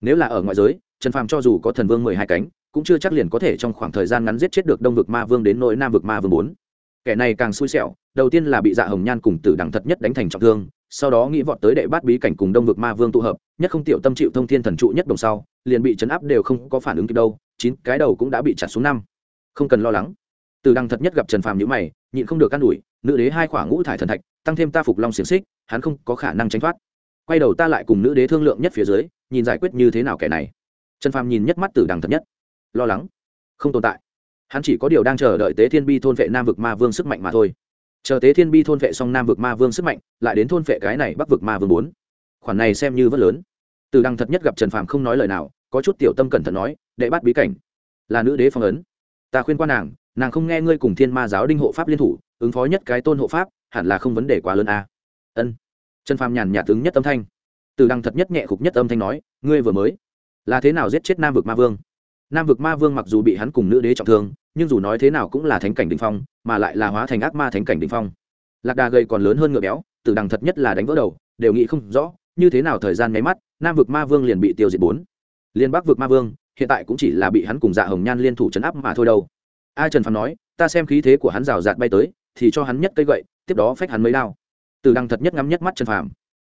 [SPEAKER 1] nếu là ở ngoại giới, trần phàm cho dù có thần vương mười hai cánh, cũng chưa chắc liền có thể trong khoảng thời gian ngắn giết chết được đông vực ma vương đến nỗi nam vực ma vương bốn. Kẻ này càng xui xẻo, đầu tiên là bị dạ hồng nhan cùng tử đẳng thật nhất đánh thành trọng thương, sau đó nghĩ vọt tới đệ bát bí cảnh cùng đông vực ma vương tụ hợp, nhất không tiểu tâm chịu thông thiên thần trụ nhất đồng sau, liền bị chấn áp đều không có phản ứng kịp đâu, chín cái đầu cũng đã bị chặt xuống năm. Không cần lo lắng. Tử đằng thật nhất gặp trần phàm nhữ mày, nhịn không được can đuổi nữ đế hai khoảng ngũ thải thần thạch, tăng thêm ta phục long xiềng xích, hắn không có khả năng tránh thoát. Quay đầu ta lại cùng nữ đế thương lượng nhất phía dưới nhìn giải quyết như thế nào kẻ này. Trần phàm nhìn nhất mắt tử đằng thật nhất. Lo lắng. Không tồn tại. Hắn chỉ có điều đang chờ đợi tế thiên bi thôn vệ nam vực ma vương sức mạnh mà thôi. Chờ tế thiên bi thôn vệ xong nam vực ma vương sức mạnh, lại đến thôn vệ cái này bắc vực ma vương bốn. Khoản này xem như vẫn lớn. Từ Đằng thật nhất gặp trần phàm không nói lời nào, có chút tiểu tâm cẩn thận nói, đệ bắt bí cảnh. Là nữ đế phong ấn. Ta khuyên qua nàng nàng không nghe ngươi cùng thiên ma giáo đinh hộ pháp liên thủ, ứng phó nhất cái tôn hộ pháp, hẳn là không vấn đề quá lớn a. À. ân. Trần phàm nhàn nhạt tướng nhất tâm thanh từ đăng thật nhất nhẹ khục nhất âm thanh nói, ngươi vừa mới là thế nào giết chết nam vực ma vương? Nam vực ma vương mặc dù bị hắn cùng nữ đế trọng thương, nhưng dù nói thế nào cũng là thánh cảnh đình phong, mà lại là hóa thành ác ma thánh cảnh đình phong. Lạc đà gây còn lớn hơn ngựa béo, từ đằng thật nhất là đánh vỡ đầu, đều nghĩ không rõ, như thế nào thời gian nháy mắt, nam vực ma vương liền bị tiêu diệt bốn. Liên bắc vực ma vương, hiện tại cũng chỉ là bị hắn cùng dạ hồng nhan liên thủ chấn áp mà thôi đâu. A trần phàm nói, ta xem khí thế của hắn rào rạt bay tới, thì cho hắn nhất cây gậy, tiếp đó phách hắn mấy đao. Từ đằng thật nhất ngắm nhất mắt trần phàm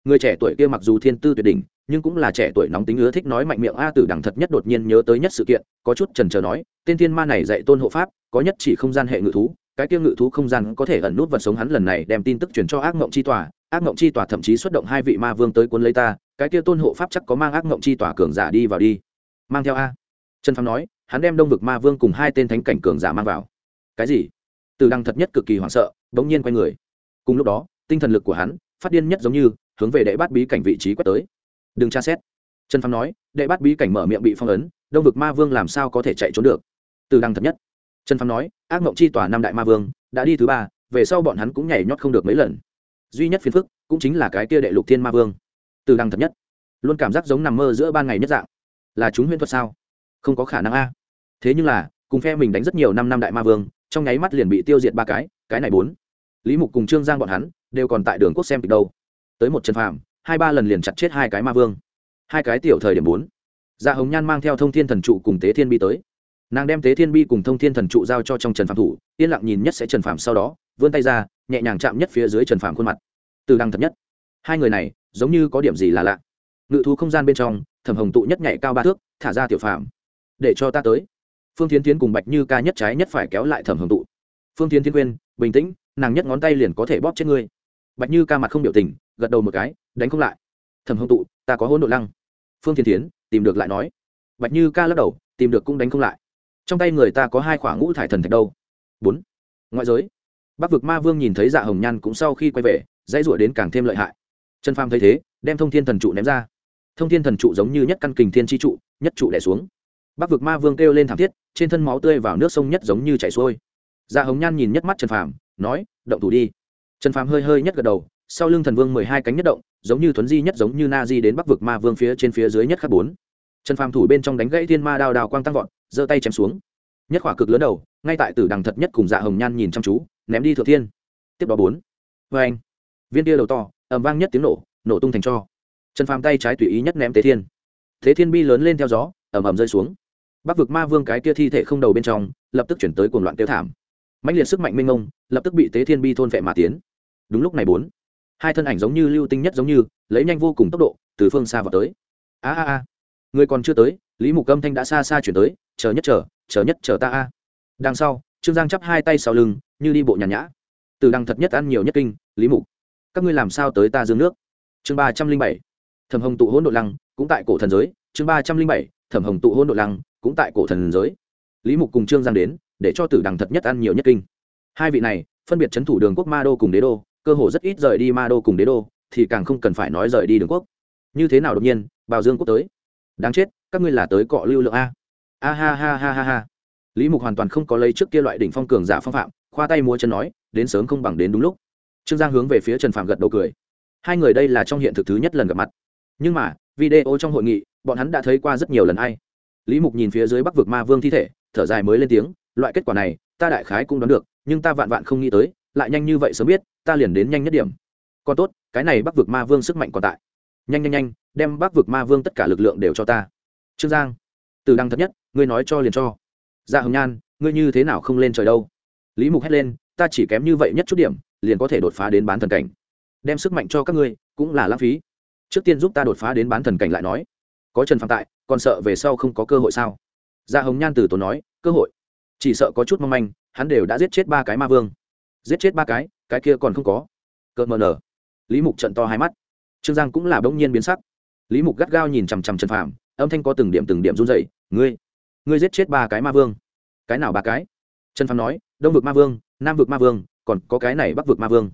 [SPEAKER 1] người trẻ tuổi kia mặc dù thiên tư tuyệt đỉnh, nhưng cũng là trẻ tuổi nóng tính ưa thích nói mạnh miệng a tử đằng thật nhất đột nhiên nhớ tới nhất sự kiện, có chút trần trờ nói, tên thiên ma này dạy tôn hộ pháp, có nhất chỉ không gian hệ ngự thú, cái kia ngự thú không gian có thể ẩn nút vật sống hắn lần này đem tin tức truyền cho ác mộng chi tòa, ác mộng chi tòa thậm chí xuất động hai vị ma vương tới cuốn lấy ta, cái kia tôn hộ pháp chắc có mang ác mộng chi tòa cường giả đi vào đi. Mang theo a. Trần phàm nói, hắn đem đông vực ma vương cùng hai tên thánh cảnh cường giả mang vào. Cái gì? Từ đăng thật nhất cực kỳ hoảng sợ, bỗng nhiên quay người. Cùng lúc đó, tinh thần lực của hắn phát điên nhất giống như hướng về đệ bát bí cảnh vị trí quét tới. Đừng tra xét. Trần phàm nói, đệ bát bí cảnh mở miệng bị phong ấn, đông vực ma vương làm sao có thể chạy trốn được? Từ đăng thật nhất. Trần phàm nói, ác mộng chi tòa năm đại ma vương, đã đi thứ ba, về sau bọn hắn cũng nhảy nhót không được mấy lần. Duy nhất phiền phức, cũng chính là cái kia đệ lục thiên ma vương. Từ đăng thật nhất. Luôn cảm giác giống nằm mơ giữa ban ngày nhất dạng. Là chúng huyễn thuật sao? Không có khả năng a. Thế nhưng là, cùng phe mình đánh rất nhiều năm năm đại ma vương, trong nháy mắt liền bị tiêu diệt ba cái cái này bốn. Lý mục cùng trương giang bọn hắn, đều còn tại đường quốc xem kịch đâu tới một trần phàm, hai ba lần liền chặt chết hai cái ma vương. Hai cái tiểu thời điểm bốn. Dạ hồng nhan mang theo thông thiên thần trụ cùng tế thiên bi tới. Nàng đem tế thiên bi cùng thông thiên thần trụ giao cho trong trần phạm thủ, yên lặng nhìn nhất sẽ trần phạm sau đó, vươn tay ra, nhẹ nhàng chạm nhất phía dưới trần phạm khuôn mặt. Từ đăng thập nhất. Hai người này, giống như có điểm gì là lạ. Ngự thú không gian bên trong, thẩm hồng tụ nhất nhảy cao ba thước, thả ra tiểu phạm để cho ta tới. Phương tiến tiến cùng bạch như ca nhất trái nhất phải kéo lại thẩm hồng tụ. Phương tiến tiến quên, bình tĩnh, nàng nhất ngón tay liền có thể bóp chết ngươi bạch như ca mặt không biểu tình, gật đầu một cái, đánh không lại. Thẩm hồng tụ, ta có hỗn độ lăng. Phương Thiên tiến tìm được lại nói. Bạch như ca lắc đầu, tìm được cũng đánh không lại. Trong tay người ta có hai khoảng ngũ thải thần thạch đâu. Bốn. Ngoại giới. Bắc vực ma vương nhìn thấy dạ hồng nhan cũng sau khi quay về, dãy rủa đến càng thêm lợi hại. Trần phàm thấy thế, đem thông thiên thần trụ ném ra. Thông thiên thần trụ giống như nhất căn kình thiên tri trụ, nhất trụ đẻ xuống. Bắc vực ma vương kêu lên thảm thiết, trên thân máu tươi vào nước sông nhất giống như chảy xuôi. Dạ hồng nhan nhìn nhất mắt trần phàm, nói, động thủ đi trần phàm hơi hơi nhất gật đầu, sau lưng thần vương mười hai cánh nhất động, giống như thuấn di nhất giống như na di đến bắc vực ma vương phía trên phía dưới nhất khắc bốn. Trần phàm thủ bên trong đánh gãy thiên ma đao Đào quang tăng vọt, giơ tay chém xuống. Nhất khỏa cực lớn đầu, ngay tại tử đằng thật nhất cùng dạ hồng nhan nhìn chăm chú, ném đi thượng thiên. Tiếp đó bốn. Vê anh. Viên tia đầu to ẩm vang nhất tiếng nổ nổ tung thành cho. Trần phàm tay trái tùy ý nhất ném tế thiên. Thế thiên bi lớn lên theo gió ẩm ẩm rơi xuống. Bắc vực ma vương cái kia thi thể không đầu bên trong, lập tức chuyển tới cuồng loạn tiêu thảm. Mạnh liệt sức mạnh minh ông lập tức bị tế thiên bi thôn vệ mà tiến đúng lúc này bốn. Hai thân ảnh giống như lưu tinh nhất giống như, lấy nhanh vô cùng tốc độ, từ phương xa vào tới. A a a. Người còn chưa tới, lý mục âm thanh đã xa xa chuyển tới, chờ nhất chờ chờ nhất chờ ta a. Đằng sau, trương giang chắp hai tay sau lưng, như đi bộ nhàn nhã. Từ đằng thật nhất ăn nhiều nhất kinh, lý mục, các ngươi làm sao tới ta dương nước? Chương ba trăm linh bảy. Thẩm hồng tụ hỗn độ lăng, cũng tại cổ thần giới. Chương ba trăm linh bảy. Thẩm hồng tụ hỗn độ lăng, cũng tại cổ thần giới. Lý mục cùng trương giang đến, để cho tử đằng thật nhất ăn nhiều nhất kinh. Hai vị này, phân biệt c h ấ n thủ đường quốc ma đô cùng đế đô cơ hồ rất ít rời đi ma đô cùng đế đô, thì càng không cần phải nói rời đi đường quốc. Như thế nào đột nhiên bào dương quốc tới? Đáng chết, các ngươi là tới cọ lưu lượng a. A ha ha ha ha ha. Lý mục hoàn toàn không có lấy trước kia loại đỉnh phong cường giả phong phạm, khoa tay múa chân nói, đến sớm không bằng đến đúng lúc. Trương giang hướng về phía trần phạm gật đầu cười. Hai người đây là trong hiện thực thứ nhất lần gặp mặt. Nhưng mà, video trong hội nghị, bọn hắn đã thấy qua rất nhiều lần ai. Lý mục nhìn phía dưới bắc vực ma vương thi thể, thở dài mới lên tiếng, loại kết quả này, ta đại khái cũng đoán được, nhưng ta vạn vạn không nghĩ tới, lại nhanh như vậy sớm biết ta liền đến nhanh nhất điểm. Còn tốt, cái này bắc vực ma vương sức mạnh còn tại. Nhanh nhanh nhanh, đem bắc vực ma vương tất cả lực lượng đều cho ta. Trương giang từ đăng thật nhất, ngươi nói cho liền cho. Dạ hồng nhan, ngươi như thế nào không lên trời đâu? Lý mục hét lên, ta chỉ kém như vậy nhất chút điểm, liền có thể đột phá đến bán thần cảnh. Đem sức mạnh cho các ngươi, cũng là lãng phí. Trước tiên giúp ta đột phá đến bán thần cảnh lại nói. Có trần phạm tại, còn sợ về sau không có cơ hội sao? Dạ hồng nhan từ tốn nói, cơ hội. Chỉ sợ có chút mong manh, hắn đều đã giết chết ba cái ma vương. Giết chết ba cái cái kia còn không có. Cợt mờ nở. Lý mục trận to hai mắt. Trương giang cũng là bỗng nhiên biến sắc. Lý mục gắt gao nhìn chằm chằm trần phạm âm thanh có từng điểm từng điểm run dậy ngươi ngươi giết chết ba cái ma vương. Cái nào ba cái? Trần phạm nói, đông vực ma vương, nam vực ma vương, còn có cái này bắc vực ma vương.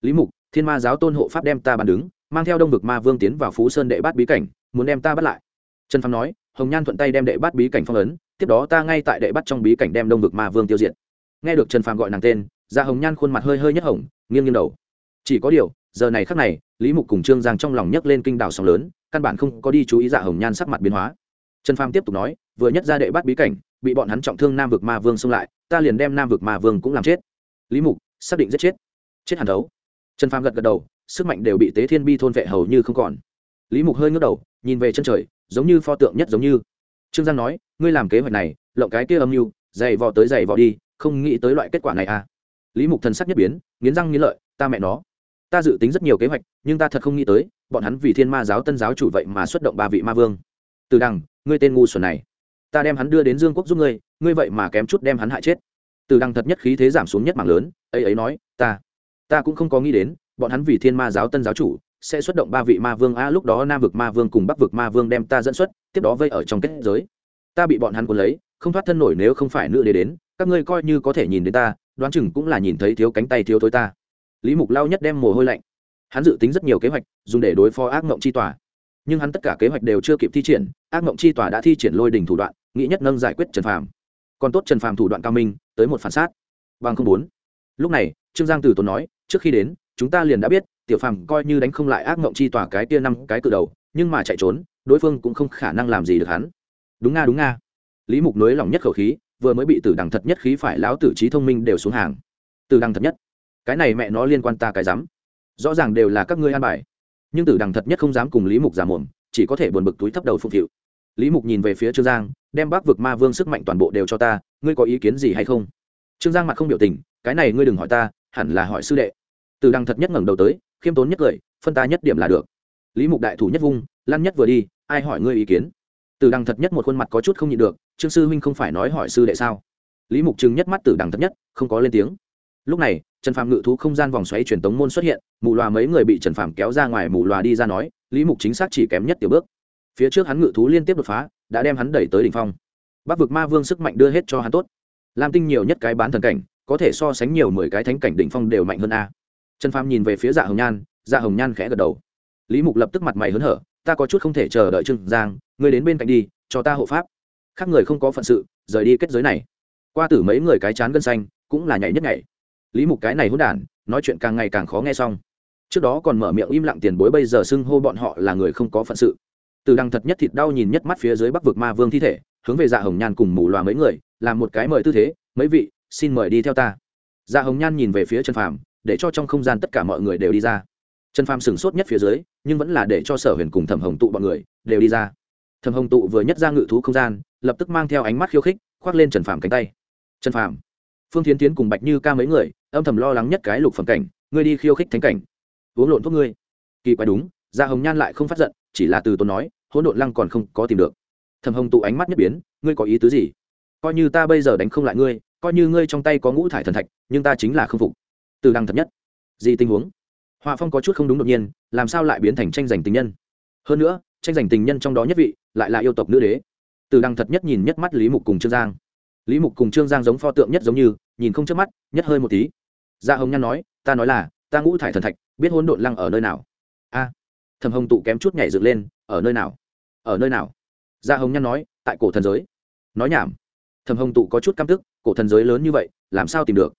[SPEAKER 1] Lý mục, thiên ma giáo tôn hộ pháp đem ta bàn đứng, mang theo đông vực ma vương tiến vào phú sơn đệ bát bí cảnh, muốn đem ta bắt lại. Trần phàm nói, hồng nhan thuận tay đem đệ bắt bí cảnh phong ấn, tiếp đó ta ngay tại đệ bắt trong bí cảnh đem đông vực ma vương tiêu diệt. Nghe được trần phàm gọi nàng tên dạ hồng nhan khuôn mặt hơi hơi nhất hồng, nghiêng nghiêng đầu. Chỉ có điều, giờ này khắc này, lý mục cùng trương giang trong lòng nhấc lên kinh đảo sóng lớn, căn bản không có đi chú ý dạ hồng nhan sắc mặt biến hóa. Trần phàm tiếp tục nói, vừa nhất ra đệ bắt bí cảnh, bị bọn hắn trọng thương nam vực ma vương xông lại, ta liền đem nam vực ma vương cũng làm chết. Lý mục, xác định giết chết. Chết hẳn đấu. Trần phàm gật gật đầu, sức mạnh đều bị tế thiên bi thôn vệ hầu như không còn. Lý mục hơi ngước đầu, nhìn về chân trời, giống như pho tượng nhất giống như. Trương giang nói, ngươi làm kế hoạch này, lộng cái kia âm mưu, dày vò tới dày vò đi, không nghĩ tới loại kết quả này à lý mục thần sắc nhất biến, nghiến răng nghiến lợi, ta mẹ nó, ta dự tính rất nhiều kế hoạch, nhưng ta thật không nghĩ tới, bọn hắn vì thiên ma giáo tân giáo chủ vậy mà xuất động ba vị ma vương. Từ đằng, ngươi tên ngu xuẩn này, ta đem hắn đưa đến dương quốc giúp ngươi ngươi vậy mà kém chút đem hắn hại chết. Từ đằng thật nhất khí thế giảm xuống nhất mạng lớn, ấy ấy nói, ta ta cũng không có nghĩ đến, bọn hắn vì thiên ma giáo tân giáo chủ sẽ xuất động ba vị ma vương a, lúc đó nam vực ma vương cùng bắc vực ma vương đem ta dẫn xuất, tiếp đó vây ở trong kết giới. Ta bị bọn hắn cuốn lấy, không thoát thân nổi nếu không phải nữ đế đến, các ngươi coi như có thể nhìn đến ta đoán chừng cũng là nhìn thấy thiếu cánh tay thiếu thối ta. Lý mục lao nhất đem mồ hôi lạnh. Hắn dự tính rất nhiều kế hoạch, dùng để đối phó ác mộng chi tòa. Nhưng hắn tất cả kế hoạch đều chưa kịp thi triển, ác mộng chi tòa đã thi triển lôi đình thủ đoạn, nghĩ nhất nâng giải quyết trần phàm. Còn tốt trần phàm thủ đoạn cao minh, tới một phản sát. Bằng không bốn lúc này, trương giang từ tốn nói, trước khi đến, chúng ta liền đã biết, tiểu phàm coi như đánh không lại ác mộng chi tỏa cái tia năm cái cự đầu, nhưng mà chạy trốn, đối phương cũng không khả năng làm gì được hắn. Đúng nga đúng nga. Lý mục nới lỏng nhất khẩu khí vừa mới bị tử đằng thật nhất khí phải lão tử trí thông minh đều xuống hàng. Tử đằng thật nhất. Cái này mẹ nó liên quan ta cái dám. Rõ ràng đều là các ngươi an bài. Nhưng tử đằng thật nhất không dám cùng lý mục giả mồm chỉ có thể buồn bực túi thấp đầu phục vụ lý mục nhìn về phía trương giang, đem bác vực ma vương sức mạnh toàn bộ đều cho ta, ngươi có ý kiến gì hay không? Trương giang mặt không biểu tình, cái này ngươi đừng hỏi ta, hẳn là hỏi sư đệ. Tử đằng thật nhất ngẩng đầu tới, khiêm tốn nhất cười phân ta nhất điểm là được. Lý mục đại thủ nhất vung, lăn nhất vừa đi, ai hỏi ngươi ý kiến? Từ đằng thật nhất một khuôn mặt có chút không nhịn được, trương sư huynh không phải nói hỏi sư đệ sao? Lý mục trừng nhất mắt từ đằng thật nhất, không có lên tiếng. Lúc này, trần phạm ngự thú không gian vòng xoáy truyền tống môn xuất hiện, mù loà mấy người bị trần phạm kéo ra ngoài mù loà đi ra nói, lý mục chính xác chỉ kém nhất tiểu bước. Phía trước hắn ngự thú liên tiếp đột phá, đã đem hắn đẩy tới đỉnh phong. Bắc vực ma vương sức mạnh đưa hết cho hắn tốt. Lam tinh nhiều nhất cái bán thần cảnh, có thể so sánh nhiều mười cái thánh cảnh đỉnh phong đều mạnh hơn a. Trần phàm nhìn về phía dạ hồng nhan dạ hồng nhan khẽ gật đầu. Lý mục lập tức mặt mày hớn hở ta có chút không thể chờ đợi trương giang, ngươi đến bên cạnh đi, cho ta hộ pháp. Khác người không có phận sự, rời đi kết giới này. Qua tử mấy người cái chán gân xanh, cũng là nhảy nhất nhảy. Lý mục cái này hôn đản, nói chuyện càng ngày càng khó nghe xong. Trước đó còn mở miệng im lặng tiền bối bây giờ xưng hô bọn họ là người không có phận sự. Từ đằng thật nhất thịt đau nhìn nhất mắt phía dưới bắc vực ma vương thi thể, hướng về dạ hồng nhan cùng mù loà mấy người, làm một cái mời tư thế, mấy vị, xin mời đi theo ta. Dạ hồng nhan nhìn về phía trần phàm, để cho trong không gian tất cả mọi người đều đi ra trần phàm sửng sốt nhất phía dưới, nhưng vẫn là để cho sở huyền cùng thẩm hồng tụ bọn người đều đi ra. Thẩm hồng tụ vừa nhất ra ngự thú không gian, lập tức mang theo ánh mắt khiêu khích, khoác lên trần phàm cánh tay. Trần phàm, phương tiến tiến cùng bạch như ca mấy người, âm thầm lo lắng nhất cái lục phẩm cảnh, ngươi đi khiêu khích thánh cảnh. Uống lộn thuốc ngươi. Kỳ quái đúng, gia hồng nhan lại không phát giận, chỉ là từ tôi nói, hỗn độn lăng còn không có tìm được. Thẩm hồng tụ ánh mắt nhất biến, ngươi có ý tứ gì? Coi như ta bây giờ đánh không lại ngươi, coi như ngươi trong tay có ngũ thải thần thạch, nhưng ta chính là không phục. Từ đăng thật nhất. Gì tình huống? Họa phong có chút không đúng đột nhiên làm sao lại biến thành tranh giành tình nhân? Hơn nữa tranh giành tình nhân trong đó nhất vị lại là yêu tộc nữ đế. Từ đăng thật nhất nhìn nhất mắt lý mục cùng trương giang. Lý mục cùng trương giang giống pho tượng nhất giống như nhìn không chớp mắt nhất hơi một tí. Gia dạ hồng nhan nói ta nói là ta ngũ thải thần thạch biết hỗn độn lăng ở nơi nào? A. À, thầm hồng tụ kém chút nhảy dựng lên ở nơi nào? Ở nơi nào? Gia dạ hồng nhan nói tại cổ thần giới. Nói nhảm. Thầm hồng tụ có chút căm tức cổ thần giới lớn như vậy làm sao tìm được?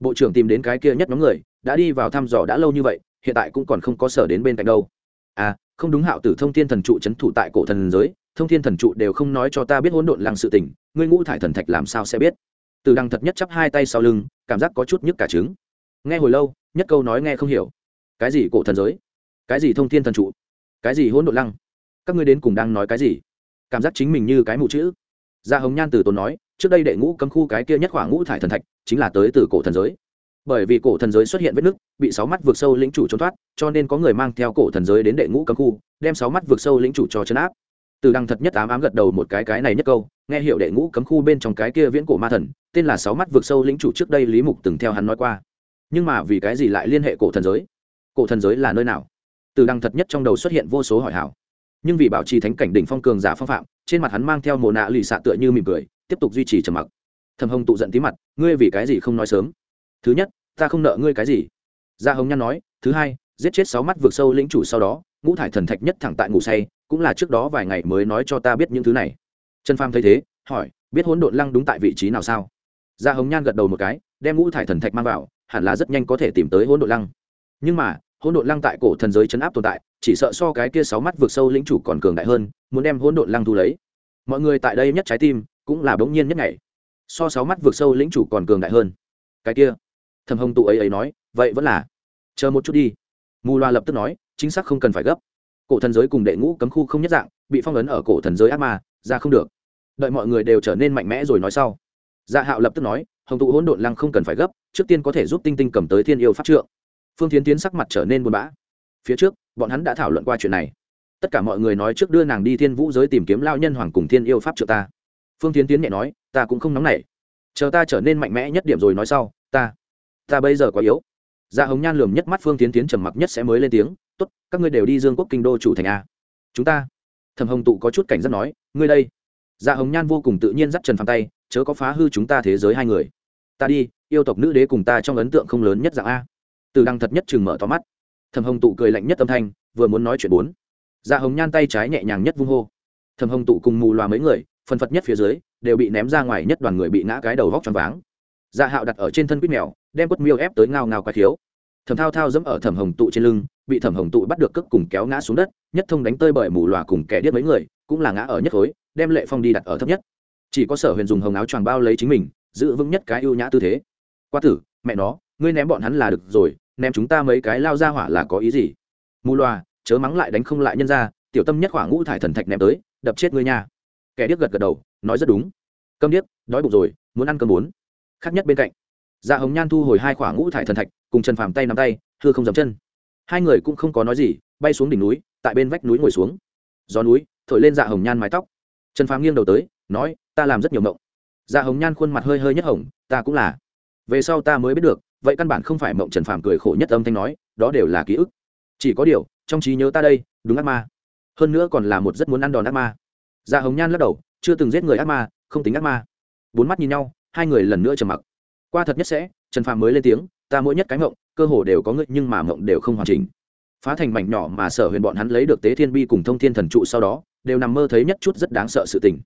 [SPEAKER 1] Bộ trưởng tìm đến cái kia nhất nhóm người đã đi vào thăm dò đã lâu như vậy hiện tại cũng còn không có sở đến bên cạnh đâu. À không đúng hạo tử thông thiên thần trụ c h ấ n thủ tại cổ thần giới, thông thiên thần trụ đều không nói cho ta biết hỗn độn lăng sự tình, ngươi ngũ thải thần thạch làm sao sẽ biết? Từ đăng thật nhất chắp hai tay sau lưng, cảm giác có chút nhức cả trứng. Nghe hồi lâu, nhất câu nói nghe không hiểu. Cái gì cổ thần giới? Cái gì thông thiên thần trụ? Cái gì hỗn độn lăng? Các ngươi đến cùng đang nói cái gì? Cảm giác chính mình như cái mụ chữ. Gia hồng nhan từ tốn nói, trước đây đệ ngũ cấm khu cái kia nhất khoảng ngũ thải thần thạch, chính là tới từ cổ thần giới bởi vì cổ thần giới xuất hiện vết nứt, bị sáu mắt vượt sâu lĩnh chủ trốn thoát, cho nên có người mang theo cổ thần giới đến đệ ngũ cấm khu, đem sáu mắt vượt sâu lĩnh chủ cho chấn áp. Từ đăng thật nhất ám ám gật đầu một cái cái này nhất câu, nghe hiệu đệ ngũ cấm khu bên trong cái kia viễn cổ ma thần, tên là sáu mắt vượt sâu lĩnh chủ trước đây lý mục từng theo hắn nói qua. Nhưng mà vì cái gì lại liên hệ cổ thần giới? Cổ thần giới là nơi nào? Từ đăng thật nhất trong đầu xuất hiện vô số hỏi hảo. Nhưng vì bảo trì thánh cảnh đỉnh phong cường giả phong phạm, trên mặt hắn mang theo mồ nạ lì xạ tựa như mỉm cười, tiếp tục duy trì trầm mặc. Thầm hồng tụ giận tí mặt, ngươi vì cái gì không nói sớm? Thứ nhất ta không nợ ngươi cái gì. Gia hồng nhan nói, thứ hai, giết chết sáu mắt vượt sâu lĩnh chủ sau đó, ngũ thải thần thạch nhất thẳng tại ngủ say, cũng là trước đó vài ngày mới nói cho ta biết những thứ này. Trần pham thấy thế, hỏi, biết hỗn độn lăng đúng tại vị trí nào sao? Gia hồng nhan gật đầu một cái, đem ngũ thải thần thạch mang vào, hẳn là rất nhanh có thể tìm tới hỗn độn lăng. Nhưng mà, hỗn độn lăng tại cổ thần giới chấn áp tồn tại, chỉ sợ so cái kia sáu mắt vượt sâu lĩnh chủ còn cường đại hơn, muốn đem hỗn độn lăng thu lấy. Mọi người tại đây nhất trái tim, cũng là bỗng nhiên nhất ngày so sáu mắt vượt sâu lĩnh chủ còn cường đại hơn. Cái kia thầm hồng tụ ấy ấy nói, vậy vẫn là, chờ một chút đi. Mù loa lập tức nói, chính xác không cần phải gấp. Cổ thần giới cùng đệ ngũ cấm khu không nhất dạng, bị phong ấn ở cổ thần giới ác ma, ra không được. Đợi mọi người đều trở nên mạnh mẽ rồi nói sau. Dạ hạo lập tức nói, hồng tụ hỗn độn lăng không cần phải gấp, trước tiên có thể giúp tinh tinh cầm tới thiên yêu pháp trượng. Phương tiến tiến sắc mặt trở nên buồn bã. Phía trước, bọn hắn đã thảo luận qua chuyện này. Tất cả mọi người nói trước đưa nàng đi thiên vũ giới tìm kiếm lao nhân hoàng cùng thiên yêu pháp trượng ta. Phương tiến tiến nhẹ nói, ta cũng không nóng nảy. Chờ ta trở nên mạnh mẽ nhất điểm rồi nói sau, ta ta bây giờ quá yếu. Dạ hồng nhan lườm nhất mắt phương tiến tiến trầm mặc nhất sẽ mới lên tiếng t ố t các ngươi đều đi dương quốc kinh đô chủ thành a. Chúng ta? Thầm hồng tụ có chút cảnh giác nói, ngươi đây. Dạ hồng nhan vô cùng tự nhiên dắt trần phàm tay, chớ có phá hư chúng ta thế giới hai người. Ta đi, yêu tộc nữ đế cùng ta trong ấn tượng không lớn nhất dạng a. Từ đăng thật nhất chừng mở to mắt. Thầm hồng tụ cười lạnh nhất âm thanh, vừa muốn nói chuyện bốn. Dạ hồng nhan tay trái nhẹ nhàng nhất vung hô. Thầm hồng tụ cùng mù loà mấy người, phần phật nhất phía dưới, đều bị ném ra ngoài nhất đoàn người bị ngã cái đầu vóc t r váng. Dạ hạo đặt ở trên thân quýt mèo đem quất miêu ép tới ngao ngao quái thiếu thầm thao thao dẫm ở thầm hồng tụ trên lưng, bị thầm hồng tụ bắt được cước cùng kéo ngã xuống đất, nhất thông đánh tơi bởi mù loà cùng kẻ điếc mấy người, cũng là ngã ở nhất khối, đem lệ phong đi đặt ở thấp nhất. Chỉ có sở huyền dùng hồng áo choàng bao lấy chính mình, giữ vững nhất cái ưu nhã tư thế. Qua tử, mẹ nó, ngươi ném bọn hắn là được rồi, ném chúng ta mấy cái lao ra hỏa là có ý gì? Mù loà chớ mắng lại đánh không lại nhân ra, tiểu tâm nhất hỏa ngũ thải thần thạch ném tới, đập chết ngươi nha. Kẻ điếc gật gật đầu, nói rất đúng. Câm điếc, đói bụng rồi, muốn ăn cơm muốn khác nhất bên cạnh dạ hồng nhan thu hồi hai khoảng ngũ thải thần thạch, cùng trần phàm tay nắm tay, thưa không dầm chân. Hai người cũng không có nói gì, bay xuống đỉnh núi, tại bên vách núi ngồi xuống. Gió núi, thổi lên dạ hồng nhan mái tóc. Trần phàm nghiêng đầu tới, nói, ta làm rất nhiều mộng. Dạ hồng nhan khuôn mặt hơi hơi nhất hồng, ta cũng là. Về sau ta mới biết được, vậy căn bản không phải mộng. Trần phàm cười khổ nhất âm thanh nói, đó đều là ký ức. Chỉ có điều, trong trí nhớ ta đây, đúng ác ma. Hơn nữa còn là một rất muốn ăn đòn ác ma. Dạ hồng nhan lắc đầu, chưa từng giết người ác ma, không tính ác ma. Bốn mắt nhìn nhau, hai người lần nữa trầm mặc qua thật nhất sẽ, trần phàm mới lên tiếng, ta mỗi nhất cái mộng, cơ hồ đều có ngươi, nhưng mà mộng đều không hoàn chỉnh. Phá thành mảnh nhỏ mà sở huyền bọn hắn lấy được tế thiên bi cùng thông thiên thần trụ sau đó, đều nằm mơ thấy nhất chút rất đáng sợ sự tình.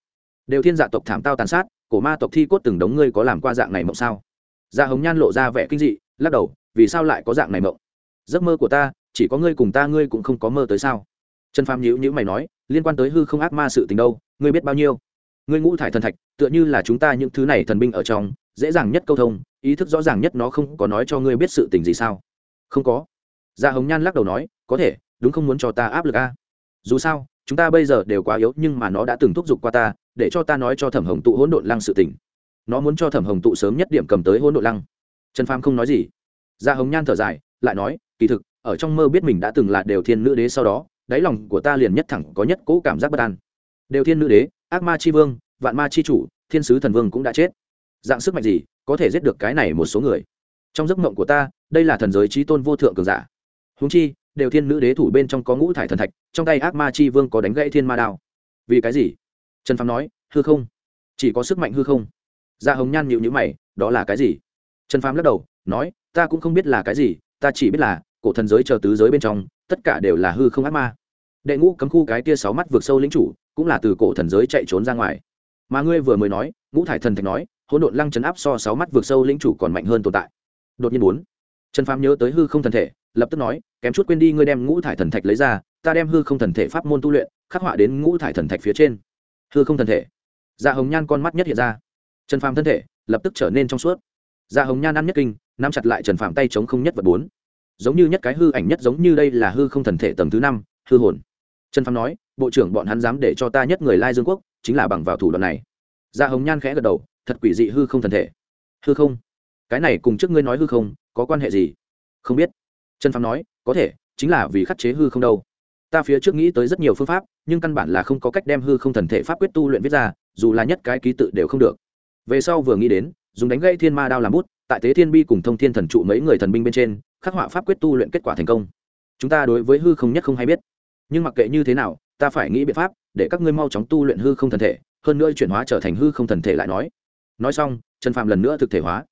[SPEAKER 1] Đều thiên dạ tộc thảm tao tàn sát, cổ ma tộc thi cốt từng đống ngươi có làm qua dạng này mộng sao? Da hồng nhan lộ ra vẻ kinh dị, lắc đầu, vì sao lại có dạng này mộng? Giấc mơ của ta, chỉ có ngươi cùng ta, ngươi cũng không có mơ tới sao? Trần phàm nhữ nhữ mày nói, liên quan tới hư không ác ma sự tình đâu, ngươi biết bao nhiêu? Ngươi ngũ thải thần thạch, tựa như là chúng ta những thứ này thần binh ở trong dễ dàng nhất câu thông, ý thức rõ ràng nhất nó không có nói cho ngươi biết sự tình gì sao? Không có. Dạ hồng nhan lắc đầu nói, có thể, đúng không muốn cho ta áp lực a? Dù sao, chúng ta bây giờ đều quá yếu, nhưng mà nó đã từng thúc giục qua ta, để cho ta nói cho thẩm hồng tụ hỗn độn lăng sự tình. Nó muốn cho thẩm hồng tụ sớm nhất điểm cầm tới hỗn độn lăng. Trần phàm không nói gì. Dạ hồng nhan thở dài, lại nói, kỳ thực, ở trong mơ biết mình đã từng là đều thiên nữ đế sau đó, đáy lòng của ta liền nhất thẳng có nhất cỗ cảm giác bất an. Đều thiên nữ đế, ác ma c h i vương, vạn ma c h i chủ, thiên sứ thần vương cũng đã chết dạng sức mạnh gì có thể giết được cái này một số người? Trong giấc mộng của ta, đây là thần giới trí tôn vô thượng cường giả. Húng chi, đều thiên nữ đế thủ bên trong có ngũ thải thần thạch, trong tay ác ma chi vương có đánh gãy thiên ma đao. Vì cái gì? Trần phàm nói, hư không? Chỉ có sức mạnh hư không? Gia dạ hồng nhan nhịu nhữ mày, đó là cái gì? Trần phàm lắc đầu, nói, ta cũng không biết là cái gì, ta chỉ biết là, cổ thần giới chờ tứ giới bên trong, tất cả đều là hư không ác ma. Đệ ngũ cấm khu cái tia sáu mắt vượt sâu lính chủ, cũng là từ cổ thần giới chạy trốn ra ngoài. Mà ngươi vừa mới nói, ngũ thải thần thạch nói hỗn độn lăng chấn áp so sáu mắt vượt sâu lĩnh chủ còn mạnh hơn tồn tại. Đột nhiên bốn, trần phàm nhớ tới hư không thần thể, lập tức nói, kém chút quên đi ngươi đem ngũ thải thần thạch lấy ra, ta đem hư không thần thể pháp môn tu luyện, khắc họa đến ngũ thải thần thạch phía trên. Hư không thần thể. Dạ hồng nhan con mắt nhất hiện ra. Trần phàm thân thể lập tức trở nên trong suốt. Dạ hồng nhan ăn nhất kinh, nắm chặt lại trần phàm tay chống không nhất vật bốn. Giống như nhất cái hư ảnh nhất giống như đây là hư không thần thể tầng thứ năm, hư hồn. Trần phàm nói, bộ trưởng bọn hắn dám để cho ta nhất người lai dương quốc, chính là bằng vào thủ đoạn này. Dạ hồng nhan khẽ gật đầu thật quỷ dị hư không thần thể. Hư không? Cái này cùng trước ngươi nói hư không, có quan hệ gì? Không biết. Trần phàm nói, có thể, chính là vì khắc chế hư không đâu. Ta phía trước nghĩ tới rất nhiều phương pháp, nhưng căn bản là không có cách đem hư không thần thể pháp quyết tu luyện viết ra, dù là nhất cái ký tự đều không được. Về sau vừa nghĩ đến, dùng đánh gãy thiên ma đao làm bút, tại tế thiên bi cùng thông thiên thần trụ mấy người thần binh bên trên, khắc họa pháp quyết tu luyện kết quả thành công. Chúng ta đối với hư không nhất không hay biết. Nhưng mặc kệ như thế nào, ta phải nghĩ biện pháp, để các ngươi mau chóng tu luyện hư không thần thể, hơn nữa chuyển hóa trở thành hư không thần thể lại nói nói xong, trần phạm lần nữa thực thể hóa.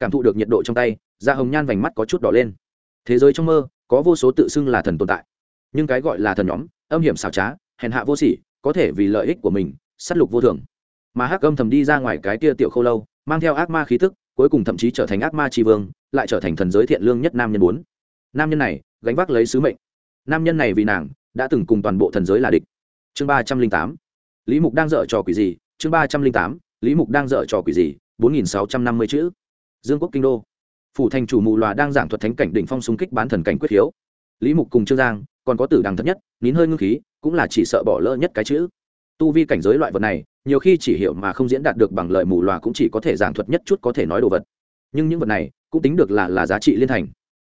[SPEAKER 1] Cảm thụ được nhiệt độ trong tay, da hồng nhan vành mắt có chút đỏ lên. Thế giới trong mơ, có vô số tự xưng là thần tồn tại. Nhưng cái gọi là thần nhóm, âm hiểm xảo trá, hèn hạ vô sỉ, có thể vì lợi ích của mình s á t lục vô thường. Mà hắc âm thầm đi ra ngoài cái tia tiểu khâu lâu, mang theo ác ma khí thức cuối cùng thậm chí trở thành ác ma tri vương, lại trở thành thần giới thiện lương nhất nam nhân bốn. Nam nhân này, gánh vác lấy sứ mệnh. Nam nhân này vì nàng, đã từng cùng toàn bộ thần giới là địch. Chương ba trăm linh tám. Lý mục đang dở trò quỷ gì? Chương ba trăm linh tám lý mục đang dở trò quỷ gì? Bốn nghìn sáu trăm năm mươi chữ. Dương quốc kinh đô. Phủ thành chủ mù loà đang giảng thuật thánh cảnh đỉnh phong xung kích bán thần cảnh quyết hiếu. Lý mục cùng trương giang, còn có tử đằng thấp nhất, nín hơi ngưng khí, cũng là chỉ sợ bỏ lỡ nhất cái chữ. Tu vi cảnh giới loại vật này, nhiều khi chỉ hiểu mà không diễn đạt được bằng lời mù loà cũng chỉ có thể giảng thuật nhất chút có thể nói đồ vật. Nhưng những vật này, cũng tính được là là giá trị liên thành.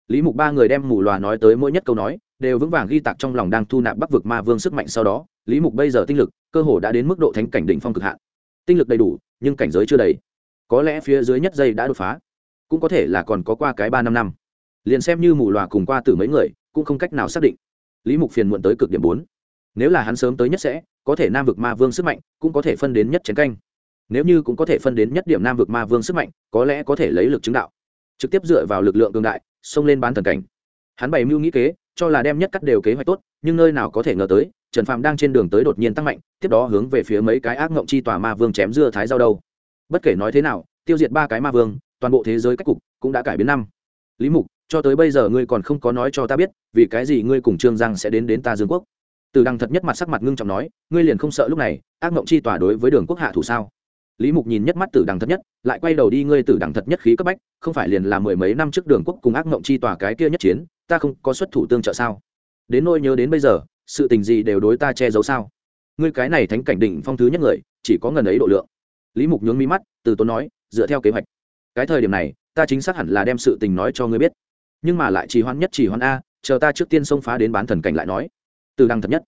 [SPEAKER 1] Lý mục ba người đem mù loà nói tới mỗi nhất câu nói, đều vững vàng ghi tạc trong lòng đang thu nạp bắc vực ma vương sức mạnh sau đó. Lý mục bây giờ tinh lực, cơ hồ đã đến mức độ thánh cảnh đỉnh phong cực hạn tinh lực đầy đủ, nhưng cảnh giới chưa đầy. Có lẽ phía dưới nhất dây đã đột phá. Cũng có thể là còn có qua cái ba năm năm. Liền xem như mù loà cùng qua từ mấy người, cũng không cách nào xác định. Lý mục phiền muộn tới cực điểm bốn. Nếu là hắn sớm tới nhất sẽ, có thể nam vực ma vương sức mạnh cũng có thể phân đến nhất chiến canh. Nếu như cũng có thể phân đến nhất điểm nam vực ma vương sức mạnh, có lẽ có thể lấy lực chứng đạo. Trực tiếp dựa vào lực lượng cường đại, xông lên bán thần cảnh. Hắn bày mưu nghĩ kế, cho là đem nhất cắt đều kế hoạch tốt, nhưng nơi nào có thể ngờ tới trần Phàm đang trên đường tới đột nhiên tăng mạnh, tiếp đó hướng về phía mấy cái ác ngộng chi tòa ma vương chém dưa thái giao đâu. Bất kể nói thế nào, tiêu diệt ba cái ma vương, toàn bộ thế giới cách cục cũng đã cải biến năm. Lý mục, cho tới bây giờ ngươi còn không có nói cho ta biết, vì cái gì ngươi cùng trương giang sẽ đến đến ta dương quốc? Từ đằng thật nhất mặt sắc mặt ngưng trọng nói, ngươi liền không sợ lúc này, ác mộng chi tỏa đối với đường quốc hạ thủ sao? Lý mục nhìn nhất mắt tử đằng thật nhất, lại quay đầu đi ngươi tử đằng thật nhất khí cấp bách, không phải liền là mười mấy năm trước đường quốc cùng ác mộng chi tòa cái kia nhất chiến, ta không có xuất thủ tương trợ sao? Đến nôi nhớ đến bây giờ sự tình gì đều đối ta che giấu sao? Ngươi cái này thánh cảnh đỉnh phong thứ nhất người, chỉ có ngần ấy độ lượng. Lý mục nhướng mi mắt, từ tốn nói, dựa theo kế hoạch. Cái thời điểm này, ta chính xác hẳn là đem sự tình nói cho ngươi biết. Nhưng mà lại trì hoãn nhất trì hoãn a, chờ ta trước tiên xông phá đến bán thần cảnh lại nói. Từ đăng thật nhất.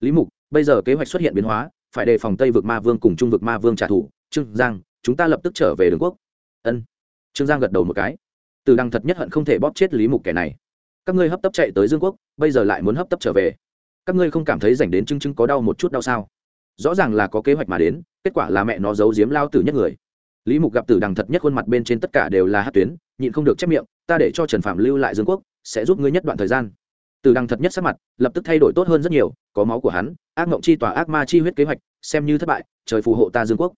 [SPEAKER 1] Lý mục, bây giờ kế hoạch xuất hiện biến hóa, phải đề phòng tây vực ma vương cùng trung vực ma vương trả thù. Trương giang, chúng ta lập tức trở về đường quốc. Ân. Trương giang gật đầu một cái. Từ đăng thật nhất hận không thể bóp chết lý mục kẻ này. Các ngươi hấp tấp chạy tới dương quốc, bây giờ lại muốn hấp tấp trở về các ngươi không cảm thấy dành đến chứng chứng có đau một chút đau sao? Rõ ràng là có kế hoạch mà đến, kết quả là mẹ nó giấu giếm lao tử nhất người. Lý mục gặp tử đằng thật nhất khuôn mặt bên trên tất cả đều là hát tuyến, nhịn không được chép miệng, ta để cho trần phạm lưu lại dương quốc, sẽ giúp ngươi nhất đoạn thời gian. Tử đằng thật nhất sắc mặt, lập tức thay đổi tốt hơn rất nhiều, có máu của hắn, ác mộng chi tòa, ác ma chi huyết kế hoạch, xem như thất bại, trời phù hộ ta dương quốc.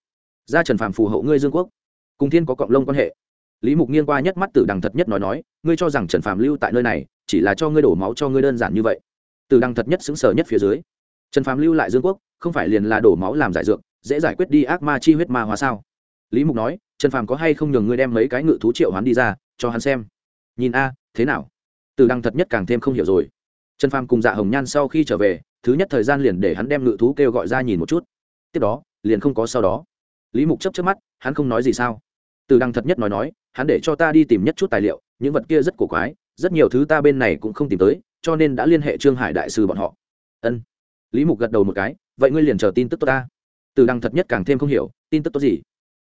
[SPEAKER 1] Ra trần phạm phù hộ ngươi dương quốc. Cùng thiên có cộng lông quan hệ. Lý mục nghiêng qua nhất mắt tử đằng thật nhất nói nói, ngươi cho rằng trần phạm lưu tại nơi này, chỉ là cho ngươi đổ máu cho ngươi đơn giản như vậy? Từ đăng thật nhất xứng sở nhất phía dưới. Trần Phàm lưu lại dương quốc, không phải liền là đổ máu làm giải dược, dễ giải quyết đi ác ma chi huyết ma hóa sao? Lý mục nói, trần phàm có hay không nhường ngươi đem mấy cái ngự thú triệu hắn đi ra, cho hắn xem. Nhìn a, thế nào? Từ đăng thật nhất càng thêm không hiểu rồi. Trần phàm cùng dạ hồng nhan sau khi trở về, thứ nhất thời gian liền để hắn đem ngự thú kêu gọi ra nhìn một chút. Tiếp đó, liền không có sau đó. Lý mục chấp chấp mắt, hắn không nói gì sao? Từ đăng thật nhất nói nói, hắn để cho ta đi tìm nhất chút tài liệu, những vật kia rất cổ quái, rất nhiều thứ ta bên này cũng không tìm tới cho nên đã liên hệ trương hải đại sư bọn họ. Ân. Lý mục gật đầu một cái, vậy ngươi liền chờ tin tức tốt ta. Từ đăng thật nhất càng thêm không hiểu, tin tức tốt gì?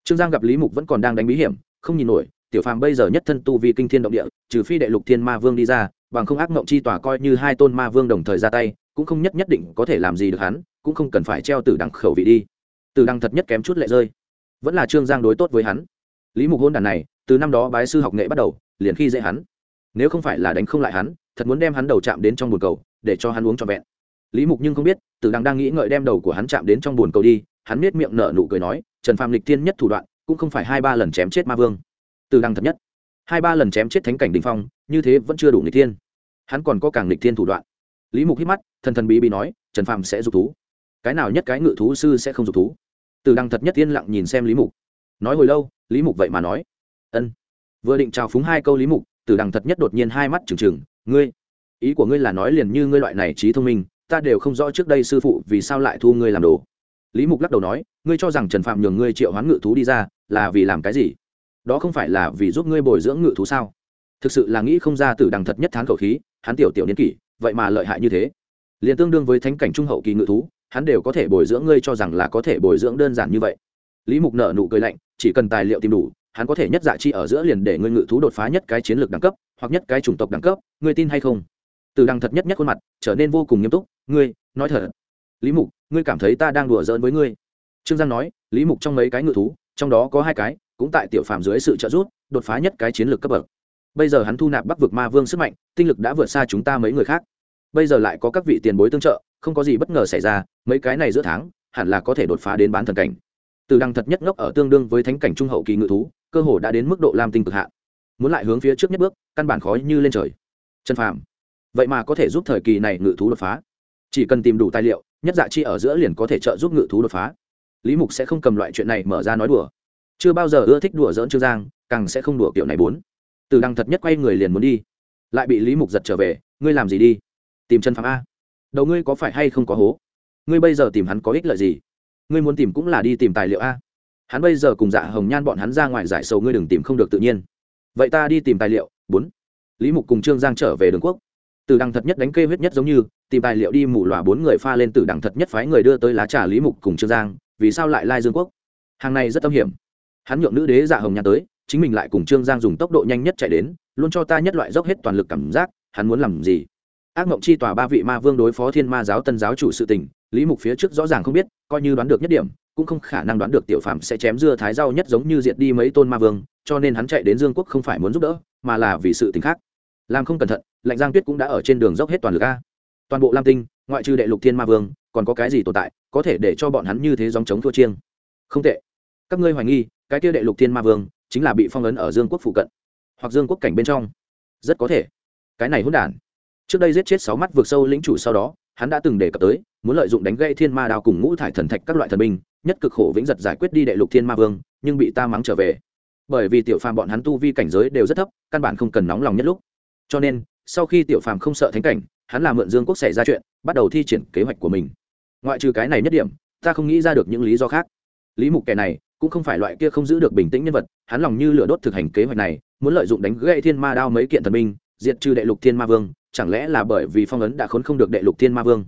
[SPEAKER 1] Trương giang gặp lý mục vẫn còn đang đánh bí hiểm, không nhìn nổi, tiểu phàm bây giờ nhất thân tu vì kinh thiên động địa, trừ phi đệ lục thiên ma vương đi ra, bằng không ác mộng chi tỏa coi như hai tôn ma vương đồng thời ra tay, cũng không nhất nhất định có thể làm gì được hắn, cũng không cần phải treo từ đằng khẩu vị đi. Từ đằng thật nhất kém chút lệ rơi. Vẫn là trương giang đối tốt với hắn. Lý mục hôn đàn này, từ năm đó bái sư học nghệ bắt đầu, liền khi dễ hắn. Nếu không phải là đánh không lại hắn thật muốn đem hắn đầu chạm đến trong bồn cầu, để cho hắn uống cho vẹn. Lý mục nhưng không biết, Tử đằng đang nghĩ ngợi đem đầu của hắn chạm đến trong bồn cầu đi, hắn biết miệng nở nụ cười nói, trần phạm lịch thiên nhất thủ đoạn, cũng không phải hai ba lần chém chết ma vương. Tử đằng thật nhất. Hai ba lần chém chết thánh cảnh đình phong, như thế vẫn chưa đủ lịch thiên. Hắn còn có càng lịch thiên thủ đoạn. Lý mục hít mắt, thần thần bí bí nói, trần phạm sẽ dục thú. Cái nào nhất cái ngự thú sư sẽ không dục thú? Tử đằng thật nhất yên lặng nhìn xem lý mục. Nói hồi lâu, lý mục vậy mà nói, ân. Vừa định trào phúng hai câu lý mục, Tử đằng thật nhất đột nhiên hai mắt trừng trừng ngươi, ý của ngươi là nói liền như ngươi loại này trí thông minh, ta đều không rõ trước đây sư phụ vì sao lại thu ngươi làm đồ. Lý mục lắc đầu nói, ngươi cho rằng trần phạm nhường ngươi triệu hoán ngự thú đi ra, là vì làm cái gì? Đó không phải là vì giúp ngươi bồi dưỡng ngự thú sao? Thực sự là nghĩ không ra từ đằng thật nhất thán khẩu khí, hắn tiểu tiểu niên kỷ, vậy mà lợi hại như thế. Liền tương đương với thánh cảnh trung hậu kỳ ngự thú, hắn đều có thể bồi dưỡng ngươi cho rằng là có thể bồi dưỡng đơn giản như vậy. Lý mục nợ nụ cười lạnh, chỉ cần tài liệu tìm đủ hắn có thể nhất dạ chi ở giữa liền để ngươi ngự thú đột phá nhất cái chiến lược đẳng cấp, hoặc nhất cái chủng tộc đẳng cấp, ngươi tin hay không? Từ đằng thật nhất nhất khuôn mặt, trở nên vô cùng nghiêm túc, ngươi, nói thật, lý mục, ngươi cảm thấy ta đang đùa giỡn với ngươi? Trương giang nói, lý mục trong mấy cái ngự thú, trong đó có hai cái, cũng tại tiểu phạm dưới sự trợ giúp, đột phá nhất cái chiến lược cấp bậc. Bây giờ hắn thu nạp bắc vực ma vương sức mạnh, tinh lực đã vượt xa chúng ta mấy người khác. Bây giờ lại có các vị tiền bối tương trợ, không có gì bất ngờ xảy ra, mấy cái này giữa tháng, hẳn là có thể đột phá đến bán thần cảnh. Từ đăng thật nhất ngốc ở tương đương với thánh cảnh trung hậu kỳ ngự thú cơ hồ đã đến mức độ lam tinh cực hạn. Muốn lại hướng phía trước nhất bước, căn bản khó như lên trời. Chân phàm, vậy mà có thể giúp thời kỳ này ngự thú đột phá. Chỉ cần tìm đủ tài liệu, nhất dạ chi ở giữa liền có thể trợ giúp ngự thú đột phá. Lý mục sẽ không cầm loại chuyện này mở ra nói đùa. Chưa bao giờ ưa thích đùa dỡn trương giang, càng sẽ không đùa kiểu này bốn. Từ đăng thật nhất quay người liền muốn đi. Lại bị lý mục giật trở về, ngươi làm gì đi? Tìm chân phạm a. Đầu ngươi có phải hay không có hố? Ngươi bây giờ tìm hắn có ích lợi gì? Ngươi muốn tìm cũng là đi tìm tài liệu a hắn bây giờ cùng dạ hồng nhan bọn hắn ra ngoài giải sầu ngươi đừng tìm không được tự nhiên. Vậy ta đi tìm tài liệu. Bốn. Lý mục cùng trương giang trở về đường quốc. Từ đằng thật nhất đánh kê huyết nhất giống như, tìm tài liệu đi mù lòa bốn người pha lên từ đằng thật nhất phái người đưa tới lá trà lý mục cùng trương giang, vì sao lại lai dương quốc? Hàng này rất tâm hiểm. Hắn nhượng nữ đế dạ hồng nhan tới, chính mình lại cùng trương giang dùng tốc độ nhanh nhất chạy đến, luôn cho ta nhất loại dốc hết toàn lực cảm giác, hắn muốn làm gì? Ác mộng chi tòa ba vị ma vương đối phó thiên ma giáo tân giáo chủ sự tình, lý mục phía trước rõ ràng không biết, coi như đoán được nhất điểm cũng không khả năng đoán được tiểu phạm sẽ chém dưa thái rau nhất giống như diệt đi mấy tôn ma vương, cho nên hắn chạy đến dương quốc không phải muốn giúp đỡ, mà là vì sự tình khác. Làm không cẩn thận, lạnh giang tuyết cũng đã ở trên đường dốc hết toàn lực a. Toàn bộ lam tinh, ngoại trừ đệ lục thiên ma vương, còn có cái gì tồn tại, có thể để cho bọn hắn như thế dòng chống thua chiêng? Không tệ. Các ngươi hoài nghi, cái kia đệ lục thiên ma vương, chính là bị phong ấn ở dương quốc phụ cận, hoặc dương quốc cảnh bên trong. Rất có thể. Cái này hỗn đản. Trước đây giết chết sáu mắt vượt sâu lĩnh chủ sau đó hắn đã từng đề cập tới, muốn lợi dụng đánh gây thiên ma đao cùng ngũ thải thần thạch các loại thần binh, nhất cực khổ vĩnh giật giải quyết đi đệ lục thiên ma vương, nhưng bị ta mắng trở về. Bởi vì tiểu phàm bọn hắn tu vi cảnh giới đều rất thấp, căn bản không cần nóng lòng nhất lúc. Cho nên, sau khi tiểu phàm không sợ thánh cảnh, hắn làm mượn dương quốc xảy ra chuyện, bắt đầu thi triển kế hoạch của mình. Ngoại trừ cái này nhất điểm, ta không nghĩ ra được những lý do khác. Lý mục kẻ này, cũng không phải loại kia không giữ được bình tĩnh nhân vật, hắn lòng như lửa đốt thực hành kế hoạch này, muốn lợi dụng đánh gây thiên ma đao mấy kiện thần binh, diệt trừ đệ lục thiên ma vương chẳng lẽ là bởi vì phong ấn đã khốn không được đệ lục thiên ma vương?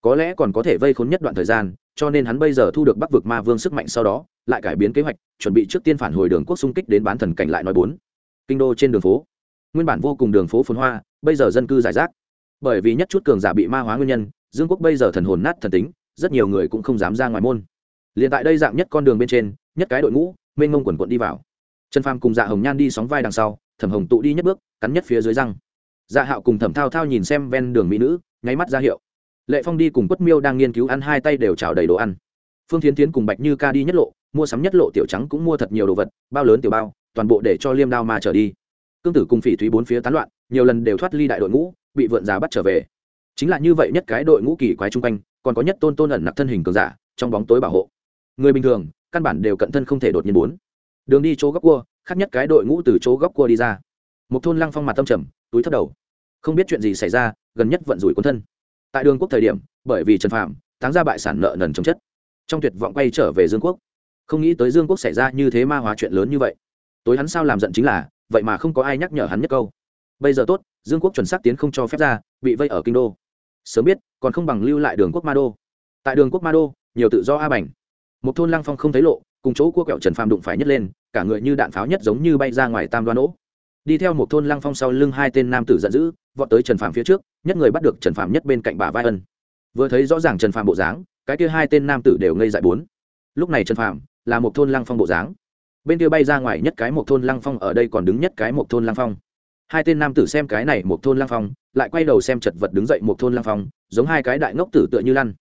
[SPEAKER 1] Có lẽ còn có thể vây khốn nhất đoạn thời gian, cho nên hắn bây giờ thu được bắc vực ma vương sức mạnh sau đó, lại cải biến kế hoạch, chuẩn bị trước tiên phản hồi đường quốc xung kích đến bán thần cảnh lại nói bốn. Kinh đô trên đường phố. Nguyên bản vô cùng đường phố phồn hoa, bây giờ dân cư giải rác. Bởi vì nhất chút cường giả bị ma hóa nguyên nhân, dương quốc bây giờ thần hồn nát thần tính, rất nhiều người cũng không dám ra ngoài môn. Liền tại đây dạng nhất con đường bên trên, nhất cái đội ngũ, mênh ngông quần quận đi vào. Trần phàm cùng dạ hồng nhan đi sóng vai đằng sau, thẩm hồng tụ đi nhất bước, cắn nhất phía dưới răng dạ hạo cùng thẩm thao thao nhìn xem ven đường mỹ nữ, nháy mắt ra hiệu. Lệ phong đi cùng quất miêu đang nghiên cứu ăn hai tay đều trào đầy đồ ăn. Phương thiến tiến cùng bạch như ca đi nhất lộ, mua sắm nhất lộ tiểu trắng cũng mua thật nhiều đồ vật, bao lớn tiểu bao, toàn bộ để cho liêm đao mà trở đi. Cương tử cùng phỉ thúy bốn phía tán loạn, nhiều lần đều thoát ly đại đội ngũ, bị vượn giá bắt trở về. Chính là như vậy nhất cái đội ngũ kỳ quái chung quanh, còn có nhất tôn tôn ẩn nặc thân hình cường giả, trong bóng tối bảo hộ. Người bình thường, căn bản đều cận thân không thể đột nhiên bốn. Đường đi chỗ góc cua, khác nhất cái đội ngũ từ chỗ góc cua đi ra. Một thôn lăng phong mặt tâm trầm, túi thấp đầu không biết chuyện gì xảy ra, gần nhất vận rủi quân thân. Tại đường quốc thời điểm, bởi vì trần phạm táng ra bại sản nợ nần trong chất. Trong tuyệt vọng quay trở về dương quốc. Không nghĩ tới dương quốc xảy ra như thế ma hóa chuyện lớn như vậy. Tối hắn sao làm giận chính là, vậy mà không có ai nhắc nhở hắn nhất câu. Bây giờ tốt, dương quốc chuẩn xác tiến không cho phép ra, bị vây ở kinh đô. Sớm biết, còn không bằng lưu lại đường quốc ma đô. Tại đường quốc ma đô, nhiều tự do a bành. Một thôn lăng phong không thấy lộ, cùng chỗ cua kẹo trần phàm đụng phải nhất lên, cả người như đạn pháo nhất giống như bay ra ngoài tam đoan ỗ đi theo một thôn lăng phong sau lưng hai tên nam tử giận dữ vọt tới trần phàm phía trước, nhất người bắt được trần phàm nhất bên cạnh bà vai ân. Vừa thấy rõ ràng trần phàm bộ dáng, cái kia hai tên nam tử đều ngây dại bốn. Lúc này trần phàm là một thôn lăng phong bộ dáng. Bên kia bay ra ngoài nhất cái một thôn lăng phong, ở đây còn đứng nhất cái một thôn lăng phong. Hai tên nam tử xem cái này một thôn lăng phong, lại quay đầu xem chật vật đứng dậy một thôn lăng phong, giống hai cái đại ngốc tử tựa như lăn.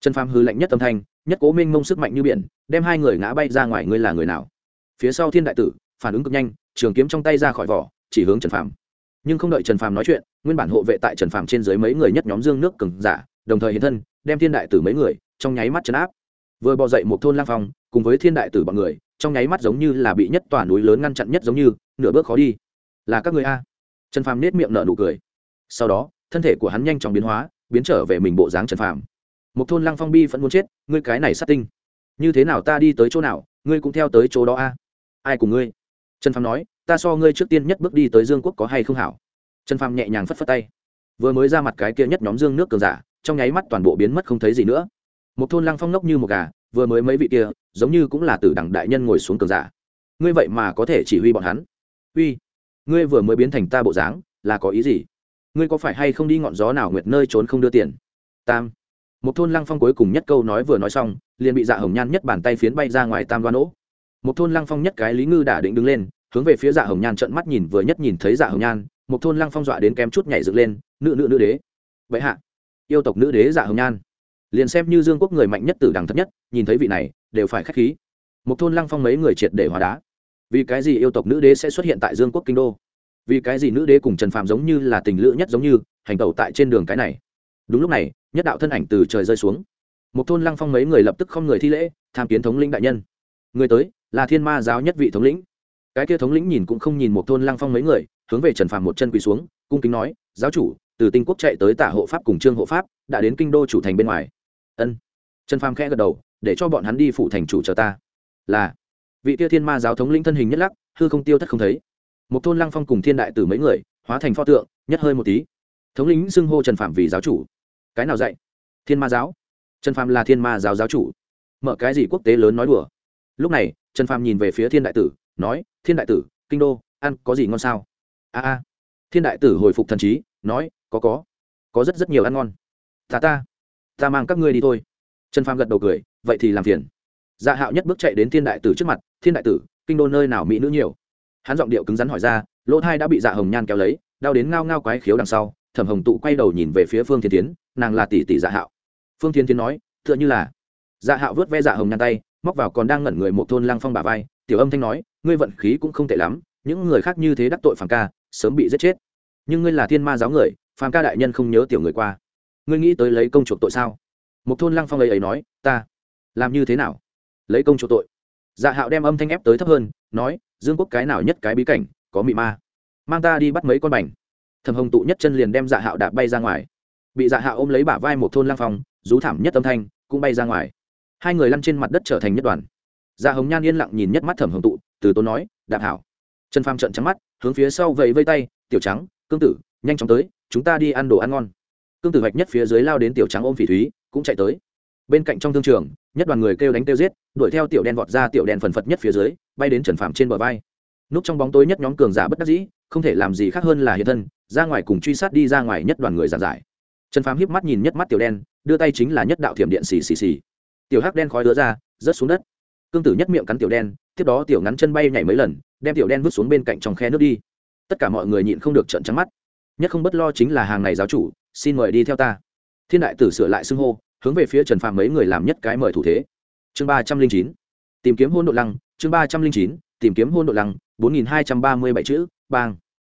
[SPEAKER 1] Trần phàm hư lạnh nhất âm thanh, nhất cố minh mông sức mạnh như biển, đem hai người ngã bay ra ngoài, ngươi là người nào? Phía sau thiên đại tử, phản ứng cực nhanh, trường kiếm trong tay ra khỏi vỏ, chỉ hướng trần phàm nhưng không đợi trần phàm nói chuyện, nguyên bản hộ vệ tại trần phàm trên dưới mấy người nhất nhóm dương nước cừng giả, đồng thời hiện thân, đem thiên đại tử mấy người trong nháy mắt chấn áp. Vừa bò dậy một thôn lang phong, cùng với thiên đại tử bọn người, trong nháy mắt giống như là bị nhất tòa núi lớn ngăn chặn nhất giống như, nửa bước khó đi. Là các người a? Trần phàm nết miệng nở nụ cười. Sau đó, thân thể của hắn nhanh chóng biến hóa, biến trở về mình bộ dáng trần phàm. Một thôn lăng phong bi vẫn muốn chết, ngươi cái này sát tinh. Như thế nào ta đi tới chỗ nào, ngươi cũng theo tới chỗ đó a? Ai cùng ngươi? Trần phàm nói ta so ngươi trước tiên nhất bước đi tới dương quốc có hay không hảo? Trần phàm nhẹ nhàng phất phất tay. Vừa mới ra mặt cái kia nhất nhóm dương nước cường giả, trong nháy mắt toàn bộ biến mất không thấy gì nữa. Một thôn lăng phong nốc như một gà, vừa mới mấy vị kia, giống như cũng là từ đẳng đại nhân ngồi xuống cường giả. Ngươi vậy mà có thể chỉ huy bọn hắn? Uy, ngươi vừa mới biến thành ta bộ dáng, là có ý gì? Ngươi có phải hay không đi ngọn gió nào nguyệt nơi trốn không đưa tiền? Tam. Một thôn lăng phong cuối cùng nhất câu nói vừa nói xong, liền bị dạ hồng nhan nhất bàn tay phiến bay ra ngoài tam đoan ỗ một thôn lăng phong nhất cái lý ngư đả định đứng lên hướng về phía dạ hồng nhan trận mắt nhìn vừa nhất nhìn thấy dạ hồng nhan, một thôn lăng phong dọa đến kém chút nhảy dựng lên, nữ nữ nữ đế. Vậy hạ. Yêu tộc nữ đế dạ hồng nhan. Liền xem như dương quốc người mạnh nhất từ đằng thấp nhất, nhìn thấy vị này, đều phải k h á c h khí. Một thôn lăng phong mấy người triệt để hóa đá. Vì cái gì yêu tộc nữ đế sẽ xuất hiện tại dương quốc kinh đô? Vì cái gì nữ đế cùng trần phạm giống như là tình lữ nhất giống như, hành tẩu tại trên đường cái này? Đúng lúc này, nhất đạo thân ảnh từ trời rơi xuống. Một thôn lăng phong mấy người lập tức không người thi lễ, tham kiến thống lĩnh đại nhân. Người tới, là thiên ma giáo nhất vị thống lĩnh cái kia thống lĩnh nhìn cũng không nhìn một thôn lăng phong mấy người, hướng về trần phàm một chân quỳ xuống, cung kính nói, giáo chủ, từ tinh quốc chạy tới tả hộ pháp cùng trương hộ pháp, đã đến kinh đô chủ thành bên ngoài. Ân. Trần phàm khẽ gật đầu, để cho bọn hắn đi phụ thành chủ chờ ta. Là. Vị kia thiên ma giáo thống lĩnh thân hình nhất lắc, hư không tiêu thất không thấy. Một thôn lăng phong cùng thiên đại tử mấy người, hóa thành pho tượng, nhất hơi một tí. Thống lĩnh xưng hô trần phạm vì giáo chủ. Cái nào dạy? Thiên ma giáo. Trần phạm là thiên ma giáo giáo chủ. Mở cái gì quốc tế lớn nói đùa? Lúc này, trần phạm nhìn về phía thiên đại tử nói, thiên đại tử, kinh đô, ăn có gì ngon sao? A a. Thiên đại tử hồi phục thần trí, nói, có có. Có rất rất nhiều ăn ngon. Ta ta ta mang các ngươi đi thôi. Trần phàm gật đầu cười, vậy thì làm phiền. Dạ hạo nhất bước chạy đến thiên đại tử trước mặt, thiên đại tử, kinh đô nơi nào mỹ nữ nhiều? Hắn giọng điệu cứng rắn hỏi ra, lỗ thai đã bị dạ hồng nhan kéo lấy, đau đến ngao ngao quái khiếu đằng sau, thẩm hồng tụ quay đầu nhìn về phía phương thiên tiến nàng là tỷ tỷ dạ hạo. Phương thiên tiến nói, tựa như là. Dạ hạo vớt ve dạ hồng nhan tay, móc vào còn đang ngẩn người một thôn lăng phong bà vai, tiểu âm thanh nói ngươi vận khí cũng không tệ lắm, những người khác như thế đắc tội phàm ca, sớm bị giết chết. Nhưng ngươi là thiên ma giáo người, phàm ca đại nhân không nhớ tiểu người qua. Ngươi nghĩ tới lấy công chuộc tội sao? Một thôn lăng phong ấy ấy nói, ta, làm như thế nào? Lấy công chuộc tội? Dạ hạo đem âm thanh ép tới thấp hơn, nói, dương quốc cái nào nhất cái bí cảnh, có mị ma? Mang ta đi bắt mấy con bành. Thầm hồng tụ nhất chân liền đem dạ hạo đạp bay ra ngoài. Bị dạ hạo ôm lấy bả vai một thôn lang phong, rú thảm nhất âm thanh, cũng bay ra ngoài. Hai người lăn trên mặt đất trở thành nhất đoàn dạ hồng nhan yên lặng nhìn nhất mắt thẩm hồng tụ, từ tốn nói, đạp hảo. Trần phàm trợn trắng mắt, hướng phía sau vẫy vây tay, tiểu trắng, cương tử, nhanh chóng tới, chúng ta đi ăn đồ ăn ngon. Cương tử vạch nhất phía dưới lao đến tiểu trắng ôm phỉ thúy, cũng chạy tới. Bên cạnh trong thương trường, nhất đoàn người kêu đánh kêu giết, đuổi theo tiểu đen vọt ra tiểu đen phần phật nhất phía dưới, bay đến trần phàm trên bờ vai. Núp trong bóng tối nhất nhóm cường giả bất đắc dĩ, không thể làm gì khác hơn là hiện thân, ra ngoài cùng truy sát đi ra ngoài nhất đoàn người giàn giải. Trần phàm híp mắt nhìn nhất mắt tiểu đen, đưa tay chính là nhất đạo thiểm điện xì xì xì. Tiểu hắc đen khói đứa ra, rớt xuống đất cương tử nhất miệng cắn tiểu đen, tiếp đó tiểu ngắn chân bay nhảy mấy lần, đem tiểu đen vứt xuống bên cạnh trong khe nước đi. Tất cả mọi người nhịn không được trận trắng mắt. Nhất không bất lo chính là hàng này giáo chủ, xin mời đi theo ta. Thiên đại tử sửa lại xưng hô, hướng về phía trần phàm mấy người làm nhất cái mời thủ thế. Chương ba trăm linh chín, tìm kiếm hôn độ lăng, chương ba trăm linh chín, tìm kiếm hôn độ lăng, bốn nghìn hai trăm ba mươi bảy chữ, bang.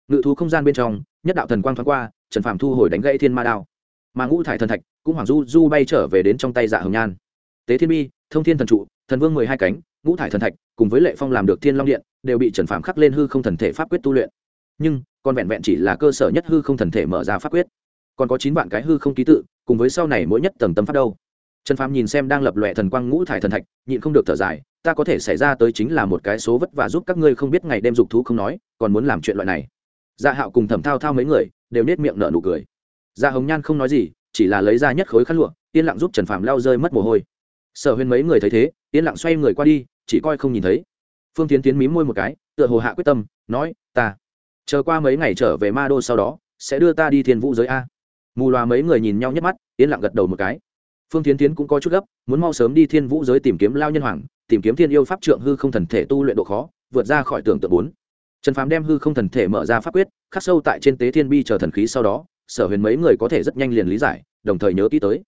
[SPEAKER 1] Ngự thú không gian bên trong, nhất đạo thần quang thoáng qua, trần phàm thu hồi đánh gãy thiên ma đao. Mà ngũ thải thần thạch cũng hoàng du du bay trở về đến trong tay dạ hồng nhan. Tế thiên bi, thông thiên thần trụ thần vương mười hai cánh, ngũ thải thần thạch, cùng với lệ phong làm được thiên long điện, đều bị trần phàm khắc lên hư không thần thể pháp quyết tu luyện. Nhưng, còn vẹn vẹn chỉ là cơ sở nhất hư không thần thể mở ra pháp quyết. Còn có chín vạn cái hư không ký tự, cùng với sau này mỗi nhất tầng tâm pháp đâu. Trần phàm nhìn xem đang lập lòe thần quang ngũ thải thần thạch, nhịn không được thở dài, ta có thể xảy ra tới chính là một cái số vất vả giúp các ngươi không biết ngày đêm dục thú không nói, còn muốn làm chuyện loại này. Dạ hạo cùng thẩm thao thao mấy người, đều nết miệng nở nụ cười. Dạ hồng nhan không nói gì, chỉ là lấy ra nhất khối khăn lụa, yên lặng giúp trần phàm lao rơi mất mồ hôi. Sở huyền mấy người thấy thế yên lặng xoay người qua đi, chỉ coi không nhìn thấy. Phương tiến tiến mí môi một cái, tựa hồ hạ quyết tâm, nói, ta, chờ qua mấy ngày trở về ma đô sau đó, sẽ đưa ta đi thiên vũ giới a. Mù loà mấy người nhìn nhau nhấc mắt, yên lặng gật đầu một cái. Phương tiến tiến cũng có chút gấp, muốn mau sớm đi thiên vũ giới tìm kiếm lao nhân hoàng, tìm kiếm thiên yêu pháp trượng hư không thần thể tu luyện độ khó, vượt ra khỏi tưởng tượng bốn. Trần phàm đem hư không thần thể mở ra pháp quyết, khắc sâu tại trên tế thiên bi chờ thần khí sau đó, sở huyền mấy người có thể rất nhanh liền lý giải, đồng thời nhớ kỹ tới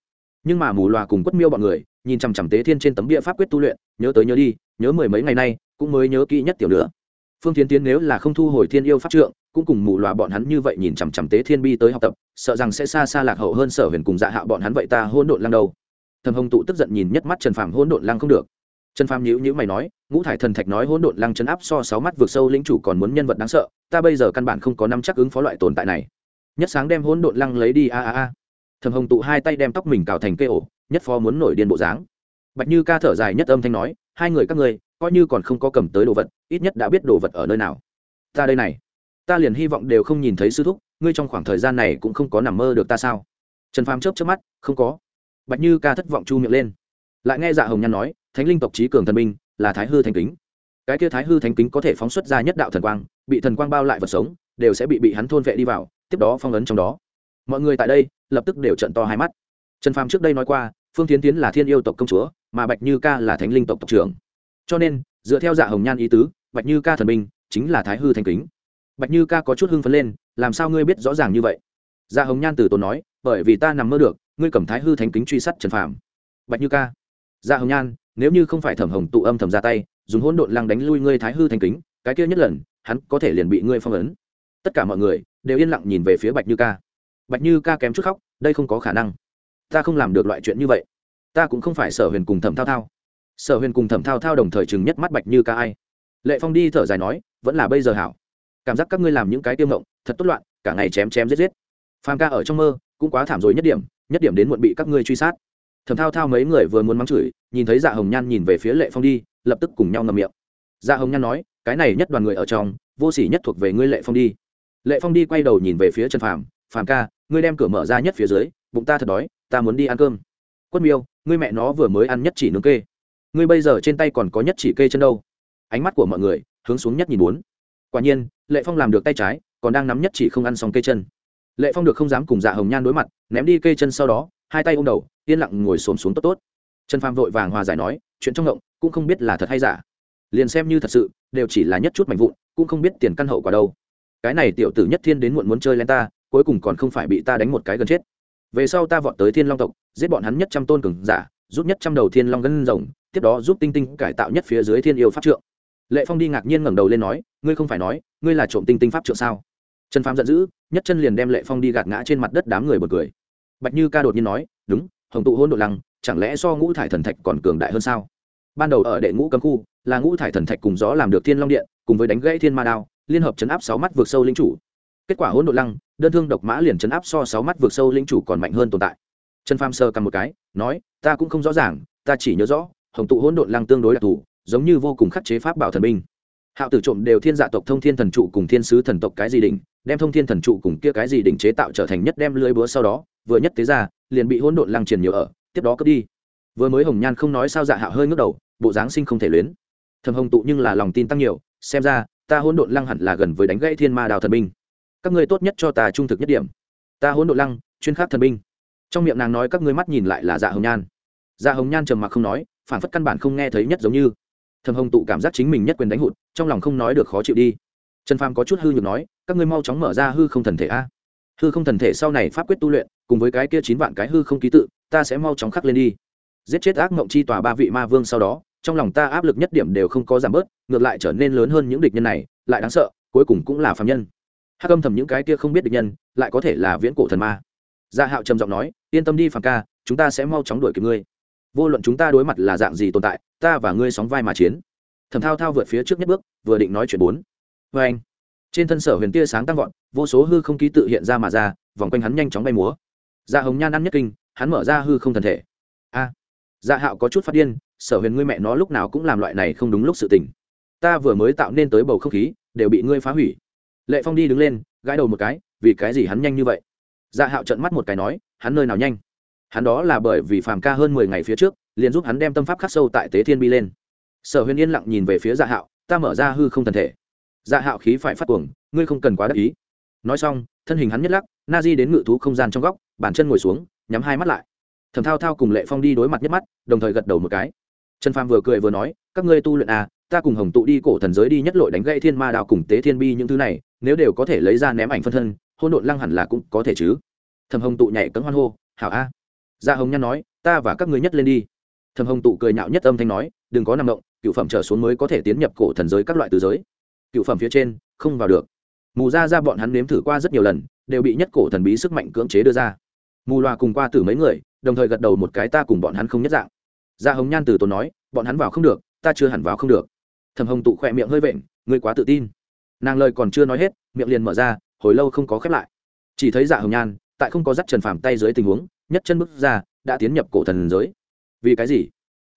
[SPEAKER 1] nhưng mà mù loà cùng quất miêu bọn người, nhìn chằm chằm tế thiên trên tấm bia pháp quyết tu luyện, nhớ tới nhớ đi, nhớ mười mấy ngày nay, cũng mới nhớ kỹ nhất tiểu nữa phương tiến tiến nếu là không thu hồi thiên yêu pháp trượng, cũng cùng mù loà bọn hắn như vậy nhìn chằm chằm tế thiên bi tới học tập, sợ rằng sẽ xa xa lạc hậu hơn sở huyền cùng dạ hạo bọn hắn vậy ta hôn độn lăng đâu. Thầm hồng tụ tức giận nhìn nhất mắt trần phàm hôn độn lăng không được. Trần phàm nhữ nhữ mày nói, ngũ thải thần thạch nói hôn độn lăng chấn áp so sáu mắt vượt sâu lĩnh chủ còn muốn nhân vật đáng sợ, ta bây giờ căn bản không có năm chắc ứng phó loại tồn tại này. Nhất sáng đem hôn độn lăng lấy đi, a a a thầm hồng tụ hai tay đem tóc mình cào thành cây ổ nhất phó muốn nổi điên bộ dáng. Bạch như ca thở dài nhất âm thanh nói, hai người các ngươi, coi như còn không có cầm tới đồ vật, ít nhất đã biết đồ vật ở nơi nào. Ta đây này, ta liền hy vọng đều không nhìn thấy sư thúc, ngươi trong khoảng thời gian này cũng không có nằm mơ được ta sao? Trần phàm chớp chớp mắt, không có. Bạch như ca thất vọng chu miệng lên. Lại nghe dạ hồng nhan nói, thánh linh tộc trí cường thần minh là thái hư thành kính. Cái kia thái hư thánh kính có thể phóng xuất ra nhất đạo thần quang, bị thần quang bao lại vật sống, đều sẽ bị bị hắn thôn vệ đi vào, tiếp đó phong ấn trong đó. Mọi người tại đây lập tức đều trận to hai mắt. Trần phàm trước đây nói qua, phương tiến tiến là thiên yêu tộc công chúa, mà bạch như ca là thánh linh tộc tộc trưởng. Cho nên, dựa theo dạ hồng nhan ý tứ, bạch như ca thần minh chính là thái hư thanh kính. Bạch như ca có chút hưng phấn lên, làm sao ngươi biết rõ ràng như vậy? Dạ hồng nhan từ tốn nói, bởi vì ta nằm mơ được, ngươi cầm thái hư thánh kính truy sát trần phàm. Bạch như ca. Dạ hồng nhan, nếu như không phải thẩm hồng tụ âm thầm ra tay, dùng hỗn độn lăng đánh lui ngươi thái hư thánh kính, cái kia nhất lần, hắn có thể liền bị ngươi phong ấn. Tất cả mọi người đều yên lặng nhìn về phía bạch như ca bạch như ca kém chút khóc, đây không có khả năng. Ta không làm được loại chuyện như vậy. Ta cũng không phải sở huyền cùng thẩm thao thao. Sở huyền cùng thẩm thao thao đồng thời chừng nhất mắt bạch như ca ai. Lệ phong đi thở dài nói, vẫn là bây giờ hảo. Cảm giác các ngươi làm những cái tiêu ngộng, thật tốt loạn, cả ngày chém chém giết giết. Phàm ca ở trong mơ, cũng quá thảm rồi nhất điểm nhất điểm đến muộn bị các ngươi truy sát. Thẩm thao thao mấy người vừa muốn mắng chửi, nhìn thấy dạ hồng nhan nhìn về phía lệ phong đi, lập tức cùng nhau ngầm miệng. Dạ hồng nhan nói, cái này nhất đoàn người ở trong, vô sỉ nhất thuộc về ngươi lệ phong đi. Lệ phong đi quay đầu nhìn về phía trần phàm phàm ca ngươi đem cửa mở ra nhất phía dưới, bụng ta thật đói, ta muốn đi ăn cơm. Quất miêu, ngươi mẹ nó vừa mới ăn nhất chỉ nướng kê. Ngươi bây giờ trên tay còn có nhất chỉ kê chân đâu? Ánh mắt của mọi người hướng xuống nhất nhìn bốn. Quả nhiên, lệ phong làm được tay trái, còn đang nắm nhất chỉ không ăn xong kê chân. Lệ phong được không dám cùng dạ hồng nhan đối mặt, ném đi kê chân sau đó, hai tay ôm đầu, yên lặng ngồi xồm xuống tốt tốt. Trần phàm vội vàng hòa giải nói, chuyện trong ngộng cũng không biết là thật hay giả. Liền xem như thật sự, đều chỉ là nhất chút mạnh vụn, cũng không biết tiền căn hậu quả đâu. Cái này tiểu tử nhất thiên đến muộn muốn chơi lên ta cuối cùng còn không phải bị ta đánh một cái gần chết. Về sau ta vọt tới thiên long tộc, giết bọn hắn nhất trăm tôn cường giả giúp nhất trăm đầu thiên long gân rồng, tiếp đó giúp tinh tinh cải tạo nhất phía dưới thiên yêu pháp trượng. Lệ phong đi ngạc nhiên ngẩng đầu lên nói, ngươi không phải nói, ngươi là trộm tinh tinh pháp trượng sao? Trần phàm giận dữ, nhất chân liền đem lệ phong đi gạt ngã trên mặt đất đám người bật cười. Bạch như ca đột nhiên nói, đúng, hồng tụ hôn Độ lăng, chẳng lẽ so ngũ thải thần thạch còn cường đại hơn sao? Ban đầu ở đệ ngũ cấm khu, là ngũ thải thần thạch cùng gió làm được thiên long điện, cùng với đánh gãy thiên ma đao, liên hợp chấn áp sáu mắt vượt sâu linh chủ. Kết quả hỗn độ lăng đơn thương độc mã liền chấn áp so sáu mắt vượt sâu linh chủ còn mạnh hơn tồn tại. Trần pham sơ cầm một cái, nói, ta cũng không rõ ràng, ta chỉ nhớ rõ, hồng tụ hỗn độn lăng tương đối đặc thù, giống như vô cùng khắc chế pháp bảo thần binh. Hạo tử trộm đều thiên dạ tộc thông thiên thần trụ cùng thiên sứ thần tộc cái gì đỉnh, đem thông thiên thần trụ cùng kia cái gì đỉnh chế tạo trở thành nhất đem lưới búa sau đó, vừa nhất tế ra, liền bị hỗn độn lăng truyền nhiều ở, tiếp đó cướp đi. Vừa mới hồng nhan không nói sao dạ hạo hơi ngước đầu, bộ dáng sinh không thể luyến. Thầm hồng tụ nhưng là lòng tin tăng nhiều, xem ra, ta hỗn độn lăng hẳn là gần với đánh gãy thiên ma đào thần binh các ngươi tốt nhất cho ta trung thực nhất điểm. Ta hỗn độ lăng, chuyên khắc thần binh. Trong miệng nàng nói các ngươi mắt nhìn lại là dạ hồng nhan. Dạ hồng nhan trầm mặc không nói, phản phất căn bản không nghe thấy nhất giống như. Thầm hồng tụ cảm giác chính mình nhất quyền đánh hụt, trong lòng không nói được khó chịu đi. Trần phàm có chút hư nhược nói, các ngươi mau chóng mở ra hư không thần thể a. Hư không thần thể sau này pháp quyết tu luyện, cùng với cái kia chín vạn cái hư không ký tự, ta sẽ mau chóng khắc lên đi. Giết chết ác mộng chi tòa ba vị ma vương sau đó, trong lòng ta áp lực nhất điểm đều không có giảm bớt, ngược lại trở nên lớn hơn những địch nhân này, lại đáng sợ, cuối cùng cũng là phạm nhân hắc âm thầm những cái kia không biết được nhân, lại có thể là viễn cổ thần ma. Gia dạ hạo trầm giọng nói, yên tâm đi phàm ca, chúng ta sẽ mau chóng đuổi kịp ngươi. Vô luận chúng ta đối mặt là dạng gì tồn tại, ta và ngươi sóng vai mà chiến. Thầm thao thao vượt phía trước nhất bước, vừa định nói chuyện bốn. Vê anh. Trên thân sở huyền tia sáng tăng vọt, vô số hư không ký tự hiện ra mà ra, vòng quanh hắn nhanh chóng bay múa. Dạ hồng nhan ăn nhất kinh, hắn mở ra hư không thần thể. A. Dạ hạo có chút phát điên, sở huyền ngươi mẹ nó lúc nào cũng làm loại này không đúng lúc sự tình. Ta vừa mới tạo nên tới bầu không khí, đều bị ngươi phá hủy lệ phong đi đứng lên, gãi đầu một cái, vì cái gì hắn nhanh như vậy? Dạ hạo trận mắt một cái nói, hắn nơi nào nhanh? Hắn đó là bởi vì phàm ca hơn mười ngày phía trước, liền giúp hắn đem tâm pháp khắc sâu tại tế thiên bi lên. Sở huyền yên lặng nhìn về phía dạ hạo, ta mở ra hư không thần thể. Dạ hạo khí phải phát cuồng, ngươi không cần quá đắc ý. Nói xong, thân hình hắn nhất lắc, na di đến ngự thú không gian trong góc, bàn chân ngồi xuống, nhắm hai mắt lại. Thầm thao thao cùng lệ phong đi đối mặt nhất mắt, đồng thời gật đầu một cái. Trần phàm vừa cười vừa nói, các ngươi tu luyện à ta cùng hồng tụ đi cổ thần giới đi nhất lội đánh gãy thiên ma đào cùng tế thiên bi những thứ này nếu đều có thể lấy ra ném ảnh phân thân, hôn độn lăng hẳn là cũng có thể chứ. Thầm hồng tụ nhảy cấm hoan hô, hảo a. Gia hồng nhan nói, ta và các ngươi nhất lên đi. Thầm hồng tụ cười nhạo nhất âm thanh nói, đừng có nằm động, cựu phẩm trở xuống mới có thể tiến nhập cổ thần giới các loại từ giới. Cựu phẩm phía trên, không vào được. Mù ra ra bọn hắn nếm thử qua rất nhiều lần, đều bị nhất cổ thần bí sức mạnh cưỡng chế đưa ra. Mù Loa cùng qua từ mấy người, đồng thời gật đầu một cái, ta cùng bọn hắn không nhất dạng. Gia hồng nhan từ tốn nói, bọn hắn vào không được, ta chưa hẳn vào không được. Thầm hồng tụ khỏe miệng hơi vện, ngươi quá tự tin nàng lời còn chưa nói hết, miệng liền mở ra, hồi lâu không có khép lại. Chỉ thấy dạ hồng nhan, tại không có dắt trần phàm tay dưới tình huống nhất chân bước ra, đã tiến nhập cổ thần giới. Vì cái gì?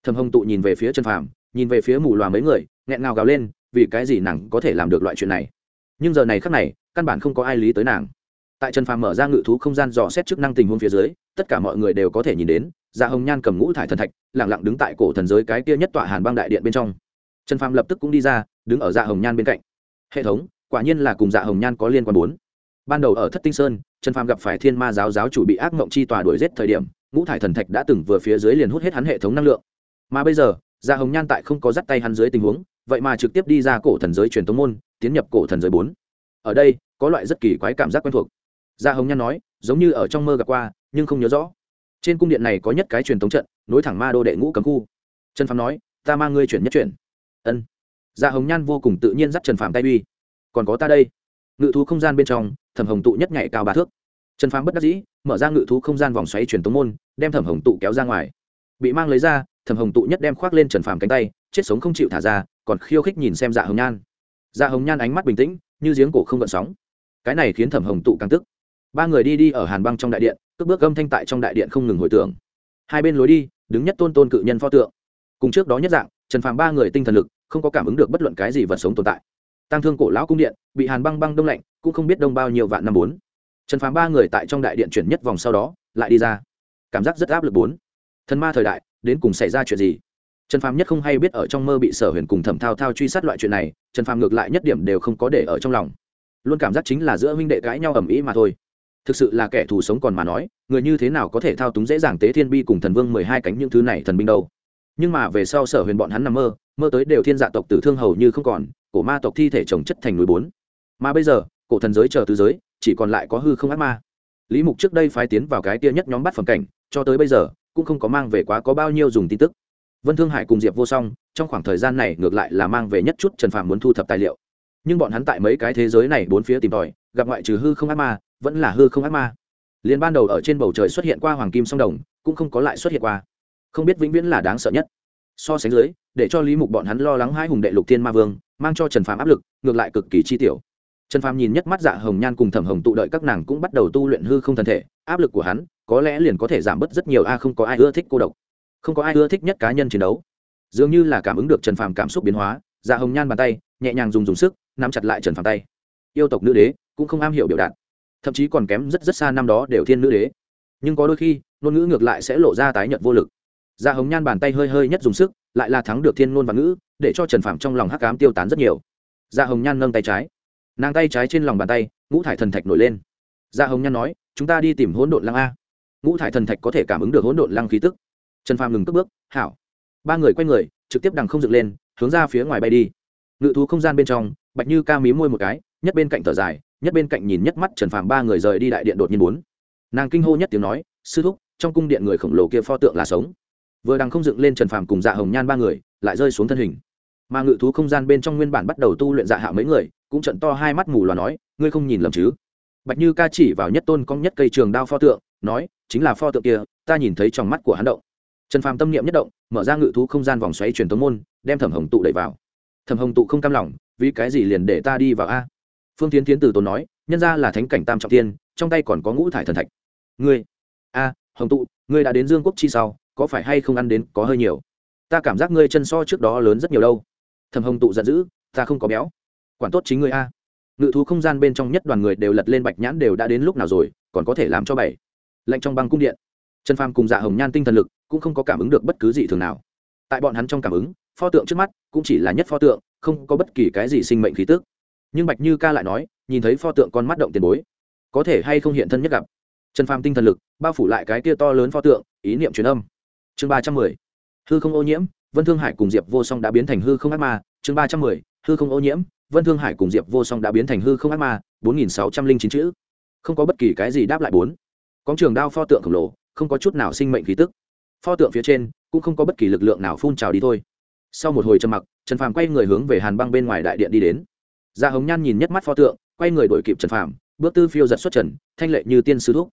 [SPEAKER 1] Thầm hồng tụ nhìn về phía trần phàm, nhìn về phía mù loà mấy người, nghẹn ngào gào lên, vì cái gì nàng có thể làm được loại chuyện này? Nhưng giờ này khác này, căn bản không có ai lý tới nàng. Tại trần phàm mở ra ngự thú không gian dò xét chức năng tình huống phía dưới, tất cả mọi người đều có thể nhìn đến dạ hồng nhan cầm ngũ thải thần thạch lẳng lặng đứng tại cổ thần giới cái kia nhất tọa hàn băng đại điện bên trong. Trần phàm lập tức cũng đi ra, đứng ở dạ hồng nhan bên cạnh hệ thống, quả nhiên là cùng dạ hồng nhan có liên quan bốn. Ban đầu ở thất tinh sơn, trần phàm gặp phải thiên ma giáo giáo chủ bị ác mộng chi tòa đuổi giết thời điểm, ngũ thải thần thạch đã từng vừa phía dưới liền hút hết hắn hệ thống năng lượng. Mà bây giờ dạ hồng nhan tại không có dắt tay hắn dưới tình huống, vậy mà trực tiếp đi ra cổ thần giới truyền tống môn, tiến nhập cổ thần giới bốn. Ở đây, có loại rất kỳ quái cảm giác quen thuộc. Dạ hồng nhan nói, giống như ở trong mơ gặp qua, nhưng không nhớ rõ. Trên cung điện này có nhất cái truyền tống trận, nối thẳng ma đô đệ ngũ cấm khu. Trần phàm nói, ta mang ngươi chuyển nhất chuyển. Ân dạ hồng nhan vô cùng tự nhiên dắt trần Phạm tay uy. Còn có ta đây. Ngự thú không gian bên trong, thẩm hồng tụ nhất nhảy cao ba thước. Trần Phạm bất đắc dĩ, mở ra ngự thú không gian vòng xoáy truyền tống môn, đem thẩm hồng tụ kéo ra ngoài. Bị mang lấy ra, thẩm hồng tụ nhất đem khoác lên trần Phạm cánh tay, chết sống không chịu thả ra, còn khiêu khích nhìn xem dạ hồng nhan. Dạ hồng nhan ánh mắt bình tĩnh, như giếng cổ không gợn sóng. Cái này khiến thẩm hồng tụ càng tức. Ba người đi đi ở hàn băng trong đại điện cước bước gâm thanh tại trong đại điện không ngừng hồi tưởng. Hai bên lối đi, đứng nhất tôn tôn cự nhân pho tượng. Cùng trước đó nhất dạng, trần phàm ba người tinh thần lực không có cảm ứng được bất luận cái gì vật sống tồn tại. Tăng thương cổ lão cung điện, bị hàn băng băng đông lạnh, cũng không biết đông bao nhiêu vạn năm bốn. Trần phàm ba người tại trong đại điện chuyển nhất vòng sau đó, lại đi ra. Cảm giác rất áp lực bốn. Thần ma thời đại, đến cùng xảy ra chuyện gì? Trần phàm nhất không hay biết ở trong mơ bị sở huyền cùng thẩm thao thao truy sát loại chuyện này, trần phàm ngược lại nhất điểm đều không có để ở trong lòng. Luôn cảm giác chính là giữa huynh đệ cãi nhau ầm ĩ mà thôi. Thực sự là kẻ thù sống còn mà nói, người như thế nào có thể thao túng dễ dàng tế thiên bi cùng thần vương mười hai cánh những thứ này thần binh đâu? Nhưng mà về sau sở huyền bọn hắn nằm mơ mơ tới đều thiên dạ tộc tử thương hầu như không còn, cổ ma tộc thi thể trồng chất thành núi bốn. Mà bây giờ, cổ thần giới chờ tứ giới, chỉ còn lại có hư không ác ma. Lý mục trước đây phái tiến vào cái tia nhất nhóm bắt phẩm cảnh, cho tới bây giờ, cũng không có mang về quá có bao nhiêu dùng tin tức. Vân thương hải cùng diệp vô song, trong khoảng thời gian này ngược lại là mang về nhất chút trần phàm muốn thu thập tài liệu. Nhưng bọn hắn tại mấy cái thế giới này bốn phía tìm tòi, gặp ngoại trừ hư không ác ma, vẫn là hư không ác ma. Liền ban đầu ở trên bầu trời xuất hiện qua hoàng kim song đồng, cũng không có lại xuất hiện qua không biết vĩnh viễn là đáng sợ nhất. So sánh dưới, để cho lý mục bọn hắn lo lắng hai hùng đệ lục thiên ma vương, mang cho trần phàm áp lực, ngược lại cực kỳ chi tiểu. Trần phàm nhìn nhất mắt dạ hồng nhan cùng thẩm hồng tụ đợi các nàng cũng bắt đầu tu luyện hư không thân thể, áp lực của hắn, có lẽ liền có thể giảm bớt rất nhiều, a, không có ai ưa thích cô độc. Không có ai ưa thích nhất cá nhân chiến đấu. Dường như là cảm ứng được trần phàm cảm xúc biến hóa dạ hồng nhan bàn tay, nhẹ nhàng dùng dùng sức, nắm chặt lại trần phàm tay. Yêu tộc nữ đế, cũng không am hiểu biểu đạt. Thậm chí còn kém rất rất xa năm đó đều thiên nữ đế. Nhưng có đôi khi, ngôn ngữ ngược lại sẽ lộ ra tái nhợt vô lực dạ hồng nhan bàn tay hơi hơi nhất dùng sức, lại là thắng được thiên ngôn và ngữ, để cho trần phạm trong lòng hắc ám tiêu tán rất nhiều. Dạ hồng nhan nâng tay trái. Nàng tay trái trên lòng bàn tay, ngũ thải thần thạch nổi lên. Dạ hồng nhan nói, chúng ta đi tìm hỗn độn lăng a. Ngũ thải thần thạch có thể cảm ứng được hỗn độn lăng khí tức. Trần phạm ngừng cất bước, hảo. Ba người quay người, trực tiếp đằng không dựng lên, hướng ra phía ngoài bay đi. Ngự thú không gian bên trong, bạch như ca mí môi một cái, nhất bên cạnh thở dài, nhất bên cạnh nhìn nhất mắt trần phạm ba người rời đi đại điện đột nhiên bốn. Nàng kinh hô nhất tiếng nói, sư thúc, trong cung điện người khổng lồ kia pho tượng là sống vừa đang không dựng lên trần phàm cùng dạ hồng nhan ba người, lại rơi xuống thân hình. Mà ngự thú không gian bên trong nguyên bản bắt đầu tu luyện dạ hạ mấy người, cũng trận to hai mắt mù loà nói, ngươi không nhìn lầm chứ? Bạch như ca chỉ vào nhất tôn cong nhất cây trường đao pho tượng, nói, chính là pho tượng kia, ta nhìn thấy trong mắt của hắn động. Trần phàm tâm niệm nhất động, mở ra ngự thú không gian vòng xoáy truyền tống môn, đem thẩm hồng tụ đẩy vào. Thẩm hồng tụ không cam lòng, vì cái gì liền để ta đi vào a? Phương tiến tiến từ tốn nói, nhân ra là thánh cảnh tam trọng tiên trong tay còn có ngũ thải thần thạch. Ngươi, a, hồng tụ, ngươi đã đến dương quốc chi sau có phải hay không ăn đến có hơi nhiều? Ta cảm giác ngươi chân so trước đó lớn rất nhiều đâu. Thầm hồng tụ giận dữ, ta không có béo. Quản tốt chính ngươi a. Ngự thú không gian bên trong nhất đoàn người đều lật lên bạch nhãn đều đã đến lúc nào rồi, còn có thể làm cho bảy Lạnh trong băng cung điện. Trần phàm cùng dạ hồng nhan tinh thần lực cũng không có cảm ứng được bất cứ gì thường nào. Tại bọn hắn trong cảm ứng, pho tượng trước mắt cũng chỉ là nhất pho tượng, không có bất kỳ cái gì sinh mệnh khí tức. Nhưng bạch như ca lại nói, nhìn thấy pho tượng con mắt động tiền bối, có thể hay không hiện thân nhất gặp. Trần phàm tinh thần lực bao phủ lại cái kia to lớn pho tượng, ý niệm truyền âm chương ba trăm mười. Hư không ô nhiễm, vân thương hải cùng diệp vô song đã biến thành hư không ác ma. Chương ba trăm mười, hư không ô nhiễm, vân thương hải cùng diệp vô song đã biến thành hư không ác ma, bốn nghìn sáu trăm linh chín chữ. Không có bất kỳ cái gì đáp lại bốn. Con trường đao pho tượng khổng lồ, không có chút nào sinh mệnh khí tức. Pho tượng phía trên, cũng không có bất kỳ lực lượng nào phun trào đi thôi. Sau một hồi trầm mặc, trần phàm quay người hướng về hàn băng bên ngoài đại điện đi đến. Gia hồng nhan nhìn nhất mắt pho tượng, quay người đổi kịp trần phàm, bước tư phiêu giật xuất trần, thanh lệ như tiên sứ thúc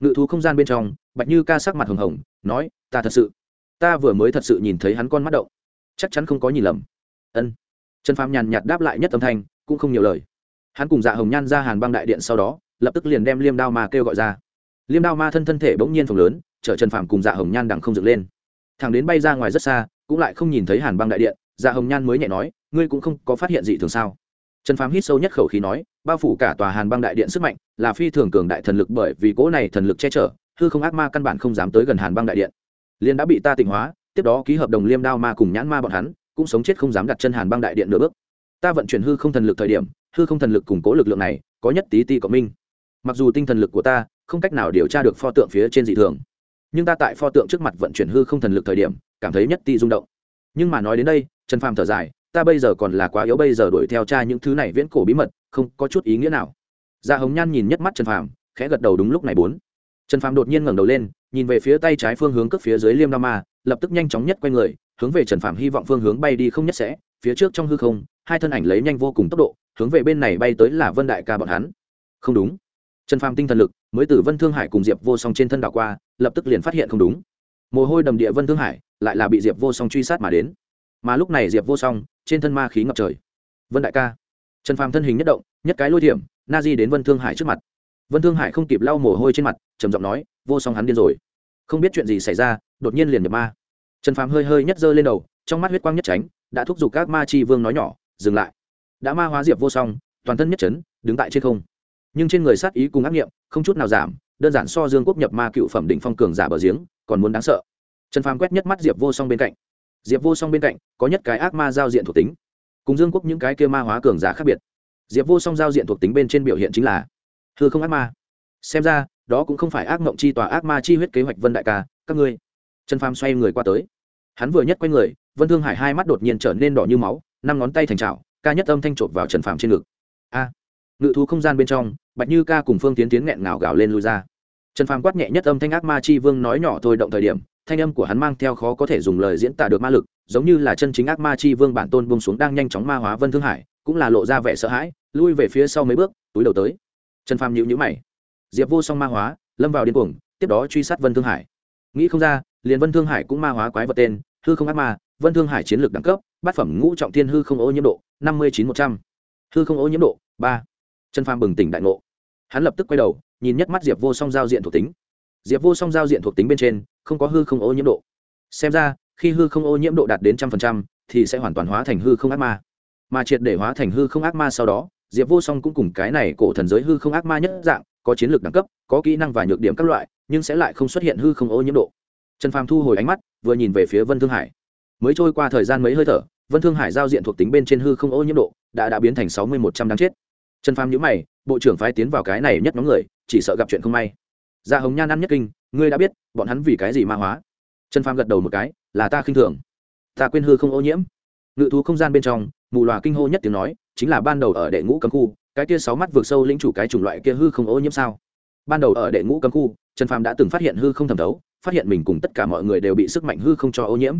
[SPEAKER 1] ngự thú không gian bên trong, bạch như ca sắc mặt hồng hồng, nói, ta thật sự, ta vừa mới thật sự nhìn thấy hắn con mắt động. Chắc chắn không có nhìn lầm. Ân. Trần phàm nhàn nhạt đáp lại nhất âm thanh, cũng không nhiều lời. Hắn cùng dạ hồng nhan ra hàn băng đại điện sau đó, lập tức liền đem liêm đao ma kêu gọi ra. Liêm đao ma thân thân thể bỗng nhiên phồng lớn, chở trần phàm cùng dạ hồng nhan đằng không dựng lên. Thằng đến bay ra ngoài rất xa, cũng lại không nhìn thấy hàn băng đại điện dạ hồng nhan mới nhẹ nói, ngươi cũng không có phát hiện gì thường sao? Trần phàm hít sâu nhất khẩu khí nói, bao phủ cả tòa hàn băng đại điện sức mạnh, là phi thường cường đại thần lực bởi vì cỗ này thần lực che chở, hư không ác ma căn bản không dám tới gần hàn băng đại điện. Liên đã bị ta tịnh hóa, tiếp đó ký hợp đồng liêm đao ma cùng nhãn ma bọn hắn, cũng sống chết không dám đặt chân hàn băng đại điện nửa bước. Ta vận chuyển hư không thần lực thời điểm, hư không thần lực củng cố lực lượng này, có nhất tí ti cộng minh. Mặc dù tinh thần lực của ta, không cách nào điều tra được pho tượng phía trên dị thường, nhưng ta tại pho tượng trước mặt vận chuyển hư không thần lực thời điểm, cảm thấy nhất ti rung động. Nhưng mà nói đến đây, trần phàm thở dài ta bây giờ còn là quá yếu, bây giờ đuổi theo cha những thứ này viễn cổ bí mật, không có chút ý nghĩa nào. Gia dạ hồng nhan nhìn nhất mắt trần phàm, khẽ gật đầu đúng lúc này bốn. Trần phàm đột nhiên ngẩng đầu lên, nhìn về phía tay trái phương hướng cất phía dưới liêm đao ma, lập tức nhanh chóng nhất quay người, hướng về trần phàm hy vọng phương hướng bay đi không nhất sẽ, phía trước trong hư không, hai thân ảnh lấy nhanh vô cùng tốc độ, hướng về bên này bay tới là vân đại ca bọn hắn. Không đúng. Trần phàm tinh thần lực, mới từ vân thương hải cùng diệp vô song trên thân đảo qua, lập tức liền phát hiện không đúng. Mồ hôi đầm địa vân thương hải, lại là bị diệp vô song truy sát mà đến. Mà lúc này diệp vô song trên thân ma khí ngập trời. Vân đại ca. Trần phàm thân hình nhất động, nhất cái lôi thiểm na di đến vân thương hải trước mặt. Vân thương hải không kịp lau mồ hôi trên mặt, trầm giọng nói, vô song hắn điên rồi. Không biết chuyện gì xảy ra, đột nhiên liền nhập ma. Trần phàm hơi hơi nhất giơ lên đầu, trong mắt huyết quang nhất tránh, đã thúc giục các ma chi vương nói nhỏ, dừng lại. Đã ma hóa diệp vô song, toàn thân nhất trấn đứng tại trên không. Nhưng trên người sát ý cùng ác nghiệm, không chút nào giảm, đơn giản so dương quốc nhập ma cựu phẩm đỉnh phong cường giả bờ giếng, còn muốn đáng sợ. Trần phàm quét nhất mắt diệp vô song bên cạnh diệp vô song bên cạnh, có nhất cái ác ma giao diện thuộc tính. Cùng dương quốc những cái kia ma hóa cường giả khác biệt. Diệp vô song giao diện thuộc tính bên trên biểu hiện chính là thưa không ác ma. Xem ra, đó cũng không phải ác mộng chi tòa ác ma chi huyết kế hoạch vân đại ca, các ngươi. Trần phàm xoay người qua tới. Hắn vừa nhất quay người, vân thương hải hai mắt đột nhiên trở nên đỏ như máu, năm ngón tay thành trào ca nhất âm thanh trộp vào trần phàm trên ngực. A! Ngự thú không gian bên trong, bạch như ca cùng phương tiến tiến nghẹn ngào gào lên lui ra. Trần phàm quát nhẹ nhất âm thanh ác ma chi vương nói nhỏ thôi động thời điểm thanh âm của hắn mang theo khó có thể dùng lời diễn tả được ma lực, giống như là chân chính ác ma chi vương bản tôn bông xuống đang nhanh chóng ma hóa vân thương hải, cũng là lộ ra vẻ sợ hãi, lui về phía sau mấy bước, túi đầu tới. Trần phàm nhịu nhữ mày. Diệp vô song ma hóa, lâm vào điên cuồng, tiếp đó truy sát vân thương hải. Nghĩ không ra, liền vân thương hải cũng ma hóa quái vật tên, hư không ác ma, vân thương hải chiến lược đẳng cấp, bát phẩm ngũ trọng thiên hư không ô nhiễm độ, năm mươi chín một trăm. Hư không ô nhiễm độ, ba. Trần phàm bừng tỉnh đại ngộ. Hắn lập tức quay đầu, nhìn nhất mắt diệp vô song giao diện thuộc tính diệp vô song giao diện thuộc tính bên trên, không có hư không ô nhiễm độ. Xem ra, khi hư không ô nhiễm độ đạt đến trăm phần trăm, thì sẽ hoàn toàn hóa thành hư không ác ma. Mà triệt để hóa thành hư không ác ma sau đó, diệp vô song cũng cùng cái này cổ thần giới hư không ác ma nhất dạng, có chiến lược đẳng cấp, có kỹ năng và nhược điểm các loại, nhưng sẽ lại không xuất hiện hư không ô nhiễm độ. Trần phàm thu hồi ánh mắt, vừa nhìn về phía vân thương hải. Mới trôi qua thời gian mấy hơi thở, vân thương hải giao diện thuộc tính bên trên hư không ô nhiễm độ đã đã biến thành sáu mươi một trăm đáng chết. Trần phàm nhữ mày, bộ trưởng phái tiến vào cái này nhất nhóm người, chỉ sợ gặp chuyện không may dạ hồng nhan ăn nhất kinh, ngươi đã biết, bọn hắn vì cái gì ma hóa. Trần phàm gật đầu một cái, là ta khinh thường. Ta quên hư không ô nhiễm. Ngự thú không gian bên trong, mù loà kinh hô nhất tiếng nói, chính là ban đầu ở đệ ngũ cấm khu, cái kia sáu mắt vượt sâu lĩnh chủ cái chủng loại kia hư không ô nhiễm sao? Ban đầu ở đệ ngũ cấm khu, trần phàm đã từng phát hiện hư không thẩm thấu, phát hiện mình cùng tất cả mọi người đều bị sức mạnh hư không cho ô nhiễm.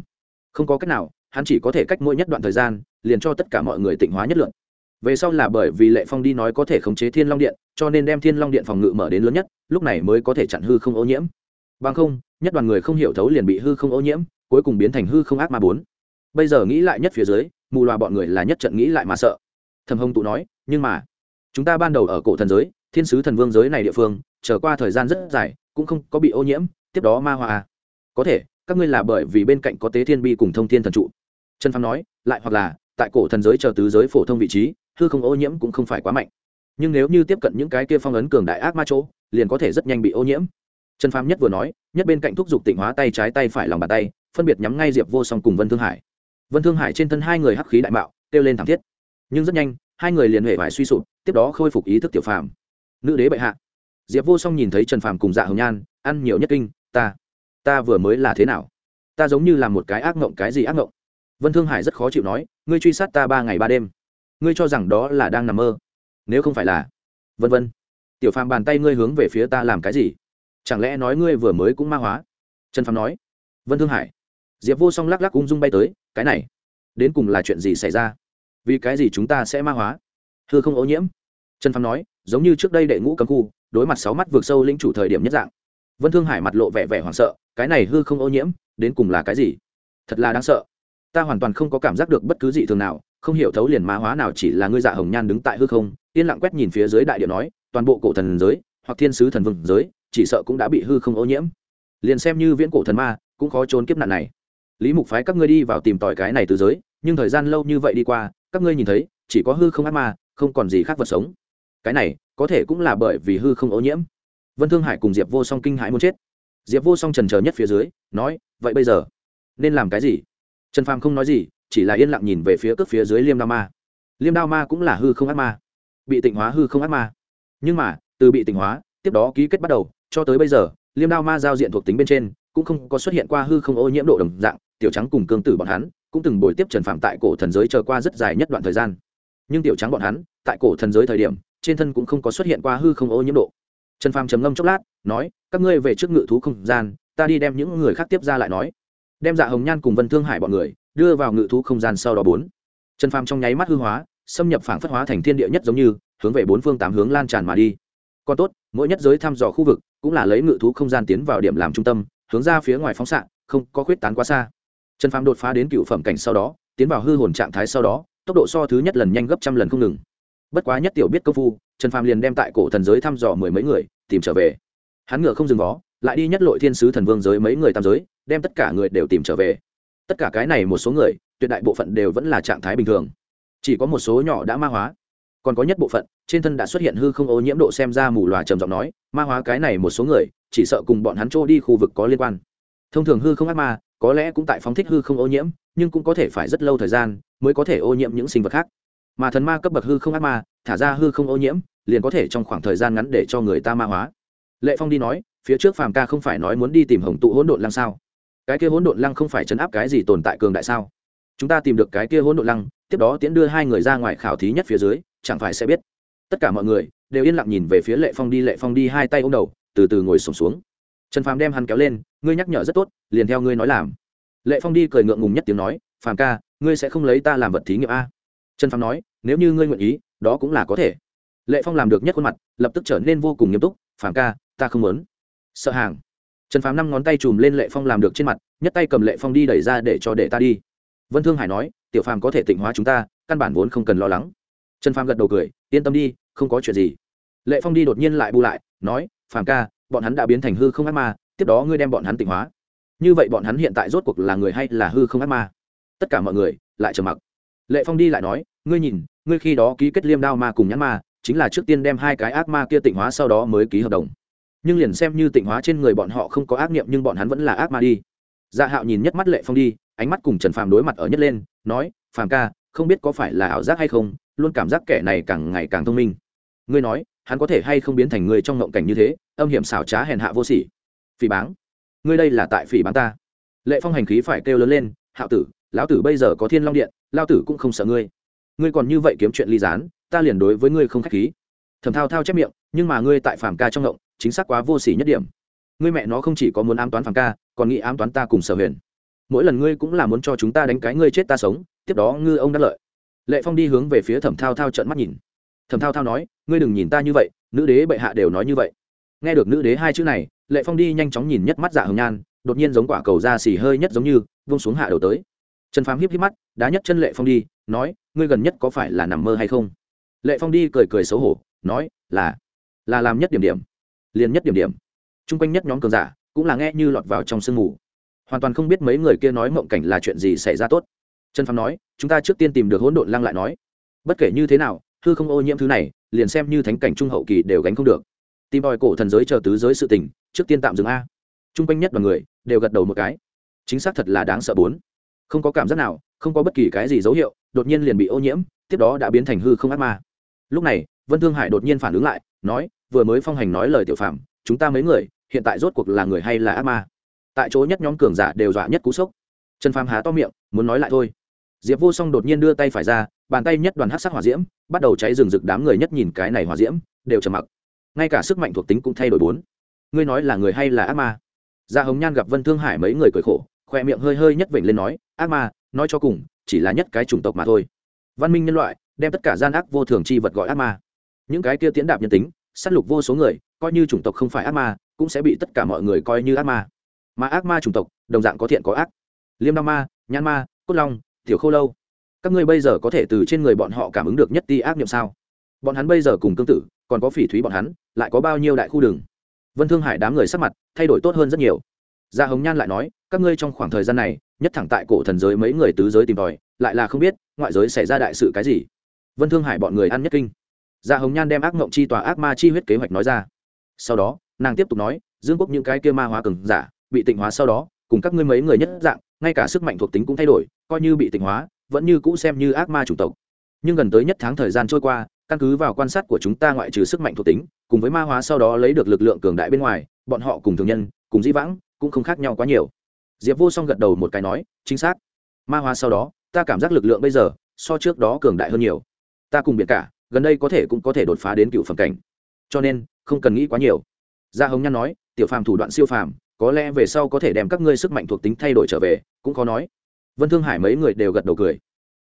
[SPEAKER 1] Không có cách nào, hắn chỉ có thể cách mỗi nhất đoạn thời gian, liền cho tất cả mọi người tịnh hóa nhất lượng về sau là bởi vì lệ phong đi nói có thể khống chế thiên long điện, cho nên đem thiên long điện phòng ngự mở đến lớn nhất, lúc này mới có thể chặn hư không ô nhiễm. Bằng không, nhất đoàn người không hiểu thấu liền bị hư không ô nhiễm, cuối cùng biến thành hư không ác ma bốn. Bây giờ nghĩ lại nhất phía dưới, mù loà bọn người là nhất trận nghĩ lại mà sợ. Thầm hồng tụ nói, nhưng mà, chúng ta ban đầu ở cổ thần giới, thiên sứ thần vương giới này địa phương trở qua thời gian rất dài, cũng không có bị ô nhiễm, tiếp đó ma hoa à. có thể, các ngươi là bởi vì bên cạnh có tế thiên bi cùng thông thiên thần trụ. Trần phàm nói, lại hoặc là, tại cổ thần giới chờ tứ giới phổ thông vị trí hư không ô nhiễm cũng không phải quá mạnh. Nhưng nếu như tiếp cận những cái kia phong ấn cường đại ác ma chỗ, liền có thể rất nhanh bị ô nhiễm. Trần phàm nhất vừa nói, nhất bên cạnh thúc giục tịnh hóa tay trái tay phải lòng bàn tay, phân biệt nhắm ngay diệp vô song cùng vân thương hải. Vân thương hải trên thân hai người hắc khí đại mạo, kêu lên thảm thiết. Nhưng rất nhanh, hai người liền huệ vải suy sụp, tiếp đó khôi phục ý thức tiểu phàm. Nữ đế bệ hạ. Diệp vô song nhìn thấy trần phàm cùng dạ hồng nhan, ăn nhiều nhất kinh, ta ta vừa mới là thế nào? Ta giống như là một cái ác ngộng, cái gì ác ngộng? Vân thương hải rất khó chịu nói, ngươi truy sát ta ba ngày ba đêm ngươi cho rằng đó là đang nằm mơ. Nếu không phải là, vân vân. Tiểu phàm bàn tay ngươi hướng về phía ta làm cái gì? Chẳng lẽ nói ngươi vừa mới cũng ma hóa? Trần phàm nói. Vân thương hải. Diệp vô song lắc lắc ung dung bay tới, cái này, đến cùng là chuyện gì xảy ra? Vì cái gì chúng ta sẽ ma hóa? Thưa không ô nhiễm. Trần phàm nói, giống như trước đây đệ ngũ cấm khu, đối mặt sáu mắt vượt sâu lĩnh chủ thời điểm nhất dạng. Vân thương hải mặt lộ vẻ vẻ hoảng sợ, cái này hư không ô nhiễm, đến cùng là cái gì? Thật là đáng sợ. Ta hoàn toàn không có cảm giác được bất cứ gì thường nào không hiểu thấu liền ma hóa nào chỉ là ngươi dạ hồng nhan đứng tại hư không, yên lặng quét nhìn phía dưới đại địa nói, toàn bộ cổ thần giới, hoặc thiên sứ thần vương giới, chỉ sợ cũng đã bị hư không ô nhiễm. Liền xem như viễn cổ thần ma, cũng khó trốn kiếp nạn này. Lý mục phái các ngươi đi vào tìm tòi cái này từ giới, nhưng thời gian lâu như vậy đi qua, các ngươi nhìn thấy, chỉ có hư không ác ma, không còn gì khác vật sống. Cái này, có thể cũng là bởi vì hư không ô nhiễm. Vân thương hải cùng diệp vô song kinh hãi muốn chết. Diệp vô song trần chờ nhất phía dưới, nói, vậy bây giờ, nên làm cái gì? Trần phàm không nói gì chỉ là yên lặng nhìn về phía cước phía dưới liêm đao ma. Liêm đao ma cũng là hư không ác ma. Bị tịnh hóa hư không ác ma. Nhưng mà, từ bị tịnh hóa, tiếp đó ký kết bắt đầu, cho tới bây giờ, liêm đao ma giao diện thuộc tính bên trên, cũng không có xuất hiện qua hư không ô nhiễm độ đồng dạng, tiểu trắng cùng cương tử bọn hắn cũng từng bồi tiếp trần phạm tại cổ thần giới chờ qua rất dài nhất đoạn thời gian. Nhưng tiểu trắng bọn hắn, tại cổ thần giới thời điểm, trên thân cũng không có xuất hiện qua hư không ô nhiễm độ. Trần phàm trầm ngâm chốc lát, nói, các ngươi về trước ngự thú không gian, ta đi đem những người khác tiếp ra lại nói. Đem dạ hồng nhan cùng vân thương hải bọn người đưa vào ngự thú không gian sau đó bốn. Trần phàm trong nháy mắt hư hóa, xâm nhập phảng phất hóa thành thiên địa nhất giống như, hướng về bốn phương tám hướng lan tràn mà đi. Còn tốt, mỗi nhất giới thăm dò khu vực cũng là lấy ngự thú không gian tiến vào điểm làm trung tâm, hướng ra phía ngoài phóng xạ, không có khuyết tán quá xa. Trần phàm đột phá đến cựu phẩm cảnh sau đó, tiến vào hư hồn trạng thái sau đó, tốc độ so thứ nhất lần nhanh gấp trăm lần không ngừng. Bất quá nhất tiểu biết công phu, trần phàm liền đem tại cổ thần giới thăm dò mười mấy người, tìm trở về. Hắn ngựa không dừng vó, lại đi nhất lội thiên sứ thần vương giới mấy người tam giới, đem tất cả người đều tìm trở về tất cả cái này một số người, tuyệt đại bộ phận đều vẫn là trạng thái bình thường. Chỉ có một số nhỏ đã ma hóa. Còn có nhất bộ phận, trên thân đã xuất hiện hư không ô nhiễm độ xem ra mù loà trầm giọng nói, ma hóa cái này một số người, chỉ sợ cùng bọn hắn trôi đi khu vực có liên quan. Thông thường hư không ác ma, có lẽ cũng tại phóng thích hư không ô nhiễm, nhưng cũng có thể phải rất lâu thời gian mới có thể ô nhiễm những sinh vật khác. Mà thần ma cấp bậc hư không ác ma, thả ra hư không ô nhiễm, liền có thể trong khoảng thời gian ngắn để cho người ta ma hóa. Lệ phong đi nói, phía trước phàm ca không phải nói muốn đi tìm hồng tụ hỗn độn làm sao? Cái kia hỗn độn lăng không phải chấn áp cái gì tồn tại cường đại sao? Chúng ta tìm được cái kia hỗn độn lăng, tiếp đó tiễn đưa hai người ra ngoài khảo thí nhất phía dưới, chẳng phải sẽ biết. Tất cả mọi người đều yên lặng nhìn về phía lệ phong đi, lệ phong đi hai tay ô m đầu, từ từ ngồi sổm xuống. Trần phàm đem hắn kéo lên, ngươi nhắc nhở rất tốt, liền theo ngươi nói làm. Lệ phong đi cười ngượng ngùng nhất tiếng nói, phàm ca, ngươi sẽ không lấy ta làm vật thí nghiệm a? Trần phàm nói, nếu như ngươi nguyện ý, đó cũng là có thể. Lệ phong làm được nhất khuôn mặt, lập tức trở nên vô cùng nghiêm túc, phàm ca, ta không muốn. Sợ hàng trần phàm năm ngón tay chùm lên lệ phong làm được trên mặt, nhất tay cầm lệ phong đi đẩy ra để cho để ta đi. Vân thương hải nói, tiểu phàm có thể tịnh hóa chúng ta, căn bản vốn không cần lo lắng. Trần phàm gật đầu cười, yên tâm đi, không có chuyện gì. Lệ phong đi đột nhiên lại bu lại, nói, phàm ca, bọn hắn đã biến thành hư không ác ma, tiếp đó ngươi đem bọn hắn tịnh hóa. Như vậy bọn hắn hiện tại rốt cuộc là người hay là hư không ác ma? Tất cả mọi người lại trầm mặc. Lệ phong đi lại nói, ngươi nhìn, ngươi khi đó ký kết liêm đao ma cùng nhãn ma, chính là trước tiên đem hai cái ác ma kia tịnh hóa sau đó mới ký hợp đồng nhưng liền xem như tịnh hóa trên người bọn họ không có ác niệm nhưng bọn hắn vẫn là ác ma đi. Dạ hạo nhìn nhất mắt lệ phong đi, ánh mắt cùng trần phàm đối mặt ở nhất lên, nói, phàm ca, không biết có phải là ảo giác hay không, luôn cảm giác kẻ này càng ngày càng thông minh. Ngươi nói, hắn có thể hay không biến thành người trong ngộng cảnh như thế, âm hiểm xảo trá hèn hạ vô sỉ. Phỉ báng, ngươi đây là tại phỉ báng ta. Lệ phong hành khí phải kêu lớn lên, hạo tử, lão tử bây giờ có thiên long điện lao tử cũng không sợ ngươi. Ngươi còn như vậy kiếm chuyện ly gián, ta liền đối với ngươi không k h á c h khí. Thầm thao thao chép miệng, nhưng mà ngươi tại phàm ca trong ngộng chính xác quá vô sỉ nhất điểm. Ngươi mẹ nó không chỉ có muốn ám toán phàm ca, còn nghĩ ám toán ta cùng sở huyền. Mỗi lần ngươi cũng là muốn cho chúng ta đánh cái ngươi chết ta sống, tiếp đó ngư ông đắc lợi. Lệ phong đi hướng về phía thẩm thao thao trợn mắt nhìn. Thẩm thao thao nói, ngươi đừng nhìn ta như vậy, nữ đế bệ hạ đều nói như vậy. Nghe được nữ đế hai chữ này, lệ phong đi nhanh chóng nhìn nhất mắt dạ hồng nhan, đột nhiên giống quả cầu da xì hơi nhất giống như, vung xuống hạ đầu tới. Trần phàm hiếp hiếp mắt, đá nhất chân lệ phong đi, nói, ngươi gần nhất có phải là nằm mơ hay không? Lệ phong đi cười cười xấu hổ, nói, là là làm nhất điểm điểm liền nhất điểm điểm. Chung quanh nhất nhóm cường giả cũng là nghe như lọt vào trong sương mù. Hoàn toàn không biết mấy người kia nói mộng cảnh là chuyện gì xảy ra tốt. Trần phàm nói, chúng ta trước tiên tìm được hỗn độn lăng lại nói. Bất kể như thế nào, hư không ô nhiễm thứ này, liền xem như thánh cảnh trung hậu kỳ đều gánh không được. Tìm đòi cổ thần giới chờ tứ giới sự tình, trước tiên tạm dừng a. Chung quanh nhất và người đều gật đầu một cái. Chính xác thật là đáng sợ bốn. Không có cảm giác nào, không có bất kỳ cái gì dấu hiệu, đột nhiên liền bị ô nhiễm, tiếp đó đã biến thành hư không ác ma. Lúc này, vân thương hải đột nhiên phản ứng lại, nói vừa mới phong hành nói lời tiểu phạm chúng ta mấy người, hiện tại rốt cuộc là người hay là ác ma? Tại chỗ nhất nhóm cường giả đều dọa nhất cú sốc. Trần phàm há to miệng, muốn nói lại thôi. Diệp vô song đột nhiên đưa tay phải ra, bàn tay nhất đoàn hát sắc hỏa diễm, bắt đầu cháy rừng rực đám người nhất nhìn cái này hỏa diễm, đều trầm mặc. Ngay cả sức mạnh thuộc tính cũng thay đổi bốn. Ngươi nói là người hay là ác ma? Gia hồng nhan gặp vân thương hải mấy người cười khổ, khoe miệng hơi hơi nhất vểnh lên nói, ác ma, nói cho cùng, chỉ là nhất cái chủng tộc mà thôi. Văn minh nhân loại, đem tất cả gian ác vô thường chi vật gọi ác ma. Những cái kia tiến đạp nhân tính sát lục vô số người, coi như chủng tộc không phải ác ma, cũng sẽ bị tất cả mọi người coi như ác ma. Mà ác ma chủng tộc, đồng dạng có thiện có ác. Liêm đao ma, nhan ma, cốt long, tiểu khô lâu. Các ngươi bây giờ có thể từ trên người bọn họ cảm ứng được nhất ti ác niệm sao? Bọn hắn bây giờ cùng tương tự, còn có phỉ thúy bọn hắn, lại có bao nhiêu đại khu đường? Vân thương hải đám người sắc mặt thay đổi tốt hơn rất nhiều. Gia hồng nhan lại nói, các ngươi trong khoảng thời gian này, nhất thẳng tại cổ thần giới mấy người tứ giới tìm tòi, lại là không biết ngoại giới xảy ra đại sự cái gì. Vân thương hải bọn người ăn nhất kinh gia hồng nhan đem ác mộng chi tòa ác ma chi huyết kế hoạch nói ra. Sau đó, nàng tiếp tục nói, dương quốc những cái kia ma hóa cường giả, bị tịnh hóa sau đó, cùng các ngươi mấy người nhất dạng, ngay cả sức mạnh thuộc tính cũng thay đổi, coi như bị tịnh hóa, vẫn như cũ xem như ác ma chủng tộc. Nhưng gần tới nhất tháng thời gian trôi qua, căn cứ vào quan sát của chúng ta ngoại trừ sức mạnh thuộc tính, cùng với ma hóa sau đó lấy được lực lượng cường đại bên ngoài, bọn họ cùng thường nhân, cùng dĩ vãng, cũng không khác nhau quá nhiều. Diệp vô song gật đầu một cái nói, chính xác. Ma hóa sau đó, ta cảm giác lực lượng bây giờ, so trước đó cường đại hơn nhiều. Ta cùng biệt cả gần đây có thể cũng có thể đột phá đến cựu phẩm cảnh. Cho nên, không cần nghĩ quá nhiều. Gia hồng nhan nói, tiểu phàm thủ đoạn siêu phàm, có lẽ về sau có thể đem các ngươi sức mạnh thuộc tính thay đổi trở về, cũng khó nói. Vân thương hải mấy người đều gật đầu cười.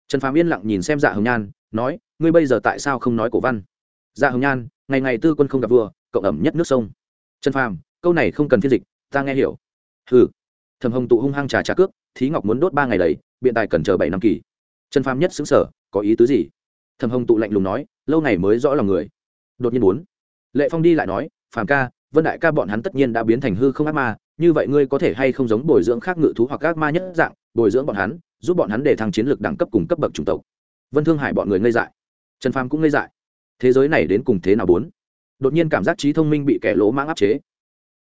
[SPEAKER 1] Trần phàm yên lặng nhìn xem dạ hồng nhan, nói, ngươi bây giờ tại sao không nói cổ văn? Dạ hồng nhan, ngày ngày tư quân không gặp vua, cộng ẩm nhất nước sông. Trần phàm, câu này không cần phiên dịch, ta nghe hiểu. Hừ. Thầm hồng tụ hung hăng trà trà cước, thí ngọc muốn đốt ba ngày đầy, biện tài cần chờ bảy năm kỳ. Trần phàm nhất xứng sở có ý tứ gì? Thầm hồng tụ lạnh lùng nói, lâu ngày mới rõ lòng người. Đột nhiên bốn, lệ phong đi lại nói, phàm ca, vân đại ca bọn hắn tất nhiên đã biến thành hư không ác ma, như vậy ngươi có thể hay không giống bồi dưỡng khác ngự thú hoặc ác ma nhất dạng, bồi dưỡng bọn hắn, giúp bọn hắn để thăng chiến lược đẳng cấp cùng cấp bậc chủng tộc. Vân thương hải bọn người ngây dại. Trần phàm cũng ngây dại. Thế giới này đến cùng thế nào bốn? Đột nhiên cảm giác trí thông minh bị kẻ lỗ mãng áp chế.